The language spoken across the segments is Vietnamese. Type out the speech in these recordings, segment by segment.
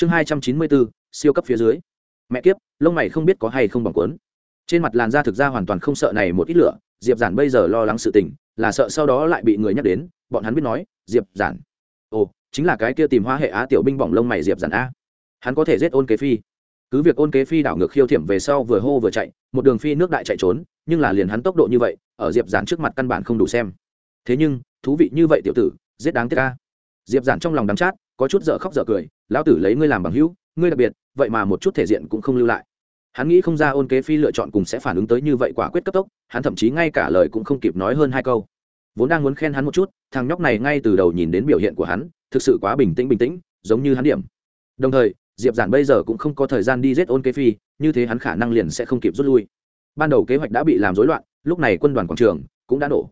chương hai trăm chín mươi bốn, siêu cấp phía dưới. Mẹ kiếp, lông mày không biết có hay không bỏng cuốn. Trên mặt làn da thực ra hoàn toàn không sợ này một ít lửa, diệp giản bây giờ lo lắng sự tình, là sợ sau đó lại bị người nhắc đến, bọn hắn biết nói, diệp giản. Ồ, chính là cái kia tìm hoa hệ á tiểu binh bỏng lông mày diệp giản a. Hắn có thể giết ôn kế phi. Cứ việc ôn kế phi đảo ngược khiêu thiểm về sau vừa hô vừa chạy, một đường phi nước đại chạy trốn, nhưng là liền hắn tốc độ như vậy, ở diệp giản trước mặt căn bản không đủ xem. Thế nhưng, thú vị như vậy tiểu tử, giết đáng tiếc ca diệp giản trong lòng đắm chát có chút dở khóc dở cười, lão tử lấy ngươi làm bằng hữu, ngươi đặc biệt, vậy mà một chút thể diện cũng không lưu lại. Hắn nghĩ không ra ôn kế phi lựa chọn cùng sẽ phản ứng tới như vậy quả quyết cấp tốc, hắn thậm chí ngay cả lời cũng không kịp nói hơn hai câu. Vốn đang muốn khen hắn một chút, thằng nhóc này ngay từ đầu nhìn đến biểu hiện của hắn, thực sự quá bình tĩnh bình tĩnh, giống như hắn điểm. Đồng thời, diệp giản bây giờ cũng không có thời gian đi giết ôn kế phi, như thế hắn khả năng liền sẽ không kịp rút lui. Ban đầu kế hoạch đã bị làm rối loạn, lúc này quân đoàn quảng trường cũng đã nổ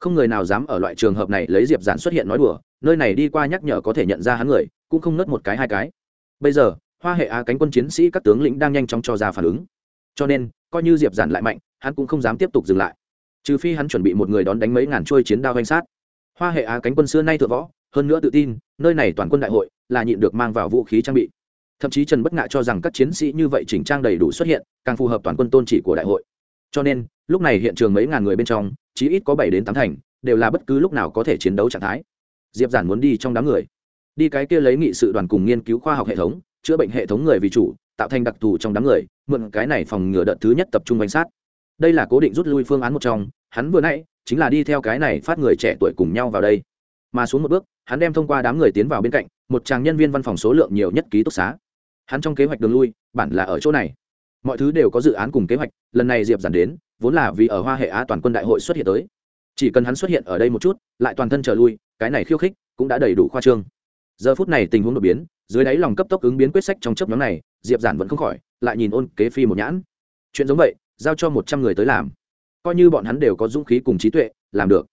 không người nào dám ở loại trường hợp này lấy diệp giản xuất hiện nói đùa nơi này đi qua nhắc nhở có thể nhận ra hắn người, cũng không nớt một cái hai cái. Bây giờ, hoa hệ á cánh quân chiến sĩ các tướng lĩnh đang nhanh chóng cho ra phản ứng. Cho nên, coi như diệp giản lại mạnh, hắn cũng không dám tiếp tục dừng lại. Trừ phi hắn chuẩn bị một người đón đánh mấy ngàn trôi chiến đao danh sát. Hoa hệ á cánh quân xưa nay thượng võ, hơn nữa tự tin, nơi này toàn quân đại hội là nhịn được mang vào vũ khí trang bị. Thậm chí trần bất ngại cho rằng các chiến sĩ như vậy chỉnh trang đầy đủ xuất hiện, càng phù hợp toàn quân tôn trị của đại hội. Cho nên, lúc này hiện trường mấy ngàn người bên trong, chí ít có bảy đến tám thành, đều là bất cứ lúc nào có thể chiến đấu trạng thái diệp giản muốn đi trong đám người. Đi cái kia lấy nghị sự đoàn cùng nghiên cứu khoa học hệ thống, chữa bệnh hệ thống người vì chủ, tạo thành đặc thù trong đám người, mượn cái này phòng ngừa đợt thứ nhất tập trung bánh sát. Đây là cố định rút lui phương án một trong, hắn vừa nãy chính là đi theo cái này phát người trẻ tuổi cùng nhau vào đây. Mà xuống một bước, hắn đem thông qua đám người tiến vào bên cạnh, một chàng nhân viên văn phòng số lượng nhiều nhất ký túc xá. Hắn trong kế hoạch đường lui, bản là ở chỗ này. Mọi thứ đều có dự án cùng kế hoạch, lần này diệp giản đến, vốn là vì ở hoa hệ á toàn quân đại hội xuất hiện tới. Chỉ cần hắn xuất hiện ở đây một chút, lại toàn thân trở lui cái này khiêu khích cũng đã đầy đủ khoa trương. Giờ phút này tình huống đột biến, dưới đáy lòng cấp tốc ứng biến quyết sách trong chấp nhóm này, diệp giản vẫn không khỏi, lại nhìn ôn kế phi một nhãn. Chuyện giống vậy, giao cho một trăm người tới làm. Coi như bọn hắn đều có dũng khí cùng trí tuệ, làm được.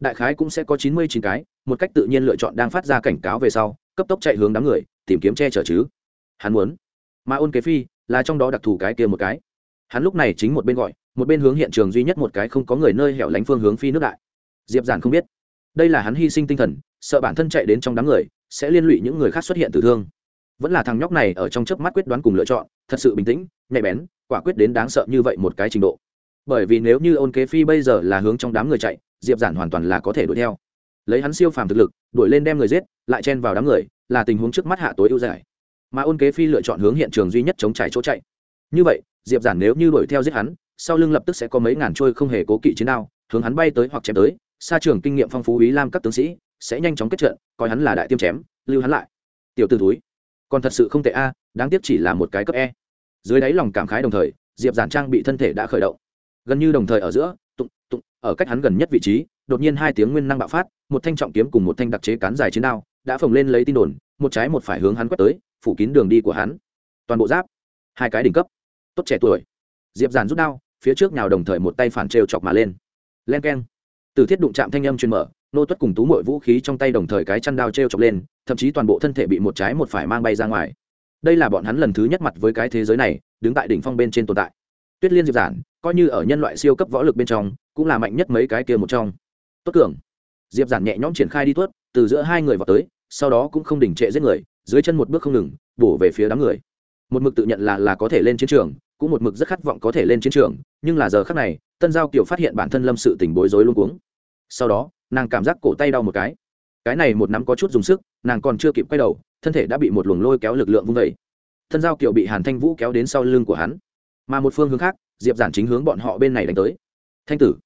Đại khái cũng sẽ có chín mươi chín cái, một cách tự nhiên lựa chọn đang phát ra cảnh cáo về sau, cấp tốc chạy hướng đám người, tìm kiếm che chở chứ. Hắn muốn. Mà ôn kế phi là trong đó đặc thù cái kia một cái. Hắn lúc này chính một bên gọi, một bên hướng hiện trường duy nhất một cái không có người nơi hẻo lánh phương hướng phi nước đại. Diệp giản không biết đây là hắn hy sinh tinh thần, sợ bản thân chạy đến trong đám người, sẽ liên lụy những người khác xuất hiện tử thương. Vẫn là thằng nhóc này ở trong chớp mắt quyết đoán cùng lựa chọn, thật sự bình tĩnh, nhạy bén, quả quyết đến đáng sợ như vậy một cái trình độ. Bởi vì nếu như ôn kế phi bây giờ là hướng trong đám người chạy, diệp giản hoàn toàn là có thể đuổi theo. Lấy hắn siêu phàm thực lực, đuổi lên đem người giết, lại chen vào đám người, là tình huống trước mắt hạ tối ưu giải. Mà ôn kế phi lựa chọn hướng hiện trường duy nhất chống trải chỗ chạy. Như vậy, diệp giản nếu như đuổi theo giết hắn, sau lưng lập tức sẽ có mấy ngàn trôi không hề cố kỵ chiến đao, hướng hắn bay tới hoặc chém tới xa trường kinh nghiệm phong phú ý lam các tướng sĩ, sẽ nhanh chóng kết trận, coi hắn là đại tiêm chém, lưu hắn lại. Tiểu t túi còn thật sự không tệ a, đáng tiếc chỉ là một cái cấp e. Dưới đáy lòng cảm khái đồng thời, diệp giản trang bị thân thể đã khởi động. Gần như đồng thời ở giữa, tụng tụng, ở cách hắn gần nhất vị trí, đột nhiên hai tiếng nguyên năng bạo phát, một thanh trọng kiếm cùng một thanh đặc chế cán dài chiến đao, đã phồng lên lấy tin đồn, một trái một phải hướng hắn quét tới, phủ kín đường đi của hắn. Toàn bộ giáp, hai cái đỉnh cấp. Tốt trẻ tuổi. Diệp giản rút đao, phía trước nhào đồng thời một tay phản trêu chọc mà lên. Len keng từ thiết đụng chạm thanh âm truyền mở, nô tuất cùng tú mội vũ khí trong tay đồng thời cái chăn đao t r e o chọc lên, thậm chí toàn bộ thân thể bị một trái một phải mang bay ra ngoài. Đây là bọn hắn lần thứ nhất mặt với cái thế giới này, đứng tại đỉnh phong bên trên tồn tại. Tuyết liên diệp giản, coi như ở nhân loại siêu cấp võ lực bên trong, cũng là mạnh nhất mấy cái kia một trong. Tốt cường. Diệp giản nhẹ nhõm triển khai đi tuất từ giữa hai người vào tới, sau đó cũng không đỉnh trệ giết người, dưới chân một bước không ngừng, bổ về phía đám người. Một mực tự nhận là là có thể lên chiến trường, cũng một mực rất khát vọng có thể lên chiến trường, nhưng là giờ khác này tân giao kiều phát hiện bản thân lâm sự tình bối rối luôn cuống. Sau đó, nàng cảm giác cổ tay đau một cái. Cái này một nắm có chút dùng sức, nàng còn chưa kịp quay đầu, thân thể đã bị một luồng lôi kéo lực lượng vung vẩy thân giao kiều bị hàn thanh vũ kéo đến sau lưng của hắn. Mà một phương hướng khác, diệp giản chính hướng bọn họ bên này đánh tới. Thanh tử.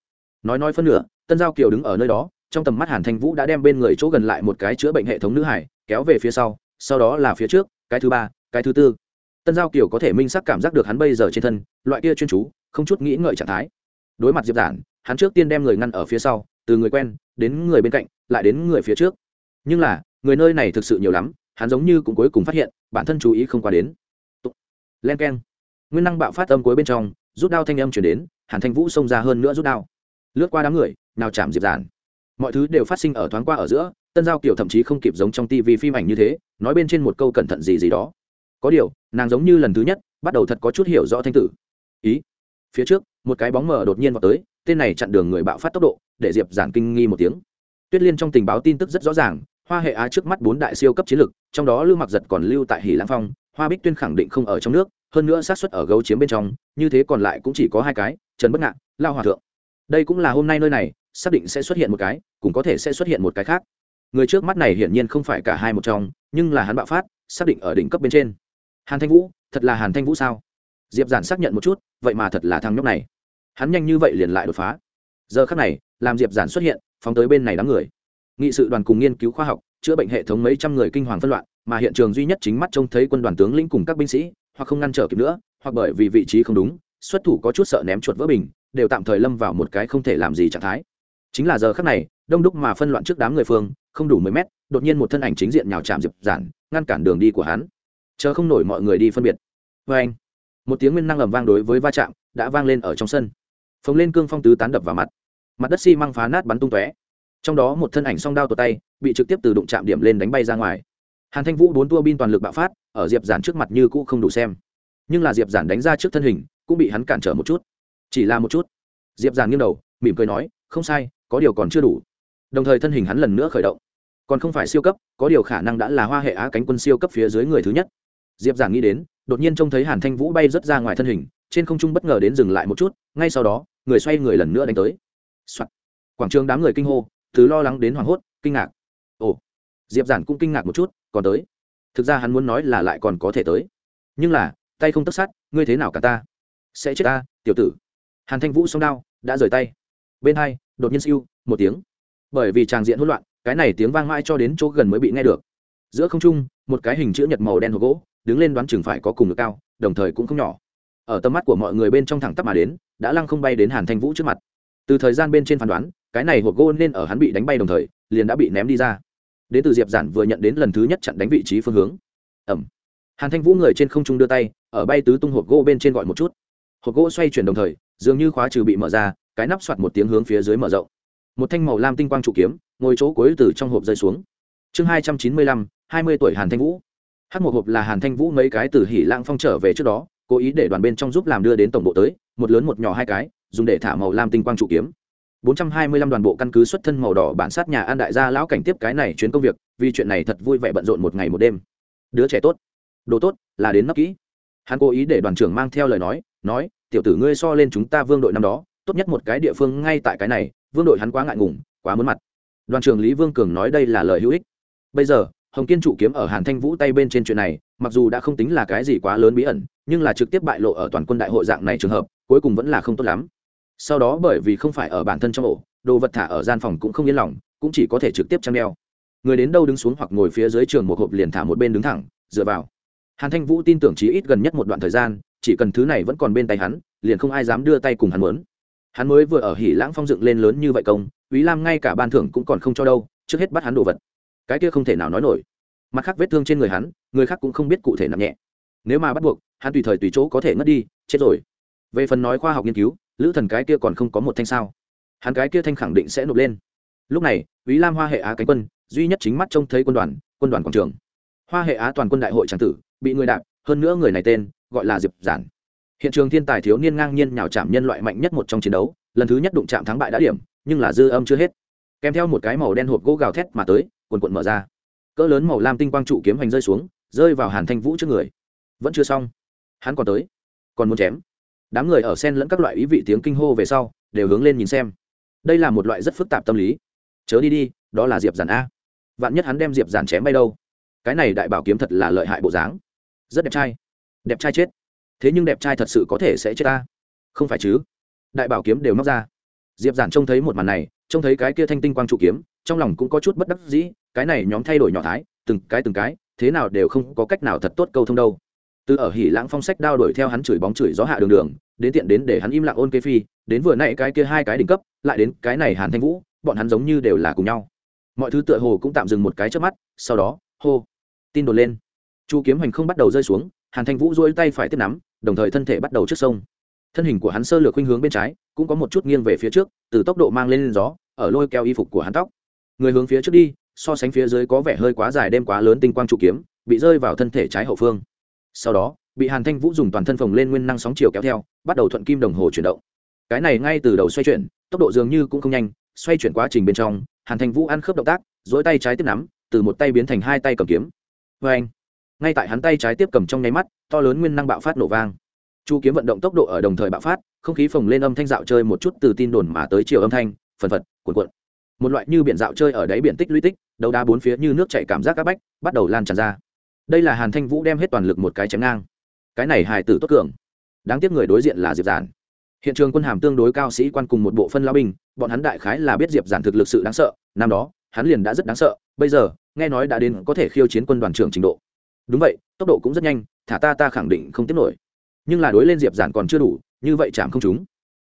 Nói nói phân nửa, tân giao kiều đứng ở nơi đó, trong tầm mắt hàn thanh vũ đã đem bên người chỗ gần lại một cái chữa bệnh hệ thống nữ hải, kéo về phía sau sau đó là phía trước, cái thứ ba, cái thứ tư. Tân giao kiều có thể minh sắc cảm giác được hắn bây giờ trên thân, loại kia chuyên chú, không chút nghĩ ngợi trạng thái đối mặt diệp giản, hắn trước tiên đem người ngăn ở phía sau, từ người quen đến người bên cạnh, lại đến người phía trước. Nhưng là, người nơi này thực sự nhiều lắm, hắn giống như cũng cuối cùng phát hiện, bản thân chú ý không qua đến. Len keng. Nguyên năng bạo phát âm cuối bên trong, rút đao thanh âm chuyển đến, hàn thanh vũ xông ra hơn nữa rút đao. Lướt qua đám người, nào chạm diệp giản. Mọi thứ đều phát sinh ở thoáng qua ở giữa, tân giao kiểu thậm chí không kịp giống trong tv phim ảnh như thế, nói bên trên một câu cẩn thận gì gì đó. Có điều, nàng giống như lần thứ nhất, bắt đầu thật có chút hiểu rõ thanh tử. Ý. Phía trước một cái bóng mờ đột nhiên vào tới, tên này chặn đường người bạo phát tốc độ, để diệp giản kinh nghi một tiếng. Tuyết liên trong tình báo tin tức rất rõ ràng, hoa hệ á trước mắt bốn đại siêu cấp chiến lực, trong đó lưu mặc giật còn lưu tại hỷ lãng phong, hoa bích tuyên khẳng định không ở trong nước, hơn nữa sát xuất ở gấu chiếm bên trong, như thế còn lại cũng chỉ có hai cái, trần bất ngạn, lao hòa thượng. Đây cũng là hôm nay nơi này, xác định sẽ xuất hiện một cái, cũng có thể sẽ xuất hiện một cái khác. Người trước mắt này hiển nhiên không phải cả hai một trong, nhưng là hắn bạo phát, xác định ở đỉnh cấp bên trên. Hàn thanh vũ, thật là hàn thanh vũ sao? Diệp giản xác nhận một chút, vậy mà thật là thằng nhóc này hắn nhanh như vậy liền lại đột phá. Giờ khắc này, làm diệp giản xuất hiện, phóng tới bên này đám người. Nghị sự đoàn cùng nghiên cứu khoa học, chữa bệnh hệ thống mấy trăm người kinh hoàng phân loạn, mà hiện trường duy nhất chính mắt trông thấy quân đoàn tướng lĩnh cùng các binh sĩ, hoặc không ngăn trở kịp nữa, hoặc bởi vì vị trí không đúng, xuất thủ có chút sợ ném chuột vỡ bình, đều tạm thời lâm vào một cái không thể làm gì trạng thái. Chính là giờ khắc này, đông đúc mà phân loạn trước đám người phương, không đủ mười mét, đột nhiên một thân ảnh chính diện nhào chạm diệp giản, ngăn cản đường đi của hắn. Chờ không nổi mọi người đi phân biệt. Vê anh một tiếng nguyên năng ầm vang đối với va chạm, đã vang lên ở trong sân phồng lên cương phong tứ tán đập vào mặt. Mặt đất xi、si、măng phá nát bắn tung tóe. Trong đó một thân ảnh song đao tột tay, bị trực tiếp từ đụng chạm điểm lên đánh bay ra ngoài. Hàn thanh vũ bốn tua bin toàn lực bạo phát, ở diệp giản trước mặt như cũ không đủ xem. Nhưng là diệp giản đánh ra trước thân hình, cũng bị hắn cản trở một chút. Chỉ là một chút. Diệp giản nghiêng đầu, mỉm cười nói, không sai, có điều còn chưa đủ. Đồng thời thân hình hắn lần nữa khởi động. Còn không phải siêu cấp, có điều khả năng đã là hoa hệ á cánh quân siêu cấp phía dưới người thứ nhất. Diệp giản nghĩ đến, đột nhiên trông thấy hàn thanh vũ bay rớt ra ngoài thân hình, trên không trung bất ngờ đến dừng lại một chút, ngay sau đó người xoay người lần nữa đánh tới、Soạn. quảng trường đám người kinh hô từ lo lắng đến hoảng hốt, kinh ngạc. Ồ, diệp giản cũng kinh ngạc một chút, còn tới. Thực ra hắn muốn nói là lại còn có thể tới. Nhưng là, tay không tất sát, ngươi thế nào cả ta? Sẽ chết ta, tiểu tử. Hàn thanh vũ song đao, đã rời tay. Bên hai, đột nhiên siêu, một tiếng. Bởi vì tràng diện hỗn loạn, cái này tiếng vang mãi cho đến chỗ gần mới bị nghe được. Giữa không trung, một cái hình chữ nhật màu đen hộp gỗ, đứng lên đoán chừng phải có cùng được cao, đồng thời cũng không nhỏ ở tầm mắt của mọi người bên trong thẳng tắp mà đến, đã lăng không bay đến hàn thanh vũ trước mặt. Từ thời gian bên trên phán đoán, cái này hộp gỗ nên ở hắn bị đánh bay đồng thời, liền đã bị ném đi ra. Đến từ diệp giản vừa nhận đến lần thứ nhất chặn đánh vị trí phương hướng. Ẩm. Hàn thanh vũ người trên không trung đưa tay, ở bay tứ tung hộp gỗ bên trên gọi một chút. Hộp gỗ xoay chuyển đồng thời, dường như khóa trừ bị mở ra, cái nắp soạt một tiếng hướng phía dưới mở rộng. Một thanh màu lam tinh quang trụ kiếm, ngồi chỗ cuối từ trong hộp rơi xuống. Chương hai trăm chín mươi lăm, hai mươi tuổi hàn thanh vũ. Hát một hộp là hàn thanh vũ mấy cái từ hỉ lãng phong trở về trước đó cố ý để đoàn bên trong giúp làm đưa đến tổng bộ tới, một lớn một nhỏ hai cái, dùng để thả màu lam tinh quang trụ kiếm. 425 đoàn bộ căn cứ xuất thân màu đỏ bản sát nhà an đại gia lão cảnh tiếp cái này chuyến công việc, vì chuyện này thật vui vẻ bận rộn một ngày một đêm. Đứa trẻ tốt, đồ tốt, là đến nấp kỹ. Hắn cố ý để đoàn trưởng mang theo lời nói nói, tiểu tử ngươi so lên chúng ta vương đội năm đó, tốt nhất một cái địa phương ngay tại cái này, vương đội hắn quá ngại ngùng, quá muốn mặt. Đoàn trưởng lý vương cường nói đây là lời hữu ích. Bây giờ, hồng kiên trụ kiếm ở hàn thanh vũ tay bên trên chuyện này, mặc dù đã không tính là cái gì quá lớn bí ẩn nhưng là trực tiếp bại lộ ở toàn quân đại hội dạng này trường hợp, cuối cùng vẫn là không tốt lắm. Sau đó bởi vì không phải ở bản thân trong ổ, đồ vật thả ở gian phòng cũng không yên lòng, cũng chỉ có thể trực tiếp trang đeo. Người đến đâu đứng xuống hoặc ngồi phía dưới trường một hộp liền thả một bên đứng thẳng, dựa vào. Hàn thanh vũ tin tưởng chí ít gần nhất một đoạn thời gian, chỉ cần thứ này vẫn còn bên tay hắn, liền không ai dám đưa tay cùng hắn muốn. Hắn mới vừa ở hỉ lãng phong dựng lên lớn như vậy công quý lam ngay cả ban thưởng cũng còn không cho đâu, trước hết bắt hắn đồ vật. Cái kia không thể nào nói nổi. Mặt khác vết thương trên người hắn, người khác cũng không biết cụ thể nặng nhẹ. Nếu mà bắt buộc hắn tùy thời tùy chỗ có thể ngất đi, chết rồi. Về phần nói khoa học nghiên cứu, lữ thần cái kia còn không có một thanh sao. Hắn cái kia thanh khẳng định sẽ nộp lên. Lúc này ý lam hoa hệ á cánh quân, duy nhất chính mắt trông thấy quân đoàn quân đoàn quảng trường. Hoa hệ á toàn quân đại hội tràng tử, bị người đạp, hơn nữa người này tên, gọi là diệp giản. Hiện trường thiên tài thiếu niên ngang nhiên nhào chạm nhân loại mạnh nhất một trong chiến đấu, lần thứ nhất đụng chạm thắng bại đã điểm, nhưng là dư âm chưa hết. Kèm theo một cái màu đen hộp gỗ gào thét mà tới, quần quận mở ra. Cỡ lớn màu lam tinh quang trụ kiếm hành rơi xuống, rơi vào hàn thanh vũ trước người. Vẫn chưa xong hắn còn tới. Còn muốn chém. Đám người ở sen lẫn các loại ý vị tiếng kinh hô về sau, đều hướng lên nhìn xem. Đây là một loại rất phức tạp tâm lý. Chớ đi đi, đó là diệp giản a. Vạn nhất hắn đem diệp giản chém bay đâu? Cái này đại bảo kiếm thật là lợi hại bộ dáng. Rất đẹp trai. Đẹp trai chết. Thế nhưng đẹp trai thật sự có thể sẽ chết ta? Không phải chứ. Đại bảo kiếm đều móc ra. Diệp giản trông thấy một màn này, trông thấy cái kia thanh tinh quang trụ kiếm, trong lòng cũng có chút bất đắc dĩ, cái này nhóm thay đổi nhỏ thái, từng cái từng cái, thế nào đều không có cách nào thật tốt câu thông đâu từ ở hỉ lãng phong sách đao đuổi theo hắn chửi bóng chửi gió hạ đường đường đến tiện đến để hắn im lặng ôn kế phi đến vừa nãy cái kia hai cái đỉnh cấp lại đến cái này hàn thanh vũ bọn hắn giống như đều là cùng nhau. Mọi thứ tựa hồ cũng tạm dừng một cái trước mắt sau đó hô tin đồn lên. Chu kiếm hành không bắt đầu rơi xuống hàn thanh vũ dỗi tay phải tiếp nắm đồng thời thân thể bắt đầu trước sông. Thân hình của hắn sơ lược khuynh hướng bên trái cũng có một chút nghiêng về phía trước từ tốc độ mang lên, lên gió ở lôi keo y phục của hắn tóc. Người hướng phía trước đi so sánh phía dưới có vẻ hơi quá dài đêm quá lớn tinh quang trụ kiếm bị rơi vào thân thể trái hậu phương sau đó, bị hàn thanh vũ dùng toàn thân phồng lên nguyên năng sóng chiều kéo theo, bắt đầu thuận kim đồng hồ chuyển động. Cái này ngay từ đầu xoay chuyển, tốc độ dường như cũng không nhanh, xoay chuyển quá trình bên trong, hàn thanh vũ ăn khớp động tác dỗi tay trái tiếp nắm, từ một tay biến thành hai tay cầm kiếm. Vê anh, ngay tại hắn tay trái tiếp cầm trong nháy mắt, to lớn nguyên năng bạo phát nổ vang. Chu kiếm vận động tốc độ ở đồng thời bạo phát, không khí phồng lên âm thanh dạo chơi một chút từ tin đồn mà tới chiều âm thanh, phần phật, cuộn cuộn. Một loại như biển dạo chơi ở đáy biển tích lũy tích đầu đá bốn phía như nước chảy cảm giác áp bách, bắt đầu lan tràn ra đây là hàn thanh vũ đem hết toàn lực một cái chém ngang. Cái này hài tử tốt cường. Đáng tiếc người đối diện là diệp giản. Hiện trường quân hàm tương đối cao sĩ quan cùng một bộ phân lao binh, bọn hắn đại khái là biết diệp giản thực lực sự đáng sợ, năm đó, hắn liền đã rất đáng sợ, bây giờ, nghe nói đã đến có thể khiêu chiến quân đoàn trưởng trình độ. Đúng vậy, tốc độ cũng rất nhanh, thả ta ta khẳng định không tiếp nổi. Nhưng là đối lên diệp giản còn chưa đủ, như vậy chạm không chúng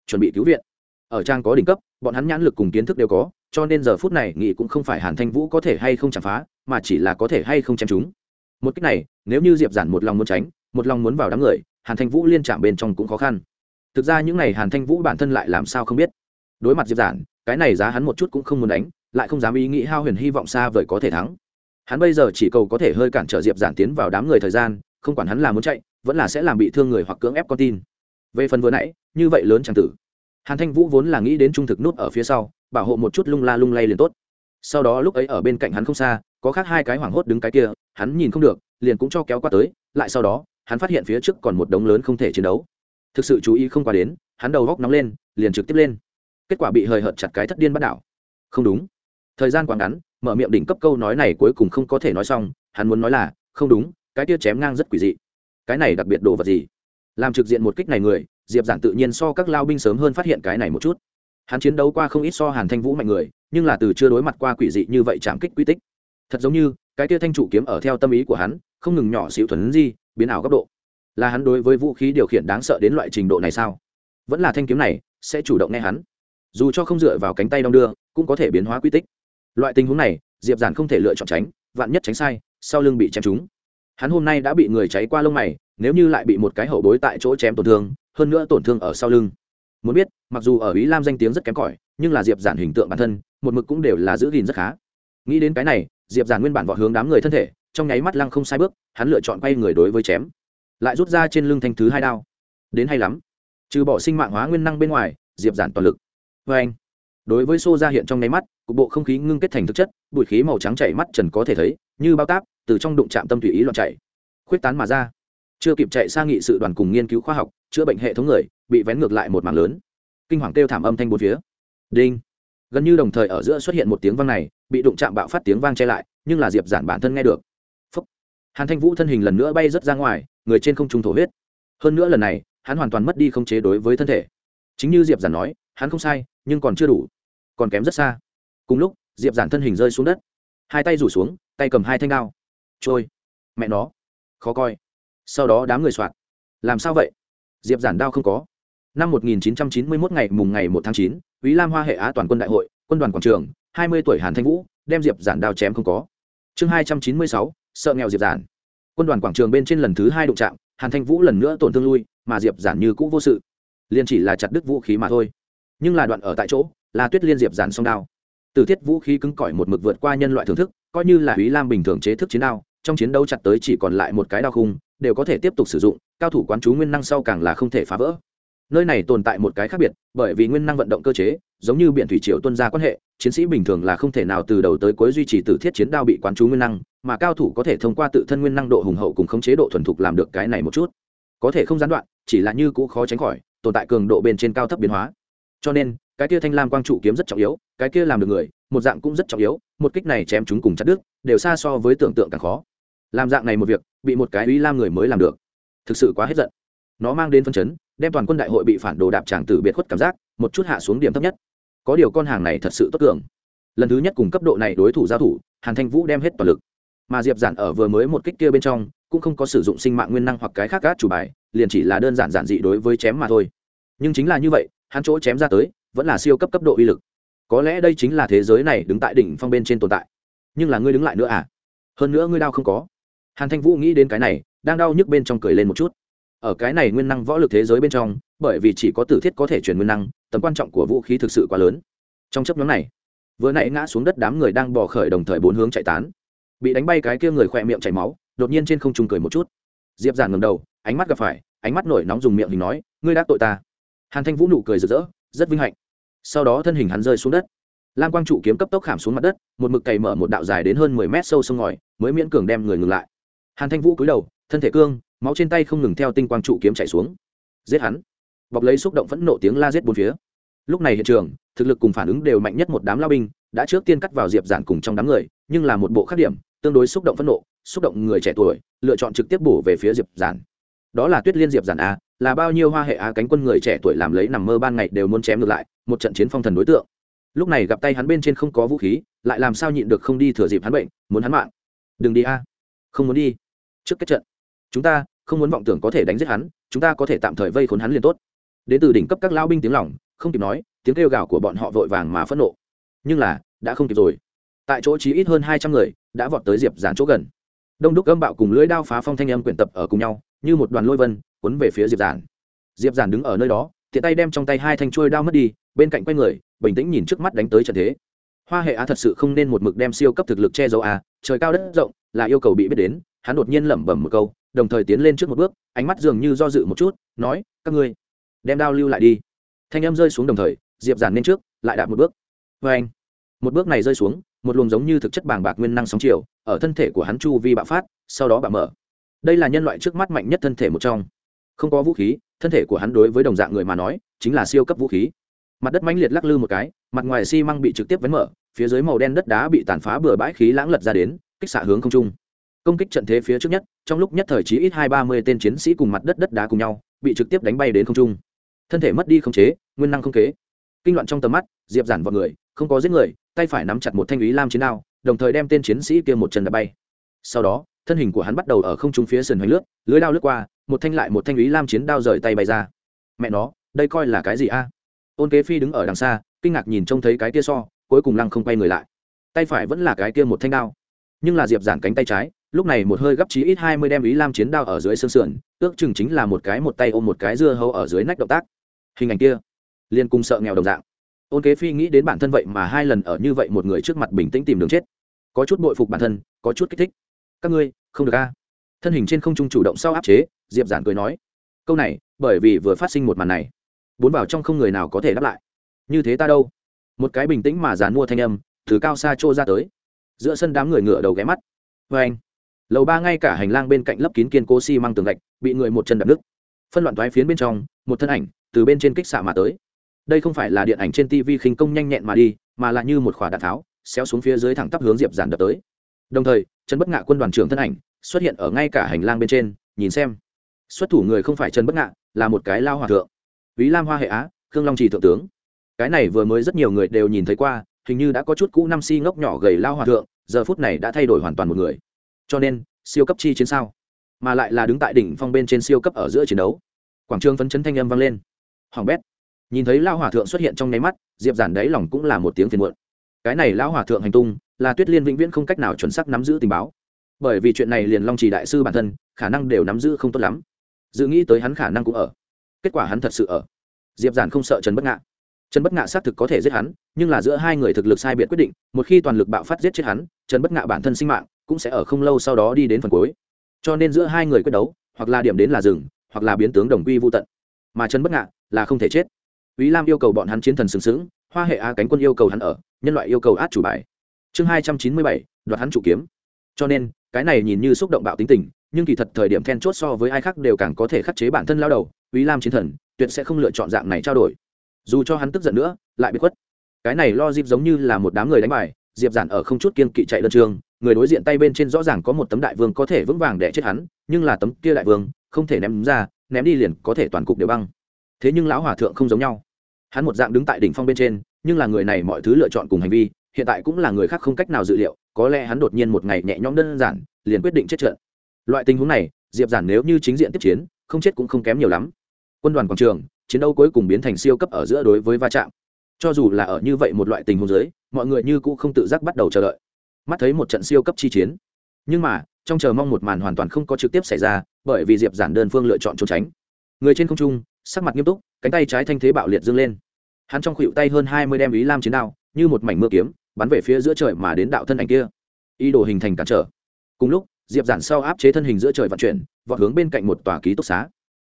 chuẩn bị cứu viện. Ở trang có đỉnh cấp, bọn hắn nhãn lực cùng kiến thức đều có, cho nên giờ phút này nghĩ cũng không phải hàn thanh vũ có thể hay không chạm phá, mà chỉ là có thể hay không chém chúng một cách này, nếu như diệp giản một lòng muốn tránh, một lòng muốn vào đám người, hàn thanh vũ liên chạm bên trong cũng khó khăn. Thực ra những n à y hàn thanh vũ bản thân lại làm sao không biết. Đối mặt diệp giản, cái này giá hắn một chút cũng không muốn đánh, lại không dám ý nghĩ hao huyền hy vọng xa vời có thể thắng. Hắn bây giờ chỉ cầu có thể hơi cản trở diệp giản tiến vào đám người thời gian, không quản hắn là muốn chạy, vẫn là sẽ làm bị thương người hoặc cưỡng ép con tin. Về phần vừa nãy, như vậy lớn c tử. Hàn thanh vũ vốn là nghĩ đến trung thực nút ở phía sau, bảo hộ một chút lung la lung lay liền tốt sau đó lúc ấy ở bên cạnh hắn không xa, có khác hai cái hoảng hốt đứng cái kia, hắn nhìn không được, liền cũng cho kéo qua tới, lại sau đó, hắn phát hiện phía trước còn một đống lớn không thể chiến đấu. Thực sự chú ý không qua đến, hắn đầu góc nóng lên, liền trực tiếp lên. Kết quả bị hời hợt chặt cái thất điên bắt đảo. Không đúng. Thời gian quá ngắn, mở miệng đỉnh cấp câu nói này cuối cùng không có thể nói xong, hắn muốn nói là, không đúng, cái kia chém ngang rất quỷ dị. Cái này đặc biệt đồ vật gì? Làm trực diện một kích này người, diệp giản tự nhiên so các lao binh sớm hơn phát hiện cái này một chút. Hắn chiến đấu qua không ít so hàn thanh vũ mạnh người nhưng là từ chưa đối mặt qua quỷ dị như vậy chạm kích quy tích. Thật giống như, cái kia thanh trụ kiếm ở theo tâm ý của hắn, không ngừng nhỏ xịu thuần di, biến ảo góc độ. Là hắn đối với vũ khí điều khiển đáng sợ đến loại trình độ này sao? Vẫn là thanh kiếm này, sẽ chủ động nghe hắn. Dù cho không dựa vào cánh tay đong đưa, cũng có thể biến hóa quy tích. Loại tình huống này, diệp giản không thể lựa chọn tránh, vạn nhất tránh sai, sau lưng bị chém trúng. Hắn hôm nay đã bị người cháy qua lông mày, nếu như lại bị một cái hậu bối tại chỗ chém tổn thương, hơn nữa tổn thương ở sau lưng. Muốn biết, mặc dù ở ý lam danh tiếng rất kém cỏi nhưng là diệp giản hình tượng bản thân, một mực cũng đều là giữ gìn rất khá. Nghĩ đến cái này, diệp giản nguyên bản vọt hướng đám người thân thể, trong nháy mắt lăng không sai bước, hắn lựa chọn quay người đối với chém. Lại rút ra trên lưng thanh thứ hai đao. Đến hay lắm. Trừ bỏ sinh mạng hóa nguyên năng bên ngoài, diệp giản toàn lực. Vê anh, đối với xô ra hiện trong nháy mắt, cục bộ không khí ngưng kết thành thực chất, bụi khí màu trắng chảy mắt trần có thể thấy, như bao táp, từ trong đụng chạm tâm tùy ý loạn chảy. Khuyết tán mà ra. Chưa kịp chạy sang nghị sự đoàn cùng nghiên cứu khoa học, chữa bệnh hệ thống người, bị vén ngược lại một mảng lớn. Kinh hoàng kêu thảm âm thanh bốn phía đinh. Gần như đồng thời ở giữa xuất hiện một tiếng vang này bị đụng chạm bạo phát tiếng vang che lại nhưng là diệp giản bản thân nghe được. Phúc. hàn thanh vũ thân hình lần nữa bay rớt ra ngoài người trên không trung thổ huyết. Hơn nữa lần này hắn hoàn toàn mất đi không chế đối với thân thể. Chính như diệp giản nói hắn không sai nhưng còn chưa đủ. Còn kém rất xa. Cùng lúc diệp giản thân hình rơi xuống đất. Hai tay rủ xuống tay cầm hai thanh đao. Trôi. Mẹ nó. Khó coi. Sau đó đám người soạt. Làm sao vậy? Diệp giản đao không có. Năm 1991 ngày mùng ngày 1 tháng 9, Úy Lam Hoa hệ Á toàn quân đại hội, quân đoàn quảng trường, 20 tuổi Hàn Thanh Vũ, đem Diệp Giản đao chém không có. Chương 296, sợ nghèo Diệp Giản. Quân đoàn quảng trường bên trên lần thứ hai đụng chạm, Hàn Thanh Vũ lần nữa tổn thương lui, mà Diệp Giản như cũ vô sự. Liên chỉ là chặt đứt vũ khí mà thôi. Nhưng là đoạn ở tại chỗ, là Tuyết Liên Diệp Giản song đao. Từ thiết vũ khí cứng cỏi một mực vượt qua nhân loại thưởng thức, coi như là Úy Lam bình thường chế thức chiến đao, trong chiến đấu chặt tới chỉ còn lại một cái đao khung, đều có thể tiếp tục sử dụng, cao thủ quán chú nguyên năng sau càng là không thể phá vỡ nơi này tồn tại một cái khác biệt, bởi vì nguyên năng vận động cơ chế, giống như biển thủy triều tuân ra quan hệ, chiến sĩ bình thường là không thể nào từ đầu tới cuối duy trì từ thiết chiến đao bị quán chú nguyên năng, mà cao thủ có thể thông qua tự thân nguyên năng độ hùng hậu cùng khống chế độ thuần thục làm được cái này một chút. Có thể không gián đoạn, chỉ là như cũ khó tránh khỏi, tồn tại cường độ bên trên cao thấp biến hóa. Cho nên, cái kia thanh lam quang trụ kiếm rất trọng yếu, cái kia làm được người, một dạng cũng rất trọng yếu, một kích này chém chúng cùng chặt đứt, đều xa so với tưởng tượng càng khó. Làm dạng này một việc, bị một cái uy lam người mới làm được. Thực sự quá hết giận. Nó mang đến phân chấn đem toàn quân đại hội bị phản đồ đạp tràng tử biệt khuất cảm giác, một chút hạ xuống điểm thấp nhất. Có điều con hàng này thật sự tốt cường lần thứ nhất cùng cấp độ này đối thủ giao thủ, hàn thanh vũ đem hết toàn lực. Mà diệp giản ở vừa mới một kích kia bên trong, cũng không có sử dụng sinh mạng nguyên năng hoặc cái khác gác chủ bài, liền chỉ là đơn giản giản dị đối với chém mà thôi. Nhưng chính là như vậy, hắn chỗ chém ra tới, vẫn là siêu cấp cấp độ uy lực. Có lẽ đây chính là thế giới này đứng tại đỉnh phong bên trên tồn tại. Nhưng là ngươi đứng lại nữa à? Hơn nữa ngươi đau không có. Hàn thanh vũ nghĩ đến cái này, đang đau nhức bên trong cười lên một chút ở cái này nguyên năng võ lực thế giới bên trong, bởi vì chỉ có tử thiết có thể chuyển nguyên năng, tầm quan trọng của vũ khí thực sự quá lớn. Trong chấp nhóm này, vừa nãy ngã xuống đất đám người đang bỏ khởi đồng thời bốn hướng chạy tán. Bị đánh bay cái kia người khỏe miệng chảy máu, đột nhiên trên không trung cười một chút. Diệp giản ngầm đầu, ánh mắt gặp phải, ánh mắt nổi nóng dùng miệng hình nói, ngươi đã tội ta. Hàn thanh vũ nụ cười rực rỡ, rất vinh hạnh. Sau đó thân hình hắn rơi xuống đất. Lam quang trụ kiếm cấp tốc khảm xuống mặt đất, một mực cày mở một đạo dài đến hơn mười mét sâu sông ngòi, mới miễn cường đem người ngừng lại. Hàn thanh vũ cúi đầu, thân thể cương máu trên tay không ngừng theo tinh quang trụ kiếm chạy xuống. Giết hắn. Bọc lấy xúc động phẫn nộ tiếng la giết bốn phía. Lúc này hiện trường, thực lực cùng phản ứng đều mạnh nhất một đám lao binh, đã trước tiên cắt vào diệp giản cùng trong đám người, nhưng là một bộ khác điểm, tương đối xúc động phẫn nộ, xúc động người trẻ tuổi, lựa chọn trực tiếp bổ về phía diệp giản. Đó là tuyết liên diệp giản a, là bao nhiêu hoa hệ á cánh quân người trẻ tuổi làm lấy nằm mơ ban ngày đều muốn chém ngược lại, một trận chiến phong thần đối tượng. Lúc này gặp tay hắn bên trên không có vũ khí, lại làm sao nhịn được không đi thừa dịp hắn bệnh, muốn hắn mạng. Đừng đi a, không muốn đi. Trước kết trận chúng ta không muốn vọng tưởng có thể đánh giết hắn, chúng ta có thể tạm thời vây khốn hắn liền tốt. Đến từ đỉnh cấp các lao binh tiếng lỏng không kịp nói, tiếng kêu gào của bọn họ vội vàng mà phẫn nộ. Nhưng là, đã không kịp rồi. Tại chỗ chí ít hơn hai trăm người đã vọt tới diệp giản chỗ gần. Đông đúc âm bạo cùng lưỡi đao phá phong thanh âm quyển tập ở cùng nhau, như một đoàn lôi vân cuốn về phía diệp giản. Diệp giản đứng ở nơi đó, tiện tay đem trong tay hai thanh chuôi đao mất đi, bên cạnh quay người, bình tĩnh nhìn trước mắt đánh tới trận thế. Hoa hệ á thật sự không nên một mực đem siêu cấp thực lực che giấu a trời cao đất rộng, là yêu cầu bị biết đến, hắn đột nhiên lẩm bẩm một câu đồng thời tiến lên trước một bước, ánh mắt dường như do dự một chút, nói, các ngươi, đem đao lưu lại đi. Thanh em rơi xuống đồng thời, diệp giản lên trước, lại đạp một bước. Vê anh, một bước này rơi xuống, một luồng giống như thực chất bàng bạc nguyên năng sóng chiều, ở thân thể của hắn chu vi bạo phát, sau đó bạo mở. Đây là nhân loại trước mắt mạnh nhất thân thể một trong. Không có vũ khí, thân thể của hắn đối với đồng dạng người mà nói, chính là siêu cấp vũ khí. Mặt đất mãnh liệt lắc lư một cái, mặt ngoài xi măng bị trực tiếp vén mở, phía dưới màu đen đất đá bị tàn phá bừa bãi khí lãng lật ra đến, kích xạ hướng không trung công kích trận thế phía trước nhất, trong lúc nhất thời chí ít hai ba mươi tên chiến sĩ cùng mặt đất đất đá cùng nhau, bị trực tiếp đánh bay đến không trung. Thân thể mất đi không chế, nguyên năng không kế. Kinh loạn trong tầm mắt, diệp giản vào người, không có giết người, tay phải nắm chặt một thanh ý lam chiến đao, đồng thời đem tên chiến sĩ kia một chân đập bay. Sau đó, thân hình của hắn bắt đầu ở không trung phía sườn hoành lướt, lưới đao lướt qua, một thanh lại một thanh ý lam chiến đao rời tay bay ra. Mẹ nó, đây coi là cái gì a? Ôn kế phi đứng ở đằng xa, kinh ngạc nhìn trông thấy cái kia so, cuối cùng lăng không quay người lại. Tay phải vẫn là cái kia một thanh đao, nhưng là diệp giản cánh tay trái lúc này một hơi gấp chí ít hai mươi đem ý lam chiến đao ở dưới xương sườn, ước chừng chính là một cái một tay ôm một cái dưa hấu ở dưới nách động tác. Hình ảnh kia liên cung sợ nghèo đồng dạng. Ôn kế phi nghĩ đến bản thân vậy mà hai lần ở như vậy một người trước mặt bình tĩnh tìm đường chết. Có chút bội phục bản thân, có chút kích thích. Các ngươi, không được a. Thân hình trên không trung chủ động sau áp chế, diệp giản cười nói. Câu này, bởi vì vừa phát sinh một màn này. Bốn vào trong không người nào có thể đáp lại. Như thế ta đâu? Một cái bình tĩnh mà dàn mua thanh âm, từ cao xa trô ra tới. Giữa sân đám người ngựa đầu ghé mắt. Vê anh lầu ba ngay cả hành lang bên cạnh lấp kín kiên cố xi、si、măng tường gạch bị người một chân đập nứt. Phân loạn thoái phiến bên trong một thân ảnh từ bên trên kích xạ mà tới. Đây không phải là điện ảnh trên tv khinh công nhanh nhẹn mà đi mà là như một khỏa đạn tháo xéo xuống phía dưới thẳng tắp hướng diệp giản đập tới. Đồng thời trần bất ngạ quân đoàn trưởng thân ảnh xuất hiện ở ngay cả hành lang bên trên nhìn xem. Xuất thủ người không phải trần bất ngạ là một cái lao hòa thượng. Vĩ Lam Hoa hệ Á, Khương Long Trì thượng tướng. Cái này vừa mới rất nhiều người đều nhìn thấy qua, hình như đã có chút cũ năm si ngốc nhỏ gầy lao hòa thượng, giờ phút này đã thay đổi hoàn toàn một người. Cho nên, siêu cấp chi chiến sao? Mà lại là đứng tại đỉnh phong bên trên siêu cấp ở giữa chiến đấu. Quảng trường phấn chấn thanh âm vang lên. Hoàng bét. Nhìn thấy lao hòa thượng xuất hiện trong nháy mắt, Diệp Giản đáy lòng cũng là một tiếng phiền muộn. Cái này lão hòa thượng hành tung, là Tuyết Liên vĩnh viễn không cách nào chuẩn xác nắm giữ tình báo. Bởi vì chuyện này liền Long Trì đại sư bản thân, khả năng đều nắm giữ không tốt lắm. Dự nghĩ tới hắn khả năng cũng ở kết quả hắn thật sự ở diệp giản không sợ trần bất ngạ trần bất ngạ xác thực có thể giết hắn nhưng là giữa hai người thực lực sai biệt quyết định một khi toàn lực bạo phát giết chết hắn trần bất ngạ bản thân sinh mạng cũng sẽ ở không lâu sau đó đi đến phần cuối. Cho nên giữa hai người quyết đấu hoặc là điểm đến là rừng hoặc là biến tướng đồng quy vô tận. Mà trần bất ngạ là không thể chết. Úy Lam yêu cầu bọn hắn chiến thần sừng sững, Hoa hệ A cánh quân yêu cầu hắn ở, nhân loại yêu cầu át chủ bài. Chương hai trăm chín mươi bảy, đoạt hắn chủ kiếm. Cho nên, cái này nhìn như xúc động bạo tính tình, nhưng kỳ thật thời điểm then chốt so với ai khác đều càng có thể khắc chế bản thân lao đầu, Úy Lam chiến thần, tuyệt sẽ không lựa chọn dạng này trao đổi. Dù cho hắn tức giận nữa lại bị khuất. Cái này lo dịp giống như là một đám người đánh bài diệp giản ở không chút kiên kỵ chạy đơn trường người đối diện tay bên trên rõ ràng có một tấm đại vương có thể vững vàng để chết hắn nhưng là tấm kia đại vương không thể ném ra ném đi liền có thể toàn cục đều băng. Thế nhưng lão hòa thượng không giống nhau. Hắn một dạng đứng tại đỉnh phong bên trên nhưng là người này mọi thứ lựa chọn cùng hành vi hiện tại cũng là người khác không cách nào dự liệu có lẽ hắn đột nhiên một ngày nhẹ nhõm đơn giản liền quyết định chết trận. Loại tình huống này diệp giản nếu như chính diện tiếp chiến không chết cũng không kém nhiều lắm. Quân đoàn quảng trường chiến đấu cuối cùng biến thành siêu cấp ở giữa đối với va chạm. Cho dù là ở như vậy một loại tình huống dưới, mọi người như cũ không tự giác bắt đầu chờ đợi mắt thấy một trận siêu cấp chi chiến. Nhưng mà, trong chờ mong một màn hoàn toàn không có trực tiếp xảy ra, bởi vì diệp giản đơn phương lựa chọn trốn tránh. Người trên không trung, sắc mặt nghiêm túc, cánh tay trái thanh thế bạo liệt dâng lên. Hắn trong khuỷu tay hơn hai mươi đem ý lam chiến đao, như một mảnh mưa kiếm, bắn về phía giữa trời mà đến đạo thân ảnh kia. Ý đồ hình thành cản trở. Cùng lúc, diệp giản sau áp chế thân hình giữa trời vận chuyển, vọt hướng bên cạnh một tòa ký túc xá.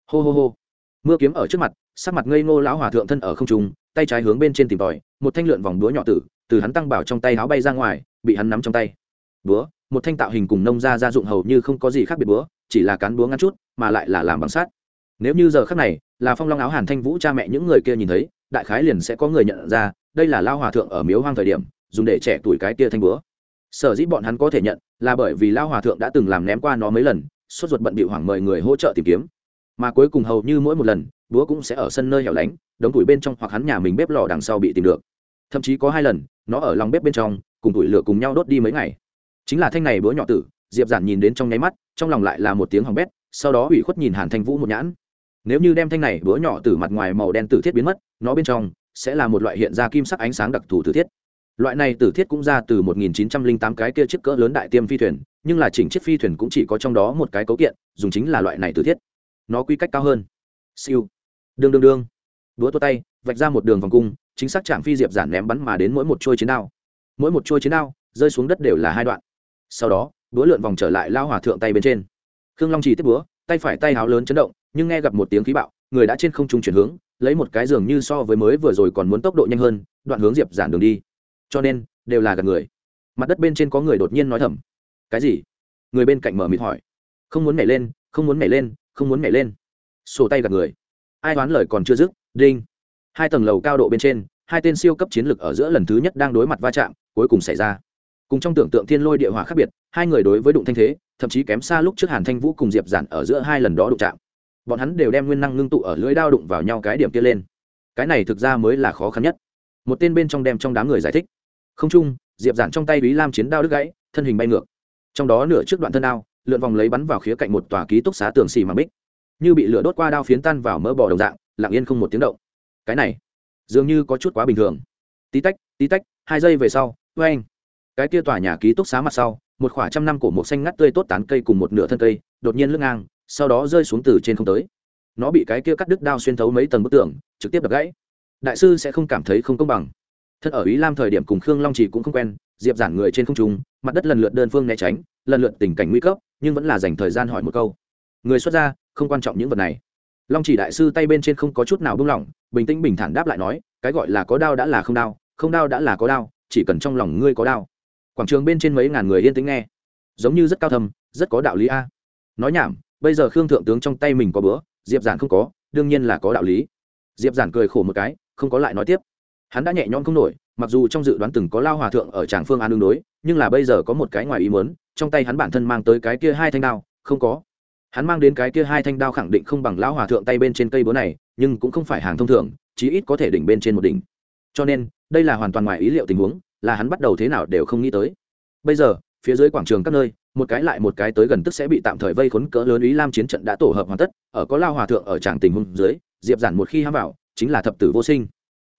Hô hô hô. Mưa kiếm ở trước mặt, sắc mặt ngây ngô lão hòa thượng thân ở không trung, tay trái hướng bên trên tìm tòi, một thanh lượn vòng đũa nhỏ tử từ hắn tăng bảo trong tay áo bay ra ngoài, bị hắn nắm trong tay. Búa, một thanh tạo hình cùng nông ra gia dụng hầu như không có gì khác biệt búa, chỉ là cán búa ngắn chút, mà lại là làm bằng sắt. Nếu như giờ khắc này, là phong long áo hàn thanh vũ cha mẹ những người kia nhìn thấy, đại khái liền sẽ có người nhận ra, đây là lao hòa thượng ở miếu hoang thời điểm, dùng để trẻ tuổi cái tia thanh búa. Sở dĩ bọn hắn có thể nhận, là bởi vì lao hòa thượng đã từng làm ném qua nó mấy lần, sốt ruột bận bị hoảng mời người hỗ trợ tìm kiếm. Mà cuối cùng hầu như mỗi một lần, búa cũng sẽ ở sân nơi hẻo lánh, đống tuổi bên trong hoặc hắn nhà mình bếp lò đằng sau bị tìm được thậm chí có hai lần, nó ở lòng bếp bên trong, cùng tủi lửa cùng nhau đốt đi mấy ngày. Chính là thanh này búa nhỏ tử, diệp giản nhìn đến trong nháy mắt, trong lòng lại là một tiếng hỏng bét, sau đó ủy khuất nhìn hàn thanh vũ một nhãn. Nếu như đem thanh này búa nhỏ từ mặt ngoài màu đen tử thiết biến mất, nó bên trong sẽ là một loại hiện ra kim sắc ánh sáng đặc thù tử thiết. Loại này tử thiết cũng ra từ 1908 cái kia chiếc cỡ lớn đại tiêm phi thuyền, nhưng là chỉnh chiếc phi thuyền cũng chỉ có trong đó một cái cấu kiện, dùng chính là loại này tử thiết. Nó quy cách cao hơn. Siêu. Đương đương đương. Búa tua tay, vạch ra một đường vòng cung chính xác chạm phi diệp giản ném bắn mà đến mỗi một trôi chiến đao. Mỗi một trôi chiến đao, rơi xuống đất đều là hai đoạn. Sau đó đũa lượn vòng trở lại lao hỏa thượng tay bên trên. Khương long chỉ tiếp búa, tay phải tay háo lớn chấn động, nhưng nghe gặp một tiếng khí bạo, người đã trên không trung chuyển hướng, lấy một cái giường như so với mới vừa rồi còn muốn tốc độ nhanh hơn, đoạn hướng diệp giản đường đi. Cho nên, đều là gặp người. Mặt đất bên trên có người đột nhiên nói thầm. Cái gì? Người bên cạnh mở mịt hỏi. Không muốn nhảy lên, không muốn nhảy lên, không muốn nhảy lên. Sổ tay gặp người. Ai đoán lời còn chưa dứt? Đinh hai tầng lầu cao độ bên trên, hai tên siêu cấp chiến lược ở giữa lần thứ nhất đang đối mặt va chạm, cuối cùng xảy ra. Cùng trong tưởng tượng thiên lôi địa hỏa khác biệt, hai người đối với đụng thanh thế, thậm chí kém xa lúc trước hàn thanh vũ cùng diệp giản ở giữa hai lần đó đụng chạm. Bọn hắn đều đem nguyên năng ngưng tụ ở lưỡi đao đụng vào nhau cái điểm kia lên. Cái này thực ra mới là khó khăn nhất. Một tên bên trong đem trong đám người giải thích. Không chung, diệp giản trong tay bí lam chiến đao đứt gãy, thân hình bay ngược. Trong đó nửa trước đoạn thân đao, lượn vòng lấy bắn vào khía cạnh một tòa ký túc xá tường xì mà bích. Như bị lửa đốt qua đao phiến tan vào mỡ bò đồng dạng, lặng yên không một tiếng động cái này dường như có chút quá bình thường. Tí tách tí tách, hai giây về sau vê anh, cái kia tòa nhà ký túc xá mặt sau, một khoảng trăm năm cổ một xanh ngắt tươi tốt tán cây cùng một nửa thân cây, đột nhiên lưng ngang, sau đó rơi xuống từ trên không tới. Nó bị cái kia cắt đứt đao xuyên thấu mấy tầng bức tường, trực tiếp đập gãy. Đại sư sẽ không cảm thấy không công bằng. Thân ở ý lam thời điểm cùng khương long chỉ cũng không quen, diệp giản người trên không trung, mặt đất lần lượt đơn phương né tránh, lần lượt tình cảnh nguy cấp, nhưng vẫn là dành thời gian hỏi một câu. Người xuất ra không quan trọng những vật này long chỉ đại sư tay bên trên không có chút nào buông lỏng, bình tĩnh bình thản đáp lại nói, cái gọi là có đao đã là không đao không đao đã là có đao, chỉ cần trong lòng ngươi có đao. Quảng trường bên trên mấy ngàn người yên tĩnh nghe. Giống như rất cao thầm rất có đạo lý a. Nói nhảm, bây giờ khương thượng tướng trong tay mình có bữa, diệp giản không có, đương nhiên là có đạo lý. Diệp giản cười khổ một cái, không có lại nói tiếp. Hắn đã nhẹ nhõm không nổi, mặc dù trong dự đoán từng có lao hòa thượng ở tràng phương an đương đối, nhưng là bây giờ có một cái ngoài ý muốn, trong tay hắn bản thân mang tới cái kia hai thanh đao, không có hắn mang đến cái kia hai thanh đao khẳng định không bằng lão hòa thượng tay bên trên cây búa này, nhưng cũng không phải hàng thông thường, chí ít có thể đỉnh bên trên một đỉnh. Cho nên, đây là hoàn toàn ngoài ý liệu tình huống, là hắn bắt đầu thế nào đều không nghĩ tới. Bây giờ, phía dưới quảng trường các nơi, một cái lại một cái tới gần tức sẽ bị tạm thời vây khốn cỡ lớn ý lam chiến trận đã tổ hợp hoàn tất, ở có lao hòa thượng ở tràng tình huống dưới, diệp giản một khi hám vào, chính là thập tử vô sinh.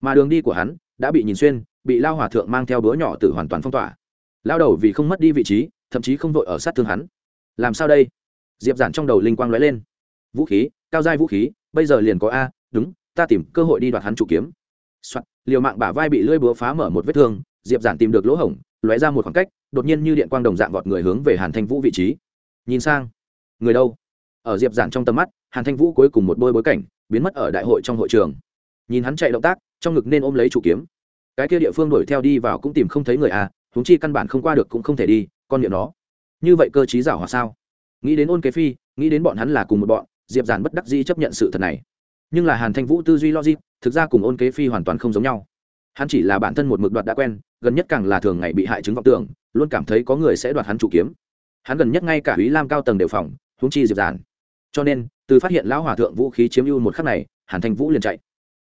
Mà đường đi của hắn, đã bị nhìn xuyên, bị lao hòa thượng mang theo búa nhỏ tử hoàn toàn phong tỏa. Lao đầu vì không mất đi vị trí, thậm chí không vội ở sát thương hắn. Làm sao đây? Diệp giản trong đầu linh quang lóe lên. Vũ khí cao giai vũ khí bây giờ liền có a đúng ta tìm cơ hội đi đoạt hắn chủ kiếm. Soạn, liều mạng bả vai bị lưỡi búa phá mở một vết thương diệp giản tìm được lỗ hổng lóe ra một khoảng cách đột nhiên như điện quang đồng dạng vọt người hướng về hàn thanh vũ vị trí. Nhìn sang người đâu? Ở diệp giản trong tầm mắt hàn thanh vũ cuối cùng một bôi bối cảnh biến mất ở đại hội trong hội trường. Nhìn hắn chạy động tác trong ngực nên ôm lấy chủ kiếm. Cái kia địa phương đuổi theo đi vào cũng tìm không thấy người à huống chi căn bản không qua được cũng không thể đi con niệm nó. Như vậy cơ chí giảo hòa sao? Nghĩ đến ôn kế phi, nghĩ đến bọn hắn là cùng một bọn, diệp giản bất đắc dĩ chấp nhận sự thật này. Nhưng là hàn thanh vũ tư duy logic, thực ra cùng ôn kế phi hoàn toàn không giống nhau. Hắn chỉ là bản thân một mực đoạt đã quen, gần nhất càng là thường ngày bị hại chứng vọng tưởng, luôn cảm thấy có người sẽ đoạt hắn chủ kiếm. Hắn gần nhất ngay cả ý lam cao tầng đều phòng húng chi diệp giản. Cho nên, từ phát hiện lão hòa thượng vũ khí chiếm ưu một khắc này, hàn thanh vũ liền chạy.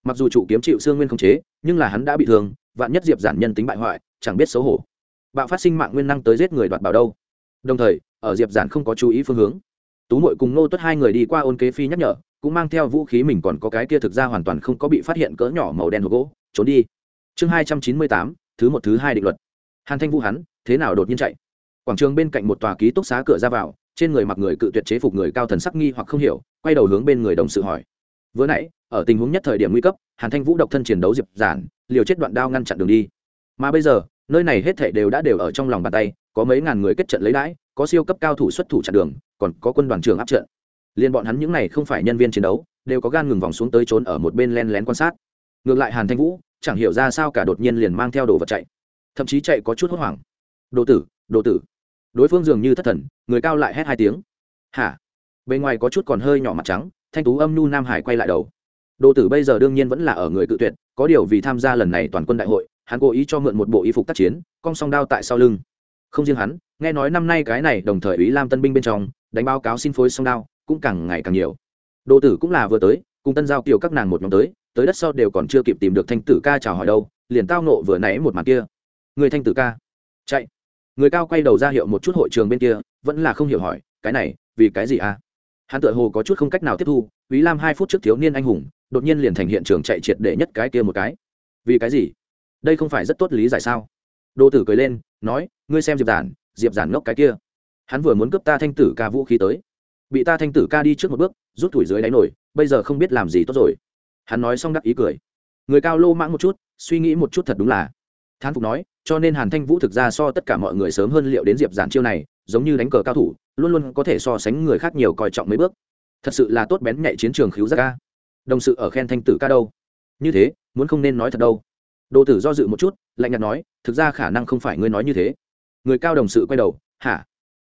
Mặc dù chủ kiếm chịu xương nguyên không chế, nhưng là hắn đã bị thương, vạn nhất diệp giản nhân tính bại hoại, chẳng biết xấu hổ. Bạo phát sinh mạng nguyên năng tới giết người đoạt bảo đâu. Đồng thời ở diệp giản không có chú ý phương hướng. Tú mội cùng nô tuất hai người đi qua ôn kế phi nhắc nhở, cũng mang theo vũ khí mình còn có cái kia thực ra hoàn toàn không có bị phát hiện cỡ nhỏ màu đen hộp gỗ, trốn đi. Chương hai trăm chín mươi tám, thứ một thứ hai định luật. Hàn thanh vũ hắn, thế nào đột nhiên chạy? Quảng trường bên cạnh một tòa ký túc xá cửa ra vào, trên người mặc người cự tuyệt chế phục người cao thần sắc nghi hoặc không hiểu, quay đầu hướng bên người đồng sự hỏi. Vừa nãy, ở tình huống nhất thời điểm nguy cấp, hàn thanh vũ độc thân chiến đấu diệp giản, liều chết đoạn đao ngăn chặn đường đi. Mà bây giờ, nơi này hết thảy đều đã đều ở trong lòng bàn tay, có mấy ngàn người kết trận lấy đãi có siêu cấp cao thủ xuất thủ chặn đường, còn có quân đoàn trưởng áp trận. Liên bọn hắn những này không phải nhân viên chiến đấu, đều có gan ngừng vòng xuống tới trốn ở một bên len lén quan sát. Ngược lại hàn thanh vũ, chẳng hiểu ra sao cả đột nhiên liền mang theo đồ vật chạy. Thậm chí chạy có chút hốt hoảng. Đồ tử đồ tử. Đối phương dường như thất thần, người cao lại hét hai tiếng. Hả? Bên ngoài có chút còn hơi nhỏ mặt trắng, thanh tú âm nu nam hải quay lại đầu. Đồ tử bây giờ đương nhiên vẫn là ở người cự tuyệt, có điều vì tham gia lần này toàn quân đại hội, hắn cố ý cho mượn một bộ y phục tác chiến, cong song đao tại sau lưng không riêng hắn, nghe nói năm nay cái này đồng thời ý lam tân binh bên trong, đánh báo cáo xin phối song đao, cũng càng ngày càng nhiều. Đồ tử cũng là vừa tới, cùng tân giao kiều các nàng một nhóm tới tới đất sau đều còn chưa kịp tìm được thanh tử ca chào hỏi đâu, liền tao nộ vừa nãy một mặt kia. Người thanh tử ca, chạy. Người cao quay đầu ra hiệu một chút hội trường bên kia, vẫn là không hiểu hỏi, cái này, vì cái gì à? Hắn tựa hồ có chút không cách nào tiếp thu, ý lam hai phút trước thiếu niên anh hùng, đột nhiên liền thành hiện trường chạy triệt để nhất cái kia một cái. Vì cái gì? Đây không phải rất tốt lý giải sao? Đô tử cười lên, nói, ngươi xem diệp giản diệp giản ngốc cái kia. Hắn vừa muốn cướp ta thanh tử ca vũ khí tới. Bị ta thanh tử ca đi trước một bước, rút thủi dưới đáy nổi bây giờ không biết làm gì tốt rồi. Hắn nói xong đắc ý cười. Người cao lô mãng một chút, suy nghĩ một chút thật đúng là. Thán phục nói, cho nên hàn thanh vũ thực ra so tất cả mọi người sớm hơn liệu đến diệp giản chiêu này, giống như đánh cờ cao thủ, luôn luôn có thể so sánh người khác nhiều coi trọng mấy bước. Thật sự là tốt bén nhạy chiến trường khiếu giác ca. Đồng sự ở khen thanh tử ca đâu? Như thế, muốn không nên nói thật đâu đồ tử do dự một chút lạnh nhạt nói thực ra khả năng không phải ngươi nói như thế người cao đồng sự quay đầu hả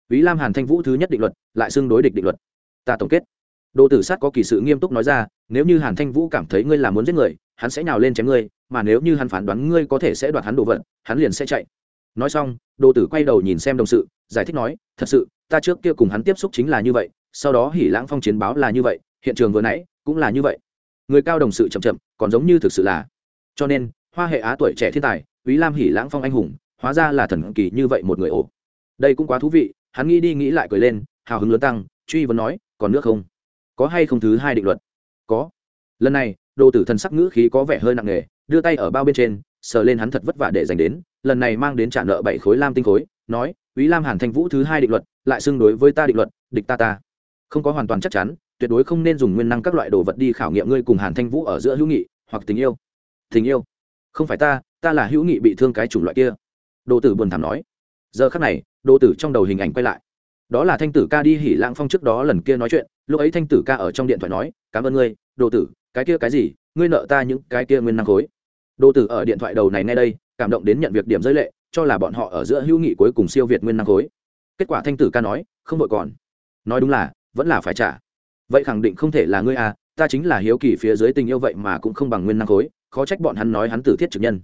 Ví Lam Hàn Thanh Vũ thứ nhất định luật, lại xưng đối địch định luật. Ta tổng kết. Đồ Tử Sát có kỳ sự nghiêm túc nói ra, nếu như Hàn Thanh Vũ cảm thấy ngươi là muốn giết người, hắn sẽ nhào lên chém ngươi, mà nếu như hắn phán đoán ngươi có thể sẽ đoạt hắn đồ vật, hắn liền sẽ chạy. Nói xong, Đồ Tử quay đầu nhìn xem đồng sự, giải thích nói, thật sự, ta trước kia cùng hắn tiếp xúc chính là như vậy, sau đó Hỉ Lãng Phong chiến báo là như vậy, hiện trường vừa nãy cũng là như vậy. Người cao đồng sự chậm chậm, còn giống như thực sự là. Cho nên, Hoa hệ Á tuổi trẻ thiên tài, Quý Lam Hỉ Lãng Phong anh hùng, hóa ra là thần kỳ như vậy một người ổ. Đây cũng quá thú vị, hắn nghĩ đi nghĩ lại cười lên hào hứng lớn tăng truy vấn nói còn nước không? Có hay không thứ hai định luật? Có. Lần này đồ tử thần sắc ngữ khí có vẻ hơi nặng nề đưa tay ở bao bên trên sờ lên hắn thật vất vả để dành đến lần này mang đến trả nợ bảy khối lam tinh khối nói ý lam hàn thanh vũ thứ hai định luật lại xưng đối với ta định luật địch ta ta. Không có hoàn toàn chắc chắn tuyệt đối không nên dùng nguyên năng các loại đồ vật đi khảo nghiệm ngươi cùng hàn thanh vũ ở giữa hữu nghị hoặc tình yêu. Tình yêu? Không phải ta ta là hữu nghị bị thương cái chủng loại kia. Đồ tử buồn thảm nói. Giờ khắc này đồ tử trong đầu hình ảnh quay lại. Đó là thanh tử ca đi hỉ lãng phong trước đó lần kia nói chuyện, lúc ấy thanh tử ca ở trong điện thoại nói, cảm ơn ngươi đồ tử, cái kia cái gì, ngươi nợ ta những cái kia nguyên năng khối. Đồ tử ở điện thoại đầu này ngay đây, cảm động đến nhận việc điểm giới lệ, cho là bọn họ ở giữa hữu nghị cuối cùng siêu việt nguyên năng khối. Kết quả thanh tử ca nói, không vội còn. Nói đúng là, vẫn là phải trả. Vậy khẳng định không thể là ngươi à ta chính là hiếu kỳ phía dưới tình yêu vậy mà cũng không bằng nguyên năng khối khó trách bọn hắn nói hắn tử thiết trực nhân.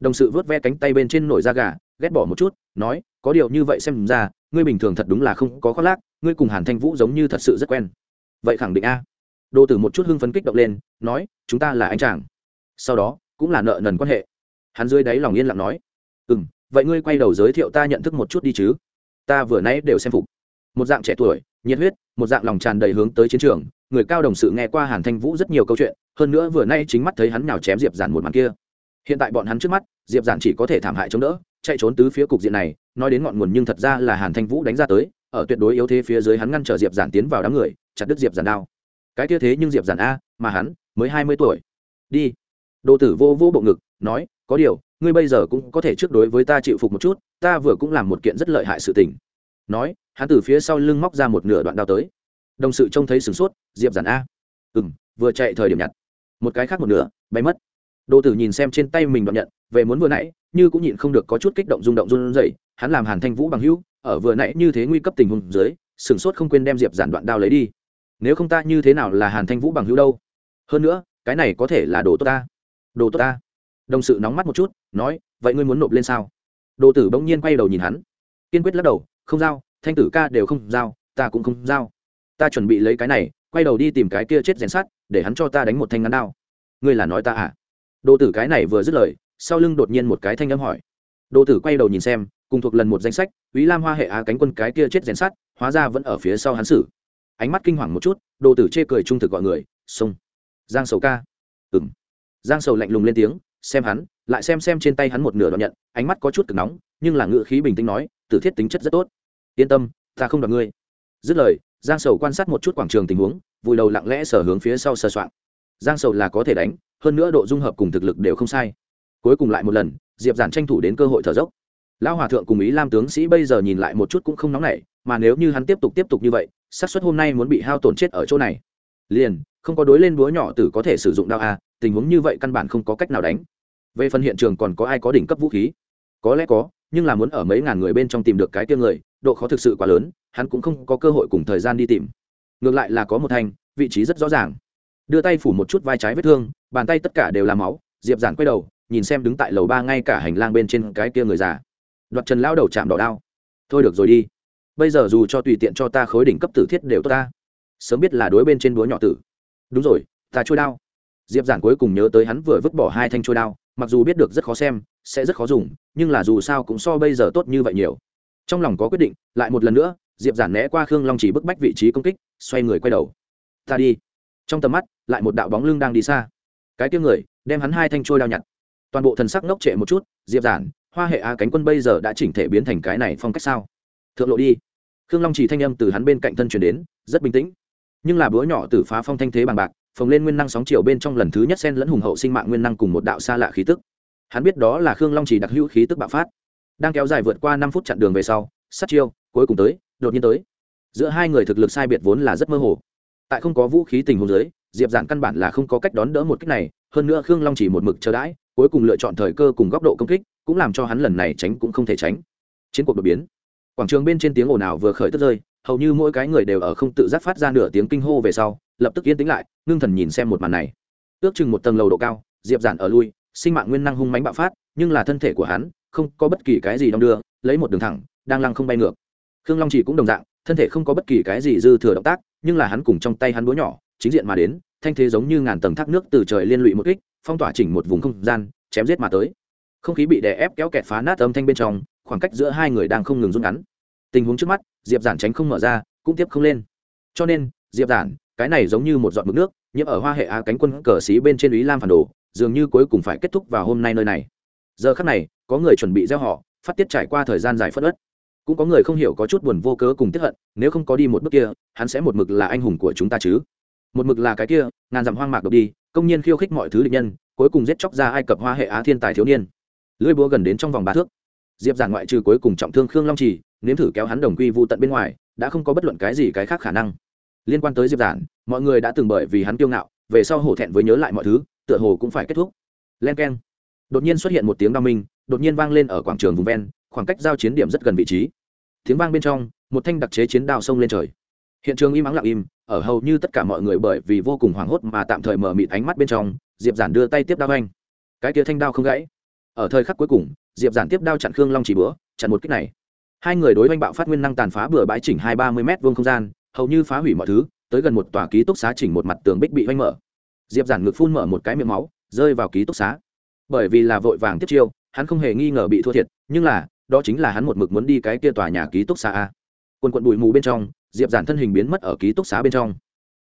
Đồng sự vớt ve cánh tay bên trên nổi da gà, ghét bỏ một chút, nói, có điều như vậy xem ra, ngươi bình thường thật đúng là không có khoác lác, ngươi cùng hàn thanh vũ giống như thật sự rất quen. Vậy khẳng định a. Đô tử một chút hưng phấn kích động lên, nói, chúng ta là anh chàng. Sau đó, cũng là nợ nần quan hệ. Hắn dưới đáy lòng yên lặng nói ừ m vậy ngươi quay đầu giới thiệu ta nhận thức một chút đi chứ? Ta vừa nay đều xem phục. Một dạng trẻ tuổi, nhiệt huyết, một dạng lòng tràn đầy hướng tới chiến trường, người cao đồng sự nghe qua hàn thanh vũ rất nhiều câu chuyện hơn nữa vừa nay chính mắt thấy hắn nào chém diệp giản một màn kia. Hiện tại bọn hắn trước mắt, diệp giản chỉ có thể thảm hại chống đỡ, chạy trốn tứ phía cục diện này, nói đến ngọn nguồn nhưng thật ra là hàn thanh vũ đánh ra tới, ở tuyệt đối yếu thế phía dưới hắn ngăn trở diệp giản tiến vào đám người, chặt đứt diệp giản đao. Cái kia thế nhưng diệp giản a, mà hắn, mới hai mươi tuổi. Đi. Đồ tử vô vô bộ ngực, nói, có điều, ngươi bây giờ cũng có thể trước đối với ta chịu phục một chút, ta vừa cũng làm một kiện rất lợi hại sự tình. Nói, hắn từ phía sau lưng móc ra một nửa đoạn đao tới. Đồng sự trông thấy sửng sốt, diệp giản a. Ừ m vừa chạy thời điểm nhặt một cái khác một nửa, bay mất. Đồ tử nhìn xem trên tay mình đoạn nhận, về muốn vừa nãy, như cũng nhịn không được có chút kích động rung động run rẩy, hắn làm hàn thanh vũ bằng hữu, ở vừa nãy như thế nguy cấp tình huống dưới sửng sốt không quên đem diệp giản đoạn đao lấy đi. Nếu không ta như thế nào là hàn thanh vũ bằng hữu đâu? Hơn nữa, cái này có thể là đồ tốt ta. Đồ tốt ta. Đồng sự nóng mắt một chút, nói, vậy ngươi muốn nộp lên sao? Đồ tử bỗng nhiên quay đầu nhìn hắn. Kiên quyết lắc đầu, không giao, thanh tử ca đều không giao, ta cũng không giao. Ta chuẩn bị lấy cái này quay đầu đi tìm cái kia chết rèn sắt để hắn cho ta đánh một thanh ngắn đao ngươi là nói ta à đồ tử cái này vừa dứt lời sau lưng đột nhiên một cái thanh âm hỏi đồ tử quay đầu nhìn xem cùng thuộc lần một danh sách Úy Lam Hoa hệ á cánh quân cái kia chết rèn sắt, hóa ra vẫn ở phía sau hắn xử. Ánh mắt kinh hoàng một chút, đồ tử chê cười trung thực gọi người, "Xông." Giang Sầu ca. Ừm. Giang Sầu lạnh lùng lên tiếng, xem hắn, lại xem xem trên tay hắn một nửa đoạn nhận, ánh mắt có chút cực nóng, nhưng là ngữ khí bình tĩnh nói, "Tử thiết tính chất rất tốt. Yên tâm, ta không đoạt ngươi." Dứt lời, Giang Sầu quan sát một chút quảng trường tình huống, vùi đầu lặng lẽ sở hướng phía sau sờ soạn. Giang Sầu là có thể đánh, hơn nữa độ dung hợp cùng thực lực đều không sai. Cuối cùng lại một lần diệp giản tranh thủ đến cơ hội thở dốc. Lão hòa thượng cùng ý lam tướng sĩ bây giờ nhìn lại một chút cũng không nóng nảy mà nếu như hắn tiếp tục tiếp tục như vậy xác suất hôm nay muốn bị hao tổn chết ở chỗ này. Liền không có đối lên búa nhỏ tử có thể sử dụng đao a tình huống như vậy căn bản không có cách nào đánh. Về phần hiện trường còn có ai có đỉnh cấp vũ khí? Có lẽ có nhưng là muốn ở mấy ngàn người bên trong tìm được cái tiêu người độ khó thực sự quá lớn, hắn cũng không có cơ hội cùng thời gian đi tìm. Ngược lại là có một thanh vị trí rất rõ ràng. Đưa tay phủ một chút vai trái vết thương, bàn tay tất cả đều là máu, diệp giản quay đầu, nhìn xem đứng tại lầu ba ngay cả hành lang bên trên cái kia người già. Đoạt trần lao đầu chạm đỏ đao. Thôi được rồi đi. Bây giờ dù cho tùy tiện cho ta khối đỉnh cấp tử thiết đều tốt ta. Sớm biết là đối bên trên đúa nhỏ tử. Đúng rồi, ta trôi đao. Diệp giản cuối cùng nhớ tới hắn vừa vứt bỏ hai thanh trôi đao, mặc dù biết được rất khó xem, sẽ rất khó dùng, nhưng là dù sao cũng so bây giờ tốt như vậy nhiều trong lòng có quyết định, lại một lần nữa, diệp giản né qua khương long chỉ bức bách vị trí công kích, xoay người quay đầu. Ta đi. Trong tầm mắt, lại một đạo bóng lưng đang đi xa. Cái tiếng người, đem hắn hai thanh trôi đao nhặt. Toàn bộ thần sắc ngốc trệ một chút, diệp giản, hoa hệ a cánh quân bây giờ đã chỉnh thể biến thành cái này phong cách sao? Thượng lộ đi. Khương long chỉ thanh âm từ hắn bên cạnh thân chuyển đến, rất bình tĩnh. Nhưng là búa nhỏ từ phá phong thanh thế bằng bạc, phồng lên nguyên năng sóng chiều bên trong lần thứ nhất xen lẫn hùng hậu sinh mạng nguyên năng cùng một đạo xa lạ khí tức. Hắn biết đó là khương long chỉ đặc hữu khí tức bạo phát đang kéo dài vượt qua năm phút chặn đường về sau, sát chiêu, cuối cùng tới, đột nhiên tới. Giữa hai người thực lực sai biệt vốn là rất mơ hồ. Tại không có vũ khí tình huống giới diệp giản căn bản là không có cách đón đỡ một cách này, hơn nữa khương long chỉ một mực chờ đãi, cuối cùng lựa chọn thời cơ cùng góc độ công kích, cũng làm cho hắn lần này tránh cũng không thể tránh. Chiến cuộc đột biến. Quảng trường bên trên tiếng ồn ào vừa khởi tức rơi, hầu như mỗi cái người đều ở không tự giác phát ra nửa tiếng kinh hô về sau, lập tức yên tĩnh lại, ngưng thần nhìn xem một màn này. Ước chừng một tầng lầu độ cao, diệp giản ở lui, sinh mạng nguyên năng hung mánh bạo phát, nhưng là thân thể của hắn không có bất kỳ cái gì đong đưa, lấy một đường thẳng, đang lăng không bay ngược. Khương long chỉ cũng đồng dạng, thân thể không có bất kỳ cái gì dư thừa động tác, nhưng là hắn cùng trong tay hắn búa nhỏ, chính diện mà đến, thanh thế giống như ngàn tầng thác nước từ trời liên lụy một kích, phong tỏa chỉnh một vùng không gian, chém giết mà tới. Không khí bị đè ép kéo kẹt phá nát âm thanh bên trong, khoảng cách giữa hai người đang không ngừng rút ngắn. Tình huống trước mắt, diệp giản tránh không mở ra, cũng tiếp không lên. Cho nên, diệp giản, cái này giống như một giọt mực nước, nhiễm ở hoa hệ á cánh quân cờ xí bên trên ý lam phản đồ, dường như cuối cùng phải kết thúc vào hôm nay nơi này giờ khắc này, có người chuẩn bị gieo họ, phát tiết trải qua thời gian dài phất ớt. Cũng có người không hiểu có chút buồn vô cớ cùng tiếp hận, nếu không có đi một bước kia, hắn sẽ một mực là anh hùng của chúng ta chứ. Một mực là cái kia, ngàn dặm hoang mạc độc đi, công nhiên khiêu khích mọi thứ địch nhân, cuối cùng giết chóc ra ai cập hoa hệ á thiên tài thiếu niên. Lưỡi búa gần đến trong vòng ba thước. Diệp giản ngoại trừ cuối cùng trọng thương khương long trì, nếm thử kéo hắn đồng quy vụ tận bên ngoài, đã không có bất luận cái gì cái khác khả năng. Liên quan tới diệp giản, mọi người đã từng bởi vì hắn kiêu ngạo, về sau hổ thẹn với nhớ lại mọi thứ, tựa hồ cũng phải kết thúc. Len keng đột nhiên xuất hiện một tiếng đao minh, đột nhiên vang lên ở quảng trường vùng ven, khoảng cách giao chiến điểm rất gần vị trí. Tiếng vang bên trong, một thanh đặc chế chiến đao xông lên trời. Hiện trường im ắng lặng im, ở hầu như tất cả mọi người bởi vì vô cùng hoảng hốt mà tạm thời mở mịt ánh mắt bên trong, diệp giản đưa tay tiếp đao anh. Cái kia thanh đao không gãy. Ở thời khắc cuối cùng, diệp giản tiếp đao chặn khương long chỉ bữa, chặn một kích này. Hai người đối oanh bạo phát nguyên năng tàn phá bừa bãi chỉnh hai ba mươi m vuông không gian, hầu như phá hủy mọi thứ, tới gần một tòa ký túc xá chỉnh một mặt tường bích bị oanh mở. Diệp giản ngực phun mở một cái miệng máu, rơi vào ký túc xá bởi vì là vội vàng tiếp chiêu, hắn không hề nghi ngờ bị thua thiệt, nhưng là, đó chính là hắn một mực muốn đi cái kia tòa nhà ký túc xá a. Quần quận bụi mù bên trong, diệp giản thân hình biến mất ở ký túc xá bên trong.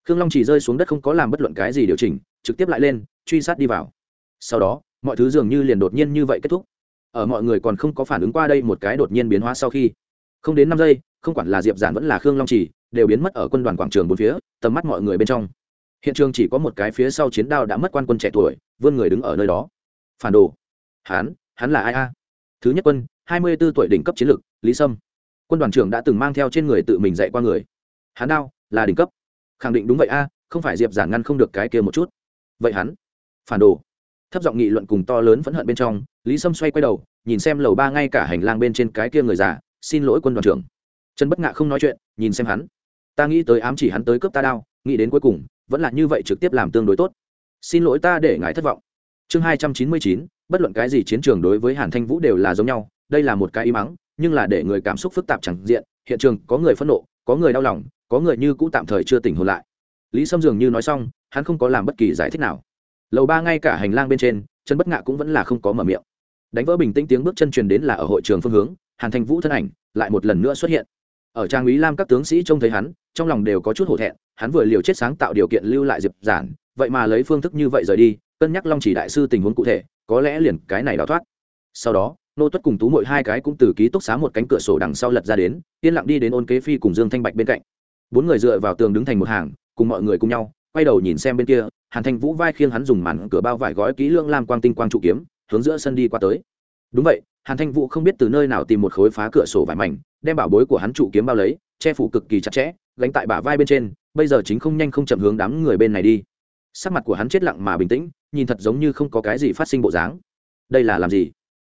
Khương long chỉ rơi xuống đất không có làm bất luận cái gì điều chỉnh, trực tiếp lại lên, truy sát đi vào. Sau đó, mọi thứ dường như liền đột nhiên như vậy kết thúc. Ở mọi người còn không có phản ứng qua đây một cái đột nhiên biến hóa sau khi, không đến năm giây, không quản là diệp giản vẫn là khương long chỉ, đều biến mất ở quân đoàn quảng trường bốn phía, tầm mắt mọi người bên trong. Hiện trường chỉ có một cái phía sau chiến đao đã mất quan quân trẻ tuổi, vươn người đứng ở nơi đó phản đồ. Hắn hắn là ai a? Thứ nhất quân, hai mươi 24 tuổi đỉnh cấp chiến lược, lý sâm. Quân đoàn trưởng đã từng mang theo trên người tự mình dạy qua người. Hắn đao, là đỉnh cấp. Khẳng định đúng vậy a, không phải diệp giản ngăn không được cái kia một chút. Vậy hắn? Phản đồ. Thấp giọng nghị luận cùng to lớn phẫn hận bên trong, lý sâm xoay quay đầu, nhìn xem lầu ba ngay cả hành lang bên trên cái kia người già, xin lỗi quân đoàn trưởng. Trần bất ngạ không nói chuyện, nhìn xem hắn. Ta nghĩ tới ám chỉ hắn tới cướp ta đao, nghĩ đến cuối cùng, vẫn là như vậy trực tiếp làm tương đối tốt. Xin lỗi ta để ngài thất vọng chương hai trăm chín mươi chín, bất luận cái gì chiến trường đối với hàn thanh vũ đều là giống nhau, đây là một cái y mắng, nhưng là để người cảm xúc phức tạp chẳng diện, hiện trường có người phẫn nộ, có người đau lòng, có người như cũ tạm thời chưa tỉnh hồn lại. Lý sâm dường như nói xong, hắn không có làm bất kỳ giải thích nào. Lầu ba ngay cả hành lang bên trên chân bất ngạ cũng vẫn là không có mở miệng. Đánh vỡ bình tĩnh tiếng bước chân truyền đến là ở hội trường phương hướng, hàn thanh vũ thân ảnh lại một lần nữa xuất hiện. Ở trang úy lam các tướng sĩ trông thấy hắn, trong lòng đều có chút hổ thẹn, hắn vừa liều chết sáng tạo điều kiện lưu lại diệp giản, vậy mà lấy phương thức như vậy rời đi cân nhắc long chỉ đại sư tình huống cụ thể, có lẽ liền cái này đào thoát. Sau đó, nô tuất cùng tú mội hai cái cũng từ ký túc xá một cánh cửa sổ đằng sau lật ra đến, yên lặng đi đến ôn kế phi cùng dương thanh bạch bên cạnh. Bốn người dựa vào tường đứng thành một hàng, cùng mọi người cùng nhau, quay đầu nhìn xem bên kia, hàn thanh vũ vai khiêng hắn dùng màn cửa bao vải gói kỹ lưỡng lam quang tinh quang trụ kiếm, hướng giữa sân đi qua tới. Đúng vậy, hàn thanh vũ không biết từ nơi nào tìm một khối phá cửa sổ vải mảnh, đem bảo bối của hắn trụ kiếm bao lấy, che phủ cực kỳ chặt chẽ, gánh tại bả vai bên trên, bây giờ chính không nhanh không chậm hướng đám người bên này đi sắc mặt của hắn chết lặng mà bình tĩnh, nhìn thật giống như không có cái gì phát sinh bộ dáng. Đây là làm gì?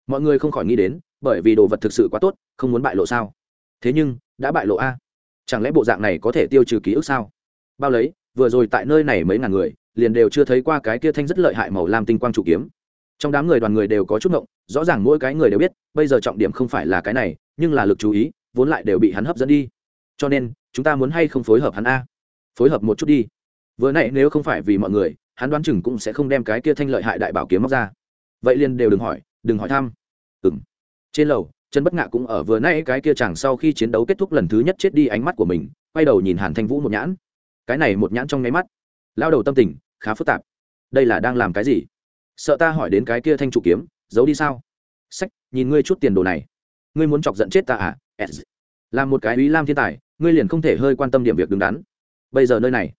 Mọi người không khỏi nghĩ đến, bởi vì đồ vật thực sự quá tốt, không muốn bại lộ sao? Thế nhưng, đã bại lộ a. Chẳng lẽ bộ dạng này có thể tiêu trừ ký ức sao? Bao lấy, vừa rồi tại nơi này mấy ngàn người, liền đều chưa thấy qua cái kia thanh rất lợi hại màu lam tinh quang chủ kiếm. Trong đám người đoàn người đều có chút ngộng, rõ ràng mỗi cái người đều biết, bây giờ trọng điểm không phải là cái này, nhưng là lực chú ý, vốn lại đều bị hắn hấp dẫn đi. Cho nên, chúng ta muốn hay không phối hợp hắn a? Phối hợp một chút đi vừa nãy nếu không phải vì mọi người, hắn đoán chừng cũng sẽ không đem cái kia thanh lợi hại đại bảo kiếm móc ra. Vậy liền đều đừng hỏi đừng hỏi thăm. Ừng trên lầu, trần bất ngạ cũng ở vừa nãy cái kia chẳng sau khi chiến đấu kết thúc lần thứ nhất chết đi ánh mắt của mình, quay đầu nhìn hàn thanh vũ một nhãn. Cái này một nhãn trong nháy mắt. Lao đầu tâm tình, khá phức tạp. Đây là đang làm cái gì? Sợ ta hỏi đến cái kia thanh trụ kiếm, giấu đi sao? Sách, nhìn ngươi chút tiền đồ này. Ngươi muốn chọc giận chết ta à? Làm một cái ý lam thiên tài, ngươi liền không thể hơi quan tâm điểm việc đứng đắn. Bây giờ nơi này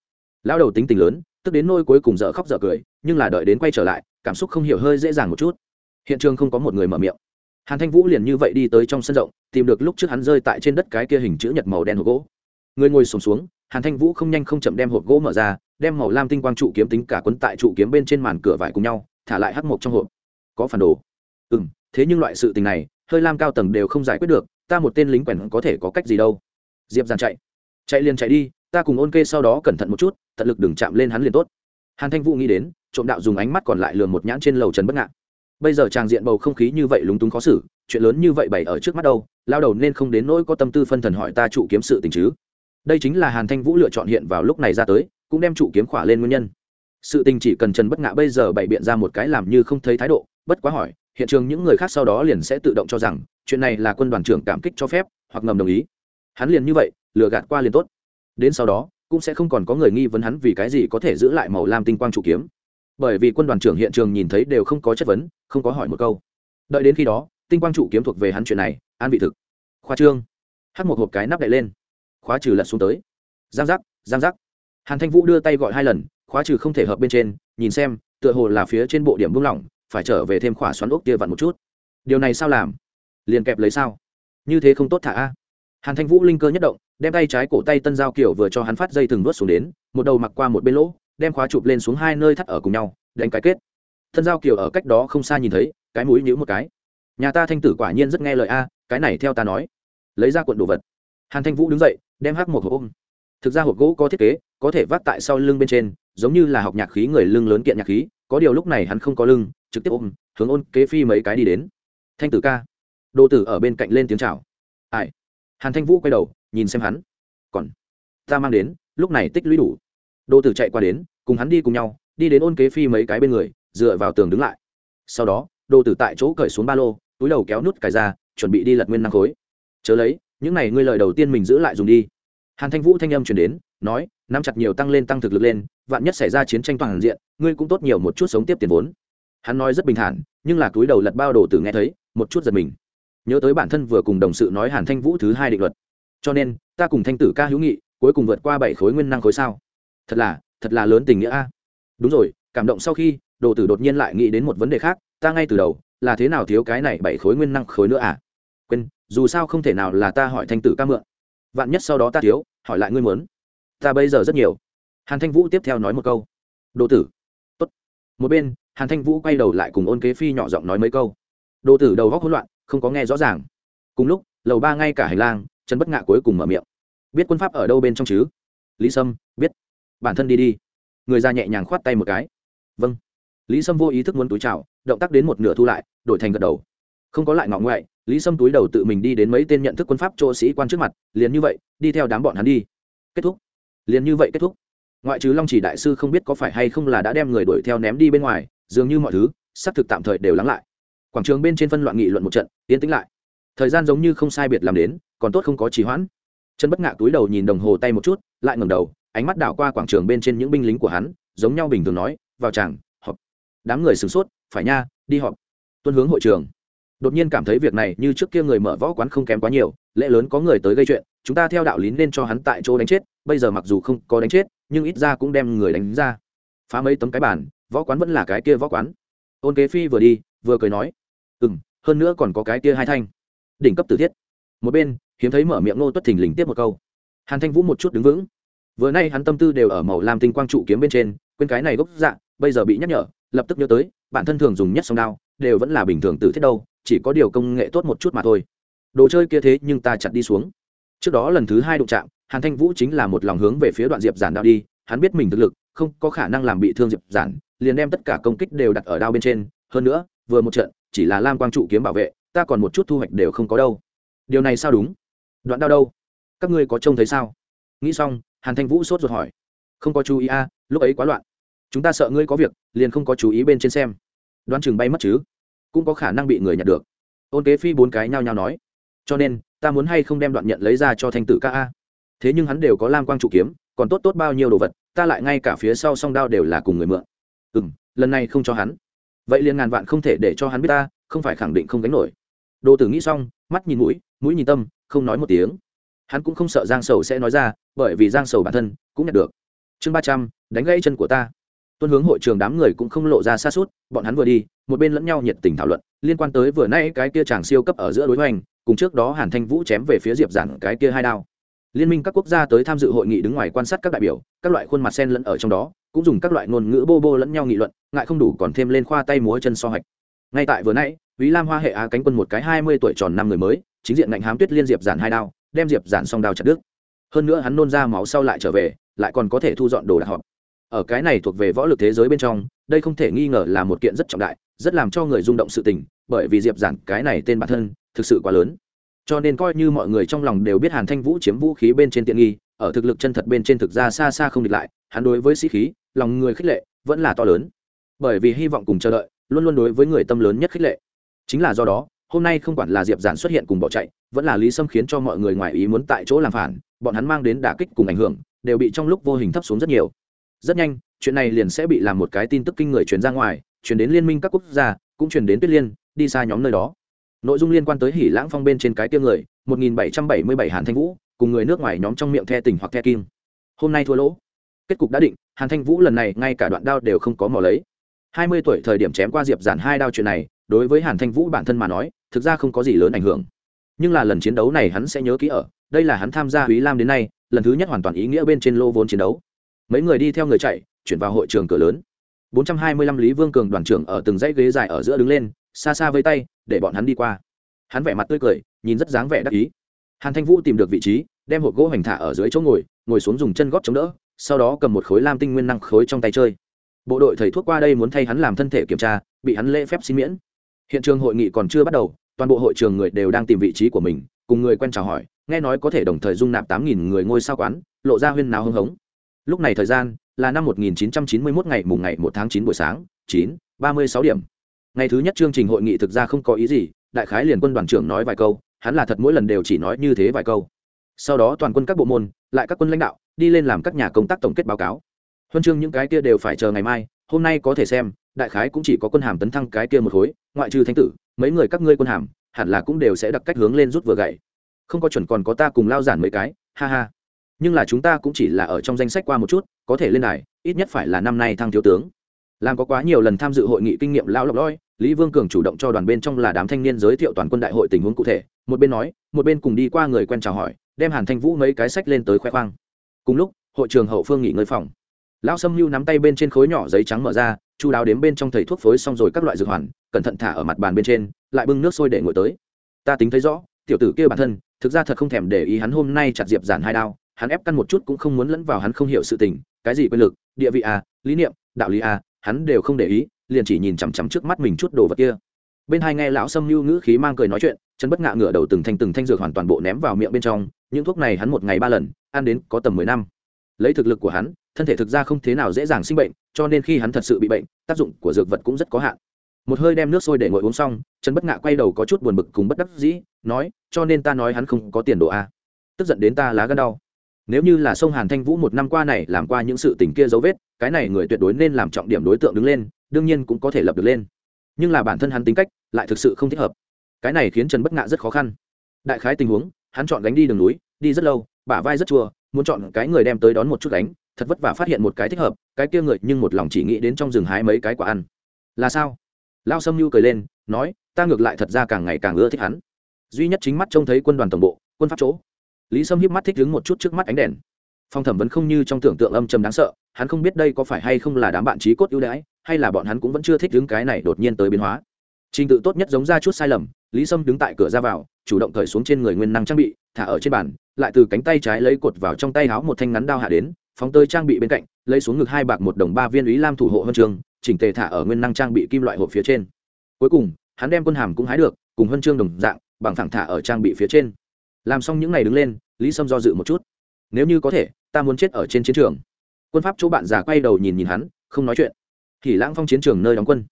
lão đầu tính tình lớn tức đến nôi cuối cùng dở khóc dở cười nhưng là đợi đến quay trở lại cảm xúc không hiểu hơi dễ dàng một chút. Hiện trường không có một người mở miệng. Hàn thanh vũ liền như vậy đi tới trong sân rộng tìm được lúc trước hắn rơi tại trên đất cái kia hình chữ nhật màu đen hộp gỗ. Người ngồi sùng xuống, xuống hàn thanh vũ không nhanh không chậm đem hộp gỗ mở ra đem màu lam tinh quang trụ kiếm tính cả quấn tại trụ kiếm bên trên màn cửa vải cùng nhau thả lại hắc mộc trong hộp. Có phản đồ. Ừ m thế nhưng loại sự tình này hơi lam cao tầng đều không giải quyết được ta một tên lính quèn có thể có cách gì đâu. Diệp giàn chạy. Chạy liền chạy đi ta cùng ôn kê sau đó cẩn thận một chút tận lực đừng chạm lên hắn liền tốt. Hàn thanh vũ nghĩ đến, trộm đạo dùng ánh mắt còn lại lườm một nhãn trên lầu trần bất ngạn. Bây giờ tràng diện bầu không khí như vậy lúng túng khó xử, chuyện lớn như vậy bày ở trước mắt đâu, lao đầu nên không đến nỗi có tâm tư phân thần hỏi ta trụ kiếm sự tình chứ. Đây chính là hàn thanh vũ lựa chọn hiện vào lúc này ra tới, cũng đem trụ kiếm khỏa lên nguyên nhân. Sự tình chỉ cần trần bất ngã bây giờ bày biện ra một cái làm như không thấy thái độ, bất quá hỏi, hiện trường những người khác sau đó liền sẽ tự động cho rằng, chuyện này là quân đoàn trưởng cảm kích cho phép, hoặc ngầm đồng ý. Hắn liền như vậy, lừa gạt qua liền tốt. Đến sau đó cũng sẽ không còn có người nghi vấn hắn vì cái gì có thể giữ lại màu lam tinh quang trụ kiếm. Bởi vì quân đoàn trưởng hiện trường nhìn thấy đều không có chất vấn, không có hỏi một câu. Đợi đến khi đó, tinh quang trụ kiếm thuộc về hắn chuyện này, an vị thực. Khoa trương. Hắt một hộp cái nắp đậy lên. Khóa trừ lật xuống tới. Giang giác giang giác. Hàn thanh vũ đưa tay gọi hai lần, khóa trừ không thể hợp bên trên, nhìn xem, tựa hồ là phía trên bộ điểm buông lỏng, phải trở về thêm khỏa xoắn ốc kia vặn một chút. Điều này sao làm? Liền kẹp lấy sao? Như thế không tốt thả a. Hàn thanh vũ linh cơ nhất động đem tay trái cổ tay tân giao kiểu vừa cho hắn phát dây thừng nuốt xuống đến, một đầu mặc qua một bên lỗ, đem khóa chụp lên xuống hai nơi thắt ở cùng nhau, đánh cái kết. Thân giao kiểu ở cách đó không xa nhìn thấy, cái mũi nhữ một cái. Nhà ta thanh tử quả nhiên rất nghe lời a, cái này theo ta nói. Lấy ra cuộn đồ vật. Hàn thanh vũ đứng dậy, đem hắc một hộp ôm. Thực ra hộp gỗ có thiết kế, có thể vác tại sau lưng bên trên, giống như là học nhạc khí người lưng lớn kiện nhạc khí, có điều lúc này hắn không có lưng, trực tiếp ôm, hướng ôn kế phi mấy cái đi đến. Thanh tử ca. Đô tử ở bên cạnh lên tiếng chào. Ai? Hàn thanh vũ quay đầu nhìn xem hắn. Còn, ta mang đến, lúc này tích lũy đủ. Đô tử chạy qua đến, cùng hắn đi cùng nhau, đi đến ôn kế phi mấy cái bên người, dựa vào tường đứng lại. Sau đó đô tử tại chỗ cởi xuống ba lô, túi đầu kéo nút cài ra, chuẩn bị đi lật nguyên năng khối. Chớ lấy, những này ngươi lời đầu tiên mình giữ lại dùng đi. Hàn thanh vũ thanh âm chuyển đến, nói, nắm chặt nhiều tăng lên tăng thực lực lên, vạn nhất xảy ra chiến tranh toàn diện, ngươi cũng tốt nhiều một chút sống tiếp tiền vốn. Hắn nói rất bình thản, nhưng là túi đầu lật bao đồ tử nghe thấy, một chút giật mình. Nhớ tới bản thân vừa cùng đồng sự nói hàn thanh vũ thứ hai định luật cho nên, ta cùng thanh tử ca hữu nghị, cuối cùng vượt qua bảy khối nguyên năng khối sao. Thật là thật là lớn tình nghĩa a. Đúng rồi, cảm động sau khi, đồ tử đột nhiên lại nghĩ đến một vấn đề khác, ta ngay từ đầu, là thế nào thiếu cái này bảy khối nguyên năng khối nữa à? Quên, dù sao không thể nào là ta hỏi thanh tử ca mượn. Vạn nhất sau đó ta thiếu, hỏi lại ngươi muốn. Ta bây giờ rất nhiều. Hàn thanh vũ tiếp theo nói một câu. Đồ tử. Tốt. một bên, hàn thanh vũ quay đầu lại cùng ôn kế phi nhỏ giọng nói mấy câu. Đồ tử đầu góc hỗn loạn, không có nghe rõ ràng. Cùng lúc, lầu ba ngay cả hành lang trần bất ngạ cuối cùng mở miệng. Biết quân pháp ở đâu bên trong chứ? Lý sâm, biết. Bản thân đi đi. Người ra nhẹ nhàng khoát tay một cái. Vâng. Lý sâm vô ý thức muốn túi trào động tác đến một nửa thu lại, đổi thành gật đầu. Không có lại ngọ ngoại, lý sâm túi đầu tự mình đi đến mấy tên nhận thức quân pháp chỗ sĩ quan trước mặt, liền như vậy, đi theo đám bọn hắn đi. Kết thúc. Liền như vậy kết thúc. Ngoại trừ long chỉ đại sư không biết có phải hay không là đã đem người đuổi theo ném đi bên ngoài, dường như mọi thứ, xác thực tạm thời đều lắng lại. Quảng trường bên trên phân loạn nghị luận một trận tiến tĩnh lại. Thời gian giống như không sai biệt làm đến còn tốt không có trì hoãn. Chân bất ngạ túi đầu nhìn đồng hồ tay một chút, lại ngẩng đầu, ánh mắt đảo qua quảng trường bên trên những binh lính của hắn, giống nhau bình thường nói, vào chàng họp. Đám người sửng sốt, phải nha, đi họp. Tuân hướng hội trường. Đột nhiên cảm thấy việc này như trước kia người mở võ quán không kém quá nhiều lễ lớn có người tới gây chuyện, chúng ta theo đạo lý nên cho hắn tại chỗ đánh chết, bây giờ mặc dù không có đánh chết, nhưng ít ra cũng đem người đánh ra. Phá mấy tấm cái bàn, võ quán vẫn là cái kia võ quán. Ôn kế phi vừa đi, vừa cười nói ừ m hơn nữa còn có cái kia hai thanh. Đỉnh cấp tử thiết. Một bên hiếm thấy mở miệng ngô tuất thình lình tiếp một câu. Hàn thanh vũ một chút đứng vững. Vừa nay hắn tâm tư đều ở màu làm tinh quang trụ kiếm bên trên, quên cái này gốc dạ bây giờ bị nhắc nhở, lập tức nhớ tới, bản thân thường dùng nhất song đao, đều vẫn là bình thường tử thiết đâu, chỉ có điều công nghệ tốt một chút mà thôi. Đồ chơi kia thế nhưng ta chặt đi xuống. Trước đó lần thứ hai đụng chạm, hàn thanh vũ chính là một lòng hướng về phía đoạn diệp giản đao đi, hắn biết mình thực lực, không có khả năng làm bị thương diệp giản, liền đem tất cả công kích đều đặt ở đao bên trên. Hơn nữa, vừa một trận, chỉ là lam quang trụ kiếm bảo vệ, ta còn một chút thu hoạch đều không có đâu. Điều này sao đúng? Đoạn đao đâu? Các ngươi có trông thấy sao? Nghĩ xong, hàn thanh vũ sốt ruột hỏi. Không có chú ý a lúc ấy quá loạn. Chúng ta sợ ngươi có việc, liền không có chú ý bên trên xem. Đoán chừng bay mất chứ? Cũng có khả năng bị người nhặt được. Ôn kế phi bốn cái nhao nhao nói. Cho nên, ta muốn hay không đem đoạn nhận lấy ra cho thanh tử ca a? Thế nhưng hắn đều có lam quang trụ kiếm, còn tốt tốt bao nhiêu đồ vật, ta lại ngay cả phía sau song đao đều là cùng người mượn. Ừ m lần này không cho hắn. Vậy liền ngàn vạn không thể để cho hắn biết ta, không phải khẳng định không gánh nổi. Đồ tử nghĩ xong, mắt nhìn mũi mũi nhìn tâm không nói một tiếng. Hắn cũng không sợ giang sầu sẽ nói ra bởi vì giang sầu bản thân cũng nhận được. Chương ba trăm đánh gãy chân của ta. Tuân hướng hội trường đám người cũng không lộ ra xa suốt bọn hắn vừa đi một bên lẫn nhau nhiệt tình thảo luận liên quan tới vừa nay cái kia chàng siêu cấp ở giữa đối hoành cùng trước đó hàn thanh vũ chém về phía diệp giản cái kia hai đao. Liên minh các quốc gia tới tham dự hội nghị đứng ngoài quan sát các đại biểu các loại khuôn mặt sen lẫn ở trong đó cũng dùng các loại ngôn ngữ bô bô lẫn nhau nghị luận ngại không đủ còn thêm lên khoa tay múa chân so hạch. Ngay tại vừa nãy Vĩ Lam Hoa hệ á cánh quân một cái hai mươi tuổi tròn năm người mới, chính diện ngạnh hám Tuyết Liên diệp giản hai đao, đem diệp giản song đao chặt đứt. Hơn nữa hắn nôn ra máu sau lại trở về, lại còn có thể thu dọn đồ đạc họp. Ở cái này thuộc về võ lực thế giới bên trong, đây không thể nghi ngờ là một kiện rất trọng đại, rất làm cho người rung động sự tình, bởi vì diệp giản cái này tên bản thân thực sự quá lớn. Cho nên coi như mọi người trong lòng đều biết Hàn Thanh Vũ chiếm vũ khí bên trên tiện nghi, ở thực lực chân thật bên trên thực ra xa xa không địch lại, hắn đối với sĩ khí, lòng người khích lệ vẫn là to lớn. Bởi vì hy vọng cùng chờ đợi, luôn luôn đối với người tâm lớn nhất khích lệ chính là do đó hôm nay không quản là diệp giản xuất hiện cùng bỏ chạy vẫn là lý sâm khiến cho mọi người ngoài ý muốn tại chỗ làm phản bọn hắn mang đến đả kích cùng ảnh hưởng đều bị trong lúc vô hình thấp xuống rất nhiều rất nhanh chuyện này liền sẽ bị làm một cái tin tức kinh người truyền ra ngoài truyền đến liên minh các quốc gia cũng truyền đến tuyết liên đi xa nhóm nơi đó nội dung liên quan tới hỉ lãng phong bên trên cái tiêu người 1777 hàn thanh vũ cùng người nước ngoài nhóm trong miệng the tình hoặc the kim hôm nay thua lỗ kết cục đã định hàn thanh vũ lần này ngay cả đoạn đao đều không có mò lấy 20 tuổi thời điểm chém qua diệp giản hai đao chuyện này đối với hàn thanh vũ bản thân mà nói thực ra không có gì lớn ảnh hưởng nhưng là lần chiến đấu này hắn sẽ nhớ kỹ ở đây là hắn tham gia quý Lam đến nay, lần thứ nhất hoàn toàn ý nghĩa bên trên lô vốn chiến đấu. Mấy người đi theo người chạy, chuyển vào hội trường cửa lớn. 425 Lý Vương Cường đoàn trưởng ở từng dãy ghế dài ở giữa đứng lên, xa xa với tay, để bọn hắn đi qua. Hắn vẻ mặt tươi cười, nhìn rất dáng vẻ đắc ý. Hàn Thanh Vũ tìm được vị trí, đem hộp gỗ hành thả ở dưới chỗ ngồi, ngồi xuống dùng chân góp chống đỡ, sau đó cầm một khối lam tinh nguyên năng khối trong tay chơi. Bộ đội thầy thuốc qua đây muốn thay hắn làm thân thể kiểm tra, bị hắn lễ phép xin miễn hiện trường hội nghị còn chưa bắt đầu, toàn bộ hội trường người đều đang tìm vị trí của mình, cùng người quen chào hỏi, nghe nói có thể đồng thời dung nạp tám nghìn người ngôi sao quán, lộ ra huyên nào hưng hống. Lúc này thời gian là năm một nghìn chín trăm chín mươi mốt ngày mùng ngày một tháng chín buổi sáng, chín, ba mươi sáu điểm. Ngày thứ nhất chương trình hội nghị thực ra không có ý gì, đại khái liền quân đoàn trưởng nói vài câu, hắn là thật mỗi lần đều chỉ nói như thế vài câu. Sau đó toàn quân các bộ môn, lại các quân lãnh đạo, đi lên làm các nhà công tác tổng kết báo cáo. Huân chương những cái kia đều phải chờ ngày mai, hôm nay có thể xem đại khái cũng chỉ có quân hàm tấn thăng cái kia một khối, ngoại trừ thánh tử, mấy người các ngươi quân hàm, hẳn là cũng đều sẽ đặc cách hướng lên rút vừa gậy. Không có chuẩn còn có ta cùng lao giản mấy cái, ha ha. Nhưng là chúng ta cũng chỉ là ở trong danh sách qua một chút, có thể lên đài, ít nhất phải là năm nay thăng thiếu tướng. Làm có quá nhiều lần tham dự hội nghị kinh nghiệm lão lọc loi, lý vương cường chủ động cho đoàn bên trong là đám thanh niên giới thiệu toàn quân đại hội tình huống cụ thể, một bên nói, một bên cùng đi qua người quen chào hỏi, đem hàn thanh vũ mấy cái sách lên tới khoe khoang. Cùng lúc, hội trường hậu phương nghỉ ngơi phòng. Lão sâm lưu nắm tay bên trên khối nhỏ giấy trắng mở ra chu đáo đếm bên trong thầy thuốc phối xong rồi các loại dược hoàn, cẩn thận thả ở mặt bàn bên trên, lại bưng nước sôi để ngồi tới. Ta tính thấy rõ, tiểu tử kia bản thân, thực ra thật không thèm để ý hắn hôm nay chặt diệp giản hai đao, hắn ép căn một chút cũng không muốn lẫn vào hắn không hiểu sự tình, cái gì quyền lực, địa vị à lý niệm, đạo lý à hắn đều không để ý, liền chỉ nhìn chằm chằm trước mắt mình chút đồ vật kia. Bên hai nghe lão sâm lưu ngữ khí mang cười nói chuyện, chân bất ngạ ngửa đầu từng thanh từng thanh dược hoàn toàn bộ ném vào miệng bên trong, những thuốc này hắn một ngày ba lần, ăn đến có tầm mười năm. Lấy thực lực của hắn, thân thể thực ra không thế nào dễ dàng sinh bệnh cho nên khi hắn thật sự bị bệnh, tác dụng của dược vật cũng rất có hạn. Một hơi đem nước sôi để ngồi uống xong, trần bất ngạ quay đầu có chút buồn bực cùng bất đắc dĩ, nói, cho nên ta nói hắn không có tiền đồ a tức giận đến ta lá gân đau. Nếu như là sông hàn thanh vũ một năm qua này làm qua những sự tình kia dấu vết, cái này người tuyệt đối nên làm trọng điểm đối tượng đứng lên, đương nhiên cũng có thể lập được lên. Nhưng là bản thân hắn tính cách lại thực sự không thích hợp. Cái này khiến trần bất ngạ rất khó khăn. Đại khái tình huống, hắn chọn gánh đi đường núi, đi rất lâu, bả vai rất chua, muốn chọn cái người đem tới đón một chút gánh thật vất vả phát hiện một cái thích hợp, cái kia người nhưng một lòng chỉ nghĩ đến trong rừng hái mấy cái quả ăn. Là sao? Lao sâm nhu cười lên, nói, ta ngược lại thật ra càng ngày càng ưa thích hắn. Duy nhất chính mắt trông thấy quân đoàn tổng bộ, quân pháp chỗ. Lý sâm hiếp mắt thích đứng một chút trước mắt ánh đèn. Phong thẩm vẫn không như trong tưởng tượng âm trầm đáng sợ, hắn không biết đây có phải hay không là đám bạn trí cốt ưu đãi, hay là bọn hắn cũng vẫn chưa thích đứng cái này đột nhiên tới biến hóa. Trình tự tốt nhất giống ra chút sai lầm, lý sâm đứng tại cửa ra vào, chủ động cởi xuống trên người nguyên năng trang bị, thả ở trên bàn, lại từ cánh tay trái lấy cột vào trong tay háo một thanh ngắn đao hạ đến phóng tới trang bị bên cạnh, lấy xuống ngực hai bạc một đồng ba viên ý lam thủ hộ huân chương, chỉnh tề thả ở nguyên năng trang bị kim loại hộp phía trên. Cuối cùng, hắn đem quân hàm cũng hái được, cùng huân chương đồng dạng, bằng thẳng thả ở trang bị phía trên. Làm xong những ngày đứng lên, lý sâm do dự một chút. Nếu như có thể, ta muốn chết ở trên chiến trường. Quân pháp chỗ bạn già quay đầu nhìn nhìn hắn, không nói chuyện. Thì lãng phong chiến trường nơi đóng quân.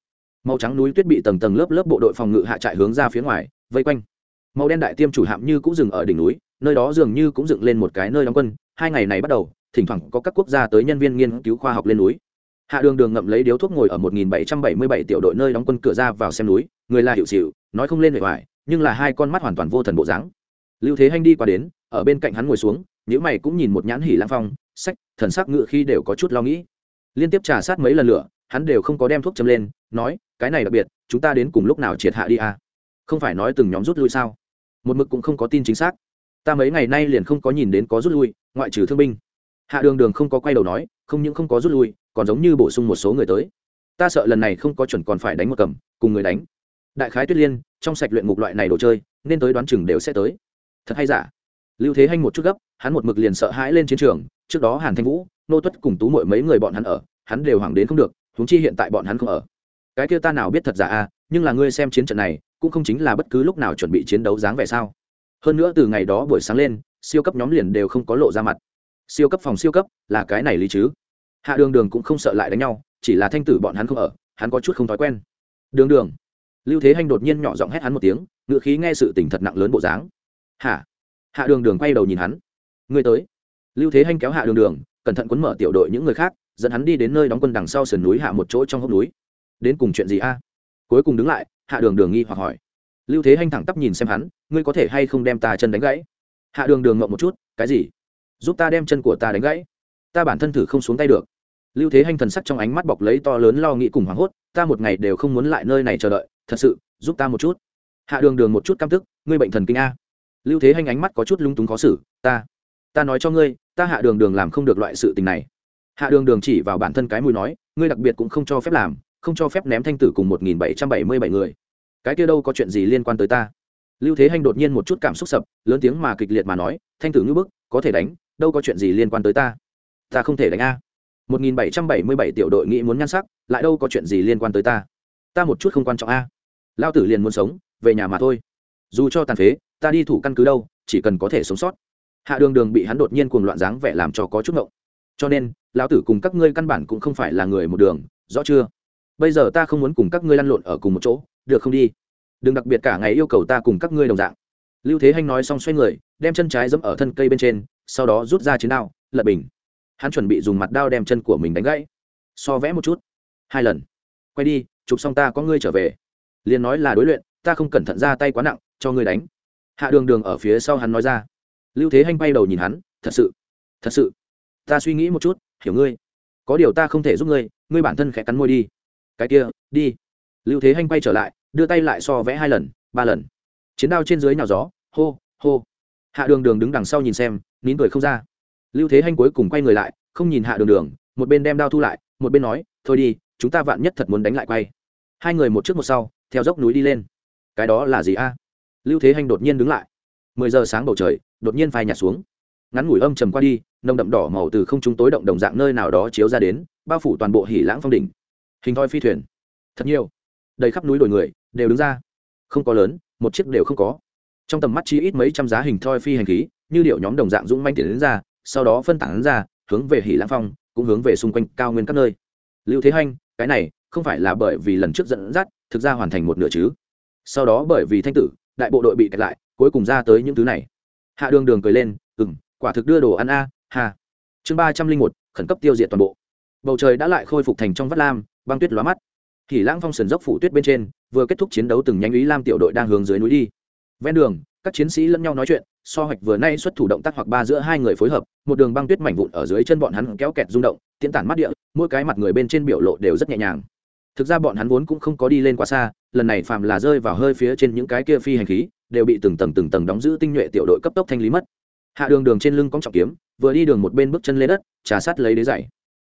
Màu trắng núi tuyết bị tầng tầng lớp lớp bộ đội phòng ngự hạ trại hướng ra phía ngoài, vây quanh. Màu đen đại tiêm chủ hạm như cũng dừng ở đỉnh núi, nơi đó dường như cũng dựng lên một cái nơi đóng quân. Hai ngày này bắt đầu thỉnh thoảng có các quốc gia tới nhân viên nghiên cứu khoa học lên núi. Hạ đường đường ngậm lấy điếu thuốc ngồi ở một nghìn bảy trăm bảy mươi bảy tiểu đội nơi đóng quân cửa ra vào xem núi, người là hiệu xịu nói không lên bề ngoài, nhưng là hai con mắt hoàn toàn vô thần bộ dáng. Lưu thế hanh đi qua đến, ở bên cạnh hắn ngồi xuống nếu mày cũng nhìn một nhãn hỉ lãng phong, sách, thần sắc ngự khi đều có chút lo nghĩ. Liên tiếp trà sát mấy lần lửa, hắn đều không có đem thuốc châm lên, nói, cái này đặc biệt, chúng ta đến cùng lúc nào triệt hạ đi à? Không phải nói từng nhóm rút lui sao? Một mực cũng không có tin chính xác. Ta mấy ngày nay liền không có nhìn đến có rút lui, ngoại trừ thương binh hạ đường đường không có quay đầu nói, không những không có rút lui, còn giống như bổ sung một số người tới. Ta sợ lần này không có chuẩn còn phải đánh một cầm, cùng người đánh. Đại khái tuyết liên, trong sạch luyện ngục loại này đồ chơi, nên tới đoán chừng đều sẽ tới. Thật hay giả? Lưu thế hanh một chút gấp, hắn một mực liền sợ hãi lên chiến trường, trước đó hàn thanh vũ, nô tuất cùng tú mội mấy người bọn hắn ở, hắn đều hoảng đến không được, huống chi hiện tại bọn hắn không ở. Cái kia ta nào biết thật giả a nhưng là ngươi xem chiến trận này, cũng không chính là bất cứ lúc nào chuẩn bị chiến đấu dáng vẻ sao. Hơn nữa từ ngày đó buổi sáng lên, siêu cấp nhóm liền đều không có lộ ra mặt siêu cấp phòng siêu cấp, là cái này lý chứ. Hạ đường đường cũng không sợ lại đánh nhau, chỉ là thanh tử bọn hắn không ở, hắn có chút không thói quen. Đường đường, lưu thế hanh đột nhiên nhỏ giọng hét hắn một tiếng, ngựa khí nghe sự tình thật nặng lớn bộ dáng. Hả hạ đường đường quay đầu nhìn hắn. Ngươi tới. Lưu thế hanh kéo hạ đường đường, cẩn thận quấn mở tiểu đội những người khác, dẫn hắn đi đến nơi đóng quân đằng sau sườn núi hạ một chỗ trong hốc núi. Đến cùng chuyện gì a? Cuối cùng đứng lại, hạ đường đường nghi hoặc hỏi. Lưu thế hanh thẳng tắp nhìn xem hắn, ngươi có thể hay không đem ta chân đánh gãy? Hạ đường đường ngậm một chút, cái gì? Giúp ta đem chân của ta đánh gãy. Ta bản thân thử không xuống tay được. Lưu thế hanh thần sắc trong ánh mắt bọc lấy to lớn lo nghĩ cùng hoảng hốt, ta một ngày đều không muốn lại nơi này chờ đợi, thật sự, giúp ta một chút. Hạ đường đường một chút căm tức, ngươi bệnh thần kinh a. Lưu thế hanh ánh mắt có chút lung túng khó xử, ta ta nói cho ngươi, ta hạ đường đường làm không được loại sự tình này. Hạ đường đường chỉ vào bản thân cái mùi nói, ngươi đặc biệt cũng không cho phép làm, không cho phép ném thanh tử cùng một nghìn bảy trăm bảy mươi bảy người. Cái kia đâu có chuyện gì liên quan tới ta. Lưu thế hanh đột nhiên một chút cảm xúc sập, lớn tiếng mà kịch liệt mà nói, thanh tử ngữ bức, có thể đánh đâu có chuyện gì liên quan tới ta. Ta không thể đánh a. Một nghìn bảy trăm bảy mươi bảy tiểu đội nghĩ muốn nhan sắc, lại đâu có chuyện gì liên quan tới ta. Ta một chút không quan trọng a. Lao tử liền muốn sống, về nhà mà thôi. Dù cho tàn phế, ta đi thủ căn cứ đâu, chỉ cần có thể sống sót. Hạ đường đường bị hắn đột nhiên cuồng loạn dáng vẻ làm cho có chút ngộng. Cho nên, lão tử cùng các ngươi căn bản cũng không phải là người một đường, rõ chưa? Bây giờ ta không muốn cùng các ngươi lăn lộn ở cùng một chỗ, được không đi? Đừng đặc biệt cả ngày yêu cầu ta cùng các ngươi đồng dạng. Lưu thế hanh nói xong xoay người, đem chân trái dẫm ở thân cây bên trên sau đó rút ra chiến đao, lật bình. Hắn chuẩn bị dùng mặt đao đem chân của mình đánh gãy. So vẽ một chút. Hai lần. Quay đi, chụp xong ta có ngươi trở về. Liền nói là đối luyện, ta không cẩn thận ra tay quá nặng, cho ngươi đánh. Hạ đường đường ở phía sau hắn nói ra. Lưu thế hanh bay đầu nhìn hắn, thật sự thật sự. Ta suy nghĩ một chút, hiểu ngươi. Có điều ta không thể giúp ngươi ngươi bản thân khẽ cắn môi đi. Cái kia, đi. Lưu thế hanh bay trở lại, đưa tay lại so vẽ hai lần, ba lần. Chiến đao trên dưới nào gió, hô hô. Hạ đường đường đứng đằng sau nhìn xem nín cười không ra. Lưu thế hanh cuối cùng quay người lại, không nhìn hạ đường đường, một bên đem đao thu lại, một bên nói, thôi đi, chúng ta vạn nhất thật muốn đánh lại quay. Hai người một trước một sau, theo dốc núi đi lên. Cái đó là gì a? Lưu thế hanh đột nhiên đứng lại. Mười giờ sáng bầu trời, đột nhiên phai nhạt xuống. Ngắn ngủi âm trầm qua đi, nồng đậm đỏ màu từ không trung tối động đồng dạng nơi nào đó chiếu ra đến, bao phủ toàn bộ hỉ lãng phong đỉnh. Hình thoi phi thuyền. Thật nhiều. Đầy khắp núi đồi người, đều đứng ra. Không có lớn, một chiếc đều không có. Trong tầm mắt chi ít mấy trăm giá hình thoi phi hành khí như điệu nhóm đồng dạng dũng manh tiến đến ra sau đó phân tán ra hướng về hỉ lãng phong cũng hướng về xung quanh cao nguyên các nơi. Lưu thế hanh cái này không phải là bởi vì lần trước dẫn dắt thực ra hoàn thành một nửa chứ. Sau đó bởi vì thanh tử đại bộ đội bị kẹt lại cuối cùng ra tới những thứ này. Hạ đường đường cười lên ừ m quả thực đưa đồ ăn a à, hà chương ba trăm linh một khẩn cấp tiêu diệt toàn bộ. Bầu trời đã lại khôi phục thành trong vắt lam băng tuyết lóa mắt. Thì lãng phong sườn dốc phủ tuyết bên trên vừa kết thúc chiến đấu từng nhánh ý lam tiểu đội đang hướng dưới núi đi. Ven đường các chiến sĩ lẫn nhau nói chuyện, so hoạch vừa nay xuất thủ động tác hoặc ba giữa hai người phối hợp, một đường băng tuyết mảnh vụn ở dưới chân bọn hắn kéo kẹt rung động, tiễn tản mắt địa, mỗi cái mặt người bên trên biểu lộ đều rất nhẹ nhàng. Thực ra bọn hắn vốn cũng không có đi lên quá xa, lần này phàm là rơi vào hơi phía trên những cái kia phi hành khí, đều bị từng tầng từng tầng đóng giữ tinh nhuệ tiểu đội cấp tốc thanh lý mất. Hạ đường đường trên lưng cong trọng kiếm, vừa đi đường một bên bước chân lên đất, trà sát lấy đế dày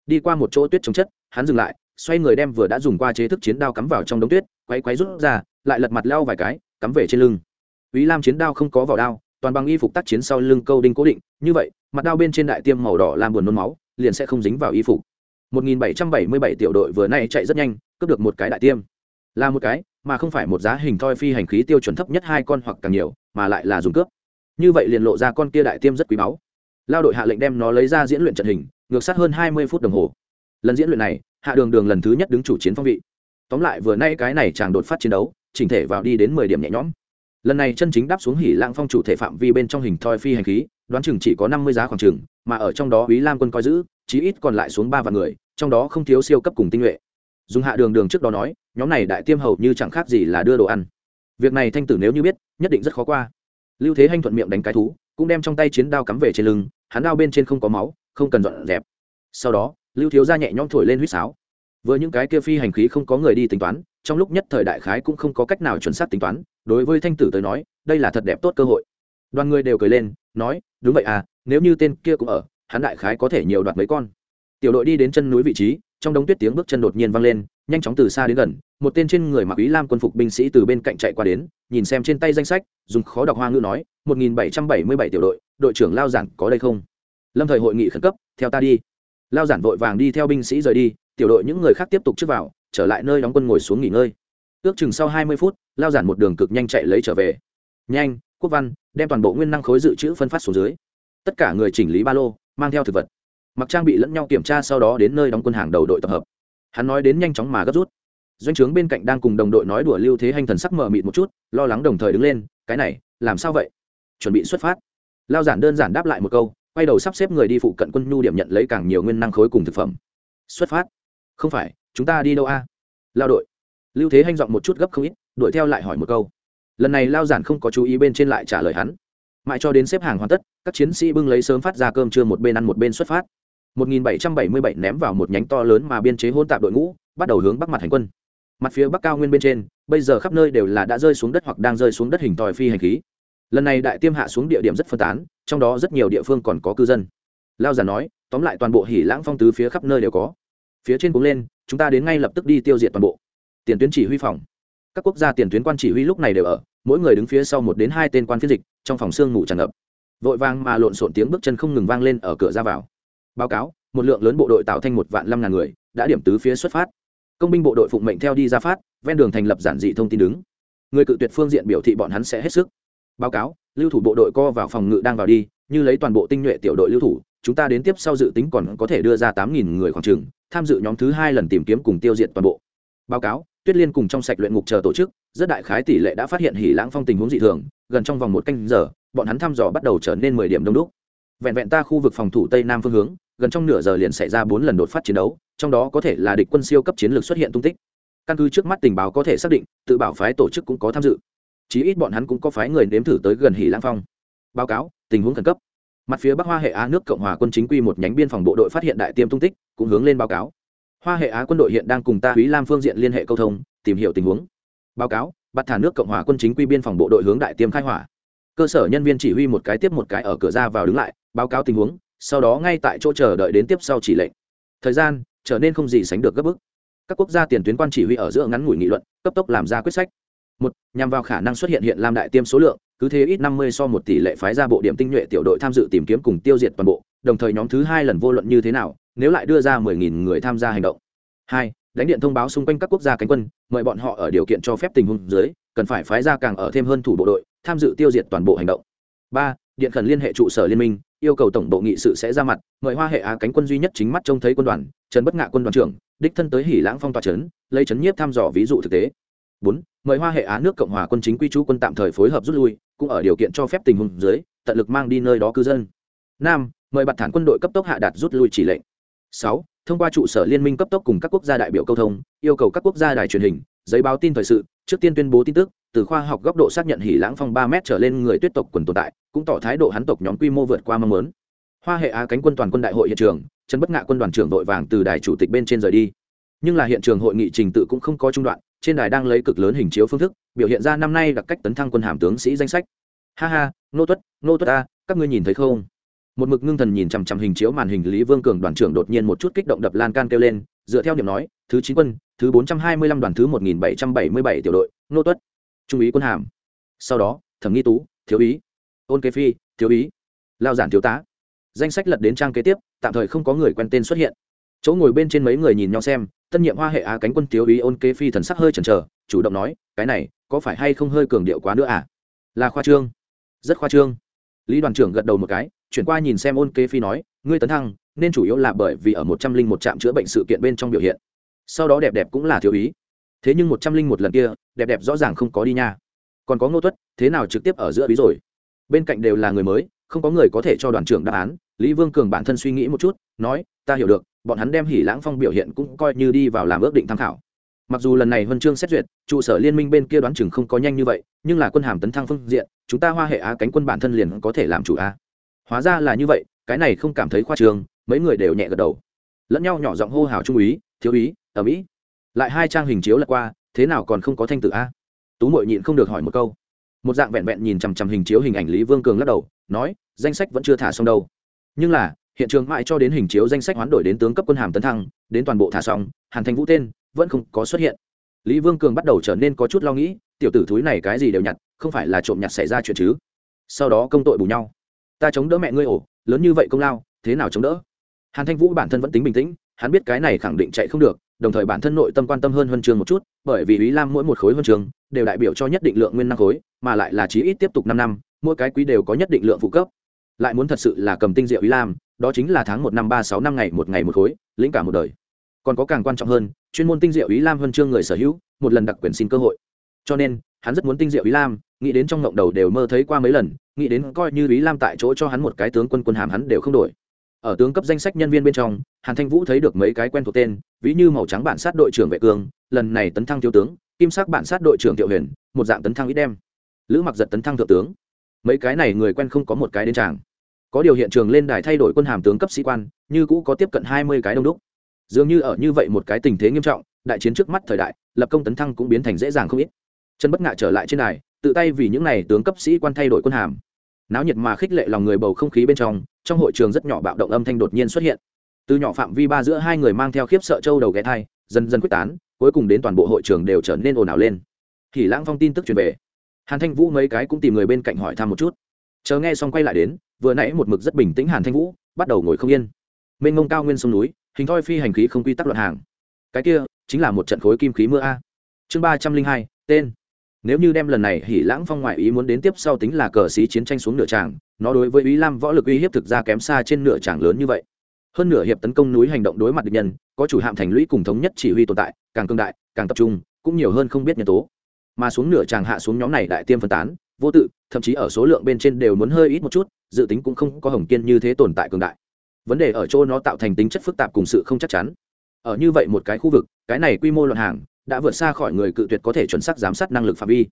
đi qua một chỗ tuyết chống chất, hắn dừng lại, xoay người đem vừa đã dùng qua chế thức chiến đao cắm vào trong đống tuyết quay quay rút ra, lại lật mặt leo vài cái, cắm về trên lưng ý lam chiến đao không có vỏ đao, toàn bằng y phục tác chiến sau lưng câu đinh cố định, như vậy, mặt đao bên trên đại tiêm màu đỏ làm buồn nôn máu, liền sẽ không dính vào y phục. 1777 tiểu đội vừa nay chạy rất nhanh, cướp được một cái đại tiêm. Là một cái, mà không phải một giá hình thoi phi hành khí tiêu chuẩn thấp nhất hai con hoặc càng nhiều, mà lại là dùng cướp. Như vậy liền lộ ra con kia đại tiêm rất quý báu. Lao đội hạ lệnh đem nó lấy ra diễn luyện trận hình, ngược sát hơn 20 phút đồng hồ. Lần diễn luyện này, hạ đường đường lần thứ nhất đứng chủ chiến phong vị. Tóm lại vừa nay cái này chàng đột phát chiến đấu, chỉnh thể vào đi đến mười điểm nhẹ nhõm lần này chân chính đáp xuống hỉ lãng phong chủ thể phạm vi bên trong hình thoi phi hành khí, đoán chừng chỉ có năm mươi giá khoảng chừng, mà ở trong đó ý lam quân coi giữ, chí ít còn lại xuống ba vạn người, trong đó không thiếu siêu cấp cùng tinh nhuệ. Dùng hạ đường đường trước đó nói, nhóm này đại tiêm hầu như chẳng khác gì là đưa đồ ăn. Việc này thanh tử nếu như biết, nhất định rất khó qua. Lưu thế hanh thuận miệng đánh cái thú, cũng đem trong tay chiến đao cắm về trên lưng, hắn đao bên trên không có máu, không cần dọn dẹp. Sau đó, lưu thiếu ra nhẹ nhõm thổi lên huýt sáo. Với những cái kia phi hành khí không có người đi tính toán, trong lúc nhất thời đại khái cũng không có cách nào chuẩn xác tính toán đối với thanh tử tới nói, đây là thật đẹp tốt cơ hội. Đoàn người đều cười lên, nói, đúng vậy à nếu như tên kia cũng ở, hắn đại khái có thể nhiều đoạt mấy con. Tiểu đội đi đến chân núi vị trí, trong đống tuyết tiếng bước chân đột nhiên vang lên, nhanh chóng từ xa đến gần, một tên trên người mặc ý lam quân phục binh sĩ từ bên cạnh chạy qua đến, nhìn xem trên tay danh sách, dùng khó đọc hoa ngữ nói, một nghìn bảy trăm bảy mươi bảy tiểu đội đội trưởng lao giản có đây không? Lâm thời hội nghị khẩn cấp, theo ta đi. Lao giản vội vàng đi theo binh sĩ rời đi, tiểu đội những người khác tiếp tục trước vào, trở lại nơi đóng quân ngồi xuống nghỉ ngơi ước chừng sau hai mươi phút, lao giản một đường cực nhanh chạy lấy trở về. Nhanh, quốc văn, đem toàn bộ nguyên năng khối dự trữ phân phát xuống dưới. Tất cả người chỉnh lý ba lô, mang theo thực vật. Mặc trang bị lẫn nhau kiểm tra sau đó đến nơi đóng quân hàng đầu đội tập hợp. Hắn nói đến nhanh chóng mà gấp rút. Doanh trướng bên cạnh đang cùng đồng đội nói đùa lưu thế hành thần sắc mờ mịt một chút, lo lắng đồng thời đứng lên, cái này, làm sao vậy? Chuẩn bị xuất phát. Lao giản đơn giản đáp lại một câu, quay đầu sắp xếp người đi phụ cận quân nhu điểm nhận lấy càng nhiều nguyên năng khối cùng thực phẩm. Xuất phát. Không phải, chúng ta đi đâu a? Lao đội lưu thế hanh giọng một chút gấp không ít, đuổi theo lại hỏi một câu. Lần này lao giản không có chú ý bên trên lại trả lời hắn. Mãi cho đến xếp hàng hoàn tất, các chiến sĩ bưng lấy sớm phát ra cơm trưa một bên ăn một bên xuất phát. 1777 ném vào một nhánh to lớn mà biên chế hôn tạp đội ngũ, bắt đầu hướng bắc mặt hành quân. Mặt phía bắc cao nguyên bên trên, bây giờ khắp nơi đều là đã rơi xuống đất hoặc đang rơi xuống đất hình tòi phi hành khí. Lần này đại tiêm hạ xuống địa điểm rất phân tán, trong đó rất nhiều địa phương còn có cư dân. Lao giả nói, tóm lại toàn bộ hỉ lãng phong tứ phía khắp nơi đều có. Phía trên cũng lên, chúng ta đến ngay lập tức đi tiêu diệt toàn bộ tiền tuyến chỉ huy phòng. Các quốc gia tiền tuyến quan chỉ huy lúc này đều ở, mỗi người đứng phía sau một đến hai tên quan phiên dịch, trong phòng sương ngủ tràn ngập. Vội vang mà lộn xộn tiếng bước chân không ngừng vang lên ở cửa ra vào. Báo cáo, một lượng lớn bộ đội tạo thành một vạn năm ngàn người, đã điểm tứ phía xuất phát. Công binh bộ đội phụng mệnh theo đi ra phát, ven đường thành lập giản dị thông tin đứng. Người cự tuyệt phương diện biểu thị bọn hắn sẽ hết sức. Báo cáo, lưu thủ bộ đội co vào phòng ngự đang vào đi, như lấy toàn bộ tinh nhuệ tiểu đội lưu thủ, chúng ta đến tiếp sau dự tính còn có thể đưa ra tám nghìn người khoảng trường tham dự nhóm thứ hai lần tìm kiếm cùng tiêu diệt toàn bộ. Báo cáo tuyết liên cùng trong sạch luyện ngục chờ tổ chức, rất đại khái tỷ lệ đã phát hiện hỉ lãng phong tình huống dị thường, gần trong vòng một canh giờ, bọn hắn thăm dò bắt đầu trở nên mười điểm đông đúc. Vẹn vẹn ta khu vực phòng thủ tây nam phương hướng, gần trong nửa giờ liền xảy ra bốn lần đột phát chiến đấu, trong đó có thể là địch quân siêu cấp chiến lược xuất hiện tung tích. Căn cứ trước mắt tình báo có thể xác định, tự bảo phái tổ chức cũng có tham dự. Chí ít bọn hắn cũng có phái người nếm thử tới gần hỉ lãng phong. Báo cáo, tình huống khẩn cấp. Mặt phía bắc hoa hệ á nước cộng hòa quân chính quy một nhánh biên phòng bộ đội phát hiện đại tiêm tung tích, cũng hướng lên báo cáo hoa hệ á quân đội hiện đang cùng ta húy lam phương diện liên hệ câu thông, tìm hiểu tình huống. Báo cáo, bắt thả nước cộng hòa quân chính quy biên phòng bộ đội hướng đại tiêm khai hỏa. Cơ sở nhân viên chỉ huy một cái tiếp một cái ở cửa ra vào đứng lại, báo cáo tình huống, sau đó ngay tại chỗ chờ đợi đến tiếp sau chỉ lệnh. Thời gian, trở nên không gì sánh được gấp bức. Các quốc gia tiền tuyến quan chỉ huy ở giữa ngắn ngủi nghị luận, cấp tốc làm ra quyết sách. Một, nhằm vào khả năng xuất hiện hiện lam đại tiêm số lượng, cứ thế ít năm mươi so một tỷ lệ phái ra bộ điểm tinh nhuệ tiểu đội tham dự tìm kiếm cùng tiêu diệt toàn bộ, đồng thời nhóm thứ hai lần vô luận như thế nào nếu lại đưa ra mười nghìn người tham gia hành động. Hai, đánh điện thông báo xung quanh các quốc gia cánh quân, mời bọn họ ở điều kiện cho phép tình huống dưới, cần phải phái ra càng ở thêm hơn thủ bộ đội, tham dự tiêu diệt toàn bộ hành động. Ba, điện khẩn liên hệ trụ sở liên minh, yêu cầu tổng bộ nghị sự sẽ ra mặt, mời hoa hệ á cánh quân duy nhất chính mắt trông thấy quân đoàn, trần bất ngạ quân đoàn trưởng, đích thân tới hỉ lãng phong tỏa trấn, lấy trấn nhiếp thăm dò ví dụ thực tế. Bốn, mời hoa hệ á nước cộng hòa quân chính quy trú quân tạm thời phối hợp rút lui, cũng ở điều kiện cho phép tình huống dưới, tận lực mang đi nơi đó cư dân. Năm, mời bạt thản quân đội cấp tốc hạ đạt rút lui chỉ lệnh sáu thông qua trụ sở liên minh cấp tốc cùng các quốc gia đại biểu câu thông yêu cầu các quốc gia đài truyền hình giấy báo tin thời sự trước tiên tuyên bố tin tức từ khoa học góc độ xác nhận hỉ lãng phong ba m trở lên người tuyết tộc quần tồn tại cũng tỏ thái độ hắn tộc nhóm quy mô vượt qua mong muốn. Hoa hệ á cánh quân toàn quân đại hội hiện trường trần bất ngạ quân đoàn trưởng đội vàng từ đài chủ tịch bên trên rời đi. Nhưng là hiện trường hội nghị trình tự cũng không có trung đoạn trên đài đang lấy cực lớn hình chiếu phương thức biểu hiện ra năm nay đặc cách tấn thăng quân hàm tướng sĩ danh sách. Ha ha nô tuất nô tuất a, các ngươi nhìn thấy không? Một mực ngưng thần nhìn chằm chằm hình chiếu màn hình, lý vương cường đoàn trưởng đột nhiên một chút kích động đập lan can kêu lên, dựa theo điểm nói, thứ chín quân, thứ bốn trăm hai mươi lăm đoàn, thứ một nghìn bảy trăm bảy mươi bảy tiểu đội, nô tuất, trung úy quân hàm. Sau đó, thẩm nghi tú, thiếu úy. Ôn kế phi, thiếu úy. Lao giản thiếu tá. Danh sách lật đến trang kế tiếp, tạm thời không có người quen tên xuất hiện. Chỗ ngồi bên trên mấy người nhìn nhau xem, tân nhiệm hoa hệ á cánh quân thiếu úy ôn kế phi thần sắc hơi chần chờ, chủ động nói, cái này, có phải hay không hơi cường điệu quá nữa à? Là khoa trương. Rất khoa trương. Lý đoàn trưởng gật đầu một cái chuyển qua nhìn xem ôn kế phi nói, ngươi tấn thăng, nên chủ yếu là bởi vì ở một trăm linh một trạm chữa bệnh sự kiện bên trong biểu hiện. Sau đó đẹp đẹp cũng là thiếu ý. Thế nhưng một trăm linh một lần kia, đẹp đẹp rõ ràng không có đi nha. Còn có ngô tuất, thế nào trực tiếp ở giữa bí rồi? Bên cạnh đều là người mới, không có người có thể cho đoàn trưởng đáp án. Lý vương cường bản thân suy nghĩ một chút, nói, ta hiểu được, bọn hắn đem hỉ lãng phong biểu hiện cũng coi như đi vào làm ước định tham khảo. Mặc dù lần này huân chương xét duyệt, trụ sở liên minh bên kia đoán chừng không có nhanh như vậy, nhưng là quân hàm tấn thăng phương diện, chúng ta hoa hệ á cánh quân bản thân liền có thể làm chủ a hóa ra là như vậy, cái này không cảm thấy khoa trường mấy người đều nhẹ gật đầu. Lẫn nhau nhỏ giọng hô hào trung úy, thiếu úy ở mỹ lại hai trang hình chiếu lật qua, thế nào còn không có thanh tử a? Tú mội nhịn không được hỏi một câu. Một dạng vẹn vẹn nhìn chằm chằm hình chiếu hình ảnh lý vương cường lắc đầu, nói, danh sách vẫn chưa thả xong đâu. Nhưng là, hiện trường mãi cho đến hình chiếu danh sách hoán đổi đến tướng cấp quân hàm tấn thăng, đến toàn bộ thả xong, hàn thành vũ tên, vẫn không có xuất hiện. Lý vương cường bắt đầu trở nên có chút lo nghĩ, tiểu tử thúi này cái gì đều nhặt, không phải là trộm nhặt xảy ra chuyện chứ? Sau đó công tội bù nhau ta chống đỡ mẹ ngươi ổ, lớn như vậy công lao, thế nào chống đỡ? Hàn thanh vũ bản thân vẫn tính bình tĩnh, hắn biết cái này khẳng định chạy không được, đồng thời bản thân nội tâm quan tâm hơn huân trường một chút, bởi vì ý lam mỗi một khối huân trường đều đại biểu cho nhất định lượng nguyên năng khối, mà lại là chí ít tiếp tục năm năm, mỗi cái quý đều có nhất định lượng phụ cấp. Lại muốn thật sự là cầm tinh diệu ý lam, đó chính là tháng một năm ba sáu năm ngày, một ngày một khối, lĩnh cả một đời. Còn có càng quan trọng hơn, chuyên môn tinh diệu ý lam huân chương người sở hữu, một lần đặc quyền xin cơ hội. Cho nên, hắn rất muốn tinh diệu ý lam nghĩ đến trong ngộng đầu đều mơ thấy qua mấy lần, nghĩ đến coi như ý lam tại chỗ cho hắn một cái tướng quân quân hàm hắn đều không đổi. Ở tướng cấp danh sách nhân viên bên trong, hàn thanh vũ thấy được mấy cái quen thuộc tên, ví như màu trắng bản sát đội trưởng vệ cương, lần này tấn thăng thiếu tướng, kim sắc bản sát đội trưởng thiệu huyền, một dạng tấn thăng ít đem. Lữ mặc giật tấn thăng thượng tướng. Mấy cái này người quen không có một cái đến tràng. Có điều hiện trường lên đài thay đổi quân hàm tướng cấp sĩ quan, như cũ có tiếp cận hai mươi cái đông đúc. Dường như ở như vậy một cái tình thế nghiêm trọng, đại chiến trước mắt thời đại, lập công tấn thăng cũng biến thành dễ dàng không ít. Chân bất ngại trở lại trên đài tự tay vì những này tướng cấp sĩ quan thay đổi quân hàm. Náo nhiệt mà khích lệ lòng người bầu không khí bên trong trong hội trường rất nhỏ bạo động âm thanh đột nhiên xuất hiện. Từ nhỏ phạm vi ba giữa hai người mang theo khiếp sợ châu đầu ghé thai, dần dần quyết tán, cuối cùng đến toàn bộ hội trường đều trở nên ồn ào lên. Thì lãng phong tin tức truyền về. Hàn thanh vũ mấy cái cũng tìm người bên cạnh hỏi thăm một chút. Chờ nghe xong quay lại đến, vừa nãy một mực rất bình tĩnh hàn thanh vũ, bắt đầu ngồi không yên. Mênh mông cao nguyên sông núi, hình thoi phi hành khí không quy tắc loạn hàng. Cái kia, chính là một trận khối kim khí mưa a. Chương ba trăm linh hai, tên nếu như đem lần này hỉ lãng phong ngoại ý muốn đến tiếp sau tính là cờ xí chiến tranh xuống nửa tràng, nó đối với ý lam võ lực uy hiếp thực ra kém xa trên nửa tràng lớn như vậy. Hơn nửa hiệp tấn công núi hành động đối mặt địch nhân, có chủ hạm thành lũy cùng thống nhất chỉ huy tồn tại, càng cương đại, càng tập trung, cũng nhiều hơn không biết nhân tố. Mà xuống nửa tràng hạ xuống nhóm này đại tiêm phân tán, vô tự, thậm chí ở số lượng bên trên đều muốn hơi ít một chút, dự tính cũng không có hồng kiên như thế tồn tại cường đại. Vấn đề ở chỗ nó tạo thành tính chất phức tạp cùng sự không chắc chắn ở như vậy một cái khu vực, cái này quy mô luận hàng, đã vượt xa khỏi người cự tuyệt có thể chuẩn xác giám sát năng lực phạm vi.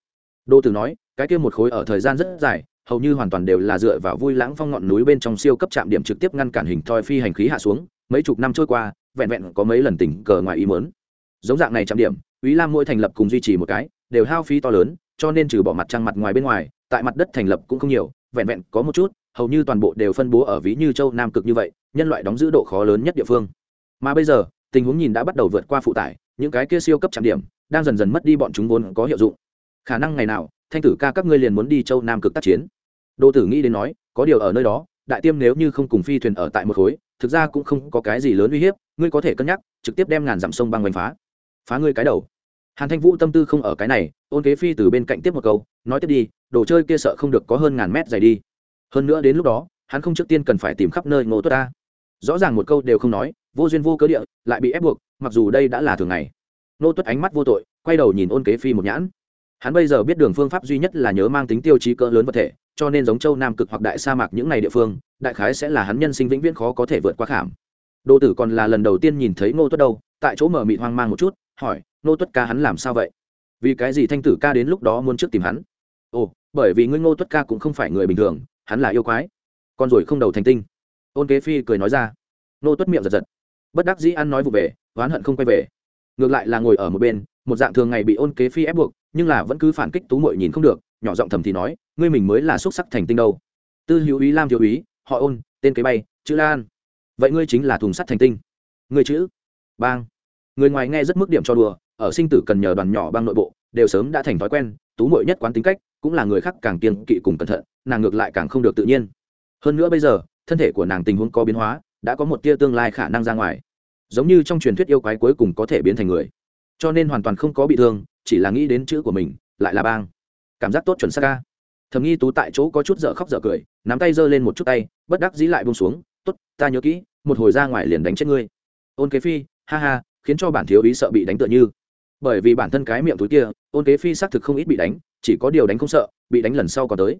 Đô tử nói, cái kia một khối ở thời gian rất dài, hầu như hoàn toàn đều là dựa vào vui lãng phong ngọn núi bên trong siêu cấp trạm điểm trực tiếp ngăn cản hình thoi phi hành khí hạ xuống, mấy chục năm trôi qua, vẹn vẹn có mấy lần tỉnh cờ ngoài ý mớn giống dạng này trạm điểm ý lam mỗi thành lập cùng duy trì một cái, đều hao phí to lớn, cho nên trừ bỏ mặt trăng mặt ngoài bên ngoài, tại mặt đất thành lập cũng không nhiều, vẹn vẹn có một chút, hầu như toàn bộ đều phân bố ở ví như châu nam cực như vậy, nhân loại đóng giữ độ khó lớn nhất địa phương. Mà bây giờ tình huống nhìn đã bắt đầu vượt qua phụ tải, những cái kia siêu cấp trạm điểm đang dần dần mất đi bọn chúng vốn có hiệu dụng. Khả năng ngày nào, thanh tử ca các ngươi liền muốn đi châu nam cực tác chiến. Đô tử nghĩ đến nói, có điều ở nơi đó, đại tiêm nếu như không cùng phi thuyền ở tại một khối, thực ra cũng không có cái gì lớn uy hiếp, ngươi có thể cân nhắc, trực tiếp đem ngàn dặm sông băng đánh phá. Phá ngươi cái đầu. Hàn thanh vũ tâm tư không ở cái này, ôn kế phi từ bên cạnh tiếp một câu, nói tiếp đi, đồ chơi kia sợ không được có hơn ngàn mét dày đi. Hơn nữa đến lúc đó, hắn không trước tiên cần phải tìm khắp nơi ngô tuất ta. Rõ ràng một câu đều không nói vô duyên vô cớ địa, lại bị ép buộc, mặc dù đây đã là thường ngày. Ngô tuất ánh mắt vô tội, quay đầu nhìn ôn kế phi một nhãn. Hắn bây giờ biết đường phương pháp duy nhất là nhớ mang tính tiêu chí cỡ lớn vật thể, cho nên giống châu nam cực hoặc đại sa mạc những n à y địa phương, đại khái sẽ là hắn nhân sinh vĩnh viễn khó có thể vượt qua khảm. Đô tử còn là lần đầu tiên nhìn thấy ngô tuất đâu, tại chỗ mở mị hoang mang một chút, hỏi ngô tuất ca hắn làm sao vậy? Vì cái gì thanh tử ca đến lúc đó muốn trước tìm hắn? Ồ, bởi vì ngươi ngô tuất ca cũng không phải người bình thường, hắn là yêu quái. Con rồi không đầu thành tinh. Ôn kế phi cười nói ra. Ngô tuất miệng giật giật bất đắc dĩ ăn nói vụ về, oán hận không quay về. Ngược lại là ngồi ở một bên, một dạng thường ngày bị ôn kế phi ép buộc, nhưng là vẫn cứ phản kích tú mội nhìn không được, nhỏ giọng thầm thì nói, ngươi mình mới là xúc sắc thành tinh đâu. Tư hữu ý lam thiếu ý họ ôn, tên kế bay, chữ lan. Vậy ngươi chính là thùng sắt thành tinh. Ngươi chữ? Bang. Người ngoài nghe rất mức điểm cho đùa, ở sinh tử cần nhờ đoàn nhỏ bang nội bộ, đều sớm đã thành thói quen, tú mội nhất quán tính cách, cũng là người khác càng kiên kỵ cùng cẩn thận, nàng ngược lại càng không được tự nhiên. Hơn nữa bây giờ, thân thể của nàng tình huống có biến hóa đã có một tia tương lai khả năng ra ngoài. Giống như trong truyền thuyết yêu quái cuối cùng có thể biến thành người. Cho nên hoàn toàn không có bị thương, chỉ là nghĩ đến chữ của mình, lại là bang. Cảm giác tốt chuẩn xác ca thầm nghi tú tại chỗ có chút dở khóc dở cười, nắm tay giơ lên một chút tay, bất đắc dĩ lại bông xuống, tốt, ta nhớ kỹ, một hồi ra ngoài liền đánh chết ngươi. Ôn kế phi, ha ha, khiến cho bản thiếu ý sợ bị đánh tựa như. Bởi vì bản thân cái miệng túi kia, ôn kế phi xác thực không ít bị đánh, chỉ có điều đánh không sợ, bị đánh lần sau còn tới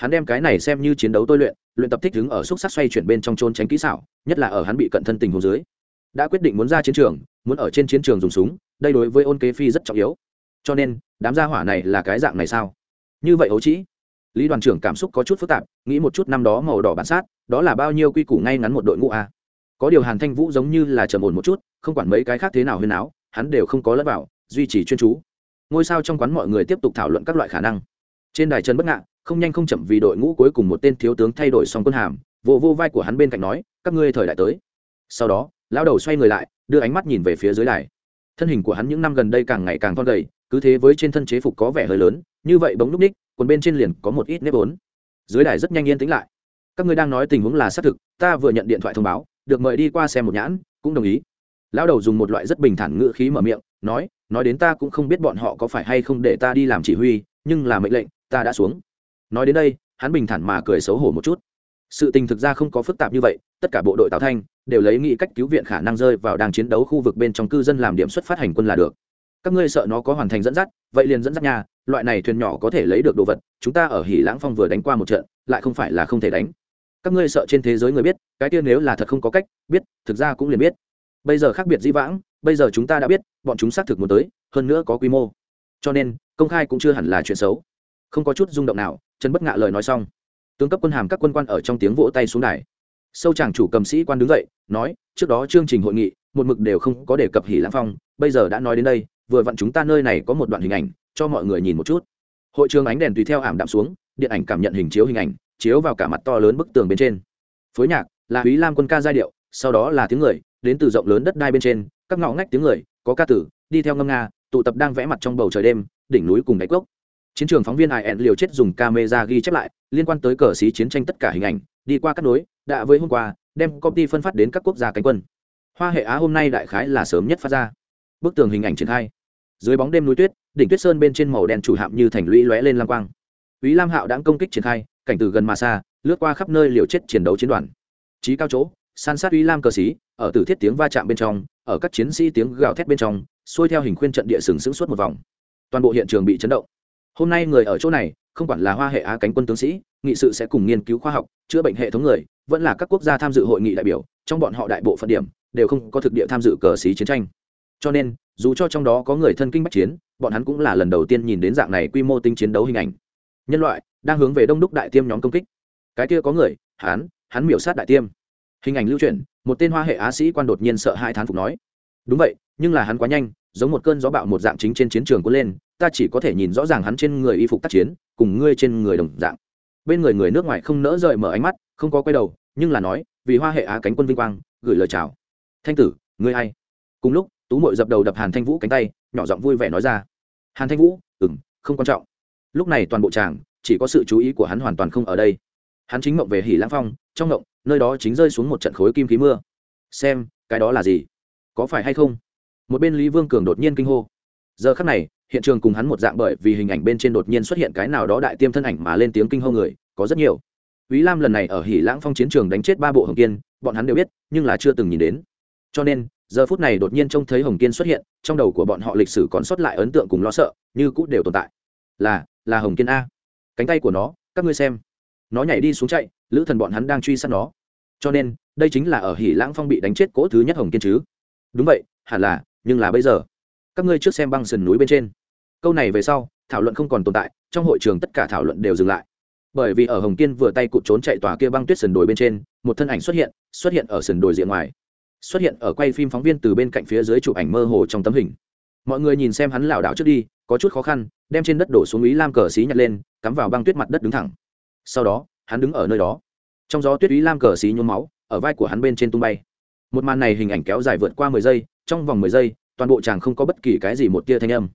hắn đem cái này xem như chiến đấu tôi luyện luyện tập thích đứng ở xúc sắc xoay chuyển bên trong trôn tránh kỹ xảo, nhất là ở hắn bị cận thân tình hồ dưới. Đã quyết định muốn ra chiến trường, muốn ở trên chiến trường dùng súng, đây đối với ôn kế phi rất trọng yếu. Cho nên, đám gia hỏa này là cái dạng này sao? Như vậy ấu trĩ. Lý đoàn trưởng cảm xúc có chút phức tạp, nghĩ một chút năm đó màu đỏ bản sát, đó là bao nhiêu quy củ ngay ngắn một đội ngũ a? Có điều hàn thanh vũ giống như là trầm ổn một chút, không quản mấy cái khác thế nào huyên áo, hắn đều không có lẫn vào, duy trì chuyên chú. Ngôi sao trong quán mọi người tiếp tục thảo luận các loại khả năng. Trên đài trần bất ngạn không nhanh không chậm vì đội ngũ cuối cùng một tên thiếu tướng thay đổi xong quân hàm vô vô vai của hắn bên cạnh nói, các ngươi thời đại tới. Sau đó, lão đầu xoay người lại, đưa ánh mắt nhìn về phía dưới đài. Thân hình của hắn những năm gần đây càng ngày càng thon gầy, cứ thế với trên thân chế phục có vẻ hơi lớn, như vậy bóng núp ních, quần bên trên liền có một ít nếp ốn dưới đài rất nhanh yên tĩnh lại. Các ngươi đang nói tình huống là xác thực, ta vừa nhận điện thoại thông báo, được mời đi qua xem một nhãn, cũng đồng ý. Lão đầu dùng một loại rất bình thản ngữ khí mở miệng, nói nói đến ta cũng không biết bọn họ có phải hay không để ta đi làm chỉ huy, nhưng là mệnh lệnh, ta đã xuống nói đến đây, hắn bình thản mà cười xấu hổ một chút. Sự tình thực ra không có phức tạp như vậy, tất cả bộ đội tào thanh đều lấy nghĩ cách cứu viện khả năng rơi vào đang chiến đấu khu vực bên trong cư dân làm điểm xuất phát hành quân là được. Các ngươi sợ nó có hoàn thành dẫn dắt, vậy liền dẫn dắt nhà loại này thuyền nhỏ có thể lấy được đồ vật, chúng ta ở hỉ lãng phong vừa đánh qua một trận, lại không phải là không thể đánh. Các ngươi sợ trên thế giới người biết, cái tiên nếu là thật không có cách, biết, thực ra cũng liền biết. Bây giờ khác biệt di vãng, bây giờ chúng ta đã biết, bọn chúng xác thực muốn tới, hơn nữa có quy mô. Cho nên, công khai cũng chưa hẳn là chuyện xấu không có chút rung động nào trần bất ngạ lời nói xong tướng cấp quân hàm các quân quan ở trong tiếng vỗ tay xuống đài. Sâu chàng chủ cầm sĩ quan đứng dậy nói trước đó chương trình hội nghị một mực đều không có đề cập hỉ lãng phong bây giờ đã nói đến đây vừa vặn chúng ta nơi này có một đoạn hình ảnh cho mọi người nhìn một chút. Hội trường ánh đèn tùy theo ảm đạm xuống điện ảnh cảm nhận hình chiếu hình ảnh chiếu vào cả mặt to lớn bức tường bên trên. Phối nhạc là húy Lam quân ca giai điệu, sau đó là tiếng người, đến từ rộng lớn đất đai bên trên, các ngõ ngách tiếng người, có ca tử, đi theo ngâm nga, tụ tập đang vẽ mặt trong bầu trời đêm, đỉnh núi cùng đáy cốc. Chiến trường phóng viên ai ẹn liều chết dùng camera ghi chép lại, liên quan tới cờ sĩ chiến tranh tất cả hình ảnh, đi qua các nối, đã với hôm qua, đem công ty phân phát đến các quốc gia cánh quân. Hoa hệ Á hôm nay đại khái là sớm nhất phát ra. Bức tường hình ảnh triển khai. Dưới bóng đêm núi tuyết, đỉnh tuyết sơn bên trên màu đen chủ hạm như thành lũy lóe lên lam quang. quý Lam Hạo đã công kích triển khai, cảnh từ gần mà xa, lướt qua khắp nơi liều chết chiến đấu chiến đoàn trí cao chỗ san sát quý lam cờ xí ở tử thiết tiếng va chạm bên trong ở các chiến sĩ tiếng gào thét bên trong xuôi theo hình khuyên trận địa sừng sững suốt một vòng toàn bộ hiện trường bị chấn động hôm nay người ở chỗ này, không quản là hoa hệ á cánh quân tướng sĩ, nghị sự sẽ cùng nghiên cứu khoa học, chữa bệnh hệ thống người, vẫn là các quốc gia tham dự hội nghị đại biểu, trong bọn họ đại bộ phận điểm, đều không có thực địa tham dự cờ xí chiến tranh. Cho nên, dù cho trong đó có người thân kinh bách chiến, bọn hắn cũng là lần đầu tiên nhìn đến dạng này quy mô tinh chiến đấu hình ảnh. Nhân loại đang hướng về đông đúc đại tiêm nhóm công kích. Cái kia có người, hắn hắn miểu sát đại tiêm. Hình ảnh lưu truyền, một tên hoa hệ á sĩ quan đột nhiên sợ hai thán phục nói, đúng vậy, nhưng là hắn quá nhanh giống một cơn gió bạo một dạng chính trên chiến trường cuốn lên, ta chỉ có thể nhìn rõ ràng hắn trên người y phục tác chiến, cùng ngươi trên người đồng dạng. Bên người người nước ngoài không nỡ rời mở ánh mắt, không có quay đầu, nhưng là nói, vì hoa hệ á cánh quân vinh quang, gửi lời chào. Thanh tử, ngươi hay cùng lúc, tú mội dập đầu đập hàn thanh vũ cánh tay, nhỏ giọng vui vẻ nói ra. Hàn thanh vũ ừng không quan trọng. Lúc này toàn bộ chàng chỉ có sự chú ý của hắn hoàn toàn không ở đây. Hắn chính mộng về hỉ lãng phong, trong mộng, nơi đó chính rơi xuống một trận khối kim khí mưa. Xem, cái đó là gì? Có phải hay không? Một bên lý vương cường đột nhiên kinh hô giờ khắc này hiện trường cùng hắn một dạng bởi vì hình ảnh bên trên đột nhiên xuất hiện cái nào đó đại tiêm thân ảnh mà lên tiếng kinh hô người có rất nhiều Úy Lam lần này ở Hỉ Lãng Phong chiến trường đánh chết ba bộ Hồng Kiên, bọn hắn đều biết, nhưng là chưa từng nhìn đến. Cho nên, giờ phút này đột nhiên trông thấy Hồng Kiên xuất hiện, trong đầu của bọn họ lịch sử còn sót lại ấn tượng cùng lo sợ, như cũ đều tồn tại. Là, là Hồng Kiên a. Cánh tay của nó, các ngươi xem nó nhảy đi xuống chạy lữ thần bọn hắn đang truy sát nó cho nên đây chính là ở hỉ lãng phong bị đánh chết cỗ thứ nhất hồng kiên chứ đúng vậy hẳn là nhưng là bây giờ, các ngươi trước xem băng sườn núi bên trên. Câu này về sau, thảo luận không còn tồn tại, trong hội trường tất cả thảo luận đều dừng lại. Bởi vì ở hồng kiên vừa tay cụt trốn chạy tòa kia băng tuyết sườn đồi bên trên, một thân ảnh xuất hiện xuất hiện ở sườn đồi diện ngoài. Xuất hiện ở quay phim phóng viên từ bên cạnh phía dưới chụp ảnh mơ hồ trong tấm hình. Mọi người nhìn xem hắn lảo đảo trước đi, có chút khó khăn, đem trên đất đổ xuống ý lam cờ xí nhặt lên, cắm vào băng tuyết mặt đất đứng thẳng. Sau đó, hắn đứng ở nơi đó. Trong gió tuyết ý lam cờ xí nhuốm máu, ở vai của hắn bên trên tung bay một màn này hình ảnh kéo dài vượt qua mười giây, trong vòng mười giây, toàn bộ chàng không có bất kỳ cái gì một tia thanh âm.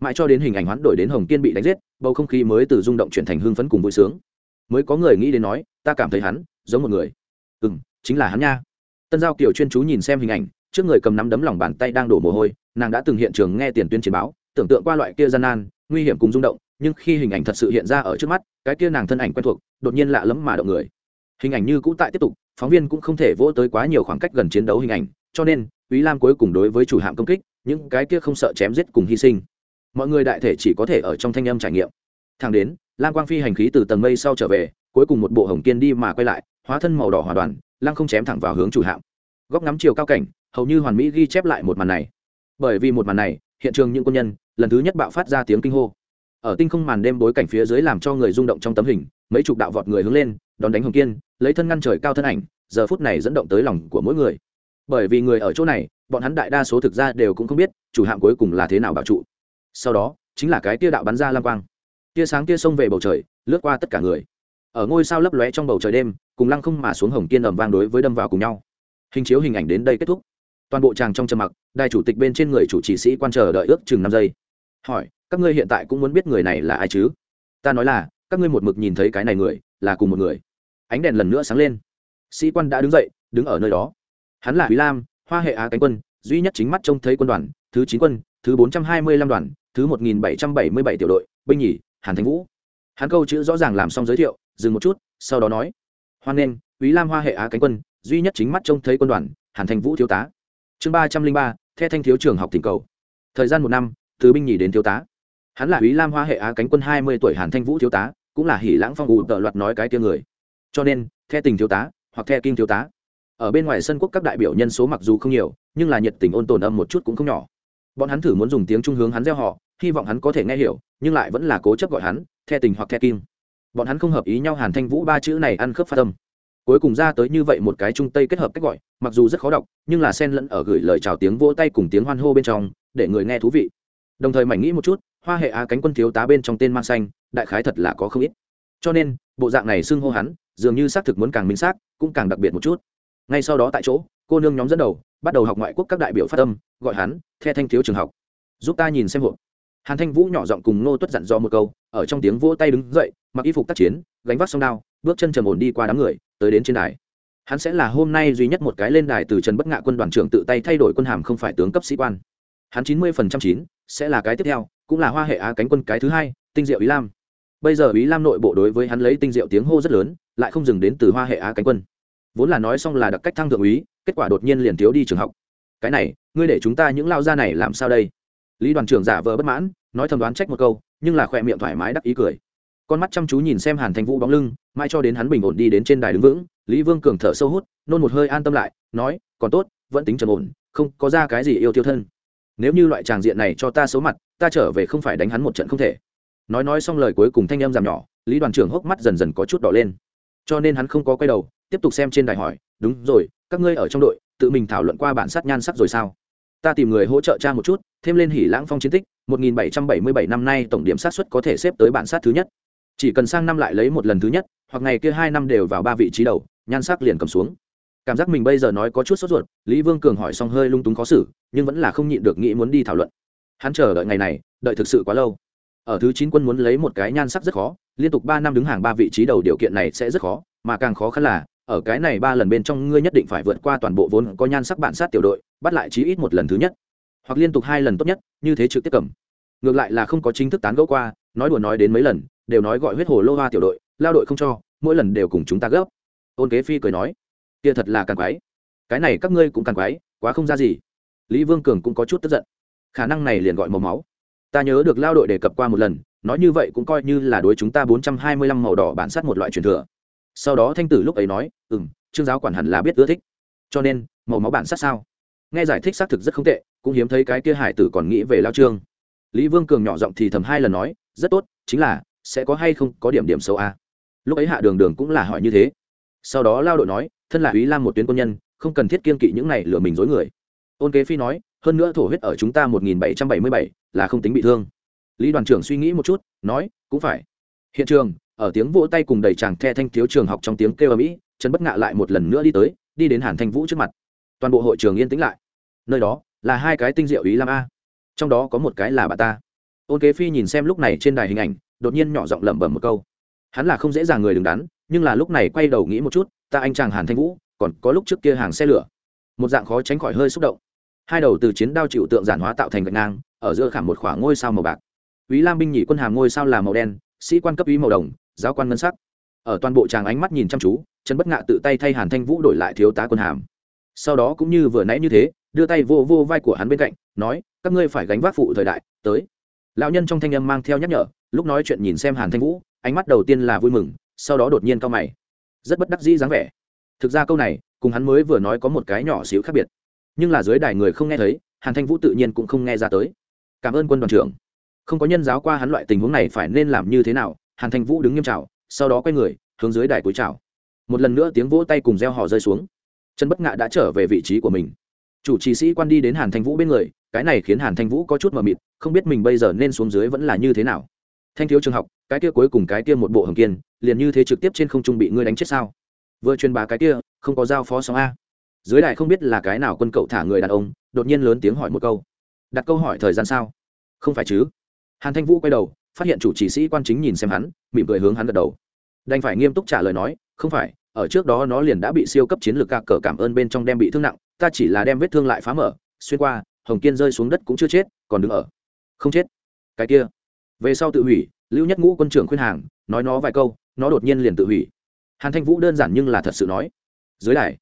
Mãi cho đến hình ảnh hoán đổi đến hồng kiên bị đánh giết, bầu không khí mới từ rung động chuyển thành hưng phấn cùng vui sướng. Mới có người nghĩ đến nói, ta cảm thấy hắn giống một người. Ừ m chính là hắn nha. Tân giao kiều chuyên chú nhìn xem hình ảnh, trước người cầm nắm đấm lòng bàn tay đang đổ mồ hôi, nàng đã từng hiện trường nghe tiền tuyên chiến báo, tưởng tượng qua loại kia gian nan, nguy hiểm cùng rung động, nhưng khi hình ảnh thật sự hiện ra ở trước mắt, cái kia nàng thân ảnh quen thuộc, đột nhiên lạ lẫm mà động người hình ảnh như cũ tại tiếp tục phóng viên cũng không thể vỗ tới quá nhiều khoảng cách gần chiến đấu hình ảnh cho nên quý Lam cuối cùng đối với chủ hạm công kích, những cái kia không sợ chém giết cùng hy sinh. Mọi người đại thể chỉ có thể ở trong thanh âm trải nghiệm. thang đến, Lam Quang Phi hành khí từ tầng mây sau trở về, cuối cùng một bộ hồng kiên đi mà quay lại, hóa thân màu đỏ hòa đoàn, lăng không chém thẳng vào hướng chủ hạm. Góc ngắm chiều cao cảnh, hầu như hoàn mỹ ghi chép lại một màn này. Bởi vì một màn này, hiện trường những quân nhân lần thứ nhất bạo phát ra tiếng kinh hô. Ở tinh không màn đêm bối cảnh phía dưới làm cho người rung động trong tấm hình, mấy chục đạo vọt người hướng lên, đón đánh hồng kiên, lấy thân ngăn trời cao thân ảnh, giờ phút này dẫn động tới lòng của mỗi người. Bởi vì người ở chỗ này bọn hắn đại đa số thực ra đều cũng không biết chủ hạm cuối cùng là thế nào bảo trụ. Sau đó chính là cái tia đạo bắn ra lam quang. Tia sáng tia xông về bầu trời lướt qua tất cả người. Ở ngôi sao lấp lóe trong bầu trời đêm cùng lăng không mà xuống hồng kiên ẩm vang đối với đâm vào cùng nhau. Hình chiếu hình ảnh đến đây kết thúc. Toàn bộ tràng trong trầm mặc đài chủ tịch bên trên người chủ trì sĩ quan chờ đợi ước chừng năm giây. Hỏi các ngươi hiện tại cũng muốn biết người này là ai chứ? Ta nói là các ngươi một mực nhìn thấy cái này người là cùng một người ánh đèn lần nữa sáng lên sĩ quan đã đứng dậy đứng ở nơi đó hắn là Quý Lam, Hoa hệ Á cánh quân, duy nhất chính mắt trông thấy quân đoàn, thứ chín quân, thứ bốn trăm hai mươi lăm đoàn, thứ một nghìn bảy trăm bảy mươi bảy tiểu đội, binh nhì, Hàn Thanh Vũ. Hắn câu chữ rõ ràng làm xong giới thiệu, dừng một chút, sau đó nói: "Hoan nghênh, Quý Lam Hoa hệ Á cánh quân, duy nhất chính mắt trông thấy quân đoàn, Hàn Thanh Vũ thiếu tá." Chương ba trăm linh ba, The Thanh thiếu trường học tình cầu. Thời gian một năm, từ binh nhì đến thiếu tá. Hắn là Quý Lam Hoa hệ Á cánh quân hai mươi tuổi Hàn Thanh Vũ thiếu tá, cũng là hỉ lãng phong ủ tợ loạt nói cái tiếng người. Cho nên, The tình thiếu tá, hoặc The kim thiếu tá. Ở bên ngoài sân quốc các đại biểu nhân số mặc dù không nhiều nhưng là nhiệt tình ôn tồn âm một chút cũng không nhỏ. Bọn hắn thử muốn dùng tiếng trung hướng hắn gieo họ hy vọng hắn có thể nghe hiểu nhưng lại vẫn là cố chấp gọi hắn the tình hoặc the kim. Bọn hắn không hợp ý nhau hàn thanh vũ ba chữ này ăn khớp phát tâm cuối cùng ra tới như vậy một cái trung tây kết hợp cách gọi mặc dù rất khó đọc nhưng là sen lẫn ở gửi lời chào tiếng vỗ tay cùng tiếng hoan hô bên trong để người nghe thú vị. Đồng thời mảnh nghĩ một chút hoa hệ á cánh quân thiếu tá bên trong tên mang xanh đại khái thật là có không ít. Cho nên bộ dạng này xưng hô hắn dường như xác thực muốn càng minh xác, cũng càng đặc biệt một chút. Ngay sau đó tại chỗ, cô nương nhóm dẫn đầu, bắt đầu học ngoại quốc các đại biểu phát âm, gọi hắn the thanh thiếu trường học. Giúp ta nhìn xem hộ hàn thanh vũ nhỏ giọng cùng ngô tuất dặn do một câu, ở trong tiếng vỗ tay đứng dậy, mặc y phục tác chiến, gánh vác sông đao, bước chân trầm ổn đi qua đám người, tới đến trên đài. Hắn sẽ là hôm nay duy nhất một cái lên đài từ trần bất ngạ quân đoàn trưởng tự tay thay đổi quân hàm không phải tướng cấp sĩ quan. Hắn chín mươi phần trăm chín, sẽ là cái tiếp theo, cũng là hoa hệ á cánh quân cái thứ hai, tinh diệu ý lam bây giờ ý lam nội bộ đối với hắn lấy tinh diệu tiếng hô rất lớn, lại không dừng đến từ hoa hệ á cánh quân. Vốn là nói xong là đặc cách thăng thượng úy, kết quả đột nhiên liền thiếu đi trường học. Cái này, ngươi để chúng ta những lao gia này làm sao đây? Lý đoàn trưởng giả vờ bất mãn, nói thầm đoán trách một câu, nhưng là khỏe miệng thoải mái đắc ý cười. Con mắt chăm chú nhìn xem hàn Thanh vũ bóng lưng mai cho đến hắn bình ổn đi đến trên đài đứng vững, lý vương cường thở sâu hút, nôn một hơi an tâm lại, nói, còn tốt, vẫn tính trầm ổn, không có ra cái gì yêu tiêu thân. Nếu như loại tràng diện này cho ta xấu mặt, ta trở về không phải đánh hắn một trận không thể nói nói xong lời cuối cùng thanh em giảm nhỏ, lý đoàn trưởng hốc mắt dần dần có chút đỏ lên. Cho nên hắn không có quay đầu, tiếp tục xem trên đài hỏi, đúng rồi, các ngươi ở trong đội, tự mình thảo luận qua bản sát nhan sắc rồi sao? Ta tìm người hỗ trợ cha một chút, thêm lên hỉ lãng phong chiến tích 1777 năm nay tổng điểm sát xuất có thể xếp tới bản sát thứ nhất. Chỉ cần sang năm lại lấy một lần thứ nhất, hoặc ngày kia hai năm đều vào ba vị trí đầu, nhan sắc liền cầm xuống. Cảm giác mình bây giờ nói có chút sốt ruột, lý vương cường hỏi xong hơi lung túng khó xử, nhưng vẫn là không nhịn được nghĩ muốn đi thảo luận. Hắn chờ đợi ngày này, đợi thực sự quá lâu ở thứ chín quân muốn lấy một cái nhan sắc rất khó, liên tục ba năm đứng hàng ba vị trí đầu điều kiện này sẽ rất khó, mà càng khó khăn là, ở cái này ba lần bên trong ngươi nhất định phải vượt qua toàn bộ vốn có nhan sắc bạn sát tiểu đội, bắt lại chí ít một lần thứ nhất. Hoặc liên tục hai lần tốt nhất, như thế trực tiếp cầm. Ngược lại là không có chính thức tán gẫu qua, nói đùa nói đến mấy lần, đều nói gọi huyết hồ lô hoa tiểu đội, lao đội không cho, mỗi lần đều cùng chúng ta gấp. Ôn kế phi cười nói, kia thật là càng quái. Cái này các ngươi cũng càng quái, quá không ra gì. Lý vương cường cũng có chút tức giận. Khả năng này liền gọi màu máu ta nhớ được lao đội đề cập qua một lần, nói như vậy cũng coi như là đối chúng ta bốn trăm hai mươi lăm màu đỏ bản sắt một loại truyền thừa. Sau đó thanh tử lúc ấy nói ừ m trương giáo quản hẳn là biết ưa thích. Cho nên, màu máu bản sắt sao? Nghe giải thích xác thực rất không tệ, cũng hiếm thấy cái kia hải tử còn nghĩ về lao trương. Lý vương cường nhỏ giọng thì thầm hai lần nói, rất tốt, chính là, sẽ có hay không có điểm điểm xấu a? À? lúc ấy hạ đường đường cũng là hỏi như thế. Sau đó lao đội nói, thân là ý lam một tuyến quân nhân, không cần thiết kiên kỵ những này lừa mình dối người. Ôn kế phi nói hơn nữa thổ huyết ở chúng ta một nghìn bảy trăm bảy mươi bảy là không tính bị thương. Lý đoàn trưởng suy nghĩ một chút, nói, cũng phải. Hiện trường, ở tiếng vỗ tay cùng đầy chàng the thanh thiếu trường học trong tiếng kêu ở mỹ trần bất ngạ lại một lần nữa đi tới, đi đến hàn thanh vũ trước mặt. Toàn bộ hội trường yên tĩnh lại. Nơi đó, là hai cái tinh diệu ý lam a. Trong đó có một cái là bà ta. Ôn kế phi nhìn xem lúc này trên đài hình ảnh, đột nhiên nhỏ giọng lẩm bẩm một câu. Hắn là không dễ dàng người đứng đắn, nhưng là lúc này quay đầu nghĩ một chút, ta anh chàng hàn thanh vũ, còn có lúc trước kia hàng xe lửa. Một dạng khó tránh khỏi hơi xúc động hai đầu từ chiến đao chịu tượng giản hóa tạo thành gạch ngang ở giữa khảm một khoảng ngôi sao màu bạc Úy Lam binh nhị quân hàm ngôi sao là màu đen, sĩ quan cấp ý màu đồng, giáo quan ngân sắc. Ở toàn bộ tràng ánh mắt nhìn chăm chú, Trần Bất Ngạ tự tay thay Hàn Thanh Vũ đổi lại thiếu tá quân hàm. Sau đó cũng như vừa nãy như thế, đưa tay vô vô vai của hắn bên cạnh, nói: "Các ngươi phải gánh vác phụ thời đại, tới." Lão nhân trong thanh âm mang theo nhắc nhở, lúc nói chuyện nhìn xem Hàn Thanh Vũ, ánh mắt đầu tiên là vui mừng, sau đó đột nhiên cao mày. Rất bất đắc dĩ dáng vẻ. Thực ra câu này, cùng hắn mới vừa nói có một cái nhỏ xíu khác biệt. Nhưng là dưới đài người không nghe thấy, Hàn Thanh Vũ tự nhiên cũng không nghe ra tới. "Cảm ơn quân đoàn trưởng." không có nhân giáo qua hắn loại tình huống này phải nên làm như thế nào? Hàn thanh vũ đứng nghiêm trào sau đó quay người hướng dưới đài cúi trào một lần nữa tiếng vỗ tay cùng reo họ rơi xuống. Trần bất ngạ đã trở về vị trí của mình. Chủ trì sĩ quan đi đến hàn thanh vũ bên người cái này khiến hàn thanh vũ có chút mờ mịt không biết mình bây giờ nên xuống dưới vẫn là như thế nào. Thanh thiếu trường học cái kia cuối cùng cái kia một bộ hồng kiên liền như thế trực tiếp trên không trung bị ngươi đánh chết sao? Vừa truyền bá cái kia không có giao phó sóng a dưới đài không biết là cái nào quân cậu thả người đàn ông, đột nhiên lớn tiếng hỏi một câu. Đặt câu hỏi thời gian sao? Không phải chứ? Hàn thanh vũ quay đầu, phát hiện chủ chỉ sĩ quan chính nhìn xem hắn, mỉm cười hướng hắn gật đầu. Đành phải nghiêm túc trả lời nói, không phải, ở trước đó nó liền đã bị siêu cấp chiến lược cạc cờ cảm ơn bên trong đem bị thương nặng, ta chỉ là đem vết thương lại phá mở, xuyên qua, hồng kiên rơi xuống đất cũng chưa chết, còn đứng ở. Không chết. Cái kia. Về sau tự hủy, lưu nhất ngũ quân trưởng khuyên hàng, nói nó vài câu, nó đột nhiên liền tự hủy. Hàn thanh vũ đơn giản nhưng là thật sự nói. Dưới đài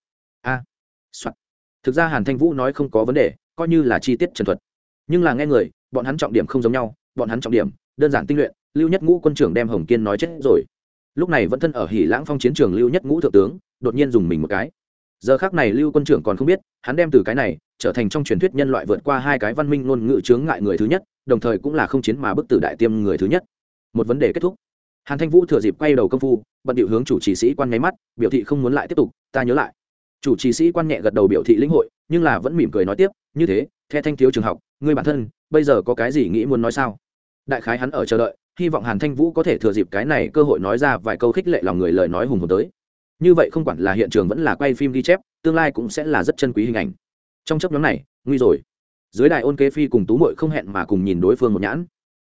soạn thực ra hàn thanh vũ nói không có vấn đề, coi như là chi tiết trần thuật. Nhưng là nghe người, bọn hắn trọng điểm không giống nhau, bọn hắn trọng điểm, đơn giản tinh luyện, lưu nhất ngũ quân trưởng đem hồng kiên nói chết rồi. Lúc này vẫn thân ở hỉ lãng phong chiến trường lưu nhất ngũ thượng tướng, đột nhiên dùng mình một cái. Giờ khác này lưu quân trưởng còn không biết, hắn đem từ cái này trở thành trong truyền thuyết nhân loại vượt qua hai cái văn minh ngôn ngữ chướng ngại người thứ nhất, đồng thời cũng là không chiến mà bức tử đại tiêm người thứ nhất. Một vấn đề kết thúc. Hàn thanh vũ thừa dịp quay đầu công phu, bận điệu hướng chủ trì sĩ quan nháy mắt, biểu thị không muốn lại tiếp tục, ta nhớ lại chủ trì sĩ quan nhẹ gật đầu biểu thị lĩnh hội, nhưng là vẫn mỉm cười nói tiếp, như thế theo thanh thiếu trường học, ngươi bản thân, bây giờ có cái gì nghĩ muốn nói sao? Đại khái hắn ở chờ đợi, hy vọng hàn thanh vũ có thể thừa dịp cái này cơ hội nói ra vài câu khích lệ lòng người lời nói hùng hồn tới. Như vậy không quản là hiện trường vẫn là quay phim ghi chép, tương lai cũng sẽ là rất chân quý hình ảnh. Trong chấp nhóm này, nguy rồi. Dưới đài ôn kế phi cùng tú mội không hẹn mà cùng nhìn đối phương một nhãn.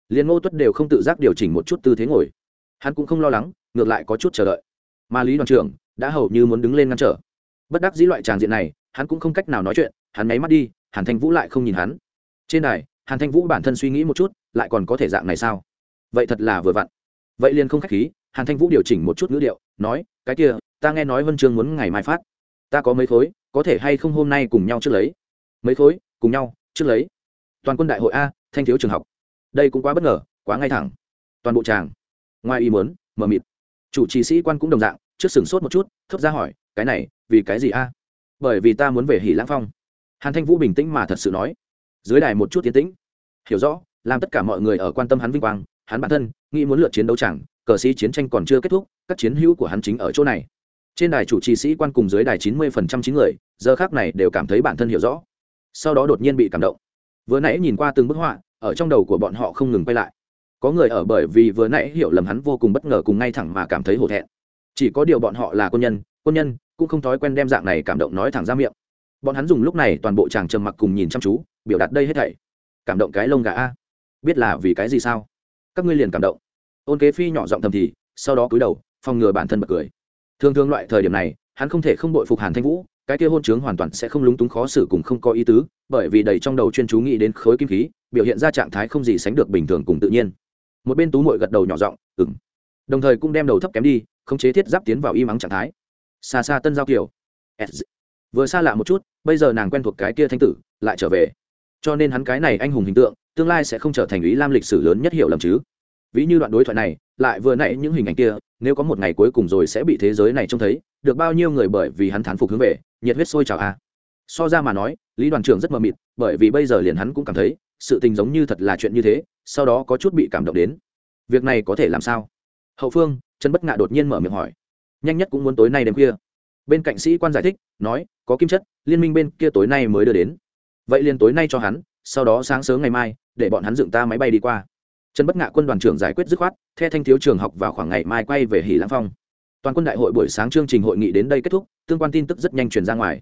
Liền ngô tuất đều không tự giác điều chỉnh một chút tư thế ngồi. Hắn cũng không lo lắng, ngược lại có chút chờ đợi. Mà lý đoàn trưởng đã hầu như muốn đứng lên ngăn trở bất đắc dĩ loại tràng diện này, hắn cũng không cách nào nói chuyện, hắn nháy mắt đi, hàn thanh vũ lại không nhìn hắn. Trên đài, hàn thanh vũ bản thân suy nghĩ một chút, lại còn có thể dạng này sao? Vậy thật là vừa vặn. Vậy liền không k h á c h khí, hàn thanh vũ điều chỉnh một chút ngữ điệu, nói, cái kia, ta nghe nói vân chương muốn ngày mai phát. Ta có mấy khối, có thể hay không hôm nay cùng nhau trước lấy? Mấy khối, cùng nhau, trước lấy. Toàn quân đại hội a, thanh thiếu trường học. Đây cũng quá bất ngờ, quá ngay thẳng. Toàn bộ tràng. Ngoài ý muốn mờ mịt. Chủ trì sĩ quan cũng đồng dạng, trước sửng sốt một chút thấp ra hỏi cái này, vì cái gì a? Bởi vì ta muốn về hỉ lãng phong. Hàn thanh vũ bình tĩnh mà thật sự nói. Dưới đài một chút tiến tĩnh. Hiểu rõ, làm tất cả mọi người ở quan tâm hắn vinh quang, hắn bản thân, nghĩ muốn lượt chiến đấu chẳng, cờ sĩ chiến tranh còn chưa kết thúc, các chiến hữu của hắn chính ở chỗ này. Trên đài chủ trì sĩ quan cùng dưới đài chín mươi phần trăm chín người, giờ khác này đều cảm thấy bản thân hiểu rõ. Sau đó đột nhiên bị cảm động. Vừa nãy nhìn qua từng bức họa, ở trong đầu của bọn họ không ngừng quay lại. Có người ở bởi vì vừa nãy hiểu lầm hắn vô cùng bất ngờ cùng ngay thẳng mà cảm thấy hổ thẹn. Chỉ có điều bọn họ là quân nhân quân nhân cũng không thói quen đem dạng này cảm động nói thẳng ra miệng. Bọn hắn dùng lúc này toàn bộ chàng trầm mặc cùng nhìn chăm chú, biểu đạt đây hết thảy. Cảm động cái lông gà a. Biết là vì cái gì sao? Các ngươi liền cảm động. Ôn kế phi nhỏ giọng thầm thì, sau đó cúi đầu, phòng ngừa bản thân bật cười. Thường thường loại thời điểm này, hắn không thể không bội phục hàn thanh vũ, cái kia hôn chướng hoàn toàn sẽ không lúng túng khó xử cùng không có ý tứ, bởi vì đầy trong đầu chuyên chú nghĩ đến khối kim khí, biểu hiện ra trạng thái không gì sánh được bình thường cùng tự nhiên. Một bên tú mội gật đầu nhỏ giọng ừng đồng thời cũng đem đầu thấp kém đi, khống chế thiết giáp tiến vào im mắng trạng thái xa xa tân giao kiều. Vừa xa lạ một chút, bây giờ nàng quen thuộc cái kia thanh tử, lại trở về. Cho nên hắn cái này anh hùng hình tượng, tương lai sẽ không trở thành ý lam lịch sử lớn nhất hiểu lầm chứ. Ví như đoạn đối thoại này, lại vừa nãy những hình ảnh kia, nếu có một ngày cuối cùng rồi sẽ bị thế giới này trông thấy, được bao nhiêu người bởi vì hắn thán phục hướng về, nhiệt huyết sôi trào a. So ra mà nói, lý đoàn trưởng rất mờ mịt, bởi vì bây giờ liền hắn cũng cảm thấy, sự tình giống như thật là chuyện như thế, sau đó có chút bị cảm động đến. Việc này có thể làm sao? Hậu phương, trần bất ngạ đột nhiên mở miệng hỏi nhanh nhất cũng muốn tối nay đêm khuya. Bên cạnh sĩ quan giải thích, nói, có kim chất, liên minh bên kia tối nay mới đưa đến. Vậy liền tối nay cho hắn, sau đó sáng sớm ngày mai, để bọn hắn dựng ta máy bay đi qua. Trần bất ngạ quân đoàn trưởng giải quyết dứt khoát theo thanh thiếu trường học vào khoảng ngày mai quay về hỷ lãng phong. Toàn quân đại hội buổi sáng chương trình hội nghị đến đây kết thúc, tương quan tin tức rất nhanh truyền ra ngoài.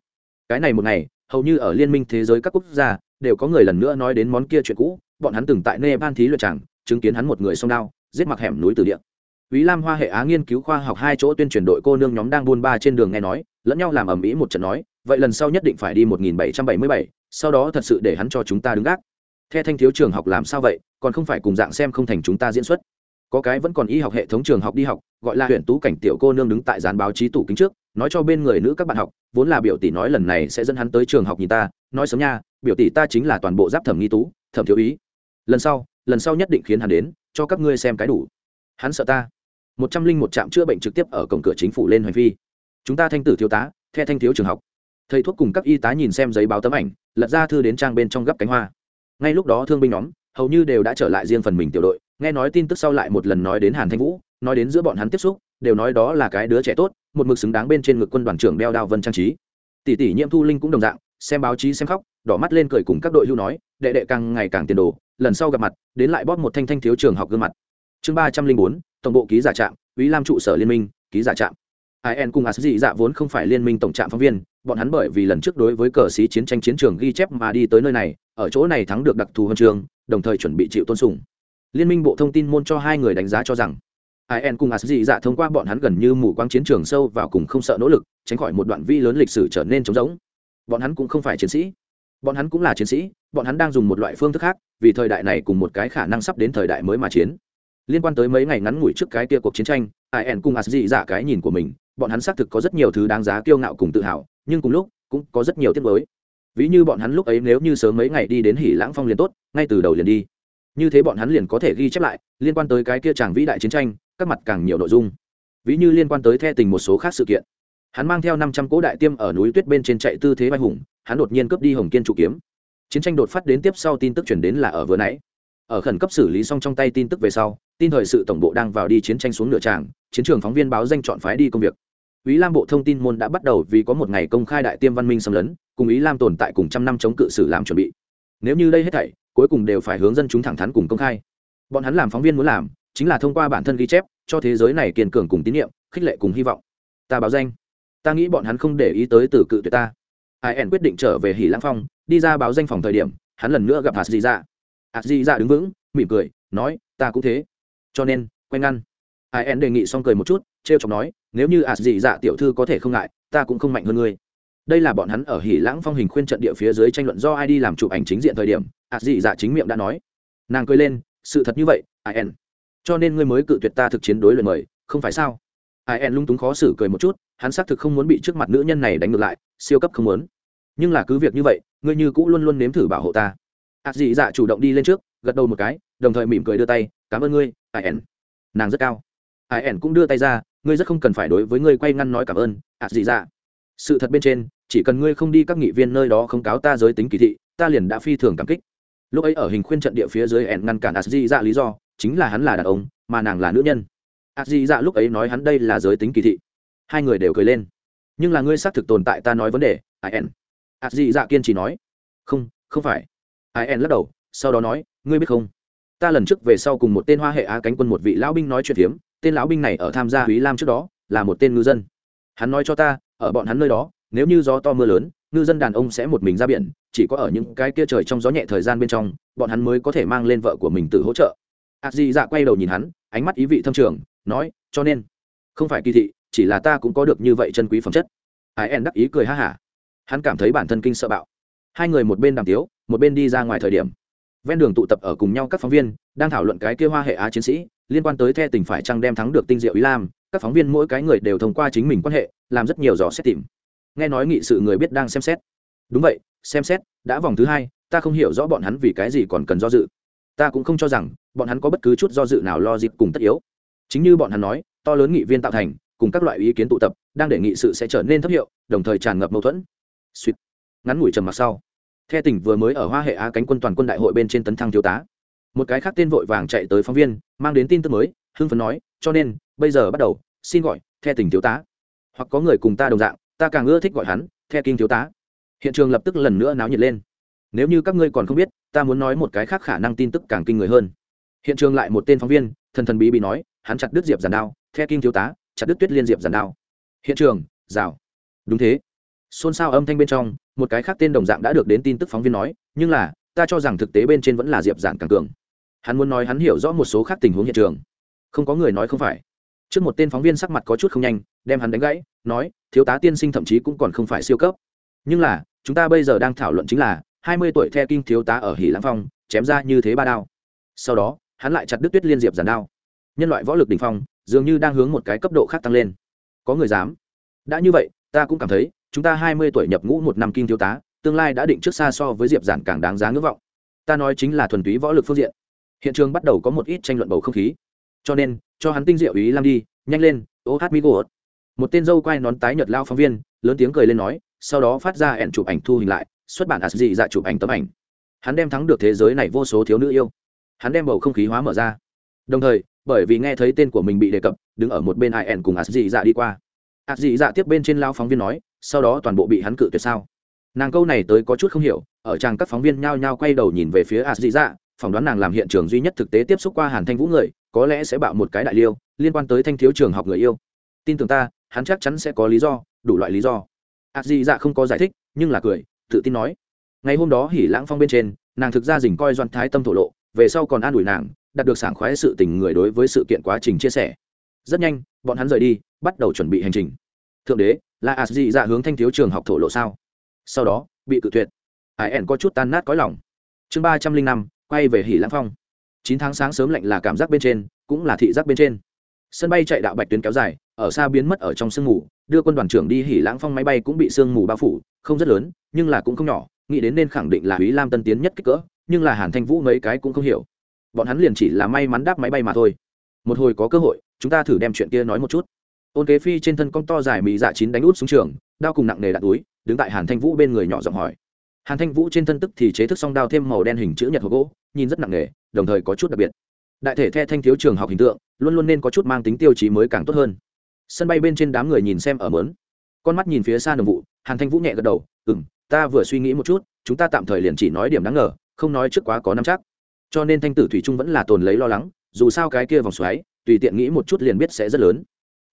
Cái này một ngày, hầu như ở liên minh thế giới các quốc gia, đều có người lần nữa nói đến món kia chuyện cũ, bọn hắn từng tại nepal thí luyện tràng, chứng kiến hắn một người song đao, giết mặc hẻm núi từ địa. Úy Lam Hoa hệ Á nghiên cứu khoa học hai chỗ tuyên truyền đội cô nương nhóm đang buôn ba trên đường nghe nói, lẫn nhau làm ầm ĩ một trận nói, vậy lần sau nhất định phải đi 1777, sau đó thật sự để hắn cho chúng ta đứng gác. Theo thanh thiếu trường học làm sao vậy, còn không phải cùng dạng xem không thành chúng ta diễn xuất. Có cái vẫn còn y học hệ thống trường học đi học, gọi là huyện tú cảnh tiểu cô nương đứng tại dàn báo chí tủ kính trước, nói cho bên người nữ các bạn học, vốn là biểu tỷ nói lần này sẽ dẫn hắn tới trường học nhìn ta, nói sớm nha, biểu tỷ ta chính là toàn bộ giáp thẩm nghi tú, thẩm thiếu ý. Lần sau, lần sau nhất định khiến hắn đến, cho các ngươi xem cái đủ. Hắn sợ ta một trăm linh một trạm chữa bệnh trực tiếp ở cổng cửa chính phủ lên hành vi chúng ta thanh tử thiếu tá, the thanh thiếu trường học. Thầy thuốc cùng các y tá nhìn xem giấy báo tấm ảnh, lật ra thư đến trang bên trong gấp cánh hoa. Ngay lúc đó thương binh nhóm, hầu như đều đã trở lại riêng phần mình tiểu đội, nghe nói tin tức sau lại một lần nói đến hàn thanh vũ, nói đến giữa bọn hắn tiếp xúc, đều nói đó là cái đứa trẻ tốt, một mực xứng đáng bên trên ngực quân đoàn trưởng đeo đao vân trang trí. Tỷ tỷ nhiễm thu linh cũng đồng dạng, xem báo chí xem khóc, đỏ mắt lên cười cùng các đội hưu nói, đệ đệ càng ngày càng tiền đồ, lần sau gặp mặt, đến lại bóp một thanh thanh thiếu trường học gương mặt. Chương ba trăm linh bốn tổng bộ ký giả trạm ý Lam trụ sở liên minh, ký giả trạm. IN cùng Asdi dạ vốn không phải liên minh tổng trạm phóng viên, bọn hắn bởi vì lần trước đối với cờ sĩ chiến tranh chiến trường ghi chép mà đi tới nơi này, ở chỗ này thắng được đặc thù huân trường, đồng thời chuẩn bị chịu tôn sùng. Liên minh bộ thông tin môn cho hai người đánh giá cho rằng IN cùng Asdi dạ thông qua bọn hắn gần như mù quáng chiến trường sâu vào cùng không sợ nỗ lực, tránh khỏi một đoạn vi lớn lịch sử trở nên trống rỗng. Bọn hắn cũng không phải chiến sĩ, bọn hắn cũng là chiến sĩ, bọn hắn đang dùng một loại phương thức khác, vì thời đại này cùng một cái khả năng sắp đến thời đại mới mà chiến liên quan tới mấy ngày ngắn ngủi trước cái kia cuộc chiến tranh, ai ẻn cùng asdi giả cái nhìn của mình, bọn hắn xác thực có rất nhiều thứ đáng giá kiêu ngạo cùng tự hào, nhưng cùng lúc, cũng có rất nhiều tiết mới ví như bọn hắn lúc ấy nếu như sớm mấy ngày đi đến hỉ lãng phong liền tốt, ngay từ đầu liền đi. Như thế bọn hắn liền có thể ghi chép lại, liên quan tới cái kia chàng vĩ đại chiến tranh, các mặt càng nhiều nội dung. Ví như liên quan tới the tình một số khác sự kiện. Hắn mang theo năm trăm cỗ đại tiêm ở núi tuyết bên trên chạy tư thế bay hùng, hắn đột nhiên cướp đi hồng kiên trụ kiếm. Chiến tranh đột phát đến tiếp sau tin tức chuyển đến là ở vừa nãy. Ở khẩn cấp xử lý xong trong tay tin tức về sau tin thời sự tổng bộ đang vào đi chiến tranh xuống nửa tràng, chiến trường phóng viên báo danh chọn phái đi công việc. Ý lam bộ thông tin môn đã bắt đầu vì có một ngày công khai đại tiêm văn minh xâm lấn, cùng ý lam tồn tại cùng trăm năm chống cự sử làm chuẩn bị. Nếu như đây hết thảy, cuối cùng đều phải hướng dân chúng thẳng thắn cùng công khai. Bọn hắn làm phóng viên muốn làm, chính là thông qua bản thân ghi chép, cho thế giới này kiên cường cùng tín nhiệm, khích lệ cùng hy vọng. Ta báo danh. Ta nghĩ bọn hắn không để ý tới từ cự tuyệt ta. Ai quyết định trở về hỉ lãng phong, đi ra báo danh phòng thời điểm, hắn lần nữa gặp hạt di ra dạ. hạt di ra dạ đứng vững, mỉm cười, nói, ta cũng thế cho nên quanh ngăn. Ai en đề nghị xong cười một chút t r e o chọc nói, nếu như ạt dị dạ tiểu thư có thể không ngại, ta cũng không mạnh hơn ngươi. Đây là bọn hắn ở hỉ lãng phong hình khuyên trận địa phía dưới tranh luận do ai đi làm chụp ảnh chính diện thời điểm ạt dị dạ chính miệng đã nói. Nàng cười lên, sự thật như vậy, ai en. Cho nên ngươi mới cự tuyệt ta thực chiến đối lời mời, không phải sao? Ai en lung túng khó xử cười một chút, hắn xác thực không muốn bị trước mặt nữ nhân này đánh ngược lại, siêu cấp không muốn. Nhưng là cứ việc như vậy, ngươi như cũng luôn luôn nếm thử bảo hộ ta. Ạt dị dạ chủ động đi lên trước, gật đầu một cái, đồng thời mỉm cười đưa tay, cảm ơn ngươi ien nàng rất cao. Ien cũng đưa tay ra, ngươi rất không cần phải đối với ngươi quay ngăn nói cảm ơn, ạ gì ra dạ. sự thật bên trên, chỉ cần ngươi không đi các nghị viên nơi đó không cáo ta giới tính kỳ thị, ta liền đã phi thường cảm kích. Lúc ấy ở hình khuyên trận địa phía dưới ẻn ngăn cản ạ gì ra dạ lý do, chính là hắn là đàn ông, mà nàng là nữ nhân. Ạ gì ra dạ lúc ấy nói hắn đây là giới tính kỳ thị. Hai người đều cười lên. Nhưng là ngươi xác thực tồn tại ta nói vấn đề ai ẻn ạ gì ra kiên trì nói. Không không phải. Ien lắc đầu, sau đó nói, ngươi biết không? Ta lần trước về sau cùng một tên hoa hệ á cánh quân một vị lão binh nói chuyện phiếm tên lão binh này ở tham gia Úy Lam trước đó là một tên ngư dân. Hắn nói cho ta, ở bọn hắn nơi đó, nếu như gió to mưa lớn, ngư dân đàn ông sẽ một mình ra biển, chỉ có ở những cái kia trời trong gió nhẹ thời gian bên trong, bọn hắn mới có thể mang lên vợ của mình tự hỗ trợ. A Di Dạ quay đầu nhìn hắn, ánh mắt ý vị thâm trường, nói, cho nên, không phải kỳ thị, chỉ là ta cũng có được như vậy chân quý phẩm chất. Ai en đắc ý cười ha hả. Hắn cảm thấy bản thân kinh sợ bạo. Hai người một bên đàm tiếu, một bên đi ra ngoài thời điểm ven đường tụ tập ở cùng nhau các phóng viên, đang thảo luận cái kia hoa hệ á chiến sĩ, liên quan tới the tình phải chăng đem thắng được tinh diệu ý lam, các phóng viên mỗi cái người đều thông qua chính mình quan hệ, làm rất nhiều dò xét tìm. Nghe nói nghị sự người biết đang xem xét. Đúng vậy, xem xét, đã vòng thứ hai, ta không hiểu rõ bọn hắn vì cái gì còn cần do dự. Ta cũng không cho rằng, bọn hắn có bất cứ chút do dự nào lo dịp cùng tất yếu. Chính như bọn hắn nói, to lớn nghị viên tạo thành, cùng các loại ý kiến tụ tập, đang để nghị sự sẽ trở nên thấp hiệu, đồng thời tràn ngập mâu thuẫn. Suýt. Ngắn ngủi trầm mặc sau. The tỉnh vừa mới ở Hoa Hệ Á cánh quân toàn quân đại hội bên trên tấn thăng thiếu tá. Một cái khác tên vội vàng chạy tới phóng viên, mang đến tin tức mới, hưng phấn nói, cho nên, bây giờ bắt đầu, xin gọi, The tỉnh thiếu tá. Hoặc có người cùng ta đồng dạng, ta càng ưa thích gọi hắn, The kinh thiếu tá. Hiện trường lập tức lần nữa náo nhiệt lên. Nếu như các ngươi còn không biết, ta muốn nói một cái khác khả năng tin tức càng kinh người hơn. Hiện trường lại một tên phóng viên, thần thần bí bí nói, hắn chặt đứt diệp giản đao, The kinh thiếu tá, chặt đứt tuyết liên diệp giản đao. Hiện trường, rào. Đúng thế. Xôn xao âm thanh bên trong, một cái khác tên đồng dạng đã được đến tin tức phóng viên nói nhưng là ta cho rằng thực tế bên trên vẫn là diệp giản càng cường. Hắn muốn nói hắn hiểu rõ một số khác tình huống hiện trường. Không có người nói không phải. Trước một tên phóng viên sắc mặt có chút không nhanh đem hắn đánh gãy nói thiếu tá tiên sinh thậm chí cũng còn không phải siêu cấp. Nhưng là chúng ta bây giờ đang thảo luận chính là hai mươi tuổi the kinh thiếu tá ở hỷ lãng phong chém ra như thế ba đao. Sau đó hắn lại chặt đứt tuyết liên diệp giản đao. Nhân loại võ lực đ ỉ n h phong dường như đang hướng một cái cấp độ khác tăng lên. Có người dám? Đã như vậy ta cũng cảm thấy chúng ta hai mươi tuổi nhập ngũ một năm kinh thiếu tá, tương lai đã định trước xa so với diệp giản càng đáng giá ngưỡng vọng. Ta nói chính là thuần túy võ lực phương diện. Hiện trường bắt đầu có một ít tranh luận bầu không khí. Cho nên, cho hắn tinh diệu ý lam đi, nhanh lên, ô hát mi gỗ một tên dâu quay nón tái nhợt lao phóng viên, lớn tiếng cười lên nói, sau đó phát ra ẻn chụp ảnh thu hình lại, xuất bản ạt dị dạ chụp ảnh tấm ảnh. Hắn đem thắng được thế giới này vô số thiếu nữ yêu. Hắn đem bầu không khí hóa mở ra. Đồng thời, bởi vì nghe thấy tên của mình bị đề cập, đứng ở một bên ai ẻn cùng ạt dị dạ đi qua. Ạt dị dạ tiếp bên trên lao phóng viên nói sau đó toàn bộ bị hắn cự tuyệt sao? Nàng câu này tới có chút không hiểu, ở trang các phóng viên nhao nhao quay đầu nhìn về phía a dị dạ phỏng đoán nàng làm hiện trường duy nhất thực tế tiếp xúc qua hàn thanh vũ người, có lẽ sẽ bạo một cái đại liêu, liên quan tới thanh thiếu trường học người yêu. Tin tưởng ta, hắn chắc chắn sẽ có lý do, đủ loại lý do. A dị dạ không có giải thích, nhưng là cười, tự tin nói. Ngày hôm đó hỉ lãng phong bên trên, nàng thực ra dình coi doan thái tâm thổ lộ, về sau còn an ủi nàng, đạt được sảng khoái sự tình người đối với sự kiện quá trình chia sẻ. Rất nhanh, bọn hắn rời đi, bắt đầu chuẩn bị hành trình. Thượng đế là ạt dị dạ hướng thanh thiếu trường học thổ lộ sao sau đó bị cự tuyệt hải ẻn có chút tan nát cõi lòng chương ba trăm linh năm quay về hỉ lãng phong chín tháng sáng sớm lạnh là cảm giác bên trên cũng là thị giác bên trên sân bay chạy đạo bạch tuyến kéo dài ở xa biến mất ở trong sương mù đưa quân đoàn trưởng đi hỉ lãng phong máy bay cũng bị sương mù bao phủ không rất lớn nhưng là cũng không nhỏ nghĩ đến nên khẳng định là Úy Lam tân tiến nhất kích cỡ, nhưng là Hàn Thanh Vũ mấy cái cũng không hiểu. Bọn hắn liền chỉ là may mắn đáp máy bay mà thôi. Một hồi có cơ hội, chúng ta thử đem chuyện kia nói một chút. Ôn Kế Phi trên thân cong to dài mỹ dạ chín đánh út xuống trường, đao cùng nặng nề đạn túi, đứng tại Hàn Thanh Vũ bên người nhỏ giọng hỏi. Hàn Thanh Vũ trên thân tức thì chế thức song đao thêm màu đen hình chữ nhật hộp gỗ, nhìn rất nặng nề, đồng thời có chút đặc biệt. Đại thể the thanh thiếu trường học hình tượng, luôn luôn nên có chút mang tính tiêu chí mới càng tốt hơn. Sân bay bên trên đám người nhìn xem ở mớn, con mắt nhìn phía xa đồng vụ, Hàn Thanh Vũ nhẹ gật đầu, "Ừm, ta vừa suy nghĩ một chút chúng ta tạm thời liền chỉ nói điểm đáng ngờ không nói trước quá có năm chắc cho nên thanh tử thủy trung vẫn là tồn lấy lo lắng dù sao cái kia vòng xoáy tùy tiện nghĩ một chút liền biết sẽ rất lớn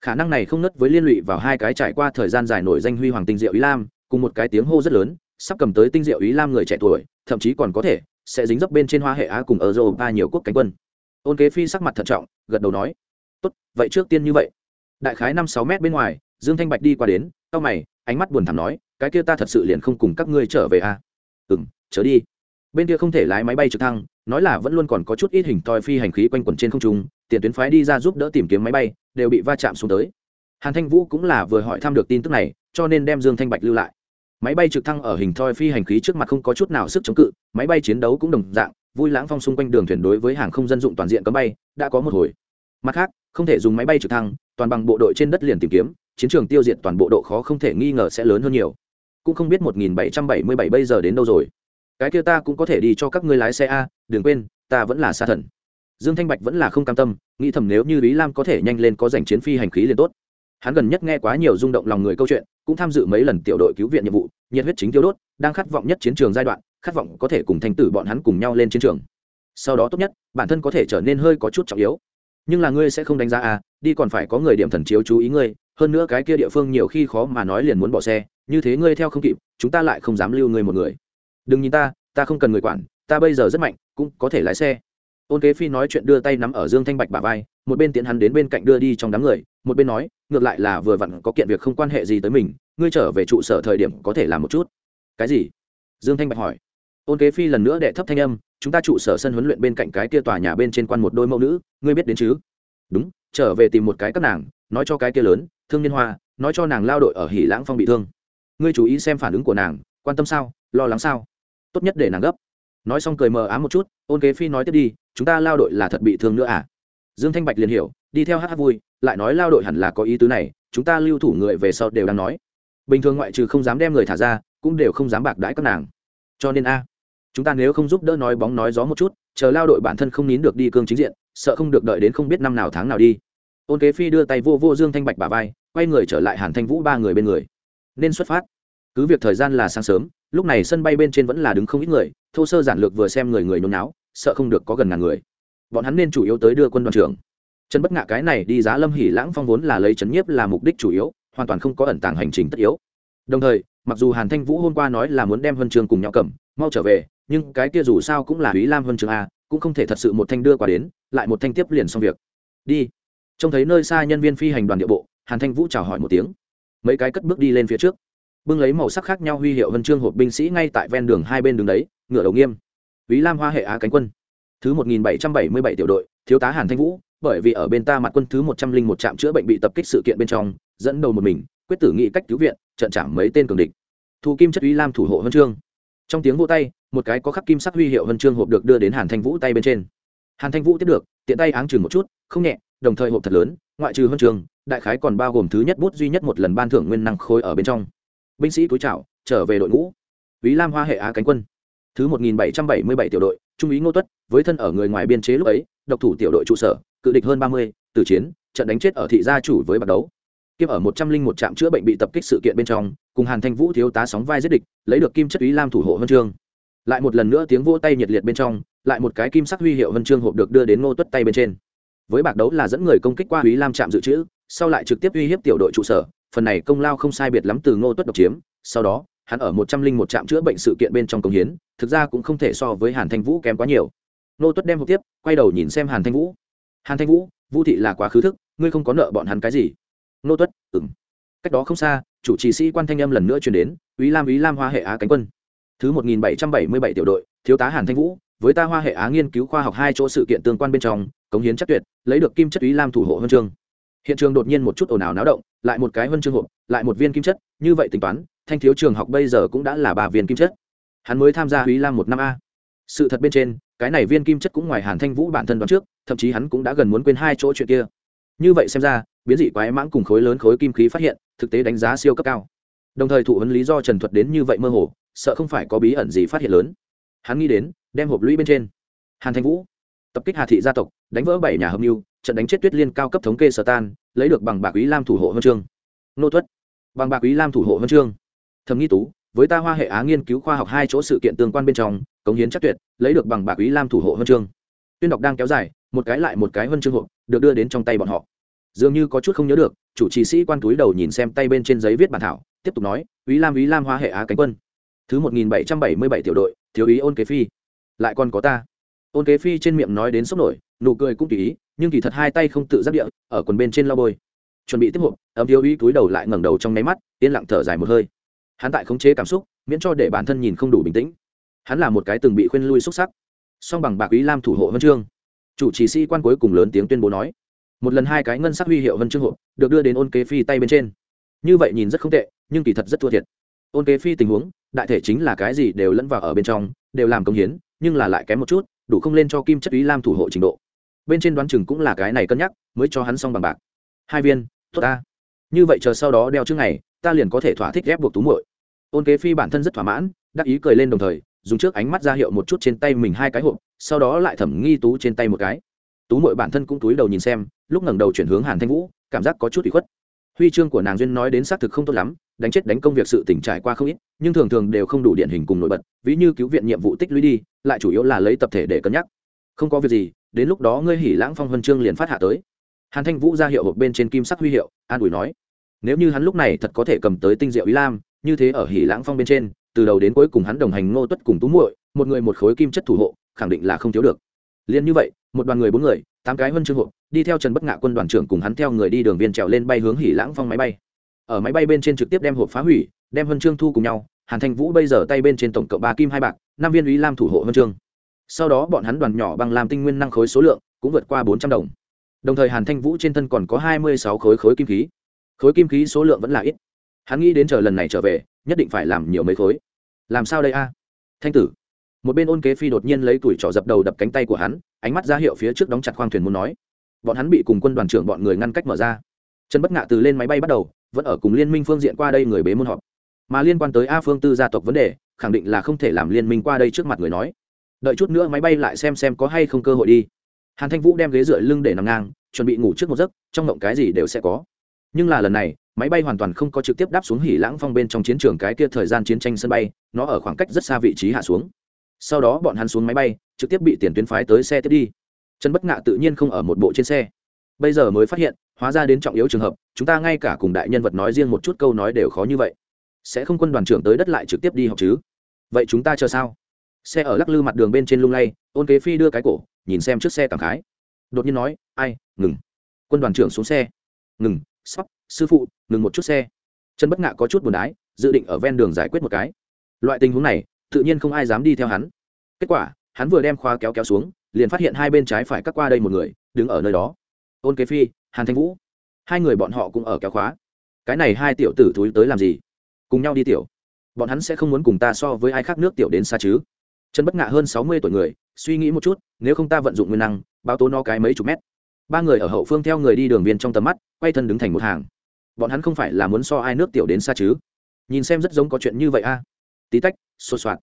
khả năng này không nứt với liên lụy vào hai cái trải qua thời gian dài nổi danh huy hoàng tinh diệu ý lam, cùng một cái tiếng hô rất lớn, sắp cầm tới tinh diệu ý lam người trẻ tuổi, thậm chí còn có thể sẽ dính dấp bên trên hoa hệ á cùng ở ba nhiều quốc cánh quân. Ôn kế phi sắc mặt thận trọng, gật đầu nói, tốt, vậy trước tiên như vậy. Đại khái năm sáu mét bên ngoài, dương thanh bạch đi qua đến, cau mày, ánh mắt buồn thảm nói, cái kia ta thật sự liền không cùng các ngươi trở về à? ừ m chớ đi. Bên kia không thể lái máy bay trực thăng nói là vẫn luôn còn có chút ít hình toi phi hành khí quanh quẩn trên không trung, tiền tuyến phái đi ra giúp đỡ tìm kiếm máy bay, đều bị va chạm xuống tới. Hàn thanh vũ cũng là vừa hỏi thăm được tin tức này, cho nên đem dương thanh bạch lưu lại. Máy bay trực thăng ở hình thoi phi hành khí trước mặt không có chút nào sức chống cự, máy bay chiến đấu cũng đồng dạng, vui lãng phong xung quanh đường thuyền đối với hàng không dân dụng toàn diện cấm bay, đã có một hồi. Mặt khác, không thể dùng máy bay trực thăng, toàn bằng bộ đội trên đất liền tìm kiếm, chiến trường tiêu diệt toàn bộ độ khó không thể nghi ngờ sẽ lớn hơn nhiều. Cũng không biết một nghìn bảy trăm bảy mươi bảy bây giờ đến đâu rồi cái kia ta cũng có thể đi cho các ngươi lái xe a, đừng quên, ta vẫn là xa thần. Dương thanh bạch vẫn là không cam tâm, nghĩ thầm nếu như lý lam có thể nhanh lên có giành chiến phi hành khí liền tốt. Hắn gần nhất nghe quá nhiều rung động lòng người câu chuyện, cũng tham dự mấy lần tiểu đội cứu viện nhiệm vụ, nhiệt huyết chính tiêu đốt, đang khát vọng nhất chiến trường giai đoạn, khát vọng có thể cùng thanh tử bọn hắn cùng nhau lên chiến trường. Sau đó tốt nhất, bản thân có thể trở nên hơi có chút trọng yếu. Nhưng là ngươi sẽ không đánh giá à đi còn phải có người điểm thần chiếu chú ý ngươi, hơn nữa cái kia địa phương nhiều khi khó mà nói liền muốn bỏ xe, như thế ngươi theo không kịp, chúng ta lại không dám lưu ngươi một người đừng nhìn ta ta không cần người quản, ta bây giờ rất mạnh, cũng có thể lái xe. Ôn kế phi nói chuyện đưa tay nắm ở dương thanh bạch bà vai, một bên tiến hắn đến bên cạnh đưa đi trong đám người, một bên nói, ngược lại là vừa vặn có kiện việc không quan hệ gì tới mình, ngươi trở về trụ sở thời điểm có thể làm một chút. Cái gì? Dương thanh bạch hỏi. Ôn kế phi lần nữa đệ thấp thanh âm, chúng ta trụ sở sân huấn luyện bên cạnh cái kia tòa nhà bên trên quan một đôi mẫu nữ, ngươi biết đến chứ? Đúng, trở về tìm một cái các nàng, nói cho cái kia lớn, thương niên hoa, nói cho nàng lao đội ở hỉ lãng phong bị thương. Ngươi chú ý xem phản ứng của nàng, quan tâm sao, lo lắng sao? Tốt nhất để nàng gấp. Nói xong cười mờ ám một chút, ôn kế phi nói tiếp đi, chúng ta lao đội là thật bị thương nữa à? Dương thanh bạch liền hiểu, đi theo hát vui, lại nói lao đội hẳn là có ý tứ này, chúng ta lưu thủ người về sau đều đang nói. Bình thường ngoại trừ không dám đem người thả ra, cũng đều không dám bạc đãi các nàng. Cho nên a, chúng ta nếu không giúp đỡ nói bóng nói gió một chút, chờ lao đội bản thân không nín được đi cương chính diện, sợ không được đợi đến không biết năm nào tháng nào đi. Ôn kế phi đưa tay vô vô dương thanh bạch bà vai, quay người trở lại hàn thanh vũ ba người bên người. Nên xuất phát. Cứ việc thời gian là sáng sớm lúc này sân bay bên trên vẫn là đứng không ít người, thô sơ giản lược vừa xem người người nôn náo, sợ không được có gần ngàn người. Bọn hắn nên chủ yếu tới đưa quân đoàn trưởng. Trần bất ngạ cái này đi giá lâm hỉ lãng phong vốn là lấy trấn nhiếp là mục đích chủ yếu, hoàn toàn không có ẩn tàng hành trình tất yếu. Đồng thời, mặc dù hàn thanh vũ hôm qua nói là muốn đem huân trường cùng nhau cầm, mau trở về, nhưng cái kia dù sao cũng là ý lam huân trường a, cũng không thể thật sự một thanh đưa qua đến, lại một thanh tiếp liền xong việc. Đi. Trông thấy nơi xa nhân viên phi hành đoàn địa bộ, hàn thanh vũ chào hỏi một tiếng. Mấy cái cất bước đi lên phía trước bưng lấy màu sắc khác nhau huy hiệu vân chương hộp binh sĩ ngay tại ven đường hai bên đường đấy, ngựa đầu nghiêm. Ý lam hoa hệ á cánh quân. Thứ một nghìn bảy trăm bảy mươi bảy tiểu đội, thiếu tá hàn thanh vũ, bởi vì ở bên ta mặt quân thứ một trăm linh một trạm chữa bệnh bị tập kích sự kiện bên trong, dẫn đầu một mình, quyết tử nghị cách cứu viện, trận chạm mấy tên cường địch. Thu kim chất ý lam thủ hộ huân chương trong tiếng vô tay, một cái có khắc kim sắc huy hiệu huân chương hộp được đưa đến hàn thanh vũ tay bên trên. Hàn thanh vũ tiếp được, tiện tay áng chừng một chút, không nhẹ, đồng thời hộp thật lớn, ngoại trừ huân chương đại khái còn bao gồm thứ nhất bút duy nhất một lần ban thưởng nguyên năng khối ở bên trong binh sĩ túi chào trở về đội ngũ. Ý lam hoa hệ á cánh quân. Thứ một nghìn bảy trăm bảy mươi bảy tiểu đội, trung úy ngô tuất, với thân ở người ngoài biên chế lúc ấy, độc thủ tiểu đội trụ sở, cự địch hơn ba mươi, từ chiến, trận đánh chết ở thị gia chủ với bạc đấu. Kiếp ở một trăm linh một trạm chữa bệnh bị tập kích sự kiện bên trong, cùng hàn thanh vũ thiếu tá sóng vai giết địch, lấy được kim chất ý lam thủ hộ huân chương. Lại một lần nữa tiếng vỗ tay nhiệt liệt bên trong, lại một cái kim sắc huy hiệu huân chương hộp được đưa đến ngô tuất tay bên trên. Với bạc đấu là dẫn người công kích qua ý lam trạm dự trữ, sau lại trực tiếp uy hiếp tiểu đội trụ sở phần này công lao không sai biệt lắm từ ngô tuất độc chiếm, sau đó, hắn ở một trăm linh một trạm chữa bệnh sự kiện bên trong công hiến, thực ra cũng không thể so với hàn thanh vũ kém quá nhiều. Ngô tuất đem hộp tiếp, quay đầu nhìn xem hàn thanh vũ. Hàn thanh vũ vũ thị là quá khứ thức, ngươi không có nợ bọn hắn cái gì? Ngô tuất ừng cách đó không xa, chủ trì sĩ quan thanh âm lần nữa chuyển đến ý lam ý lam, hoa hệ á cánh quân. Thứ một nghìn bảy trăm bảy mươi bảy tiểu đội, thiếu tá hàn thanh vũ, với ta hoa hệ á nghiên cứu khoa học hai chỗ sự kiện tương quan bên trong, cống hiến chắc tuyệt, lấy được kim chất ý lam thủ hộ huân chương hiện trường đột nhiên một chút ồn ào náo động, lại một cái huân chương hộp, lại một viên kim chất, như vậy tính toán, thanh thiếu trường học bây giờ cũng đã là ba viên kim chất. Hắn mới tham gia húy lam một năm a. Sự thật bên trên, cái này viên kim chất cũng ngoài hàn thanh vũ bản thân đoán trước, thậm chí hắn cũng đã gần muốn quên hai chỗ chuyện kia. Như vậy xem ra, biến dị quái mãng cùng khối lớn khối kim khí phát hiện, thực tế đánh giá siêu cấp cao. Đồng thời thụ huấn lý do trần thuật đến như vậy mơ hồ, sợ không phải có bí ẩn gì phát hiện lớn. Hắn nghĩ đến, đem hộp lũy bên trên. Hàn thanh vũ tập kích hà thị gia tộc, đánh vỡ bảy nhà hâm mưu, trận đánh chết tuyết liên cao cấp thống kê sở tan, lấy được bằng bạc quý lam thủ hộ huân chương. Nô tuất. Bằng bạc quý lam thủ hộ huân chương. Thầm nghi tú, với ta hoa hệ á nghiên cứu khoa học hai chỗ sự kiện tương quan bên trong, cống hiến chắc tuyệt, lấy được bằng bạc quý lam thủ hộ huân chương. Tuyên đọc đang kéo dài, một cái lại một cái huân chương hộ được đưa đến trong tay bọn họ. Dường như có chút không nhớ được, chủ trì sĩ quan túi đầu nhìn xem tay bên trên giấy viết bản thảo, tiếp tục nói ý lam ý lam, hoa hệ á cánh quân. Thứ một nghìn bảy trăm bảy mươi bảy tiểu đội, thiếu ý ôn kế phi. Lại còn có ta ôn kế phi trên miệng nói đến sốc nổi, nụ cười cũng tùy ý, nhưng kỳ thật hai tay không tự giáp địa, ở quần bên trên lau bôi. Chuẩn bị tiếp hộp, ấm thiếu ý túi đầu lại ngẩng đầu trong nháy mắt, yên lặng thở dài một hơi. Hắn tại khống chế cảm xúc, miễn cho để bản thân nhìn không đủ bình tĩnh. Hắn là một cái từng bị khuyên lui xúc sắc. Song bằng bạc ý lam thủ hộ huân chương. Chủ trì sĩ quan cuối cùng lớn tiếng tuyên bố nói, một lần hai cái ngân sắc huy hiệu huân chương hộ được đưa đến ôn kế phi tay bên trên. Như vậy nhìn rất không tệ, nhưng kỳ thật rất thua thiệt. Ôn kế phi tình huống, đại thể chính là cái gì đều lẫn vào ở bên trong, đều làm công hiến, nhưng là lại kém một chút đủ không lên cho kim chất ý lam thủ hộ trình độ. Bên trên đoán chừng cũng là cái này cân nhắc, mới cho hắn xong bằng bạc. Hai viên, tốt ta. Như vậy chờ sau đó đeo trước ngày, ta liền có thể thỏa thích ghép buộc tú muội. Ôn kế phi bản thân rất thỏa mãn, đắc ý cười lên đồng thời, dùng trước ánh mắt ra hiệu một chút trên tay mình hai cái hộp, sau đó lại thẩm nghi tú trên tay một cái. Tú muội bản thân cũng túi đầu nhìn xem, lúc ngẩng đầu chuyển hướng hàn thanh vũ, cảm giác có chút bị khuất. Huy chương của nàng duyên nói đến xác thực không tốt lắm đánh chết đánh công việc sự tỉnh trải qua không ít, nhưng thường thường đều không đủ điển hình cùng nổi bật, ví như cứu viện nhiệm vụ tích lũy đi, lại chủ yếu là lấy tập thể để cân nhắc. Không có việc gì, đến lúc đó ngươi hỉ lãng phong huân chương liền phát hạ tới. Hàn thanh vũ ra hiệu hộp bên trên kim sắc huy hiệu, an ủi nói, nếu như hắn lúc này thật có thể cầm tới tinh diệu ý lam, như thế ở hỉ lãng phong bên trên, từ đầu đến cuối cùng hắn đồng hành ngô tuất cùng tú muội, một người một khối kim chất thủ hộ, khẳng định là không thiếu được. Liền như vậy, một đoàn người bốn người, tám cái huân chương hộ, đi theo trần bất ngạ quân đoàn trưởng cùng hắn theo người đi đường viên trèo lên bay hướng hỉ lãng phong máy bay ở máy bay bên trên trực tiếp đem hộp phá hủy, đem huân chương thu cùng nhau, hàn thanh vũ bây giờ tay bên trên tổng cộng ba kim hai bạc, năm viên ý lam thủ hộ huân chương. Sau đó bọn hắn đoàn nhỏ bằng làm tinh nguyên năng khối số lượng cũng vượt qua bốn trăm đồng. Đồng thời hàn thanh vũ trên thân còn có hai mươi sáu khối khối kim khí. Khối kim khí số lượng vẫn là ít. Hắn nghĩ đến chờ lần này trở về, nhất định phải làm nhiều mấy khối. Làm sao đây a? Thanh tử. Một bên ôn kế phi đột nhiên lấy tuổi trỏ dập đầu đập cánh tay của hắn, ánh mắt ra hiệu phía trước đóng chặt khoang thuyền muốn nói. Bọn hắn bị cùng quân đoàn trưởng bọn người ngăn cách mở ra. Trần bất ngạ từ lên máy bay bắt đầu vẫn ở cùng liên minh phương diện qua đây người bế môn họp. Mà liên quan tới a phương tư gia tộc vấn đề, khẳng định là không thể làm liên minh qua đây trước mặt người nói. Đợi chút nữa máy bay lại xem xem có hay không cơ hội đi. Hàn thanh vũ đem ghế dựa lưng để nằm ngang, chuẩn bị ngủ trước một giấc, trong mộng cái gì đều sẽ có. Nhưng là lần này, máy bay hoàn toàn không có trực tiếp đáp xuống hỉ lãng phong bên trong chiến trường cái kia thời gian chiến tranh sân bay, nó ở khoảng cách rất xa vị trí hạ xuống. Sau đó bọn hắn xuống máy bay, trực tiếp bị tiền tuyến phái tới xe tiếp đi. Trần bất ngạ tự nhiên không ở một bộ trên xe bây giờ mới phát hiện, hóa ra đến trọng yếu trường hợp, chúng ta ngay cả cùng đại nhân vật nói riêng một chút câu nói đều khó như vậy. Sẽ không quân đoàn trưởng tới đất lại trực tiếp đi học chứ? Vậy chúng ta chờ sao? Xe ở lắc lư mặt đường bên trên lung lay, ôn kế phi đưa cái cổ, nhìn xem trước xe cảm khái. Đột nhiên nói, ai, ngừng. Quân đoàn trưởng xuống xe. Ngừng, sắp, sư phụ, ngừng một chút xe. Chân bất ngạ có chút buồn ái, dự định ở ven đường giải quyết một cái. Loại tình huống này, tự nhiên không ai dám đi theo hắn. Kết quả, hắn vừa đem khoa kéo kéo xuống, liền phát hiện hai bên trái phải cắt qua đây một người, đứng ở nơi đó ôn kế phi, hàn thanh vũ. Hai người bọn họ cũng ở kéo khóa. Cái này hai tiểu tử thúi tới làm gì? Cùng nhau đi tiểu. Bọn hắn sẽ không muốn cùng ta so với ai khác nước tiểu đến xa chứ. Trần bất ngạ hơn sáu mươi tuổi người, suy nghĩ một chút, nếu không ta vận dụng nguyên năng, báo tố no cái mấy chục mét. Ba người ở hậu phương theo người đi đường viên trong tầm mắt, quay thân đứng thành một hàng. Bọn hắn không phải là muốn so ai nước tiểu đến xa chứ. Nhìn xem rất giống có chuyện như vậy a. Tí tách xô soạt.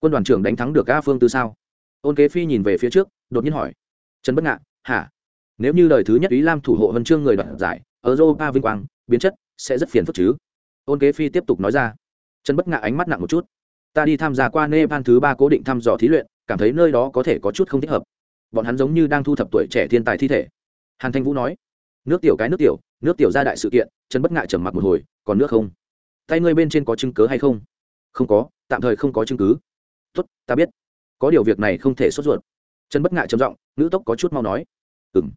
Quân đoàn trưởng đánh thắng được a phương từ sao? Ôn kế phi nhìn về phía trước, đột nhiên hỏi. Trần bất ngạ, hả? Nếu như đời thứ nhất ý lam thủ hộ huân chương người đoạt giải, ở europa vinh quang, biến chất, sẽ rất phiền phức chứ. Ôn kế phi tiếp tục nói ra. Trần bất ngã ánh mắt nặng một chút. Ta đi tham gia qua nepal thứ ba cố định thăm dò thí luyện, cảm thấy nơi đó có thể có chút không thích hợp. Bọn hắn giống như đang thu thập tuổi trẻ thiên tài thi thể. Hàn thanh vũ nói. Nước tiểu cái nước tiểu nước tiểu ra đại sự kiện, trần bất ngại trầm mặc một hồi, còn nước không? Tay ngươi bên trên có chứng cứ hay không? Không có, tạm thời không có chứng cứ. Tốt, ta biết. Có điều việc này không thể sốt ruột. Trần bất ngại trầm giọng nữ tốc có chút mau nói. Ừng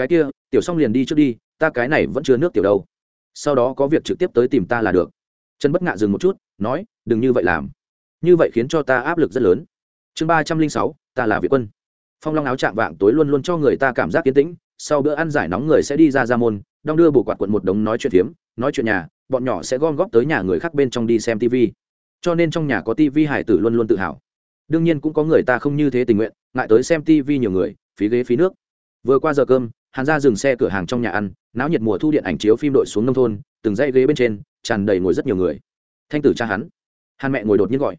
cái kia, tiểu xong liền đi trước đi, ta cái này vẫn chưa nước tiểu đâu. Sau đó có việc trực tiếp tới tìm ta là được. Trần bất ngạ dừng một chút, nói, đừng như vậy làm. Như vậy khiến cho ta áp lực rất lớn. Chương ba trăm linh sáu, ta là việt quân. Phong long áo chạm vạng tối luôn luôn cho người ta cảm giác kiến tĩnh, sau bữa ăn giải nóng người sẽ đi ra ra môn, đong đưa bộ quạt quận một đống nói chuyện phiếm, nói chuyện nhà, bọn nhỏ sẽ gom góp tới nhà người khác bên trong đi xem tv cho nên trong nhà có tv hải tử luôn luôn tự hào. Đương nhiên cũng có người ta không như thế tình nguyện, ngại tới xem tv nhiều người, phí ghế phí nước. Vừa qua giờ cơm hàn ra dừng xe cửa hàng trong nhà ăn, náo nhiệt mùa thu điện ảnh chiếu phim đội xuống nông thôn, từng dãy ghế bên trên, tràn đầy ngồi rất nhiều người. Thanh tử cha hắn. Hàn mẹ ngồi đột nhiên gọi.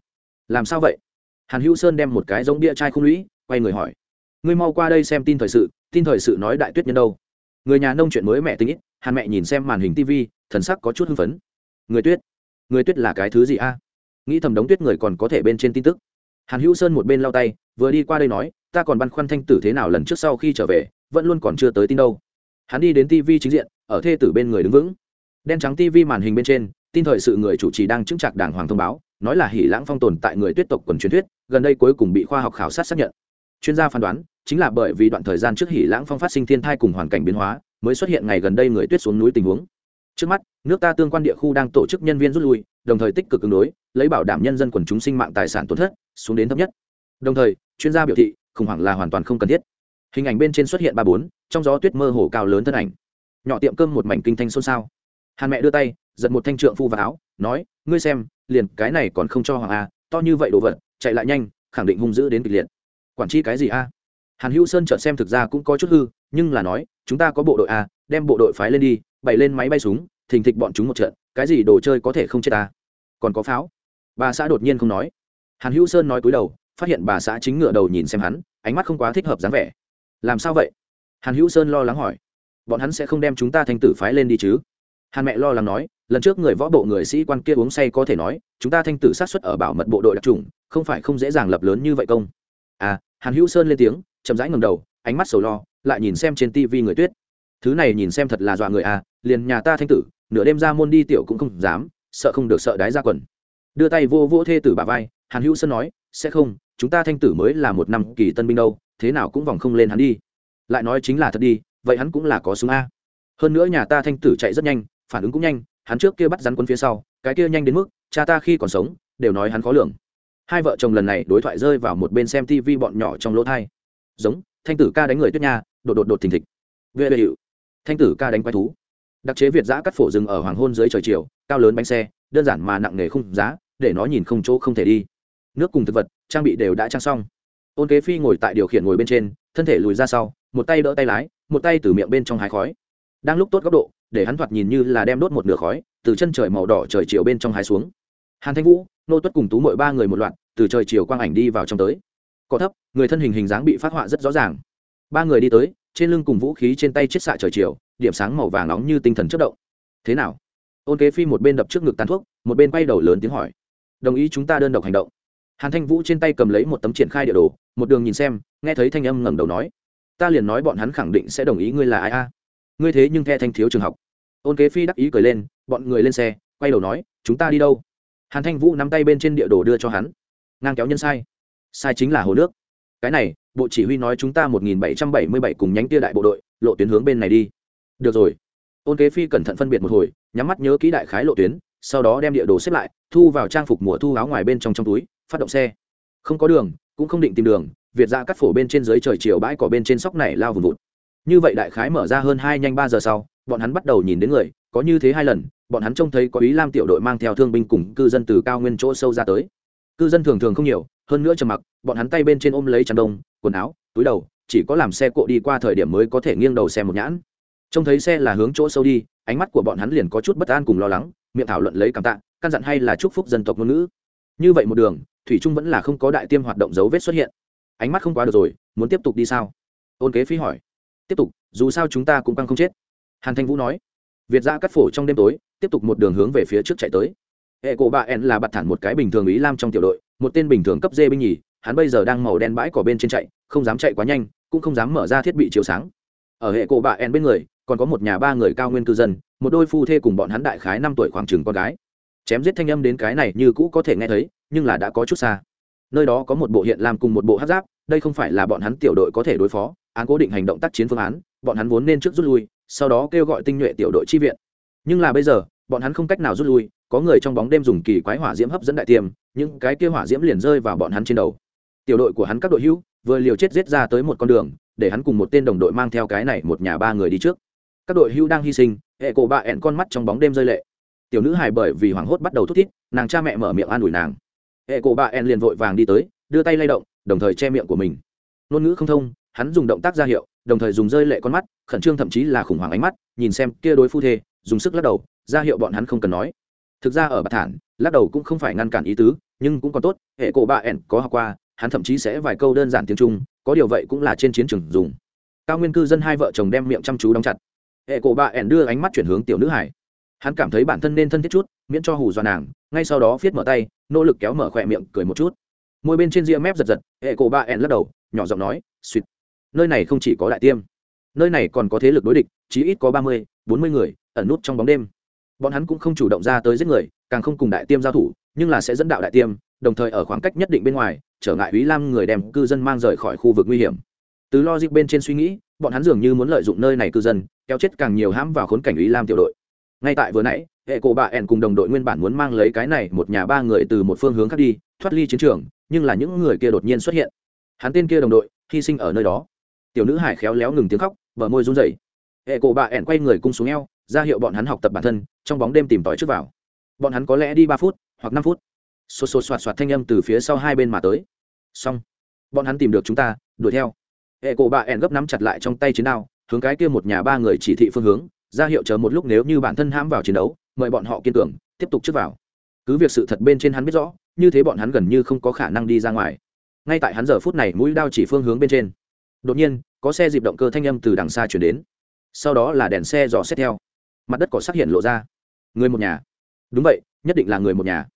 Làm sao vậy? Hàn hữu sơn đem một cái giống bia chai không lũy, quay người hỏi. Ngươi mau qua đây xem tin thời sự, tin thời sự nói đại tuyết nhân đâu? Người nhà nông chuyện mới mẹ tính ít, hàn mẹ nhìn xem màn hình tv thần sắc có chút hưng phấn. Người tuyết? Người tuyết là cái thứ gì a? Nghĩ thầm đống tuyết người còn có thể bên trên tin tức. Hàn hữu sơn một bên lau tay, vừa đi qua đây nói, ta còn băn khoăn thanh tử thế nào lần trước sau khi trở về vẫn luôn còn chưa tới tin đâu. Hắn đi đến tv chính diện, ở thê tử bên người đứng vững. Đen trắng tv màn hình bên trên, tin thời sự người chủ trì đang chứng trạc đàng hoàng thông báo, nói là hỉ lãng phong tồn tại người tuyết tộc quần truyền thuyết, gần đây cuối cùng bị khoa học khảo sát xác nhận. Chuyên gia phán đoán, chính là bởi vì đoạn thời gian trước hỉ lãng phong phát sinh thiên thai cùng hoàn cảnh biến hóa, mới xuất hiện ngày gần đây người tuyết xuống núi tình huống. Trước mắt, nước ta tương quan địa khu đang tổ chức nhân viên rút lui, đồng thời tích cực ứng đối, lấy bảo đảm nhân dân quần chúng sinh mạng tài sản tổn thất, xuống đến thấp nhất. Đồng thời, chuyên gia biểu thị, khủng hoảng là hoàn toàn không cần thiết hình ảnh bên trên xuất hiện ba bốn, trong gió tuyết mơ hồ cao lớn thân ảnh. Nhỏ tiệm cơm một mảnh kinh thanh xôn xao. Hàn mẹ đưa tay, giật một thanh trượng phu vào áo, nói, ngươi xem, liền cái này còn không cho hoàng a, to như vậy đồ vật, chạy lại nhanh, khẳng định hung dữ đến kịch liệt. Quản chi cái gì a? Hàn hữu sơn chợt xem thực ra cũng có chút hư, nhưng là nói, chúng ta có bộ đội a, đem bộ đội phái lên đi, bày lên máy bay súng, thình thịch bọn chúng một trận, cái gì đồ chơi có thể không chết ta còn có pháo. Bà xã đột nhiên không nói. Hàn hữu sơn nói cúi đầu, phát hiện bà xã chính ngựa đầu nhìn xem hắn, ánh mắt không quá thích hợp dáng vẻ làm sao vậy? Hàn hữu sơn lo lắng hỏi. Bọn hắn sẽ không đem chúng ta thanh tử phái lên đi chứ? Hàn mẹ lo lắng nói, lần trước người võ bộ người sĩ quan kia uống say có thể nói, chúng ta thanh tử sát xuất ở bảo mật bộ đội đặc trùng, không phải không dễ dàng lập lớn như vậy công. À hàn hữu sơn lên tiếng, chậm rãi ngầm đầu, ánh mắt sầu lo, lại nhìn xem trên tivi người tuyết. Thứ này nhìn xem thật là dọa người à liền nhà ta thanh tử, nửa đêm ra môn đi tiểu cũng không dám, sợ không được sợ đái ra quần. Đưa tay vô vô thê tử bà vai, hàn hữu sơn nói, sẽ không chúng ta thanh tử mới là một năm kỳ tân binh đâu, thế nào cũng vòng không lên hắn đi. Lại nói chính là thật đi, vậy hắn cũng là có súng a. Hơn nữa nhà ta thanh tử chạy rất nhanh, phản ứng cũng nhanh, hắn trước kia bắt rắn quân phía sau, cái kia nhanh đến mức, cha ta khi còn sống, đều nói hắn khó lường. Hai vợ chồng lần này đối thoại rơi vào một bên xem tv bọn nhỏ trong lỗ thai. Giống, thanh tử ca đánh người tuyết nha, đột đột đột thình thịch. Vệ vệ hiệu thanh tử ca đánh quái thú. Đặc chế việt giã cắt phổ rừng ở hoàng hôn dưới trời chiều, cao lớn bánh xe, đơn giản mà nặng nề không giá, để nó nhìn không chỗ không thể đi nước cùng thực vật, trang bị đều đã trang xong. Ôn kế phi ngồi tại điều khiển ngồi bên trên, thân thể lùi ra sau, một tay đỡ tay lái, một tay từ miệng bên trong hái khói. Đang lúc tốt góc độ, để hắn thoạt nhìn như là đem đốt một nửa khói, từ chân trời màu đỏ trời chiều bên trong hái xuống. Hàn thanh vũ, nô tuất cùng tú mội ba người một loạt, từ trời chiều quang ảnh đi vào trong tới. Có thấp, người thân hình hình dáng bị phát họa rất rõ ràng. Ba người đi tới, trên lưng cùng vũ khí trên tay chiết xạ trời chiều, điểm sáng màu vàng nóng như tinh thần chất động. Thế nào? Ôn kế phi một bên đập trước ngực tàn thuốc, một bên quay đầu lớn tiếng hỏi. Đồng ý chúng ta đơn độc hành động hàn thanh vũ trên tay cầm lấy một tấm triển khai địa đồ, một đường nhìn xem, nghe thấy thanh âm ngẩng đầu nói, ta liền nói bọn hắn khẳng định sẽ đồng ý ngươi là ai a? Ngươi thế nhưng the thanh thiếu trường học. Ôn kế phi đắc ý cười lên, bọn người lên xe, quay đầu nói, chúng ta đi đâu? Hàn thanh vũ nắm tay bên trên địa đồ đưa cho hắn. Ngang kéo nhân sai. Sai chính là hồ nước. Cái này, bộ chỉ huy nói chúng ta một nghìn bảy trăm bảy mươi bảy cùng nhánh tia đại bộ đội, lộ tuyến hướng bên này đi. Được rồi. Ôn kế phi cẩn thận phân biệt một hồi, nhắm mắt nhớ kỹ đại khái lộ tuyến, sau đó đem địa đồ xếp lại, thu vào trang phục mùa thu áo ngoài bên trong trong túi phát động xe. Không có đường, cũng không định tìm đường, việt ra cắt phổ bên trên dưới trời chiều bãi cỏ bên trên sóc này lao vùng vụt. Như vậy đại khái mở ra hơn hai nhanh ba giờ sau, bọn hắn bắt đầu nhìn đến người, có như thế hai lần, bọn hắn trông thấy có ý lam tiểu đội mang theo thương binh cùng cư dân từ cao nguyên chỗ sâu ra tới. Cư dân thường thường không nhiều, hơn nữa trầm mặc, bọn hắn tay bên trên ôm lấy chăn đông, quần áo, túi đầu, chỉ có làm xe cộ đi qua thời điểm mới có thể nghiêng đầu xe một nhãn. Trông thấy xe là hướng chỗ sâu đi, ánh mắt của bọn hắn liền có chút bất an cùng lo lắng, miệng thảo luận lấy cảm tạ, căn dặn hay là chúc phúc dân tộc ngôn ngữ. Như vậy một đường thủy trung vẫn là không có đại tiêm hoạt động dấu vết xuất hiện. Ánh mắt không quá được rồi, muốn tiếp tục đi sao? Ôn kế Phi hỏi. Tiếp tục, dù sao chúng ta cũng căng không chết. Hàn thanh vũ nói. Việt ra cắt phổ trong đêm tối, tiếp tục một đường hướng về phía trước chạy tới. Hệ cổ bà en là bặt thản một cái bình thường ý lam trong tiểu đội, một tên bình thường cấp dê binh nhì, hắn bây giờ đang màu đen bãi cỏ bên trên chạy, không dám chạy quá nhanh, cũng không dám mở ra thiết bị chiếu sáng. Ở hệ cổ bà en bên người, còn có một nhà ba người cao nguyên cư dân, một đôi phu thê cùng bọn hắn đại khái năm tuổi khoảng chừng con gái. Chém giết thanh âm đến cái này như cũ có thể nghe thấy nhưng là đã có chút xa. Nơi đó có một bộ hiện làm cùng một bộ hát giáp, đây không phải là bọn hắn tiểu đội có thể đối phó. Án cố định hành động tác chiến phương án, bọn hắn vốn nên trước rút lui, sau đó kêu gọi tinh nhuệ tiểu đội chi viện. Nhưng là bây giờ, bọn hắn không cách nào rút lui, có người trong bóng đêm dùng kỳ quái hỏa diễm hấp dẫn đại tiêm những cái kia hỏa diễm liền rơi vào bọn hắn trên đầu. Tiểu đội của hắn các đội hữu, vừa liều chết giết ra tới một con đường, để hắn cùng một tên đồng đội mang theo cái này một nhà ba người đi trước. Các đội hữu đang hy sinh, hệ cổ bà ẹn con mắt trong bóng đêm rơi lệ. Tiểu nữ hài bởi vì hoảng hốt bắt đầu thút thít, nàng cha mẹ mở miệng an ủi nàng hệ cổ bà en liền vội vàng đi tới, đưa tay lay động, đồng thời che miệng của mình. Ngôn ngữ không thông, hắn dùng động tác ra hiệu, đồng thời dùng rơi lệ con mắt, khẩn trương thậm chí là khủng hoảng ánh mắt, nhìn xem kia đối phu thê, dùng sức lắc đầu, ra hiệu bọn hắn không cần nói. Thực ra ở bà thản, lắc đầu cũng không phải ngăn cản ý tứ, nhưng cũng còn tốt, hệ cổ bà ẹn có học qua, hắn thậm chí sẽ vài câu đơn giản tiếng trung, có điều vậy cũng là trên chiến trường dùng. Cao nguyên cư dân hai vợ chồng đem miệng chăm chú đóng chặt. Hệ cổ bà ẻn đưa ánh mắt chuyển hướng tiểu nữ hải. Hắn cảm thấy bản thân nên thân thiết chút miễn cho hù dọa nàng, ngay sau đó viết mở tay, nỗ lực kéo mở khỏe miệng, cười một chút. Môi bên trên ria mép giật giật, hệ cổ ba ẹn lắc đầu, nhỏ giọng nói suýt nơi này không chỉ có đại tiêm, nơi này còn có thế lực đối địch, chí ít có ba mươi, bốn mươi người ẩn nút trong bóng đêm. Bọn hắn cũng không chủ động ra tới giết người, càng không cùng đại tiêm giao thủ, nhưng là sẽ dẫn đạo đại tiêm, đồng thời ở khoảng cách nhất định bên ngoài, trở ngại ý lam người đem cư dân mang rời khỏi khu vực nguy hiểm. Từ logic bên trên suy nghĩ, bọn hắn dường như muốn lợi dụng nơi này cư dân, kéo chết càng nhiều hãm vào khốn cảnh ý lam tiểu đội ngay tại vừa nãy, hệ cổ bà ẻn cùng đồng đội nguyên bản muốn mang lấy cái này một nhà ba người từ một phương hướng khác đi, thoát ly chiến trường, nhưng là những người kia đột nhiên xuất hiện. Hắn tên kia đồng đội, hy sinh ở nơi đó. Tiểu nữ hải khéo léo ngừng tiếng khóc vợ môi run rẩy. Hệ cổ bà ẻn quay người cung xuống eo, ra hiệu bọn hắn học tập bản thân, trong bóng đêm tìm tòi trước vào. Bọn hắn có lẽ đi ba phút hoặc năm phút. Xô xô xoạt xoạt thanh âm từ phía sau hai bên mà tới. Xong. Bọn hắn tìm được chúng ta, đuổi theo. Hệ cổ bà ẻn gấp nắm chặt lại trong tay chiến đao, hướng cái kia một nhà ba người chỉ thị phương hướng ra hiệu chờ một lúc nếu như bản thân hãm vào chiến đấu, mời bọn họ kiên cường, tiếp tục trước vào. Cứ việc sự thật bên trên hắn biết rõ, như thế bọn hắn gần như không có khả năng đi ra ngoài. Ngay tại hắn giờ phút này mũi đao chỉ phương hướng bên trên. Đột nhiên, có xe dịp động cơ thanh âm từ đằng xa chuyển đến. Sau đó là đèn xe dò xét theo. Mặt đất cỏ sắc hiện lộ ra. Người một nhà. Đúng vậy, nhất định là người một nhà.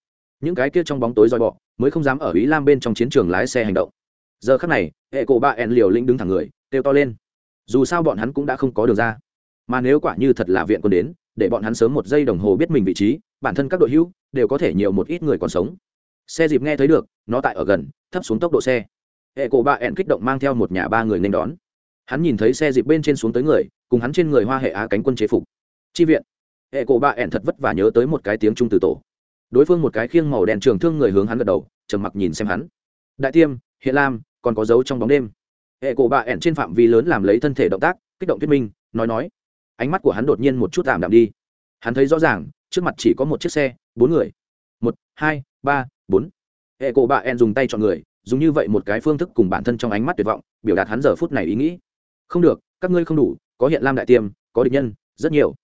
Những cái kia trong bóng tối roi bọ, mới không dám ở ý lam bên trong chiến trường lái xe hành động. Giờ khắc này, hệ cổ ba ẻn liều lĩnh đứng thẳng người, kêu to lên. Dù sao bọn hắn cũng đã không có đường ra mà nếu quả như thật là viện quân đến, để bọn hắn sớm một giây đồng hồ biết mình vị trí, bản thân các đội hữu đều có thể nhiều một ít người còn sống. Xe dịp nghe thấy được, nó tại ở gần, thấp xuống tốc độ xe. Hệ cổ ba ẹn kích động mang theo một nhà ba người nên đón. Hắn nhìn thấy xe dịp bên trên xuống tới người, cùng hắn trên người hoa hệ á cánh quân chế phục. Chi viện. Hệ cổ ba ẹn thật vất vả nhớ tới một cái tiếng trung từ tổ. Đối phương một cái khiêng màu đen trường thương người hướng hắn gật đầu, trầm mặc nhìn xem hắn. Đại tiêm, hiện lam, còn có dấu trong bóng đêm. Hệ cổ bà ẻn trên phạm vi lớn làm lấy thân thể động tác, kích động thuyết minh, nói nói ánh mắt của hắn đột nhiên một chút tạm đạm đi. Hắn thấy rõ ràng, trước mặt chỉ có một chiếc xe, bốn người. Một, hai, ba, bốn. Hệ cổ bà en dùng tay chọn người, dùng như vậy một cái phương thức cùng bản thân trong ánh mắt tuyệt vọng, biểu đạt hắn giờ phút này ý nghĩ. Không được, các ngươi không đủ, có hiện lam đại tiêm, có địch nhân, rất nhiều.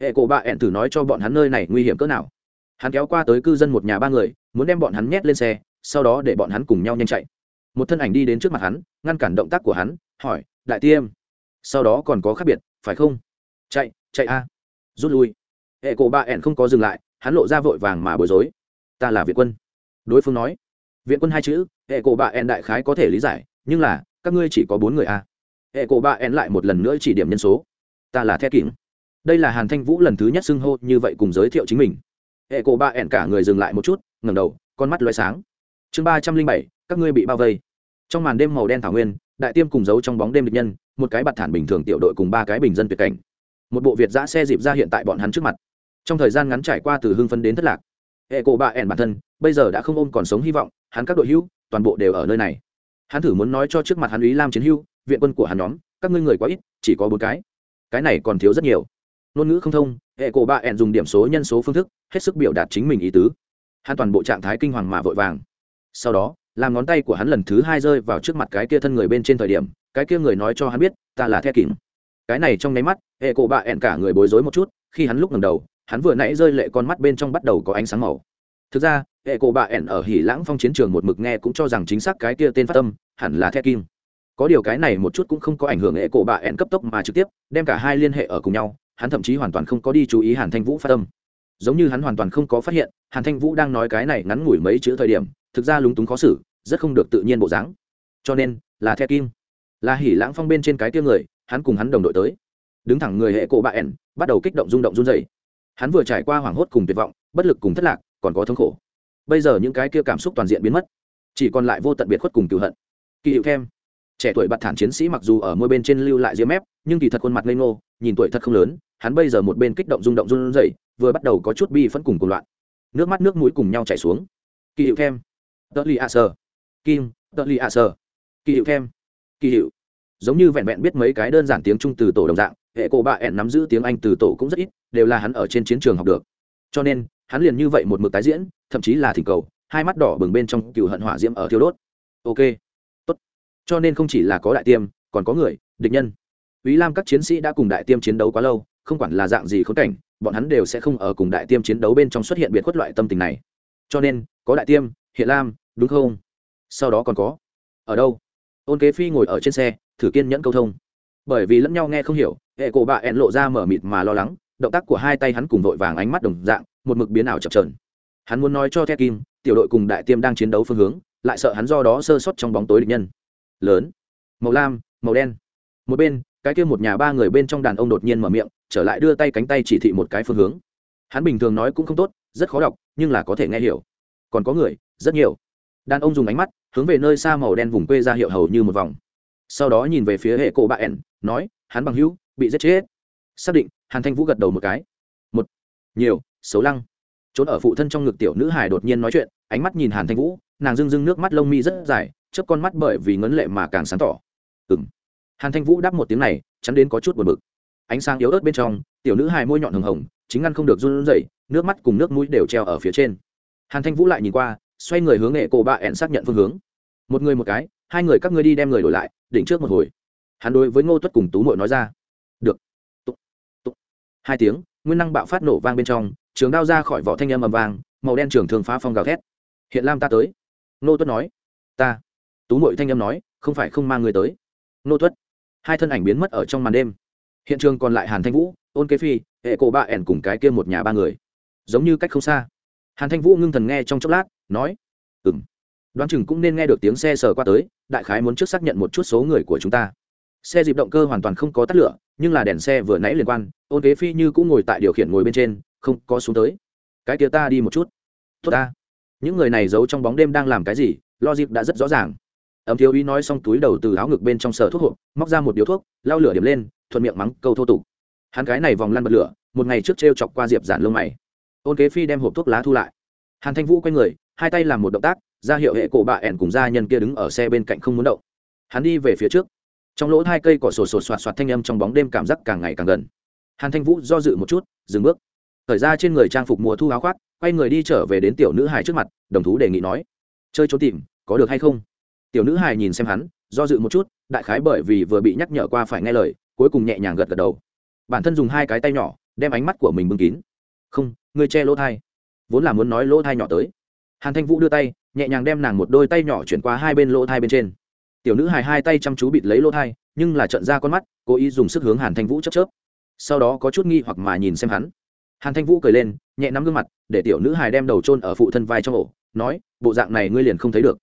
Hệ cổ bà ẹn thử nói cho bọn hắn nơi này nguy hiểm cỡ nào. Hắn kéo qua tới cư dân một nhà ba người, muốn đem bọn hắn nhét lên xe, sau đó để bọn hắn cùng nhau nhanh chạy. Một thân ảnh đi đến trước mặt hắn, ngăn cản động tác của hắn, hỏi, đại tiêm, sau đó còn có khác biệt, phải không? Chạy chạy a. Rút lui. Hệ cổ ba ẻn không có dừng lại, hắn lộ ra vội vàng mà bối rối. Ta là viện quân. Đối phương nói. Viện quân hai chữ, hệ cổ ba ẻn đại khái có thể lý giải, nhưng là, các ngươi chỉ có bốn người a. Hệ cổ ba ẻn lại một lần nữa chỉ điểm nhân số. Ta là the kỉnh đây là hàn thanh vũ lần thứ nhất xưng hô như vậy cùng giới thiệu chính mình. Hệ cổ ba ẻn cả người dừng lại một chút ngầm đầu, con mắt loay sáng. Chương ba trăm linh bảy, các ngươi bị bao vây. Trong màn đêm màu đen thảo nguyên, đại tiêm cùng giấu trong bóng đêm địch nhân, một cái bạt thản bình thường tiểu đội cùng ba cái bình dân tuyệt cảnh một bộ việt giã xe dịp ra hiện tại bọn hắn trước mặt. Trong thời gian ngắn trải qua từ hưng phấn đến thất lạc, hệ cổ bà ẻn bản thân, bây giờ đã không ôm còn sống hy vọng, hắn các đội hữu, toàn bộ đều ở nơi này. Hắn thử muốn nói cho trước mặt hắn ý lam chiến hữu, viện quân của hắn nhóm, các ngươi người quá ít, chỉ có bốn cái. Cái này còn thiếu rất nhiều. Ngôn ngữ không thông, hệ cổ bà ẻn dùng điểm số nhân số phương thức, hết sức biểu đạt chính mình ý tứ. Hắn toàn bộ trạng thái kinh hoàng mà vội vàng. Sau đó, làm ngón tay của hắn lần thứ hai rơi vào trước mặt cái kia thân người bên trên thời điểm, cái kia người nói cho hắn biết, ta là the kìm cái này trong nháy mắt, hệ cổ bạ ẹn cả người bối rối một chút, khi hắn lúc ngầm đầu, hắn vừa nãy rơi lệ con mắt bên trong bắt đầu có ánh sáng màu. Thực ra, hệ cổ bạ ẹn ở hỉ lãng phong chiến trường một mực nghe cũng cho rằng chính xác cái kia tên phát tâm, hẳn là the kim có điều cái này một chút cũng không có ảnh hưởng hệ cổ bạ ẹn cấp tốc mà trực tiếp, đem cả hai liên hệ ở cùng nhau, hắn thậm chí hoàn toàn không có đi chú ý hàn thanh vũ phát tâm. Giống như hắn hoàn toàn không có phát hiện, hàn thanh vũ đang nói cái này ngắn ngủi mấy chữ thời điểm, thực ra lúng túng khó xử, rất không được tự nhiên bộ dáng. Cho nên, là the kim là hỉ lãng phong bên trên cái kia người hắn cùng hắn đồng đội tới. Đứng thẳng người hệ cổ bạ ẻn, bắt đầu kích động rung động run dày hắn vừa trải qua hoảng hốt cùng tuyệt vọng, bất lực cùng thất lạc, còn có thống khổ. Bây giờ những cái kia cảm xúc toàn diện biến mất. Chỉ còn lại vô tận biệt khuất cùng cựu hận. Kỳ hiệu thêm, trẻ tuổi bạt thản chiến sĩ mặc dù ở môi bên trên lưu lại diêm mép, nhưng kỳ thật khuôn mặt ngây ngô, nhìn tuổi thật không lớn, hắn bây giờ một bên kích động rung động run rẩy, vừa bắt đầu có chút bi phẫn cùng cùng loạn. Nước mắt nước mũi cùng nhau chảy xuống. Kỳ hiệu thêm, tờ li a sơ kim, tờ li a sơ kỳ hiệu thêm, kỳ hiệu giống như vẹn vẹn biết mấy cái đơn giản tiếng trung từ tổ đồng dạng hệ cổ bạ ẹn nắm giữ tiếng anh từ tổ cũng rất ít đều là hắn ở trên chiến trường học được cho nên hắn liền như vậy một mực tái diễn thậm chí là thỉnh cầu hai mắt đỏ bừng bên trong cựu hận hỏa diễm ở thiêu đốt ok tốt cho nên không chỉ là có đại tiêm còn có người địch nhân Ý Lam các chiến sĩ đã cùng đại tiêm chiến đấu quá lâu, không quản là dạng gì khốn cảnh, bọn hắn đều sẽ không ở cùng đại tiêm chiến đấu bên trong xuất hiện biệt khuất loại tâm tình này. Cho nên, có đại tiêm, hiện lam, đúng không? Sau đó còn có. Ở đâu? Ôn Kế Phi ngồi ở trên xe, thử kiên nhẫn câu thông. Bởi vì lẫn nhau nghe không hiểu, hệ cổ bạ ẹn lộ ra mở mịt mà lo lắng, động tác của hai tay hắn cùng vội vàng ánh mắt đồng dạng, một mực biến ảo chập trờn Hắn muốn nói cho The Kim, tiểu đội cùng đại tiêm đang chiến đấu phương hướng, lại sợ hắn do đó sơ sót trong bóng tối địch nhân. Lớn, màu lam, màu đen. Một bên, cái kia một nhà ba người bên trong đàn ông đột nhiên mở miệng trở lại đưa tay cánh tay chỉ thị một cái phương hướng hắn bình thường nói cũng không tốt rất khó đọc nhưng là có thể nghe hiểu còn có người rất nhiều đàn ông dùng ánh mắt hướng về nơi xa màu đen vùng quê ra hiệu hầu như một vòng sau đó nhìn về phía hệ cổ bạ ẻn, nói, hắn bằng hữu, bị giết chết. Xác định, hàn thanh vũ gật đầu một cái. Một, nhiều, xấu lăng. Trốn ở phụ thân trong ngực tiểu nữ hải đột nhiên nói chuyện, ánh mắt nhìn hàn thanh vũ, nàng rưng rưng nước mắt lông mi rất dài, chớp con mắt bởi vì ngấn lệ mà càng sáng tỏ. Ừng hàn thanh vũ đáp một tiếng này, chắn đến có chút buồn bực. Ánh sáng yếu ớt bên trong, tiểu nữ hài môi nhọn hồng hồng, chính ngăn không được run rẩy, nước mắt cùng nước mũi đều treo ở phía trên. Hàn thanh vũ lại nhìn qua, xoay người hướng nghệ cổ bạ ẹn xác nhận phương hướng. Một người một cái hai người các ngươi đi đem người đổi lại, đỉnh trước một hồi. Hắn đối với ngô tuất cùng tú mội nói ra. Được. Tụ. Tụ. hai tiếng, nguyên năng bạo phát nổ vang bên trong, trường đao ra khỏi vỏ thanh âm ầm vang, màu đen trường thường phá phong gào thét. Hiện lam ta tới. Ngô tuất nói. Ta. Tú mội thanh âm nói, không phải không mang người tới. Ngô tuất. Hai thân ảnh biến mất ở trong màn đêm. Hiện trường còn lại hàn thanh vũ, ôn kế phi, hệ cổ bạ ẻn cùng cái kia một nhà ba người. Giống như cách không xa. Hàn thanh vũ ngưng thần nghe trong chốc lát, nói ừng đoán chừng cũng nên nghe được tiếng xe sờ qua tới, đại khái muốn trước xác nhận một chút số người của chúng ta. Xe dịp động cơ hoàn toàn không có tắt lửa, nhưng là đèn xe vừa nãy liên quan, ôn kế phi như cũng ngồi tại điều khiển ngồi bên trên, không, có xuống tới. Cái kia ta đi một chút. Tốt ta. Những người này giấu trong bóng đêm đang làm cái gì logic đã rất rõ ràng. Ấm thiếu ý nói xong túi đầu từ áo ngực bên trong sờ thuốc hộp móc ra một điếu thuốc, lau lửa điểm lên, thuận miệng mắng câu thô tục. Hắn cái này vòng lăn bật lửa, một ngày trước t r e o chọc qua diệp giản lông mày. Ôn kế phi đem hộp thuốc lá thu lại. Hàn thanh vũ quay người, hai tay làm một động tác ra hiệu hệ cổ bà ẻn cùng gia nhân kia đứng ở xe bên cạnh không muốn động. Hắn đi về phía trước. Trong lỗ hai cây cỏ sổ sổ soạt soạt thanh âm trong bóng đêm cảm giác càng ngày càng gần. Hàn thanh vũ do dự một chút, dừng bước. Thời ra trên người trang phục mùa thu áo khoác, quay người đi trở về đến tiểu nữ hải trước mặt, đồng thú đề nghị nói, chơi trốn tìm, có được hay không? Tiểu nữ hài nhìn xem hắn, do dự một chút, đại khái bởi vì vừa bị nhắc nhở qua phải nghe lời, cuối cùng nhẹ nhàng gật gật đầu. Bản thân dùng hai cái tay nhỏ, đem ánh mắt của mình bưng kín. Không người che lỗ thai. Vốn là muốn nói lỗ thai nhỏ tới hàn thanh vũ đưa tay nhẹ nhàng đem nàng một đôi tay nhỏ chuyển qua hai bên lỗ thai bên trên. Tiểu nữ hài hai tay chăm chú bịt lấy lỗ thai nhưng là trận ra con mắt cố ý dùng sức hướng hàn thanh vũ chấp chớp. Sau đó có chút nghi hoặc mà nhìn xem hắn. Hàn thanh vũ cười lên nhẹ nắm gương mặt để tiểu nữ hài đem đầu trôn ở phụ thân vai trong ổ nói bộ dạng này ngươi liền không thấy được.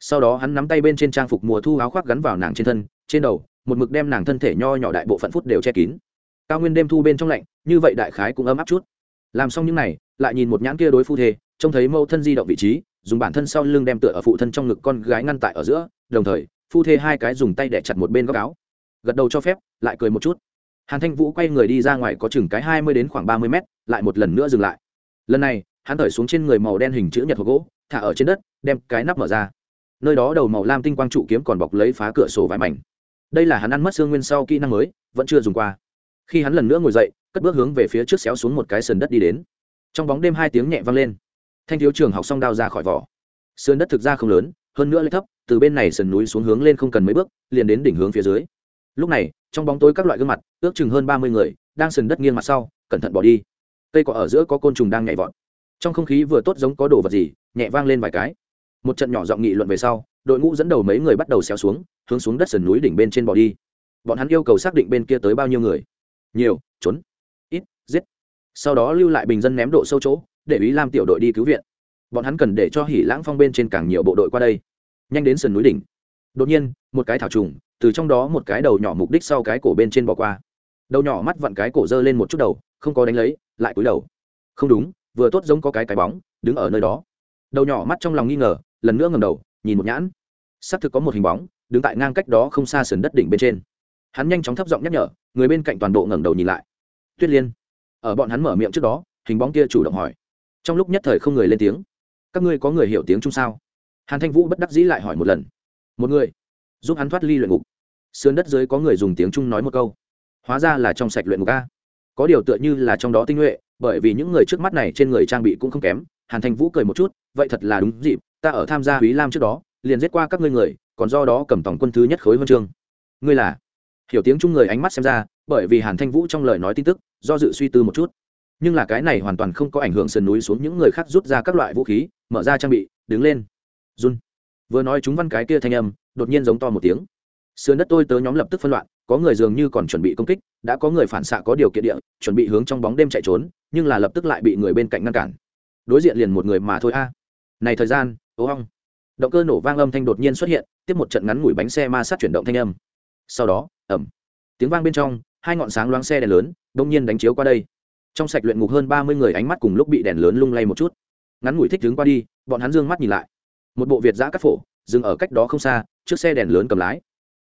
Sau đó hắn nắm tay bên trên trang phục mùa thu áo khoác gắn vào nàng trên thân trên đầu một mực đem nàng thân thể nho nhỏ đại bộ phận phút đều che kín. Cao nguyên đêm thu bên trong lạnh như vậy đại khái cũng ấm áp chút. Làm xong những này, lại nhìn một nhãn kia đối phu thê trông thấy mâu thân di động vị trí, dùng bản thân sau lưng đem tựa ở phụ thân trong ngực con gái ngăn tại ở giữa, đồng thời, phu thê hai cái dùng tay để chặt một bên góc áo. Gật đầu cho phép, lại cười một chút. Hàn thanh vũ quay người đi ra ngoài có chừng cái hai mươi đến khoảng ba mươi mét, lại một lần nữa dừng lại. Lần này, hắn thở xuống trên người màu đen hình chữ nhật hộp gỗ, thả ở trên đất, đem cái nắp mở ra. Nơi đó đầu màu lam tinh quang trụ kiếm còn bọc lấy phá cửa sổ vài mảnh. Đây là hắn ăn mất xương nguyên sau kỹ năng mới, vẫn chưa dùng qua. Khi hắn lần nữa ngồi dậy, cất bước hướng về phía trước xéo xuống một cái sườn đất đi đến. Trong bóng đêm hai tiếng nhẹ vang lên thanh thiếu trường học xong đao ra khỏi vỏ. Sườn đất thực ra không lớn, hơn nữa lại thấp, từ bên này sườn núi xuống hướng lên không cần mấy bước, liền đến đỉnh hướng phía dưới. Lúc này, trong bóng tối các loại gương mặt, ước chừng hơn ba mươi người, đang sườn đất nghiêng mặt sau, cẩn thận bỏ đi. Cây cỏ ở giữa có côn trùng đang nhảy vọt. Trong không khí vừa tốt giống có đồ vật gì, nhẹ vang lên vài cái. Một trận nhỏ giọng nghị luận về sau, đội ngũ dẫn đầu mấy người bắt đầu xéo xuống, hướng xuống đất sườn núi đỉnh bên trên bỏ đi. Bọn hắn yêu cầu xác định bên kia tới bao nhiêu người. Nhiều, trốn. Ít, giết. Sau đó lưu lại bình dân ném độ sâu chỗ để ý lam tiểu đội đi cứu viện. Bọn hắn cần để cho hỉ lãng phong bên trên càng nhiều bộ đội qua đây. Nhanh đến sườn núi đỉnh. Đột nhiên, một cái thảo trùng, từ trong đó một cái đầu nhỏ mục đích sau cái cổ bên trên bỏ qua. Đầu nhỏ mắt vặn cái cổ dơ lên một chút đầu, không có đánh lấy, lại cúi đầu. Không đúng, vừa tốt giống có cái cái bóng, đứng ở nơi đó. Đầu nhỏ mắt trong lòng nghi ngờ, lần nữa ngầm đầu, nhìn một nhãn. Xác thực có một hình bóng, đứng tại ngang cách đó không xa sườn đất đỉnh bên trên. Hắn nhanh chóng thấp giọng nhắc nhở, người bên cạnh toàn bộ ngẩng đầu nhìn lại. Tuyết liên. Ở bọn hắn mở miệng trước đó, hình bóng kia chủ động hỏi trong lúc nhất thời không người lên tiếng. Các ngươi có người hiểu tiếng chung sao? Hàn thanh vũ bất đắc dĩ lại hỏi một lần. Một người. Giúp hắn thoát ly luyện ngục. Sườn đất dưới có người dùng tiếng trung nói một câu. Hóa ra là trong sạch luyện ngục a. Có điều tựa như là trong đó tinh nhuệ, bởi vì những người trước mắt này trên người trang bị cũng không kém. Hàn thanh vũ cười một chút, vậy thật là đúng dịp, ta ở tham gia húy lam trước đó, liền giết qua các ngươi người, còn do đó cầm tổng quân thứ nhất khối huân chương. Ngươi là? Hiểu tiếng chung người ánh mắt xem ra, bởi vì hàn thanh vũ trong lời nói tin tức, do dự suy tư một chút nhưng là cái này hoàn toàn không có ảnh hưởng sườn núi xuống những người khác rút ra các loại vũ khí, mở ra trang bị, đứng lên. Run. Vừa nói chúng văn cái kia thanh âm, đột nhiên giống to một tiếng. Sườn đất tôi tớ nhóm lập tức phân loạn, có người dường như còn chuẩn bị công kích, đã có người phản xạ có điều kiện địa, chuẩn bị hướng trong bóng đêm chạy trốn, nhưng là lập tức lại bị người bên cạnh ngăn cản. Đối diện liền một người mà thôi a. Này thời gian ố hong động cơ nổ vang âm thanh đột nhiên xuất hiện, tiếp một trận ngắn ngủi bánh xe ma sát chuyển động thanh âm. Sau đó ẩm tiếng vang bên trong, hai ngọn sáng loáng xe đèn lớn, đông nhiên đánh chiếu qua đây trong sạch luyện ngục hơn ba mươi người ánh mắt cùng lúc bị đèn lớn lung lay một chút. Ngắn ngủi thích đứng qua đi, bọn hắn dương mắt nhìn lại. Một bộ việt giã cắt phổ, dừng ở cách đó không xa, trước xe đèn lớn cầm lái.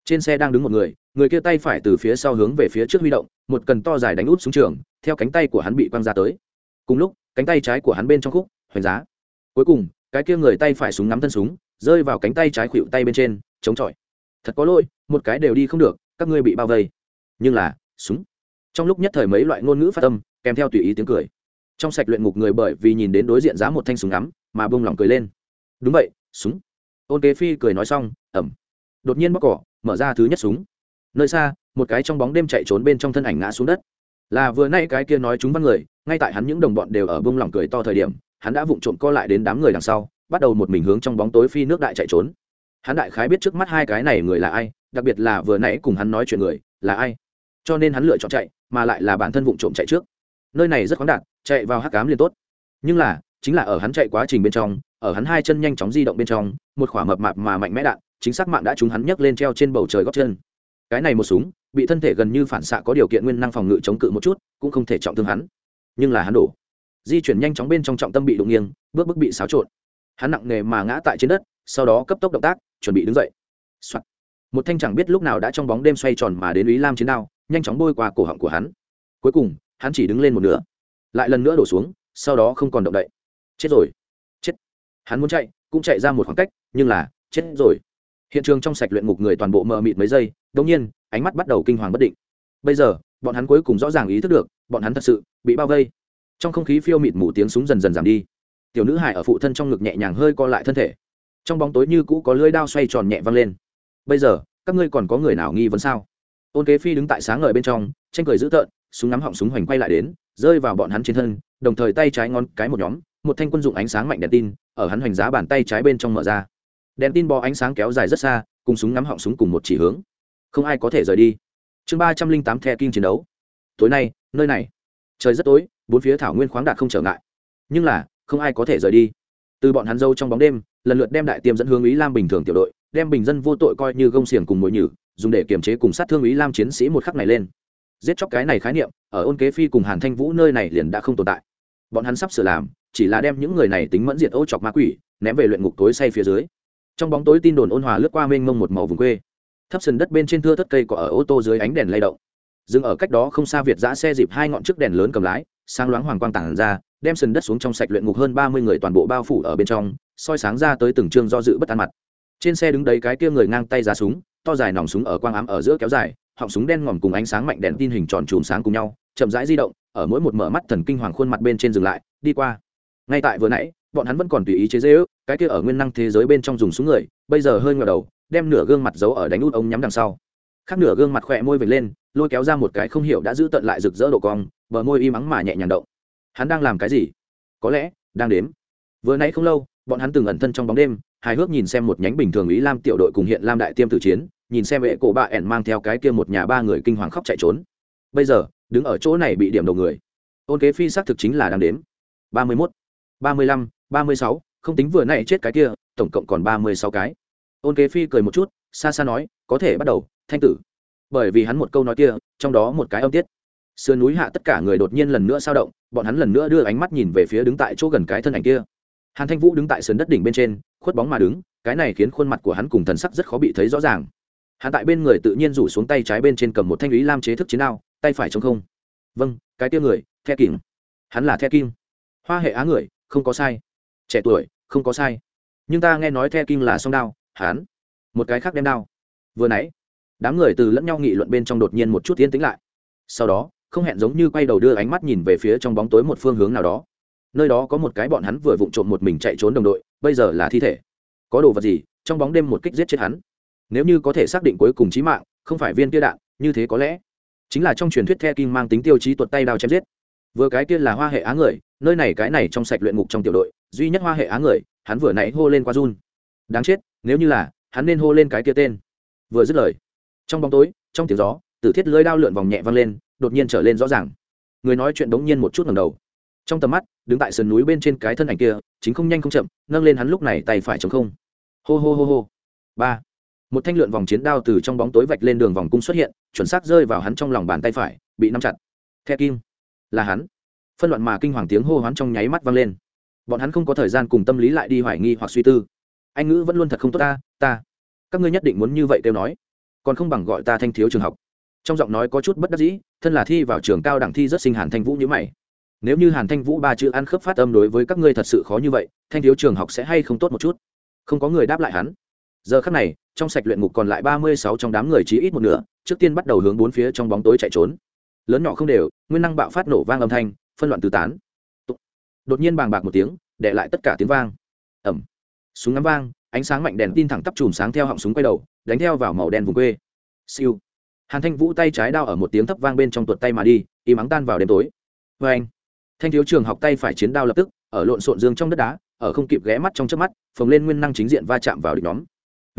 Trên xe đang đứng một người người kia tay phải từ phía sau hướng về phía trước huy động, một cần to dài đánh út xuống trường, theo cánh tay của hắn bị quăng ra tới. Cùng lúc, cánh tay trái của hắn bên trong khúc, hoành giá. Cuối cùng, cái kia người tay phải súng ngắm thân súng, rơi vào cánh tay trái khuỵu tay bên trên, chống chọi. Thật có lỗi, một cái đều đi không được, các ngươi bị bao vây. Nhưng là, súng. Trong lúc nhất thời mấy loại ngôn ngữ phát tâm kèm theo tùy ý tiếng cười. Trong sạch luyện ngục người bởi vì nhìn đến đối diện giá một thanh súng ngắm, mà bông lỏng cười lên. Đúng vậy, súng. Ôn kế phi cười nói xong ẩm đột nhiên bóc cỏ, mở ra thứ nhất súng. Nơi xa, một cái trong bóng đêm chạy trốn bên trong thân ảnh ngã xuống đất. Là vừa nay cái kia nói chúng văn người, ngay tại hắn những đồng bọn đều ở bông lỏng cười to thời điểm, hắn đã vụng trộm co lại đến đám người đằng sau, bắt đầu một mình hướng trong bóng tối phi nước đại chạy trốn. Hắn đại khái biết trước mắt hai cái này người là ai, đặc biệt là vừa nãy cùng hắn nói chuyện người, là ai. Cho nên hắn lựa chọn chạy, mà lại là bản thân vụng trộm chạy trước nơi này rất khoáng đạt, chạy vào hắc cám liền tốt. Nhưng là, chính là ở hắn chạy quá trình bên trong, ở hắn hai chân nhanh chóng di động bên trong, một khỏa mập mạp mà mạnh mẽ đạn, chính xác mạng đã trúng hắn nhấc lên treo trên bầu trời góc chân. Cái này một súng, bị thân thể gần như phản xạ có điều kiện nguyên năng phòng ngự chống cự một chút, cũng không thể trọng thương hắn. Nhưng là hắn đổ. Di chuyển nhanh chóng bên trong trọng tâm bị đụng nghiêng, bước bước bị xáo trộn. Hắn nặng nề mà ngã tại trên đất, sau đó cấp tốc động tác, chuẩn bị đứng dậy、Soạn. một thanh chẳng biết lúc nào đã trong bóng đêm xoay tròn mà đến ý lam chiến đao, nhanh chóng bôi qua cổ họng của hắn. Cuối cùng hắn chỉ đứng lên một nửa, lại lần nữa đổ xuống, sau đó không còn động đậy. Chết rồi. Chết. Hắn muốn chạy, cũng chạy ra một khoảng cách, nhưng là, chết rồi. Hiện trường trong sạch luyện ngục người toàn bộ mờ mịt mấy giây đông nhiên, ánh mắt bắt đầu kinh hoàng bất định. Bây giờ, bọn hắn cuối cùng rõ ràng ý thức được, bọn hắn thật sự bị bao vây. Trong không khí phiêu mịt mù tiếng súng dần dần giảm đi. Tiểu nữ hải ở phụ thân trong ngực nhẹ nhàng hơi co lại thân thể. Trong bóng tối như cũ có lưỡi đao xoay tròn nhẹ văng lên. Bây giờ, các ngươi còn có người nào nghi vấn sao? Ôn kế phi đứng tại sáng ngời bên trong tranh cười dữ tợn súng ngắm họng súng hoành quay lại đến, rơi vào bọn hắn trên thân, đồng thời tay trái ngón cái một nhóm, một thanh quân dụng ánh sáng mạnh đèn tin, ở hắn hoành giá bàn tay trái bên trong mở ra. Đèn tin bò ánh sáng kéo dài rất xa, cùng súng ngắm họng súng cùng một chỉ hướng. Không ai có thể rời đi. Chương ba trăm linh tám the kinh chiến đấu. Tối nay, nơi này. Trời rất tối, bốn phía thảo nguyên khoáng đạt không trở ngại. Nhưng là, không ai có thể rời đi. Từ bọn hắn dâu trong bóng đêm, lần lượt đem đại tiêm dẫn hướng ý lam bình thường tiểu đội, đem bình dân vô tội coi như gông xiềng cùng mồi nhử, dùng để kiềm chế cùng sát thương ý lam chiến sĩ một khắc này lên giết chóc cái này khái niệm, ở ôn kế phi cùng hàn thanh vũ nơi này liền đã không tồn tại. Bọn hắn sắp sửa làm, chỉ là đem những người này tính mẫn diệt ô chọc ma quỷ, ném về luyện ngục tối say phía dưới. Trong bóng tối tin đồn ôn hòa lướt qua mênh mông một màu vùng quê. Thấp sần đất bên trên thưa thất cây cỏ ở ô tô dưới ánh đèn lay động. Dừng ở cách đó không xa việt giã xe dịp hai ngọn trước đèn lớn cầm lái, sáng loáng hoàng quang tản ra, đem sần đất xuống trong sạch luyện ngục hơn ba mươi người toàn bộ bao phủ ở bên trong, soi sáng ra tới từng chương do dự bất an mặt. Trên xe đứng đấy cái kia người ngang tay ra súng, to dài nòng súng ở quang ám ở giữa kéo dài họng súng đen ngòm cùng ánh sáng mạnh đèn tin hình tròn chùm sáng cùng nhau, chậm rãi di động, ở mỗi một mở mắt thần kinh hoàng khuôn mặt bên trên dừng lại, đi qua. Ngay tại vừa nãy, bọn hắn vẫn còn tùy ý chế dễ ước cái kia ở nguyên năng thế giới bên trong dùng súng người, bây giờ hơi ngờ đầu, đem nửa gương mặt giấu ở đánh út ống nhắm đằng sau. Khác nửa gương mặt khỏe môi vệt lên, lôi kéo ra một cái không hiểu đã giữ tận lại rực rỡ độ cong, bờ môi y mắng mà nhẹ nhàng động. Hắn đang làm cái gì? Có lẽ, đang đếm. Vừa nãy không lâu, bọn hắn từng ẩn thân trong bóng đêm, hài hước nhìn xem một nhánh bình thường ý lam tiểu đội cùng hiện lam đại tiêm tử chiến nhìn xem vệ cổ bạ ẻn mang theo cái kia một nhà ba người kinh hoàng khóc chạy trốn. Bây giờ, đứng ở chỗ này bị điểm đầu người. Ôn kế phi xác thực chính là đang đếm. Ba mươi mốt, ba mươi lăm, ba mươi sáu, không tính vừa nãy chết cái kia, tổng cộng còn ba mươi sáu cái. Ôn kế phi cười một chút, xa xa nói, có thể bắt đầu, thanh tử. Bởi vì hắn một câu nói kia, trong đó một cái âm tiết. Sườn núi hạ tất cả người đột nhiên lần nữa sao động, bọn hắn lần nữa đưa ánh mắt nhìn về phía đứng tại chỗ gần cái thân ảnh kia. Hàn thanh vũ đứng tại sườn đất đỉnh bên trên, khuất bóng mà đứng, cái này khiến khuôn mặt của hắn cùng thần sắc rất khó bị thấy rõ ràng hắn tại bên người tự nhiên rủ xuống tay trái bên trên cầm một thanh lý lam chế thức chiến đao, tay phải chống không. Vâng cái tia người, the kìm hắn là the kim hoa hệ á người, không có sai. Trẻ tuổi, không có sai. Nhưng ta nghe nói the kim là song đao, hắn. Một cái khác đem đao. Vừa nãy, đám người từ lẫn nhau nghị luận bên trong đột nhiên một chút tiến tĩnh lại. Sau đó, không hẹn giống như quay đầu đưa ánh mắt nhìn về phía trong bóng tối một phương hướng nào đó. Nơi đó có một cái bọn hắn vừa vụng trộm một mình chạy trốn đồng đội, bây giờ là thi thể. Có đồ vật gì, trong bóng đêm một kích giết chết hắn nếu như có thể xác định cuối cùng chí mạng, không phải viên kia đạn, như thế có lẽ chính là trong truyền thuyết the kim mang tính tiêu chí tuột tay đao chém giết. Vừa cái kia là hoa hệ á người, nơi này cái này trong sạch luyện ngục trong tiểu đội, duy nhất hoa hệ á người, hắn vừa nãy hô lên qua run. Đáng chết, nếu như là, hắn nên hô lên cái kia tên. Vừa dứt lời, trong bóng tối, trong tiếng gió, tử thiết lưới đao lượn vòng nhẹ văng lên, đột nhiên trở lên rõ ràng. Người nói chuyện đống nhiên một chút ngầm đầu. Trong tầm mắt, đứng tại sườn núi bên trên cái thân ảnh kia, chính không nhanh không chậm, nâng lên hắn lúc này tay phải chống không. Hô hô hô hô. Ba một thanh lượn vòng chiến đao từ trong bóng tối vạch lên đường vòng cung xuất hiện, chuẩn xác rơi vào hắn trong lòng bàn tay phải, bị nắm chặt. The kim là hắn. Phân loạn mà kinh hoàng tiếng hô hoán trong nháy mắt vang lên. Bọn hắn không có thời gian cùng tâm lý lại đi hoài nghi hoặc suy tư. Anh ngữ vẫn luôn thật không tốt ta ta. Các ngươi nhất định muốn như vậy kêu nói. Còn không bằng gọi ta thanh thiếu trường học. Trong giọng nói có chút bất đắc dĩ, thân là thi vào trường cao đẳng thi rất sinh hàn thanh vũ như mày. Nếu như hàn thanh vũ ba chữ ăn khớp phát âm đối với các ngươi thật sự khó như vậy, thanh thiếu trường học sẽ hay không tốt một chút? Không có người đáp lại hắn. Giờ khắc này trong sạch luyện ngục còn lại ba mươi sáu trong đám người chí ít một nửa, trước tiên bắt đầu hướng bốn phía trong bóng tối chạy trốn. Lớn nhỏ không đều, nguyên năng bạo phát nổ vang âm thanh, phân loạn tứ tán. Đột nhiên bàng bạc một tiếng, để lại tất cả tiếng vang. Ẩm súng ngắm vang, ánh sáng mạnh đèn tin thẳng tắp chùm sáng theo họng súng quay đầu, đánh theo vào màu đen vùng quê. Siêu. Hàn thanh vũ tay trái đao ở một tiếng thấp vang bên trong tuột tay mà đi im ắng tan vào đêm tối. Vê anh. Thanh thiếu trường học tay phải chiến đao lập tức, ở lộn xộn dương trong đất đá, ở không kịp ghé mắt trong trước mắt, phồng lên nguyên năng chính diện va chạm vào địch nhóm.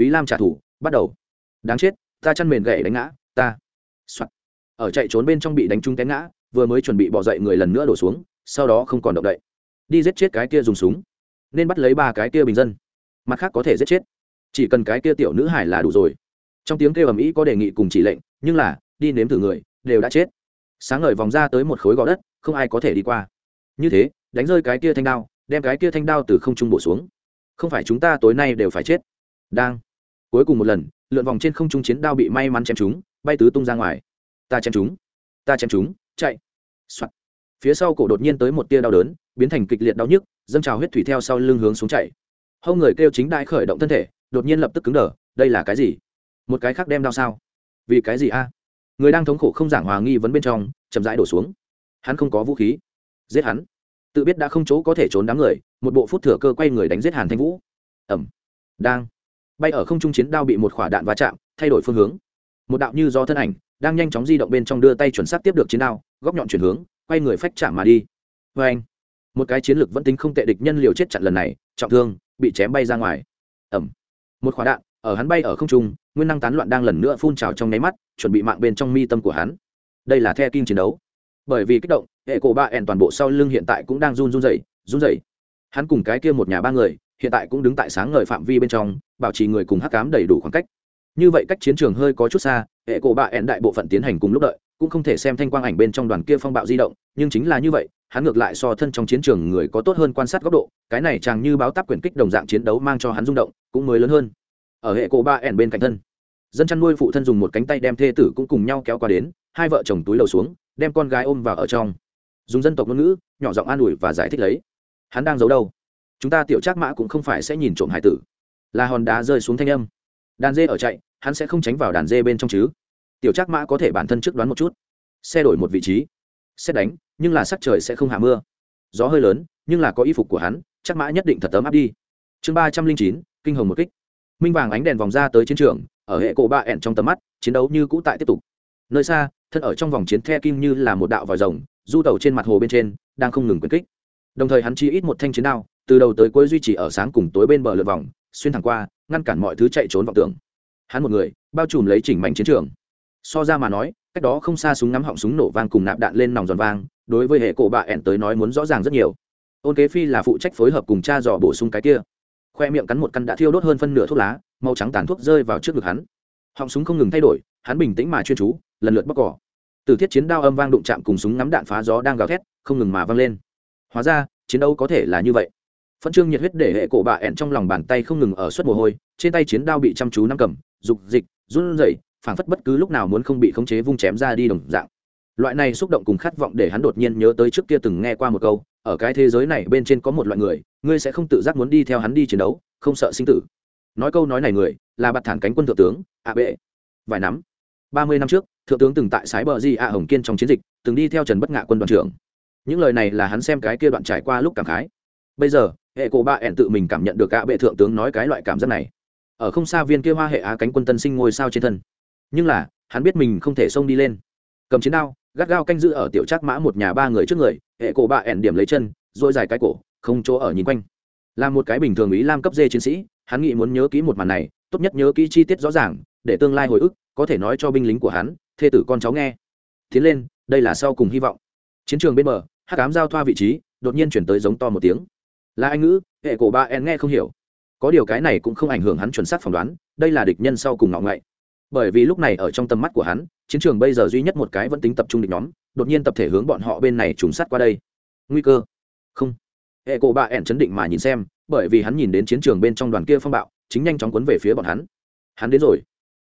Vĩ Lam trả thù, bắt đầu. Đáng chết, ta chăn mền gãy đánh ngã, ta. Soạt. Ở chạy trốn bên trong bị đánh trúng té ngã, vừa mới chuẩn bị bỏ dậy người lần nữa đổ xuống, sau đó không còn động đậy. Đi giết chết cái kia dùng súng, nên bắt lấy ba cái kia bình dân. Mặt khác có thể giết chết, chỉ cần cái kia tiểu nữ hải là đủ rồi. Trong tiếng kêu ầm ĩ có đề nghị cùng chỉ lệnh, nhưng là, đi nếm thử người, đều đã chết. Sáng ngời vòng ra tới một khối gò đất, không ai có thể đi qua. Như thế, đánh rơi cái kia thanh đao, đem cái kia thanh đao từ không trung bổ xuống. Không phải chúng ta tối nay đều phải chết. Đang cuối cùng một lần, lượn vòng trên không trung chiến đao bị may mắn chém chúng bay tứ tung ra ngoài. Ta chém chúng ta chém chúng chạy、Soạn. phía sau cổ đột nhiên tới một tia đau đớn, biến thành kịch liệt đau nhức, dâng trào huyết thủy theo sau lưng hướng xuống chạy. Hông người kêu chính đại khởi động thân thể, đột nhiên lập tức cứng đờ, đây là cái gì? Một cái khác đem đau sao? Vì cái gì a? Người đang thống khổ không giảng hòa nghi vấn bên trong, chậm rãi đổ xuống. Hắn không có vũ khí. Giết hắn. Tự biết đã không chỗ có thể trốn đám người, một bộ phút thừa cơ quay người đánh giết hàn thanh vũ. Ẩm đang bay ở không trung chiến đao bị một quả đạn va chạm, thay đổi phương hướng. Một đạo như do thân ảnh, đang nhanh chóng di động bên trong đưa tay chuẩn xác tiếp được chiến đao, góc nhọn chuyển hướng, quay người phách chạm mà đi. Vê anh, một cái chiến lược vẫn tính không tệ địch nhân liều chết chặn lần này, trọng thương, bị chém bay ra ngoài. Ẩm. Một quả đạn, ở hắn bay ở không trung, nguyên năng tán loạn đang lần nữa phun trào trong nháy mắt, chuẩn bị mạng bên trong mi tâm của hắn. Đây là the kim chiến đấu. Bởi vì kích động, hệ cổ ba ẻn toàn bộ sau lưng hiện tại cũng đang run run rẩy run rẩy. Hắn cùng cái kia một nhà ba người hiện tại cũng đứng tại sáng ngời phạm vi bên trong, bảo trì người cùng hắc cám đầy đủ khoảng cách. Như vậy cách chiến trường hơi có chút xa, hệ cổ bạ ẹn đại bộ phận tiến hành cùng lúc đợi, cũng không thể xem thanh quang ảnh bên trong đoàn kia phong bạo di động, nhưng chính là như vậy, hắn ngược lại so thân trong chiến trường người có tốt hơn quan sát góc độ, cái này chàng như báo táp quyền kích đồng dạng chiến đấu mang cho hắn rung động, cũng mới lớn hơn. Ở hệ cổ ba ẻn bên cạnh thân, dân chăn nuôi phụ thân dùng một cánh tay đem thê tử cũng cùng nhau kéo qua đến, hai vợ chồng túi đầu xuống, đem con gái ôm vào ở trong. Dùng dân tộc ngôn ngữ, nhỏ giọng an ủi và giải thích lấy. Hắn đang giấu đâu? Chúng ta tiểu trác mã cũng không phải sẽ nhìn trộm hải tử. Là hòn đá rơi xuống thanh âm. Đàn dê ở chạy, hắn sẽ không tránh vào đàn dê bên trong chứ. Tiểu trác mã có thể bản thân trước đoán một chút. Xe đổi một vị trí. Xét đánh, nhưng là sắc trời sẽ không hạ mưa. Gió hơi lớn, nhưng là có y phục của hắn chắc mã nhất định thật tấm áp đi. Chương ba trăm linh chín, kinh hồng một kích. Minh vàng ánh đèn vòng ra tới chiến trường, ở hệ cổ ba ẻn trong tầm mắt, chiến đấu như cũ tại tiếp tục. Nơi xa, thân ở trong vòng chiến the kim như là một đạo vòi rồng, du tàu trên mặt hồ bên trên, đang không ngừng quyền kích. Đồng thời hắn chi ít một thanh chiến đao từ đầu tới cuối duy trì ở sáng cùng tối bên bờ lượt vòng, xuyên thẳng qua, ngăn cản mọi thứ chạy trốn vọng tưởng. Hắn một người, bao trùm lấy chỉnh mảnh chiến trường. So ra mà nói, cách đó không xa súng ngắm họng súng nổ vang cùng nạp đạn lên nòng giòn vang, đối với hệ cổ bạ ẹn tới nói muốn rõ ràng rất nhiều. Ôn kế phi là phụ trách phối hợp cùng cha dò bổ sung cái kia. Khoe miệng cắn một căn đã thiêu đốt hơn phân nửa thuốc lá, màu trắng tàn thuốc rơi vào trước ngực hắn. Họng súng không ngừng thay đổi, hắn bình tĩnh mà chuyên chú, lần lượt bóc cỏ. Từ thiết chiến đao âm vang đụng chạm cùng súng ngắm đạn phá gió đang gào thét, không ngừng mà vang lên. Hóa ra, chiến đấu có thể là như vậy phân trương nhiệt huyết để hệ cổ bà ẹn trong lòng bàn tay không ngừng ở suất mồ hôi, trên tay chiến đao bị chăm chú nắm cầm, dục dịch, run rẩy, phảng phất bất cứ lúc nào muốn không bị khống chế vung chém ra đi đồng dạng. Loại này xúc động cùng khát vọng để hắn đột nhiên nhớ tới trước kia từng nghe qua một câu, ở cái thế giới này bên trên có một loại người, ngươi sẽ không tự giác muốn đi theo hắn đi chiến đấu, không sợ sinh tử. Nói câu nói này người, là bạt thản cánh quân thượng tướng ạ bệ. Vài năm, ba mươi năm trước, thượng tướng từng tại sái bờ di ạ hồng kiên trong chiến dịch, từng đi theo trần bất ngạ quân đoàn trưởng. Những lời này là hắn xem cái kia đoạn trải qua lúc cảm khái. Bây giờ hệ cổ ba ẻn tự mình cảm nhận được gã bệ thượng tướng nói cái loại cảm giác này. Ở không xa viên kia hoa hệ á cánh quân tân sinh ngôi sao trên thân. Nhưng là, hắn biết mình không thể xông đi lên. Cầm chiến đao, gắt gao canh giữ ở tiểu trác mã một nhà ba người trước người, hệ cổ bạ ẻn điểm lấy chân dội dài cái cổ, không chỗ ở nhìn quanh. Là một cái bình thường ý lam cấp dê chiến sĩ, hắn nghĩ muốn nhớ kỹ một màn này, tốt nhất nhớ kỹ chi tiết rõ ràng, để tương lai hồi ức, có thể nói cho binh lính của hắn, thê tử con cháu nghe. Tiến lên, đây là sau cùng hy vọng. Chiến trường bên bờ hát cám giao thoa vị trí, đột nhiên chuyển tới giống to một tiếng là anh ngữ, hệ cổ ba en nghe không hiểu. Có điều cái này cũng không ảnh hưởng hắn chuẩn xác phỏng đoán, đây là địch nhân sau cùng ngọ ngậy bởi vì lúc này ở trong tầm mắt của hắn, chiến trường bây giờ duy nhất một cái vẫn tính tập trung địch nhóm, đột nhiên tập thể hướng bọn họ bên này trùng sát qua đây. Nguy cơ? Không. Hệ cổ ba ẻn chấn định mà nhìn xem, bởi vì hắn nhìn đến chiến trường bên trong đoàn kia phong bạo, chính nhanh chóng quấn về phía bọn hắn. Hắn đến rồi.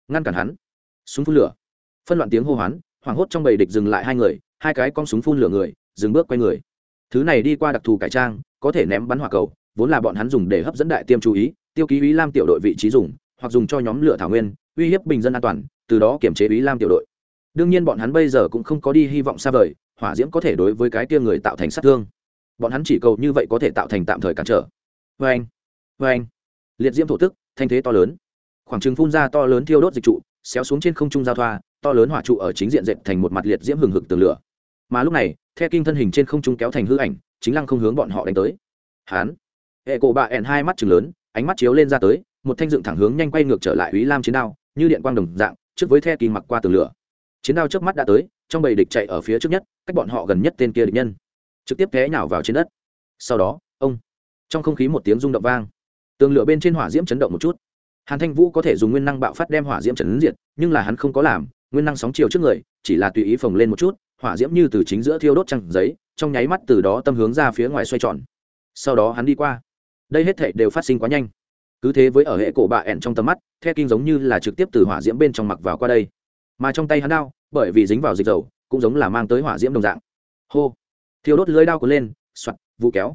Ngăn cản hắn. Súng phun lửa. Phân loạn tiếng hô hoán, hoảng hốt trong bầy địch dừng lại hai người, hai cái con súng phun lửa người, dừng bước quay người thứ này đi qua đặc thù cải trang, có thể ném bắn hỏa cầu, vốn là bọn hắn dùng để hấp dẫn đại tiêm chú ý, tiêu ký ý lam tiểu đội vị trí dùng, hoặc dùng cho nhóm lửa thảo nguyên, uy hiếp bình dân an toàn, từ đó kiểm chế ý lam tiểu đội. Đương nhiên bọn hắn bây giờ cũng không có đi hy vọng xa vời, hỏa diễm có thể đối với cái tia người tạo thành sát thương. Bọn hắn chỉ cầu như vậy có thể tạo thành tạm thời cản trở. Vê anh vê anh. Liệt diễm thổ tức, thanh thế to lớn. Khoảng trừng phun ra to lớn thiêu đốt dịch trụ, xéo xuống trên không trung giao thoa, to lớn hỏa trụ ở chính diện dệt thành một mặt liệt diễm hừng hực tường lửa mà lúc này, the kinh thân hình trên không trung kéo thành hư ảnh, chính lăng không hướng bọn họ đánh tới. Hán. Hệ cổ bạ ẹn hai mắt chừng lớn, ánh mắt chiếu lên ra tới, một thanh dựng thẳng hướng nhanh quay ngược trở lại ý lam chiến đao, như điện quang đồng dạng, trước với the kinh mặc qua tường lửa. Chiến đao trước mắt đã tới, trong bầy địch chạy ở phía trước nhất, cách bọn họ gần nhất tên kia địch nhân. Trực tiếp té nhào vào trên đất. Sau đó, ông. Trong không khí một tiếng rung động vang. Tường lửa bên trên hỏa diễm chấn động một chút. Hàn thanh vũ có thể dùng nguyên năng bạo phát đem hỏa diễm chấn diệt, nhưng là hắn không có làm, nguyên năng sóng chiều trước người, chỉ là tùy ý phồng lên một chút hỏa diễm như từ chính giữa thiêu đốt trăng giấy, trong nháy mắt từ đó tâm hướng ra phía ngoài xoay tròn. Sau đó hắn đi qua. Đây hết thảy đều phát sinh quá nhanh. Cứ thế với ở hệ cổ bạ ẹn trong tầm mắt, the kinh giống như là trực tiếp từ hỏa diễm bên trong mặc vào qua đây. Mà trong tay hắn đao, bởi vì dính vào dịch dầu, cũng giống là mang tới hỏa diễm đồng dạng. Hô! Thiêu đốt lưới đao cuốn lên, soạt vụ kéo.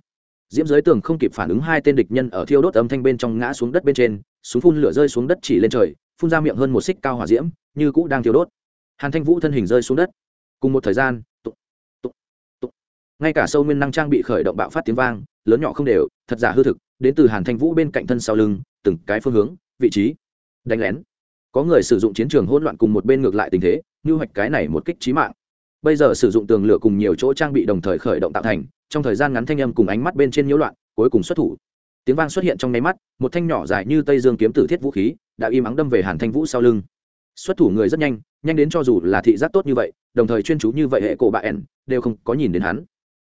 Diễm dưới tường không kịp phản ứng hai tên địch nhân ở thiêu đốt âm thanh bên trong ngã xuống đất bên trên, súng phun lửa rơi xuống đất chỉ lên trời, phun ra miệng hơn một xích cao hỏa diễm, như cũ đang thiêu đốt. Hàn thanh vũ thân hình rơi xuống đất cùng một thời gian tụ, tụ, tụ. ngay cả sâu nguyên năng trang bị khởi động bạo phát tiếng vang lớn nhỏ không đều thật giả hư thực đến từ hàn thanh vũ bên cạnh thân sau lưng từng cái phương hướng vị trí. Đánh lén. Có người sử dụng chiến trường hỗn loạn cùng một bên ngược lại tình thế như hoạch cái này một kích trí mạng. Bây giờ sử dụng tường lửa cùng nhiều chỗ trang bị đồng thời khởi động tạo thành trong thời gian ngắn thanh âm cùng ánh mắt bên trên nhiễu loạn cuối cùng xuất thủ. Tiếng vang xuất hiện trong nháy mắt một thanh nhỏ dài như tây dương kiếm tử thiết vũ khí đã im ắng đâm về hàn thanh vũ sau lưng xuất thủ người rất nhanh nhanh đến cho dù là thị giác tốt như vậy, đồng thời chuyên chú như vậy hệ cổ bạ ẻn, đều không có nhìn đến hắn.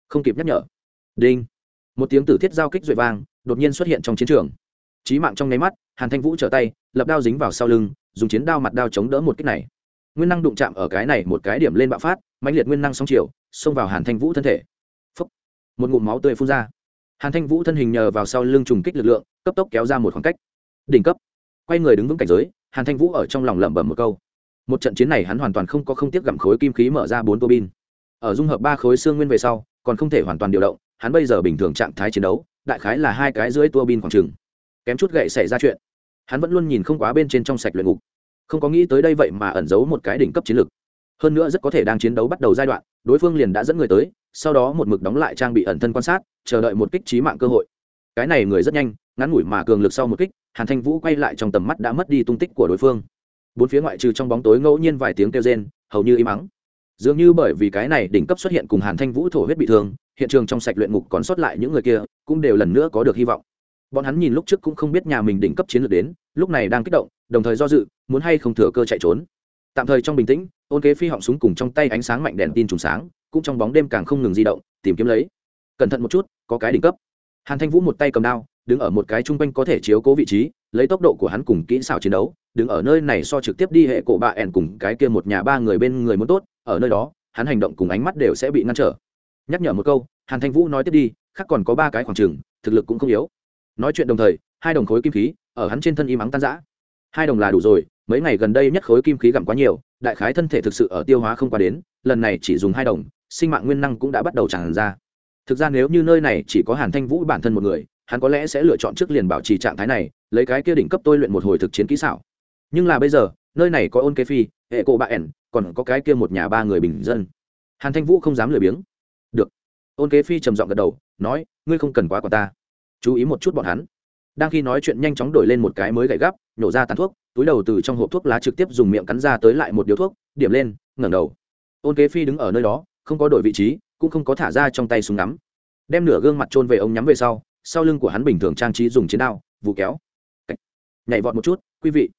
Không kịp nhắc nhở. Đinh. Một tiếng tử thiết giao kích duệ vang, đột nhiên xuất hiện trong chiến trường. Trí mạng trong nháy mắt, hàn thanh vũ trở tay, lập đao dính vào sau lưng, dùng chiến đao mặt đao chống đỡ một kích này. Nguyên năng đụng chạm ở cái này một cái điểm lên bạo phát, mãnh liệt nguyên năng sóng chiều, xông vào hàn thanh vũ thân thể. Phúc. một ngụm máu tươi phun ra. Hàn thanh vũ thân hình nhờ vào sau lưng trùng kích lực lượng, cấp tốc kéo ra một khoảng cách. Đỉnh cấp. Quay người đứng vững cảnh giới hàn thanh vũ ở trong lòng lẩm bẩm một câu. Một trận chiến này hắn hoàn toàn không có không tiếc gặm khối kim khí mở ra bốn tô bin. Ở dung hợp ba khối xương nguyên về sau, còn không thể hoàn toàn điều động, hắn bây giờ bình thường trạng thái chiến đấu, đại khái là hai cái dưới tua bin khoảng trừng kém chút gậy xảy ra chuyện. Hắn vẫn luôn nhìn không quá bên trên trong sạch luyện ngục. Không có nghĩ tới đây vậy mà ẩn giấu một cái đỉnh cấp chiến lược hơn nữa rất có thể đang chiến đấu bắt đầu giai đoạn, đối phương liền đã dẫn người tới, sau đó một mực đóng lại trang bị ẩn thân quan sát, chờ đợi một kích trí mạng cơ hội. Cái này người rất nhanh, ngắn ngủi mà cường lực sau một kích hàn thanh vũ quay lại trong tầm mắt đã mất đi tung tích của đối phương. Bốn phía ngoại trừ trong bóng tối ngẫu nhiên vài tiếng kêu rên, hầu như im ắng. Dường như bởi vì cái này đỉnh cấp xuất hiện cùng hàn thanh vũ thổ huyết bị thương, hiện trường trong sạch luyện ngục còn sót lại những người kia, cũng đều lần nữa có được hy vọng. Bọn hắn nhìn lúc trước cũng không biết nhà mình đỉnh cấp chiến lược đến, lúc này đang kích động, đồng thời do dự, muốn hay không thừa cơ chạy trốn. Tạm thời trong bình tĩnh, ôn kế phi họng súng cùng trong tay ánh sáng mạnh đèn tin trùng sáng, cũng trong bóng đêm càng không ngừng di động, tìm kiếm lấy. Cẩn thận một chút, có cái đỉnh cấp. Hàn thanh vũ một tay cầm đao đứng ở một cái trung quanh có thể chiếu cố vị trí, lấy tốc độ của hắn cùng kỹ xảo chiến đấu, đứng ở nơi này so trực tiếp đi hệ cổ bạ ẻn cùng cái kia một nhà ba người bên người muốn tốt, ở nơi đó, hắn hành động cùng ánh mắt đều sẽ bị ngăn trở. Nhắc nhở một câu, hàn thanh vũ nói tiếp đi, khác còn có ba cái khoảng trừng thực lực cũng không yếu. Nói chuyện đồng thời, hai đồng khối kim khí, ở hắn trên thân im ắng tan giã hai đồng là đủ rồi, mấy ngày gần đây nhất khối kim khí gặm quá nhiều, đại khái thân thể thực sự ở tiêu hóa không qua đến, lần này chỉ dùng hai đồng, sinh mạng nguyên năng cũng đã bắt đầu tràn ra. Thực ra nếu như nơi này chỉ có hàn thanh vũ bản thân một người hắn có lẽ sẽ lựa chọn trước liền bảo trì trạng thái này, lấy cái kia đỉnh cấp tôi luyện một hồi thực chiến kỹ xảo. Nhưng là bây giờ, nơi này có ôn kế phi, hệ cộ bạ ẻn, còn có cái kia một nhà ba người bình dân. Hàn thanh vũ không dám lười biếng. Được. Ôn kế phi trầm giọng gật đầu, nói, ngươi không cần quá quả ta. Chú ý một chút bọn hắn. Đang khi nói chuyện nhanh chóng đổi lên một cái mới gậy gắp, nhổ ra tàn thuốc, túi đầu từ trong hộp thuốc lá trực tiếp dùng miệng cắn ra tới lại một điếu thuốc, điểm lên, ngẩng đầu. Ôn kế phi đứng ở nơi đó, không có đổi vị trí, cũng không có thả ra trong tay súng ngắm. Đem nửa gương mặt trôn về ông nhắm về sau sau lưng của hắn bình thường trang trí dùng chiến đao vụ kéo. Nhảy vọt một chút, quý vị.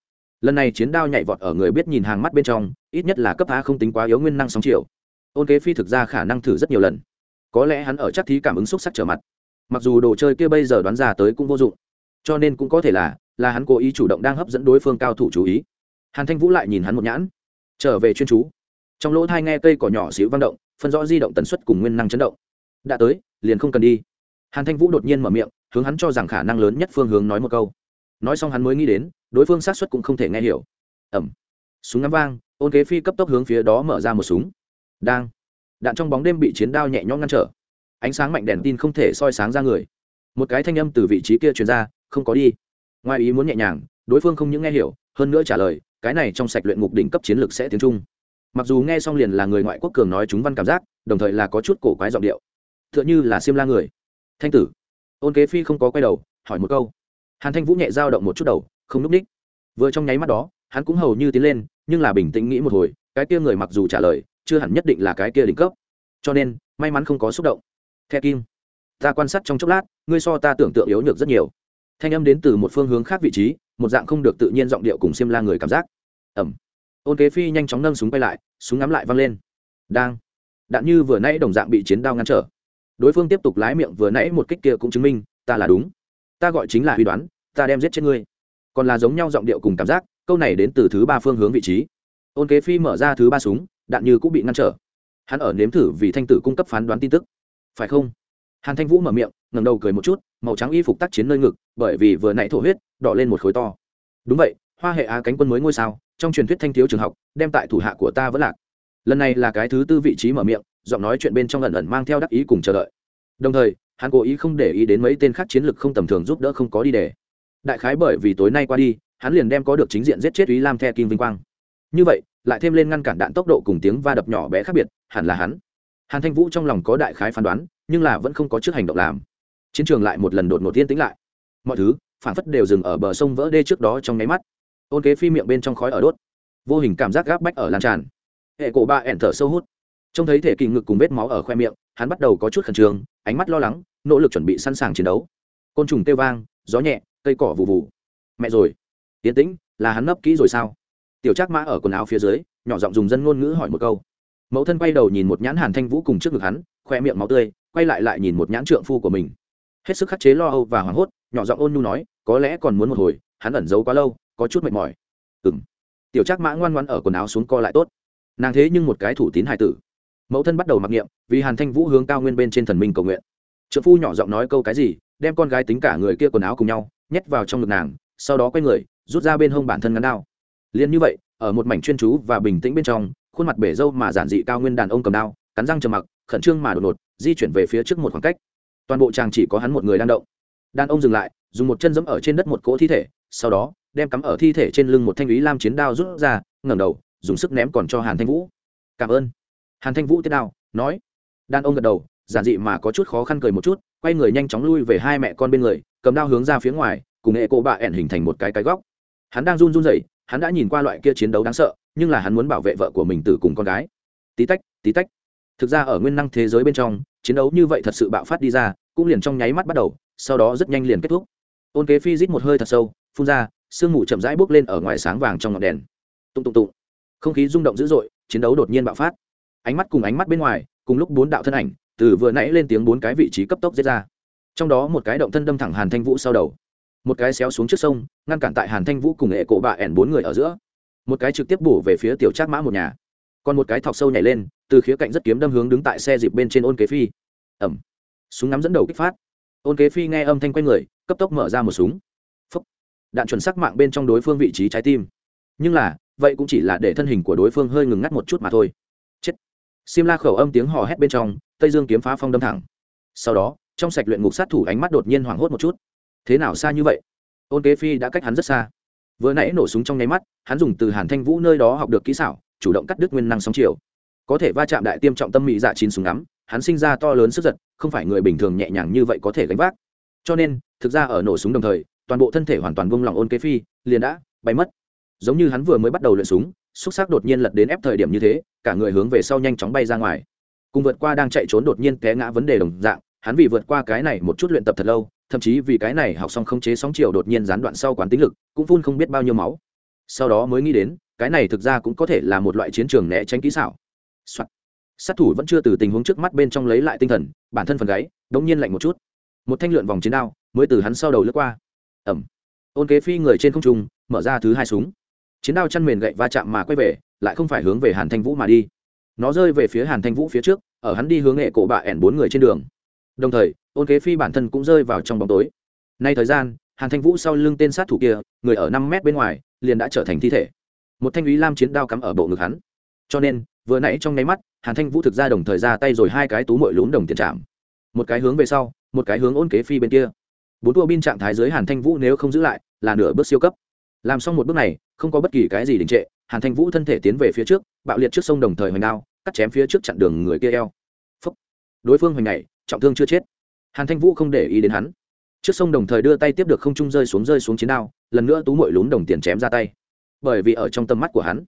Lần này chiến đao nhảy vọt ở người biết nhìn hàng mắt bên trong, ít nhất là cấp a không tính quá yếu nguyên năng sóng chiều. Ôn kế phi thực ra khả năng thử rất nhiều lần. Có lẽ hắn ở chắc thí cảm ứng xúc sắc trở mặt. Mặc dù đồ chơi kia bây giờ đoán ra tới cũng vô dụng. Cho nên cũng có thể là là hắn cố ý chủ động đang hấp dẫn đối phương cao thủ chú ý. Hàn thanh vũ lại nhìn hắn một nhãn. Trở về chuyên chú. Trong lỗ thai nghe cây cỏ nhỏ xíu vang động, phân rõ di động tần suất cùng nguyên năng chấn động. Đã tới, liền không cần đi hàn thanh vũ đột nhiên mở miệng, hướng hắn cho rằng khả năng lớn nhất phương hướng nói một câu. Nói xong hắn mới nghĩ đến, đối phương sát xuất cũng không thể nghe hiểu. Ẩm. Súng ngắm vang, ôn kế phi cấp tốc hướng phía đó mở ra một súng. Đang. Đạn trong bóng đêm bị chiến đao nhẹ nhõm ngăn trở. Ánh sáng mạnh đèn tin không thể soi sáng ra người. Một cái thanh âm từ vị trí kia truyền ra, không có đi. Ngoài ý muốn nhẹ nhàng, đối phương không những nghe hiểu, hơn nữa trả lời, cái này trong sạch luyện ngục đỉnh cấp chiến lược sẽ tiếng trung. Mặc dù nghe xong liền là người ngoại quốc cường nói chúng văn cảm giác, đồng thời là có chút cổ quái giọng điệu. T h ư ợ n h ư là xiêm la người thanh tử. Ôn kế phi không có quay đầu, hỏi một câu. Hàn thanh vũ nhẹ dao động một chút đầu, không núp ních. Vừa trong nháy mắt đó, hắn cũng hầu như tiến lên, nhưng là bình tĩnh nghĩ một hồi, cái kia người mặc dù trả lời, chưa hẳn nhất định là cái kia đỉnh cấp. Cho nên, may mắn không có xúc động. The kim, ta quan sát trong chốc lát, ngươi so ta tưởng tượng yếu nhược rất nhiều. Thanh âm đến từ một phương hướng khác vị trí, một dạng không được tự nhiên giọng điệu cùng xiêm la người cảm giác. Ẩm. Ôn kế phi nhanh chóng nâng súng quay lại, súng ngắm lại văng lên. Đang. Đạn như vừa nãy đồng dạng bị chiến đao ngăn trở đối phương tiếp tục lái miệng vừa nãy một kích kia cũng chứng minh, ta là đúng. Ta gọi chính là huy đoán, ta đem giết chết ngươi. Còn là giống nhau giọng điệu cùng cảm giác, câu này đến từ thứ ba phương hướng vị trí. Ôn kế phi mở ra thứ ba súng, đạn như cũng bị ngăn trở. Hắn ở nếm thử vì thanh tử cung cấp phán đoán tin tức. Phải không? Hàn thanh vũ mở miệng, ngẩng đầu cười một chút, màu trắng y phục tác chiến nơi ngực, bởi vì vừa nãy thổ huyết, đỏ lên một khối to. Đúng vậy, hoa hệ á cánh quân mới ngôi sao, trong truyền thuyết thanh thiếu trường học, đem tại thủ hạ của ta vẫn lạc. Lần này là cái thứ tư vị trí mở miệng giọng nói chuyện bên trong ẩn ẩn mang theo đắc ý cùng chờ đợi. Đồng thời, hắn cố ý không để ý đến mấy tên khác chiến lược không tầm thường giúp đỡ không có đi để. Đại khái bởi vì tối nay qua đi, hắn liền đem có được chính diện giết chết ý lam the kim vinh quang. Như vậy, lại thêm lên ngăn cản đạn tốc độ cùng tiếng va đập nhỏ bé khác biệt, hẳn là hắn. Hàn thanh vũ trong lòng có đại khái phán đoán, nhưng là vẫn không có trước hành động làm. Chiến trường lại một lần đột ngột tiên tĩnh lại. Mọi thứ, phản phất đều dừng ở bờ sông vỡ đê trước đó trong nháy mắt. Ôn kế phi miệng bên trong khói ở đốt. Vô hình cảm giác gáp bách ở lan tràn. Hệ cổ ba ẻn thở sâu hút trông thấy thể kỳ ngực cùng vết máu ở khoe miệng, hắn bắt đầu có chút khẩn trương, ánh mắt lo lắng, nỗ lực chuẩn bị sẵn sàng chiến đấu. Côn trùng kêu vang, gió nhẹ, cây cỏ vụ vụ mẹ rồi. Tiến tĩnh, là hắn nấp kỹ rồi sao? Tiểu trác mã ở quần áo phía dưới, nhỏ giọng dùng dân ngôn ngữ hỏi một câu. Mẫu thân quay đầu nhìn một nhãn hàn thanh vũ cùng trước ngực hắn, khoe miệng máu tươi, quay lại lại nhìn một nhãn trượng phu của mình. Hết sức khắc chế lo âu và hoảng hốt, nhỏ giọng ôn nhu nói, có lẽ còn muốn một hồi, hắn ẩn giấu quá lâu, có chút mệt mỏi. Ừng tiểu trác mã ngoan ngoan ở quần áo xuống co lại tốt. Nàng thế nhưng một cái thủ tín hài tử mẫu thân bắt đầu mặc niệm, vì hàn thanh vũ hướng cao nguyên bên trên thần minh cầu nguyện. Trợ phu nhỏ giọng nói câu cái gì, đem con gái tính cả người kia quần áo cùng nhau, nhét vào trong ngực nàng, sau đó quay người, rút ra bên hông bản thân ngắn đao. Liền như vậy, ở một mảnh chuyên chú và bình tĩnh bên trong, khuôn mặt bể râu mà giản dị cao nguyên đàn ông cầm đao, cắn răng trầm mặc, khẩn trương mà đột ngột, di chuyển về phía trước một khoảng cách. Toàn bộ chàng chỉ có hắn một người đang động. Đàn ông dừng lại, dùng một chân giẫm ở trên đất một cỗ thi thể, sau đó, đem cắm ở thi thể trên lưng một thanh ý lam chiến đao rút ra, ngẩng đầu, dùng sức ném còn cho hàn thanh vũ. Cảm ơn hàn thanh vũ tiết đao, nói, đàn ông gật đầu, giản dị mà có chút khó khăn cười một chút, quay người nhanh chóng lui về hai mẹ con bên người, cầm đao hướng ra phía ngoài, cùng nghệ cô bạ ẻn hình thành một cái cái góc. Hắn đang run run rẩy, hắn đã nhìn qua loại kia chiến đấu đáng sợ, nhưng là hắn muốn bảo vệ vợ của mình từ cùng con gái. Tí tách tí tách. Thực ra ở nguyên năng thế giới bên trong, chiến đấu như vậy thật sự bạo phát đi ra, cũng liền trong nháy mắt bắt đầu, sau đó rất nhanh liền kết thúc. Ôn kế phi rít một hơi thật sâu, phun ra, sương mù chậm rãi bốc lên ở ngoài sáng vàng trong ngọn đèn. Tụng tụng tụng. không khí rung động dữ dội, chiến đấu đột nhiên bạo phát ánh mắt cùng ánh mắt bên ngoài, cùng lúc bốn đạo thân ảnh, từ vừa nãy lên tiếng bốn cái vị trí cấp tốc giết ra. Trong đó một cái động thân đâm thẳng hàn thanh vũ sau đầu. Một cái xéo xuống trước sông, ngăn cản tại hàn thanh vũ cùng hệ cổ bạ ẻn bốn người ở giữa. Một cái trực tiếp bổ về phía tiểu trác mã một nhà. Còn một cái thọc sâu nhảy lên, từ khía cạnh rất kiếm đâm hướng đứng tại xe dịp bên trên ôn kế phi. Ẩm. Súng ngắm dẫn đầu kích phát. Ôn kế phi nghe âm thanh quay người, cấp tốc mở ra một súng. Phấp đạn chuẩn sắc mạng bên trong đối phương vị trí trái tim. Nhưng là, vậy cũng chỉ là để thân hình của đối phương hơi ngừng ngắt một chút mà thôi xiêm la khẩu âm tiếng hò hét bên trong, tây dương kiếm phá phong đâm thẳng. Sau đó, trong sạch luyện ngục sát thủ ánh mắt đột nhiên hoảng hốt một chút. Thế nào xa như vậy? Ôn kế phi đã cách hắn rất xa. Vừa nãy nổ súng trong nháy mắt, hắn dùng từ hàn thanh vũ nơi đó học được kỹ xảo, chủ động cắt đứt nguyên năng sóng chiều. Có thể va chạm đại tiêm trọng tâm mỹ dạ chín súng ngắm, hắn sinh ra to lớn sức giật, không phải người bình thường nhẹ nhàng như vậy có thể gánh vác. Cho nên, thực ra ở nổ súng đồng thời, toàn bộ thân thể hoàn toàn vung lòng ôn kế phi, liền đã bay mất. Giống như hắn vừa mới bắt đầu luyện súng, xúc xác đột nhiên lật đến ép thời điểm như thế cả người hướng về sau nhanh chóng bay ra ngoài. Cùng vượt qua đang chạy trốn đột nhiên té ngã vấn đề đồng dạng, hắn vì vượt qua cái này một chút luyện tập thật lâu, thậm chí vì cái này học xong không chế sóng chiều đột nhiên gián đoạn sau quán tính lực, cũng phun không biết bao nhiêu máu. Sau đó mới nghĩ đến, cái này thực ra cũng có thể là một loại chiến trường né tránh kỹ xảo、Soạn. sát thủ vẫn chưa từ tình huống trước mắt bên trong lấy lại tinh thần, bản thân phần gáy, đống nhiên lạnh một chút. Một thanh lượn vòng chiến đao, mới từ hắn sau đầu lướt qua. Ẩm. Ôn kế phi người trên không trung, mở ra thứ hai súng chiến đao chăn mền gậy va chạm mà quay về, lại không phải hướng về hàn thanh vũ mà đi. Nó rơi về phía hàn thanh vũ phía trước, ở hắn đi hướng nghệ cổ bạ ẻn bốn người trên đường. Đồng thời, ôn kế phi bản thân cũng rơi vào trong bóng tối. Nay thời gian, hàn thanh vũ sau lưng tên sát thủ kia, người ở năm mét bên ngoài, liền đã trở thành thi thể. Một thanh úy lam chiến đao cắm ở bộ ngực hắn. Cho nên, vừa nãy trong nháy mắt, hàn thanh vũ thực ra đồng thời ra tay rồi hai cái tú mội lún đồng tiền trạm một cái hướng về sau, một cái hướng ôn kế phi bên kia. Bốn tua bin trạng thái dưới hàn thanh vũ nếu không giữ lại, là nửa bước siêu cấp làm xong một bước này, không có bất kỳ cái gì đình trệ, hàn thanh vũ thân thể tiến về phía trước, bạo liệt trước sông đồng thời hoành đao, cắt chém phía trước chặn đường người kia eo. Phúc. đối phương hoành này, trọng thương chưa chết. Hàn thanh vũ không để ý đến hắn. Trước sông đồng thời đưa tay tiếp được không trung rơi xuống rơi xuống chiến đao, lần nữa tú mội lún đồng tiền chém ra tay. Bởi vì ở trong tầm mắt của hắn,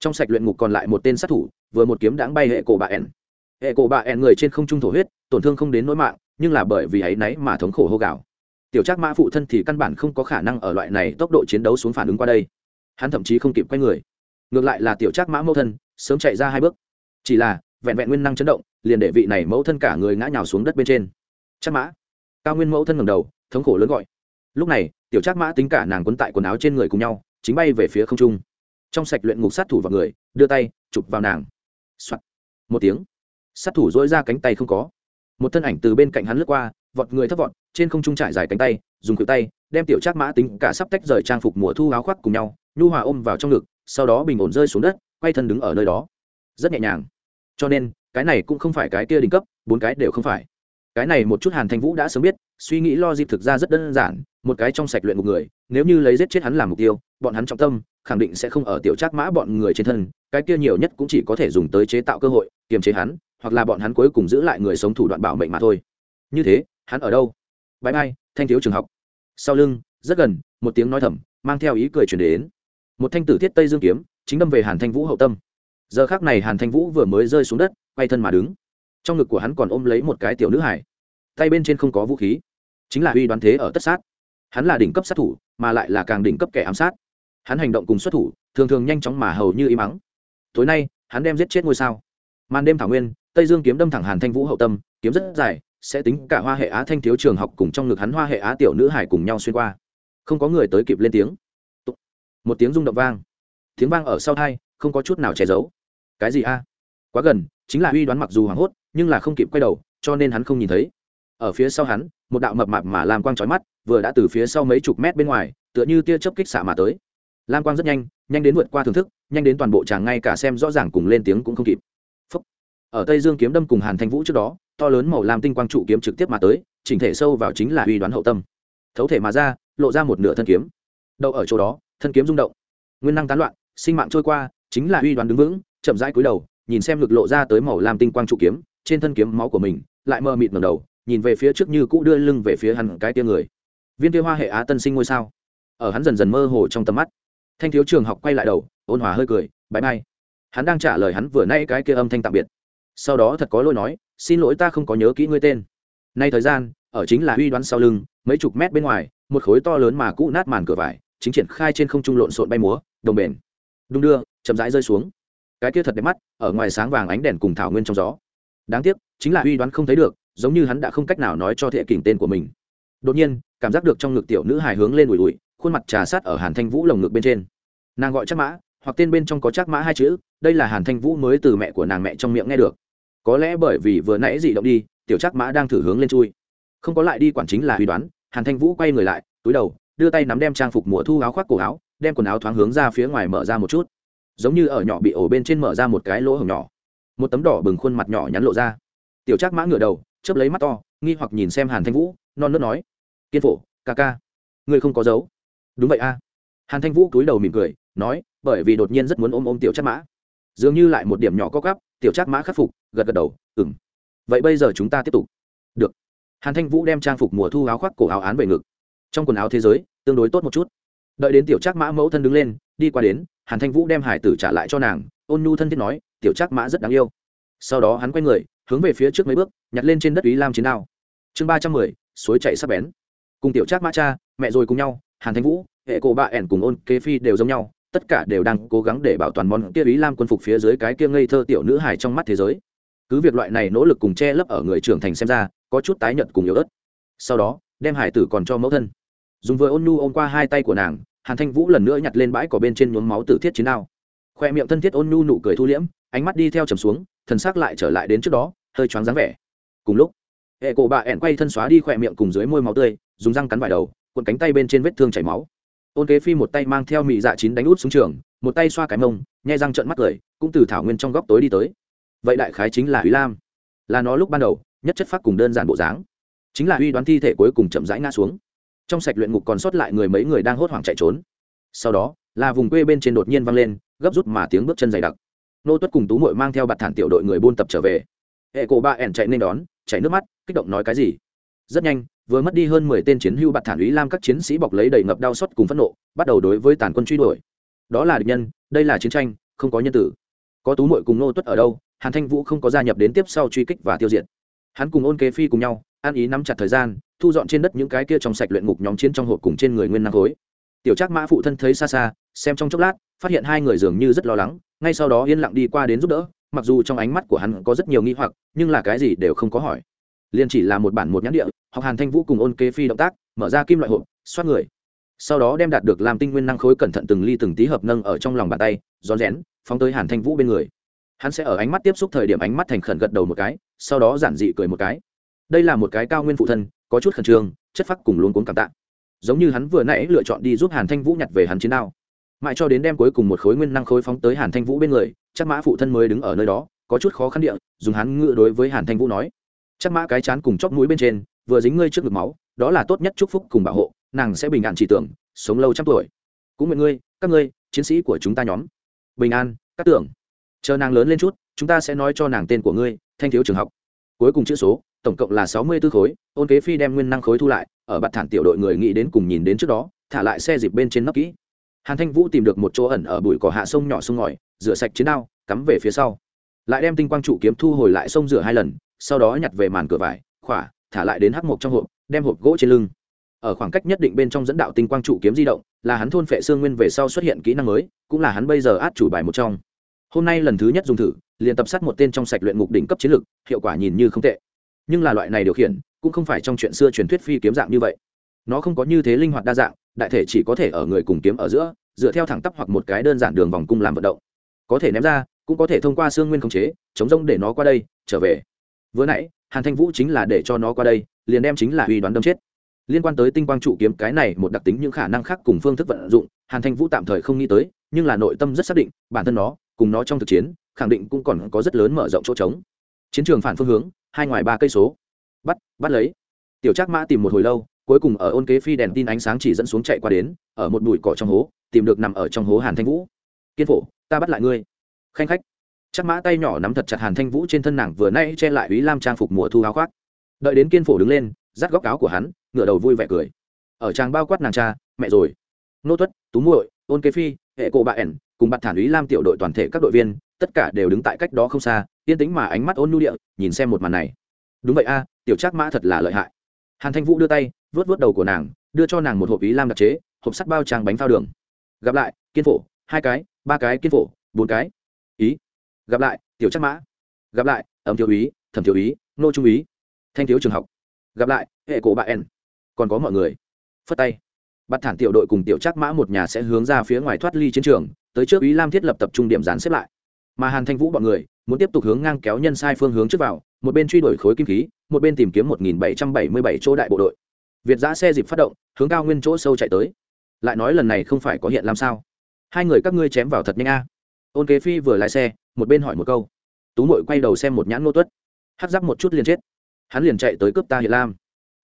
trong sạch luyện ngục còn lại một tên sát thủ, vừa một kiếm đáng bay hệ cổ bà ẻn. Hệ cổ bà ẻn người trên không trung thổ huyết, tổn thương không đến nỗi mạng, nhưng là bởi vì ấy náy mà thống khổ hô gạo tiểu trác mã phụ thân thì căn bản không có khả năng ở loại này tốc độ chiến đấu xuống phản ứng qua đây. Hắn thậm chí không kịp quay người. Ngược lại là tiểu trác mã mẫu thân, sớm chạy ra hai bước. Chỉ là, vẹn vẹn nguyên năng chấn động, liền để vị này mẫu thân cả người ngã nhào xuống đất bên trên. Trác mã. Cao nguyên mẫu thân ngầm đầu, thống khổ lớn gọi. Lúc này, tiểu trác mã tính cả nàng quấn tại quần áo trên người cùng nhau, chính bay về phía không trung. Trong sạch luyện ngục sát thủ vào người, đưa tay, chụp vào nàng、Soạn. một tiếng. Sát thủ dỗi ra cánh tay không có. Một thân ảnh từ bên cạnh hắn lướt qua, vọt người thấp vọt trên không trung trải dài cánh tay, dùng cự tay, đem tiểu trác mã tính cả sắp tách rời trang phục mùa thu áo khoác cùng nhau, nhu hòa ôm vào trong ngực, sau đó bình ổn rơi xuống đất, quay thân đứng ở nơi đó. Rất nhẹ nhàng. Cho nên, cái này cũng không phải cái kia đỉnh cấp, bốn cái đều không phải. Cái này một chút hàn thanh vũ đã sớm biết, suy nghĩ lo dịp thực ra rất đơn giản, một cái trong sạch luyện một người, nếu như lấy giết chết hắn làm mục tiêu, bọn hắn trọng tâm, khẳng định sẽ không ở tiểu trác mã bọn người trên thân, cái kia nhiều nhất cũng chỉ có thể dùng tới chế tạo cơ hội, kiềm chế hắn, hoặc là bọn hắn cuối cùng giữ lại người sống thủ đoạn bảo mệnh mà thôi. Như thế, hắn ở đâu? Bãi bay thanh thiếu trường học. Sau lưng, rất gần, một tiếng nói thầm, mang theo ý cười chuyển đến. Một thanh tử thiết tây dương kiếm, chính đâm về hàn thanh vũ hậu tâm. Giờ khác này hàn thanh vũ vừa mới rơi xuống đất, quay thân mà đứng. Trong ngực của hắn còn ôm lấy một cái tiểu nữ hải tay bên trên không có vũ khí. Chính là uy đoán thế ở tất sát. Hắn là đỉnh cấp sát thủ, mà lại là càng đỉnh cấp kẻ ám sát. Hắn hành động cùng xuất thủ, thường thường nhanh chóng mà hầu như im mắng tối nay, hắn đem giết chết ngôi sao. Màn đêm thảo nguyên, tây dương kiếm đâm thẳng hàn thanh vũ hậu tâm, kiếm rất dài sẽ tính cả hoa hệ á thanh thiếu trường học cùng trong ngực hắn hoa hệ á tiểu nữ hải cùng nhau xuyên qua. Không có người tới kịp lên tiếng. Một tiếng rung động vang. Tiếng vang ở sau thai, không có chút nào che giấu. Cái gì a? Quá gần, chính là uy đoán mặc dù hoảng hốt, nhưng là không kịp quay đầu, cho nên hắn không nhìn thấy. Ở phía sau hắn, một đạo mập mạp mà làm quang trói mắt, vừa đã từ phía sau mấy chục mét bên ngoài, tựa như tia chớp kích xạ mà tới. Lam quang rất nhanh nhanh đến vượt qua thưởng thức, nhanh đến toàn bộ chàng ngay cả xem rõ ràng cùng lên tiếng cũng không kịp. Phúc. ở tây dương kiếm đâm cùng hàn thanh vũ trước đó to lớn màu lam tinh quang trụ kiếm trực tiếp mà tới, chỉnh thể sâu vào chính là uy đoán hậu tâm. Thấu thể mà ra, lộ ra một nửa thân kiếm. Đậu ở chỗ đó, thân kiếm rung động. Nguyên năng tán loạn, sinh mạng trôi qua, chính là uy đoán đứng vững, chậm rãi cúi đầu, nhìn xem ngực lộ ra tới màu lam tinh quang trụ kiếm, trên thân kiếm máu của mình lại mơ mịt ngầm đầu, nhìn về phía trước như cũ đưa lưng về phía hắn cái tia người. Viên tia hoa hệ á tân sinh ngôi sao. Ở hắn dần dần mơ hồ trong tầm mắt, thanh thiếu trường học quay lại đầu, ôn hòa hơi cười bãi bay hắn đang trả lời hắn vừa nay cái kia âm thanh tạm biệt. Sau đó thật có lỗi nói xin lỗi ta không có nhớ kỹ ngươi tên. Nay thời gian, ở chính là uy đoán sau lưng, mấy chục mét bên ngoài, một khối to lớn mà cũ nát màn cửa vải, chính triển khai trên không trung lộn xộn bay múa, đồng bền. Đung đưa, chậm rãi rơi xuống. Cái kia thật đẹp mắt, ở ngoài sáng vàng ánh đèn cùng thảo nguyên trong gió. Đáng tiếc, chính là uy đoán không thấy được, giống như hắn đã không cách nào nói cho thệ kình tên của mình. Đột nhiên, cảm giác được trong ngực tiểu nữ hài hướng lên ủi ủi, khuôn mặt trà sát ở hàn thanh vũ lồng ngực bên trên. Nàng gọi chắc mã, hoặc tên bên trong có chắc mã hai chữ, đây là hàn thanh vũ mới từ mẹ của nàng mẹ trong miệng nghe được có lẽ bởi vì vừa nãy dị động đi, tiểu trác mã đang thử hướng lên chui. Không có lại đi quản chính là huy đoán, hàn thanh vũ quay người lại, túi đầu, đưa tay nắm đem trang phục mùa thu áo khoác cổ áo, đem quần áo thoáng hướng ra phía ngoài mở ra một chút. Giống như ở nhỏ bị ổ bên trên mở ra một cái lỗ hổng nhỏ. Một tấm đỏ bừng khuôn mặt nhỏ nhắn lộ ra. Tiểu trác mã ngửa đầu, chớp lấy mắt to, nghi hoặc nhìn xem hàn thanh vũ, non nớt nói, kiên phổ, ca ca, ngươi không có dấu. Đúng vậy a. Hàn thanh vũ cúi đầu mỉm cười, nói, bởi vì đột nhiên rất muốn ôm ôm tiểu trác mã. Dường như lại một điểm nhỏ có gắp tiểu trác mã khắc phục, gật gật đầu ừng vậy bây giờ chúng ta tiếp tục. Được. Hàn thanh vũ đem trang phục mùa thu áo khoác cổ áo án về ngực. Trong quần áo thế giới, tương đối tốt một chút. Đợi đến tiểu trác mã mẫu thân đứng lên, đi qua đến, hàn thanh vũ đem hải tử trả lại cho nàng, ôn nhu thân thiết nói, tiểu trác mã rất đáng yêu. Sau đó hắn quay người, hướng về phía trước mấy bước, nhặt lên trên đất ý lam chiến đao. Chương ba trăm mười, suối chạy sắp bén. Cùng tiểu trác mã cha, mẹ rồi cùng nhau, hàn thanh vũ, hệ cổ bạ ẻn cùng ôn kế phi đều giống nhau tất cả đều đang cố gắng để bảo toàn món kia ý lam quân phục phía dưới cái kia ngây thơ tiểu nữ hài trong mắt thế giới. Cứ việc loại này nỗ lực cùng che lấp ở người trưởng thành xem ra, có chút tái nhợt cùng yếu ớt. Sau đó, đem hải tử còn cho mẫu thân. Dùng vừa ôn nu ôm qua hai tay của nàng, hàn thanh vũ lần nữa nhặt lên bãi cỏ bên trên nhuốm máu tử thiết chiến đao. Khoe miệng thân thiết ôn nu nụ cười thu liễm, ánh mắt đi theo trầm xuống, thần xác lại trở lại đến trước đó, hơi choáng dáng vẻ. Cùng lúc, hệ cổ bà ẻn quay thân xóa đi khoe miệng cùng dưới môi máu tươi, dùng răng cắn vải đầu, cuộn cánh tay bên trên vết thương chảy máu ôn kế phi một tay mang theo mị dạ chín đánh út xuống trường, một tay xoa cái mông, nhai răng trợn mắt cười, cũng từ thảo nguyên trong góc tối đi tới. Vậy đại khái chính là Uy lam. Là nó lúc ban đầu, nhất chất phát cùng đơn giản bộ dáng. Chính là uy đoán thi thể cuối cùng chậm rãi ngã xuống. Trong sạch luyện ngục còn sót lại người mấy người đang hốt hoảng chạy trốn. Sau đó, là vùng quê bên trên đột nhiên vang lên, gấp rút mà tiếng bước chân dày đặc. Nô tuất cùng tú mội mang theo bạt thản tiểu đội người buôn tập trở về. Hệ cổ ba ẻn chạy nên đón chạy nước mắt, kích động nói cái gì? Rất nhanh vừa mất đi hơn mười tên chiến hưu bạt thản ý lam các chiến sĩ bọc lấy đầy ngập đau xót cùng phẫn nộ, bắt đầu đối với tàn quân truy đuổi. Đó là địch nhân, đây là chiến tranh, không có nhân tử. Có tú mội cùng nô tuất ở đâu, hàn thanh vũ không có gia nhập đến tiếp sau truy kích và tiêu diệt. Hắn cùng ôn kế phi cùng nhau an ý nắm chặt thời gian, thu dọn trên đất những cái kia trong sạch luyện ngục nhóm chiến trong hộp cùng trên người nguyên năng khối. Tiểu trác mã phụ thân thấy xa xa, xem trong chốc lát, phát hiện hai người dường như rất lo lắng, ngay sau đó yên lặng đi qua đến giúp đỡ, mặc dù trong ánh mắt của hắn có rất nhiều nghi hoặc, nhưng là cái gì đều không có hỏi. Liền chỉ là một bản một nhãn địa học hàn thanh vũ cùng ôn kế phi động tác, mở ra kim loại hộp, xoát người. Sau đó đem đạt được làm tinh nguyên năng khối cẩn thận từng ly từng tí hợp nâng ở trong lòng bàn tay, rón rén, phóng tới hàn thanh vũ bên người. Hắn sẽ ở ánh mắt tiếp xúc thời điểm ánh mắt thành khẩn gật đầu một cái, sau đó giản dị cười một cái. Đây là một cái cao nguyên phụ thân, có chút khẩn trương, chất phác cùng luôn cuốn cảm tạ. Giống như hắn vừa nãy lựa chọn đi giúp hàn thanh vũ nhặt về hắn chiến đao. Mãi cho đến đem cuối cùng một khối nguyên năng khối phóng tới hàn thanh vũ bên người chắc mã phụ thân mới đứng ở nơi đó, có chút khó khăn địa, dùng hắn ngựa đối với hàn thanh vũ nói. Chắc mã cái chán cùng chóp mũi bên trên vừa dính ngươi trước ngực máu, đó là tốt nhất chúc phúc cùng bảo hộ, nàng sẽ bình an chỉ tưởng, sống lâu trăm tuổi. Cũng nguyện ngươi, các ngươi, chiến sĩ của chúng ta nhóm. Bình an, các tưởng. Chờ nàng lớn lên chút, chúng ta sẽ nói cho nàng tên của ngươi, thanh thiếu trường học. Cuối cùng chữ số, tổng cộng là sáu mươi b ố khối, ôn kế phi đem nguyên năng khối thu lại, ở bặt thản tiểu đội người nghĩ đến cùng nhìn đến trước đó, thả lại xe dịp bên trên nóc kỹ. Hàn thanh vũ tìm được một chỗ ẩn ở bụi cỏ hạ sông nhỏ sông ngòi, rửa sạch chiến đao, cắm về phía sau. Lại đem tinh quang trụ kiếm thu hồi lại sông rửa hai lần, sau đó nhặt về màn cửa vải, khỏa thả lại đến hắc mộc trong hộp, đem hộp gỗ trên lưng. Ở khoảng cách nhất định bên trong dẫn đạo tinh quang trụ kiếm di động, là hắn thôn phệ xương nguyên về sau xuất hiện kỹ năng mới, cũng là hắn bây giờ át chủ bài một trong. Hôm nay lần thứ nhất dùng thử, liền tập sát một tên trong sạch luyện ngục đỉnh cấp chiến lực, hiệu quả nhìn như không tệ. Nhưng là loại này điều khiển, cũng không phải trong chuyện xưa truyền thuyết phi kiếm dạng như vậy. Nó không có như thế linh hoạt đa dạng, đại thể chỉ có thể ở người cùng kiếm ở giữa, dựa theo thẳng tắp hoặc một cái đơn giản đường vòng cung làm vận động. Có thể ném ra, cũng có thể thông qua xương nguyên khống chế, chống rông để nó qua đây, trở về. Vừa nãy hàn thanh vũ chính là để cho nó qua đây, liền đem chính là uy đoán đâm chết. Liên quan tới tinh quang trụ kiếm, cái này một đặc tính những khả năng khác cùng phương thức vận dụng, hàn thanh vũ tạm thời không nghĩ tới, nhưng là nội tâm rất xác định, bản thân nó, cùng nó trong thực chiến, khẳng định cũng còn có rất lớn mở rộng chỗ trống. Chiến trường phản phương hướng, hai ngoài ba cây số. Bắt bắt lấy. Tiểu trác mã tìm một hồi lâu, cuối cùng ở ôn kế phi đèn tin ánh sáng chỉ dẫn xuống chạy qua đến, ở một bụi cỏ trong hố, tìm được nằm ở trong hố hàn thanh vũ. Kiên phổ, ta bắt lại ngươi. Khanh khách chắc mã tay nhỏ nắm thật chặt hàn thanh vũ trên thân nàng vừa nay che lại ý lam trang phục mùa thu áo khoác. Đợi đến kiên phổ đứng lên, dắt góc áo của hắn, ngửa đầu vui vẻ cười. Ở trang bao quát nàng cha, mẹ rồi. Nô tuất, tú muội, ôn kế phi, hệ cổ bà ẻn, cùng bạt thản ý lam tiểu đội toàn thể các đội viên, tất cả đều đứng tại cách đó không xa, yên tĩnh mà ánh mắt ôn nhu địa, nhìn xem một màn này. Đúng vậy a, tiểu trác mã thật là lợi hại. Hàn thanh vũ đưa tay vớt vớt đầu của nàng, đưa cho nàng một hộp ý lam đặc chế, hộp sắt bao tràng bánh phao đường. Gặp lại, kiên phổ, hai cái, ba cái kiên phổ, bốn cái gặp lại tiểu chắc mã. Gặp lại ẩm thiếu úy, thẩm thiếu úy, nô trung úy, thanh thiếu trường học. Gặp lại hệ cổ bà en còn có mọi người. Phất tay. Bắt thản tiểu đội cùng tiểu chắc mã một nhà sẽ hướng ra phía ngoài thoát ly chiến trường tới trước ý lam thiết lập tập trung điểm dán xếp lại. Mà hàn thanh vũ bọn người muốn tiếp tục hướng ngang kéo nhân sai phương hướng trước vào một bên truy đuổi khối kim khí một bên tìm kiếm một nghìn bảy trăm bảy mươi bảy chỗ đại bộ đội. Việt giã xe dịp phát động hướng cao nguyên chỗ sâu chạy tới. Lại nói lần này không phải có hiện làm sao. Hai người các ngươi chém vào thật nhanh a. Ôn kế phi vừa lái xe một bên hỏi một câu. Tú mội quay đầu xem một nhãn ngô tuất. Hát giáp một chút liền chết. Hắn liền chạy tới cướp ta hiện lam.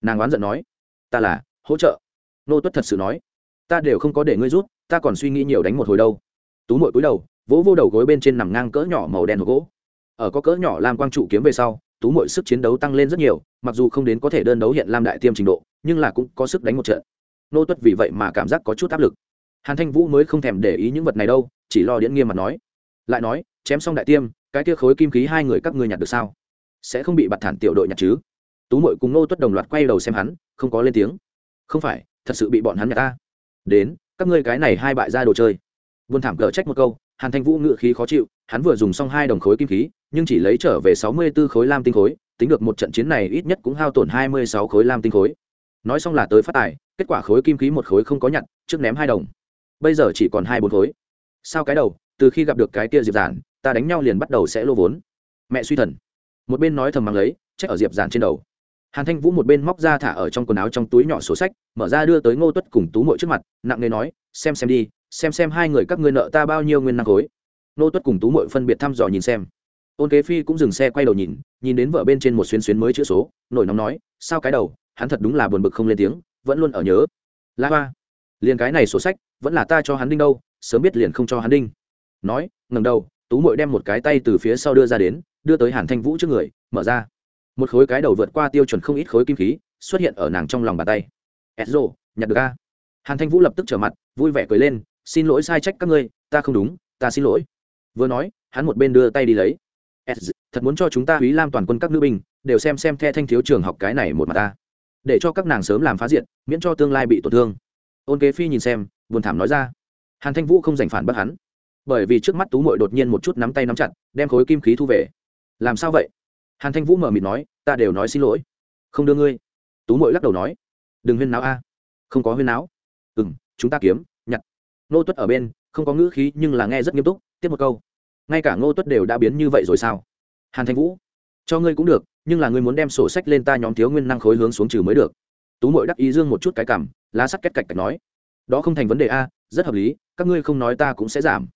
Nàng oán giận nói, ta là, hỗ trợ. Nô tuất thật sự nói, ta đều không có để ngươi rút, ta còn suy nghĩ nhiều đánh một hồi đâu. Tú mội cúi đầu, vỗ vô đầu gối bên trên nằm ngang cỡ nhỏ màu đen hộp gỗ. Ở có cỡ nhỏ lam quang trụ kiếm về sau, tú mội sức chiến đấu tăng lên rất nhiều, mặc dù không đến có thể đơn đấu hiện lam đại tiêm trình độ, nhưng là cũng có sức đánh một trận. Nô tuất vì vậy mà cảm giác có chút áp lực. Hàn thanh vũ mới không thèm để ý những vật này đâu, chỉ lo điễn nghiêm mặt nói. Lại nói chém xong đại tiêm, cái kia khối kim khí hai người các ngươi nhặt được sao? Sẽ không bị bặt thản tiểu đội nhặt chứ? Tú mội cùng nô tuất đồng loạt quay đầu xem hắn, không có lên tiếng. Không phải, thật sự bị bọn hắn nhặt ta. Đến, các ngươi cái này hai bại ra đồ chơi. Vườn thảm cờ trách một câu, hàn thanh vũ ngự khí khó chịu, hắn vừa dùng xong hai đồng khối kim khí, nhưng chỉ lấy trở về sáu mươi b ố khối lam tinh khối, tính được một trận chiến này ít nhất cũng hao tổn hai mươi sáu khối lam tinh khối. Nói xong là tới phát tài, kết quả khối kim khí một khối không có nhặt, trước ném hai đồng. Bây giờ chỉ còn hai bốn khối. Sao cái đầu, từ khi gặp được cái kia diệp giản ta đánh nhau liền bắt đầu sẽ lô vốn. Mẹ suy thần. Một bên nói thầm mang lấy, trách ở diệp giản trên đầu. Hàn thanh vũ một bên móc ra thả ở trong quần áo trong túi nhỏ sổ sách, mở ra đưa tới ngô tuất cùng tú mội trước mặt, nặng nề nói, xem xem đi, xem xem hai người các ngươi nợ ta bao nhiêu nguyên năng khối. Ngô tuất cùng tú mội phân biệt thăm dò nhìn xem. Ôn kế phi cũng dừng xe quay đầu nhìn nhìn đến vợ bên trên một xuyến xuyến mới chữ số, nổi nóng nói, sao cái đầu, hắn thật đúng là buồn bực không lên tiếng, vẫn luôn ở nhớ. La hoa, liền cái này sổ sách, vẫn là ta cho hắn đinh đâu, sớm biết liền không cho hắn đinh. Nói ngầm đầu tú mội đem một cái tay từ phía sau đưa ra đến đưa tới hàn thanh vũ trước người mở ra. Một khối cái đầu vượt qua tiêu chuẩn không ít khối kim khí xuất hiện ở nàng trong lòng bàn tay. Edzo nhặt được a. Hàn thanh vũ lập tức trở mặt vui vẻ cười lên xin lỗi sai trách các ngươi ta không đúng ta xin lỗi. Vừa nói hắn một bên đưa tay đi lấy. Edz, thật muốn cho chúng ta húy lam toàn quân các nữ binh đều xem xem the thanh thiếu trường học cái này một mặt ta. Để cho các nàng sớm làm phá diện miễn cho tương lai bị tổn thương. Ôn kế phi nhìn xem buồn thảm nói ra. Hàn thanh vũ không giành phản bác hắn bởi vì trước mắt tú mội đột nhiên một chút nắm tay nắm chặt, đem khối kim khí thu về. Làm sao vậy? Hàn thanh vũ mở mịt nói, ta đều nói xin lỗi. Không đưa ngươi. Tú mội lắc đầu nói, đừng huyên náo a. Không có huyên náo. Ừ m chúng ta kiếm, nhặt. Nô tuất ở bên, không có ngữ khí nhưng là nghe rất nghiêm túc, tiếp một câu. Ngay cả ngô tuất đều đã biến như vậy rồi sao? Hàn thanh vũ, cho ngươi cũng được, nhưng là ngươi muốn đem sổ sách lên ta nhóm thiếu nguyên năng khối hướng xuống trừ mới được. Tú mội đắc ý dương một chút cái cảm, lá sắt kết cạch cạch nói, đó không thành vấn đề a, rất hợp lý, các ngươi không nói ta cũng sẽ giảm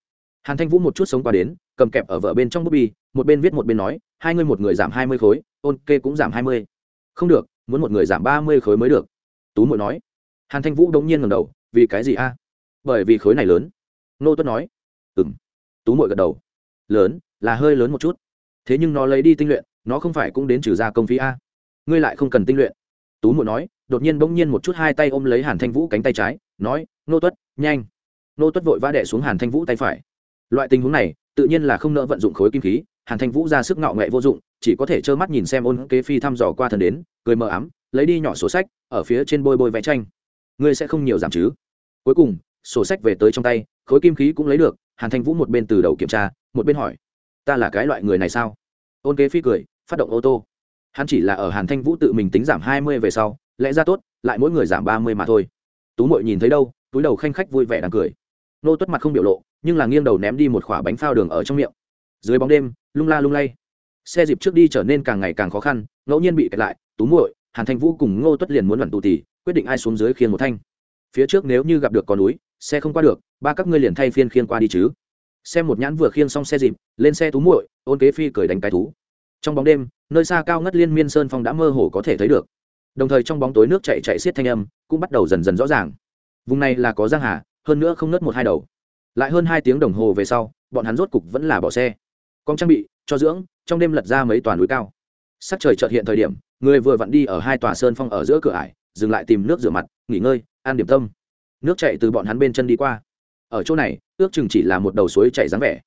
hàn thanh vũ một chút sống qua đến, cầm kẹp ở vợ bên trong bút bi một bên viết một bên nói, hai người một người giảm hai mươi khối, ôn kê cũng giảm hai mươi. Không được, muốn một người giảm ba mươi khối mới được. Tú mội nói. Hàn thanh vũ đống nhiên ngầm đầu, vì cái gì a? Bởi vì khối này lớn. Nô tuất nói. Ừ m tú mội gật đầu. Lớn, là hơi lớn một chút. Thế nhưng nó lấy đi tinh luyện, nó không phải cũng đến trừ ra công phí a? Ngươi lại không cần tinh luyện. Tú mội nói, đột nhiên bỗng nhiên một chút hai tay ôm lấy hàn thanh vũ cánh tay trái, nói, nô tuất, nhanh. Nô tuất vội vã đẻ xuống hàn thanh vũ tay phải loại tình huống này, tự nhiên là không nỡ vận dụng khối kim khí, hàn thanh vũ ra sức ngạo nghệ vô dụng, chỉ có thể trơ mắt nhìn xem ôn kế phi thăm dò qua thần đến, cười mờ ám, lấy đi nhỏ sổ sách, ở phía trên bôi bôi vẽ tranh. Ngươi sẽ không nhiều giảm chứ? Cuối cùng, sổ sách về tới trong tay, khối kim khí cũng lấy được, hàn thanh vũ một bên từ đầu kiểm tra, một bên hỏi, ta là cái loại người này sao? Ôn kế phi cười, phát động ô tô. Hắn chỉ là ở hàn thanh vũ tự mình tính giảm hai mươi về sau, lẽ ra tốt, lại mỗi người giảm ba mươi mà thôi. Tú mội nhìn thấy đâu, túi đầu khanh khách vui vẻ đang cười. Nô tuất mặt không biểu lộ nhưng là nghiêng đầu ném đi một khoả bánh phao đường ở trong miệng. Dưới bóng đêm, lung la lung lay. Xe dịp trước đi trở nên càng ngày càng khó khăn, ngẫu nhiên bị kẹt lại, tú muội, hàn thanh vũ cùng ngô tuất liền muốn luận tù tì, quyết định ai xuống dưới khiên một thanh. Phía trước nếu như gặp được con núi, xe không qua được, ba các ngươi liền thay phiên khiên qua đi chứ. Xem một nhãn vừa khiên xong xe dịp, lên xe tú muội, ôn kế phi cười đánh cái thú. Trong bóng đêm, nơi xa cao ngất liên miên sơn phong đã mơ hồ có thể thấy được. Đồng thời trong bóng tối nước chạy chạy xiết thanh âm, cũng bắt đầu dần dần rõ ràng. Vùng này là có giang hà, hơn nữa không nớt một hai đầu lại hơn hai tiếng đồng hồ về sau, bọn hắn rốt cục vẫn là bỏ xe. Con trang bị, cho dưỡng, trong đêm lật ra mấy tòa núi cao. Sắc trời chợt hiện thời điểm, người vừa vặn đi ở hai tòa sơn phong ở giữa cửa ải, dừng lại tìm nước rửa mặt, nghỉ ngơi an điểm tâm. Nước chạy từ bọn hắn bên chân đi qua. Ở chỗ này, ước chừng chỉ là một đầu suối chạy dáng vẻ.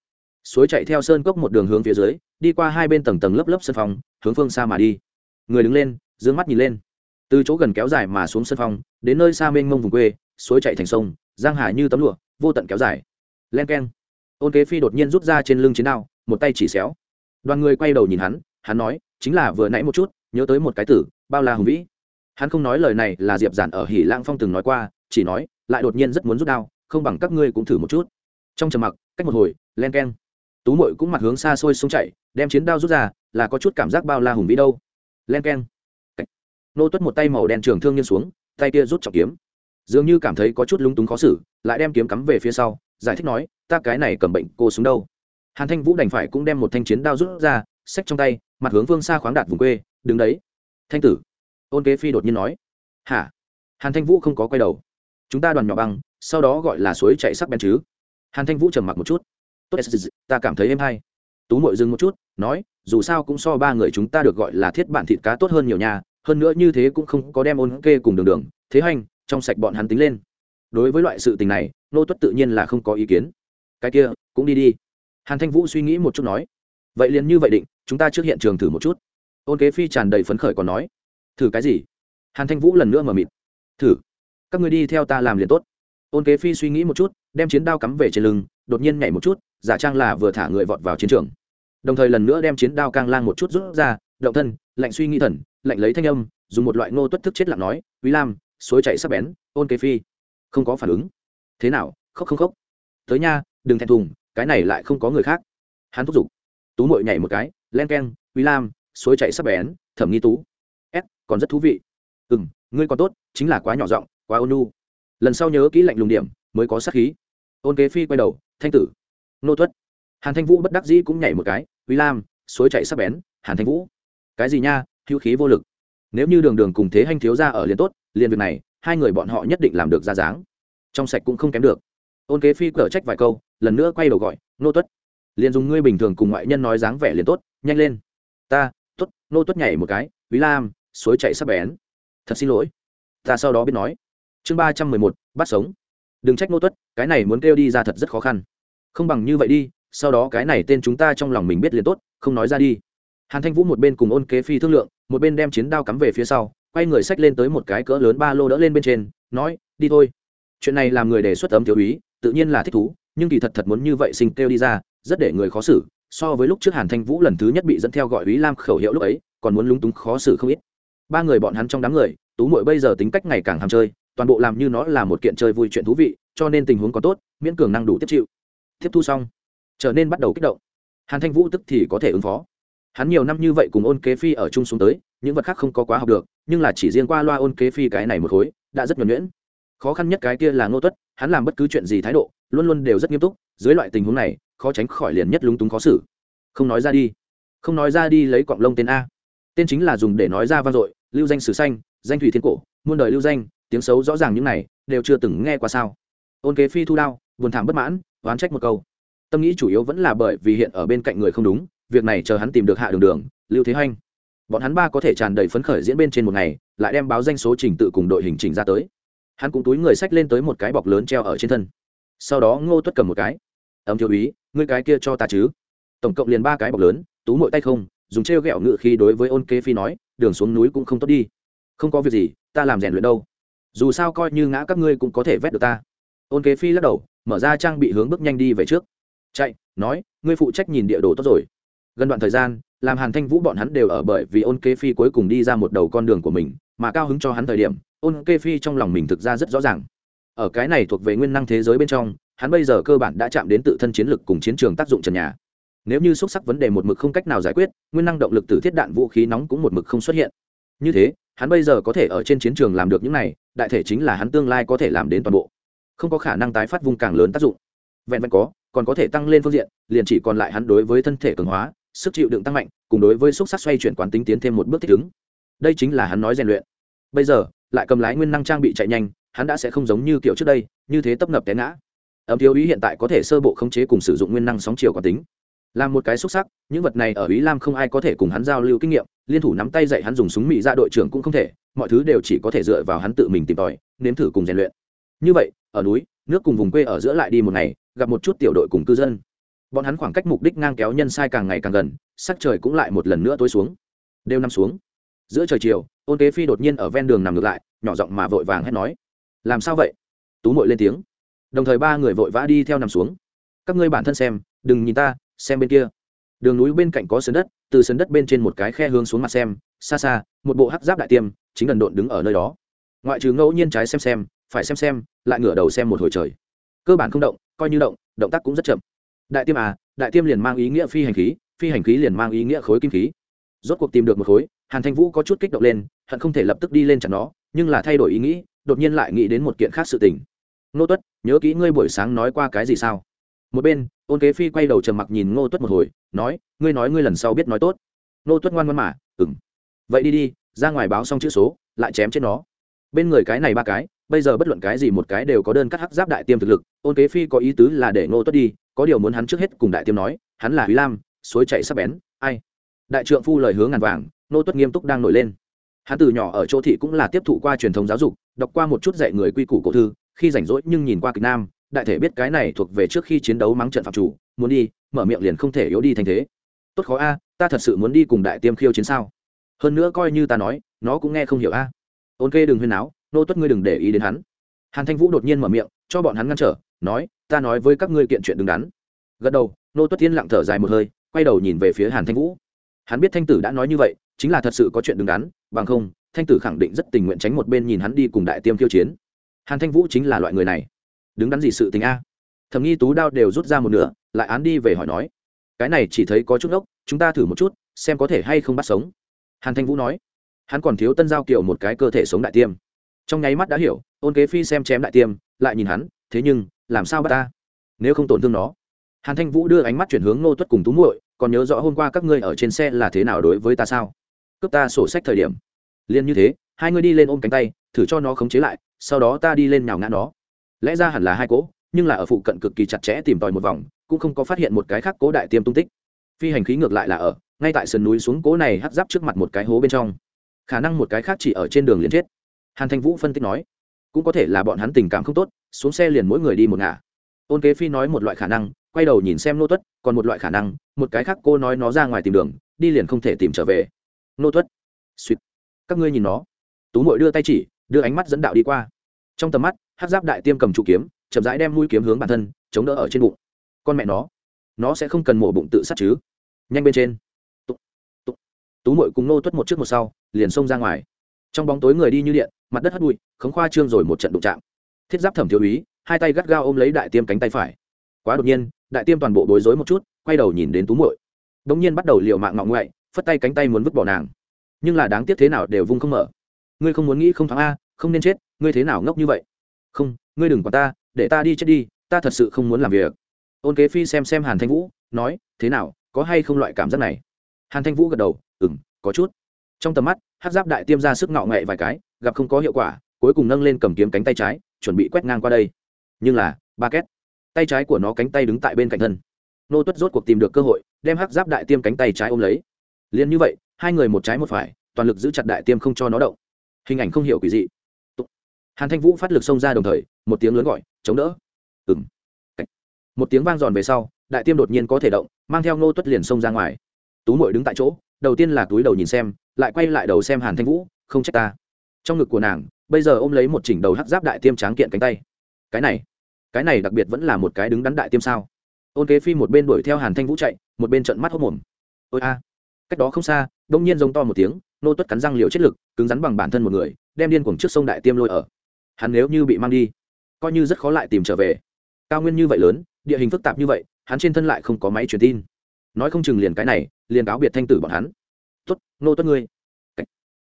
Suối chạy theo sơn cốc một đường hướng phía dưới, đi qua hai bên tầng tầng lớp lớp sân phong, hướng phương xa mà đi. Người đứng lên d ư ơ n g mắt nhìn lên. Từ chỗ gần kéo dài mà xuống sân phong, đến nơi xa mênh mông vùng quê, suối chạy thành sông, giang hà như tấm lụa, vô tận kéo dài len k e n ôn kế phi đột nhiên rút ra trên lưng chiến đao, một tay chỉ xéo. Đoàn người quay đầu nhìn hắn hắn nói, chính là vừa nãy một chút, nhớ tới một cái tử, bao la hùng vĩ. Hắn không nói lời này là diệp giản ở hỉ lang phong từng nói qua, chỉ nói, lại đột nhiên rất muốn rút đao, không bằng các ngươi cũng thử một chút. Trong trầm mặc, cách một hồi, len k e n tú mội cũng mặt hướng xa xôi sông chạy, đem chiến đao rút ra, là có chút cảm giác bao la hùng vĩ đâu. Len k e n nô tuất một tay màu đen trường thương nghiêng xuống, tay kia rút trọng kiếm. Dường như cảm thấy có chút lúng túng khó xử, lại đem kiếm cắm về phía sau giải thích nói, ta cái này cầm bệnh cô xuống đâu? Hàn thanh vũ đành phải cũng đem một thanh chiến đao rút ra, xách trong tay, mặt hướng vương xa khoáng đạt vùng quê, đứng đấy. Thanh tử. Ôn kế phi đột nhiên nói. Hả? Hàn thanh vũ không có quay đầu. Chúng ta đoàn nhỏ băng, sau đó gọi là suối chạy sắc bén chứ? Hàn thanh vũ trầm mặc một chút. Tốt ta cảm thấy êm hay. Tú mội dừng một chút, nói, dù sao cũng so ba người chúng ta được gọi là thiết bản thịt cá tốt hơn nhiều nhà hơn nữa như thế cũng không có đem ôn kê cùng đường đường, thế hành trong sạch bọn hắn tính lên đối với loại sự tình này, nô tuất tự nhiên là không có ý kiến. Cái kia, cũng đi đi. Hàn thanh vũ suy nghĩ một chút nói, vậy liền như vậy định, chúng ta trước hiện trường thử một chút. Ôn kế phi tràn đầy phấn khởi còn nói, thử cái gì? Hàn thanh vũ lần nữa mờ mịt, thử, các người đi theo ta làm liền tốt. Ôn kế phi suy nghĩ một chút, đem chiến đao cắm về trên lưng, đột nhiên nhảy một chút, giả trang là vừa thả người vọt vào chiến trường. Đồng thời lần nữa đem chiến đao cang lang một chút rút ra, động thân, lạnh suy nghĩ thần, lạnh lấy thanh âm, dùng một loại ngô tuất thức chết lặng nói, quý lam suối chạy sắp bén. Ôn kế phi không có phản ứng. Thế nào? Khóc không khóc? Tới nha, đừng thẹn thùng, cái này lại không có người khác. Hắn thúc giục. Tú mội nhảy một cái, len keng quý lam, suối chạy sắp bén, thẩm nghi tú. S, còn rất thú vị. Ừ m ngươi còn tốt, chính là quá nhỏ giọng, quá ôn nu lần sau nhớ kỹ lạnh lùng điểm, mới có sát khí. Ôn kế phi quay đầu, thanh tử. Nô tuất. Hàn thanh vũ bất đắc dĩ cũng nhảy một cái, uy lam, suối chạy sắp bén, hàn thanh vũ. Cái gì nha, hữu khí vô lực. Nếu như đường đường cùng thế hành thiếu ra ở liền tốt, liền việc này hai người bọn họ nhất định làm được ra dáng. Trong sạch cũng không kém được. Ôn kế phi cở trách vài câu, lần nữa quay đầu gọi, nô tuất, liền dùng ngươi bình thường cùng ngoại nhân nói dáng vẻ liền tốt, nhanh lên. Ta, tuất, nô tuất nhảy một cái, quý lam, suối chạy sắp bén. Thật xin lỗi. Ta sau đó biết nói. Chương ba trăm mười một, bắt sống. Đừng trách nô tuất, cái này muốn kêu đi ra thật rất khó khăn. Không bằng như vậy đi, sau đó cái này tên chúng ta trong lòng mình biết liền tốt, không nói ra đi. Hàn thanh vũ một bên cùng ôn kế phi thương lượng, một bên đem chiến đao cắm về phía sau quay người xách lên tới một cái cỡ lớn ba lô đỡ lên bên trên, nói, đi thôi. Chuyện này làm người đề xuất ấm thiếu úy, tự nhiên là thích thú, nhưng kỳ thật thật muốn như vậy sinh kêu đi ra, rất để người khó xử, so với lúc trước hàn thanh vũ lần thứ nhất bị dẫn theo gọi úy lam khẩu hiệu lúc ấy, còn muốn lúng túng khó xử không ít. Ba người bọn hắn trong đám người, tú mội bây giờ tính cách ngày càng ham chơi, toàn bộ làm như nó là một kiện chơi vui chuyện thú vị, cho nên tình huống có tốt, miễn cường năng đủ tiếp chịu. Tiếp thu xong, trở nên bắt đầu kích động. Hàn thanh vũ tức thì có thể ứng phó. Hắn nhiều năm như vậy cùng ôn kế phi ở chung xuống tới những vật khác không có quá học được, nhưng là chỉ riêng qua loa ôn kế phi cái này một khối, đã rất nhuẩn nhuyễn. Khó khăn nhất cái kia là ngô tuất, hắn làm bất cứ chuyện gì thái độ, luôn luôn đều rất nghiêm túc, dưới loại tình huống này, khó tránh khỏi liền nhất lúng túng khó xử. Không nói ra đi. Không nói ra đi lấy cọng lông tên a. Tên chính là dùng để nói ra vang dội, lưu danh sử xanh, danh thủy thiên cổ, muôn đời lưu danh, tiếng xấu rõ ràng những này, đều chưa từng nghe qua sao. Ôn kế phi thu đao, buồn thảm bất mãn, oán trách một câu. Tâm nghĩ chủ yếu vẫn là bởi vì hiện ở bên cạnh người không đúng, việc này chờ hắn tìm được hạ đường đường, lưu thế hanh bọn hắn ba có thể tràn đầy phấn khởi diễn bên trên một ngày, lại đem báo danh số trình tự cùng đội hình trình ra tới. Hắn cũng túi người sách lên tới một cái bọc lớn treo ở trên thân. Sau đó ngô tuất cầm một cái. Ấm thiếu úy, ngươi cái kia cho ta chứ? Tổng cộng liền ba cái bọc lớn, tú mội tay không, dùng t r e o g ẹ o ngự khi đối với ôn kế phi nói, đường xuống núi cũng không tốt đi. Không có việc gì, ta làm rèn luyện đâu. Dù sao coi như ngã các ngươi cũng có thể vét được ta. Ôn kế phi lắc đầu, mở ra trang bị hướng bước nhanh đi về trước. Chạy, nói, ngươi phụ trách nhìn địa đồ tốt rồi. Gần đoạn thời gian làm hàn thanh vũ bọn hắn đều ở bởi vì ôn kế phi cuối cùng đi ra một đầu con đường của mình, mà cao hứng cho hắn thời điểm, ôn kế phi trong lòng mình thực ra rất rõ ràng. Ở cái này thuộc về nguyên năng thế giới bên trong, hắn bây giờ cơ bản đã chạm đến tự thân chiến lực cùng chiến trường tác dụng trần nhà. Nếu như xúc sắc vấn đề một mực không cách nào giải quyết, nguyên năng động lực từ thiết đạn vũ khí nóng cũng một mực không xuất hiện. Như thế, hắn bây giờ có thể ở trên chiến trường làm được những này, đại thể chính là hắn tương lai có thể làm đến toàn bộ. Không có khả năng tái phát vùng càng lớn tác dụng. Vẹn vẹn có, còn có thể tăng lên phương diện, liền chỉ còn lại hắn đối với thân thể cường hóa sức chịu đựng tăng mạnh, cùng đối với xúc sắc xoay chuyển quán tính tiến thêm một bước thích ứng. Đây chính là hắn nói rèn luyện. Bây giờ, lại cầm lái nguyên năng trang bị chạy nhanh, hắn đã sẽ không giống như kiểu trước đây, như thế tấp nập té ngã. Ấm thiếu ý hiện tại có thể sơ bộ khống chế cùng sử dụng nguyên năng sóng chiều quán tính. Làm một cái xúc sắc, những vật này ở ý lam không ai có thể cùng hắn giao lưu kinh nghiệm, liên thủ nắm tay dạy hắn dùng súng mỹ ra dạ đội trưởng cũng không thể, mọi thứ đều chỉ có thể dựa vào hắn tự mình tìm tòi, nếm thử cùng rèn luyện. Như vậy, ở núi, nước cùng vùng quê ở giữa lại đi một ngày, gặp một chút tiểu đội cùng cư dân bọn hắn khoảng cách mục đích ngang kéo nhân sai càng ngày càng gần, sắc trời cũng lại một lần nữa tối xuống. Đều nằm xuống. Giữa trời chiều ôn kế phi đột nhiên ở ven đường nằm ngược lại, nhỏ giọng mà vội vàng hét nói, làm sao vậy? Tú mội lên tiếng. Đồng thời ba người vội vã đi theo nằm xuống. Các ngươi bản thân xem, đừng nhìn ta, xem bên kia. Đường núi bên cạnh có sườn đất, từ sườn đất bên trên một cái khe hướng xuống mặt xem, xa xa, một bộ hắc giáp đại tiêm, chính gần độn đứng ở nơi đó. Ngoại trừ ngẫu nhiên trái xem xem, phải xem xem, lại ngửa đầu xem một hồi trời. Cơ bản không động, coi như động động tác cũng rất chậm đại tiêm à đại tiêm liền mang ý nghĩa phi hành khí, phi hành khí liền mang ý nghĩa khối kim khí. Rốt cuộc tìm được một khối, hàn thanh vũ có chút kích động lên, hận không thể lập tức đi lên chặn nó, nhưng là thay đổi ý nghĩ, đột nhiên lại nghĩ đến một kiện khác sự tình. Nô tuất, nhớ kỹ ngươi buổi sáng nói qua cái gì sao? Một bên, ôn kế phi quay đầu trầm mặc nhìn ngô tuất một hồi, nói, ngươi nói ngươi lần sau biết nói tốt. Ngô tuất ngoan ngoan mà ừng vậy đi đi, ra ngoài báo xong chữ số, lại chém chết nó. Bên người cái này ba cái bây giờ bất luận cái gì một cái đều có đơn cắt hắc giáp đại tiêm thực lực, ôn kế phi có ý tứ là để ngô tuất đi, có điều muốn hắn trước hết cùng đại tiêm nói, hắn là huy lam, suối chạy sắp bén, ai? Đại trượng phu lời hướng ngàn vàng, ngô tuất nghiêm túc đang nổi lên. Hắn từ nhỏ ở chỗ thị cũng là tiếp thụ qua truyền thống giáo dục, đọc qua một chút dạy người quy củ cổ thư, khi rảnh rỗi nhưng nhìn qua kịch nam, đại thể biết cái này thuộc về trước khi chiến đấu mắng trận phạm chủ, muốn đi, mở miệng liền không thể yếu đi thành thế. Tốt khó a, ta thật sự muốn đi cùng đại tiêm khiêu chiến sao? Hơn nữa coi như ta nói, nó cũng nghe không hiểu a. Ôn kê đừng huyên náo nô tuất ngươi đừng để ý đến hắn. Hàn thanh vũ đột nhiên mở miệng, cho bọn hắn ngăn trở, nói, ta nói với các ngươi kiện chuyện đứng đắn. Gật đầu, nô tuất tiên lặng thở dài một hơi, quay đầu nhìn về phía hàn thanh vũ. Hắn biết thanh tử đã nói như vậy, chính là thật sự có chuyện đứng đắn, bằng không, thanh tử khẳng định rất tình nguyện tránh một bên nhìn hắn đi cùng đại tiêm khiêu chiến. Hàn thanh vũ chính là loại người này. Đứng đắn gì sự tình a? Thầm nghi tú đao đều rút ra một nửa, lại án đi về hỏi nói. Cái này chỉ thấy có chút ốc, chúng ta thử một chút, xem có thể hay không bắt sống. Hàn thanh vũ nói. Hắn còn thiếu tân giao kiểu một cái cơ thể sống đại tiêm trong nháy mắt đã hiểu, ôn kế phi xem chém đại tiêm, lại nhìn hắn, thế nhưng, làm sao bắt ta? Nếu không tổn thương nó. Hàn thanh vũ đưa ánh mắt chuyển hướng ngô tuất cùng tú muội, còn nhớ rõ hôm qua các ngươi ở trên xe là thế nào đối với ta sao? Cướp ta sổ sách thời điểm. Liền như thế, hai ngươi đi lên ôm cánh tay, thử cho nó khống chế lại, sau đó ta đi lên nhào ngã nó. Lẽ ra hẳn là hai cỗ nhưng là ở phụ cận cực kỳ chặt chẽ tìm tòi một vòng, cũng không có phát hiện một cái khác cố đại tiêm tung tích. Phi hành khí ngược lại là ở, ngay tại sườn núi xuống cố này hắt giáp trước mặt một cái hố bên trong. Khả năng một cái khác chỉ ở trên đường liền chết hàn thanh vũ phân tích nói, cũng có thể là bọn hắn tình cảm không tốt, xuống xe liền mỗi người đi một ngả. Ôn kế phi nói một loại khả năng, quay đầu nhìn xem nô tuất, còn một loại khả năng, một cái khác cô nói nó ra ngoài tìm đường, đi liền không thể tìm trở về. Nô tuất, suýt. Các ngươi nhìn nó. Tú mội đưa tay chỉ, đưa ánh mắt dẫn đạo đi qua. Trong tầm mắt hát giáp đại tiêm cầm trụ kiếm, chậm rãi đem mũi kiếm hướng bản thân, chống đỡ ở trên bụng. Con mẹ nó nó sẽ không cần mổ bụng tự sát chứ? Nhanh bên trên. Tú mội cùng nô tuất một trước một sau, liền xông ra ngoài. Trong bóng tối người đi như điện mặt đất hất bụi, khống khoa trương rồi một trận đụng chạm. Thiết giáp thẩm thiếu úy, hai tay gắt gao ôm lấy đại tiêm cánh tay phải. Quá đột nhiên, đại tiêm toàn bộ bối rối một chút, quay đầu nhìn đến tú muội. đ ỗ n g nhiên bắt đầu liều mạng ngọng ngoại, phất tay cánh tay muốn vứt bỏ nàng. Nhưng là đáng tiếc thế nào đều vung không mở. Ngươi không muốn nghĩ không thắng a, không nên chết, ngươi thế nào ngốc như vậy? Không, ngươi đừng còn ta, để ta đi chết đi, ta thật sự không muốn làm việc. Ôn kế phi xem xem hàn thanh vũ, nói, thế nào, có hay không loại cảm giác này? Hàn thanh vũ gật đầu ừ m có chút. Trong tầm mắt hát giáp đại tiêm ra sức ngạo nghệ vài cái gặp không có hiệu quả, cuối cùng nâng lên cầm kiếm cánh tay trái, chuẩn bị quét ngang qua đây. Nhưng là, ba két. Tay trái của nó cánh tay đứng tại bên cạnh thân. Nô tuất rốt cuộc tìm được cơ hội, đem hắc giáp đại tiêm cánh tay trái ôm lấy. Liền như vậy, hai người một trái một phải, toàn lực giữ chặt đại tiêm không cho nó động. Hình ảnh không hiểu quỷ dị. Hàn thanh vũ phát lực xông ra đồng thời, một tiếng lớn gọi, chống đỡ. Ừng một tiếng vang giòn về sau, đại tiêm đột nhiên có thể động, mang theo nô tuất liền xông ra ngoài. Tú mội đứng tại chỗ, đầu tiên là túi đầu nhìn xem, lại quay lại đầu xem hàn thanh vũ, không trách ta trong ngực của nàng, bây giờ ôm lấy một chỉnh đầu hắc giáp đại tiêm tráng kiện cánh tay. Cái này cái này đặc biệt vẫn là một cái đứng đắn đại tiêm sao? Ôn kế phi một bên đuổi theo hàn thanh vũ chạy, một bên trận mắt hốc mồm. Ôi a, cách đó không xa, đông nhiên giống to một tiếng, nô tuất cắn răng liều chết lực, cứng rắn bằng bản thân một người, đem điên cuồng trước sông đại tiêm lôi ở. Hắn nếu như bị mang đi, coi như rất khó lại tìm trở về. Cao nguyên như vậy lớn, địa hình phức tạp như vậy, hắn trên thân lại không có máy truyền tin. Nói không chừng liền cái này, liền cáo biệt thanh tử bọn hắn. Tuất nô tuất ngươi.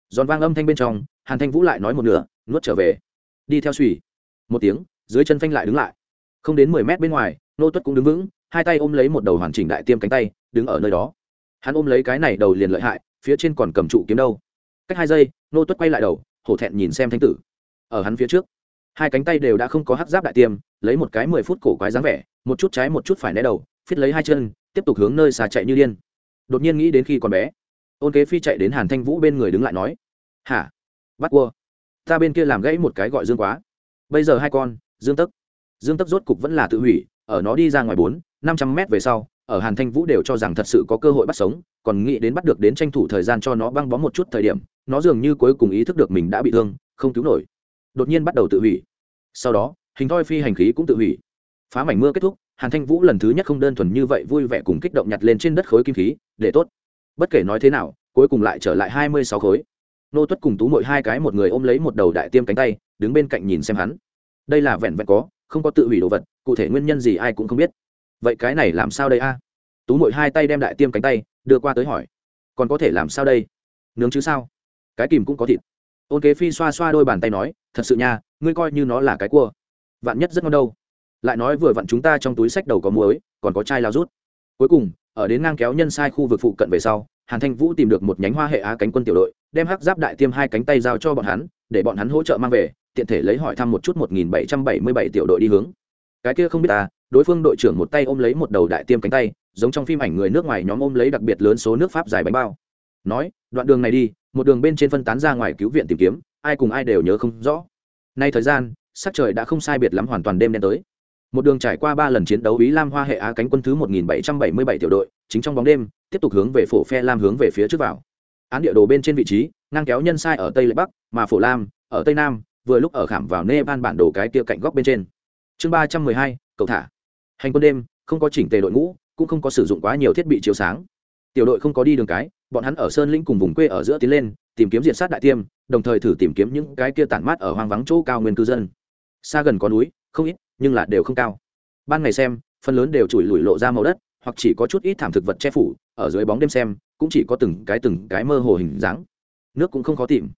Giòn vang âm thanh bên trong hàn thanh vũ lại nói một nửa, nuốt trở về. Đi theo suy một tiếng, dưới chân phanh lại đứng lại. Không đến mười mét bên ngoài, nô tuất cũng đứng vững, hai tay ôm lấy một đầu hoàn chỉnh đại tiêm cánh tay, đứng ở nơi đó. Hắn ôm lấy cái này đầu liền lợi hại, phía trên còn cầm trụ kiếm đâu. Cách hai giây, nô tuất quay lại đầu, hổ thẹn nhìn xem thanh tử. Ở hắn phía trước, hai cánh tay đều đã không có hắc giáp đại tiêm, lấy một cái mười phút cổ quái dáng vẻ, một chút trái một chút phải né đầu, phiết lấy hai chân, tiếp tục hướng nơi xà chạy như điên. Đột nhiên nghĩ đến khi còn bé, ôn kế phi chạy đến hàn thanh vũ bên người đứng lại nói, hả? Bắt cua. Ta bên kia làm gãy một cái gọi dương quá. Bây giờ hai con, dương tấc dương tấc rốt cục vẫn là tự hủy, ở nó đi ra ngoài bốn, năm trăm mét về sau, ở hàn thanh vũ đều cho rằng thật sự có cơ hội bắt sống, còn nghĩ đến bắt được đến tranh thủ thời gian cho nó băng bó một chút thời điểm, nó dường như cuối cùng ý thức được mình đã bị thương, không cứu nổi. Đột nhiên bắt đầu tự hủy. Sau đó, hình thoi phi hành khí cũng tự hủy. Phá mảnh mưa kết thúc, hàn thanh vũ lần thứ nhất không đơn thuần như vậy vui vẻ cùng kích động nhặt lên trên đất khối kim khí, để tốt. Bất kể nói thế nào, cuối cùng lại trở lại hai mươi sáu khối nô tuất cùng tú mội hai cái một người ôm lấy một đầu đại tiêm cánh tay, đứng bên cạnh nhìn xem hắn. Đây là vẹn vẹn có, không có tự hủy đồ vật, cụ thể nguyên nhân gì ai cũng không biết. Vậy cái này làm sao đây a? Tú mội hai tay đem đại tiêm cánh tay, đưa qua tới hỏi. Còn có thể làm sao đây? Nướng chứ sao? Cái kìm cũng có thịt. Ôn kế phi xoa xoa đôi bàn tay nói, thật sự nha, ngươi coi như nó là cái cua. Vạn nhất rất ngon đâu. Lại nói vừa vặn chúng ta trong túi sách đầu có muối, còn có chai lao rút. Cuối cùng, ở đến ngang kéo nhân sai khu vực phụ cận về sau, hàn thanh vũ tìm được một nhánh hoa hệ á cánh quân tiểu đội đem hắc giáp đại tiêm hai cánh tay giao cho bọn hắn, để bọn hắn hỗ trợ mang về, tiện thể lấy hỏi thăm một chút một nghìn bảy trăm bảy mươi bảy tiểu đội đi hướng. Cái kia không biết ta đối phương đội trưởng một tay ôm lấy một đầu đại tiêm cánh tay, giống trong phim ảnh người nước ngoài nhóm ôm lấy đặc biệt lớn số nước pháp dài bánh bao. Nói, đoạn đường này đi, một đường bên trên phân tán ra ngoài cứu viện tìm kiếm, ai cùng ai đều nhớ không rõ. Nay thời gian, sắc trời đã không sai biệt lắm hoàn toàn đêm đen tới. Một đường trải qua ba lần chiến đấu ý lam hoa hệ á cánh quân thứ một nghìn bảy trăm bảy mươi bảy tiểu đội, chính trong bóng đêm, tiếp tục hướng về phổ phe lam hướng về phía trước vào án địa đồ bên trên vị trí, ngang kéo nhân sai ở tây lệ bắc, mà phổ lam, ở tây nam, vừa lúc ở khảm vào nepal bản đồ cái kia cạnh góc bên trên. Chương ba trăm mười hai, cầu thả. Hành quân đêm, không có chỉnh tề đội ngũ, cũng không có sử dụng quá nhiều thiết bị chiếu sáng. Tiểu đội không có đi đường cái, bọn hắn ở sơn lĩnh cùng vùng quê ở giữa tiến lên, tìm kiếm diện sát đại tiêm, đồng thời thử tìm kiếm những cái kia tản mát ở hoang vắng chỗ cao nguyên cư dân. Xa gần có núi, không ít, nhưng là đều không cao. Ban ngày xem, phần lớn đều chùi lùi lộ ra màu đất, hoặc chỉ có chút ít thảm thực vật che phủ, ở dưới bóng đêm xem cũng chỉ có từng cái từng cái mơ hồ hình dáng. Nước cũng không khó tìm.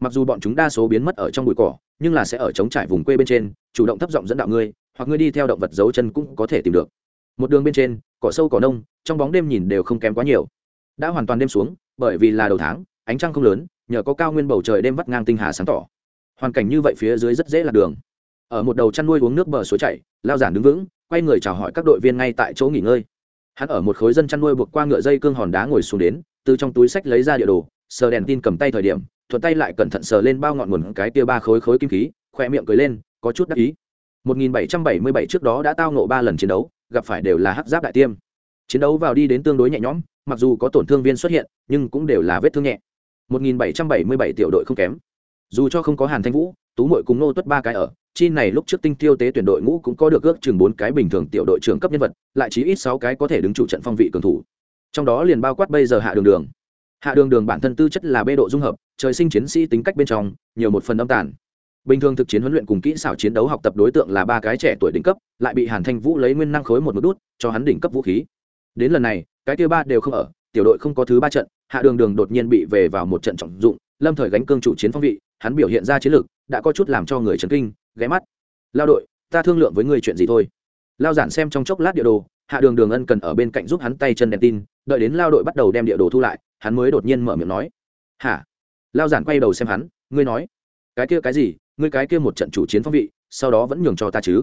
Mặc dù bọn chúng đa số biến mất ở trong bụi cỏ, nhưng là sẽ ở trống trải vùng quê bên trên, chủ động thấp giọng dẫn đạo ngươi, hoặc ngươi đi theo động vật dấu chân cũng có thể tìm được. Một đường bên trên, cỏ sâu cỏ nông, trong bóng đêm nhìn đều không kém quá nhiều. Đã hoàn toàn đêm xuống, bởi vì là đầu tháng, ánh trăng không lớn, nhờ có cao nguyên bầu trời đêm vắt ngang tinh hà sáng tỏ. Hoàn cảnh như vậy phía dưới rất dễ lạc đường. Ở một đầu chăn nuôi uống nước bờ suối chảy, lao giản đứng vững, quay người chào hỏi các đội viên ngay tại chỗ nghỉ ngơi hắn ở một khối dân chăn nuôi buộc qua ngựa dây cương hòn đá ngồi xuống đến, từ trong túi sách lấy ra địa đồ, sờ đèn tin cầm tay thời điểm, thuận tay lại cẩn thận sờ lên bao ngọn nguồn cái tia ba khối khối kim khí khoe miệng cười lên, có chút đắc ý. 1777 trước đó đã tao nộ ba lần chiến đấu, gặp phải đều là hắc giáp đại tiêm. Chiến đấu vào đi đến tương đối nhẹ nhõm, mặc dù có tổn thương viên xuất hiện, nhưng cũng đều là vết thương nhẹ. 1777 tiểu đội không kém. Dù cho không có hàn thanh vũ, tú mội cùng nô tuất ba cái ở chi này lúc trước tinh tiêu tế tuyển đội ngũ cũng có được ước chừng bốn cái bình thường tiểu đội trưởng cấp nhân vật, lại chỉ ít sáu cái có thể đứng chủ trận phong vị cường thủ. Trong đó liền bao quát bây giờ hạ đường đường. Hạ đường đường bản thân tư chất là bê độ dung hợp, trời sinh chiến sĩ tính cách bên trong, nhiều một phần âm tàn. Bình thường thực chiến huấn luyện cùng kỹ xảo chiến đấu học tập đối tượng là ba cái trẻ tuổi đỉnh cấp, lại bị hàn thanh vũ lấy nguyên năng khối một một đút, cho hắn đỉnh cấp vũ khí. Đến lần này, cái kia ba đều không ở, tiểu đội không có thứ ba trận, hạ đường đường đột nhiên bị về vào một trận trọng dụng, lâm thời gánh cương chủ chiến phong vị hắn biểu hiện ra chiến lược, đã có chút làm cho người chấn kinh, ghé mắt. Lao đội, ta thương lượng với người chuyện gì thôi. Lao giản xem trong chốc lát địa đồ, hạ đường đường ân cần ở bên cạnh giúp hắn tay chân đèn tin, đợi đến lao đội bắt đầu đem địa đồ thu lại, hắn mới đột nhiên mở miệng nói. Hả? Lao giản quay đầu xem hắn, ngươi nói, cái kia cái gì? Ngươi cái kia một trận chủ chiến phong vị, sau đó vẫn nhường cho ta chứ?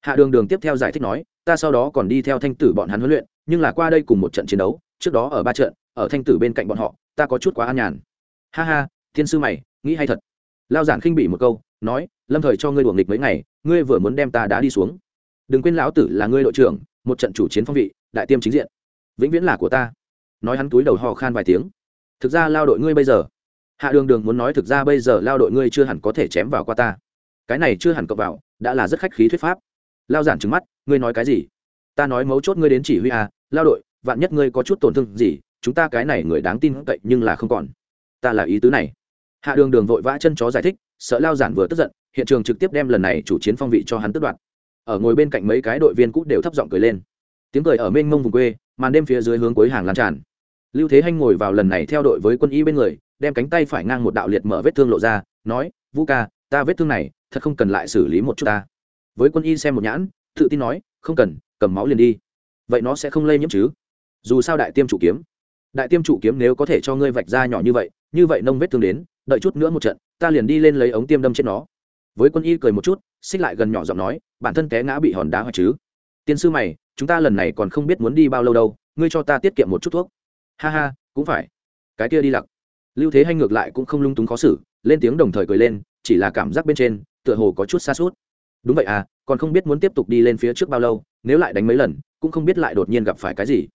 Hạ đường đường tiếp theo giải thích nói, ta sau đó còn đi theo thanh tử bọn hắn huấn luyện, nhưng là qua đây cùng một trận chiến đấu, trước đó ở ba trận, ở thanh tử bên cạnh bọn họ, ta có chút quá an nhàn. Ha ha, thiên sư mày, nghĩ hay thật lao giản khinh bị một câu, nói, lâm thời cho ngươi đuồng nghịch mấy ngày, ngươi vừa muốn đem ta đá đi xuống. Đừng quên lão tử là ngươi đội trưởng, một trận chủ chiến phong vị, đại tiêm chính diện. Vĩnh viễn là của ta. Nói hắn túi đầu ho khan vài tiếng. Thực ra lao đội ngươi bây giờ, hạ đường đường muốn nói thực ra bây giờ lao đội ngươi chưa hẳn có thể chém vào qua ta. Cái này chưa hẳn cập vào, đã là rất khách khí thuyết pháp. Lao giản trứng mắt, ngươi nói cái gì? Ta nói mấu chốt ngươi đến chỉ huy à lao đội, vạn nhất ngươi có chút tổn thương gì, chúng ta cái này người đáng tin cậy nhưng là không còn. Ta là ý tứ này hạ đường đường vội vã chân chó giải thích, sợ lao giản vừa tức giận, hiện trường trực tiếp đem lần này chủ chiến phong vị cho hắn tước đoạt. Ở ngồi bên cạnh mấy cái đội viên cũ đều thấp giọng cười lên. Tiếng cười ở mênh mông vùng quê, màn đêm phía dưới hướng cuối hàng lan tràn. Lưu thế hanh ngồi vào lần này theo đội với quân y bên người, đem cánh tay phải ngang một đạo liệt mở vết thương lộ ra, nói, vũ ca, ta vết thương này, thật không cần lại xử lý một chút ta. Với quân y xem một nhãn, tự tin nói, không cần, cầm máu liền đi. Vậy nó sẽ không lây nhiễm chứ? Dù sao đại tiêm chủ kiếm. Đại tiêm chủ kiếm nếu có thể cho ngươi vạch ra nhỏ như vậy như vậy nông vết thương đến đợi chút nữa một trận, ta liền đi lên lấy ống tiêm đâm chết nó. Với quân y cười một chút, xích lại gần nhỏ giọng nói, bản thân té ngã bị hòn đá hoặc chứ. Tiên sư mày, chúng ta lần này còn không biết muốn đi bao lâu đâu, ngươi cho ta tiết kiệm một chút thuốc. Ha ha, cũng phải. Cái kia đi lặc. Lưu thế hay ngược lại cũng không lung túng khó xử, lên tiếng đồng thời cười lên, chỉ là cảm giác bên trên, tựa hồ có chút xa suốt. Đúng vậy à còn không biết muốn tiếp tục đi lên phía trước bao lâu, nếu lại đánh mấy lần, cũng không biết lại đột nhiên gặp phải cái gì.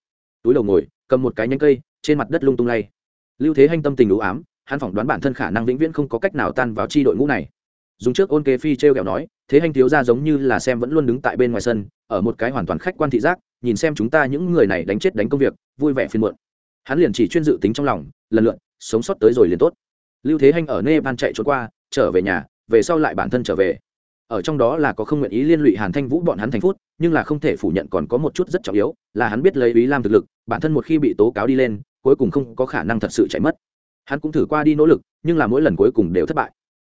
Túi đầu ngồi, cầm một cái nhánh cây, trên mặt đất lung tung lay. Lưu thế hanh tâm tình đủ ám hắn phỏng đoán bản thân khả năng vĩnh viễn không có cách nào tan vào chi đội ngũ này. Dùng trước ôn kế phi t r e o kẹo nói, thế hành thiếu ra giống như là xem vẫn luôn đứng tại bên ngoài sân, ở một cái hoàn toàn khách quan thị giác, nhìn xem chúng ta những người này đánh chết đánh công việc, vui vẻ phiên muộn. Hắn liền chỉ chuyên dự tính trong lòng, lần lượt, sống sót tới rồi liền tốt. Lưu thế hành ở nepal chạy trốn qua, trở về nhà, về sau lại bản thân trở về. Ở trong đó là có không nguyện ý liên lụy hàn thanh vũ bọn hắn thành phút, nhưng là không thể phủ nhận còn có một chút rất trọng yếu, là hắn biết lấy ý lam thực lực, bản thân một khi bị tố cáo đi lên, cuối cùng không có khả năng thật sự chạy mất hắn cũng thử qua đi nỗ lực, nhưng là mỗi lần cuối cùng đều thất bại.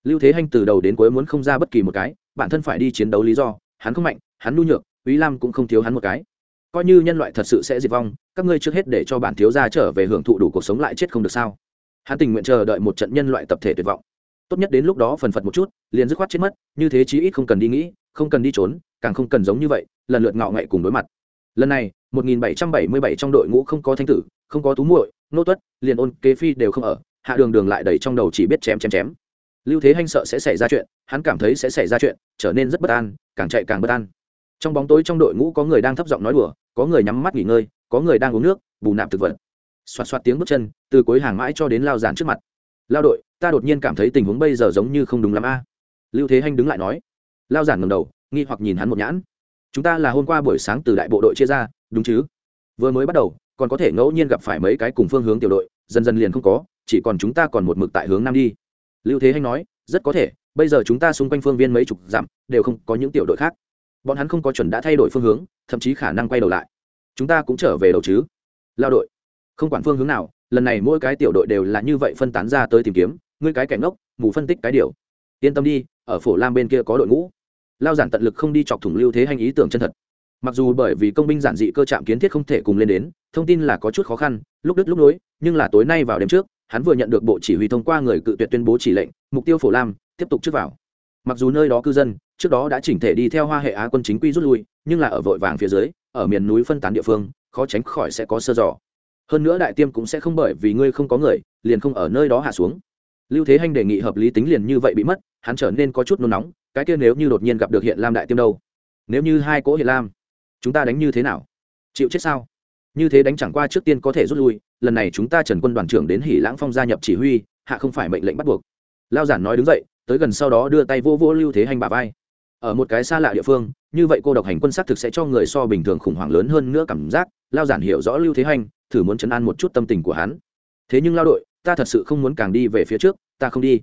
Lưu thế hanh từ đầu đến cuối muốn không ra bất kỳ một cái, bản thân phải đi chiến đấu lý do, hắn không mạnh, hắn nhu nhược ý lam cũng không thiếu hắn một cái. Coi như nhân loại thật sự sẽ diệt vong, các ngươi trước hết để cho bản thiếu gia trở về hưởng thụ đủ cuộc sống lại chết không được sao? Hắn tình nguyện chờ đợi một trận nhân loại tập thể tuyệt vọng. Tốt nhất đến lúc đó phần phật một chút, liền dứt khoát chết mất, như thế chí ít không cần đi nghĩ, không cần đi trốn, càng không cần giống như vậy, lần lượt ngạo nghệ cùng đối mặt. Lần này 1777 trong đội ngũ không có thanh tử, không có tú muội nô tuất, liền ôn kế phi đều không ở, hạ đường đường lại đẩy trong đầu chỉ biết chém chém chém. Lưu thế hanh sợ sẽ xảy ra chuyện, hắn cảm thấy sẽ xảy ra chuyện, trở nên rất bất an, càng chạy càng bất an. Trong bóng tối trong đội ngũ có người đang thấp giọng nói đùa, có người nhắm mắt nghỉ ngơi, có người đang uống nước, bù nạp thực vật. Xoạt xoạt tiếng bước chân, từ cuối hàng mãi cho đến lao giàn trước mặt. Lao đội, ta đột nhiên cảm thấy tình huống bây giờ giống như không đúng lắm a. Lưu thế hanh đứng lại nói. Lao giản ngầm đầu, nghi hoặc nhìn hắn một nhãn. Chúng ta là hôm qua buổi sáng từ đại bộ đội chia ra, đúng chứ? Vừa mới bắt đầu còn có thể ngẫu nhiên gặp phải mấy cái cùng phương hướng tiểu đội, dần dần liền không có, chỉ còn chúng ta còn một mực tại hướng nam đi. Lưu thế hanh nói, rất có thể, bây giờ chúng ta xung quanh phương viên mấy chục dặm, đều không có những tiểu đội khác. Bọn hắn không có chuẩn đã thay đổi phương hướng, thậm chí khả năng quay đầu lại. Chúng ta cũng trở về đầu chứ. Lao đội, không quản phương hướng nào, lần này mỗi cái tiểu đội đều là như vậy phân tán ra tới tìm kiếm, ngươi cái cảnh ngốc, mù phân tích cái điều. Yên tâm đi, ở phổ lam bên kia có đội ngũ. Lao giản tận lực không đi chọc thủng lưu thế hành ý tưởng chân thật mặc dù bởi vì công binh giản dị cơ trạm kiến thiết không thể cùng lên đến, thông tin là có chút khó khăn, lúc đứt lúc nối, nhưng là tối nay vào đêm trước, hắn vừa nhận được bộ chỉ huy thông qua người cự tuyệt tuyên bố chỉ lệnh, mục tiêu phổ lam, tiếp tục trước vào. Mặc dù nơi đó cư dân, trước đó đã chỉnh thể đi theo hoa hệ á quân chính quy rút lui, nhưng là ở vội vàng phía dưới, ở miền núi phân tán địa phương, khó tránh khỏi sẽ có sơ dò. Hơn nữa đại tiêm cũng sẽ không bởi vì ngươi không có người, liền không ở nơi đó hạ xuống. Lưu thế hanh đề nghị hợp lý tính liền như vậy bị mất, hắn trở nên có chút nôn nóng, cái kia nếu như đột nhiên gặp được hiện lam đại tiêm đâu? Nếu như hai cỗ hiện lam chúng ta đánh như thế nào? Chịu chết sao? Như thế đánh chẳng qua trước tiên có thể rút lui, lần này chúng ta trần quân đoàn trưởng đến hỉ lãng phong gia nhập chỉ huy, hạ không phải mệnh lệnh bắt buộc. Lao giản nói đứng dậy, tới gần sau đó đưa tay vô vô lưu thế hành bà vai. Ở một cái xa lạ địa phương, như vậy cô độc hành quân xác thực sẽ cho người so bình thường khủng hoảng lớn hơn nữa cảm giác. Lao giản hiểu rõ lưu thế hành, thử muốn chấn an một chút tâm tình của hắn. Thế nhưng lao đội, ta thật sự không muốn càng đi về phía trước, ta không đi.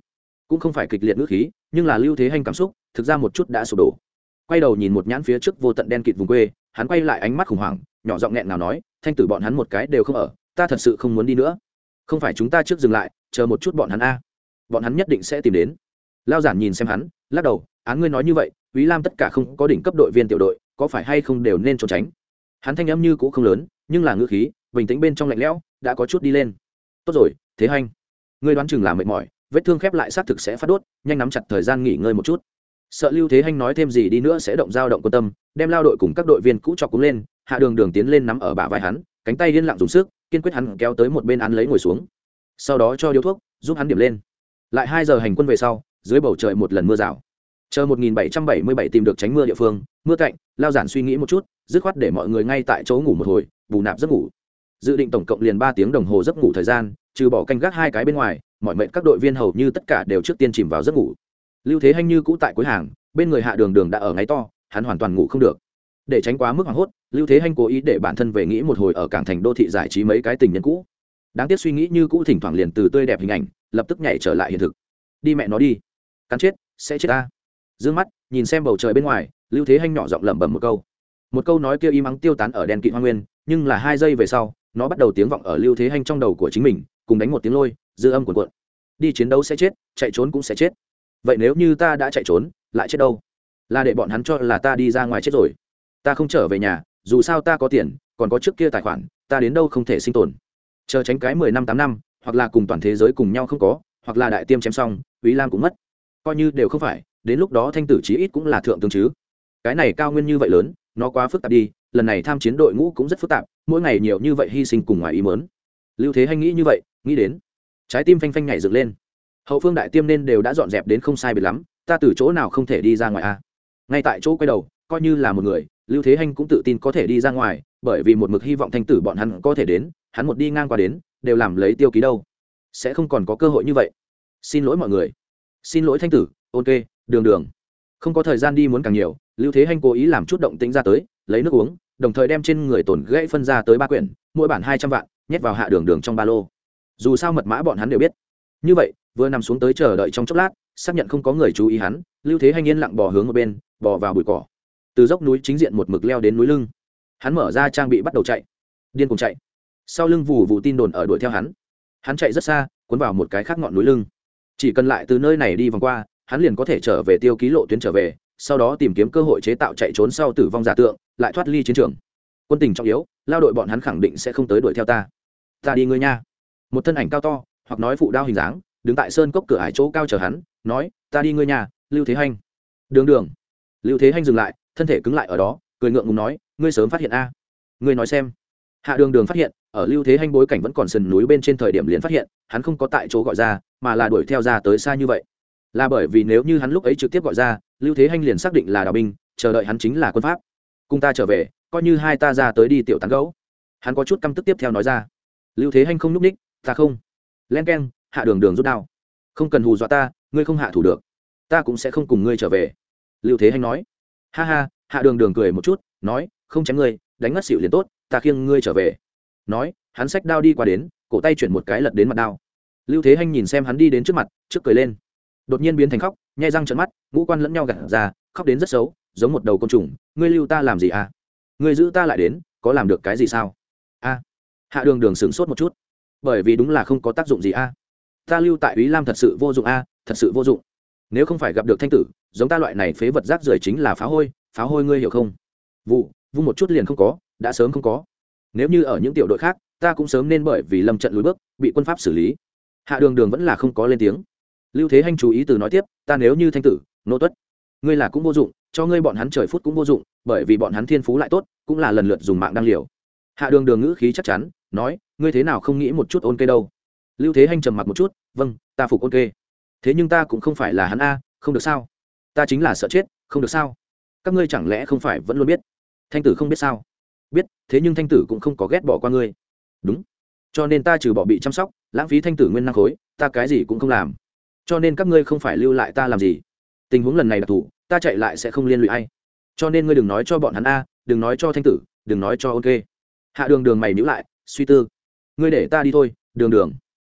Cũng không phải kịch liệt ngữ khí, nhưng là lưu thế hành cảm xúc, thực ra một chút đã sụp đổ. Quay đầu nhìn một nhãn phía trước vô tận đen kịt vùng quê hắn quay lại ánh mắt khủng hoảng, nhỏ giọng nghẹn nào nói, thanh tử bọn hắn một cái đều không ở, ta thật sự không muốn đi nữa. Không phải chúng ta trước dừng lại, chờ một chút bọn hắn a. Bọn hắn nhất định sẽ tìm đến. Lao giản nhìn xem hắn, lắc đầu, án ngươi nói như vậy ý lam tất cả không có đỉnh cấp đội viên tiểu đội, có phải hay không đều nên trốn tránh? Hắn thanh âm như cũ không lớn, nhưng là ngữ khí, bình tĩnh bên trong lạnh lẽo, đã có chút đi lên. Tốt rồi, thế hành ngươi đoán chừng là mệt mỏi, vết thương khép lại xác thực sẽ phát đốt, nhanh nắm chặt thời gian nghỉ ngơi một chút sợ lưu thế hanh nói thêm gì đi nữa sẽ động dao động quan tâm, đem lao đội cùng các đội viên cũ chọc cúng lên, hạ đường đường tiến lên nắm ở bả vai hắn, cánh tay liên lặng dùng sức, kiên quyết hắn kéo tới một bên ăn lấy ngồi xuống. Sau đó cho điếu thuốc, giúp hắn điểm lên. Lại hai giờ hành quân về sau, dưới bầu trời một lần mưa rào. Chờ 1777 tìm được tránh mưa địa phương, mưa cạnh, lao giản suy nghĩ một chút, dứt khoát để mọi người ngay tại chỗ ngủ một hồi, bù nạp giấc ngủ. Dự định tổng cộng liền ba tiếng đồng hồ giấc ngủ thời gian, trừ bỏ canh gác hai cái bên ngoài, mọi mệnh các đội viên hầu như tất cả đều trước tiên chìm vào giấc ngủ lưu thế hanh như cũ tại cuối hàng, bên người hạ đường đường đã ở ngáy to, hắn hoàn toàn ngủ không được. Để tránh quá mức hoảng hốt, lưu thế hanh cố ý để bản thân về nghĩ một hồi ở cảng thành đô thị giải trí mấy cái tình nhân cũ. Đáng tiếc suy nghĩ như cũ thỉnh thoảng liền từ tươi đẹp hình ảnh, lập tức nhảy trở lại hiện thực. Đi mẹ nó đi. Cắn chết, sẽ chết ta. D ư ơ n g mắt, nhìn xem bầu trời bên ngoài, lưu thế hanh nhỏ giọng lẩm bẩm một câu. Một câu nói kia im ắng tiêu tán ở đèn kỵ hoa nguyên, nhưng là hai giây về sau, nó bắt đầu tiếng vọng ở lưu thế hanh trong đầu của chính mình, cùng đánh một tiếng lôi, dư âm cuộn cuộn. Đi chiến đấu sẽ chết, chạy trốn cũng sẽ chết vậy nếu như ta đã chạy trốn, lại chết đâu? Là để bọn hắn cho là ta đi ra ngoài chết rồi. Ta không trở về nhà, dù sao ta có tiền, còn có trước kia tài khoản, ta đến đâu không thể sinh tồn. Chờ tránh cái mười năm, tám năm, hoặc là cùng toàn thế giới cùng nhau không có, hoặc là đại tiêm chém xong ý lam cũng mất. Coi như đều không phải, đến lúc đó thanh tử chí ít cũng là thượng tướng chứ. Cái này cao nguyên như vậy lớn, nó quá phức tạp đi, lần này tham chiến đội ngũ cũng rất phức tạp, mỗi ngày nhiều như vậy hy sinh cùng ngoài ý mớn lưu thế hay nghĩ như vậy, nghĩ đến, trái tim phanh phanh nhảy dựng lên hậu phương đại tiêm nên đều đã dọn dẹp đến không sai biệt lắm, ta từ chỗ nào không thể đi ra ngoài a? Ngay tại chỗ quay đầu, coi như là một người, lưu thế hanh cũng tự tin có thể đi ra ngoài, bởi vì một mực hy vọng thanh tử bọn hắn có thể đến, hắn một đi ngang qua đến, đều làm lấy tiêu ký đâu. Sẽ không còn có cơ hội như vậy. Xin lỗi mọi người. Xin lỗi thanh tử ok đường đường. Không có thời gian đi muốn càng nhiều, lưu thế hanh cố ý làm chút động tĩnh ra tới, lấy nước uống, đồng thời đem trên người tổn gãy phân ra tới ba quyển, mỗi bản hai trăm vạn, nhét vào hạ đường đường trong ba lô. Dù sao mật mã bọn hắn đều biết như vậy, vừa nằm xuống tới chờ đợi trong chốc lát, xác nhận không có người chú ý hắn, lưu thế hanh yên lặng bò hướng một bên, bò vào bụi cỏ. Từ dốc núi chính diện một mực leo đến núi lưng. Hắn mở ra trang bị bắt đầu chạy. Điên cùng chạy. Sau lưng vù vụ tin đồn ở đuổi theo hắn. Hắn chạy rất xa, cuốn vào một cái khác ngọn núi lưng. Chỉ cần lại từ nơi này đi vòng qua, hắn liền có thể trở về tiêu ký lộ tuyến trở về, sau đó tìm kiếm cơ hội chế tạo chạy trốn sau tử vong giả tượng, lại thoát ly chiến trường. Quân tình trọng yếu, lao đội bọn hắn khẳng định sẽ không tới đuổi theo ta. Ta đi ngươi nha. Một thân ảnh cao to hoặc nói phụ đao hình dáng, đứng tại sơn cốc cửa hải chỗ cao chờ hắn, nói, ta đi ngươi nhà, lưu thế hanh. Đường đường. Lưu thế hanh dừng lại, thân thể cứng lại ở đó, cười ngượng ngùng nói, ngươi sớm phát hiện a. Ngươi nói xem. Hạ đường đường phát hiện, ở lưu thế hanh bối cảnh vẫn còn sườn núi bên trên thời điểm liền phát hiện, hắn không có tại chỗ gọi ra, mà là đuổi theo ra tới xa như vậy. Là bởi vì nếu như hắn lúc ấy trực tiếp gọi ra, lưu thế hanh liền xác định là đào binh, chờ đợi hắn chính là quân pháp. Cùng ta trở về, coi như hai ta ra tới đi tiểu tán gấu. Hắn có chút căm tức tiếp theo nói ra. Lưu thế hanh không n ú c ních, ta không len k e n hạ đường đường rút đao. Không cần hù dọa ta, ngươi không hạ thủ được. Ta cũng sẽ không cùng ngươi trở về. Lưu thế Hành nói. Ha ha, hạ đường đường cười một chút, nói, không chém ngươi, đánh ngất xịu liền tốt, ta khiêng ngươi trở về. Nói, hắn xách đao đi qua đến, cổ tay chuyển một cái lật đến mặt đao. Lưu thế hanh nhìn xem hắn đi đến trước mặt, trước cười lên. Đột nhiên biến thành khóc, nhai răng trận mắt, ngũ quan lẫn nhau gặt ra, khóc đến rất xấu, giống một đầu côn trùng, ngươi lưu ta làm gì à? Ngươi giữ ta lại đến, có làm được cái gì sao? A. Hạ đường đường sửng sốt một chút bởi vì đúng là không có tác dụng gì a. Ta lưu tại ý lam thật sự vô dụng a, thật sự vô dụng. Nếu không phải gặp được thanh tử, giống ta loại này phế vật rác rưởi chính là phá hôi phá hôi ngươi hiểu không? Vụ, vung một chút liền không có, đã sớm không có. Nếu như ở những tiểu đội khác, ta cũng sớm nên bởi vì lâm trận lùi bước, bị quân pháp xử lý. Hạ đường đường vẫn là không có lên tiếng. Lưu thế hanh chú ý từ nói tiếp, ta nếu như thanh tử, nô tuất, ngươi là cũng vô dụng, cho ngươi bọn hắn trời phút cũng vô dụng, bởi vì bọn hắn thiên phú lại tốt, cũng là lần lượt dùng mạng đăng liều. Hạ đường đường ngữ khí chắc chắn, nói ngươi thế nào không nghĩ một chút ôn kê đâu? Lưu thế hanh trầm mặc một chút vâng ta phục ôn kê. Thế nhưng ta cũng không phải là hắn a, không được sao? Ta chính là sợ chết, không được sao? Các ngươi chẳng lẽ không phải vẫn luôn biết? Thanh tử không biết sao? Biết, thế nhưng thanh tử cũng không có ghét bỏ qua ngươi. Đúng, cho nên ta trừ bỏ bị chăm sóc, lãng phí thanh tử nguyên năng khối, ta cái gì cũng không làm. Cho nên các ngươi không phải lưu lại ta làm gì. Tình huống lần này đặc thù, ta chạy lại sẽ không liên lụy ai. Cho nên ngươi đừng nói cho bọn hắn a, đừng nói cho thanh tử, đừng nói cho ok hạ đường đường mày nhữ lại, suy tư ngươi để ta đi thôi, đường đường.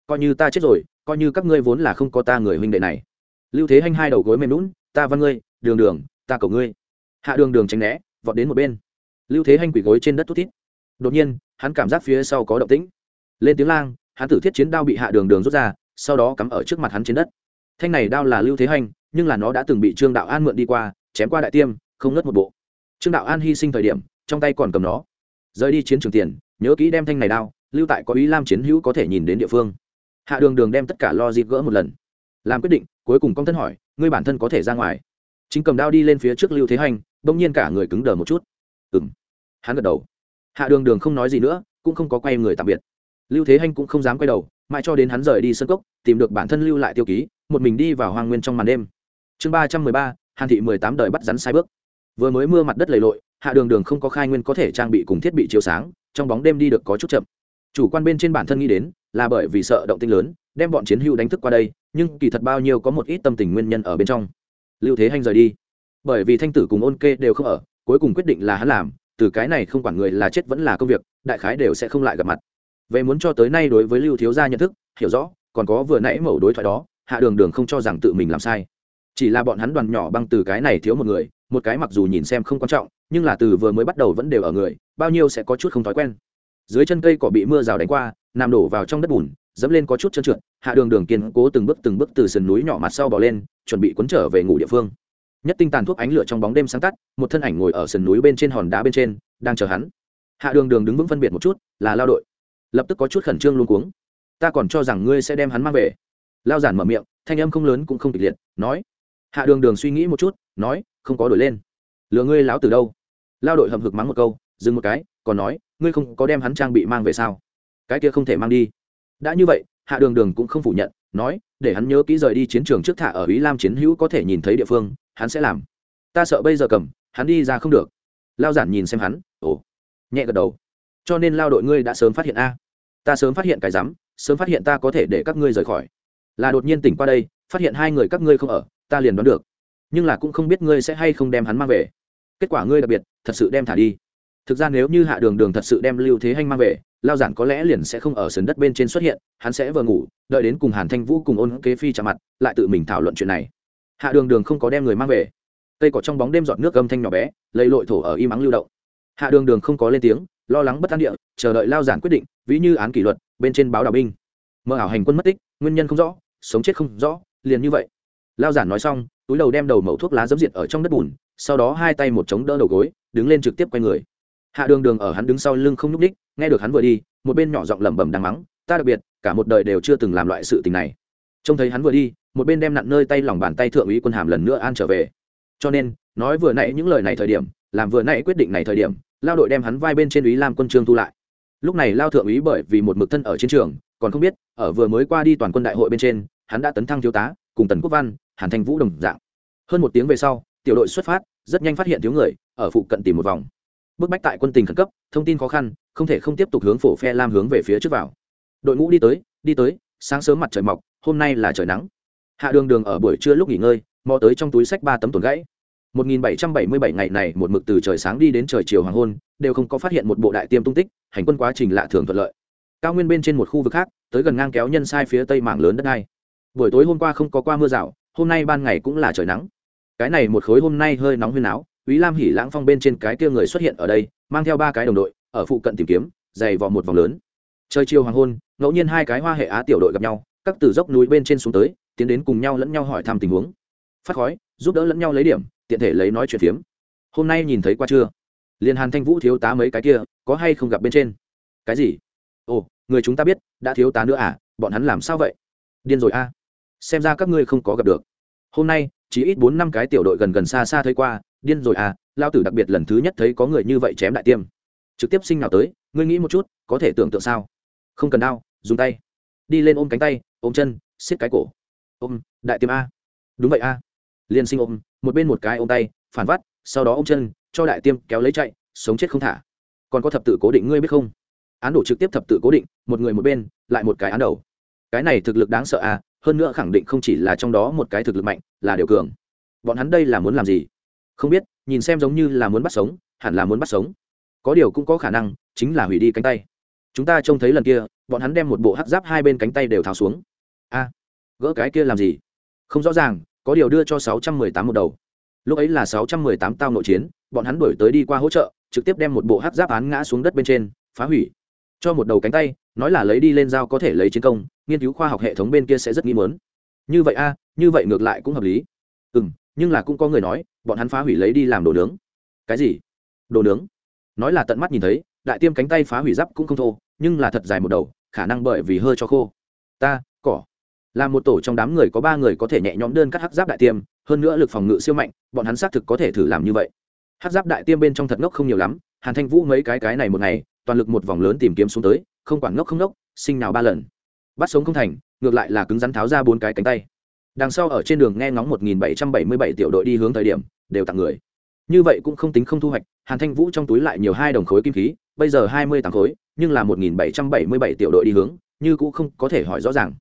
Coi như ta chết rồi, coi như các ngươi vốn là không có ta người huynh đệ này. Lưu thế hanh hai đầu gối mềm lún ta văn ngươi, đường đường, ta cầu ngươi. Hạ đường đường tránh né, vọt đến một bên. Lưu thế hanh quỳ gối trên đất thút thít. Đột nhiên, hắn cảm giác phía sau có động tĩnh. Lên tiếng lang, hắn tử thiết chiến đao bị hạ đường đường rút ra, sau đó cắm ở trước mặt hắn trên đất. Thanh này đao là lưu thế hành nhưng là nó đã từng bị trương đạo an mượn đi qua, chém qua đại tiêm, không ngất một bộ. Trương đạo an hy sinh thời điểm, trong tay còn cầm nó. Rời đi chiến trường tiền, nhớ kỹ đem thanh này đao lưu tại có ý lam chiến hữu có thể nhìn đến địa phương. Hạ đường đường đem tất cả lo dịp gỡ một lần. Làm quyết định, cuối cùng công thân hỏi, ngươi bản thân có thể ra ngoài? Chính cầm đao đi lên phía trước lưu thế hành, bỗng nhiên cả người cứng đờ một chút. Ừ m hắn gật đầu. Hạ đường đường không nói gì nữa, cũng không có quay người tạm biệt. Lưu thế hanh cũng không dám quay đầu, mãi cho đến hắn rời đi sân cốc, tìm được bản thân lưu lại tiêu ký, một mình đi vào hoang nguyên trong màn đêm. Chương ba trăm mười ba, hàn thị mười tám đời bắt rắn sai bước. Vừa mới mưa mặt đất lầy lội, hạ đường đường không có khai nguyên có thể trang bị cùng thiết bị chiếu sáng, trong bóng đêm đi được có chút chậm chủ quan bên trên bản thân nghĩ đến, là bởi vì sợ động tinh lớn, đem bọn chiến hữu đánh thức qua đây, nhưng kỳ thật bao nhiêu có một ít tâm tình nguyên nhân ở bên trong. Lưu thế hanh rời đi. Bởi vì thanh tử cùng ôn kê đều không ở, cuối cùng quyết định là hắn làm, từ cái này không quản người là chết vẫn là công việc, đại khái đều sẽ không lại gặp mặt. Về muốn cho tới nay đối với lưu thiếu gia nhận thức, hiểu rõ, còn có vừa nãy mẩu đối thoại đó, hạ đường đường không cho rằng tự mình làm sai. Chỉ là bọn hắn đoàn nhỏ băng từ cái này thiếu một người, một cái mặc dù nhìn xem không quan trọng, nhưng là từ vừa mới bắt đầu vẫn đều ở người, bao nhiêu sẽ có chút không thói quen dưới chân cây cỏ bị mưa rào đánh qua, nằm đổ vào trong đất bùn, dẫm lên có chút trơn trượt, hạ đường đường kiên cố từng bước từng bước từ sườn núi nhỏ mặt sau bỏ lên, chuẩn bị cuốn trở về ngủ địa phương. Nhất tinh tàn thuốc ánh lửa trong bóng đêm sáng tắt, một thân ảnh ngồi ở sườn núi bên trên hòn đá bên trên, đang chờ hắn. Hạ đường đường đứng vững phân biệt một chút, là lao đội. Lập tức có chút khẩn trương luôn cuống. Ta còn cho rằng ngươi sẽ đem hắn mang về. Lao giản mở miệng, thanh âm không lớn cũng không kịch liệt, nói. Hạ đường đường suy nghĩ một chút, nói, không có đổi lên. Lừa ngươi láo từ đâu. Lao đội hầm hực mắng một câu, dừng một cái, còn nói ngươi không có đem hắn trang bị mang về sao? Cái kia không thể mang đi. Đã như vậy, hạ đường đường cũng không phủ nhận, nói, để hắn nhớ kỹ rời đi chiến trường trước thả ở ý lam chiến hữu có thể nhìn thấy địa phương, hắn sẽ làm. Ta sợ bây giờ cầm, hắn đi ra không được. Lao giản nhìn xem hắn, ồ, nhẹ gật đầu. Cho nên lao đội ngươi đã sớm phát hiện a. Ta sớm phát hiện cái rắm, sớm phát hiện ta có thể để các ngươi rời khỏi. Là đột nhiên tỉnh qua đây, phát hiện hai người các ngươi không ở, ta liền đoán được. Nhưng là cũng không biết ngươi sẽ hay không đem hắn mang về. Kết quả ngươi đặc biệt, thật sự đem thả đi thực ra nếu như hạ đường đường thật sự đem lưu thế hanh mang về, lao giản có lẽ liền sẽ không ở sườn đất bên trên xuất hiện, hắn sẽ vừa ngủ, đợi đến cùng hàn thanh vũ cùng ôn kế phi chạm mặt, lại tự mình thảo luận chuyện này. Hạ đường đường không có đem người mang về. Cây cỏ trong bóng đêm giọt nước gâm thanh nhỏ bé, lấy lội thổ ở im ắng lưu động. Hạ đường đường không có lên tiếng, lo lắng bất an địa, chờ đợi lao giản quyết định, ví như án kỷ luật, bên trên báo đào binh. Mơ ảo hành quân mất tích, nguyên nhân không rõ, sống chết không rõ, liền như vậy. Lao giản nói xong, túi đầu đem đầu mẩu thuốc lá dấm diệt ở trong đất bùn, sau đó hai tay một chống đỡ đầu gối, đứng lên trực tiếp quay người hạ đường đường ở hắn đứng sau lưng không nhúc ních nghe được hắn vừa đi, một bên nhỏ giọng lẩm bẩm đang mắng, ta đặc biệt, cả một đời đều chưa từng làm loại sự tình này. Trông thấy hắn vừa đi, một bên đem nặn nơi tay lòng bàn tay thượng úy quân hàm lần nữa an trở về. Cho nên, nói vừa nãy những lời này thời điểm, làm vừa nãy quyết định này thời điểm, lao đội đem hắn vai bên trên úy lam quân trương thu lại. Lúc này lao thượng úy bởi vì một mực thân ở chiến trường, còn không biết, ở vừa mới qua đi toàn quân đại hội bên trên, hắn đã tấn thăng thiếu tá, cùng tần quốc văn, hàn thanh vũ đồng dạng. Hơn một tiếng về sau, tiểu đội xuất phát, rất nhanh phát hiện thiếu người, ở phụ cận tìm một vòng bức bách tại quân tình khẩn cấp, thông tin khó khăn, không thể không tiếp tục hướng phổ phe lam hướng về phía trước vào. Đội ngũ đi tới đi tới, sáng sớm mặt trời mọc, hôm nay là trời nắng. Hạ đường đường ở buổi trưa lúc nghỉ ngơi, mò tới trong túi sách ba tấm tuần gãy. 1777 ngày này một mực từ trời sáng đi đến trời chiều hoàng hôn, đều không có phát hiện một bộ đại tiêm tung tích, hành quân quá trình lạ thường thuận lợi. Cao nguyên bên trên một khu vực khác, tới gần ngang kéo nhân sai phía tây mảng lớn đất này buổi tối hôm qua không có qua mưa rào, hôm nay ban ngày cũng là trời nắng. Cái này một khối hôm nay hơi nóng huyên áo Úy Lam Hỉ Lãng Phong bên trên cái kia người xuất hiện ở đây, mang theo ba cái đồng đội, ở phụ cận tìm kiếm, dày vò một vòng lớn. Trời chiều hoàng hôn, ngẫu nhiên hai cái hoa hệ á tiểu đội gặp nhau, các từ dốc núi bên trên xuống tới, tiến đến cùng nhau lẫn nhau hỏi thăm tình huống. Phát khói, giúp đỡ lẫn nhau lấy điểm, tiện thể lấy nói chuyện phiếm. Hôm nay nhìn thấy qua chưa? Liên Hàn Thanh Vũ thiếu tá mấy cái kia, có hay không gặp bên trên? Cái gì? Ồ, người chúng ta biết, đã thiếu tá nữa à, bọn hắn làm sao vậy? Điên rồi a. À? Xem ra các ngươi không có gặp được. Hôm nay, chỉ ít bốn năm cái tiểu đội gần gần xa xa thấy qua, điên rồi à lao tử đặc biệt lần thứ nhất thấy có người như vậy chém đại tiêm. Trực tiếp sinh nào tới ngươi nghĩ một chút có thể tưởng tượng sao? Không cần đau dùng tay. Đi lên ôm cánh tay ôm chân xiết cái cổ. Ôm đại tiêm a. Đúng vậy a. Liền sinh ôm một bên một cái ôm tay phản vắt sau đó ôm chân cho đại tiêm kéo lấy chạy sống chết không thả. Còn có thập tự cố định ngươi biết không? Án đổ trực tiếp thập tự cố định một người một bên lại một cái án đầu. Cái này thực lực đáng sợ à hơn nữa khẳng định không chỉ là trong đó một cái thực lực mạnh, là điều cường. Bọn hắn đây là muốn làm gì? Không biết, nhìn xem giống như là muốn bắt sống, hẳn là muốn bắt sống. Có điều cũng có khả năng, chính là hủy đi cánh tay. Chúng ta trông thấy lần kia, bọn hắn đem một bộ hắc giáp hai bên cánh tay đều tháo xuống. A, gỡ cái kia làm gì? Không rõ ràng, có điều đưa cho sáu trăm mười tám một đầu. Lúc ấy là sáu trăm mười tám tao nội chiến, bọn hắn đổi tới đi qua hỗ trợ, trực tiếp đem một bộ hát giáp án ngã xuống đất bên trên, phá hủy. Cho một đầu cánh tay, nói là lấy đi lên dao có thể lấy chiến công nghiên cứu khoa học hệ thống bên kia sẽ rất nghi mớn như vậy a, như vậy ngược lại cũng hợp lý. Ừ m nhưng là cũng có người nói, bọn hắn phá hủy lấy đi làm đồ nướng. Cái gì? Đồ nướng? Nói là tận mắt nhìn thấy, đại tiêm cánh tay phá hủy giáp cũng không thô, nhưng là thật dài một đầu, khả năng bởi vì hơi cho khô. Ta, cỏ. Là một tổ trong đám người có ba người có thể nhẹ nhõm đơn cắt hắc giáp đại tiêm, hơn nữa lực phòng ngự siêu mạnh, bọn hắn xác thực có thể thử làm như vậy. Hắc giáp đại tiêm bên trong thật ngốc không nhiều lắm, hàn thanh vũ mấy cái cái này một ngày, toàn lực một vòng lớn tìm kiếm xuống tới, không quản ngốc không ngốc, sinh nào ba lần bắt sống không thành, ngược lại là cứng rắn tháo ra bốn cái cánh tay. Đằng sau ở trên đường nghe ngóng 1777 tiểu đội đi hướng thời điểm, đều tặng người. Như vậy cũng không tính không thu hoạch, hàn thanh vũ trong túi lại nhiều hai đồng khối kim khí, bây giờ hai mươi tám khối, nhưng là 1777 tiểu đội đi hướng, như cũng không có thể hỏi rõ ràng.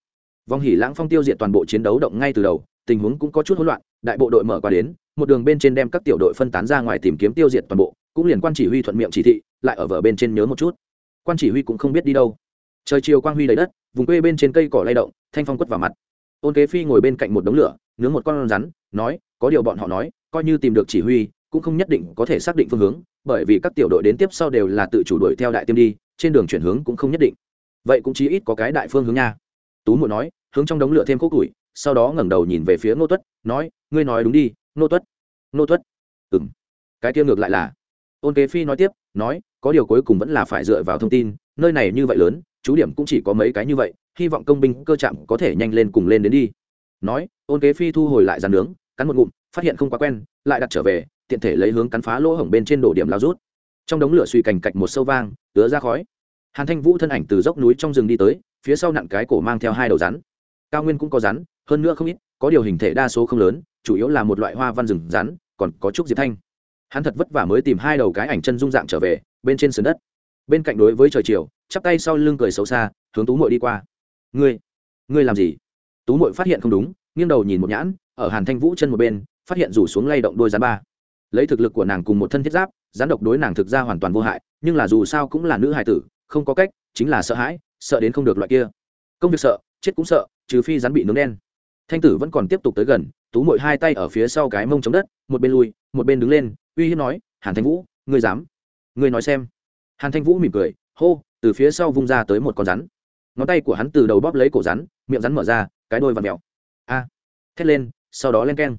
Vong hỉ lãng phong tiêu diệt toàn bộ chiến đấu động ngay từ đầu, tình huống cũng có chút hỗn loạn, đại bộ đội mở qua đến, một đường bên trên đem các tiểu đội phân tán ra ngoài tìm kiếm tiêu diệt toàn bộ, cũng liền quan chỉ huy thuận miệng chỉ thị, lại ở vở bên trên nhớ một chút. Quan chỉ huy cũng không biết đi đâu trời chiều quang huy đầy đất, vùng quê bên trên cây cỏ lay động, thanh phong quất vào mặt. Ôn kế phi ngồi bên cạnh một đống lửa, nướng một con rắn, nói, có điều bọn họ nói, coi như tìm được chỉ huy, cũng không nhất định có thể xác định phương hướng, bởi vì các tiểu đội đến tiếp sau đều là tự chủ đuổi theo đại tiêm đi, trên đường chuyển hướng cũng không nhất định. Vậy cũng chí ít có cái đại phương hướng nha. Tú muội nói, hướng trong đống lửa thêm khúc củi, sau đó ngẩng đầu nhìn về phía ngô tuất, nói, ngươi nói đúng đi, ngô tuất ngô tuất. Ừ m cái kia ngược lại là. Ôn kế phi nói tiếp, nói, có điều cuối cùng vẫn là phải dựa vào thông tin, nơi này như vậy lớn chú điểm cũng chỉ có mấy cái như vậy, hy vọng công binh cơ trạm có thể nhanh lên cùng lên đến đi. Nói, ôn kế phi thu hồi lại dàn nướng, cắn một ngụm, phát hiện không quá quen, lại đặt trở về, tiện thể lấy hướng cắn phá lỗ hổng bên trên đổ điểm lao rút. Trong đống lửa suy cành cạch một sâu vang, tứa ra khói. Hàn thanh vũ thân ảnh từ dốc núi trong rừng đi tới, phía sau nặng cái cổ mang theo hai đầu rắn. Cao nguyên cũng có rắn, hơn nữa không ít, có điều hình thể đa số không lớn, chủ yếu là một loại hoa văn rừng rắn, còn có chút diệp thanh. Hắn thật vất vả mới tìm hai đầu cái ảnh chân dung dạng trở về, bên trên sườn đất. Bên cạnh đối với trời chiều chắp tay sau lưng cười xấu xa, hướng tú mội đi qua. Ngươi ngươi làm gì? Tú mội phát hiện không đúng, nghiêng đầu nhìn một nhãn, ở hàn thanh vũ chân một bên, phát hiện rủ xuống lay động đôi rắn ba. Lấy thực lực của nàng cùng một thân thiết giáp rắn độc đối nàng thực ra hoàn toàn vô hại, nhưng là dù sao cũng là nữ hài tử, không có cách, chính là sợ hãi, sợ đến không được loại kia. Công việc sợ, chết cũng sợ, trừ phi rắn bị nướng đen. Thanh tử vẫn còn tiếp tục tới gần, tú mội hai tay ở phía sau cái mông chống đất, một bên lui, một bên đứng lên, uy hiếp nói, hàn thanh vũ, ngươi dám? Ngươi nói xem. Hàn thanh vũ mỉm cười, hô từ phía sau vung ra tới một con rắn. Ngón tay của hắn từ đầu bóp lấy cổ rắn, miệng rắn mở ra, cái đôi và mèo. A! À. thét lên, sau đó len keng.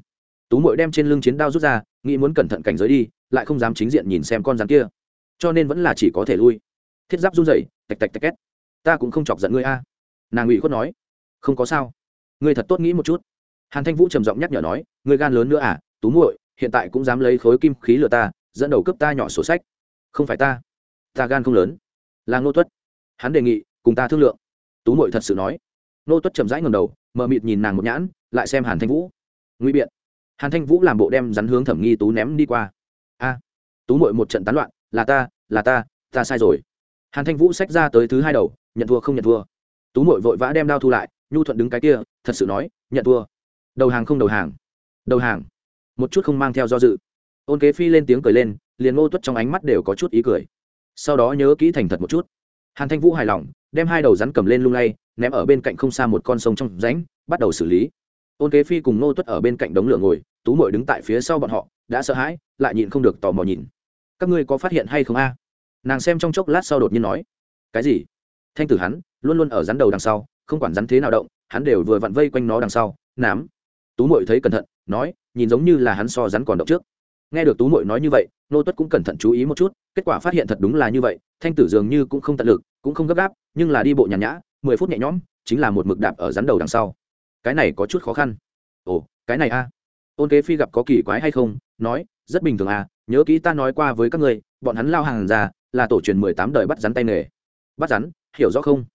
Tú mội đem trên lưng chiến đao rút ra, nghĩ muốn cẩn thận cảnh giới đi, lại không dám chính diện nhìn xem con rắn kia. Cho nên vẫn là chỉ có thể lui. Thiết giáp run rẩy, tạch tạch tạch két. Ta cũng không chọc giận ngươi a. Nàng ủy khuất nói. Không có sao. Ngươi thật tốt nghĩ một chút. Hàn thanh vũ trầm giọng nhắc nhở nói, ngươi gan lớn nữa à tú muội hiện tại cũng dám lấy khối kim khí lừa ta, dẫn đầu cướp ta nhỏ sổ sách. Không phải ta. Ta gan không lớn là ngô tuất. Hắn đề nghị, cùng ta thương lượng. Tú Mội thật sự nói. Ngô tuất chậm rãi ngầm đầu, mờ mịt nhìn nàng một nhãn, lại xem hàn thanh vũ. Nguy biện. Hàn thanh vũ làm bộ đem rắn hướng thẩm nghi tú ném đi qua. A. Tú Mội một trận tán loạn, là ta là ta ta sai rồi. Hàn thanh vũ xách ra tới thứ hai đầu, nhận thua không nhận thua. Tú Mội vội vã đem đao thu lại, nhu thuận đứng cái kia, thật sự nói, nhận thua. Đầu hàng không đầu hàng. Đầu hàng. Một chút không mang theo do dự. Ôn kế phi lên tiếng cười lên, liền ngô tuất trong ánh mắt đều có chút ý cười sau đó nhớ kỹ thành thật một chút. Hàn thanh vũ hài lòng, đem hai đầu rắn cầm lên lung lay, ném ở bên cạnh không xa một con sông trong rãnh, bắt đầu xử lý. Ôn kế phi cùng ngô tuất ở bên cạnh đống lửa ngồi, tú mội đứng tại phía sau bọn họ, đã sợ hãi, lại nhịn không được tò mò nhìn. Các ngươi có phát hiện hay không a? Nàng xem trong chốc lát sau đột nhiên nói. Cái gì? Thanh tử hắn, luôn luôn ở rắn đầu đằng sau, không quản rắn thế nào động, hắn đều vừa vặn vây quanh nó đằng sau, nám. Tú mội thấy cẩn thận, nói, nhìn giống như là hắn so rắn còn động trước nghe được tú mội nói như vậy, nô tuất cũng cẩn thận chú ý một chút, kết quả phát hiện thật đúng là như vậy, thanh tử dường như cũng không tận lực, cũng không gấp gáp, nhưng là đi bộ nhàn nhã, mười phút nhẹ nhõm, chính là một mực đạp ở rắn đầu đằng sau. Cái này có chút khó khăn. Ồ, cái này a. Ôn kế phi gặp có kỳ quái hay không, nói, rất bình thường à nhớ kỹ ta nói qua với các người bọn hắn lao hàng ra là tổ truyền mười tám đời bắt rắn tay nghề. Bắt rắn, hiểu rõ không?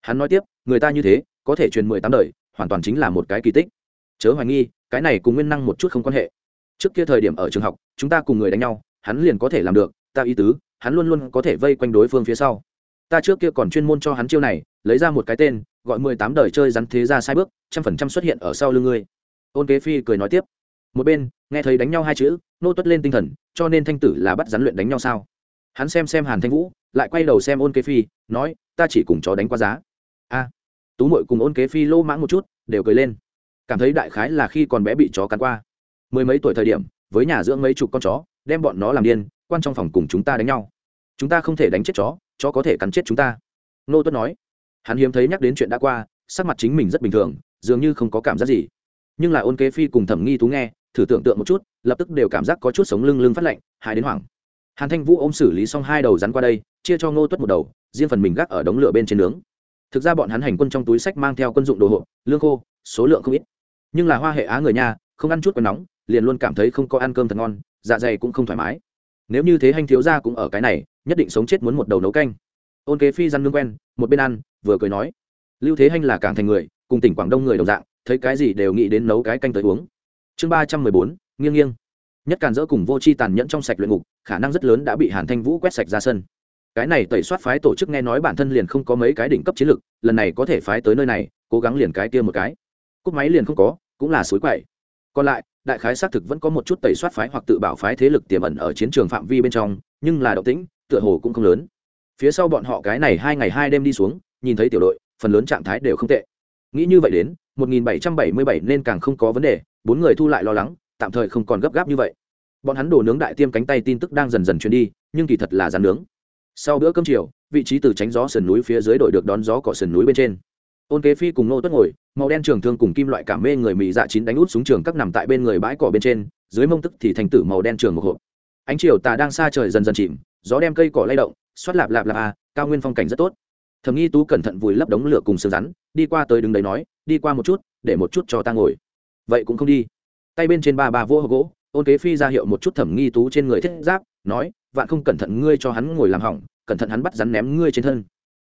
Hắn nói tiếp, người ta như thế, có thể truyền mười tám đời, hoàn toàn chính là một cái kỳ tích. Chớ hoài nghi, cái này cùng nguyên năng một chút không quan hệ trước kia thời điểm ở trường học, chúng ta cùng người đánh nhau, hắn liền có thể làm được, ta ý tứ, hắn luôn luôn có thể vây quanh đối phương phía sau. Ta trước kia còn chuyên môn cho hắn chiêu này, lấy ra một cái tên, gọi mười tám đời chơi rắn thế ra sai bước, trăm phần trăm xuất hiện ở sau lưng ngươi. Ôn kế phi cười nói tiếp. Một bên, nghe thấy đánh nhau hai chữ, nô tuất lên tinh thần, cho nên thanh tử là bắt rắn luyện đánh nhau sao? Hắn xem xem hàn thanh vũ, lại quay đầu xem ôn kế phi, nói, ta chỉ cùng chó đánh qua giá. A. Tú mội cùng ôn kế phi lô mãng một chút, đều cười lên. Cảm thấy đại khái là khi còn bé bị chó cắn qua mười mấy tuổi thời điểm, với nhà dưỡng mấy chục con chó, đem bọn nó làm điên, quan trong phòng cùng chúng ta đánh nhau. Chúng ta không thể đánh chết chó chó có thể cắn chết chúng ta. Nô tuất nói. Hắn hiếm thấy nhắc đến chuyện đã qua, sắc mặt chính mình rất bình thường, dường như không có cảm giác gì. Nhưng là ôn kế phi cùng thẩm nghi tú nghe, thử tưởng tượng một chút, lập tức đều cảm giác có chút sống lưng lưng phát lạnh hai đến hoảng. Hàn thanh vũ ôm xử lý xong hai đầu rắn qua đây, chia cho ngô tuất một đầu, riêng phần mình gác ở đống lửa bên trên nướng. Thực ra bọn hắn hành quân trong túi sách mang theo quân dụng đồ hộp, lương khô, số lượng không ít. Nhưng là hoa hệ á người nhà không ăn chút quần nóng, liền luôn cảm thấy không có ăn cơm thật ngon dạ dày cũng không thoải mái. Nếu như thế hanh thiếu gia cũng ở cái này, nhất định sống chết muốn một đầu nấu canh. Ôn kế phi răn nương quen, một bên ăn, vừa cười nói, lưu thế hanh là cảng thành người, cùng tỉnh quảng đông người đồng dạng, thấy cái gì đều nghĩ đến nấu cái canh tới uống. Chương ba trăm mười bốn, nghiêng nghiêng. Nhất càn dỡ cùng vô c h i tàn nhẫn trong sạch luyện ngục, khả năng rất lớn đã bị hàn thanh vũ quét sạch ra sân. Cái này tẩy soát phái tổ chức nghe nói bản thân liền không có mấy cái đỉnh cấp chiến lược lần này có thể phái tới nơi này, cố gắng liền cái kia một cái. Cúp máy liền không có, cũng là suối quậy còn lại, đại khái xác thực vẫn có một chút tẩy soát phái hoặc tự bảo phái thế lực tiềm ẩn ở chiến trường phạm vi bên trong, nhưng là động tĩnh, tựa hồ cũng không lớn. Phía sau bọn họ cái này hai ngày hai đêm đi xuống, nhìn thấy tiểu đội, phần lớn trạng thái đều không tệ. Nghĩ như vậy đến 1777 nên càng không có vấn đề, bốn người thu lại lo lắng, tạm thời không còn gấp gáp như vậy. Bọn hắn đổ nướng đại tiêm cánh tay tin tức đang dần dần truyền đi, nhưng kỳ thật là rán nướng. Sau bữa cơm chiều, vị trí từ tránh gió sườn núi phía dưới đổi được đón gió cỏ sườn núi bên trên ôn kế phi cùng nô tuất ngồi, màu đen trường thương cùng kim loại cảm mê người mỹ dạ chín đánh út xuống trường các nằm tại bên người bãi cỏ bên trên, dưới mông tức thì thành tử màu đen trường một hộp. Ánh chiều tà đang xa trời dần dần chìm, gió đem cây cỏ lay động, xoát lạp lạp lạp à cao nguyên phong cảnh rất tốt. Thầm nghi tú cẩn thận vùi lấp đống lửa cùng sương rắn, đi qua tới đứng đấy nói, đi qua một chút, để một chút cho ta ngồi. Vậy cũng không đi. Tay bên trên ba ba vô gỗ, ôn kế phi ra hiệu một chút thẩm nghi tú trên người thiết giáp, nói, vạn không cẩn thận ngươi cho hắn ngồi làm hỏng, cẩn thận hắn bắt rắn ném ngươi trên thân.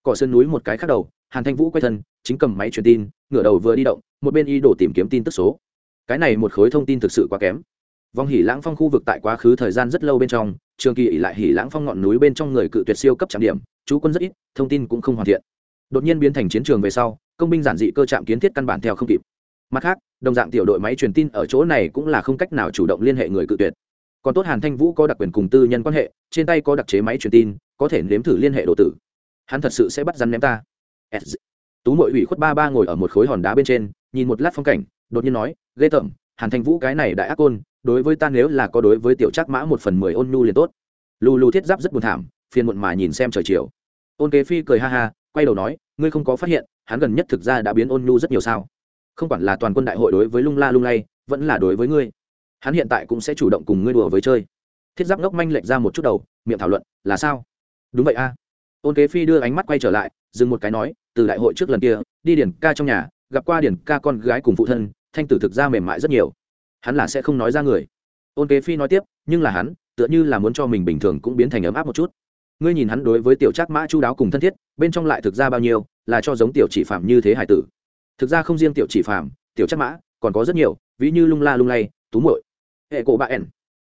Cỏ sơn núi một cái khác đầu hàn thanh vũ quay thân, chính cầm máy truyền tin, ngửa đầu vừa đi động, một bên y đổ tìm kiếm tin tức số. Cái này một khối thông tin thực sự quá kém. Vòng hỉ lãng phong khu vực tại quá khứ thời gian rất lâu bên trong, trường kỳ ỉ lại hỉ lãng phong ngọn núi bên trong người cự tuyệt siêu cấp trạm điểm, chú quân rất ít, thông tin cũng không hoàn thiện. Đột nhiên biến thành chiến trường về sau, công binh giản dị cơ trạm kiến thiết căn bản theo không kịp. Mặt khác, đồng dạng tiểu đội máy truyền tin ở chỗ này cũng là không cách nào chủ động liên hệ người cự tuyệt. Còn tốt hàn thanh vũ có đặc quyền cùng tư nhân quan hệ, trên tay có đặc chế máy truyền tin, có thể nếm thử liên hệ đồ tử. Hắn thật sự sẽ bắt rắn ném ta tú mội ủy khuất ba ba ngồi ở một khối hòn đá bên trên, nhìn một lát phong cảnh, đột nhiên nói, ghê tởm, hàn thanh vũ cái này đại ác côn, đối với ta nếu là có đối với tiểu trác mã một phần mười ôn nhu liền tốt. Lù lù thiết giáp rất buồn thảm, phiền muộn mà nhìn xem trời chiều. Ôn kế phi cười ha ha, quay đầu nói, ngươi không có phát hiện, hắn gần nhất thực ra đã biến ôn nhu rất nhiều sao? Không quản là toàn quân đại hội đối với lung la lung lay, vẫn là đối với ngươi. Hắn hiện tại cũng sẽ chủ động cùng ngươi đùa với chơi. Thiết giáp ngốc manh lệch ra một chút đầu, miệng thảo luận, là sao? Đúng vậy a ôn kế phi đưa ánh mắt quay trở lại, dừng một cái nói, từ đại hội trước lần kia, đi điển ca trong nhà, gặp qua điển ca con gái cùng phụ thân, thanh tử thực ra mềm mại rất nhiều. Hắn là sẽ không nói ra người. Ôn kế phi nói tiếp, nhưng là hắn, tựa như là muốn cho mình bình thường cũng biến thành ấm áp một chút. Ngươi nhìn hắn đối với tiểu trác mã chu đáo cùng thân thiết, bên trong lại thực ra bao nhiêu, là cho giống tiểu chỉ phạm như thế hải tử. Thực ra không riêng tiểu chỉ phạm tiểu trác mã, còn có rất nhiều, ví như lung la lung lay, tú muội, hệ cổ bà ẻn.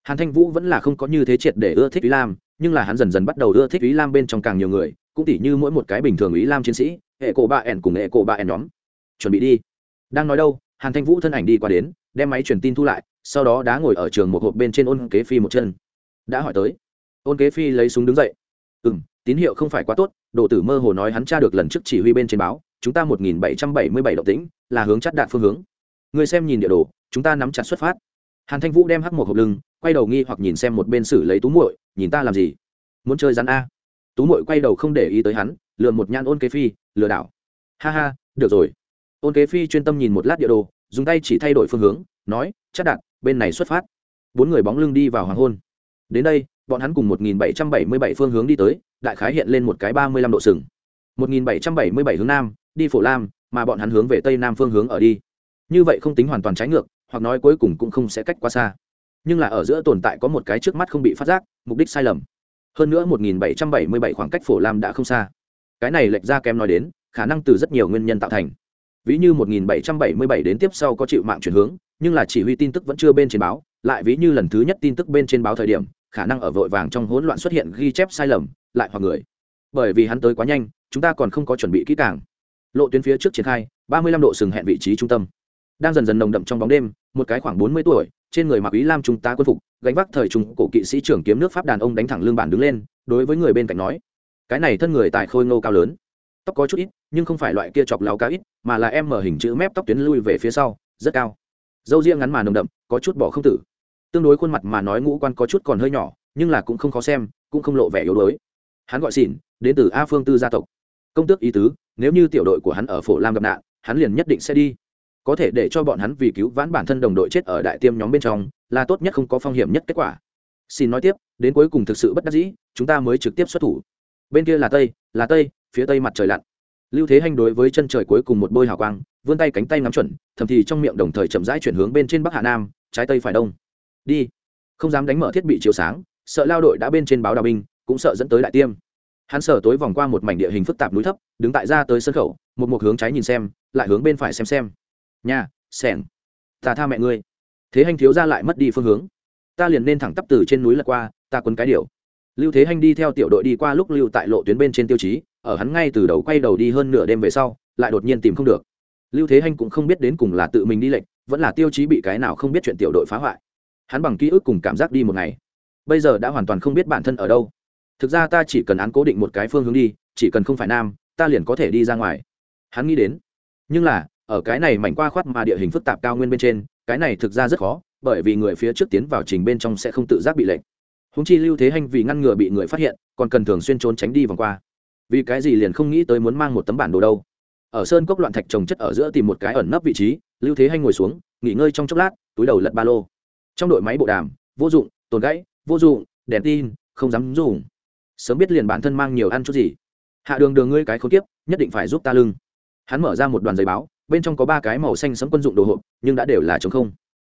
Hàn thanh vũ vẫn là không có như thế triệt để ưa thích ý lam nhưng là hắn dần dần bắt đầu ưa thích ý lam bên trong càng nhiều người, cũng tỉ như mỗi một cái bình thường ý lam chiến sĩ, hệ cổ ba ẻn cùng hệ cổ ba ẻn nhóm. Chuẩn bị đi. Đang nói đâu, hàn thanh vũ thân ảnh đi qua đến, đem máy truyền tin thu lại, sau đó đã ngồi ở trường một hộp bên trên ôn kế phi một chân. Đã hỏi tới. Ôn kế phi lấy súng đứng dậy. Ừ m tín hiệu không phải quá tốt độ tử mơ hồ nói hắn tra được lần trước chỉ huy bên trên báo, chúng ta một nghìn bảy trăm bảy mươi bảy động tĩnh, là hướng chắt đạn phương hướng. Người xem nhìn địa đồ, chúng ta nắm chặt xuất phát hàn thanh vũ đem hắc một hộp lưng, quay đầu nghi hoặc nhìn xem một bên xử lấy tú muội, nhìn ta làm gì? Muốn chơi rắn a. Tú muội quay đầu không để ý tới hắn, lừa một nhan ôn kế phi, lừa đảo. Ha ha, được rồi. Ôn kế phi chuyên tâm nhìn một lát địa đồ, dùng tay chỉ thay đổi phương hướng, nói, chắc đạn bên này xuất phát. Bốn người bóng lưng đi vào hoàng hôn. Đến đây, bọn hắn cùng 1777 phương hướng đi tới, đại khái hiện lên một cái 35 độ sừng. 1777 hướng nam, đi phổ lam, mà bọn hắn hướng về tây nam phương hướng ở đi. Như vậy không tính hoàn toàn trái ngược hoặc nói cuối cùng cũng không sẽ cách quá xa. Nhưng là ở giữa tồn tại có một cái trước mắt không bị phát giác, mục đích sai lầm. Hơn nữa 1777 khoảng cách phổ lam đã không xa. Cái này lệch ra kém nói đến, khả năng từ rất nhiều nguyên nhân tạo thành. Ví như 1777 đến tiếp sau có chịu mạng chuyển hướng, nhưng là chỉ huy tin tức vẫn chưa bên trên báo, lại ví như lần thứ nhất tin tức bên trên báo thời điểm, khả năng ở vội vàng trong hỗn loạn xuất hiện ghi chép sai lầm, lại hoặc người. Bởi vì hắn tới quá nhanh, chúng ta còn không có chuẩn bị kỹ càng. Lộ tuyến phía trước triển khai 35 độ sừng hẹn vị trí trung tâm đang dần dần nồng đậm trong bóng đêm, một cái khoảng 40 tuổi, trên người mặc ý lam trung tá quân phục, gánh vác thời trung cổ kỵ sĩ trưởng kiếm nước pháp đàn ông đánh thẳng lưng bản đứng lên, đối với người bên cạnh nói, cái này thân người tại khôi ngô cao lớn, tóc có chút ít, nhưng không phải loại kia chọc láo cá ít, mà là em mở hình chữ mép tóc tuyến lui về phía sau, rất cao. Dâu riêng ngắn mà nồng đậm, có chút bỏ không tử. Tương đối khuôn mặt mà nói ngũ quan có chút còn hơi nhỏ, nhưng là cũng không khó xem, cũng không lộ vẻ yếu đuối. Hắn gọi xỉn đến từ a phương tư gia tộc. Công tước ý tứ, nếu như tiểu đội của hắn ở phổ lam gặp nạn, hắn liền nhất định sẽ đi có thể để cho bọn hắn vì cứu vãn bản thân đồng đội chết ở đại tiêm nhóm bên trong, là tốt nhất không có phong hiểm nhất kết quả. Xin nói tiếp, đến cuối cùng thực sự bất đắc dĩ, chúng ta mới trực tiếp xuất thủ. Bên kia là tây là tây, phía tây mặt trời lặn. Lưu thế hành đối với chân trời cuối cùng một bôi hào quang, vươn tay cánh tay nắm chuẩn, thầm thì trong miệng đồng thời chậm rãi chuyển hướng bên trên bắc hạ nam, trái tây phải đông. Đi. Không dám đánh mở thiết bị chiếu sáng, sợ lao đội đã bên trên báo đào binh, cũng sợ dẫn tới đại tiêm. Hắn sở tối vòng qua một mảnh địa hình phức tạp núi thấp, đứng tại ra tới sân khẩu, một một hướng trái nhìn xem, lại hướng bên phải xem xem nhà sẻng. Ta tha mẹ ngươi. Thế hành thiếu ra lại mất đi phương hướng. Ta liền nên thẳng tắp từ trên núi lật qua, ta quấn cái điều lưu thế hành đi theo tiểu đội đi qua lúc lưu tại lộ tuyến bên trên tiêu chí, ở hắn ngay từ đầu quay đầu đi hơn nửa đêm về sau, lại đột nhiên tìm không được. Lưu thế Hành cũng không biết đến cùng là tự mình đi lệnh vẫn là tiêu chí bị cái nào không biết chuyện tiểu đội phá hoại. Hắn bằng ký ức cùng cảm giác đi một ngày. Bây giờ đã hoàn toàn không biết bản thân ở đâu. Thực ra ta chỉ cần án cố định một cái phương hướng đi, chỉ cần không phải nam, ta liền có thể đi ra ngoài. Hắn nghĩ đến. Nhưng là ở cái này mảnh qua khoát mà địa hình phức tạp cao nguyên bên trên, cái này thực ra rất khó, bởi vì người phía trước tiến vào trình bên trong sẽ không tự giác bị lệnh húng chi lưu thế Hành vì ngăn ngừa bị người phát hiện, còn cần thường xuyên trốn tránh đi vòng qua. Vì cái gì liền không nghĩ tới muốn mang một tấm bản đồ đâu. Ở sơn cốc loạn thạch trồng chất ở giữa tìm một cái ẩn nấp vị trí, lưu thế Hành ngồi xuống, nghỉ ngơi trong chốc lát, túi đầu lật ba lô. Trong đội máy bộ đàm, vô dụng, tồn gãy, vô dụng, đèn tin, không dám dùng. Sớm biết liền bản thân mang nhiều ăn chút gì. Hạ đường đường ngươi cái khốn kiếp, nhất định phải giúp ta lưng. Hắn mở ra một đoàn giấy báo bên trong có ba cái màu xanh sẫm quân dụng đồ hộp, nhưng đã đều là trống không.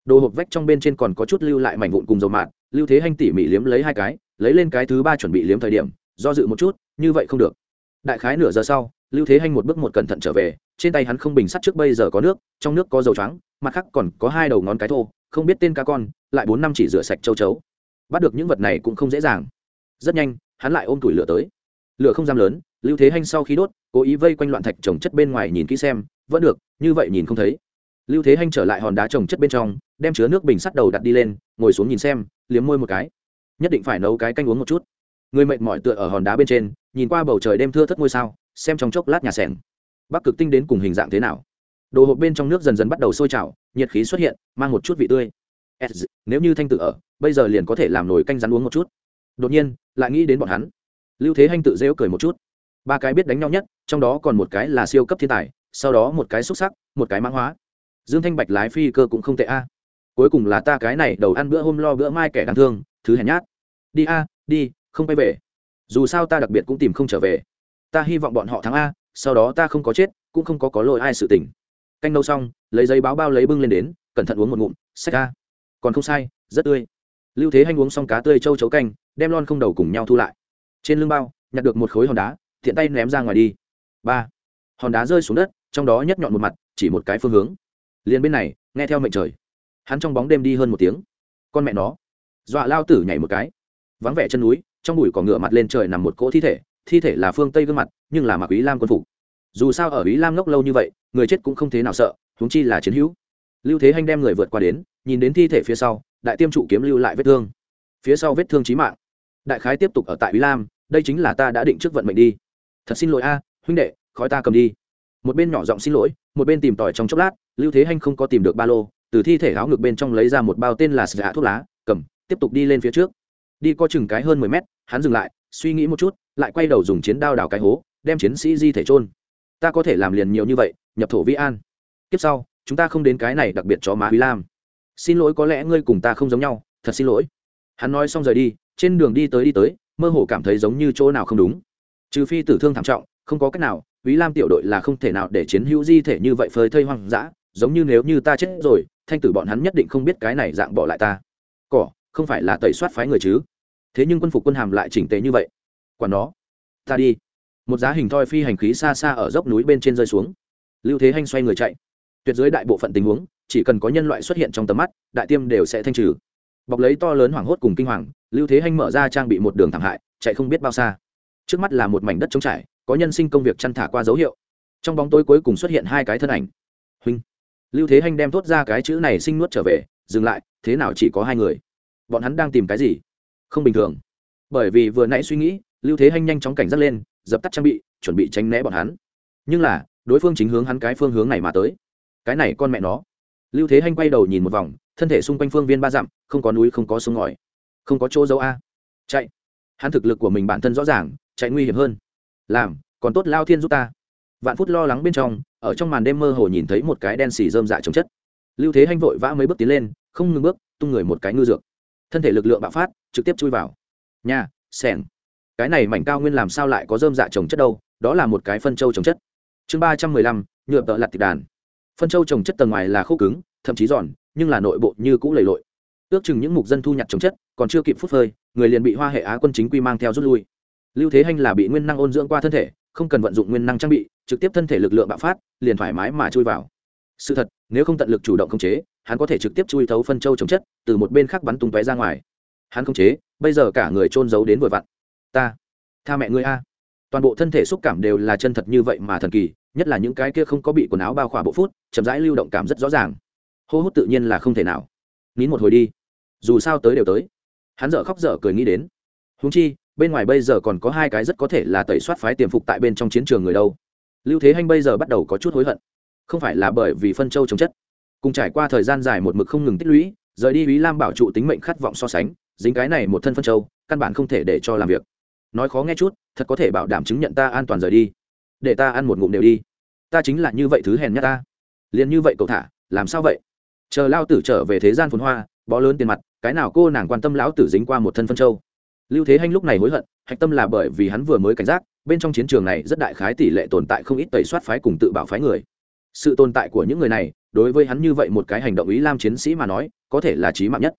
Đồ hộp vách trong bên trên còn có chút lưu lại mảnh vụn cùng dầu mạn lưu thế hanh tỉ mỉ liếm lấy hai cái, lấy lên cái thứ ba chuẩn bị liếm thời điểm, do dự một chút, như vậy không được. Đại khái nửa giờ sau, lưu thế hanh một bước một cẩn thận trở về, trên tay hắn không bình sắt trước bây giờ có nước, trong nước có dầu trắng mặt khác còn có hai đầu ngón cái thô, không biết tên cá con, lại bốn năm chỉ rửa sạch châu chấu. Bắt được những vật này cũng không dễ dàng. Rất nhanh, hắn lại ôm tủi lửa tới. Lửa không dám lớn, lưu thế hanh sau khi đốt, cố ý vây quanh loạn thạch trồng chất bên ngoài nhìn kỹ xem vẫn được, như vậy nhìn không thấy. Lưu thế hanh trở lại hòn đá trồng chất bên trong, đem chứa nước bình sắt đầu đặt đi lên, ngồi xuống nhìn xem, liếm môi một cái. Nhất định phải nấu cái canh uống một chút. Người mệt mỏi tựa ở hòn đá bên trên, nhìn qua bầu trời đêm thưa thất ngôi sao, xem trong chốc lát nhà sẻng bắc cực tinh đến cùng hình dạng thế nào? Đồ hộp bên trong nước dần dần bắt đầu sôi trào, nhiệt khí xuất hiện, mang một chút vị tươi. Nếu như thanh tự ở, bây giờ liền có thể làm nồi canh rắn uống một chút. Đột nhiên, lại nghĩ đến bọn hắn. Lưu thế hanh tự rêu cười một chút. Ba cái biết đánh nhau nhất, trong đó còn một cái là siêu cấp thiên tài sau đó một cái xúc sắc, một cái mãng hóa. Dương thanh bạch lái phi cơ cũng không tệ a. Cuối cùng là ta cái này đầu ăn bữa hôm lo bữa mai kẻ đáng thương, thứ hèn nhát. Đi a, đi, không quay về. Dù sao ta đặc biệt cũng tìm không trở về. Ta hy vọng bọn họ thắng a, sau đó ta không có chết, cũng không có có lỗi ai sự tình. Canh nâu xong, lấy giấy báo bao lấy bưng lên đến, cẩn thận uống một ngụm, sách a. Còn không sai, rất tươi. Lưu thế hanh uống xong cá tươi châu chấu canh, đem lon không đầu cùng nhau thu lại. Trên lưng bao, nhặt được một khối hòn đá thiện tay ném ra ngoài đi. Ba. Hòn đá rơi xuống đất trong đó nhất nhọn một mặt, chỉ một cái phương hướng. Liền bên này, nghe theo mệnh trời. Hắn trong bóng đêm đi hơn một tiếng. Con mẹ nó. Dọa lao tử nhảy một cái. Vắng vẻ chân núi, trong bụi cỏ ngựa mặt lên trời nằm một cỗ thi thể thi thể là phương tây gương mặt, nhưng là mặc ý lam quân phục. Dù sao ở ý lam ngốc lâu như vậy, người chết cũng không thế nào sợ, huống chi là chiến hữu. Lưu thế hanh đem người vượt qua đến, nhìn đến thi thể phía sau, đại tiêm trụ kiếm lưu lại vết thương. Phía sau vết thương trí mạng. Đại khái tiếp tục ở tại ý lam, đây chính là ta đã định trước vận mệnh đi. Thật xin lỗi a, huynh đệ, khói ta cầm đi một bên nhỏ giọng xin lỗi, một bên tìm tòi trong chốc lát, lưu thế hanh không có tìm được ba lô, từ thi thể áo ngực bên trong lấy ra một bao tên là sạ thuốc lá, cầm, tiếp tục đi lên phía trước. Đi có chừng cái hơn mười mét, hắn dừng lại, suy nghĩ một chút, lại quay đầu dùng chiến đao đào cái hố, đem chiến sĩ di thể trôn ta có thể làm liền nhiều như vậy, nhập thổ vĩ an. Tiếp sau, chúng ta không đến cái này đặc biệt cho má huy lam. Xin lỗi có lẽ ngươi cùng ta không giống nhau, thật xin lỗi. Hắn nói xong rời đi, trên đường đi tới đi tới, mơ hồ cảm thấy giống như chỗ nào không đúng. Trừ phi tử thương thảm trọng, không có cách nào Úy Lam tiểu đội là không thể nào để chiến hữu di thể như vậy phơi thây hoang dã, giống như nếu như ta chết rồi, thanh tử bọn hắn nhất định không biết cái này dạng bỏ lại ta. Cỏ, không phải là tẩy soát phái người chứ? Thế nhưng quân phục quân hàm lại chỉnh tề như vậy. Quả nó, ta đi. Một giá hình thoi phi hành khí xa xa ở dốc núi bên trên rơi xuống. Lưu Thế Hành xoay người chạy. Tuyệt dưới đại bộ phận tình huống, chỉ cần có nhân loại xuất hiện trong tầm mắt, đại tiêm đều sẽ thanh trừ. Bọc lấy to lớn hoảng hốt cùng kinh hoàng, Lưu Thế Hành mở ra trang bị một đường thẳng hại, chạy không biết bao xa. Trước mắt là một mảnh đất trống trải, có nhân sinh công việc chăn thả qua dấu hiệu. Trong bóng tối cuối cùng xuất hiện hai cái thân ảnh. Huynh. Lưu thế hanh đem thốt ra cái chữ này sinh nuốt trở về, dừng lại, thế nào chỉ có hai người? Bọn hắn đang tìm cái gì? Không bình thường. Bởi vì vừa nãy suy nghĩ, lưu thế hanh nhanh chóng cảnh giác lên, dập tắt trang bị, chuẩn bị tránh né bọn hắn. Nhưng là, đối phương chính hướng hắn cái phương hướng này mà tới. Cái này con mẹ nó. Lưu thế hanh quay đầu nhìn một vòng, thân thể xung quanh phương viên ba dặm, không có núi, không có sông ngòi. Không có chỗ dấu a. Chạy. Hắn thực lực của mình bản thân rõ ràng, chạy nguy hiểm hơn làm, còn tốt lao thiên giúp ta. Vạn phút lo lắng bên trong, ở trong màn đêm mơ hồ nhìn thấy một cái đen xì rơm dạ trồng chất. Lưu thế hanh vội vã mấy bước tiến lên, không ngừng bước, tung người một cái ngư dược. Thân thể lực lượng bạo phát, trực tiếp chui vào. Nhà sẻng. Cái này mảnh cao nguyên làm sao lại có rơm dạ trồng chất đâu, đó là một cái phân châu trồng chất. Chương ba trăm mười lăm, nhựa tợ lặt thịt đàn. Phân châu trồng chất tầng ngoài là khô cứng, thậm chí giòn, nhưng là nội bộ như cũ lầy lội. Ước chừng những mục dân thu nhặt trồng chất, còn chưa kịp phút phơi, người liền bị hoa hệ á quân chính quy mang theo rút lui lưu thế hanh là bị nguyên năng ôn dưỡng qua thân thể, không cần vận dụng nguyên năng trang bị, trực tiếp thân thể lực lượng bạo phát, liền thoải mái mà chui vào. Sự thật, nếu không tận lực chủ động khống chế, hắn có thể trực tiếp chui thấu phân châu trồng chất, từ một bên khác bắn tung tóe ra ngoài. Hắn khống chế, bây giờ cả người trôn giấu đến vội vặn. Ta, tha mẹ ngươi a. Toàn bộ thân thể xúc cảm đều là chân thật như vậy mà thần kỳ, nhất là những cái kia không có bị quần áo bao khỏa bộ phút, chậm rãi lưu động cảm rất rõ ràng. Hô hút tự nhiên là không thể nào. Nín một hồi đi. Dù sao tới đều tới. Hắn dở khóc dở cười nghĩ đến. Húng chi bên ngoài bây giờ còn có hai cái rất có thể là tẩy soát phái tiềm phục tại bên trong chiến trường người đâu. Lưu thế hanh bây giờ bắt đầu có chút hối hận. Không phải là bởi vì phân châu chống chất. Cùng trải qua thời gian dài một mực không ngừng tích lũy, rời đi ý lam bảo trụ tính mệnh khát vọng so sánh, dính cái này một thân phân châu, căn bản không thể để cho làm việc. Nói khó nghe chút, thật có thể bảo đảm chứng nhận ta an toàn rời đi. Để ta ăn một ngụm đều đi. Ta chính là như vậy thứ hèn nhát ta. Liền như vậy cậu thả, làm sao vậy? Chờ lao tử trở về thế gian phồn hoa, bó lớn tiền mặt, cái nào cô nàng quan tâm lão tử dính qua một thân phân châu? Lưu thế hanh lúc này hối hận, hạch tâm là bởi vì hắn vừa mới cảnh giác, bên trong chiến trường này rất đại khái tỷ lệ tồn tại không ít tẩy soát phái cùng tự bảo phái người. Sự tồn tại của những người này, đối với hắn như vậy một cái hành động ý lam chiến sĩ mà nói, có thể là trí mạng nhất.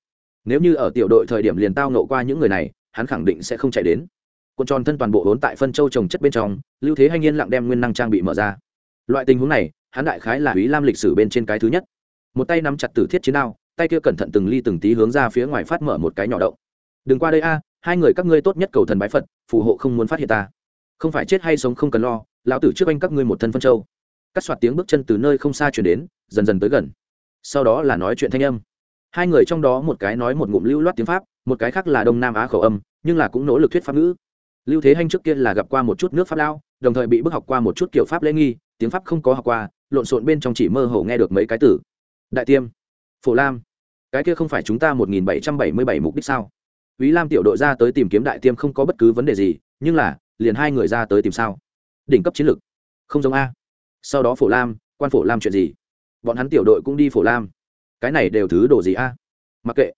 Nếu như ở tiểu đội thời điểm liền tao nộ qua những người này, hắn khẳng định sẽ không chạy đến. Quân tròn thân toàn bộ vốn tại phân châu trồng chất bên trong, lưu thế hanh yên lặng đem nguyên năng trang bị mở ra. Loại tình huống này, hắn đại khái là ý lam lịch sử bên trên cái thứ nhất. Một tay nắm chặt tử thiết chiến đao, tay kia cẩn thận từng ly từng tí hướng ra phía ngoài phát mở một cái nhỏ động. Đừng qua đây a hai người các ngươi tốt nhất cầu thần bái phật, phù hộ không muốn phát hiện ta. Không phải chết hay sống không cần lo, lão tử trước anh các ngươi một thân phân châu. Cắt soạt tiếng bước chân từ nơi không xa chuyển đến, dần dần tới gần. Sau đó là nói chuyện thanh âm. Hai người trong đó một cái nói một ngụm lưu loát tiếng pháp, một cái khác là đông nam á khẩu âm, nhưng là cũng nỗ lực thuyết pháp ngữ. Lưu thế hanh trước kia là gặp qua một chút nước pháp lao, đồng thời bị bức học qua một chút kiểu pháp lễ nghi, tiếng pháp không có học qua, lộn xộn bên trong chỉ mơ hồ nghe được mấy cái từ. Đại tiêm, phổ lam, cái kia không phải chúng ta một nghìn bảy trăm bảy mươi bảy mục đích sao? Úy Lam tiểu đội ra tới tìm kiếm đại tiêm không có bất cứ vấn đề gì, nhưng là, liền hai người ra tới tìm sao? Đỉnh cấp chiến lược. Không giống a. Sau đó Phổ Lam, quan Phổ Lam chuyện gì? Bọn hắn tiểu đội cũng đi Phổ Lam. Cái này đều thứ đồ gì a? Mặc kệ.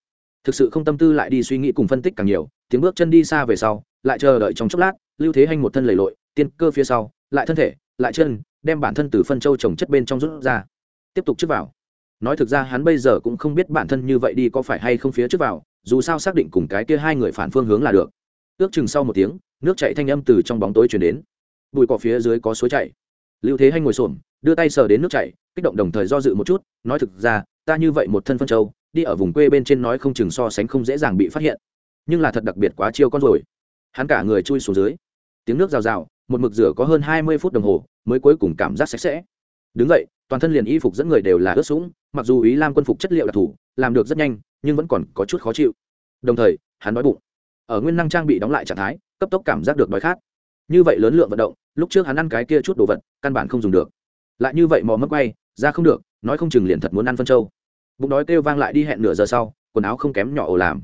Thực sự không tâm tư lại đi suy nghĩ cùng phân tích càng nhiều, tiếng bước chân đi xa về sau, lại chờ đợi trong chốc lát, Lưu Thế Hành một thân lầy lội, tiên cơ phía sau, lại thân thể, lại chân, đem bản thân từ phân châu trồng chất bên trong rút ra. Tiếp tục trước vào. Nói thực ra hắn bây giờ cũng không biết bản thân như vậy đi có phải hay không phía trước vào, dù sao xác định cùng cái kia hai người phản phương hướng là được. Ước chừng sau một tiếng, nước chạy thanh âm từ trong bóng tối chuyển đến. Bụi cỏ phía dưới có suối chảy. Lưu thế hanh ngồi xổm, đưa tay sờ đến nước chảy, kích động đồng thời do dự một chút, nói thực ra, ta như vậy một thân phân châu, đi ở vùng quê bên trên nói không chừng so sánh không dễ dàng bị phát hiện. Nhưng là thật đặc biệt quá chiêu con rồi. Hắn cả người chui xuống dưới. Tiếng nước rào rào, một mực rửa có hơn hai mươi phút đồng hồ, mới cuối cùng cảm giác sạch sẽ. Đứng vậy toàn thân liền y phục dẫn người đều là ướt sũng, mặc dù ý lam quân phục chất liệu đặc thù, làm được rất nhanh, nhưng vẫn còn có chút khó chịu. Đồng thời, hắn đói bụng. Ở nguyên năng trang bị đóng lại trạng thái, cấp tốc cảm giác được đói khát. Như vậy lớn lượng vận động, lúc trước hắn ăn cái kia chút đồ vật, căn bản không dùng được. Lại như vậy mò mất quay, ra không được, nói không chừng liền thật muốn ăn phân trâu bụng đói kêu vang lại đi hẹn nửa giờ sau, quần áo không kém nhỏ ồ làm.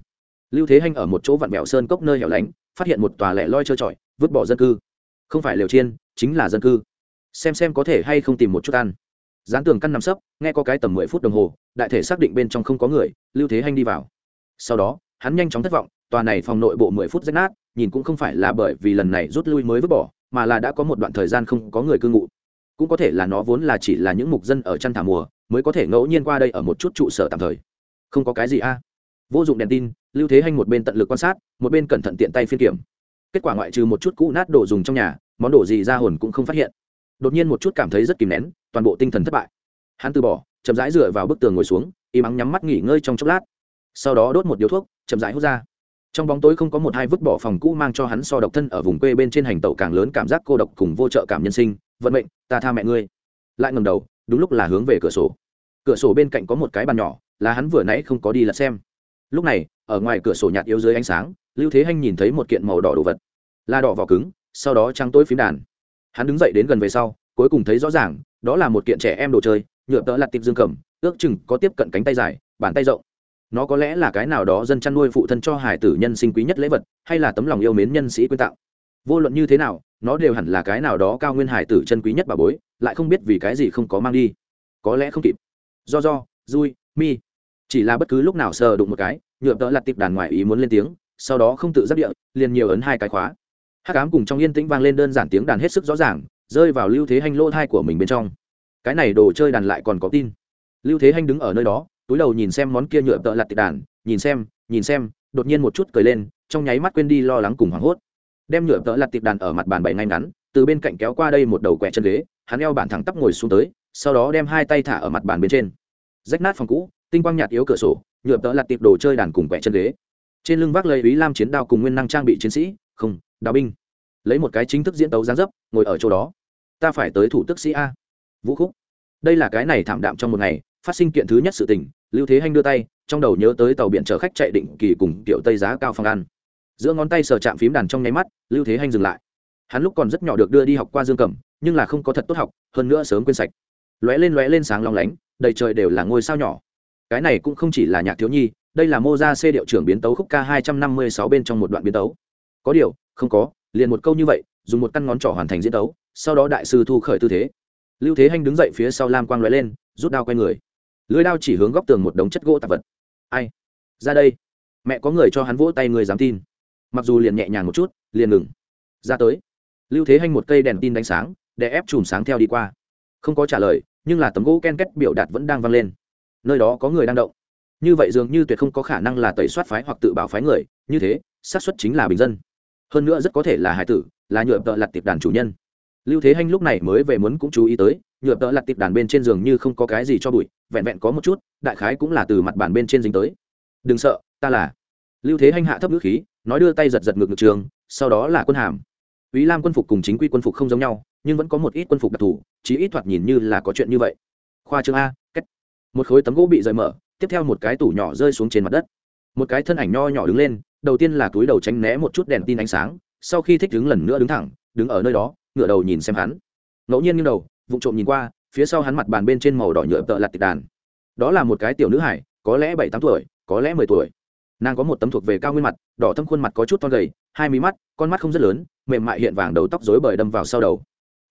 Lưu thế hanh ở một chỗ vặn vẹo sơn cốc nơi hẻo lánh, phát hiện một tòa lẻ loi trơ trọi, vứt bỏ dân cư. Không phải liều chiên, chính là dân cư. Xem xem có thể hay không tìm một chút ăn dán tường căn nằm sấp, nghe có cái tầm mười phút đồng hồ, đại thể xác định bên trong không có người, lưu thế hanh đi vào. Sau đó, hắn nhanh chóng thất vọng, tòa này phòng nội bộ mười phút rách nát, nhìn cũng không phải là bởi vì lần này rút lui mới vứt bỏ, mà là đã có một đoạn thời gian không có người cư ngụ. Cũng có thể là nó vốn là chỉ là những mục dân ở chăn thả mùa, mới có thể ngẫu nhiên qua đây ở một chút trụ sở tạm thời. Không có cái gì a. Vô dụng đèn tin, lưu thế hanh một bên tận lực quan sát, một bên cẩn thận tiện tay phiên kiểm. Kết quả ngoại trừ một chút cũ nát đồ dùng trong nhà, món đồ gì ra hồn cũng không phát hiện đột nhiên một chút cảm thấy rất kìm nén, toàn bộ tinh thần thất bại. Hắn từ bỏ, chậm rãi dựa vào bức tường ngồi xuống, im ắng nhắm mắt nghỉ ngơi trong chốc lát. Sau đó đốt một điếu thuốc, chậm rãi hút ra. Trong bóng tối không có một hai vứt bỏ phòng cũ mang cho hắn so độc thân ở vùng quê bên trên hành tẩu càng lớn cảm giác cô độc cùng vô trợ cảm nhân sinh. Vận mệnh, ta tha mẹ ngươi. Lại ngầm đầu, đúng lúc là hướng về cửa sổ. Cửa sổ bên cạnh có một cái bàn nhỏ, là hắn vừa nãy không có đi lật xem. Lúc này, ở ngoài cửa sổ nhạt yếu dưới ánh sáng, lưu thế hanh nhìn thấy một kiện màu đỏ đồ vật. Là đỏ vỏ cứng, sau đó trắng tối phím đàn hắn đứng dậy đến gần về sau, cuối cùng thấy rõ ràng, đó là một kiện trẻ em đồ chơi, nhựa tợ lặt tiệp dương cầm, ước chừng có tiếp cận cánh tay dài, bàn tay rộng. Nó có lẽ là cái nào đó dân chăn nuôi phụ thân cho hải tử nhân sinh quý nhất lễ vật, hay là tấm lòng yêu mến nhân sĩ quyên tạo. Vô luận như thế nào, nó đều hẳn là cái nào đó cao nguyên hải tử chân quý nhất bà bối, lại không biết vì cái gì không có mang đi. Có lẽ không kịp. Do do dui mi. Chỉ là bất cứ lúc nào sờ đụng một cái, nhựa tợ lặt tiệp đàn ngoài ý muốn lên tiếng, sau đó không tự giác địa, liền nhiều ấn hai cái khóa hát cám cùng trong yên tĩnh vang lên đơn giản tiếng đàn hết sức rõ ràng, rơi vào lưu thế hanh lỗ thai của mình bên trong. Cái này đồ chơi đàn lại còn có tin. Lưu thế hanh đứng ở nơi đó, túi đầu nhìn xem món kia nhựa tợ lặt tịch đàn, nhìn xem nhìn xem, đột nhiên một chút cười lên, trong nháy mắt quên đi lo lắng cùng hoảng hốt. Đem nhựa tợ lặt tịch đàn ở mặt bàn bày ngay ngắn, từ bên cạnh kéo qua đây một đầu quẹ chân ghế, hắn eo bản thẳng tắp ngồi xuống tới, sau đó đem hai tay thả ở mặt bàn bên trên. Rách nát phòng cũ, tinh quang nhạt yếu cửa sổ, nhựa tợ lặt tiệp đồ chơi đàn cùng quẹ chân ghế. Trên lưng vác lấy ý lam chiến đao cùng nguyên năng trang bị chiến sĩ, không đào binh. Lấy một cái chính thức diễn tấu gián dấp, ngồi ở chỗ đó. Ta phải tới thủ tức sĩ a. Vũ khúc. Đây là cái này thảm đạm trong một ngày, phát sinh kiện thứ nhất sự tình, lưu thế hanh đưa tay, trong đầu nhớ tới tàu biển chở khách chạy định kỳ cùng kiểu tây giá cao phòng ăn giữa ngón tay sờ chạm phím đàn trong nháy mắt, lưu thế hanh dừng lại. Hắn lúc còn rất nhỏ được đưa đi học qua dương cầm, nhưng là không có thật tốt học, hơn nữa sớm quên sạch. Lóe lên lóe lên sáng long lánh, đầy trời đều là ngôi sao nhỏ. Cái này cũng không chỉ là nhạc thiếu nhi, đây là mô gia c điệu trưởng biến tấu khúc k hai trăm năm mươi sáu bên trong một đoạn biến tấu. Có điều không có, liền một câu như vậy, dùng một căn ngón trỏ hoàn thành diễn đấu sau đó đại sư thu khởi tư thế. Lưu thế hanh đứng dậy phía sau lam quang l lên, rút đao quay người. Lưới đao chỉ hướng góc tường một đống chất gỗ tạp vật. Ai? Ra đây. Mẹ có người cho hắn vỗ tay người dám tin. Mặc dù liền nhẹ nhàng một chút, liền ngừng. Ra tới. Lưu thế hanh một cây đèn tin đánh sáng để ép chùm sáng theo đi qua. Không có trả lời, nhưng là tấm gỗ ken kết biểu đạt vẫn đang vang lên. Nơi đó có người đang động. Như vậy dường như tuyệt không có khả năng là tẩy soát phái hoặc tự bảo phái người, như thế, xác suất chính là bình dân hơn nữa rất có thể là hải tử, là nhựa tợ lặt tiệp đàn chủ nhân. Lưu thế hanh lúc này mới về muốn cũng chú ý tới, nhựa tợ lặt tiệp đàn bên trên giường như không có cái gì cho bụi, vẹn vẹn có một chút, đại khái cũng là từ mặt bàn bên trên dính tới. Đừng sợ, ta là. Lưu thế hanh hạ thấp ngữ khí, nói đưa tay giật giật ngược ngược trường, sau đó là quân hàm. Ý lam quân phục cùng chính quy quân phục không giống nhau, nhưng vẫn có một ít quân phục đặc thù, chí ít thoạt nhìn như là có chuyện như vậy. Khoa chương a cách một khối tấm gỗ bị rời mở, tiếp theo một cái tủ nhỏ rơi xuống trên mặt đất. Một cái thân ảnh nho nhỏ đứng lên đầu tiên là túi đầu tránh né một chút đèn tin ánh sáng, sau khi thích đứng lần nữa đứng thẳng, đứng ở nơi đó, ngửa đầu nhìn xem hắn. Ngẫu nhiên như đầu vụ trộm nhìn qua, phía sau hắn mặt bàn bên trên màu đỏ nhựa tợ lặt tịch đàn. Đó là một cái tiểu nữ hải, có lẽ bảy tám tuổi, có lẽ mười tuổi. Nàng có một tấm thuộc về cao nguyên mặt, đỏ thâm khuôn mặt có chút to gầy, hai mí mắt, con mắt không rất lớn, mềm mại hiện vàng đầu tóc rối bời đâm vào sau đầu.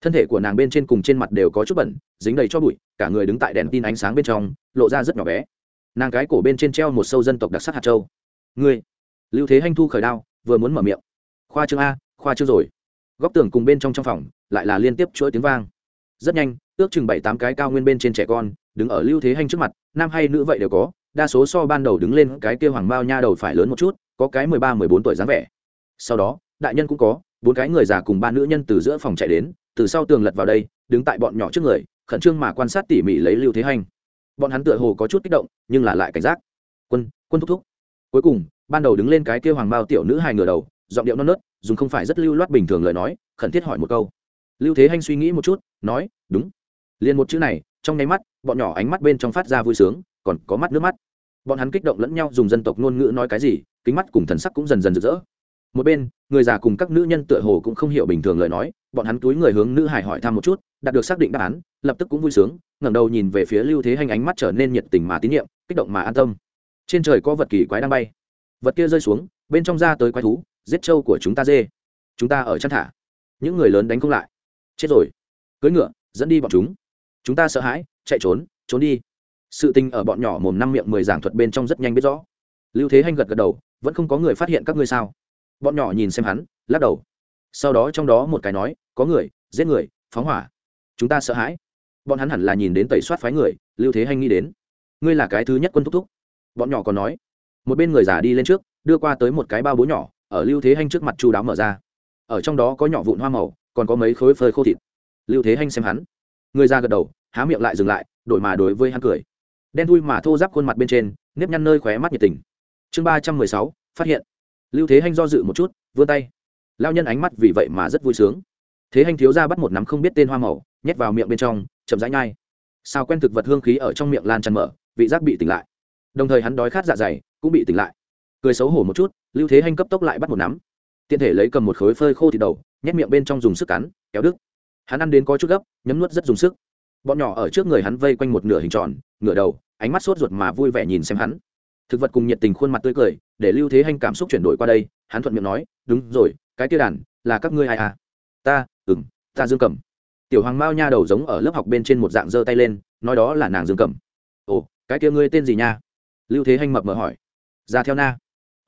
Thân thể của nàng bên trên cùng trên mặt đều có chút bẩn, dính đầy cho bụi, cả người đứng tại đèn tin ánh sáng bên trong, lộ ra rất nhỏ bé. Nàng cái cổ bên trên treo một sâu dân tộc đặc sắc hạt châu. Ngươi lưu thế hanh thu khởi đao, vừa muốn mở miệng. Khoa trương a, khoa trương rồi. Góc tường cùng bên trong trong phòng, lại là liên tiếp chuỗi tiếng vang. Rất nhanh, ước chừng bảy tám cái cao nguyên bên trên trẻ con, đứng ở lưu thế hanh trước mặt, nam hay nữ vậy đều có, đa số so ban đầu đứng lên cái kia hoàng bao nha đầu phải lớn một chút, có cái mười ba, mười bốn tuổi dáng vẻ. Sau đó, đại nhân cũng có, bốn cái người già cùng ba nữ nhân từ giữa phòng chạy đến, từ sau tường lật vào đây, đứng tại bọn nhỏ trước người, khẩn trương mà quan sát tỉ mỉ lấy lưu thế hành bọn hắn tựa hồ có chút kích động, nhưng là lại cảnh giác. Quân quân thúc thúc. Cuối cùng ban đầu đứng lên cái kia hoàng bao tiểu nữ hài ngửa đầu, giọng điệu non nớt, dùng không phải rất lưu loát bình thường lời nói, khẩn thiết hỏi một câu. Lưu thế hanh suy nghĩ một chút, nói, đúng. Liền một chữ này, trong nháy mắt, bọn nhỏ ánh mắt bên trong phát ra vui sướng, còn có mắt nước mắt. Bọn hắn kích động lẫn nhau dùng dân tộc ngôn ngữ nói cái gì, kính mắt cùng thần sắc cũng dần dần rực rỡ. Một bên, người già cùng các nữ nhân tựa hồ cũng không hiểu bình thường lời nói, bọn hắn túi người hướng nữ hải hỏi thăm một chút, đạt được xác định đáp án, lập tức cũng vui sướng, ngẩng đầu nhìn về phía lưu thế hành ánh mắt trở nên nhiệt tình mà tín nhiệm, kích động mà an tâm. Trên trời có vật kỳ quái đang bay vật kia rơi xuống, bên trong ra tới quái thú, giết trâu của chúng ta dê. Chúng ta ở chăn thả. Những người lớn đánh không lại. Chết rồi. Cưỡi ngựa, dẫn đi bọn chúng. Chúng ta sợ hãi, chạy trốn trốn đi. Sự tình ở bọn nhỏ mồm năm miệng mười giảng thuật bên trong rất nhanh biết rõ. Lưu thế hanh gật gật đầu, vẫn không có người phát hiện các ngươi sao. Bọn nhỏ nhìn xem hắn, lắc đầu. Sau đó trong đó một cái nói, có người, giết người, phóng hỏa. Chúng ta sợ hãi. Bọn hắn hẳn là nhìn đến tẩy soát phái người, lưu thế hanh nghĩ đến. Ngươi là cái thứ nhất quân thúc thúc. Bọn nhỏ còn nói một bên người già đi lên trước, đưa qua tới một cái bao bố nhỏ, ở lưu thế hanh trước mặt chu đáo mở ra. Ở trong đó có nhỏ vụn hoa màu, còn có mấy khối phơi khô thịt. Lưu thế hanh xem hắn. Người già gật đầu, há miệng lại dừng lại, đổi mà đối với hắn cười. Đen thui mà thô giáp khuôn mặt bên trên, nếp nhăn nơi khóe mắt nhiệt tình. Chương ba trăm mười sáu, phát hiện. Lưu thế hanh do dự một chút, vươn tay. Lao nhân ánh mắt vì vậy mà rất vui sướng. Thế hanh thiếu ra bắt một nắm không biết tên hoa màu, nhét vào miệng bên trong, chậm rãi nhai. Sao quen thực vật hương khí ở trong miệng lan tràn mở, vị giác bị tỉnh lại đồng thời hắn đói khát dạ dày, cũng bị tỉnh lại. Cười xấu hổ một chút, lưu thế hanh cấp tốc lại bắt một nắm. Tiện thể lấy cầm một khối phơi khô thịt đầu, nhét miệng bên trong dùng sức cắn, kéo đứt. Hắn ăn đến có chút gấp, nhấm nuốt rất dùng sức. Bọn nhỏ ở trước người hắn vây quanh một nửa hình tròn, ngửa đầu, ánh mắt sốt ruột mà vui vẻ nhìn xem hắn. Thực vật cùng nhiệt tình khuôn mặt tươi cười, để lưu thế hanh cảm xúc chuyển đổi qua đây, hắn thuận miệng nói, đúng rồi, cái kia đàn, là các ngươi ai à? Ta ừng ta dương cầm tiểu hoàng mao nha đầu giống ở lớp học bên trên một dạng giơ tay lên, nói đó là nàng dương cầm ồ, cái kia ngươi tên gì nha? Lưu thế hanh mập mờ hỏi. Ra theo na.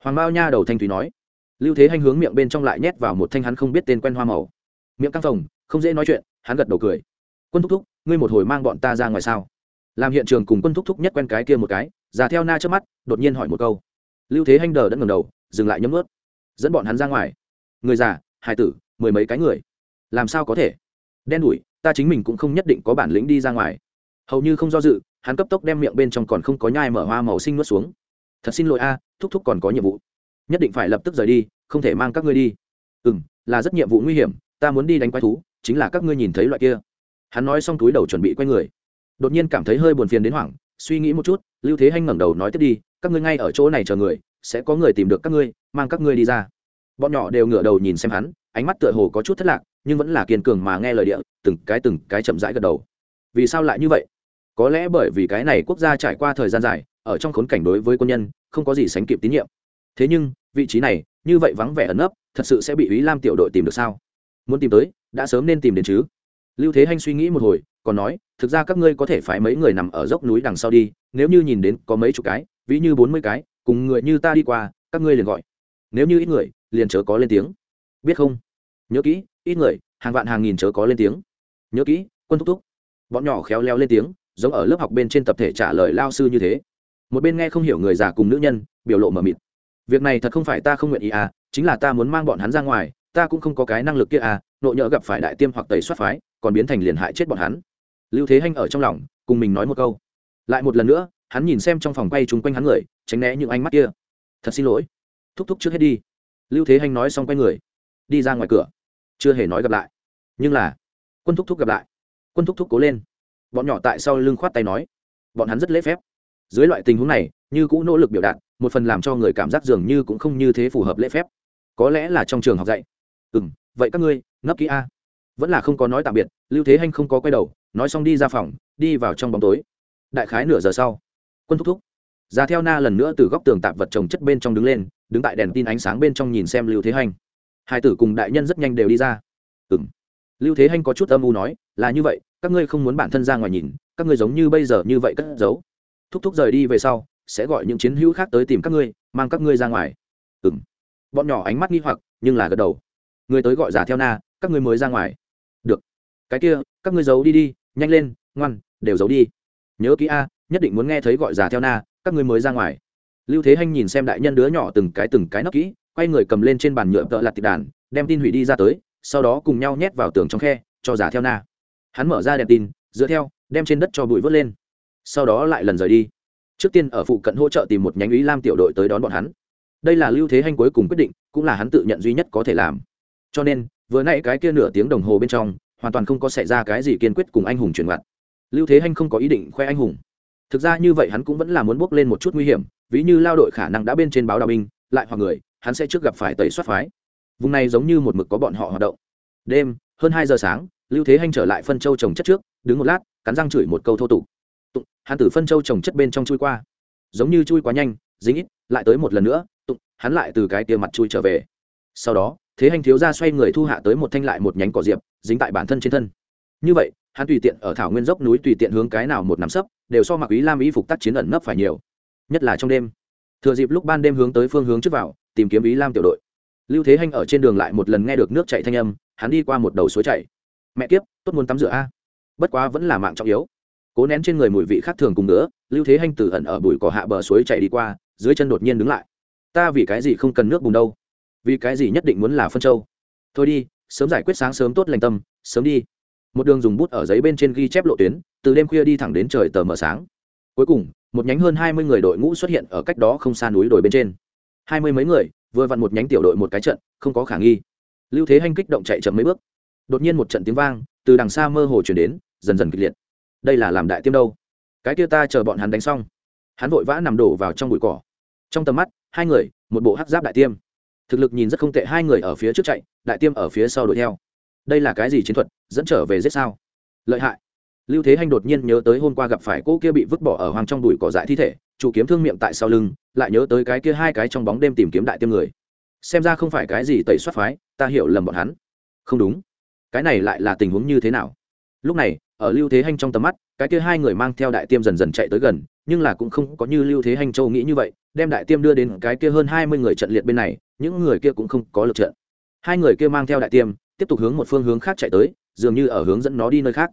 Hoàng mao nha đầu thanh thúy nói. Lưu thế hanh hướng miệng bên trong lại nhét vào một thanh hắn không biết tên quen hoa màu. Miệng căng phồng, không dễ nói chuyện, hắn gật đầu cười. Quân thúc thúc, ngươi một hồi mang bọn ta ra ngoài sao? Làm hiện trường cùng quân thúc thúc nhất quen cái kia một cái, ra theo na trước mắt, đột nhiên hỏi một câu. Lưu thế hanh đờ đã ngầm đầu, dừng lại nhấm ướt dẫn bọn hắn ra ngoài. Người già hai tử, mười mấy cái người. Làm sao có thể? Đen đủi, ta chính mình cũng không nhất định có bản lĩnh đi ra ngoài. Hầu như không do dự hắn cấp tốc đem miệng bên trong còn không có nhai mở hoa màu sinh nuốt xuống. Thật xin lỗi a, thúc thúc còn có nhiệm vụ. Nhất định phải lập tức rời đi, không thể mang các ngươi đi. Ừ m là rất nhiệm vụ nguy hiểm, ta muốn đi đánh quái thú, chính là các ngươi nhìn thấy loại kia. Hắn nói xong túi đầu chuẩn bị quay người. Đột nhiên cảm thấy hơi buồn phiền đến hoảng, suy nghĩ một chút, lưu thế hanh ngẩng đầu nói tiếp đi, các ngươi ngay ở chỗ này chờ người, sẽ có người tìm được các ngươi, mang các ngươi đi ra. Bọn nhỏ đều ngửa đầu nhìn xem hắn, ánh mắt tựa hồ có chút thất lạc, nhưng vẫn là kiên cường mà nghe lời địa, từng cái từng cái chậm rãi gật đầu. Vì sao lại như vậy? Có lẽ bởi vì cái này quốc gia trải qua thời gian dài, ở trong khốn cảnh đối với quân nhân, không có gì sánh kịp tín nhiệm. Thế nhưng, vị trí này, như vậy vắng vẻ ẩn nấp, thật sự sẽ bị ý lam tiểu đội tìm được sao? Muốn tìm tới, đã sớm nên tìm đến chứ. Lưu thế hanh suy nghĩ một hồi, còn nói, thực ra các ngươi có thể phái mấy người nằm ở dốc núi đằng sau đi, nếu như nhìn đến có mấy chục cái, ví như bốn mươi cái, cùng người như ta đi qua, các ngươi liền gọi. Nếu như ít người, liền chớ có lên tiếng. Biết không? Nhớ kỹ, ít người, hàng vạn hàng nghìn chớ có lên tiếng. Nhớ kỹ, quân thúc thúc. Bọn nhỏ khéo leo lên tiếng giống ở lớp học bên trên tập thể trả lời lao sư như thế. Một bên nghe không hiểu người già cùng nữ nhân, biểu lộ mờ mịt. Việc này thật không phải ta không nguyện ý à chính là ta muốn mang bọn hắn ra ngoài, ta cũng không có cái năng lực kia à nội nhỡ gặp phải đại tiêm hoặc tẩy soát phái, còn biến thành liền hại chết bọn hắn. Lưu thế hanh ở trong lòng, cùng mình nói một câu. Lại một lần nữa, hắn nhìn xem trong phòng quay chung quanh hắn người, tránh né những ánh mắt kia. Thật xin lỗi. Thúc thúc trước hết đi. Lưu thế hanh nói xong quay người, đi ra ngoài cửa. Chưa hề nói gặp lại. Nhưng là, quân thúc thúc gặp lại. Quân thúc thúc cố lên bọn nhỏ tại sau lưng khoát tay nói, bọn hắn rất lễ phép. Dưới loại tình huống này, như cũng nỗ lực biểu đạt, một phần làm cho người cảm giác dường như cũng không như thế phù hợp lễ phép. Có lẽ là trong trường học dạy. Ừ m vậy các ngươi, ngấp kỹ a. Vẫn là không có nói tạm biệt, lưu thế hanh không có quay đầu, nói xong đi ra phòng, đi vào trong bóng tối. Đại khái nửa giờ sau, quân thúc thúc. Ra theo na lần nữa từ góc tường tạp vật trồng chất bên trong đứng lên, đứng tại đèn tin ánh sáng bên trong nhìn xem lưu thế hanh. Hai tử cùng đại nhân rất nhanh đều đi ra. Ừ m lưu thế hanh có chút âm u nói, là như vậy các ngươi không muốn bản thân ra ngoài nhìn, các ngươi giống như bây giờ như vậy cất giấu. Thúc thúc rời đi về sau, sẽ gọi những chiến hữu khác tới tìm các ngươi, mang các ngươi ra ngoài. Ừ m bọn nhỏ ánh mắt nghi hoặc, nhưng là gật đầu. Người tới gọi giả theo na, các ngươi mới ra ngoài. Được. Cái kia, các ngươi giấu đi đi, nhanh lên, ngoan, đều giấu đi. Nhớ kỹ a, nhất định muốn nghe thấy gọi giả theo na, các ngươi mới ra ngoài. Lưu thế hanh nhìn xem đại nhân đứa nhỏ từng cái từng cái nắp kỹ, quay người cầm lên trên bàn nhựa vợ lặt tịch đàn, đem tin hủy đi ra tới, sau đó cùng nhau nhét vào tường trong khe, cho giả theo na hắn mở ra đèn tin, dựa theo, đem trên đất cho bụi vớt lên. Sau đó lại lần rời đi. Trước tiên ở phụ cận hỗ trợ tìm một nhánh ý lam tiểu đội tới đón bọn hắn. Đây là lưu thế hanh cuối cùng quyết định, cũng là hắn tự nhận duy nhất có thể làm. Cho nên, vừa nãy cái kia nửa tiếng đồng hồ bên trong, hoàn toàn không có xảy ra cái gì kiên quyết cùng anh hùng chuyển mặt. Lưu thế hanh không có ý định khoe anh hùng. Thực ra như vậy hắn cũng vẫn là muốn bước lên một chút nguy hiểm, ví như lao đội khả năng đã bên trên báo đào binh, lại hoặc người, hắn sẽ trước gặp phải tẩy soát phái. Vùng này giống như một mực có bọn họ hoạt động. Đêm, hơn hai giờ sáng lưu thế hanh trở lại phân châu trồng chất trước, đứng một lát, cắn răng chửi một câu thô tục. Tụng, hắn từ phân châu trồng chất bên trong chui qua. Giống như chui quá nhanh, dính ít, lại tới một lần nữa, tụng, hắn lại từ cái tia mặt chui trở về. Sau đó, thế hành thiếu ra xoay người thu hạ tới một thanh lại một nhánh cỏ diệp, dính tại bản thân trên thân. Như vậy, hắn tùy tiện ở thảo nguyên dốc núi tùy tiện hướng cái nào một nắm sấp, đều so mặc ý lam ý phục tác chiến ẩn nấp phải nhiều. Nhất là trong đêm. Thừa dịp lúc ban đêm hướng tới phương hướng trước vào, tìm kiếm ý lam tiểu đội. Lưu thế hanh ở trên đường lại một lần nghe được nước chạy thanh âm, hắn đi qua một đầu suối chảy mẹ kiếp, tốt muốn tắm rửa a. Bất quá vẫn là mạng trọng yếu. Cố nén trên người mùi vị khác thường cùng nữa, lưu thế hanh từ ẩn ở bụi cỏ hạ bờ suối chạy đi qua, dưới chân đột nhiên đứng lại. Ta vì cái gì không cần nước bùn đâu? Vì cái gì nhất định muốn là phân châu? Thôi đi, sớm giải quyết sáng sớm tốt lành tâm, sớm đi. Một đường dùng bút ở giấy bên trên ghi chép lộ tuyến, từ đêm khuya đi thẳng đến trời tờ mờ sáng. Cuối cùng, một nhánh hơn hai mươi người đội ngũ xuất hiện ở cách đó không xa núi đồi bên trên. Hai mươi mấy người, vừa vặn một nhánh tiểu đội một cái trận, không có khả nghi. Lưu thế hanh kích động chạy chậm mấy bước đột nhiên một trận tiếng vang, từ đằng xa mơ hồ chuyển đến, dần dần kịch liệt. Đây là làm đại tiêm đâu? Cái kia ta chờ bọn hắn đánh xong. Hắn vội vã nằm đổ vào trong bụi cỏ. Trong tầm mắt, hai người, một bộ hắc giáp đại tiêm. Thực lực nhìn rất không tệ, hai người ở phía trước chạy, đại tiêm ở phía sau đuổi theo. Đây là cái gì chiến thuật, dẫn trở về giết sao? Lợi hại. Lưu thế hanh đột nhiên nhớ tới hôm qua gặp phải cô kia bị vứt bỏ ở hoang trong đùi cỏ dại thi thể, chủ kiếm thương miệng tại sau lưng, lại nhớ tới cái kia hai cái trong bóng đêm tìm kiếm đại tiêm người. Xem ra không phải cái gì tẩy soát phái, ta hiểu lầm bọn hắn. Không đúng cái này lại là tình huống như thế nào? Lúc này, ở lưu thế hanh trong tầm mắt, cái kia hai người mang theo đại tiêm dần dần chạy tới gần, nhưng là cũng không có như lưu thế hanh châu nghĩ như vậy, đem đại tiêm đưa đến cái kia hơn hai mươi người trận liệt bên này, những người kia cũng không có lực trận. Hai người kia mang theo đại tiêm, tiếp tục hướng một phương hướng khác chạy tới, dường như ở hướng dẫn nó đi nơi khác.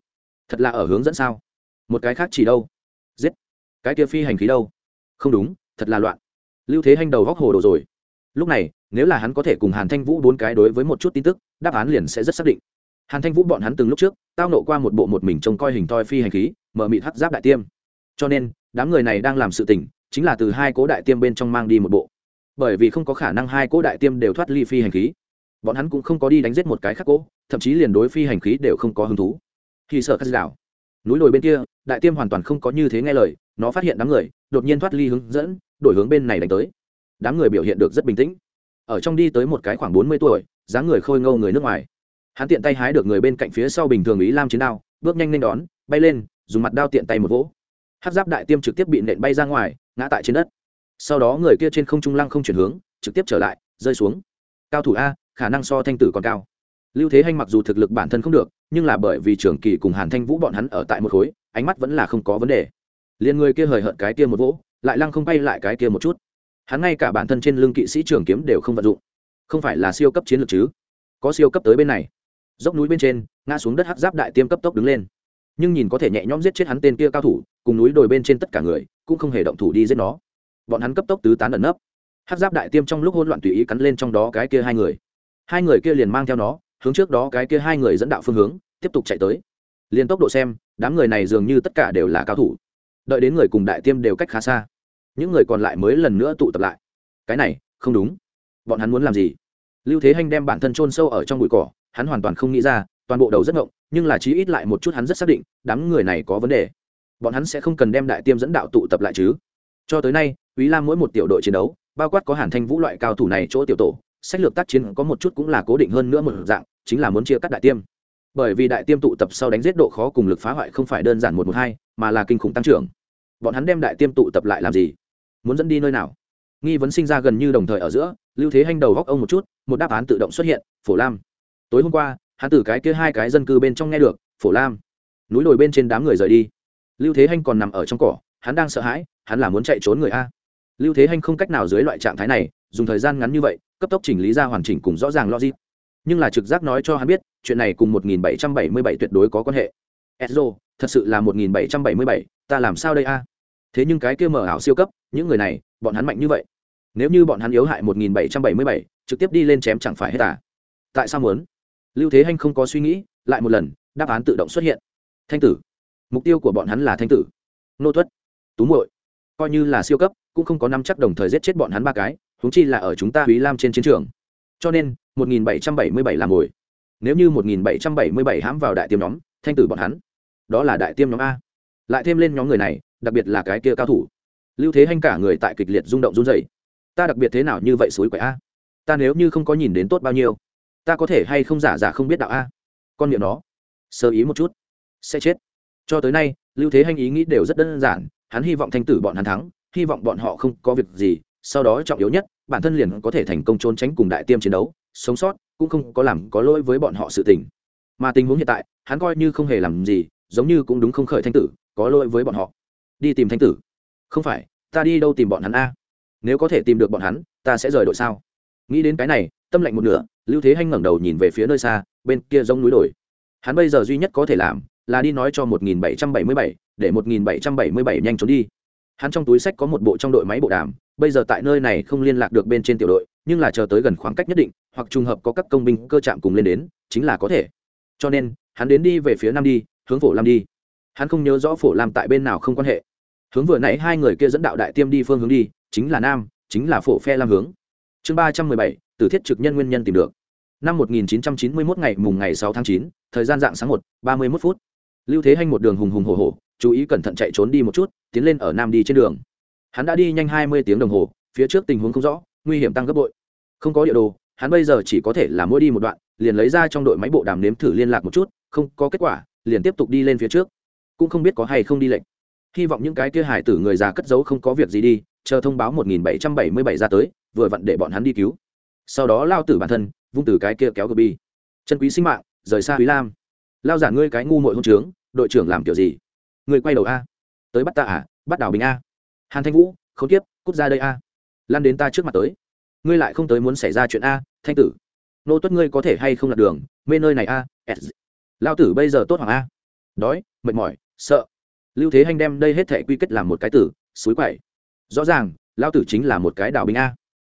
Thật là ở hướng dẫn sao? Một cái khác chỉ đâu? Giết! Cái kia phi hành khí đâu? Không đúng, thật là loạn. Lưu thế hanh đầu góc hồ đồ rồi. Lúc này, nếu là hắn có thể cùng hàn thanh vũ bốn cái đối với một chút tin tức, đáp án liền sẽ rất xác định hàn thanh vũ bọn hắn từng lúc trước, tao nộ qua một bộ một mình trông coi hình toi phi hành khí, mở mịt hắc giáp đại tiêm. Cho nên, đám người này đang làm sự tình, chính là từ hai cố đại tiêm bên trong mang đi một bộ. Bởi vì không có khả năng hai cố đại tiêm đều thoát ly phi hành khí. Bọn hắn cũng không có đi đánh giết một cái khác cố, thậm chí liền đối phi hành khí đều không có hứng thú. Khi sợ cắt đảo? Núi đồi bên kia, đại tiêm hoàn toàn không có như thế nghe lời, nó phát hiện đám người, đột nhiên thoát ly hướng dẫn, đổi hướng bên này đánh tới. Đám người biểu hiện được rất bình tĩnh. Ở trong đi tới một cái khoảng bốn mươi tuổi, dáng người khôi ngâu người nước ngoài hắn tiện tay hái được người bên cạnh phía sau bình thường ý lam chiến đao, bước nhanh lên đón, bay lên, dùng mặt đao tiện tay một vỗ. Hát giáp đại tiêm trực tiếp bị nện bay ra ngoài, ngã tại trên đất. Sau đó người kia trên không trung lăng không chuyển hướng, trực tiếp trở lại, rơi xuống. Cao thủ a, khả năng so thanh tử còn cao. Lưu thế hanh mặc dù thực lực bản thân không được, nhưng là bởi vì trường kỳ cùng hàn thanh vũ bọn hắn ở tại một khối, ánh mắt vẫn là không có vấn đề. Liền người kia hời hợt cái kia một vỗ, lại lăng không bay lại cái kia một chút. Hắn ngay cả bản thân trên lưng kỵ sĩ trường kiếm đều không vận dụng. Không phải là siêu cấp chiến lược chứ? Có siêu cấp tới bên này dốc núi bên trên, ngã xuống đất hắc giáp đại tiêm cấp tốc đứng lên. Nhưng nhìn có thể nhẹ nhõm giết chết hắn tên kia cao thủ, cùng núi đồi bên trên tất cả người, cũng không hề động thủ đi giết nó. Bọn hắn cấp tốc tứ tán ẩn nấp. Hắc giáp đại tiêm trong lúc hỗn loạn tùy ý cắn lên trong đó cái kia hai người. Hai người kia liền mang theo nó, hướng trước đó cái kia hai người dẫn đạo phương hướng, tiếp tục chạy tới. Liền tốc độ xem, đám người này dường như tất cả đều là cao thủ. Đợi đến người cùng đại tiêm đều cách khá xa, những người còn lại mới lần nữa tụ tập lại. Cái này, không đúng. Bọn hắn muốn làm gì? Lưu thế hanh đem bản thân chôn sâu ở trong bụi cỏ hắn hoàn toàn không nghĩ ra toàn bộ đầu rất ngộng nhưng là chí ít lại một chút hắn rất xác định đám người này có vấn đề bọn hắn sẽ không cần đem đại tiêm dẫn đạo tụ tập lại chứ cho tới nay quý Lam mỗi một tiểu đội chiến đấu, bao quát có Hàn Thanh Vũ loại cao thủ này chỗ tiểu tổ, sách lược tác chiến có một chút cũng là cố định hơn nữa một dạng, chính là muốn chia cắt đại tiêm. Bởi vì đại tiêm tụ tập sau đánh giết độ khó cùng lực phá hoại không phải đơn giản một một hai, mà là kinh khủng tăng trưởng. Bọn hắn đem đại tiêm tụ tập lại làm gì? Muốn dẫn đi nơi nào? Nghi vấn sinh ra gần như đồng thời ở giữa, Lưu Thế hanh đầu góc ông một chút, một đáp án tự động xuất hiện, Phổ Lam. Tối hôm qua, hắn từ cái kia hai cái dân cư bên trong nghe được, Phổ Lam. Núi đồi bên trên đám người rời đi. Lưu Thế Hành còn nằm ở trong cỏ, hắn đang sợ hãi, hắn là muốn chạy trốn người a. Lưu thế hanh không cách nào dưới loại trạng thái này dùng thời gian ngắn như vậy cấp tốc chỉnh lý ra hoàn chỉnh cùng rõ ràng logic. Nhưng là trực giác nói cho hắn biết chuyện này cùng 1777 tuyệt đối có quan hệ. Ezro, thật sự là 1777, ta làm sao đây a? Thế nhưng cái kia mở ảo siêu cấp những người này bọn hắn mạnh như vậy. Nếu như bọn hắn yếu hại 1777, trực tiếp đi lên chém chẳng phải hết à? Tại sao muốn? Lưu thế hanh không có suy nghĩ, lại một lần, đáp án tự động xuất hiện. Thanh tử. Mục tiêu của bọn hắn là thanh tử. Nô tuất. Tú muội. Coi như là siêu cấp, cũng không có năm chắc đồng thời giết chết bọn hắn ba cái húng chi là ở chúng ta húy lam trên chiến trường. Cho nên 1777 là mồi. Nếu như 1777 hãm vào đại tiêm nhóm, thanh tử bọn hắn, đó là đại tiêm nhóm a. Lại thêm lên nhóm người này, đặc biệt là cái kia cao thủ. Lưu thế hanh cả người tại kịch liệt rung động run dày ta đặc biệt thế nào như vậy suối quậy a? Ta nếu như không có nhìn đến tốt bao nhiêu? Ta có thể hay không giả giả không biết đạo a? Con miệng nó. Sơ ý một chút. Sẽ chết. Cho tới nay, lưu thế hanh ý nghĩ đều rất đơn giản. Hắn hy vọng thanh tử bọn hắn thắng, hy vọng bọn họ không có việc gì. Sau đó trọng yếu nhất, bản thân liền có thể thành công trốn tránh cùng đại tiêm chiến đấu, sống sót, cũng không có làm có lỗi với bọn họ sự tình. Mà tình huống hiện tại, hắn coi như không hề làm gì, giống như cũng đúng không khởi thanh tử, có lỗi với bọn họ. Đi tìm thanh tử. Không phải, ta đi đâu tìm bọn hắn a? Nếu có thể tìm được bọn hắn, ta sẽ rời đội sao? Nghĩ đến cái này, tâm lạnh một nửa lưu thế hanh ngẩng đầu nhìn về phía nơi xa bên kia giống núi đồi hắn bây giờ duy nhất có thể làm là đi nói cho 1777, để 1777 nhanh trốn đi. Hắn trong túi sách có một bộ trong đội máy bộ đàm, bây giờ tại nơi này không liên lạc được bên trên tiểu đội, nhưng là chờ tới gần khoảng cách nhất định, hoặc trùng hợp có các công binh cơ trạm cùng lên đến, chính là có thể. Cho nên, hắn đến đi về phía nam đi, hướng phổ lam đi. Hắn không nhớ rõ phổ lam tại bên nào không quan hệ. Hướng vừa nãy hai người kia dẫn đạo đại tiêm đi phương hướng đi, chính là nam, chính là phổ phe lam hướng. Chương 317, Tử thiết trực nhân nguyên nhân tìm được. Năm 1991 ngày mùng ngày 6 tháng 9, thời gian dạng sáng 1, 31 phút. Lưu thế hanh một đường hùng hùng hồ hồ chú ý cẩn thận chạy trốn đi một chút tiến lên ở nam đi trên đường. Hắn đã đi nhanh hai mươi tiếng đồng hồ phía trước tình huống không rõ nguy hiểm tăng gấp bội. Không có địa đồ hắn bây giờ chỉ có thể là mỗi đi một đoạn liền lấy ra trong đội máy bộ đàm nếm thử liên lạc một chút không có kết quả liền tiếp tục đi lên phía trước. Cũng không biết có hay không đi lệnh hy vọng những cái kia hải tử người già cất giấu không có việc gì đi chờ thông báo một nghìn bảy trăm bảy mươi bảy ra tới vừa vặn để bọn hắn đi cứu. Sau đó lao tử bản thân, vung từ cái kia kéo cờ bi. Chân quý sinh mạng, rời xa quý lam. Lao giả ngươi cái ngu muội hôn trướng, đội trưởng làm kiểu gì? Người quay đầu a. Tới bắt ta à? Bắt đào bình a. Hàn thanh vũ, không tiếp, cút ra đây a. Lan đến ta trước mặt tới. Ngươi lại không tới muốn xảy ra chuyện a, thanh tử. Nô tuất ngươi có thể hay không lật đường, mê nơi này a lao tử bây giờ tốt hoàng a. Đói, mệt mỏi, sợ. Lưu thế hanh đem đây hết thể quy kết làm một cái tử, suối quậy. Rõ ràng, lao tử chính là một cái đào bình a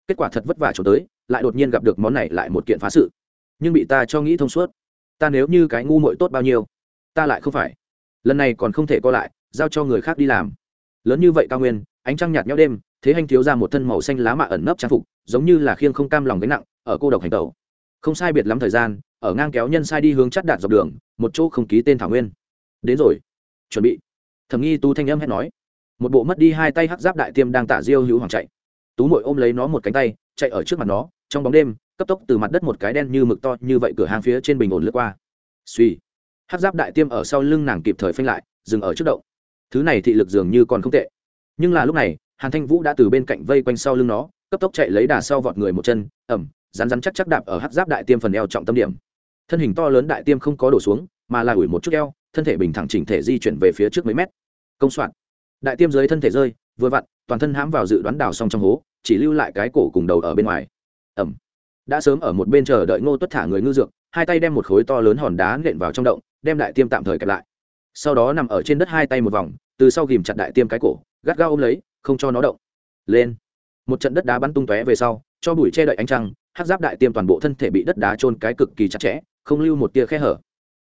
kết quả thật vất vả trốn tới, lại đột nhiên gặp được món này lại một kiện phá sự. Nhưng bị ta cho nghĩ thông suốt. Ta nếu như cái ngu muội tốt bao nhiêu, ta lại không phải. Lần này còn không thể co lại, giao cho người khác đi làm. Lớn như vậy cao nguyên, ánh trăng nhạt nhau đêm, thế hành thiếu ra một thân màu xanh lá mạ ẩn nấp trang phục, giống như là khiêng không cam lòng gánh nặng, ở cô độc hành tẩu. Không sai biệt lắm thời gian, ở ngang kéo nhân sai đi hướng chắt đạt dọc đường, một chỗ không ký tên thảo nguyên. Đến rồi. Chuẩn bị. Thầm nghi tu thanh âm hét nói. Một bộ mất đi hai tay hắc giáp đại tiêm đang tả diêu hữu hoàng chạy tú mội ôm lấy nó một cánh tay, chạy ở trước mặt nó, trong bóng đêm, cấp tốc từ mặt đất một cái đen như mực to như vậy cửa hàng phía trên bình ổn lướt qua. Suy hát giáp đại tiêm ở sau lưng nàng kịp thời phanh lại, dừng ở trước động. Thứ này thị lực dường như còn không tệ. Nhưng là lúc này, hàn thanh vũ đã từ bên cạnh vây quanh sau lưng nó, cấp tốc chạy lấy đà sau vọt người một chân, ẩm, rắn rắn chắc chắc đạp ở hát giáp đại tiêm phần eo trọng tâm điểm. Thân hình to lớn đại tiêm không có đổ xuống, mà là ủi một chút eo, thân thể bình thẳng chỉnh thể di chuyển về phía trước mấy mét. Công soạn. Đại tiêm dưới thân thể rơi, vừa vặn toàn thân hãm vào dự đoán đào xong trong hố, chỉ lưu lại cái cổ cùng đầu ở bên ngoài. Ẩm đã sớm ở một bên chờ đợi ngô tuất thả người ngư dược, hai tay đem một khối to lớn hòn đá nện vào trong động, đem đại tiêm tạm thời kẹp lại. Sau đó nằm ở trên đất hai tay một vòng, từ sau ghìm chặt đại tiêm cái cổ, gắt gao ôm lấy, không cho nó động. Lên. Một trận đất đá bắn tung tóe về sau, cho bụi che đậy ánh trăng hát giáp đại tiêm toàn bộ thân thể bị đất đá trôn cái cực kỳ chặt chẽ, không lưu một tia khe hở.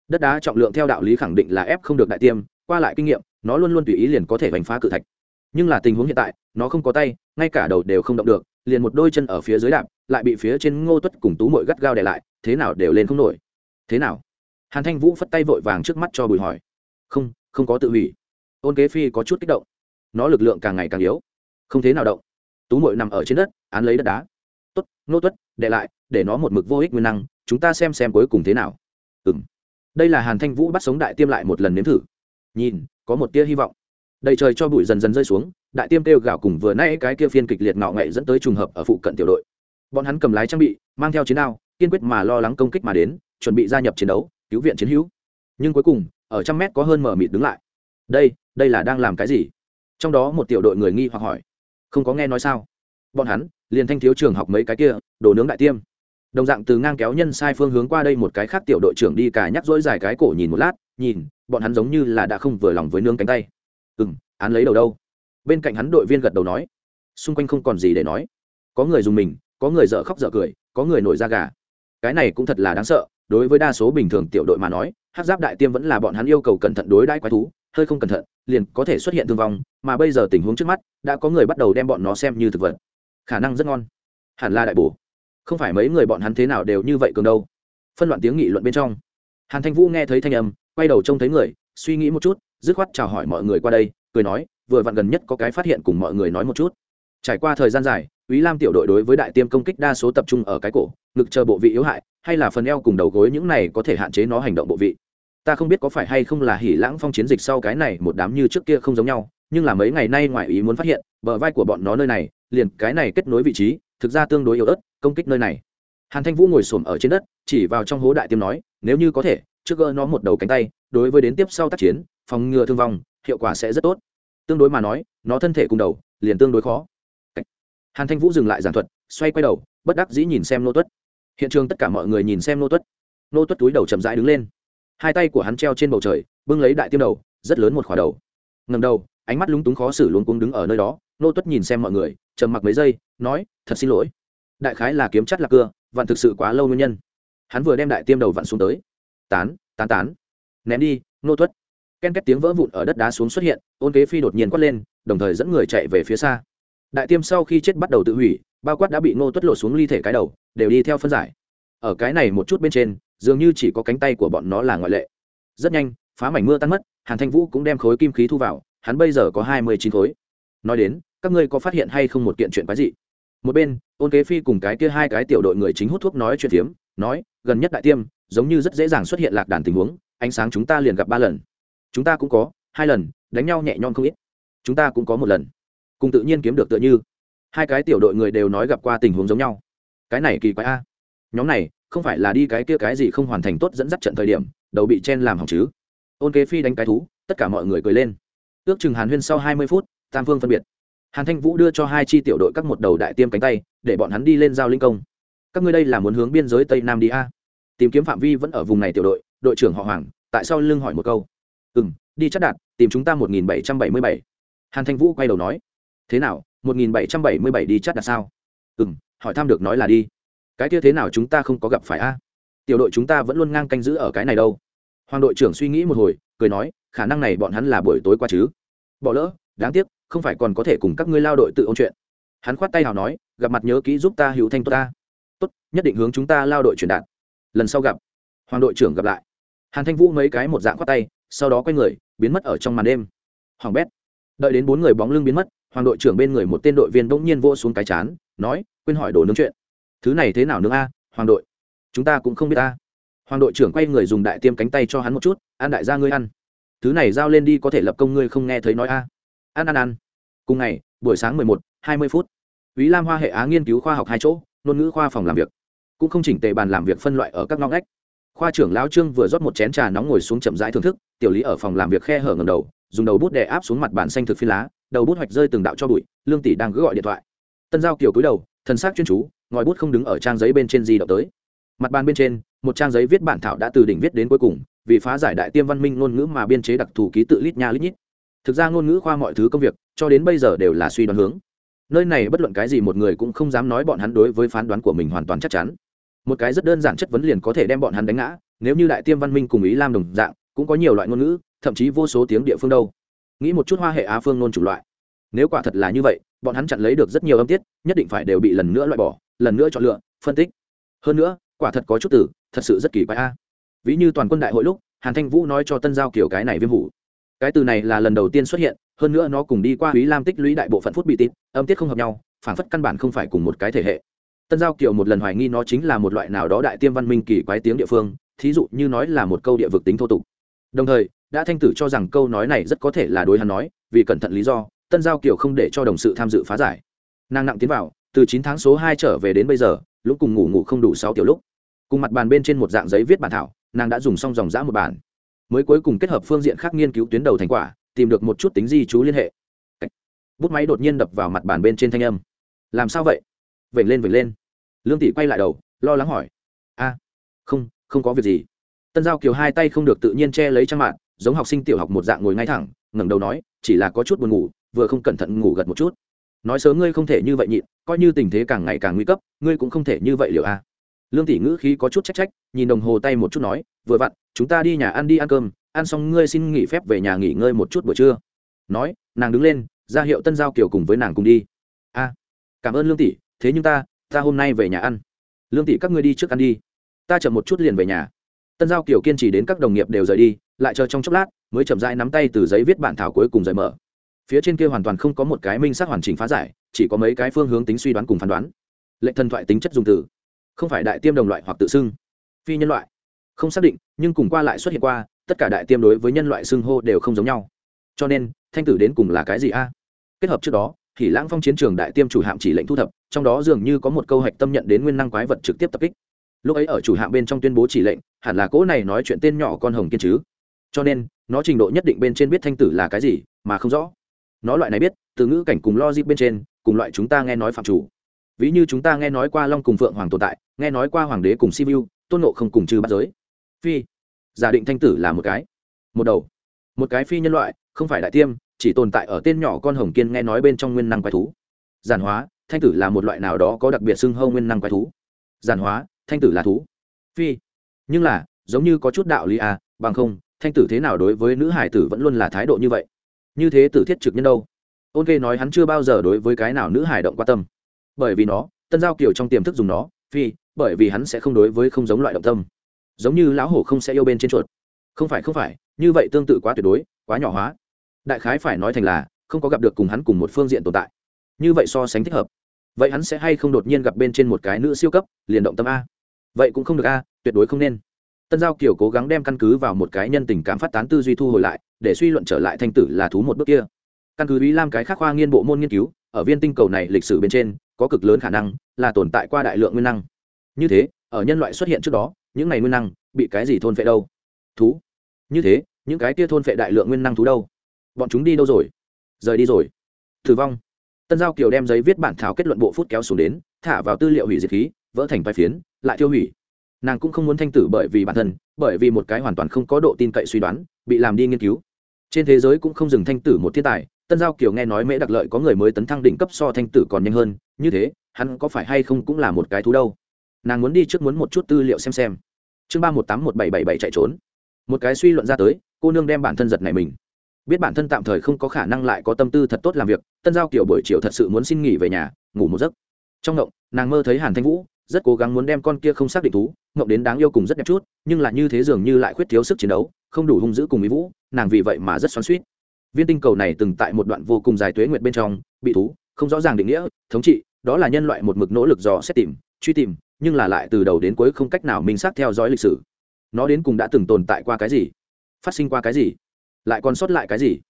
Đất đá trọng lượng theo đạo lý khẳng định là ép không được đại tiêm, qua lại kinh nghiệm, nó luôn luôn tùy ý liền có thể đánh phá cự thạch nhưng là tình huống hiện tại, nó không có tay, ngay cả đầu đều không động được, liền một đôi chân ở phía dưới đạp, lại bị phía trên ngô tuất cùng tú mội gắt gao đè lại, thế nào đều lên không nổi. Thế nào? Hàn thanh vũ phất tay vội vàng trước mắt cho bùi hỏi. Không không có tự hủy. Ôn kế phi có chút kích động. Nó lực lượng càng ngày càng yếu. Không thế nào động. Tú mội nằm ở trên đất, án lấy đất đá. Tốt, Ngô tuất đệ lại, để nó một mực vô ích nguyên năng, chúng ta xem xem cuối cùng thế nào. Ừ m đây là hàn thanh vũ bắt sống đại tiêm lại một lần nếm thử. Nhìn, có một tia hy vọng đầy trời cho bụi dần dần rơi xuống, đại tiêm kêu gạo cùng vừa nay cái kia phiên kịch liệt ngọ ngậy dẫn tới trùng hợp ở phụ cận tiểu đội. Bọn hắn cầm lái trang bị, mang theo chiến đao, kiên quyết mà lo lắng công kích mà đến, chuẩn bị gia nhập chiến đấu, cứu viện chiến hữu. Nhưng cuối cùng, ở trăm mét có hơn mở mịt đứng lại. Đây đây là đang làm cái gì? Trong đó một tiểu đội người nghi hoặc hỏi. Không có nghe nói sao? Bọn hắn, liền thanh thiếu trường học mấy cái kia, đồ nướng đại tiêm. Đồng dạng từ ngang kéo nhân sai phương hướng qua đây một cái khác tiểu đội trưởng đi cả nhắc dỗi dài cái cổ nhìn một lát, nhìn, bọn hắn giống như là đã không vừa lòng với nướng cánh tay ừ m án lấy đầu đâu? Bên cạnh hắn đội viên gật đầu nói. Xung quanh không còn gì để nói. Có người dùng mình, có người dở khóc dở cười, có người nổi da gà. Cái này cũng thật là đáng sợ, đối với đa số bình thường tiểu đội mà nói hát giáp đại tiêm vẫn là bọn hắn yêu cầu cẩn thận đối đãi quái thú, hơi không cẩn thận, liền có thể xuất hiện thương vong, mà bây giờ tình huống trước mắt, đã có người bắt đầu đem bọn nó xem như thực vật. Khả năng rất ngon. Hẳn là đại bổ. Không phải mấy người bọn hắn thế nào đều như vậy cường đâu. Phân loạn tiếng nghị luận bên trong. Hàn thanh vũ nghe thấy thanh âm, quay đầu trông thấy người, suy nghĩ một chút dứt khoát chào hỏi mọi người qua đây cười nói vừa vặn gần nhất có cái phát hiện cùng mọi người nói một chút trải qua thời gian dài Úy Lam tiểu đội đối với đại tiêm công kích đa số tập trung ở cái cổ, ngực chờ bộ vị yếu hại, hay là phần eo cùng đầu gối những này có thể hạn chế nó hành động bộ vị. Ta không biết có phải hay không là hỉ lãng phong chiến dịch sau cái này một đám như trước kia không giống nhau, nhưng là mấy ngày nay ngoại ý muốn phát hiện, bờ vai của bọn nó nơi này, liền cái này kết nối vị trí, thực ra tương đối yếu ớt, công kích nơi này. Hàn Thanh Vũ ngồi xổm ở trên đất, chỉ vào trong hố đại tiêm nói, nếu như có thể, trước gỡ nó một đầu cánh tay, đối với đến tiếp sau tác chiến, phòng ngừa thương vong, hiệu quả sẽ rất tốt. Tương đối mà nói, nó thân thể cùng đầu, liền tương đối khó. Hàn thanh vũ dừng lại giảng thuật xoay quay đầu bất đắc dĩ nhìn xem nô tuất. Hiện trường tất cả mọi người nhìn xem nô tuất. Nô tuất túi đầu chậm rãi đứng lên. Hai tay của hắn treo trên bầu trời bưng lấy đại tiêm đầu rất lớn một khỏa đầu. Ngầm đầu ánh mắt lúng túng khó xử luôn cuống đứng ở nơi đó. Nô tuất nhìn xem mọi người trầm mặc mấy giây nói thật xin lỗi. Đại khái là kiếm chắt lạc cưa vặn thực sự quá lâu nguyên nhân. Hắn vừa đem đại tiêm đầu vặn xuống tới. Tán tán tán. Ném đi nô tuất ken két tiếng vỡ vụn ở đất đá xuống xuất hiện, ôn kế phi đột nhiên quát lên, đồng thời dẫn người chạy về phía xa. Đại tiêm sau khi chết bắt đầu tự hủy bao quát đã bị ngô tuất lột xuống ly thể cái đầu, đều đi theo phân giải. Ở cái này một chút bên trên, dường như chỉ có cánh tay của bọn nó là ngoại lệ. Rất nhanh, phá mảnh mưa tan mất, hàn thanh vũ cũng đem khối kim khí thu vào, hắn bây giờ có hai mươi chín khối. Nói đến, các ngươi có phát hiện hay không một kiện chuyện quái dị? một bên, ôn kế phi cùng cái kia hai cái tiểu đội người chính hút thuốc nói chuyện phiếm, nói, gần nhất đại tiêm, giống như rất dễ dàng xuất hiện lạc đàn tình huống, ánh sáng chúng ta liền gặp ba lần chúng ta cũng có, hai lần, đánh nhau nhẹ nhõm không ít. Chúng ta cũng có một lần. Cùng tự nhiên kiếm được tựa như. Hai cái tiểu đội người đều nói gặp qua tình huống giống nhau. Cái này kỳ quái a. Nhóm này, không phải là đi cái kia cái gì không hoàn thành tốt dẫn dắt trận thời điểm, đầu bị chen làm hỏng chứ. Ôn kế phi đánh cái thú, tất cả mọi người cười lên. Ước chừng hàn huyên sau hai mươi phút, tam phương phân biệt. Hàn thanh vũ đưa cho hai chi tiểu đội các một đầu đại tiêm cánh tay, để bọn hắn đi lên giao linh công. Các ngươi đây là muốn hướng biên giới tây nam đi a? Tìm kiếm phạm vi vẫn ở vùng này tiểu đội đội trưởng họ hoàng, tại sao lưng hỏi một câu ừ m đi chắc đạt, tìm chúng ta một nghìn bảy trăm bảy mươi bảy. Hàn thanh vũ quay đầu nói, thế nào, một nghìn bảy trăm bảy mươi bảy đi chắc đạt sao? Ừ m hỏi thăm được nói là đi. Cái kia thế nào chúng ta không có gặp phải a? Tiểu đội chúng ta vẫn luôn ngang canh giữ ở cái này đâu. Hoàng đội trưởng suy nghĩ một hồi, cười nói, khả năng này bọn hắn là buổi tối qua chứ. Bỏ lỡ, đáng tiếc, không phải còn có thể cùng các ngươi lao đội tự ôn chuyện. Hắn khoát tay hào nói, gặp mặt nhớ kỹ giúp ta hữu thanh tốt ta. Tốt, nhất định hướng chúng ta lao đội truyền đạt. Lần sau gặp. Hoàng đội trưởng gặp lại. Hàn thanh vũ mấy cái một dạng khoát tay sau đó quay người biến mất ở trong màn đêm. Hoàng bét. Đợi đến bốn người bóng lưng biến mất hoàng đội trưởng bên người một tên đội viên bỗng nhiên vô xuống cái chán nói quên hỏi đồ nướng chuyện. Thứ này thế nào nướng a hoàng đội? Chúng ta cũng không biết a hoàng đội trưởng quay người dùng đại tiêm cánh tay cho hắn một chút ăn đại gia ngươi ăn. Thứ này giao lên đi có thể lập công ngươi không nghe thấy nói a. Ăn ăn ăn. Cùng ngày buổi sáng mười một hai mươi phút ý Lam Hoa hệ Á nghiên cứu khoa học hai chỗ, ngôn ngữ khoa phòng làm việc. Cũng không chỉnh tề bàn làm việc phân loại ở các ngóc ngách. Khoa trưởng lão Trương vừa rót một chén trà nóng ngồi xuống chậm rãi thưởng thức, tiểu lý ở phòng làm việc khe hở ngẩng đầu, dùng đầu bút đè áp xuống mặt bàn xanh thực phi lá, đầu bút hoạch rơi từng đạo cho bụi, Lương tỷ đang cứ gọi điện thoại. Tân Giao kiều cúi đầu, thần sắc chuyên chú, ngòi bút không đứng ở trang giấy bên trên gì động tới. Mặt bàn bên trên, một trang giấy viết bản thảo đã từ đỉnh viết đến cuối cùng, vì phá giải đại tiêm văn minh ngôn ngữ mà biên chế đặc thù ký tự lít nha lít nhít. Thực ra ngôn ngữ khoa mọi thứ công việc, cho đến bây giờ đều là suy đoán hướng nơi này bất luận cái gì một người cũng không dám nói bọn hắn đối với phán đoán của mình hoàn toàn chắc chắn một cái rất đơn giản chất vấn liền có thể đem bọn hắn đánh ngã nếu như đại tiêm văn minh cùng ý lam đồng dạng cũng có nhiều loại ngôn ngữ thậm chí vô số tiếng địa phương đâu. Nghĩ một chút hoa hệ á phương nôn chủ loại. Nếu quả thật là như vậy bọn hắn chặn lấy được rất nhiều âm tiết nhất định phải đều bị lần nữa loại bỏ lần nữa chọn lựa phân tích. Hơn nữa quả thật có chút từ thật sự rất kỳ quái a. Ví như toàn quân đại hội lúc hàn thanh vũ nói cho tân giao kiểu cái này viêm hủ. Cái từ này là lần đầu tiên xuất hiện hơn nữa nó cùng đi qua ý Lam tích lũy đại bộ phận phút bị tít, âm tiết không hợp nhau, phản phất căn bản không phải cùng một cái thể hệ. Tân Giao Kiều một lần hoài nghi nó chính là một loại nào đó đại tiêm văn minh kỳ quái tiếng địa phương, thí dụ như nói là một câu địa vực tính thô tục. Đồng thời, đã thanh tử cho rằng câu nói này rất có thể là đối hắn nói, vì cẩn thận lý do, Tân Giao Kiều không để cho đồng sự tham dự phá giải. Nàng nặng tiến vào, từ chín tháng số hai trở về đến bây giờ, lúc cùng ngủ ngủ không đủ sáu tiểu lúc. Cùng mặt bàn bên trên một dạng giấy viết bản thảo, nàng đã dùng xong dòng dã một bản. Mới cuối cùng kết hợp phương diện khác nghiên cứu tuyến đầu thành quả, tìm được một chút tính di chú liên hệ bút máy đột nhiên đập vào mặt bàn bên trên thanh âm làm sao vậy vểnh lên vểnh lên. Lương tỷ quay lại đầu, lo lắng hỏi. A, không không có việc gì. Tân giao kiều hai tay không được tự nhiên che lấy trang mạng, giống học sinh tiểu học một dạng ngồi ngay thẳng, ngẩng đầu nói, chỉ là có chút buồn ngủ, vừa không cẩn thận ngủ gật một chút. Nói sớm ngươi không thể như vậy nhịn, coi như tình thế càng ngày càng nguy cấp, ngươi cũng không thể như vậy liệu a. Lương tỷ ngữ khí có chút trách trách, nhìn đồng hồ tay một chút nói, vừa vặn, chúng ta đi nhà ăn đi ăn cơm, ăn xong ngươi xin nghỉ phép về nhà nghỉ ngơi một chút buổi trưa. Nói, nàng đứng lên, ra hiệu tân giao kiều cùng với nàng cùng đi. A, cảm ơn lương tỷ thế nhưng ta ta hôm nay về nhà ăn. Lương tỷ các ngươi đi trước ăn đi. Ta chậm một chút liền về nhà. Tân giao kiều kiên trì đến các đồng nghiệp đều rời đi, lại chờ trong chốc lát, mới chậm rãi nắm tay từ giấy viết bản thảo cuối cùng rời mở. Phía trên kia hoàn toàn không có một cái minh xác hoàn chỉnh phá giải, chỉ có mấy cái phương hướng tính suy đoán cùng phán đoán. Lệ thần thoại tính chất dùng từ. Không phải đại tiêm đồng loại hoặc tự xưng. Phi nhân loại. Không xác định, nhưng cùng qua lại xuất hiện qua, tất cả đại tiêm đối với nhân loại xưng hô đều không giống nhau. Cho nên, thanh tử đến cùng là cái gì a? Kết hợp trước đó thì lãng phong chiến trường đại tiêm chủ hạm chỉ lệnh thu thập, trong đó dường như có một câu hạch tâm nhận đến nguyên năng quái vật trực tiếp tập kích. Lúc ấy ở chủ hạm bên trong tuyên bố chỉ lệnh, hẳn là cỗ này nói chuyện tên nhỏ con hồng kiên chứ. Cho nên, nó trình độ nhất định bên trên biết thanh tử là cái gì, mà không rõ. Nó loại này biết, từ ngữ cảnh cùng logic bên trên, cùng loại chúng ta nghe nói phạm chủ. Ví như chúng ta nghe nói qua long cùng phượng hoàng tồn tại, nghe nói qua hoàng đế cùng sibiu tôn nộ không cùng trừ bắt giới. Phi, giả định thanh tử là một cái. Một đầu. Một cái phi nhân loại, không phải đại tiêm chỉ tồn tại ở tên nhỏ con hồng kiên nghe nói bên trong nguyên năng quái thú. Giản hóa, thanh tử là một loại nào đó có đặc biệt xưng hâu nguyên năng quái thú. Giản hóa, thanh tử là thú. Phi. Nhưng là, giống như có chút đạo lý à bằng không, thanh tử thế nào đối với nữ hải tử vẫn luôn là thái độ như vậy. Như thế tử thiết trực nhân đâu? Ôn kê nói hắn chưa bao giờ đối với cái nào nữ hải động quan tâm. Bởi vì nó, tân giao kiểu trong tiềm thức dùng nó, phi, bởi vì hắn sẽ không đối với không giống loại động tâm. Giống như lão hổ không sẽ yêu bên trên chuột. Không phải không phải, như vậy tương tự quá tuyệt đối, quá nhỏ hóa đại khái phải nói thành là, không có gặp được cùng hắn cùng một phương diện tồn tại. Như vậy so sánh thích hợp. Vậy hắn sẽ hay không đột nhiên gặp bên trên một cái nữ siêu cấp, liền động tâm a? Vậy cũng không được a, tuyệt đối không nên. Tân giao kiều cố gắng đem căn cứ vào một cái nhân tình cảm phát tán tư duy thu hồi lại, để suy luận trở lại thanh tử là thú một bước kia. Căn cứ ý lam cái khác khoa nghiên bộ môn nghiên cứu, ở viên tinh cầu này lịch sử bên trên, có cực lớn khả năng là tồn tại qua đại lượng nguyên năng. Như thế, ở nhân loại xuất hiện trước đó, những này nguyên năng bị cái gì thôn phệ đâu? Thú. Như thế, những cái kia thôn phệ đại lượng nguyên năng thú đâu? Bọn chúng đi đâu rồi? Rời đi rồi. Thử vong. Tân giao kiều đem giấy viết bản thảo kết luận bộ phút kéo xuống đến, thả vào tư liệu hủy diệt khí, vỡ thành vai phiến, lại tiêu hủy. Nàng cũng không muốn thanh tử bởi vì bản thân, bởi vì một cái hoàn toàn không có độ tin cậy suy đoán, bị làm đi nghiên cứu. Trên thế giới cũng không dừng thanh tử một thiên tài, tân giao kiều nghe nói mễ đặc lợi có người mới tấn thăng đỉnh cấp so thanh tử còn nhanh hơn, như thế, hắn có phải hay không cũng là một cái thú đâu. Nàng muốn đi trước muốn một chút tư liệu xem xem. Chương ba một tám một bảy bảy bảy chạy trốn. Một cái suy luận ra tới, cô nương đem bản thân giật này mình biết bản thân tạm thời không có khả năng lại có tâm tư thật tốt làm việc, tân giao kiểu buổi chiều thật sự muốn xin nghỉ về nhà, ngủ một giấc. Trong ngộng, nàng mơ thấy hàn thanh vũ, rất cố gắng muốn đem con kia không xác định thú, ngộng đến đáng yêu cùng rất đẹp chút, nhưng là như thế dường như lại khuyết thiếu sức chiến đấu, không đủ hung dữ cùng mỹ vũ, nàng vì vậy mà rất xoắn suýt viên tinh cầu này từng tại một đoạn vô cùng dài tuế nguyệt bên trong, bị thú, không rõ ràng định nghĩa, thống trị, đó là nhân loại một mực nỗ lực dò xét tìm, truy tìm, nhưng là lại từ đầu đến cuối không cách nào minh xác theo dõi lịch sử. Nó đến cùng đã từng tồn tại qua cái gì? Phát sinh qua cái gì? Lại còn sót lại cái gì?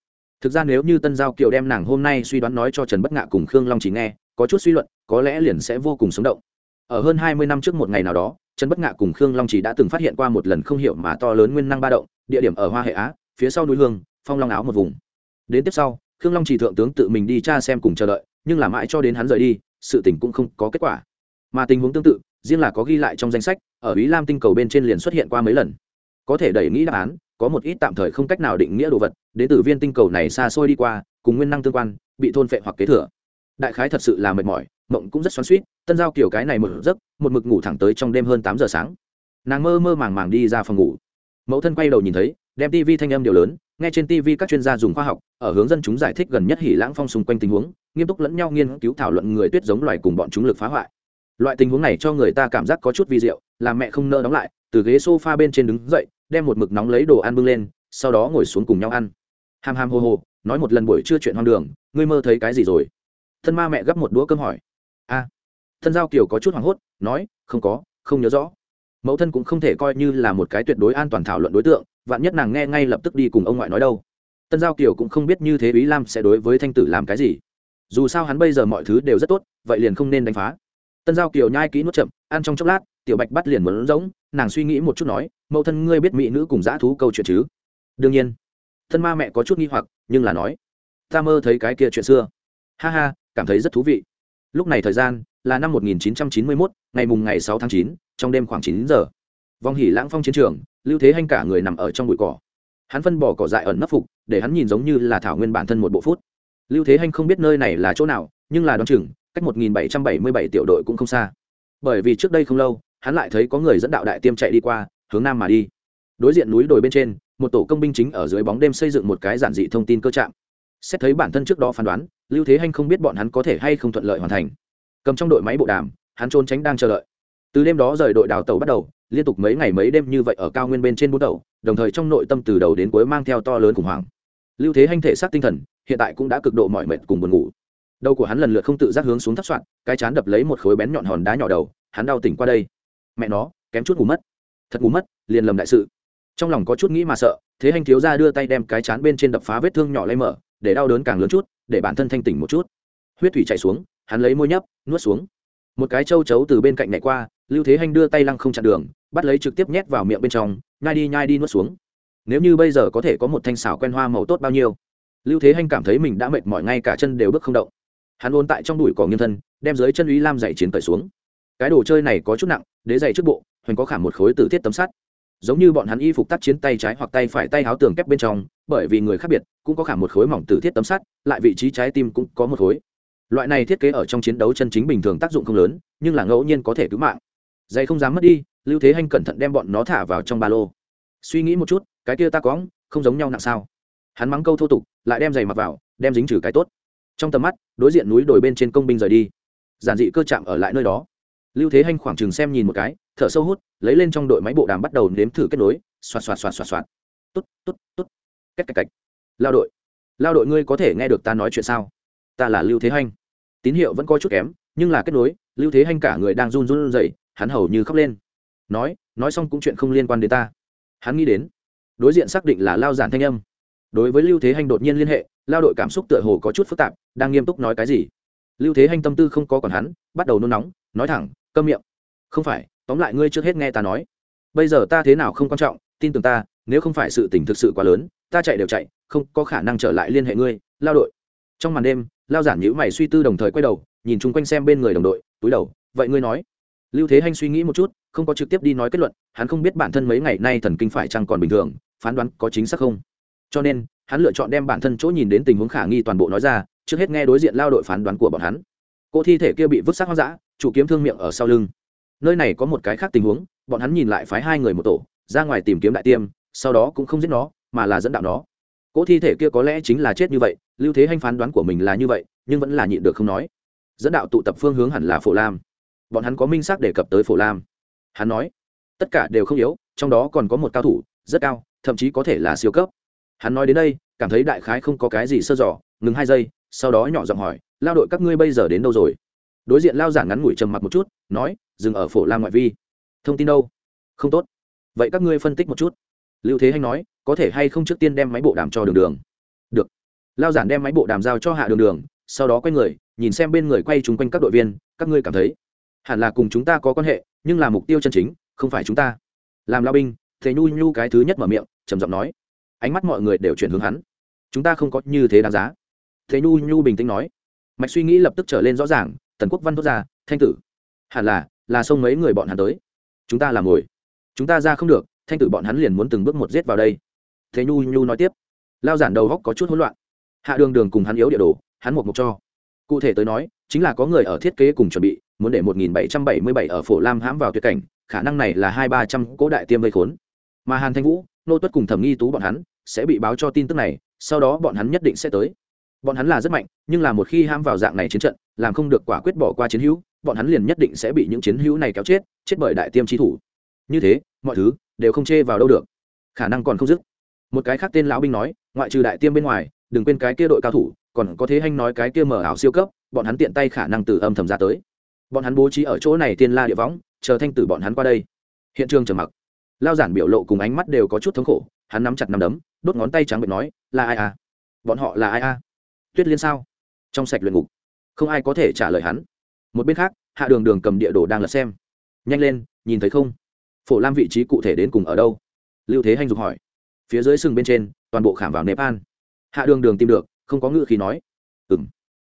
Thực ra nếu như tân giao kiều đem nàng hôm nay suy đoán nói cho trần bất ngạ cùng khương long chỉ nghe, có chút suy luận, có lẽ liền sẽ vô cùng sống động. Ở hơn hai mươi năm trước một ngày nào đó, trần bất ngạ cùng khương long chỉ đã từng phát hiện qua một lần không hiểu mà to lớn nguyên năng ba động, địa điểm ở hoa hệ á, phía sau núi hương, phong long áo một vùng. Đến tiếp sau, khương long chỉ thượng tướng tự mình đi tra xem cùng chờ đợi, nhưng là mãi cho đến hắn rời đi, sự tình cũng không có kết quả. Mà tình huống tương tự, riêng là có ghi lại trong danh sách, ở ý lam tinh cầu bên trên liền xuất hiện qua mấy lần. Có thể đẩy nghĩ đáp án có một ít tạm thời không cách nào định nghĩa đồ vật, đến từ viên tinh cầu này xa xôi đi qua, cùng nguyên năng tương quan, bị thôn phệ hoặc kế thừa. Đại khái thật sự là mệt mỏi, mộng cũng rất xoắn suýt tân giao kiểu cái này một giấc, một mực ngủ thẳng tới trong đêm hơn tám giờ sáng. Nàng mơ mơ màng màng đi ra phòng ngủ. Mẫu thân quay đầu nhìn thấy, đem tv thanh âm điều lớn, nghe trên tv các chuyên gia dùng khoa học, ở hướng dân chúng giải thích gần nhất hỉ lãng phong xung quanh tình huống, nghiêm túc lẫn nhau nghiên cứu thảo luận người tuyết giống loài cùng bọn chúng lực phá hoại. Loại tình huống này cho người ta cảm giác có chút vi diệu, làm mẹ không nỡ đóng lại, từ ghế sofa bên trên đứng dậy đem một mực nóng lấy đồ ăn bưng lên, sau đó ngồi xuống cùng nhau ăn. Hàm hàm hồ hồ, nói một lần buổi trưa chuyện hoang đường, ngươi mơ thấy cái gì rồi? Thân ma mẹ gấp một đũa cơm hỏi. A. Thân giao kiều có chút hoảng hốt, nói, không có, không nhớ rõ. Mẫu thân cũng không thể coi như là một cái tuyệt đối an toàn thảo luận đối tượng, vạn nhất nàng nghe ngay lập tức đi cùng ông ngoại nói đâu. Tân giao kiều cũng không biết như thế ý lam sẽ đối với thanh tử làm cái gì. Dù sao hắn bây giờ mọi thứ đều rất tốt, vậy liền không nên đánh phá. Tân giao kiều nhai kỹ nuốt chậm, ăn trong chốc lát, tiểu bạch bắt liền muốn giống nàng suy nghĩ một chút nói mẫu thân ngươi biết mỹ nữ cùng dã thú câu chuyện chứ? Đương nhiên. Thân ma mẹ có chút nghi hoặc nhưng là nói ta mơ thấy cái kia chuyện xưa. Ha ha cảm thấy rất thú vị. Lúc này thời gian là năm 1991, ngày mùng ngày 6 tháng 9, trong đêm khoảng 9 giờ. Vong hỉ lãng phong chiến trường lưu thế hanh cả người nằm ở trong bụi cỏ. Hắn phân bỏ cỏ dại ẩn nấp phục để hắn nhìn giống như là thảo nguyên bản thân một bộ phút. Lưu thế hanh không biết nơi này là chỗ nào nhưng là đón o cách n chừng cách 1777 tiểu đội cũng không xa. Bởi vì trước đây không lâu hắn lại thấy có người dẫn đạo đại tiêm chạy đi qua hướng nam mà đi. Đối diện núi đồi bên trên, một tổ công binh chính ở dưới bóng đêm xây dựng một cái giản dị thông tin cơ trạm. Xét thấy bản thân trước đó phán đoán, lưu thế hanh không biết bọn hắn có thể hay không thuận lợi hoàn thành. Cầm trong đội máy bộ đàm, hắn trốn tránh đang chờ đợi. Từ đêm đó rời đội đào tàu bắt đầu, liên tục mấy ngày mấy đêm như vậy ở cao nguyên bên trên bốn tàu, đồng thời trong nội tâm từ đầu đến cuối mang theo to lớn khủng hoảng. Lưu thế hanh thể xác tinh thần, hiện tại cũng đã cực độ mỏi mệt cùng buồn ngủ. Đầu của hắn lần lượt không tự giác hướng xuống thấp soạn, cái chán đập lấy một khối bén nhọn hòn đá nhỏ đầu, hắn đau tỉnh qua đây. Mẹ nó, kém chút ngủ mất thật bù mất, liền lầm đại sự. Trong lòng có chút nghĩ mà sợ, thế anh thiếu ra đưa tay đem cái chán bên trên đập phá vết thương nhỏ lấy mở, để đau đớn càng lớn chút, để bản thân thanh tỉnh một chút. Huyết thủy chảy xuống, hắn lấy môi nhấp, nuốt xuống. Một cái châu chấu từ bên cạnh này qua, lưu thế anh đưa tay lăng không chặn đường, bắt lấy trực tiếp nhét vào miệng bên trong, nhai đi nhai đi nuốt xuống. Nếu như bây giờ có thể có một thanh xảo quen hoa màu tốt bao nhiêu? Lưu thế anh cảm thấy mình đã mệt mỏi, ngay cả chân đều bước không động. Hắn ôn tại trong đùi cỏ nghiêng thân, đem dưới chân ý lam dạy chiến cởi xuống cái đồ chơi này có chút nặng, đế dày trước bộ, hoành có khảm một khối tử thiết tấm sắt. Giống như bọn hắn y phục tác chiến tay trái hoặc tay phải tay háo tường kép bên trong, bởi vì người khác biệt, cũng có khảm một khối mỏng tử thiết tấm sắt, lại vị trí trái tim cũng có một khối. Loại này thiết kế ở trong chiến đấu chân chính bình thường tác dụng không lớn, nhưng là ngẫu nhiên có thể cứu mạng. Dày không dám mất đi, lưu thế hanh cẩn thận đem bọn nó thả vào trong ba lô. Suy nghĩ một chút, cái kia ta có không giống nhau nặng sao? Hắn mắng câu thô tục, lại đem giày mặc vào, đem dính trừ cái tốt. Trong tầm mắt, đối diện núi đồi bên trên công binh rời đi. Giản dị cơ chạm ở lại nơi đó lưu thế hanh khoảng chừng xem nhìn một cái, thở sâu hút, lấy lên trong đội máy bộ đàm bắt đầu nếm thử kết nối, xoạt xoạt xoạt xoạt xoạt. Tốt tốt tốt cách cách cách. Lao đội. Lao đội ngươi có thể nghe được ta nói chuyện sao? Ta là lưu thế hanh. Tín hiệu vẫn có chút kém, nhưng là kết nối, lưu thế hanh cả người đang run run dậy hắn hầu như khóc lên. Nói nói xong cũng chuyện không liên quan đến ta. Hắn nghĩ đến, đối diện xác định là lao giản thanh âm. Đối với lưu thế hanh đột nhiên liên hệ, lao đội cảm xúc tựa hồ có chút phức tạp, đang nghiêm túc nói cái gì. Lưu thế hanh tâm tư không có còn hắn, bắt đầu nôn nóng, nói thẳng câm miệng. Không phải, tóm lại ngươi trước hết nghe ta nói. Bây giờ ta thế nào không quan trọng, tin tưởng ta, nếu không phải sự tình thực sự quá lớn, ta chạy đều chạy, không có khả năng trở lại liên hệ ngươi, lao đội. Trong màn đêm, lao giản nhữ mày suy tư đồng thời quay đầu, nhìn chung quanh xem bên người đồng đội, túi đầu, vậy ngươi nói. Lưu thế hanh suy nghĩ một chút, không có trực tiếp đi nói kết luận, hắn không biết bản thân mấy ngày nay thần kinh phải chăng còn bình thường, phán đoán có chính xác không. Cho nên, hắn lựa chọn đem bản thân chỗ nhìn đến tình huống khả nghi toàn bộ nói ra, trước hết nghe đối diện lao đội phán đoán của bọn hắn. Cô thi thể kia bị vứt xác hoang dã chủ kiếm thương miệng ở sau lưng. Nơi này có một cái khác tình huống, bọn hắn nhìn lại phái hai người một tổ, ra ngoài tìm kiếm đại tiêm, sau đó cũng không giết nó, mà là dẫn đạo nó. Cỗ thi thể kia có lẽ chính là chết như vậy, lưu thế hanh phán đoán của mình là như vậy, nhưng vẫn là nhịn được không nói. Dẫn đạo tụ tập phương hướng hẳn là phổ lam. Bọn hắn có minh xác đề cập tới phổ lam. Hắn nói, tất cả đều không yếu, trong đó còn có một cao thủ, rất cao, thậm chí có thể là siêu cấp. Hắn nói đến đây, cảm thấy đại khái không có cái gì sơ dỏ ngừng hai giây, sau đó nhỏ giọng hỏi, lao đội các ngươi bây giờ đến đâu rồi? Đối diện lao giản ngắn ngủi trầm mặt một chút, nói, dừng ở phổ la ngoại vi. Thông tin đâu? Không tốt. Vậy các ngươi phân tích một chút. Lưu thế hanh nói, có thể hay không trước tiên đem máy bộ đàm cho đường đường? Được. Lao giản đem máy bộ đàm giao cho hạ đường đường, sau đó quay người, nhìn xem bên người quay chung quanh các đội viên, các ngươi cảm thấy hẳn là cùng chúng ta có quan hệ, nhưng là mục tiêu chân chính, không phải chúng ta. Làm lao binh, thế nhu nhu cái thứ nhất mở miệng, trầm giọng nói, ánh mắt mọi người đều chuyển hướng hắn, chúng ta không có như thế đáng giá. Thế nhu nhu bình tĩnh nói, mạch suy nghĩ lập tức trở lên rõ ràng tần quốc văn thốt ra, thanh tử, hẳn là là xông mấy người bọn hắn tới. Chúng ta làm ngồi. Chúng ta ra không được, thanh tử bọn hắn liền muốn từng bước một giết vào đây. Thế nhu nhu nói tiếp. Lao giản đầu góc có chút hỗn loạn. Hạ đường đường cùng hắn yếu địa đồ, hắn một mục cho. Cụ thể tới nói, chính là có người ở thiết kế cùng chuẩn bị, muốn để một nghìn bảy trăm bảy mươi bảy ở phổ lam hãm vào tuyệt cảnh, khả năng này là hai ba trăm cố đại tiêm vây khốn. Mà hàn thanh vũ, nô tuất cùng thẩm nghi tú bọn hắn, sẽ bị báo cho tin tức này, sau đó bọn hắn nhất định sẽ tới bọn hắn là rất mạnh, nhưng là một khi ham vào dạng này chiến trận, làm không được quả quyết bỏ qua chiến hữu, bọn hắn liền nhất định sẽ bị những chiến hữu này kéo chết chết bởi đại tiêm trí thủ. Như thế, mọi thứ đều không chê vào đâu được. Khả năng còn không dứt. Một cái khác tên lão binh nói, ngoại trừ đại tiêm bên ngoài, đừng quên cái kia đội cao thủ, còn có thế hanh nói cái kia mở ảo siêu cấp, bọn hắn tiện tay khả năng từ âm thầm ra tới. Bọn hắn bố trí ở chỗ này tiên la địa võng, chờ thanh tử bọn hắn qua đây. Hiện trường trầm mặc. Lao giản biểu lộ cùng ánh mắt đều có chút thống khổ, hắn nắm chặt nắm đấm, đốt ngón tay trắng bệnh nói, là ai à? Bọn họ là ai à? Tuyết liên sao? Trong sạch luyện ngục, không ai có thể trả lời hắn. Một bên khác, hạ đường đường cầm địa đồ đang lật xem. Nhanh lên, nhìn thấy không? Phổ lam vị trí cụ thể đến cùng ở đâu? Lưu thế hanh dục hỏi. Phía dưới sừng bên trên, toàn bộ khảm vào nepal hạ đường đường tìm được, không có ngự khí nói. Ừ m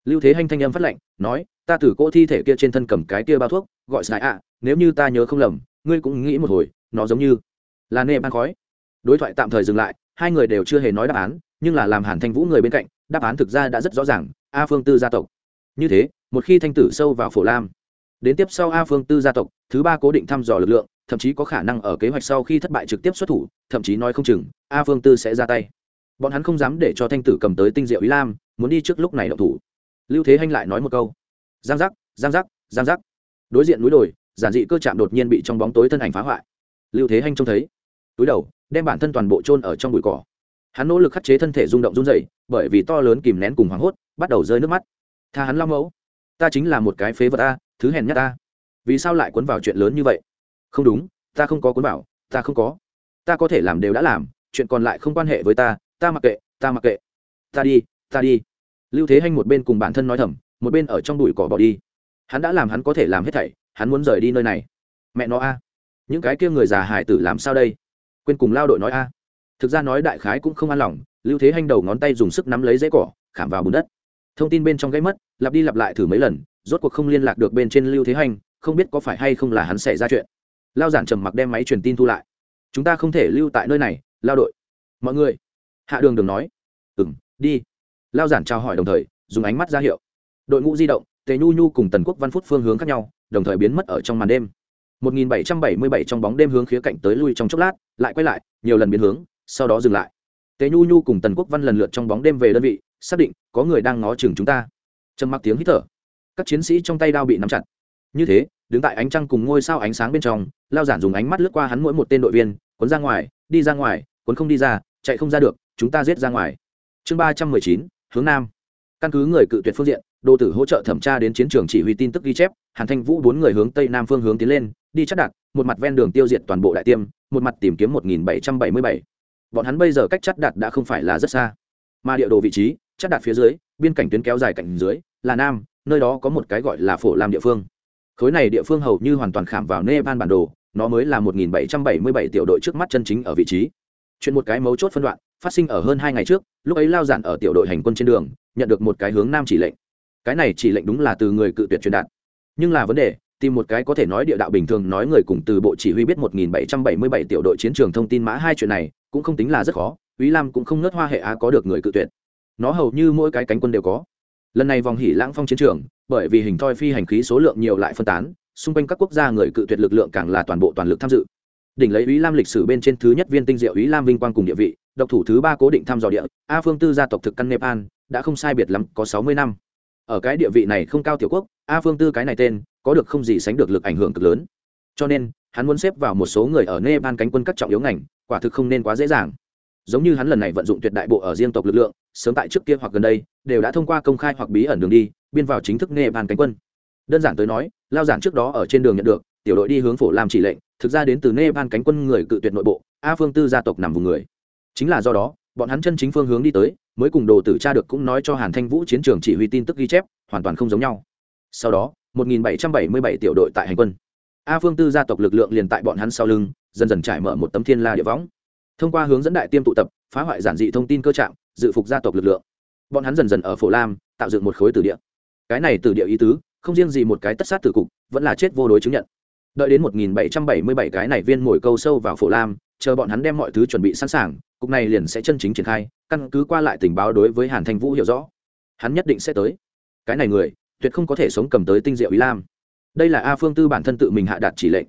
lưu thế hanh thanh âm phát lệnh nói, ta từ cỗ thi thể kia trên thân cầm cái kia bao thuốc, gọi sài ạ, nếu như ta nhớ không lầm, ngươi cũng nghĩ một hồi, nó giống như là nếp an khói. Đối thoại tạm thời dừng lại, hai người đều chưa hề nói đáp án nhưng là làm hàn thanh vũ người bên cạnh, đáp án thực ra đã rất rõ ràng, a phương tư gia tộc. Như thế, một khi thanh tử sâu vào phổ lam, đến tiếp sau a phương tư gia tộc, thứ ba cố định thăm dò lực lượng, thậm chí có khả năng ở kế hoạch sau khi thất bại trực tiếp xuất thủ, thậm chí nói không chừng, a phương tư sẽ ra tay. Bọn hắn không dám để cho thanh tử cầm tới tinh diệu ý lam, muốn đi trước lúc này động thủ. Lưu thế hanh lại nói một câu. Giang giác giang giác giang giác. Đối diện núi đồi, giản dị cơ chạm đột nhiên bị trong bóng tối thân ảnh phá hoại. Lưu thế hanh trông thấy, túi đầu, đem bản thân toàn bộ chôn ở trong bụi cỏ hắn nỗ lực khắc chế thân thể rung động run dậy bởi vì to lớn kìm nén cùng hoảng hốt bắt đầu rơi nước mắt. Tha hắn lao mẫu, ta chính là một cái phế vật a, thứ hèn nhát ta vì sao lại cuốn vào chuyện lớn như vậy? Không đúng, ta không có cuốn vào, ta không có. Ta có thể làm đều đã làm, chuyện còn lại không quan hệ với ta ta mặc kệ, ta mặc kệ. Ta đi ta đi. Lưu thế hanh một bên cùng bản thân nói thầm, một bên ở trong đùi cỏ bỏ đi. Hắn đã làm hắn có thể làm hết thảy, hắn muốn rời đi nơi này. Mẹ nó a, những cái kia người già hải tử làm sao đây? Quên cùng lao đội nói a thực ra nói đại khái cũng không an lòng, lưu thế hanh đầu ngón tay dùng sức nắm lấy dãy cỏ, khảm vào bùn đất. Thông tin bên trong gãy mất, lặp đi lặp lại thử mấy lần, rốt cuộc không liên lạc được bên trên lưu thế hanh, không biết có phải hay không là hắn xảy ra chuyện. Lao giản trầm mặc đem máy truyền tin thu lại. Chúng ta không thể lưu tại nơi này, lao đội. Mọi người. Hạ đường đừng nói. Ừ m đi. Lao giản trao hỏi đồng thời, dùng ánh mắt ra hiệu. Đội ngũ di động, tề nhu nhu cùng tần quốc văn phút phương hướng khác nhau, đồng thời biến mất ở trong màn đêm. 1777 trong bóng đêm hướng khía cạnh tới lui trong chốc lát, lại quay lại, nhiều lần biến hướng sau đó dừng lại. Tế nhu nhu cùng tần quốc văn lần lượt trong bóng đêm về đơn vị, xác định có người đang ngó chừng chúng ta. Trầm mặc tiếng hít thở. Các chiến sĩ trong tay đao bị nắm chặt. Như thế, đứng tại ánh trăng cùng ngôi sao ánh sáng bên trong, lao giản dùng ánh mắt lướt qua hắn mỗi một tên đội viên, cuốn ra ngoài, đi ra ngoài, cuốn không đi ra, chạy không ra được, chúng ta giết ra ngoài. Chương ba trăm mười chín, hướng nam. Căn cứ người cự tuyệt phương diện đô tử hỗ trợ thẩm tra đến chiến trường chỉ huy tin tức ghi chép, hàn thanh vũ bốn người hướng tây nam phương hướng tiến lên, đi chắc đạt một mặt ven đường tiêu diệt toàn bộ đại tiêm, một mặt tìm kiếm một nghìn bảy trăm bảy mươi bảy bọn hắn bây giờ cách chắc đạt đã không phải là rất xa. Mà địa đồ vị trí chắc đạt phía dưới, biên cảnh tuyến kéo dài cạnh dưới, là nam, nơi đó có một cái gọi là phổ làm địa phương. Khối này địa phương hầu như hoàn toàn khảm vào nepal bản đồ, nó mới là một nghìn bảy trăm bảy mươi bảy tiểu đội trước mắt chân chính ở vị trí. Chuyện một cái mấu chốt phân đoạn, phát sinh ở hơn hai ngày trước, lúc ấy lao giản ở tiểu đội hành quân trên đường, nhận được một cái hướng nam chỉ lệnh. Cái này chỉ lệnh đúng là từ người cự tuyệt truyền đạt. Nhưng là vấn đề tìm một cái có thể nói địa đạo bình thường nói người cùng từ bộ chỉ huy biết 1777 tiểu đội chiến trường thông tin mã hai chuyện này, cũng không tính là rất khó, Úy Lam cũng không nớt hoa hệ á có được người cự tuyệt. Nó hầu như mỗi cái cánh quân đều có. Lần này vòng hỉ lãng phong chiến trường, bởi vì hình thoi phi hành khí số lượng nhiều lại phân tán, xung quanh các quốc gia người cự tuyệt lực lượng càng là toàn bộ toàn lực tham dự. Đỉnh lấy Úy Lam lịch sử bên trên thứ nhất viên tinh diệu Úy Lam vinh quang cùng địa vị, độc thủ thứ ba cố định thăm dò địa, a phương tư gia tộc thực căn nepal, đã không sai biệt lắm, có sáu mươi năm ở cái địa vị này không cao tiểu quốc, a phương tư cái này tên, có được không gì sánh được lực ảnh hưởng cực lớn. Cho nên, hắn muốn xếp vào một số người ở nepal cánh quân các trọng yếu ngành, quả thực không nên quá dễ dàng. Giống như hắn lần này vận dụng tuyệt đại bộ ở riêng tộc lực lượng, sớm tại trước kia hoặc gần đây, đều đã thông qua công khai hoặc bí ẩn đường đi, biên vào chính thức nepal cánh quân. Đơn giản tới nói, lao giản trước đó ở trên đường nhận được, tiểu đội đi hướng phổ làm chỉ lệnh, thực ra đến từ nepal cánh quân người cự tuyệt nội bộ, a phương tư gia tộc nằm vùng người. Chính là do đó, bọn hắn chân chính phương hướng đi tới mới cùng đồ tử cha được cũng nói cho hàn thanh vũ chiến trường chỉ huy tin tức ghi chép, hoàn toàn không giống nhau. Sau đó 1777 tiểu đội tại hành quân. A phương tư gia tộc lực lượng liền tại bọn hắn sau lưng, dần dần trải mở một tấm thiên la địa võng. Thông qua hướng dẫn đại tiêm tụ tập, phá hoại giản dị thông tin cơ trạng, dự phục gia tộc lực lượng. Bọn hắn dần dần ở phổ lam, tạo dựng một khối tử địa. Cái này tử địa ý tứ, không riêng gì một cái tất sát tử cục, vẫn là chết vô đối chứng nhận. Đợi đến 1777 cái này viên mồi câu sâu vào phổ lam, chờ bọn hắn đem mọi thứ chuẩn bị sẵn sàng cục này liền sẽ chân chính triển khai, căn cứ qua lại tình báo đối với hàn thanh vũ hiểu rõ. Hắn nhất định sẽ tới. Cái này người, tuyệt không có thể sống cầm tới tinh diệu ý lam. Đây là a phương tư bản thân tự mình hạ đạt chỉ lệnh.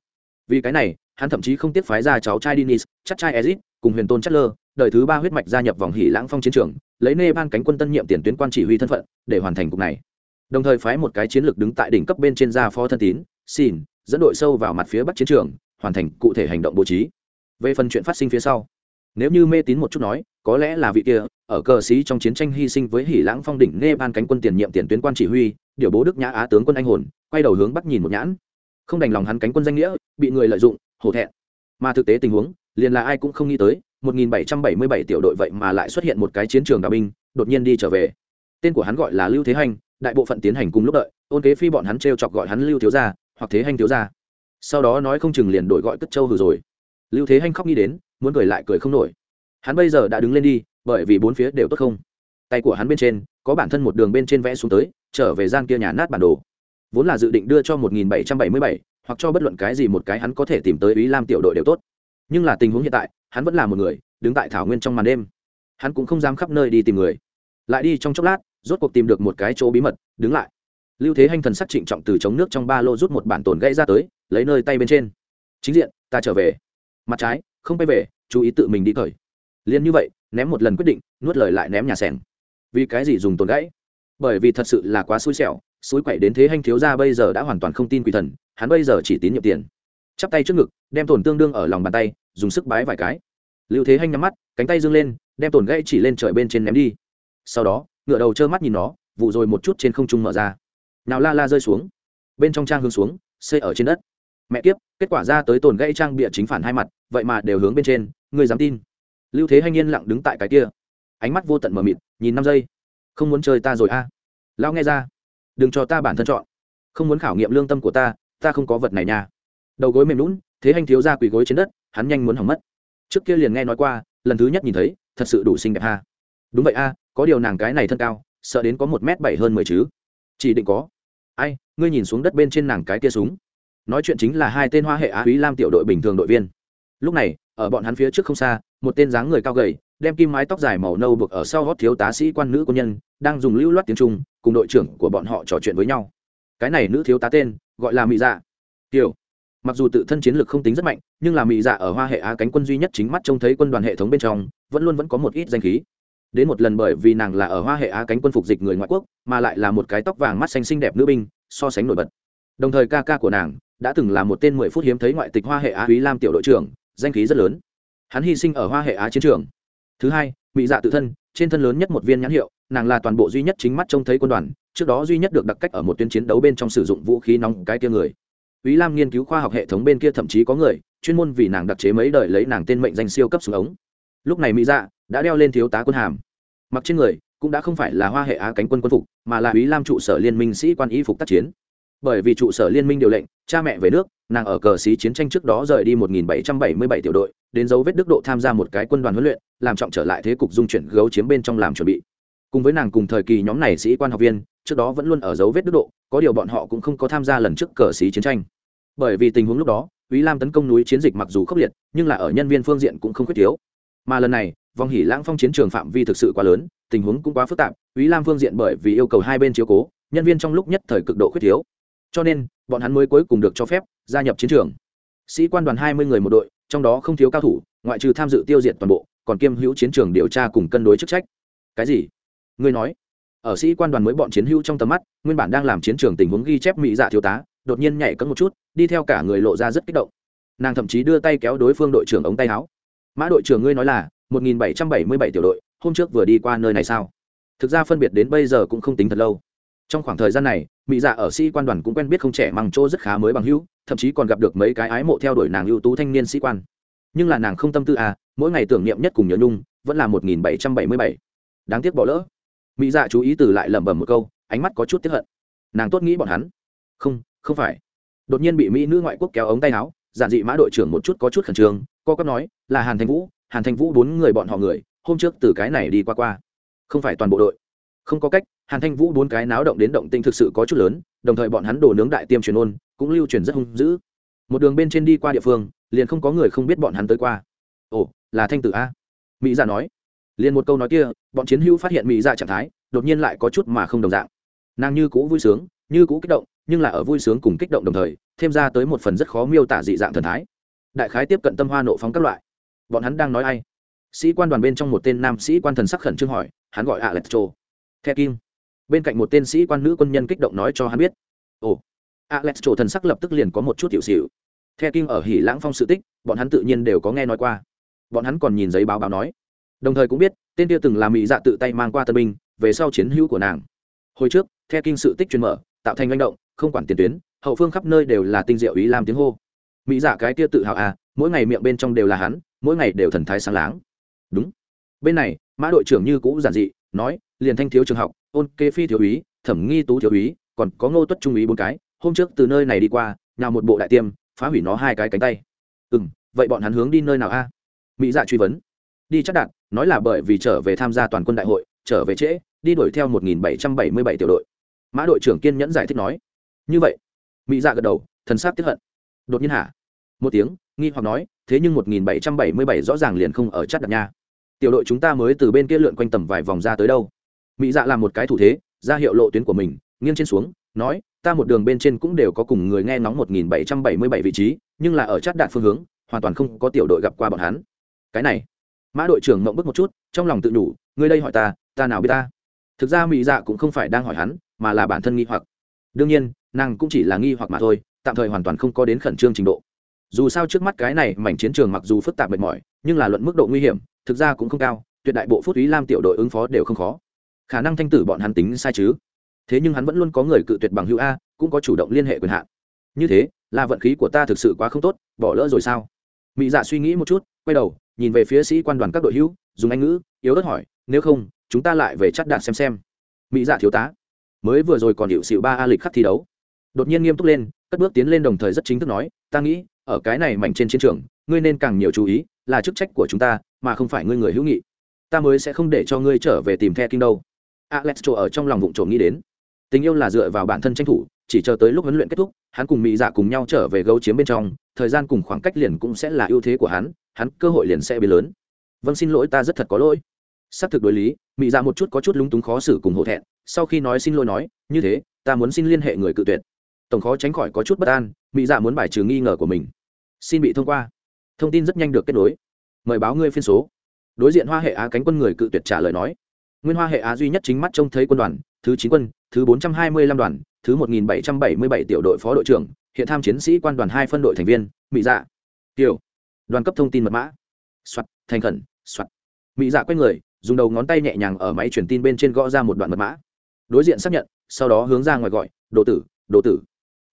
Vì cái này, hắn thậm chí không tiếp phái ra cháu trai dinis chắc trai ezit, cùng huyền tôn chất lơ đời thứ ba huyết mạch gia nhập vòng hỉ lãng phong chiến trường, lấy nê ban cánh quân tân nhiệm tiền tuyến quan chỉ huy thân phận để hoàn thành cục này. Đồng thời phái một cái chiến lược đứng tại đỉnh cấp bên trên gia phó thân tín xin dẫn đội sâu vào mặt phía bắc chiến trường, hoàn thành cụ thể hành động bố trí. Về phần chuyện phát sinh phía sau nếu như mê tín một chút nói, có lẽ là vị kia, ở cờ sĩ trong chiến tranh hy sinh với hỉ lãng phong đỉnh nê ban cánh quân tiền nhiệm tiền tuyến quan chỉ huy, điều bố đức nhã á tướng quân anh hồn, quay đầu hướng bắc nhìn một nhãn. Không đành lòng hắn cánh quân danh nghĩa, bị người lợi dụng, hổ thẹn. Mà thực tế tình huống, liền là ai cũng không nghĩ tới 1777 tiểu đội vậy mà lại xuất hiện một cái chiến trường đào binh, đột nhiên đi trở về. Tên của hắn gọi là lưu thế hành, đại bộ phận tiến hành cùng lúc đợi, ôn kế phi bọn hắn t chọc gọi hắn lưu thiếu gia, hoặc thế hành thiếu gia. Sau đó nói không chừng liền đổi gọi cất châu hừ rồi. Lưu thế hành khóc nghĩ đến muốn cười lại cười không nổi. Hắn bây giờ đã đứng lên đi bởi vì bốn phía đều tốt không? Tay của hắn bên trên có bản thân một đường bên trên vẽ xuống tới trở về gian kia nhà nát bản đồ. Vốn là dự định đưa cho 1777, hoặc cho bất luận cái gì một cái hắn có thể tìm tới ý lam tiểu đội đều tốt. Nhưng là tình huống hiện tại hắn vẫn là một người đứng tại thảo nguyên trong màn đêm. Hắn cũng không dám khắp nơi đi tìm người. Lại đi trong chốc lát rốt cuộc tìm được một cái chỗ bí mật đứng lại. Lưu thế hanh thần sắc trịnh trọng từ chống nước trong ba lô rút một bản tồn gãy ra tới lấy nơi tay bên trên. Chính diện ta trở về. Mặt trái không bay về, chú ý tự mình đi cởi. Liền như vậy, ném một lần quyết định, nuốt lời lại ném nhà sẻng. Vì cái gì dùng tồn gãy? Bởi vì thật sự là quá xui xẻo xối quậy đến thế hanh thiếu gia bây giờ đã hoàn toàn không tin quỷ thần, hắn bây giờ chỉ tín nhiệm tiền. Chắp tay trước ngực, đem tổn tương đương ở lòng bàn tay, dùng sức bái vài cái. Lưu thế hanh nhắm mắt, cánh tay dương lên, đem tổn gãy chỉ lên trời bên trên ném đi. Sau đó, ngựa đầu trơ mắt nhìn nó, vụ rồi một chút trên không trung mở ra. Nào la la rơi xuống. Bên trong trang hướng xuống, xây ở trên đất. Mẹ kiếp, kết quả ra tới tổn gãy trang bịa chính phản hai mặt vậy mà đều hướng bên trên người dám tin? Lưu thế hanh yên lặng đứng tại cái kia. Ánh mắt vô tận mờ mịt, nhìn năm giây. Không muốn chơi ta rồi a. À. lao nghe ra. Đừng cho ta bản thân chọn. Không muốn khảo nghiệm lương tâm của ta ta không có vật này nha. Đầu gối mềm lún thế hanh thiếu ra quỳ gối trên đất, hắn nhanh muốn hỏng mất. Trước kia liền nghe nói qua, lần thứ nhất nhìn thấy, thật sự đủ xinh đẹp ha. Đúng vậy a, có điều nàng cái này thân cao, sợ đến có một m bảy hơn mười chứ. Chỉ định có. Ai, ngươi nhìn xuống đất bên trên nàng cái kia súng. Nói chuyện chính là hai tên hoa hệ á quý lam tiểu đội bình thường đội viên lúc này, ở bọn hắn phía trước không xa, một tên dáng người cao gầy, đem kim mái tóc dài màu nâu buộc ở sau gót thiếu tá sĩ quan nữ quân nhân, đang dùng lưu loát tiếng trung, cùng đội trưởng của bọn họ trò chuyện với nhau. Cái này nữ thiếu tá tên, gọi là mỹ dạ. Kiều. mặc dù tự thân chiến lược không tính rất mạnh, nhưng là mỹ dạ ở hoa hệ á cánh quân duy nhất chính mắt trông thấy quân đoàn hệ thống bên trong, vẫn luôn vẫn có một ít danh khí. Đến một lần bởi vì nàng là ở hoa hệ á cánh quân phục dịch người ngoại quốc, mà lại là một cái tóc vàng mắt xanh xinh đẹp nữ binh, so sánh nổi bật. Đồng thời ca ca của nàng đã từng là một tên mười phút hiếm thấy ngoại tịch hoa hệ á quý lam tiểu đội trưởng danh khí rất lớn hắn hy sinh ở hoa hệ á chiến trường thứ hai mỹ dạ tự thân trên thân lớn nhất một viên nhãn hiệu nàng là toàn bộ duy nhất chính mắt trông thấy quân đoàn trước đó duy nhất được đặc cách ở một tuyến chiến đấu bên trong sử dụng vũ khí nóng cái kia người ý Lam nghiên cứu khoa học hệ thống bên kia thậm chí có người chuyên môn vì nàng đặc chế mấy đời lấy nàng tên mệnh danh siêu cấp xuống ống. Lúc này Mỹ Dạ đã đeo lên thiếu tá quân hàm, mặc trên người cũng đã không phải là hoa hệ á cánh quân quân phục, mà là ý Lam trụ sở liên minh sĩ quan y phục tác chiến. Bởi vì trụ sở liên minh điều lệnh, cha mẹ về nước, nàng ở cờ sĩ chiến tranh trước đó rời đi 1777 tiểu đội, đến dấu vết đức độ tham gia một cái quân đoàn huấn luyện, làm trọng trở lại thế cục dung chuyển gấu chiếm bên trong làm chuẩn bị. Cùng với nàng cùng thời kỳ nhóm này sĩ quan học viên, trước đó vẫn luôn ở dấu vết đức độ, có điều bọn họ cũng không có tham gia lần trước cờ sĩ chiến tranh bởi vì tình huống lúc đó Úy Lam tấn công núi chiến dịch mặc dù khốc liệt, nhưng là ở nhân viên phương diện cũng không khuyết thiếu. Mà lần này, vòng hỉ lãng phong chiến trường phạm vi thực sự quá lớn, tình huống cũng quá phức tạp, Úy Lam phương diện bởi vì yêu cầu hai bên chiếu cố, nhân viên trong lúc nhất thời cực độ khuyết thiếu. Cho nên, bọn hắn mới cuối cùng được cho phép gia nhập chiến trường. Sĩ quan đoàn hai mươi người một đội, trong đó không thiếu cao thủ, ngoại trừ tham dự tiêu diệt toàn bộ, còn kiêm hữu chiến trường điều tra cùng cân đối chức trách. Cái gì? Ngươi nói? Ở sĩ quan đoàn mới bọn chiến hữu trong tầm mắt, nguyên bản đang làm chiến trường tình huống ghi chép mỹ dạ thiếu tá, đột nhiên nhảy cẫng một chút, đi theo cả người lộ ra rất kích động nàng thậm chí đưa tay kéo đối phương đội trưởng ống tay áo mã đội trưởng ngươi nói là 1777 tiểu đội hôm trước vừa đi qua nơi này sao thực ra phân biệt đến bây giờ cũng không tính thật lâu trong khoảng thời gian này mỹ dạ ở sĩ quan đoàn cũng quen biết không trẻ măng chỗ rất khá mới bằng hữu, thậm chí còn gặp được mấy cái ái mộ theo đuổi nàng ưu tú thanh niên sĩ quan. Nhưng là nàng không tâm tư à mỗi ngày tưởng niệm nhất cùng nhớ nhung, vẫn là một nghìn bảy trăm bảy mươi bảy. Đáng tiếc bỏ lỡ. Mỹ dạ chú ý từ lại lẩm bẩm một câu, ánh mắt có chút tiếp hận. Nàng tốt nghĩ bọn hắn. Không không phải. Đột nhiên bị mỹ nữ ngoại quốc kéo ống tay áo, giản dị mã đội trưởng một chút có chút khẩn trương, co cấp nói, là hàn thanh vũ, hàn thanh vũ bốn người bọn họ người, hôm trước từ cái này đi qua qua. Không phải toàn bộ đội. Không có cách hàn thanh vũ bốn cái náo động đến động tinh thực sự có chút lớn, đồng thời bọn hắn đổ nướng đại tiêm truyền ôn, cũng lưu truyền rất hung dữ. Một đường bên trên đi qua địa phương, liền không có người không biết bọn hắn tới qua. Ồ, là thanh tử a. Mỹ dạ nói. Liền một câu nói kia, bọn chiến hữu phát hiện mỹ dạ trạng thái, đột nhiên lại có chút mà không đồng dạng. Nàng như cũ vui sướng, như cũ kích động, nhưng là ở vui sướng cùng kích động đồng thời, thêm ra tới một phần rất khó miêu tả dị dạng thần thái. Đại khái tiếp cận tâm hoa nộ phóng các loại. Bọn hắn đang nói ai? Sĩ quan đoàn bên trong một tên nam sĩ quan thần sắc khẩn trương hỏi, hắn gọi alectro the kim bên cạnh một tên sĩ quan nữ quân nhân kích động nói cho hắn biết. Ồ alectro thần sắc lập tức liền có một chút hiệu xịu the kim ở hỉ lãng phong sự tích, bọn hắn tự nhiên đều có nghe nói qua. Bọn hắn còn nhìn giấy báo báo nói. Đồng thời cũng biết, tên kia từng làm mỹ dạ tự tay mang qua tân binh, về sau chiến hữu của nàng. Hồi trước, the kinh sự tích truyền mở, tạo thành manh động, không quản tiền tuyến, hậu phương khắp nơi đều là tinh diệu ý làm tiếng hô. Mỹ dạ cái kia tự hào à mỗi ngày miệng bên trong đều là hắn, mỗi ngày đều thần thái sáng láng. Đúng. Bên này, mã đội trưởng như cũ giản dị, nói, liền thanh thiếu trường học ôn kê phi thiếu úy, thẩm nghi tú thiếu úy, còn có ngô tuất trung úy bốn cái, hôm trước từ nơi này đi qua nào một bộ đại tiêm, phá hủy nó hai cái cánh tay. Ừ m vậy bọn hắn hướng đi nơi nào a? Mỹ dạ truy vấn. Đi chắc đạt, nói là bởi vì trở về tham gia toàn quân đại hội, trở về trễ, đi đuổi theo một nghìn bảy trăm bảy mươi bảy tiểu đội. Mã đội trưởng kiên nhẫn giải thích nói. Như vậy, mỹ dạ gật đầu, thần sát tiếp hận. Đột nhiên hả? Một tiếng, nghi hoặc nói, thế nhưng một nghìn bảy trăm bảy mươi bảy rõ ràng liền không ở chắc đạt nha. Tiểu đội chúng ta mới từ bên kia lượn quanh tầm vài vòng ra tới đâu mỹ dạ làm một cái thủ thế, ra hiệu lộ tuyến của mình, nghiêng trên xuống, nói, ta một đường bên trên cũng đều có cùng người nghe nóng một nghìn bảy trăm bảy mươi bảy vị trí, nhưng là ở chát đạt phương hướng, hoàn toàn không có tiểu đội gặp qua bọn hắn. Cái này, mã đội trưởng mộng bức một chút, trong lòng tự đủ ngươi đây hỏi ta ta nào biết ta? Thực ra mỹ dạ cũng không phải đang hỏi hắn, mà là bản thân nghi hoặc. Đương nhiên, nàng cũng chỉ là nghi hoặc mà thôi, tạm thời hoàn toàn không có đến khẩn trương trình độ. Dù sao trước mắt cái này, mảnh chiến trường mặc dù phức tạp mệt mỏi, nhưng là luận mức độ nguy hiểm, thực ra cũng không cao, tuyệt đại bộ phút ý lam tiểu đội ứng phó đều không khó khả năng thanh tử bọn hắn tính sai chứ. Thế nhưng hắn vẫn luôn có người cự tuyệt bằng hữu a, cũng có chủ động liên hệ quyền hạn. Như thế, là vận khí của ta thực sự quá không tốt, bỏ lỡ rồi sao? Mỹ dạ suy nghĩ một chút, quay đầu, nhìn về phía sĩ quan đoàn các đội hữu, dùng anh ngữ, yếu ớt hỏi, nếu không, chúng ta lại về chắc đạn xem xem. Mỹ dạ thiếu tá. Mới vừa rồi còn hiệu xịu ba a lịch khắc thi đấu. Đột nhiên nghiêm túc lên, cất bước tiến lên đồng thời rất chính thức nói, ta nghĩ, ở cái này mảnh trên chiến trường, ngươi nên càng nhiều chú ý, là chức trách của chúng ta, mà không phải ngươi người hữu nghị. Ta mới sẽ không để cho ngươi trở về tìm the kinh đâu alex trộ ở trong lòng vụng trộm nghĩ đến. Tình yêu là dựa vào bản thân tranh thủ, chỉ chờ tới lúc huấn luyện kết thúc, hắn cùng mỹ dạ cùng nhau trở về gấu chiếm bên trong, thời gian cùng khoảng cách liền cũng sẽ là ưu thế của hắn hắn cơ hội liền sẽ bị lớn. Vâng xin lỗi, ta rất thật có lỗi. Sắp thực đối lý mỹ dạ một chút có chút lúng túng khó xử cùng hổ thẹn, sau khi nói xin lỗi nói, như thế, ta muốn xin liên hệ người cự tuyệt. Tổng khó tránh khỏi có chút bất an mỹ dạ muốn bài trừ nghi ngờ của mình. Xin bị thông qua. Thông tin rất nhanh được kết nối. Mời báo ngươi phiên số. Đối diện hoa hệ á cánh quân người cự tuyệt trả lời nói nguyên hoa hệ á duy nhất chính mắt trông thấy quân đoàn, thứ chín quân, thứ bốn trăm hai mươi lăm đoàn, thứ một nghìn bảy trăm bảy mươi bảy tiểu đội phó đội trưởng, hiện tham chiến sĩ quan đoàn hai phân đội thành viên mỹ dạ. Tiểu. Đoàn cấp thông tin mật mã. Soạt, thành khẩn, soạt. Mỹ dạ quay người, dùng đầu ngón tay nhẹ nhàng ở máy truyền tin bên trên gõ ra một đoạn mật mã. Đối diện xác nhận, sau đó hướng ra ngoài gọi, đồ tử đồ tử.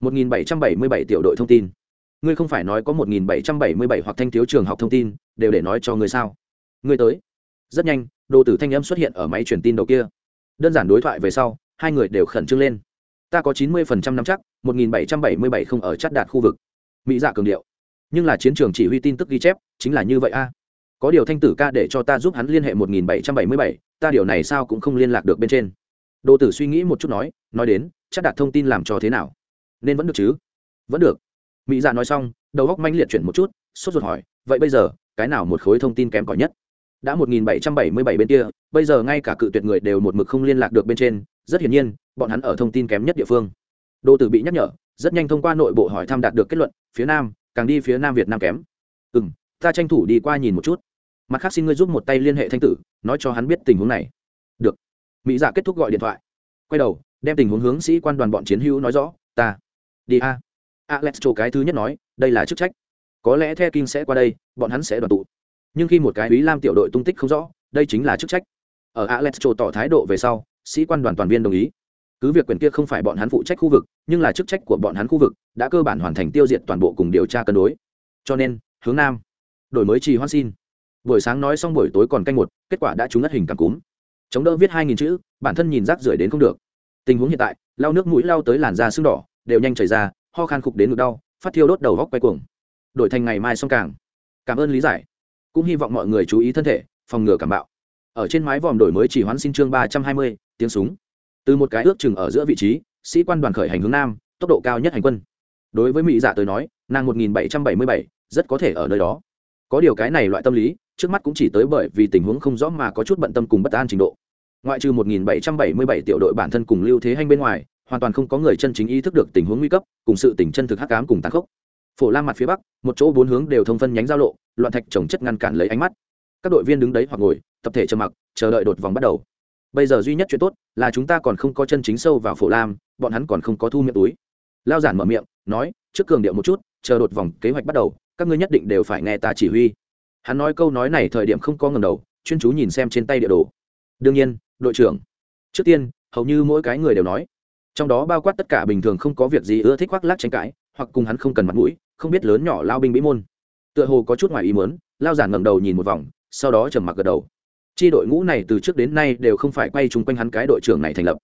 một nghìn bảy trăm bảy mươi bảy tiểu đội thông tin. Ngươi không phải nói có một nghìn bảy trăm bảy mươi bảy hoặc thanh thiếu trường học thông tin, đều để nói cho ngươi sao? Ngươi tới rất nhanh, đồ tử thanh âm xuất hiện ở máy truyền tin đầu kia. Đơn giản đối thoại về sau, hai người đều khẩn trương lên. Ta có chín mươi phần trăm năm chắc, một nghìn bảy trăm bảy mươi bảy không ở chắt đạt khu vực. Mỹ dạ cường điệu. Nhưng là chiến trường chỉ huy tin tức ghi chép, chính là như vậy a. Có điều thanh tử ca để cho ta giúp hắn liên hệ một nghìn bảy trăm bảy mươi bảy, ta điều này sao cũng không liên lạc được bên trên. Đồ tử suy nghĩ một chút nói nói đến chắc đạt thông tin làm cho thế nào? Nên vẫn được chứ? Vẫn được. Mỹ dạ nói xong, đầu góc manh liệt chuyển một chút, sốt ruột hỏi, vậy bây giờ, cái nào một khối thông tin kém cỏi nhất? Đã một nghìn bảy trăm bảy mươi bảy bên kia, bây giờ ngay cả cự tuyệt người đều một mực không liên lạc được bên trên, rất hiển nhiên, bọn hắn ở thông tin kém nhất địa phương. Đô tử bị nhắc nhở, rất nhanh thông qua nội bộ hỏi thăm đạt được kết luận, phía nam, càng đi phía nam việt nam kém. Ừ m ta tranh thủ đi qua nhìn một chút. Mặt khác xin ngươi giúp một tay liên hệ thanh tử, nói cho hắn biết tình huống này. Được. Mỹ dạ kết thúc gọi điện thoại. Quay đầu, đem tình huống hướng sĩ quan đoàn bọn chiến hữu nói rõ, ta đi a. Alex chỗ cái thứ nhất nói, đây là chức trách. Có lẽ the kinh sẽ qua đây, bọn hắn sẽ đoàn tụ nhưng khi một cái ý lam tiểu đội tung tích không rõ, đây chính là chức trách. Ở aletro tỏ thái độ về sau, sĩ quan đoàn toàn viên đồng ý. Cứ việc quyền kia không phải bọn hắn phụ trách khu vực, nhưng là chức trách của bọn hắn khu vực đã cơ bản hoàn thành tiêu diệt toàn bộ cùng điều tra cân đối. Cho nên, hướng nam, đổi mới trì hoan xin. Buổi sáng nói xong buổi tối còn canh một, kết quả đã trúng ngất hình cảm cúm. Chống đỡ viết hai nghìn chữ, bản thân nhìn rác rưởi đến không được. Tình huống hiện tại, lau nước mũi lau tới làn da sưng đỏ, đều nhanh chảy ra, ho khan khục đến ngực đau, phát thiêu đốt đầu góc quay cuồng. Đổi thành ngày mai xong càng. Cảm ơn lý giải cũng hy vọng mọi người chú ý thân thể, phòng ngừa cảm bạo. Ở trên mái vòm đổi mới chỉ hoán xin chương ba trăm hai mươi, tiếng súng. Từ một cái ước chừng ở giữa vị trí, sĩ quan đoàn khởi hành hướng nam, tốc độ cao nhất hành quân. Đối với mỹ dạ tới nói, nàng một nghìn bảy trăm bảy mươi bảy, rất có thể ở nơi đó. Có điều cái này loại tâm lý, trước mắt cũng chỉ tới bởi vì tình huống không rõ mà có chút bận tâm cùng bất an trình độ. Ngoại trừ 1777 tiểu đội bản thân cùng lưu thế hành bên ngoài, hoàn toàn không có người chân chính ý thức được tình huống nguy cấp, cùng sự tình chân thực hắc ám cùng tàn khốc phổ lam mặt phía bắc, một chỗ bốn hướng đều thông phân nhánh giao lộ, loạn thạch trồng chất ngăn cản lấy ánh mắt. Các đội viên đứng đấy hoặc ngồi, tập thể trầm mặc, chờ đợi đột vòng bắt đầu. Bây giờ duy nhất chuyện tốt là chúng ta còn không có chân chính sâu vào phổ lam, bọn hắn còn không có thu miệng túi. Lao giản mở miệng, nói, trước cường điệu một chút, chờ đột vòng kế hoạch bắt đầu, các ngươi nhất định đều phải nghe ta chỉ huy. Hắn nói câu nói này thời điểm không có ngầm đầu, chuyên chú nhìn xem trên tay địa đồ. Đương nhiên, đội trưởng. Trước tiên, hầu như mỗi cái người đều nói. Trong đó bao quát tất cả bình thường không có việc gì ưa thích khoác lác tranh cãi, hoặc cùng hắn không cần mặt mũi không biết lớn nhỏ lao binh mỹ môn. Tựa hồ có chút ngoài ý mớn lao giản ngẩng đầu nhìn một vòng, sau đó trầm mặc gật đầu. Chi đội ngũ này từ trước đến nay đều không phải quay chung quanh hắn cái đội trưởng này thành lập.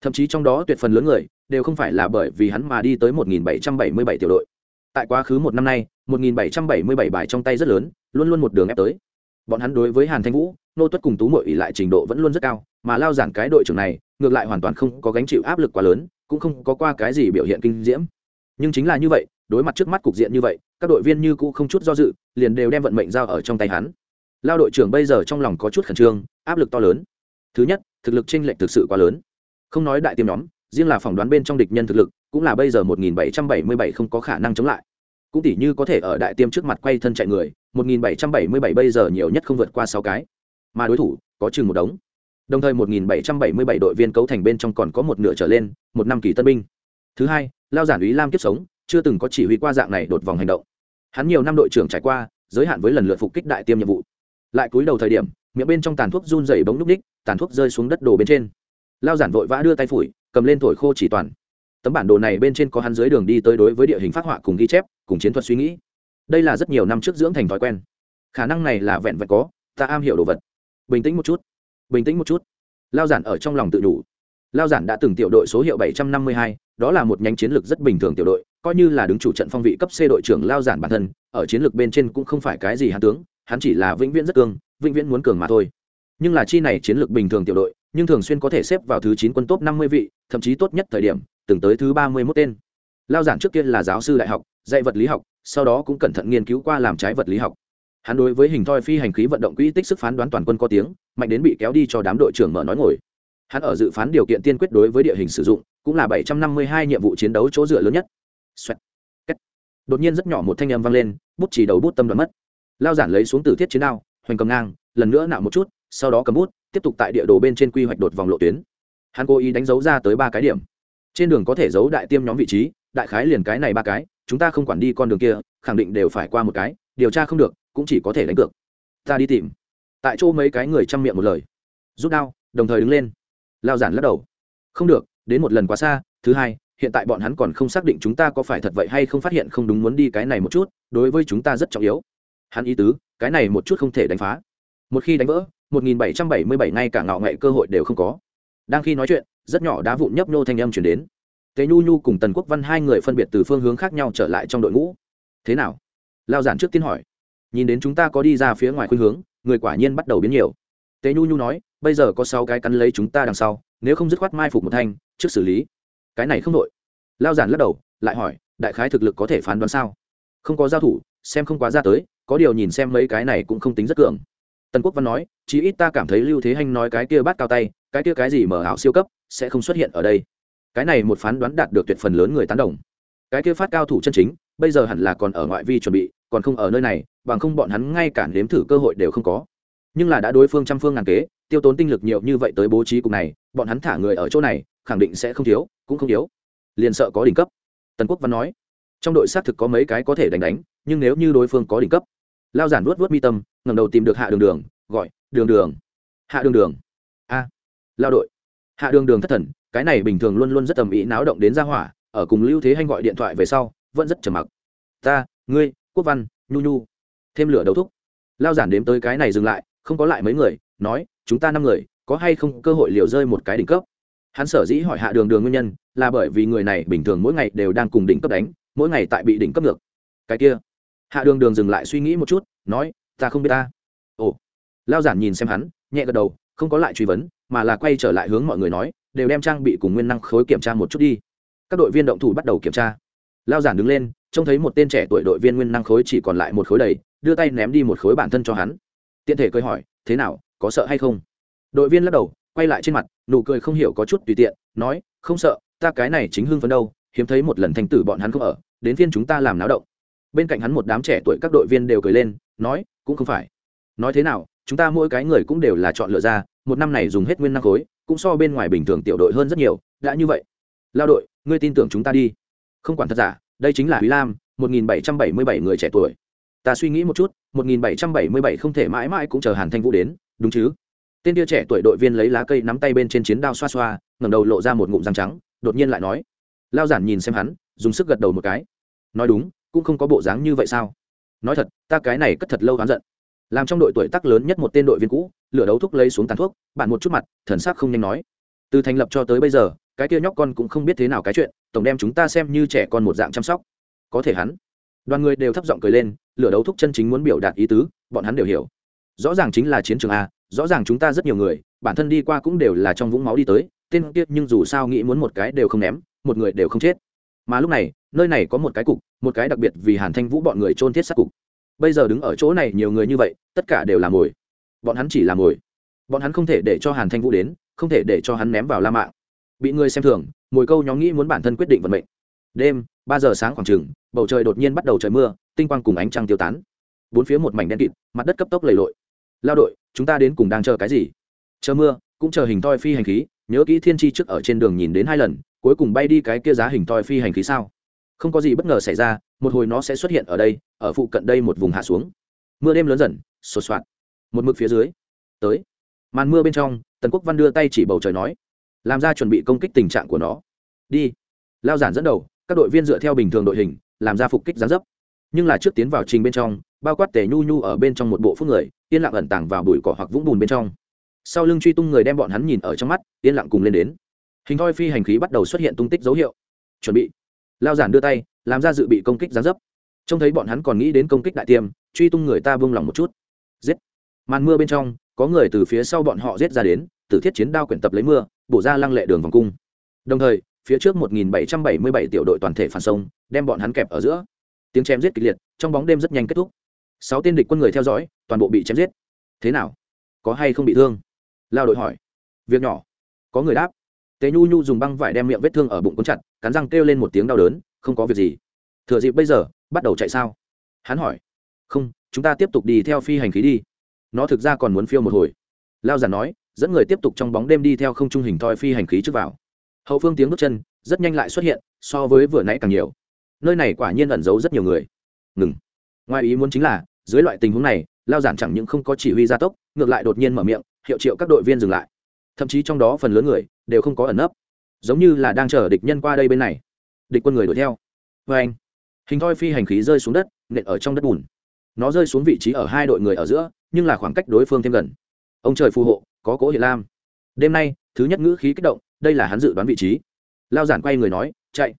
Thậm chí trong đó tuyệt phần lớn người, đều không phải là bởi vì hắn mà đi tới 1777 tiểu đội. Tại quá khứ một năm nay 1777 bài trong tay rất lớn, luôn luôn một đường ép tới. Bọn hắn đối với hàn thanh vũ, nô tuất cùng tú mội ỉ lại trình độ vẫn luôn rất cao, mà lao giản cái đội trưởng này, ngược lại hoàn toàn không có gánh chịu áp lực quá lớn, cũng không có qua cái gì biểu hiện kinh diễm. Nhưng chính là như vậy đối mặt trước mắt cục diện như vậy, các đội viên như cũ không chút do dự, liền đều đem vận mệnh giao ở trong tay hắn. Lao đội trưởng bây giờ trong lòng có chút khẩn trương, áp lực to lớn. Thứ nhất, thực lực chênh lệch thực sự quá lớn. Không nói đại tiêm nhóm, riêng là phỏng đoán bên trong địch nhân thực lực, cũng là bây giờ 1777 không có khả năng chống lại. Cũng tỷ như có thể ở đại tiêm trước mặt quay thân chạy người 1777 bây giờ nhiều nhất không vượt qua sáu cái. Mà đối thủ, có chừng một đống. Đồng thời 1777 đội viên cấu thành bên trong còn có một nửa trở lên, một năm kỳ tân binh. Thứ hai, lao giản úy lam kiếp sống chưa từng có chỉ huy qua dạng này đột vòng hành động. Hắn nhiều năm đội trưởng trải qua giới hạn với lần lượt phục kích đại tiêm nhiệm vụ. Lại cúi đầu thời điểm miệng bên trong tàn thuốc run dày bóng núc ních tàn thuốc rơi xuống đất đồ bên trên. Lao giản vội vã đưa tay phủi cầm lên thổi khô chỉ toàn. Tấm bản đồ này bên trên có hắn dưới đường đi tới đối với địa hình phát họa cùng ghi chép cùng chiến thuật suy nghĩ. Đây là rất nhiều năm trước dưỡng thành thói quen. Khả năng này là vẹn vẹn có ta am hiểu đồ vật. Bình tĩnh một chút. Bình tĩnh một chút. Lao giản ở trong lòng tự đủ. Lao giản đã từng tiểu đội số hiệu 752, đó là một nhánh chiến lược rất bình thường tiểu đội coi như là đứng chủ trận phong vị cấp C đội trưởng lao giản bản thân, ở chiến lược bên trên cũng không phải cái gì hắn tướng, hắn chỉ là vĩnh viễn rất cường, vĩnh viễn muốn cường mà thôi. Nhưng là chi này chiến lược bình thường tiểu đội, nhưng thường xuyên có thể xếp vào thứ chín quân top năm mươi vị, thậm chí tốt nhất thời điểm, từng tới thứ ba mươi mốt tên. Lao giản trước kia là giáo sư đại học, dạy vật lý học, sau đó cũng cẩn thận nghiên cứu qua làm trái vật lý học. Hắn đối với hình thoi phi hành khí vận động quỹ tích sức phán đoán toàn quân có tiếng, mạnh đến bị kéo đi cho đám đội trưởng mở nói ngồi. Hắn ở dự phán điều kiện tiên quyết đối với địa hình sử dụng, cũng là bảy trăm năm mươi hai nhiệm vụ chiến đấu chỗ dựa lớn nhất đột nhiên rất nhỏ một thanh âm vang lên, bút chỉ đầu bút tâm đoạn mất. Lao giản lấy xuống tử thiết chiến đao, hoành cầm ngang, lần nữa nạo một chút, sau đó cầm bút, tiếp tục tại địa đồ bên trên quy hoạch đột vòng lộ tuyến. Hắn cố ý đánh dấu ra tới ba cái điểm. Trên đường có thể giấu đại tiêm nhóm vị trí, đại khái liền cái này ba cái, chúng ta không quản đi con đường kia, khẳng định đều phải qua một cái, điều tra không được, cũng chỉ có thể đánh cược. Ta đi tìm. Tại chỗ mấy cái người chăm miệng một lời. Rút đao, đồng thời đứng lên. Lao giản lắc đầu. Không được, đến một lần quá xa, thứ hai hiện tại bọn hắn còn không xác định chúng ta có phải thật vậy hay không phát hiện không đúng muốn đi cái này một chút, đối với chúng ta rất trọng yếu. Hắn ý tứ, cái này một chút không thể đánh phá. Một khi đánh vỡ 1777 ngay cả ngạo nghệ cơ hội đều không có. Đang khi nói chuyện, rất nhỏ đá vụn nhấp nhô thanh âm chuyển đến. Tế nhu nhu cùng tần quốc văn hai người phân biệt từ phương hướng khác nhau trở lại trong đội ngũ. Thế nào? Lao giản trước tiên hỏi. Nhìn đến chúng ta có đi ra phía ngoài khuynh hướng, người quả nhiên bắt đầu biến nhiều. Tế nhu nhu nói, bây giờ có sáu cái cắn lấy chúng ta đằng sau, nếu không dứt khoát mai phục một thanh, trước xử lý cái này không đội. Lao giản lắc đầu, lại hỏi, đại khái thực lực có thể phán đoán sao? Không có giao thủ, xem không quá ra tới, có điều nhìn xem mấy cái này cũng không tính rất cường. Tần quốc văn nói, chí ít ta cảm thấy lưu thế hanh nói cái kia bắt cao tay, cái kia cái gì mở ảo siêu cấp, sẽ không xuất hiện ở đây. Cái này một phán đoán đạt được tuyệt phần lớn người tán đồng. Cái kia phát cao thủ chân chính, bây giờ hẳn là còn ở ngoại vi chuẩn bị, còn không ở nơi này, bằng không bọn hắn ngay cả nếm thử cơ hội đều không có. Nhưng là đã đối phương trăm phương ngàn kế, tiêu tốn tinh lực nhiều như vậy tới bố trí cục này, bọn hắn thả người ở chỗ này khẳng định sẽ không thiếu, cũng không thiếu liền sợ có đỉnh cấp. Tần quốc văn nói, trong đội xác thực có mấy cái có thể đánh đánh, nhưng nếu như đối phương có đỉnh cấp, lao giản vuốt vuốt mi tâm ngầm đầu tìm được hạ đường đường, gọi, đường đường, hạ đường đường. A, lao đội. Hạ đường đường thất thần, cái này bình thường luôn luôn rất tầm ý náo động đến ra hỏa, ở cùng lưu thế hanh gọi điện thoại về sau, vẫn rất trầm mặc. Ta, ngươi, quốc văn, nhu nhu. Thêm lửa đầu thúc. Lao giản đếm tới cái này dừng lại, không có lại mấy người, nói, chúng ta năm người, có hay không cơ hội liều rơi một cái đỉnh cấp? Hắn sở dĩ hỏi hạ đường đường nguyên nhân là bởi vì người này bình thường mỗi ngày đều đang cùng đỉnh cấp đánh, mỗi ngày tại bị đỉnh cấp ngược. Cái kia. Hạ đường đường dừng lại suy nghĩ một chút, nói, ta không biết ta. Ồ. Lao giản nhìn xem hắn, nhẹ gật đầu, không có lại truy vấn, mà là quay trở lại hướng mọi người nói, đều đem trang bị cùng nguyên năng khối kiểm tra một chút đi. Các đội viên động thủ bắt đầu kiểm tra. Lao giản đứng lên, trông thấy một tên trẻ tuổi đội viên nguyên năng khối chỉ còn lại một khối đầy, đưa tay ném đi một khối bản thân cho hắn. Tiện thể cười hỏi, thế nào, có sợ hay không? Đội viên lắc đầu quay lại trên mặt nụ cười không hiểu có chút tùy tiện nói không sợ ta cái này chính hưng phấn đâu hiếm thấy một lần thành tử bọn hắn không ở đến phiên chúng ta làm náo động bên cạnh hắn một đám trẻ tuổi các đội viên đều cười lên nói cũng không phải nói thế nào chúng ta mỗi cái người cũng đều là chọn lựa ra một năm này dùng hết nguyên năng khối cũng so bên ngoài bình thường tiểu đội hơn rất nhiều đã như vậy lao đội ngươi tin tưởng chúng ta đi không quản thật giả đây chính là Huy Lam, 1777 người trẻ tuổi. Ta suy nghĩ một chút, 1777 không thể mãi mãi cũng chờ Hàn Thanh Vũ đến, đúng chứ? Tên tia trẻ tuổi đội viên lấy lá cây nắm tay bên trên chiến đao xoa xoa, ngẩng đầu lộ ra một ngụm răng trắng, đột nhiên lại nói: Lao giản nhìn xem hắn, dùng sức gật đầu một cái. Nói đúng, cũng không có bộ dáng như vậy sao? Nói thật, ta cái này cất thật lâu oán giận. Làm trong đội tuổi tác lớn nhất một tên đội viên cũ, lửa đấu thuốc lấy xuống tàn thuốc, bạn một chút mặt, thần sắc không nhanh nói. Từ thành lập cho tới bây giờ, cái kia nhóc con cũng không biết thế nào cái chuyện tổng đem chúng ta xem như trẻ con một dạng chăm sóc có thể hắn đoàn người đều thấp giọng cười lên lửa đấu thúc chân chính muốn biểu đạt ý tứ bọn hắn đều hiểu rõ ràng chính là chiến trường a, rõ ràng chúng ta rất nhiều người, bản thân đi qua cũng đều là trong vũng máu đi tới, tên kiếp nhưng dù sao nghĩ muốn một cái đều không ném, một người đều không chết. Mà lúc này, nơi này có một cái cục, một cái đặc biệt vì hàn thanh vũ bọn người trôn thiết sát cục. Bây giờ đứng ở chỗ này nhiều người như vậy, tất cả đều là mồi. Bọn hắn chỉ là mồi. Bọn hắn không thể để cho hàn thanh vũ đến, không thể để cho hắn ném vào la mạng bị người xem thường, mồi câu nhóm nghĩ muốn bản thân quyết định vận mệnh. Đêm, ba giờ sáng khoảng chừng, bầu trời đột nhiên bắt đầu trời mưa, tinh quang cùng ánh trăng tiêu tán. Bốn phía một mảnh đen kịt, mặt đất cấp tốc lầy lội lao đội, chúng ta đến cùng đang chờ cái gì? Chờ mưa, cũng chờ hình thoi phi hành khí, nhớ kỹ thiên tri trước ở trên đường nhìn đến hai lần, cuối cùng bay đi cái kia giá hình thoi phi hành khí sao? Không có gì bất ngờ xảy ra, một hồi nó sẽ xuất hiện ở đây, ở phụ cận đây một vùng hạ xuống. Mưa đêm lớn dần, sột soạt. Một mực phía dưới, tới. Màn mưa bên trong, tần quốc văn đưa tay chỉ bầu trời nói, làm ra chuẩn bị công kích tình trạng của nó. Đi. Lao giản dẫn đầu, các đội viên dựa theo bình thường đội hình, làm ra phục kích gián dấp nhưng là trước tiến vào trình bên trong, bao quát tề nhu nhu ở bên trong một bộ phước người, yên lặng ẩn tàng vào bụi cỏ hoặc vũng bùn bên trong. Sau lưng truy tung người đem bọn hắn nhìn ở trong mắt, yên lặng cùng lên đến. Hình thoi phi hành khí bắt đầu xuất hiện tung tích dấu hiệu. Chuẩn bị. Lao giản đưa tay, làm ra dự bị công kích gián dấp. Trông thấy bọn hắn còn nghĩ đến công kích đại tiêm, truy tung người ta vung lòng một chút. Giết. Màn mưa bên trong, có người từ phía sau bọn họ giết ra đến, tử thiết chiến đao quyển tập lấy mưa, bổ ra lăng lệ đường vòng cung. Đồng thời, phía trước 1777 tiểu đội toàn thể phản sông đem bọn hắn kẹp ở giữa tiếng chém giết kịch liệt, trong bóng đêm rất nhanh kết thúc. Sáu tên địch quân người theo dõi, toàn bộ bị chém giết. Thế nào? Có hay không bị thương? Lao đội hỏi. Việc nhỏ. Có người đáp. Tế nhu nhu dùng băng vải đem miệng vết thương ở bụng cuốn chặt, cắn răng kêu lên một tiếng đau đớn, không có việc gì. Thừa dịp bây giờ, bắt đầu chạy sao? Hắn hỏi. Không, chúng ta tiếp tục đi theo phi hành khí đi. Nó thực ra còn muốn phiêu một hồi. Lao giản nói, dẫn người tiếp tục trong bóng đêm đi theo không trung hình thoi phi hành khí trước vào. Hậu phương tiếng bước chân, rất nhanh lại xuất hiện, so với vừa nãy càng nhiều nơi này quả nhiên ẩn giấu rất nhiều người. Ngừng. Ngoài ý muốn chính là, dưới loại tình huống này, lao giản chẳng những không có chỉ huy gia tốc, ngược lại đột nhiên mở miệng, hiệu triệu các đội viên dừng lại. Thậm chí trong đó phần lớn người đều không có ẩn nấp. Giống như là đang chờ địch nhân qua đây bên này. Địch quân người đuổi theo. Vê anh, hình thoi phi hành khí rơi xuống đất, nện ở trong đất bùn. Nó rơi xuống vị trí ở hai đội người ở giữa, nhưng là khoảng cách đối phương thêm gần. Ông trời phù hộ, có cố hiện lam. Đêm nay, thứ nhất ngữ khí kích động, đây là hắn dự đoán vị trí. Lao giản quay người nói, chạy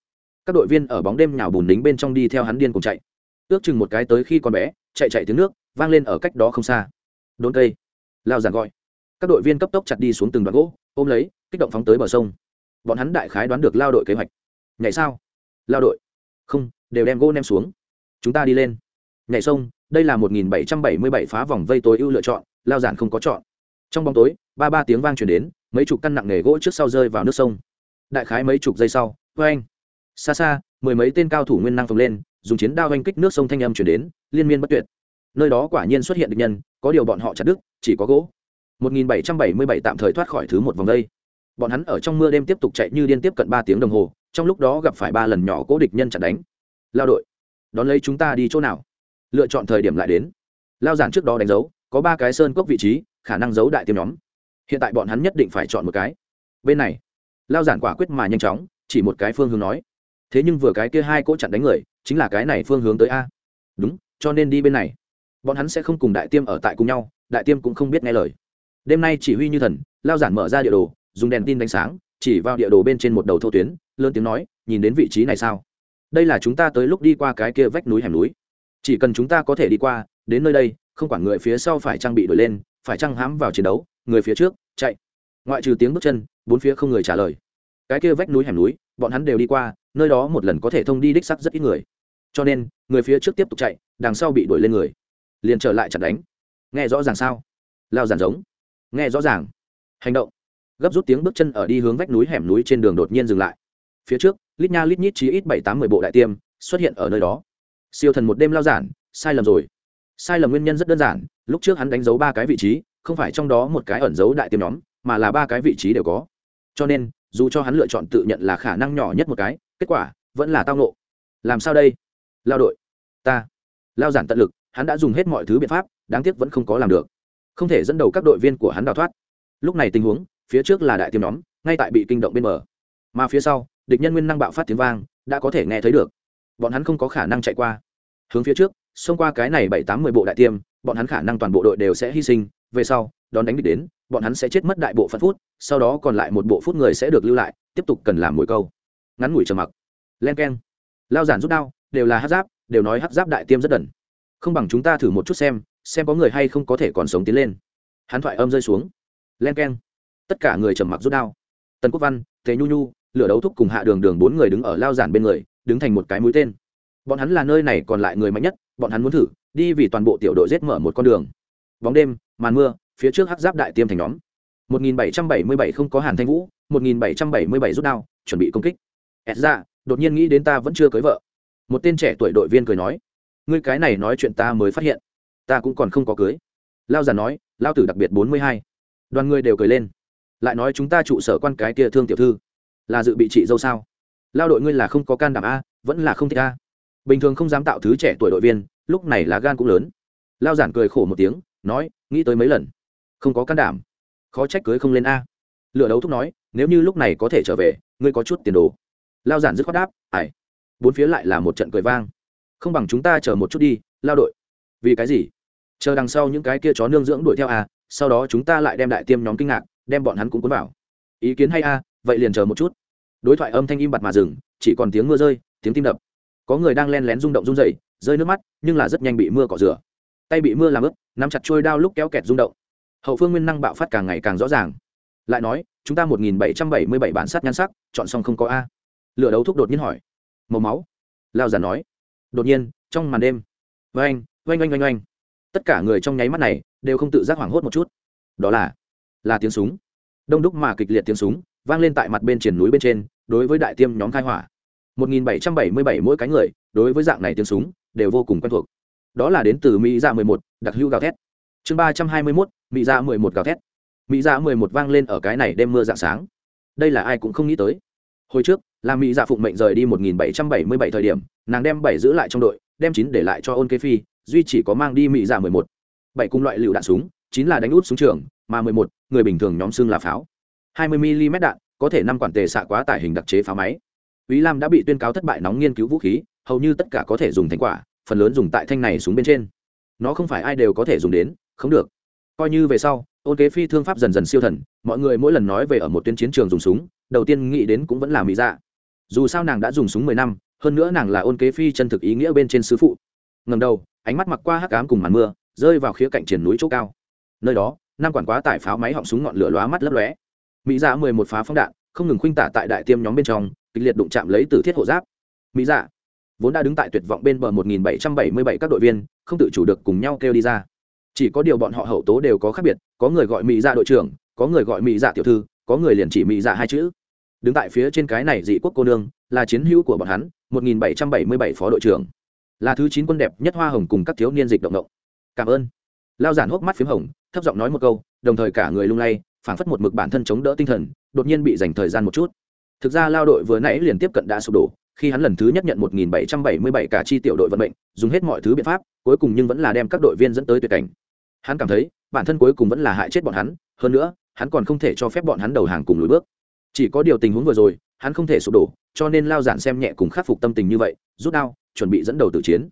các đội viên ở bóng đêm nhào bùn đính bên trong đi theo hắn điên cùng chạy. Ước chừng một cái tới khi con bé, chạy chạy tiếng nước, vang lên ở cách đó không xa. Đốn cây. Lao giản gọi. Các đội viên cấp tốc chặt đi xuống từng đoạn gỗ, ôm lấy, kích động phóng tới bờ sông. Bọn hắn đại khái đoán được lao đội kế hoạch. Nhảy sao? Lao đội. Không, đều đem gỗ ném xuống. Chúng ta đi lên. Nhảy sông, đây là một nghìn bảy trăm bảy mươi bảy phá vòng vây tối ưu lựa chọn, lao giản không có chọn. Trong bóng tối, ba ba tiếng vang chuyển đến, mấy chục căn nặng nghề gỗ trước sau rơi vào nước sông. Đại khái mấy chục giây sau vê anh xa xa, mười mấy tên cao thủ nguyên năng phồng lên, dùng chiến đao oanh kích nước sông thanh âm chuyển đến, liên miên bất tuyệt. Nơi đó quả nhiên xuất hiện địch nhân, có điều bọn họ chặt đứt, chỉ có gỗ. 1777 tạm thời thoát khỏi thứ một vòng đây. Bọn hắn ở trong mưa đêm tiếp tục chạy như điên tiếp cận ba tiếng đồng hồ, trong lúc đó gặp phải ba lần nhỏ cố địch nhân chặn đánh. Lao đội, đón lấy chúng ta đi chỗ nào? Lựa chọn thời điểm lại đến. Lao giản trước đó đánh dấu, có ba cái sơn cốc vị trí, khả năng giấu đại tiêm nhóm. Hiện tại bọn hắn nhất định phải chọn một cái. Bên này, lao giản quả quyết mà nhanh chóng, chỉ một cái phương hướng nói thế nhưng vừa cái kia hai cỗ chặn đánh người, chính là cái này phương hướng tới a. Đúng, cho nên đi bên này. Bọn hắn sẽ không cùng đại tiêm ở tại cùng nhau, đại tiêm cũng không biết nghe lời. Đêm nay chỉ huy như thần, lao giản mở ra địa đồ, dùng đèn tin đánh sáng, chỉ vào địa đồ bên trên một đầu thô tuyến, lớn tiếng nói, nhìn đến vị trí này sao? Đây là chúng ta tới lúc đi qua cái kia vách núi hẻm núi. Chỉ cần chúng ta có thể đi qua, đến nơi đây, không quản người phía sau phải trang bị đổi lên, phải trăng hãm vào chiến đấu, người phía trước, chạy. Ngoại trừ tiếng bước chân, bốn phía không người trả lời. Cái kia vách núi hẻm núi bọn hắn đều đi qua, nơi đó một lần có thể thông đi đích sắc rất ít người. Cho nên, người phía trước tiếp tục chạy, đằng sau bị đuổi lên người. Liền trở lại chặt đánh. Nghe rõ ràng sao? Lao giản giống. Nghe rõ ràng. Hành động. Gấp rút tiếng bước chân ở đi hướng vách núi hẻm núi trên đường đột nhiên dừng lại. Phía trước, lít nha lít nhít chí ít bảy tám mười bộ đại tiêm xuất hiện ở nơi đó. Siêu thần một đêm lao giản, sai lầm rồi. Sai lầm nguyên nhân rất đơn giản, lúc trước hắn đánh dấu ba cái vị trí, không phải trong đó một cái ẩn dấu đại tiêm nhóm, mà là ba cái vị trí đều có. Cho nên dù cho hắn lựa chọn tự nhận là khả năng nhỏ nhất một cái kết quả vẫn là tao nộ làm sao đây? Lao đội ta. Lao giản tận lực hắn đã dùng hết mọi thứ biện pháp đáng tiếc vẫn không có làm được. Không thể dẫn đầu các đội viên của hắn đào thoát. Lúc này tình huống phía trước là đại tiêm nhóm ngay tại bị kinh động bên mở, mà phía sau địch nhân nguyên năng bạo phát tiếng vang đã có thể nghe thấy được. Bọn hắn không có khả năng chạy qua. Hướng phía trước xông qua cái này bảy tám mười bộ đại tiêm bọn hắn khả năng toàn bộ đội đều sẽ hy sinh về sau đón đánh địch đến bọn hắn sẽ chết mất đại bộ phận phút, sau đó còn lại một bộ phút người sẽ được lưu lại, tiếp tục cần làm mồi câu. Ngắn ngủi trầm mặc. Len k e n lao giản rút đao, đều là hát giáp, đều nói hát giáp đại tiêm rất đần. Không bằng chúng ta thử một chút xem xem có người hay không có thể còn sống tiến lên. Hắn thoại âm rơi xuống. Len k e n tất cả người trầm mặc rút đao. Tần quốc văn, thế nhu nhu, lửa đấu thúc cùng hạ đường đường bốn người đứng ở lao giản bên người, đứng thành một cái mũi tên. Bọn hắn là nơi này còn lại người mạnh nhất, bọn hắn muốn thử, đi vì toàn bộ tiểu đội rết mở một con đường. Bóng đêm, màn mưa phía trước hắc giáp đại tiêm thành nhóm. 1777 không có hàn thanh vũ 1777 rút đao, chuẩn bị công kích. Ẹt ra đột nhiên nghĩ đến ta vẫn chưa cưới vợ. Một tên trẻ tuổi đội viên cười nói, ngươi cái này nói chuyện ta mới phát hiện, ta cũng còn không có cưới. Lao già nói, lao tử đặc biệt 42. đoàn người đều cười lên, lại nói chúng ta trụ sở quan cái kia thương tiểu thư, là dự bị trị dâu sao? Lao đội ngươi là không có can đảm a, vẫn là không thích a. Bình thường không dám tạo thứ trẻ tuổi đội viên, lúc này là gan cũng lớn. Lao giản cười khổ một tiếng, nói, nghĩ tới mấy lần không có can đảm. Khó trách cưới không lên a. Lựa đấu thúc nói, nếu như lúc này có thể trở về, ngươi có chút tiền đồ. Lao giản dứt khoát đáp ải bốn phía lại là một trận cười vang. Không bằng chúng ta chờ một chút đi, lao đội. Vì cái gì? Chờ đằng sau những cái kia chó nương dưỡng đuổi theo a, sau đó chúng ta lại đem đại tiêm nhóm kinh ngạc, đem bọn hắn cũng cuốn vào. Ý kiến hay a, vậy liền chờ một chút. Đối thoại âm thanh im bặt mà dừng, chỉ còn tiếng mưa rơi, tiếng tim đập. Có người đang len lén rung động rung dậy rơi nước mắt, nhưng là rất nhanh bị mưa cọ rửa. Tay bị mưa làm ướt, nắm chặt trôi đao lúc kéo kẹt rung động hậu phương nguyên năng bạo phát càng ngày càng rõ ràng. Lại nói chúng ta một nghìn bảy trăm bảy mươi bảy bản sát nhan sắc chọn xong không có a. Lửa đấu thúc đột nhiên hỏi. Màu máu. Lao già nói. Đột nhiên trong màn đêm. Oanh oanh oanh oanh oanh. Tất cả người trong nháy mắt này đều không tự giác hoảng hốt một chút. Đó là là tiếng súng. Đông đúc mà kịch liệt tiếng súng vang lên tại mặt bên triển núi bên trên đối với đại tiêm nhóm khai hỏa. 1777 mỗi cái người đối với dạng này tiếng súng đều vô cùng quen thuộc. Đó là đến từ mỹ dạ 11, đặc hữu gào thét chương 321, mỹ dạ 11 gào thét. Mỹ dạ 11 vang lên ở cái này đêm mưa dạng sáng. Đây là ai cũng không nghĩ tới. Hồi trước là mỹ dạ phụng mệnh rời đi 1777 thời điểm nàng đem bảy giữ lại trong đội đem chín để lại cho ôn kế phi duy chỉ có mang đi mỹ dạ 11. bảy cung loại lựu đạn súng chín là đánh út súng trường mà 11, người bình thường nhóm xương là pháo. 20 mm đạn có thể năm quản tề xạ quá tải hình đặc chế pháo máy. Ý Lam đã bị tuyên cáo thất bại nóng nghiên cứu vũ khí, hầu như tất cả có thể dùng thành quả, phần lớn dùng tại thanh này súng bên trên. Nó không phải ai đều có thể dùng đến, không được. Coi như về sau, ôn kế phi thương pháp dần dần siêu thần, mọi người mỗi lần nói về ở một tuyến chiến trường dùng súng, đầu tiên nghĩ đến cũng vẫn là mỹ dạ. Dù sao nàng đã dùng súng mười năm, hơn nữa nàng là ôn kế phi chân thực ý nghĩa bên trên sứ phụ. Ngẩng đầu, ánh mắt mặc qua hắc ám cùng màn mưa, rơi vào khía cạnh triển núi chỗ cao. Nơi đó, năm quản quá tải pháo máy họng súng ngọn lửa lóa mắt lấp lóe. Mỹ dạ mười một phá phóng đạn, không ngừng khuynh tả tại đại tiêm nhóm bên trong, kịch liệt đụng chạm lấy từ thiết hộ giáp mỹ dạ vốn đã đứng tại tuyệt vọng bên bờ 1777 các đội viên không tự chủ được cùng nhau kêu đi ra chỉ có điều bọn họ hậu tố đều có khác biệt, có người gọi mỹ dạ đội trưởng, có người gọi mỹ dạ tiểu thư, có người liền chỉ mỹ dạ hai chữ. Đứng tại phía trên cái này dị quốc cô nương, là chiến hữu của bọn hắn 1777 phó đội trưởng. Là thứ chín quân đẹp nhất hoa hồng cùng các thiếu niên dịch động động. Cảm ơn. Lao giản hốc mắt phím hồng, thấp giọng nói một câu, đồng thời cả người lung lay, phảng phất một mực bản thân chống đỡ tinh thần, đột nhiên bị dành thời gian một chút. Thực ra lao đội vừa nãy liền tiếp cận đã sụp đổ, khi hắn lần thứ nhất nhận 1777 cả chi tiểu đội vận mệnh, dùng hết mọi thứ biện pháp, cuối cùng nhưng vẫn là đem các đội viên dẫn tới tuyệt cảnh hắn cảm thấy bản thân cuối cùng vẫn là hại chết bọn hắn, hơn nữa, hắn còn không thể cho phép bọn hắn đầu hàng cùng lùi bước. Chỉ có điều tình huống vừa rồi, hắn không thể sụp đổ, cho nên lao giản xem nhẹ cùng khắc phục tâm tình như vậy, rút đao, chuẩn bị dẫn đầu tử chiến.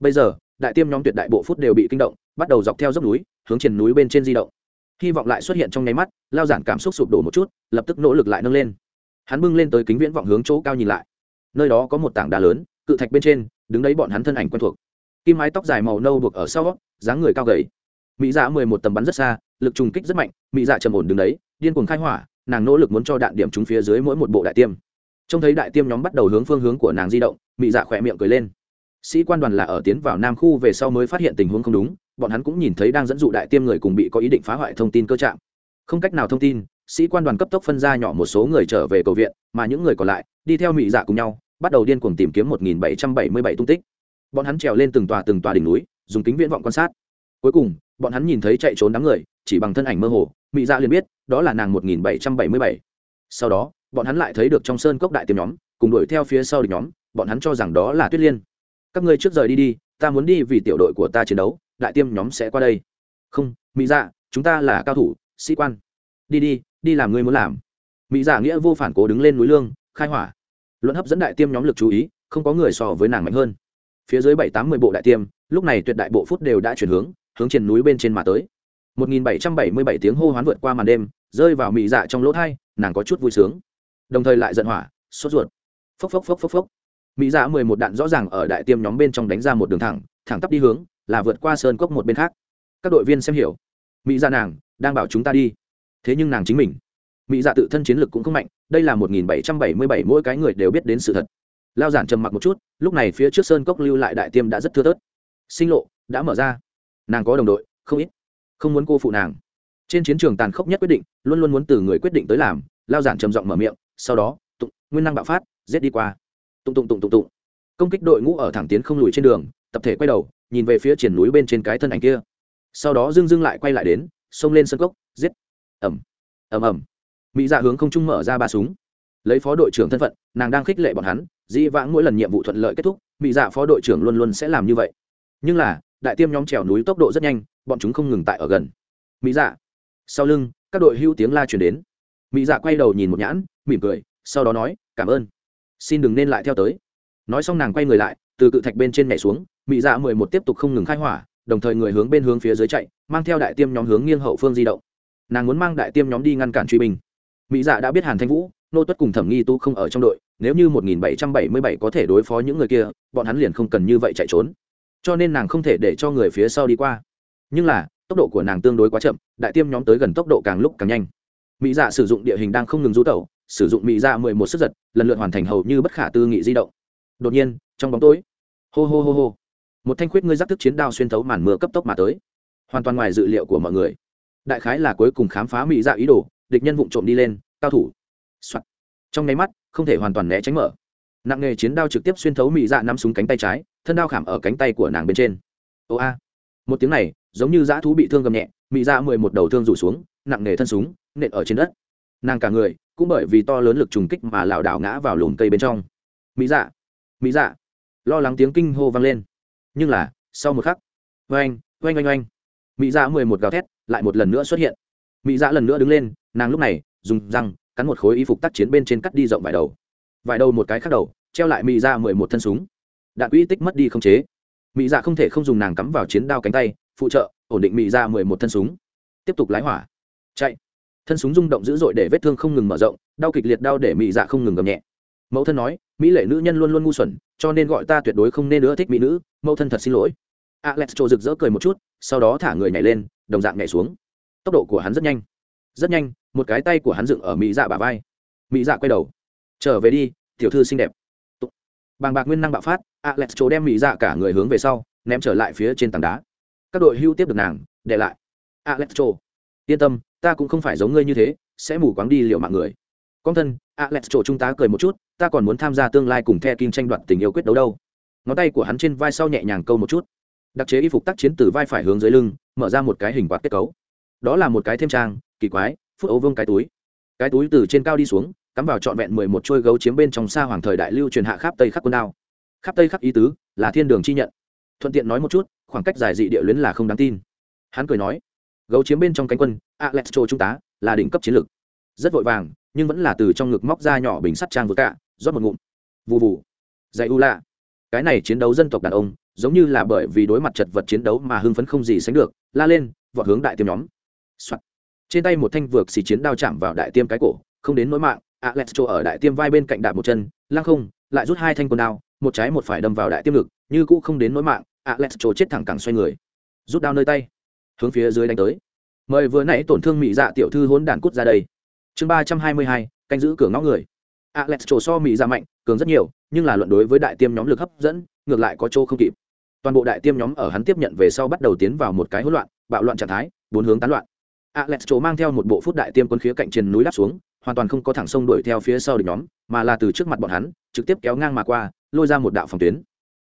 Bây giờ, đại tiêm nhóm tuyệt đại bộ phút đều bị kinh động, bắt đầu dọc theo dốc núi, hướng trên núi bên trên di động. Hy vọng lại xuất hiện trong nháy mắt, lao giản cảm xúc sụp đổ một chút, lập tức nỗ lực lại nâng lên. Hắn bưng lên tới kính viễn vọng hướng chỗ cao nhìn lại. Nơi đó có một tảng đá lớn, cự thạch bên trên, đứng đấy bọn hắn thân ảnh quen thuộc. Kim mái tóc dài màu nâu buộc ở sau, dáng người cao gầy mỹ dạ mười một tầm bắn rất xa, lực trùng kích rất mạnh, mỹ dạ trầm ổn đứng đấy, điên cuồng khai hỏa, nàng nỗ lực muốn cho đạn điểm trúng phía dưới mỗi một bộ đại tiêm. Trông thấy đại tiêm nhóm bắt đầu hướng phương hướng của nàng di động, mỹ dạ khỏe miệng cười lên. Sĩ quan đoàn là ở tiến vào nam khu về sau mới phát hiện tình huống không đúng, bọn hắn cũng nhìn thấy đang dẫn dụ đại tiêm người cùng bị có ý định phá hoại thông tin cơ trạng. không cách nào thông tin, sĩ quan đoàn cấp tốc phân ra nhỏ một số người trở về cầu viện, mà những người còn lại đi theo mỹ dạ cùng nhau, bắt đầu điên cuồng tìm kiếm 1777 tung tích. Bọn hắn trèo lên từng tòa từng tòa đỉnh núi, dùng kính viễn vọng quan sát. Cuối cùng bọn hắn nhìn thấy chạy trốn đám người, chỉ bằng thân ảnh mơ hồ mỹ dạ liền biết, đó là nàng 1777. sau đó, bọn hắn lại thấy được trong sơn cốc đại tiêm nhóm, cùng đuổi theo phía sau địch nhóm, bọn hắn cho rằng đó là tuyết liên. Các ngươi trước rời đi đi, ta muốn đi vì tiểu đội của ta chiến đấu, đại tiêm nhóm sẽ qua đây. Không mỹ dạ chúng ta là cao thủ, sĩ quan. Đi đi đi làm ngươi muốn làm. Mỹ dạ nghĩa vô phản cố đứng lên núi lương, khai hỏa. Luận hấp dẫn đại tiêm nhóm lực chú ý, không có người so với nàng mạnh hơn. Phía dưới bảy tám mươi bộ đại tiêm lúc này tuyệt đại bộ phút đều đã chuyển hướng hướng trên núi bên trên mà tới. 1777 tiếng hô hoán vượt qua màn đêm, rơi vào mị dạ trong lỗ thai, nàng có chút vui sướng. Đồng thời lại giận hỏa, sốt ruột. Phốc phốc phốc phốc phốc. Mỹ dạ mười một đạn rõ ràng ở đại tiêm nhóm bên trong đánh ra một đường thẳng thẳng tắp đi hướng, là vượt qua sơn cốc một bên khác. Các đội viên xem hiểu. Mỹ dạ nàng, đang bảo chúng ta đi. Thế nhưng nàng chính mình. Mỹ dạ tự thân chiến lực cũng không mạnh, đây là một nghìn bảy trăm bảy mươi bảy mỗi cái người đều biết đến sự thật. Lao giản trầm mặc một chút, lúc này phía trước sơn cốc lưu lại đại tiêm đã rất thưa thớt. Sinh lộ, đã mở ra nàng có đồng đội, không ít. Không muốn cô phụ nàng. Trên chiến trường tàn khốc nhất quyết định, luôn luôn muốn từ người quyết định tới làm, lao giản trầm giọng mở miệng, sau đó, tụng, nguyên năng bạo phát, giết đi qua. Tụng tụng tụng tụng tụng. Công kích đội ngũ ở thẳng tiến không lùi trên đường, tập thể quay đầu, nhìn về phía triển núi bên trên cái thân ảnh kia. Sau đó dưng dưng lại quay lại đến, xông lên sân cốc, giết. Ẩm ẩm ẩm mỹ dạ hướng không trung mở ra ba súng. Lấy phó đội trưởng thân phận, nàng đang khích lệ bọn hắn, dĩ vãng mỗi lần nhiệm vụ thuận lợi kết thúc, mỹ dạ phó đội trưởng luôn luôn sẽ làm như vậy. Nhưng là đại tiêm nhóm trèo núi tốc độ rất nhanh, bọn chúng không ngừng tại ở gần. Mỹ dạ. Sau lưng, các đội hưu tiếng la chuyển đến. Mỹ dạ quay đầu nhìn một nhãn, mỉm cười, sau đó nói, cảm ơn. Xin đừng nên lại theo tới. Nói xong nàng quay người lại, từ cự thạch bên trên nhảy xuống, mỹ dạ mười một tiếp tục không ngừng khai hỏa, đồng thời người hướng bên hướng phía dưới chạy, mang theo đại tiêm nhóm hướng nghiêng hậu phương di động. Nàng muốn mang đại tiêm nhóm đi ngăn cản truy bình. mỹ dạ đã biết hàn thanh vũ, nô tuất cùng thẩm nghi tu không ở trong đội, nếu như một nghìn bảy trăm bảy mươi bảy có thể đối phó những người kia, bọn hắn liền không cần như vậy chạy trốn cho nên nàng không thể để cho người phía sau đi qua. Nhưng là, tốc độ của nàng tương đối quá chậm, đại tiêm nhóm tới gần tốc độ càng lúc càng nhanh. Mỹ dạ sử dụng địa hình đang không ngừng rú tẩu, sử dụng mỹ dạ mười một sức giật, lần lượt hoàn thành hầu như bất khả tư nghị di động. Đột nhiên, trong bóng tối, hô hô hô hô, một thanh khuyết ngươi giác thức chiến đao xuyên thấu màn mưa cấp tốc mà tới. Hoàn toàn ngoài dự liệu của mọi người. Đại khái là cuối cùng khám phá mỹ dạ ý đồ, địch nhân vụng trộm đi lên cao thủ、Soạn. trong nháy mắt, không thể hoàn toàn né tránh mở. Nặng nghề chiến đao trực tiếp xuyên thấu mỹ dạ nắm súng cánh tay trái thân đao khảm ở cánh tay của nàng bên trên. Ô a. Một tiếng này, giống như dã thú bị thương gầm nhẹ mỹ dạ mười một đầu thương rủ xuống, nặng nề thân súng, nện ở trên đất. Nàng cả người, cũng bởi vì to lớn lực trùng kích mà lảo đảo ngã vào lùm cây bên trong. Mỹ dạ. Mỹ dạ. Lo lắng tiếng kinh hô vang lên. Nhưng là, sau một khắc, oanh oanh oanh oanh. Mỹ dạ mười một gào thét, lại một lần nữa xuất hiện. Mỹ dạ lần nữa đứng lên, nàng lúc này, dùng răng, cắn một khối y phục tác chiến bên trên cắt đi rộng vài đầu. Vài đầu một cái khác đầu, treo lại mỹ dạ mười một thân súng đạn quỹ tích mất đi không chế. Mỹ dạ không thể không dùng nàng cắm vào chiến đao cánh tay, phụ trợ, ổn định mỹ dạ mười một thân súng. Tiếp tục lái hỏa. Chạy. Thân súng rung động dữ dội để vết thương không ngừng mở rộng, đau kịch liệt đau để mỹ dạ không ngừng gầm nhẹ. Mẫu thân nói, mỹ lệ nữ nhân luôn luôn ngu xuẩn, cho nên gọi ta tuyệt đối không nên nữa thích mỹ nữ, mẫu thân thật xin lỗi. Alex trộ rực rỡ cười một chút, sau đó thả người nhảy lên, đồng dạng nhảy xuống. Tốc độ của hắn rất nhanh. Rất nhanh, một cái tay của hắn dựng ở mỹ dạ bả vai. Mỹ dạ quay đầu. Trở về đi, tiểu thư xinh đẹp. Bàng bạc nguyên năng bạo phát alex đem mỹ dạ cả người hướng về sau, ném trở lại phía trên tảng đá. Các đội hưu tiếp được nàng, để lại. Alex yên tâm, ta cũng không phải giống ngươi như thế, sẽ mù quáng đi liệu mạng người. Con thân, alex trung tá cười một chút, ta còn muốn tham gia tương lai cùng the kim tranh đoạt tình yêu quyết đấu đâu. Ngón tay của hắn trên vai sau nhẹ nhàng câu một chút. Đặc chế y phục tác chiến từ vai phải hướng dưới lưng, mở ra một cái hình quạt kết cấu. Đó là một cái thêm trang, kỳ quái, phút ấu vương cái túi. Cái túi từ trên cao đi xuống, cắm vào trọn vẹn mười một trôi gấu chiếm bên trong xa hoàng thời đại lưu truyền hạ khắp tây khắc quân đao khắp tây khắp ý tứ, là thiên đường chi nhận. Thuận tiện nói một chút, khoảng cách dài dị địa luyến là không đáng tin. Hắn cười nói, gấu chiếm bên trong cánh quân alextro trung tá là đỉnh cấp chiến lược. Rất vội vàng, nhưng vẫn là từ trong ngực móc ra nhỏ bình sắt trang vượt cả rót một ngụm. Vụ vụ dạy u lạ. Cái này chiến đấu dân tộc đàn ông, giống như là bởi vì đối mặt chật vật chiến đấu mà hưng phấn không gì sánh được, la lên, vọt hướng đại tiêm nhóm、Soạn. trên tay một thanh vượt xì chiến đao chạm vào đại tiêm cái cổ, không đến nỗi mạng alex ở đại tiêm vai bên cạnh đạp một chân, lăng không, lại rút hai thanh quần đao một trái một phải đâm vào đại tiêm ngực, như cũ không đến nỗi mạng, alex chỗ chết thẳng cẳng xoay người. Rút đao nơi tay, hướng phía dưới đánh tới. Mời vừa nãy tổn thương mỹ dạ tiểu thư hốn đàn cút ra đây. Chương ba trăm hai mươi hai, canh giữ cửa ngõ người. Alex chỗ so mỹ dạ mạnh, cường rất nhiều, nhưng là luận đối với đại tiêm nhóm lực hấp dẫn, ngược lại có chỗ không kịp. Toàn bộ đại tiêm nhóm ở hắn tiếp nhận về sau bắt đầu tiến vào một cái hỗn loạn, bạo loạn trạng thái, bốn hướng tán loạn alex mang theo một bộ phút đại tiêm quân khía cạnh trên núi đáp xuống, hoàn toàn không có thẳng sông đuổi theo phía sau địch nhóm, mà là từ trước mặt bọn hắn, trực tiếp kéo ngang mà qua, lôi ra một đạo phòng tuyến.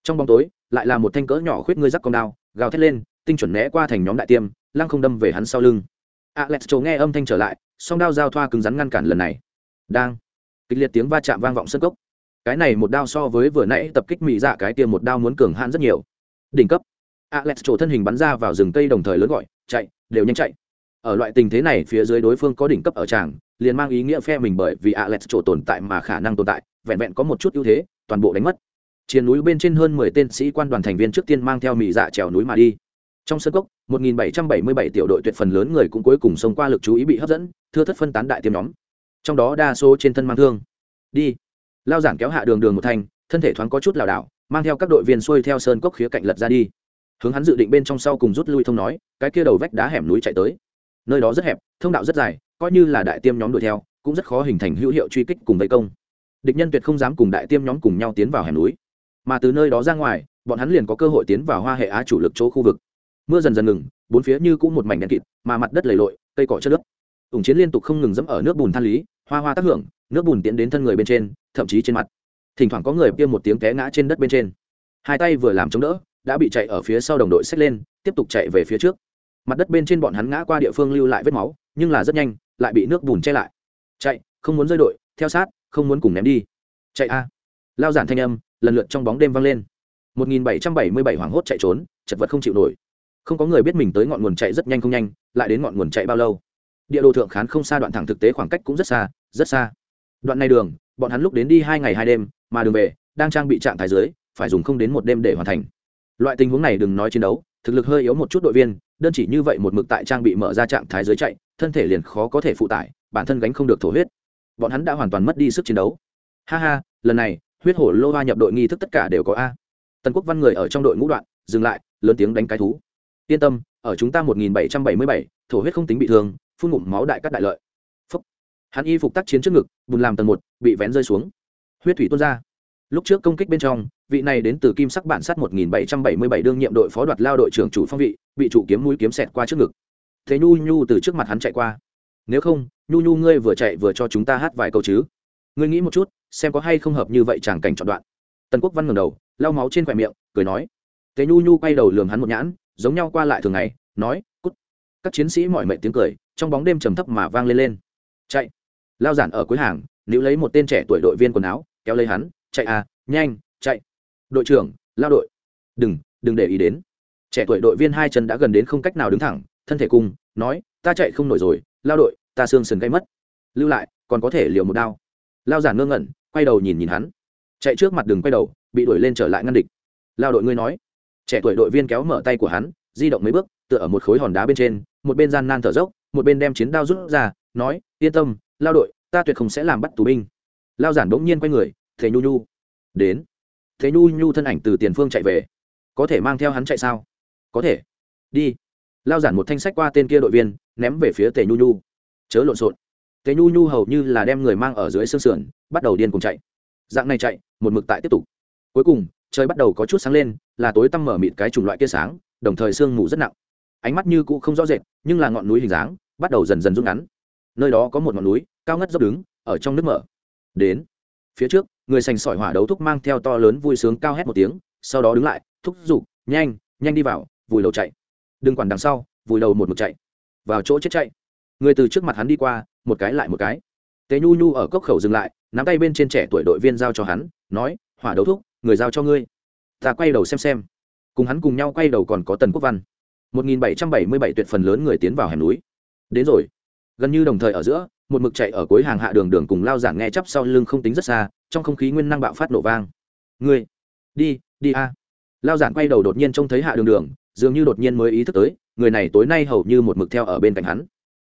Trong bóng tối, lại là một thanh cỡ nhỏ khuyết ngươi rắc con đao, gào thét lên, tinh chuẩn né qua thành nhóm đại tiêm, lăng không đâm về hắn sau lưng. Alex nghe âm thanh trở lại, song đao giao thoa cứng rắn ngăn cản lần này. Đang, kịch liệt tiếng va chạm vang vọng sân cốc. Cái này một đao so với vừa nãy tập kích mỹ dạ cái tiêm một đao muốn cường hãn rất nhiều. Đỉnh cấp. Alex thân hình bắn ra vào rừng cây đồng thời lớn gọi, chạy, đều nhanh chạy ở loại tình thế này phía dưới đối phương có đỉnh cấp ở tràng liền mang ý nghĩa phe mình bởi vì alex chỗ tồn tại mà khả năng tồn tại, vẹn vẹn có một chút ưu thế, toàn bộ đánh mất. Chiến núi bên trên hơn mười tên sĩ quan đoàn thành viên trước tiên mang theo mì dạ trèo núi mà đi. Trong sân cốc 1777 tiểu đội tuyệt phần lớn người cũng cuối cùng xông qua lực chú ý bị hấp dẫn, thưa thất phân tán đại tiêm nhóm. Trong đó đa số trên thân mang thương. Đi. Lao giản kéo hạ đường đường một thành, thân thể thoáng có chút lảo đảo, mang theo các đội viên xuôi theo sơn cốc khía cạnh lật ra đi. Hướng hắn dự định bên trong sau cùng rút lui thông nói, cái kia đầu vách đá hẻm núi chạy tới nơi đó rất hẹp, thông đạo rất dài, coi như là đại tiêm nhóm đuổi theo, cũng rất khó hình thành hữu hiệu truy kích cùng vây công. Địch nhân tuyệt không dám cùng đại tiêm nhóm cùng nhau tiến vào hẻm núi. Mà từ nơi đó ra ngoài, bọn hắn liền có cơ hội tiến vào hoa hệ á chủ lực chỗ khu vực. Mưa dần dần ngừng, bốn phía như cũng một mảnh đen kịt, mà mặt đất lầy lội, cây cỏ chất nước ủng chiến liên tục không ngừng dẫm ở nước bùn than lý, hoa hoa tác hưởng, nước bùn tiến đến thân người bên trên, thậm chí trên mặt. Thỉnh thoảng có người kia một tiếng té ngã trên đất bên trên. Hai tay vừa làm chống đỡ, đã bị chạy ở phía sau đồng đội xách lên, tiếp tục chạy về phía trước mặt đất bên trên bọn hắn ngã qua địa phương lưu lại vết máu, nhưng là rất nhanh, lại bị nước bùn che lại. Chạy, không muốn rơi đội, theo sát, không muốn cùng ném đi. Chạy a. Lao giản thanh âm, lần lượt trong bóng đêm vang lên. 1777 hoảng hốt chạy trốn, chật vật không chịu nổi. Không có người biết mình tới ngọn nguồn chạy rất nhanh không nhanh, lại đến ngọn nguồn chạy bao lâu. Địa đồ thượng khán không xa đoạn thẳng thực tế khoảng cách cũng rất xa rất xa. Đoạn này đường, bọn hắn lúc đến đi hai ngày hai đêm, mà đường về, đang trang bị trạng thái dưới, phải dùng không đến một đêm để hoàn thành. Loại tình huống này đừng nói chiến đấu thực lực hơi yếu một chút đội viên, đơn chỉ như vậy một mực tại trang bị mở ra trạng thái dưới chạy, thân thể liền khó có thể phụ tải, bản thân gánh không được thổ huyết. Bọn hắn đã hoàn toàn mất đi sức chiến đấu. Ha ha, lần này, huyết hổ lô hoa nhập đội nghi thức tất cả đều có a. Tần quốc văn người ở trong đội ngũ đoạn, dừng lại, lớn tiếng đánh cái thú. Yên tâm, ở chúng ta một nghìn bảy trăm bảy mươi bảy, thổ huyết không tính bị thương, phun ngụm máu đại cắt đại lợi. Phúc. hắn y phục tác chiến trước ngực, bùn làm tầng một, bị vén rơi xuống. Huyết thủy tuôn ra. Lúc trước công kích bên trong vị này đến từ kim sắc bản sát 1777 đương nhiệm đội phó đoạt lao đội trưởng chủ phong vị, bị chủ kiếm mũi kiếm xẹt qua trước ngực. Thế nhu nhu từ trước mặt hắn chạy qua. Nếu không, nhu nhu ngươi vừa chạy vừa cho chúng ta hát vài câu chứ? Ngươi nghĩ một chút, xem có hay không hợp như vậy chàng cảnh chọn đoạn. Tần quốc văn ngẩng đầu, lau máu trên khóe miệng, cười nói. Thế nhu nhu quay đầu lườm hắn một nhãn, giống nhau qua lại thường ngày, nói, cút. Các chiến sĩ mỏi mệt tiếng cười, trong bóng đêm trầm thấp mà vang lên lên. Chạy. Lao giản ở cuối hàng, níu lấy một tên trẻ tuổi đội viên quần áo, kéo lấy hắn, chạy à nhanh, chạy đội trưởng, lao đội. Đừng đừng để ý đến. Trẻ tuổi đội viên hai chân đã gần đến không cách nào đứng thẳng, thân thể cùng, nói, ta chạy không nổi rồi, lao đội, ta xương sừng gây mất. Lưu lại, còn có thể liều một đao. Lao giản ngơ ngẩn, quay đầu nhìn nhìn hắn. Chạy trước mặt đường quay đầu, bị đuổi lên trở lại ngăn địch. Lao đội ngươi nói. Trẻ tuổi đội viên kéo mở tay của hắn, di động mấy bước, tựa ở một khối hòn đá bên trên, một bên gian nan thở dốc, một bên đem chiến đao rút ra, nói, yên tâm, lao đội, ta tuyệt không sẽ làm bắt tù binh. Lao giản bỗng nhiên quay người, thề nhu nhu, đến thế nhu nhu thân ảnh từ tiền phương chạy về. Có thể mang theo hắn chạy sao? Có thể. Đi. Lao giản một thanh sách qua tên kia đội viên, ném về phía tề nhu nhu. Chớ lộn xộn. Tề nhu nhu hầu như là đem người mang ở dưới xương sườn, bắt đầu điên cùng chạy. Dạng này chạy, một mực tại tiếp tục. Cuối cùng, trời bắt đầu có chút sáng lên, là tối tăm mở mịt cái chủng loại kia sáng, đồng thời sương mù rất nặng. Ánh mắt như cũ không rõ rệt, nhưng là ngọn núi hình dáng, bắt đầu dần dần rút ngắn. Nơi đó có một ngọn núi, cao ngất dốc đứng, ở trong nước mở. Đến. Phía trước người sành sỏi hỏa đấu thúc mang theo to lớn vui sướng cao hét một tiếng, sau đó đứng lại, thúc giục, nhanh nhanh đi vào, vùi đầu chạy. Đừng quản đằng sau, vùi đầu một mực chạy. Vào chỗ chết chạy. Người từ trước mặt hắn đi qua, một cái lại một cái. Tế nhu nhu ở cốc khẩu dừng lại, nắm tay bên trên trẻ tuổi đội viên giao cho hắn, nói, hỏa đấu thúc, người giao cho ngươi. Ta quay đầu xem xem. Cùng hắn cùng nhau quay đầu còn có tần quốc văn. 1777 tuyệt phần lớn người tiến vào hẻm núi. Đến rồi. Gần như đồng thời ở giữa, một mực chạy ở cuối hàng hạ đường đường cùng lao giảng nghe chắp sau lưng không tính rất xa trong không khí nguyên năng bạo phát nổ vang. Ngươi, đi đi a. Lao giản quay đầu đột nhiên trông thấy hạ đường đường, dường như đột nhiên mới ý thức tới, người này tối nay hầu như một mực theo ở bên cạnh hắn.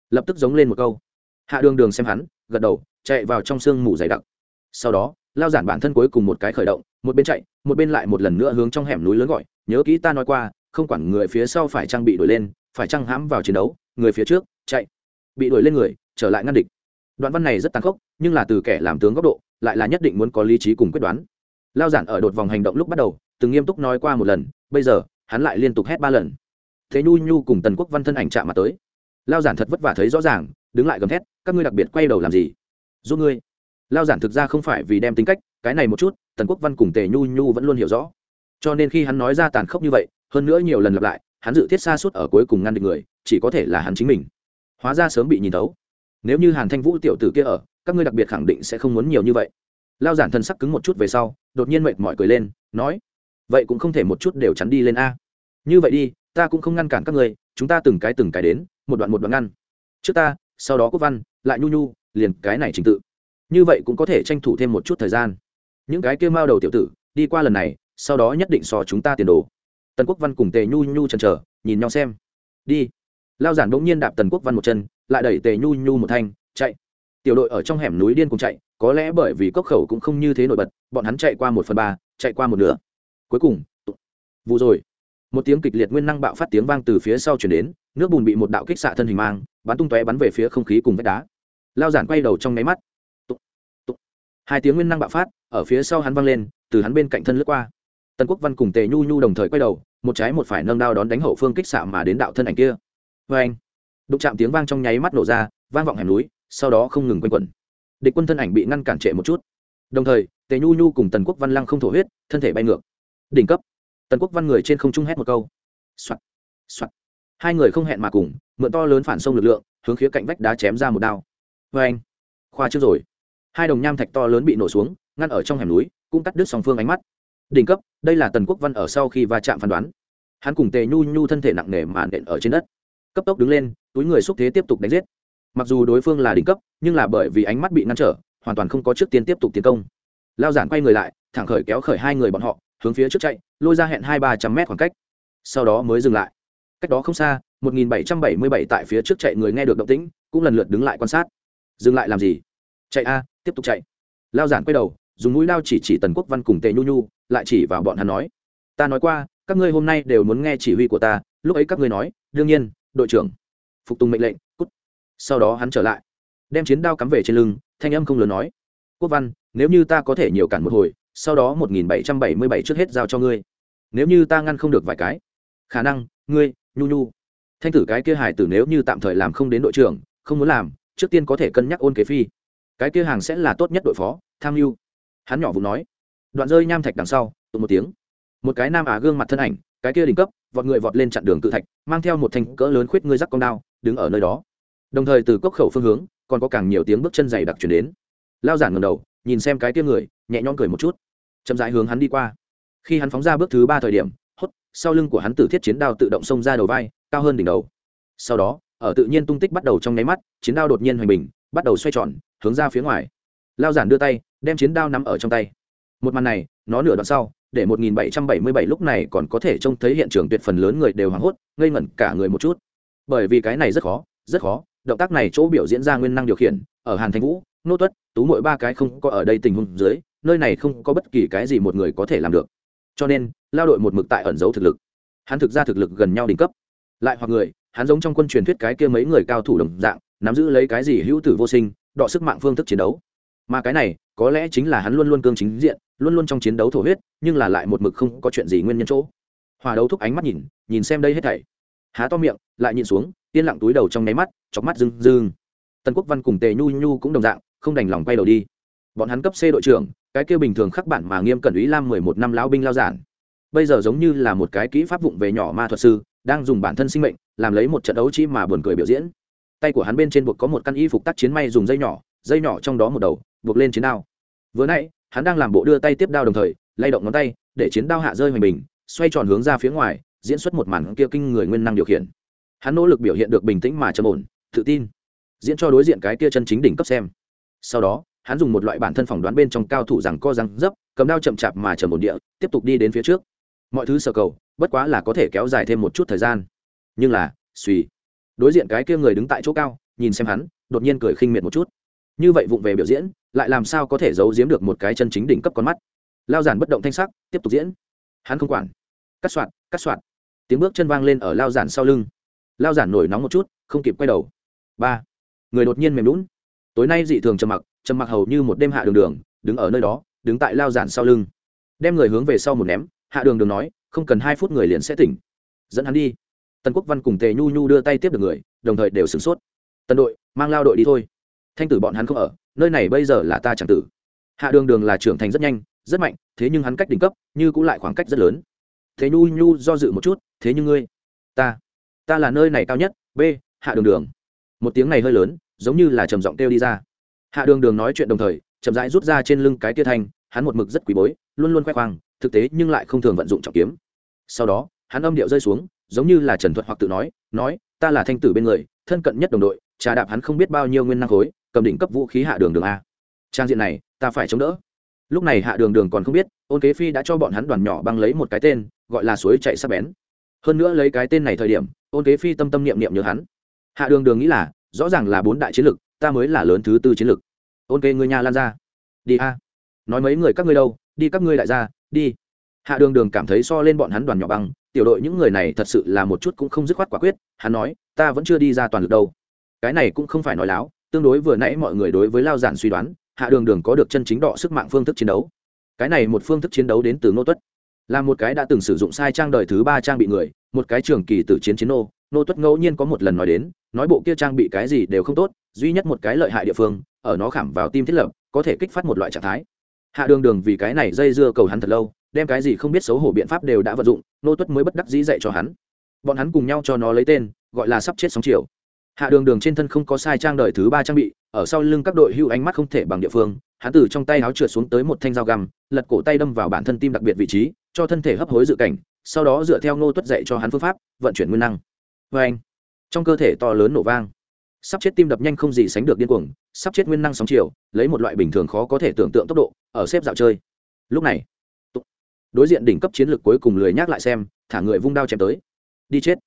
Lập tức giống lên một câu. Hạ đường đường xem hắn, gật đầu, chạy vào trong sương mù dày đặc. Sau đó, lao giản bản thân cuối cùng một cái khởi động, một bên chạy, một bên lại một lần nữa hướng trong hẻm núi lớn gọi, nhớ kỹ ta nói qua, không quản người phía sau phải trang bị đuổi lên, phải trang hãm vào chiến đấu, người phía trước, chạy. Bị đuổi lên người, trở lại ngăn địch. Đoạn văn này rất tàn khốc, nhưng là từ kẻ làm tướng góc độ lại là nhất định muốn có lý trí cùng quyết đoán. Lao giản ở đột vòng hành động lúc bắt đầu, từng nghiêm túc nói qua một lần, bây giờ, hắn lại liên tục hét ba lần. Thế nhu nhu cùng tần quốc văn thân ảnh chạm mặt tới. Lao giản thật vất vả thấy rõ ràng, đứng lại gầm thét, các ngươi đặc biệt quay đầu làm gì? Giúp ngươi. Lao giản thực ra không phải vì đem tính cách, cái này một chút, tần quốc văn cùng tề nhu nhu vẫn luôn hiểu rõ. Cho nên khi hắn nói ra tàn khốc như vậy, hơn nữa nhiều lần lặp lại, hắn dự thiết xa suốt ở cuối cùng ngăn được người, chỉ có thể là hắn chính mình. Hóa ra sớm bị nhìn thấu. Nếu như hàn thanh vũ tiểu tử kia ở các ngươi đặc biệt khẳng định sẽ không muốn nhiều như vậy. Lao giản thân sắc cứng một chút về sau, đột nhiên mệt mỏi cười lên, nói, vậy cũng không thể một chút đều chắn đi lên a. Như vậy đi, ta cũng không ngăn cản các ngươi, chúng ta từng cái từng cái đến, một đoạn một đoạn ngăn. Trước ta, sau đó quốc văn, lại nhu nhu, liền cái này trình tự. Như vậy cũng có thể tranh thủ thêm một chút thời gian. Những cái kia mao đầu tiểu tử, đi qua lần này, sau đó nhất định so chúng ta tiền đồ. Tần quốc văn cùng tề nhu nhu chần chờ, nhìn nhau xem. Đi. Lao giản bỗng nhiên đạp tần quốc văn một chân, lại đẩy tề nhu nhu một thanh, chạy tiểu đội ở trong hẻm núi điên cùng chạy, có lẽ bởi vì cốc khẩu cũng không như thế nổi bật, bọn hắn chạy qua một phần ba, chạy qua một nửa. Cuối cùng vụ rồi. Một tiếng kịch liệt nguyên năng bạo phát tiếng vang từ phía sau chuyển đến, nước bùn bị một đạo kích xạ thân hình mang, bắn tung tóe bắn về phía không khí cùng vách đá. Lao giản quay đầu trong nháy mắt. Hai tiếng nguyên năng bạo phát, ở phía sau hắn vang lên, từ hắn bên cạnh thân lướt qua. Tần quốc văn cùng tề nhu nhu đồng thời quay đầu, một trái một phải nâng đao đón đánh hậu phương kích xạ mà đến đạo thân ảnh kia. Vê anh đụng chạm tiếng vang trong nháy mắt nổ ra, vang vọng hẻm núi sau đó không ngừng quanh quẩn. Địch quân thân ảnh bị ngăn cản trệ một chút. Đồng thời, tề nhu nhu cùng tần quốc văn lăng không thổ huyết, thân thể bay ngược. Đỉnh cấp. Tần quốc văn người trên không trung hét một câu. Soạt soạt. Hai người không hẹn mà cùng, mượn to lớn phản sông lực lượng, hướng khía cạnh vách đá chém ra một đao. Vê anh, khoa trước rồi. Hai đồng nham thạch to lớn bị nổ xuống, ngăn ở trong hẻm núi, cũng cắt đứt song phương ánh mắt. Đỉnh cấp, đây là tần quốc văn ở sau khi va chạm phán đoán. Hắn cùng tề nhu nhu thân thể nặng nề mà nện ở trên đất. Cấp tốc đứng lên, túi người xúc thế tiếp tục đánh giết mặc dù đối phương là đỉnh cấp, nhưng là bởi vì ánh mắt bị ngăn trở, hoàn toàn không có trước tiên tiếp tục tiến công. Lao giản quay người lại, thẳng khởi kéo khởi hai người bọn họ, hướng phía trước chạy, lôi ra hẹn hai ba trăm mét khoảng cách. Sau đó mới dừng lại. Cách đó không xa, một nghìn bảy trăm bảy mươi bảy tại phía trước chạy người nghe được động tĩnh, cũng lần lượt đứng lại quan sát. Dừng lại làm gì? Chạy a, tiếp tục chạy. Lao giản quay đầu, dùng mũi lao chỉ chỉ tần quốc văn cùng tề nhu nhu, lại chỉ vào bọn hắn nói, ta nói qua, các ngươi hôm nay đều muốn nghe chỉ huy của ta, lúc ấy các ngươi nói, đương nhiên, đội trưởng, phục tùng mệnh lệnh sau đó hắn trở lại, đem chiến đao cắm về trên lưng, thanh âm không lớn nói, quốc văn, nếu như ta có thể nhiều cản một hồi, sau đó một nghìn bảy trăm bảy mươi bảy trước hết giao cho ngươi. Nếu như ta ngăn không được vài cái, khả năng, ngươi, nhu nhu, thanh tử cái kia hải tử nếu như tạm thời làm không đến đội trưởng, không muốn làm, trước tiên có thể cân nhắc ôn kế phi. Cái kia hàng sẽ là tốt nhất đội phó, tham mưu. Hắn nhỏ vụ nói. Đoạn rơi nham thạch đằng sau, tụ một tiếng. Một cái nam á gương mặt thân ảnh, cái kia đỉnh cấp, vọt người vọt lên chặn đường cự thạch, mang theo một thanh cỡ lớn khuyết ngươi rắc con đao, đứng ở nơi đó đồng thời từ cốc khẩu phương hướng, còn có càng nhiều tiếng bước chân dày đặc chuyển đến. Lao giản ngầm đầu, nhìn xem cái tia người, nhẹ nhõm cười một chút. Chậm rãi hướng hắn đi qua. Khi hắn phóng ra bước thứ ba thời điểm, hốt, sau lưng của hắn tử thiết chiến đao tự động xông ra đầu vai, cao hơn đỉnh đầu. Sau đó, ở tự nhiên tung tích bắt đầu trong nháy mắt, chiến đao đột nhiên hoành bình, bắt đầu xoay tròn, hướng ra phía ngoài. Lao giản đưa tay, đem chiến đao nắm ở trong tay. Một màn này, nó nửa đoạn sau, để 1777 lúc này còn có thể trông thấy hiện trường tuyệt phần lớn người đều hoảng hốt, ngây ngẩn cả người một chút. Bởi vì cái này rất khó rất khó động tác này chỗ biểu diễn ra nguyên năng điều khiển, ở hàn Thanh vũ, nô tuất, tú mỗi ba cái không có ở đây tình huống dưới, nơi này không có bất kỳ cái gì một người có thể làm được. Cho nên, lao đội một mực tại ẩn giấu thực lực. Hắn thực ra thực lực gần nhau đỉnh cấp. Lại hoặc người, hắn giống trong quân truyền thuyết cái kia mấy người cao thủ đồng dạng, nắm giữ lấy cái gì hữu tử vô sinh, đọ sức mạng phương thức chiến đấu. Mà cái này, có lẽ chính là hắn luôn luôn cương chính diện, luôn luôn trong chiến đấu thổ huyết, nhưng là lại một mực không có chuyện gì nguyên nhân chỗ. Hòa đấu thúc ánh mắt nhìn nhìn xem đây hết thảy há to miệng, lại nhìn xuống, yên lặng túi đầu trong nháy mắt chóc mắt dưng dưng tần quốc văn cùng tề nhu nhu cũng đồng dạng, không đành lòng quay đầu đi. Bọn hắn cấp c đội trưởng, cái kia bình thường khắc bản mà nghiêm cẩn ý lam mười một năm lão binh lao giản. Bây giờ giống như là một cái kỹ pháp vụng về nhỏ ma thuật sư, đang dùng bản thân sinh mệnh, làm lấy một trận đấu chi mà buồn cười biểu diễn. Tay của hắn bên trên buộc có một căn y phục tác chiến may dùng dây nhỏ dây nhỏ trong đó một đầu, buộc lên chiến đao. Vừa nãy, hắn đang làm bộ đưa tay tiếp đao đồng thời, lay động ngón tay, để chiến đao hạ rơi hoành bình, xoay tròn hướng ra phía ngoài diễn xuất một màn kia kinh người nguyên năng điều khiển. Hắn nỗ lực biểu hiện được bình tĩnh mà trầm ổn, tự tin. Diễn cho đối diện cái kia chân chính đỉnh cấp xem. Sau đó, hắn dùng một loại bản thân phỏng đoán bên trong cao thủ rằng co răng dấp, cầm đao chậm chạp mà trầm ổn địa, tiếp tục đi đến phía trước. Mọi thứ sở cầu, bất quá là có thể kéo dài thêm một chút thời gian. Nhưng là, suy. Đối diện cái kia người đứng tại chỗ cao, nhìn xem hắn, đột nhiên cười khinh miệt một chút. Như vậy vụng về biểu diễn, lại làm sao có thể giấu giếm được một cái chân chính đỉnh cấp con mắt? Lao giản bất động thanh sắc, tiếp tục diễn. Hắn không quản. Cắt soạn cắt soạn tiếng bước chân vang lên ở lao giản sau lưng. Lao giản nổi nóng một chút, không kịp quay đầu. Ba, người đột nhiên mềm lún tối nay dị thường trầm mặc trầm mặc hầu như một đêm hạ đường đường, đứng ở nơi đó, đứng tại lao giản sau lưng. Đem người hướng về sau một ném, hạ đường đường nói, không cần hai phút người liền sẽ tỉnh. Dẫn hắn đi. Tần quốc văn cùng tề nhu nhu đưa tay tiếp được người, đồng thời đều sửng sốt. Tần đội, mang lao đội đi thôi. Thanh tử bọn hắn không ở, nơi này bây giờ là ta chẳng tử. Hạ đường đường là trưởng thành rất nhanh, rất mạnh, thế nhưng hắn cách đỉnh cấp, như cũng lại khoảng cách rất lớn. Thế nhu nhu do dự một chút thế nhưng ngươi, ta ta là nơi này cao nhất, b, hạ đường đường. Một tiếng này hơi lớn, giống như là trầm giọng kêu đi ra. Hạ đường đường nói chuyện đồng thời, chậm rãi rút ra trên lưng cái tia thanh, hắn một mực rất quý bối, luôn luôn khoe khoang, thực tế nhưng lại không thường vận dụng trọng kiếm. Sau đó, hắn âm điệu rơi xuống, giống như là trần thuật hoặc tự nói nói, ta là thanh tử bên người, thân cận nhất đồng đội, trà đạp hắn không biết bao nhiêu nguyên năng khối, cầm đỉnh cấp vũ khí hạ đường đường a. Trang diện này, ta phải chống đỡ. Lúc này hạ đường đường còn không biết, ôn kế phi đã cho bọn hắn đoàn nhỏ băng lấy một cái tên, gọi là suối chạy sắp bén hơn nữa lấy cái tên này thời điểm ôn kế phi tâm tâm niệm niệm nhớ hắn. Hạ đường đường nghĩ là, rõ ràng là bốn đại chiến lực ta mới là lớn thứ tư chiến lực ôn kế người nhà lan ra. Đi a. Nói mấy người các ngươi đâu, đi các ngươi đại gia, đi. Hạ đường đường cảm thấy so lên bọn hắn đoàn nhỏ băng, tiểu đội những người này thật sự là một chút cũng không dứt khoát quả quyết, hắn nói, ta vẫn chưa đi ra toàn lực đâu. Cái này cũng không phải nói láo, tương đối vừa nãy mọi người đối với lao giản suy đoán, hạ đường đường có được chân chính đọ sức mạng phương thức chiến đấu. Cái này một phương thức chiến đấu đến từ ngô tuất là một cái đã từng sử dụng sai trang đời thứ ba trang bị người, một cái trường kỳ tử chiến chiến nô. Nô tuất ngẫu nhiên có một lần nói đến, nói bộ kia trang bị cái gì đều không tốt, duy nhất một cái lợi hại địa phương, ở nó khảm vào tim thiết lập, có thể kích phát một loại trạng thái. Hạ đường đường vì cái này dây dưa cầu hắn thật lâu, đem cái gì không biết xấu hổ biện pháp đều đã vận dụng, nô tuất mới bất đắc dĩ dạy cho hắn. Bọn hắn cùng nhau cho nó lấy tên, gọi là sắp chết sóng chiều hạ đường đường trên thân không có sai trang đời thứ ba trang bị, ở sau lưng các đội hưu ánh mắt không thể bằng địa phương, hắn từ trong tay áo trượt xuống tới một thanh dao găm, lật cổ tay đâm vào bản thân tim đặc biệt vị trí cho thân thể hấp hối dự cảnh, sau đó dựa theo ngô tuất dạy cho hắn phương pháp, vận chuyển nguyên năng. Vê anh, trong cơ thể to lớn nổ vang, sắp chết tim đập nhanh không gì sánh được điên cuồng, sắp chết nguyên năng sóng chiều, lấy một loại bình thường khó có thể tưởng tượng tốc độ, ở xếp dạo chơi. Lúc này đối diện đỉnh cấp chiến lược cuối cùng lười nhắc lại xem, thả người vung đao chém tới. Đi chết.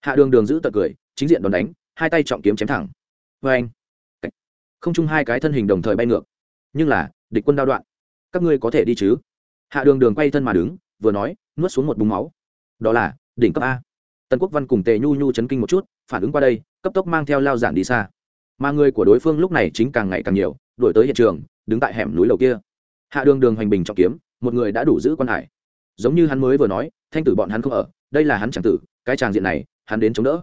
Hạ đường đường giữ tật cười, chính diện đòn đánh, hai tay trọng kiếm chém thẳng. Vê anh không chung hai cái thân hình đồng thời bay ngược. Nhưng là, địch quân đao đoạn, các ngươi có thể đi chứ? Hạ đường đường quay thân mà đứng vừa nói, nuốt xuống một búng máu. Đó là, đỉnh cấp a. Tần quốc văn cùng tề nhu nhu chấn kinh một chút, phản ứng qua đây, cấp tốc mang theo lao giản đi xa. Mà người của đối phương lúc này chính càng ngày càng nhiều, đuổi tới hiện trường, đứng tại hẻm núi lầu kia. Hạ đường đường hoành bình trọng kiếm, một người đã đủ giữ quan hải. Giống như hắn mới vừa nói, thanh tử bọn hắn không ở, đây là hắn chẳng tử, cái tràng diện này, hắn đến chống đỡ.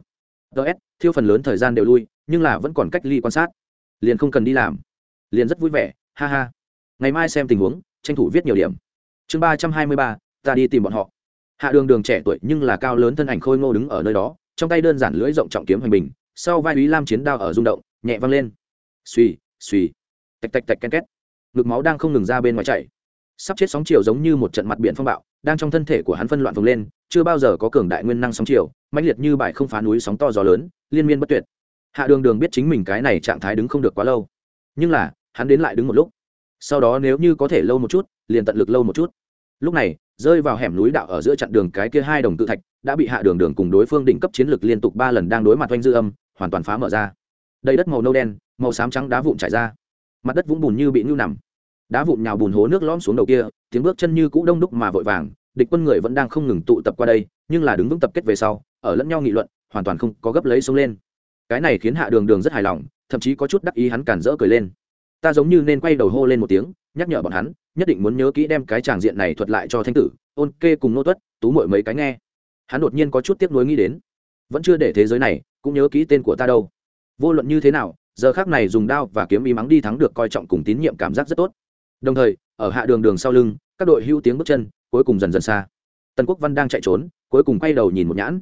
Ts thiêu phần lớn thời gian đều lui, nhưng là vẫn còn cách ly quan sát. Liền không cần đi làm. Liền rất vui vẻ, ha ha. Ngày mai xem tình huống, tranh thủ viết nhiều điểm. Chương ba trăm hai mươi ba ta đi tìm bọn họ. Hạ đường đường trẻ tuổi nhưng là cao lớn thân ảnh khôi ngô đứng ở nơi đó, trong tay đơn giản lưỡi rộng trọng kiếm hoành bình, sau vai úy lam chiến đao ở rung động, nhẹ văng lên. Suy suy tạch tạch tạch ken két. Ngực máu đang không ngừng ra bên ngoài chảy. Sắp chết sóng chiều giống như một trận mặt biển phong bạo, đang trong thân thể của hắn phân loạn vùng lên, chưa bao giờ có cường đại nguyên năng sóng chiều, mãnh liệt như bãi không phá núi sóng to gió lớn, liên miên bất tuyệt. Hạ đường đường biết chính mình cái này trạng thái đứng không được quá lâu. Nhưng là, hắn đến lại đứng một lúc. Sau đó nếu như có thể lâu một chút, liền tận lực lâu một chút lúc này, rơi vào hẻm núi đạo ở giữa chặn đường cái kia hai đồng tự thạch, đã bị hạ đường đường cùng đối phương đỉnh cấp chiến lược liên tục ba lần đang đối mặt oanh dư âm, hoàn toàn phá mở ra. Đầy đất màu nâu đen, màu xám trắng đá vụn trải ra. Mặt đất vũng bùn như bị ngưu nằm. Đá vụn nhào bùn hố nước lõm xuống đầu kia, tiếng bước chân như cũ đông đúc mà vội vàng, địch quân người vẫn đang không ngừng tụ tập qua đây, nhưng là đứng vững tập kết về sau, ở lẫn nhau nghị luận, hoàn toàn không có gấp lấy sống lên. Cái này khiến hạ đường đường rất hài lòng, thậm chí có chút đắc ý hắn cản rỡ cười lên. Ta giống như nên quay đầu hô lên một tiếng nhắc nhở bọn hắn, nhất định muốn nhớ kỹ đem cái tràng diện này thuật lại cho thanh tử, ôn kê cùng nô tuất, tú mội mấy cái nghe. Hắn đột nhiên có chút tiếc nuối nghĩ đến, vẫn chưa để thế giới này, cũng nhớ kỹ tên của ta đâu. Vô luận như thế nào, giờ khác này dùng đao và kiếm y mắng đi thắng được coi trọng cùng tín nhiệm cảm giác rất tốt. Đồng thời, ở hạ đường đường sau lưng, các đội hưu tiếng bước chân, cuối cùng dần dần xa. Tần quốc văn đang chạy trốn, cuối cùng quay đầu nhìn một nhãn.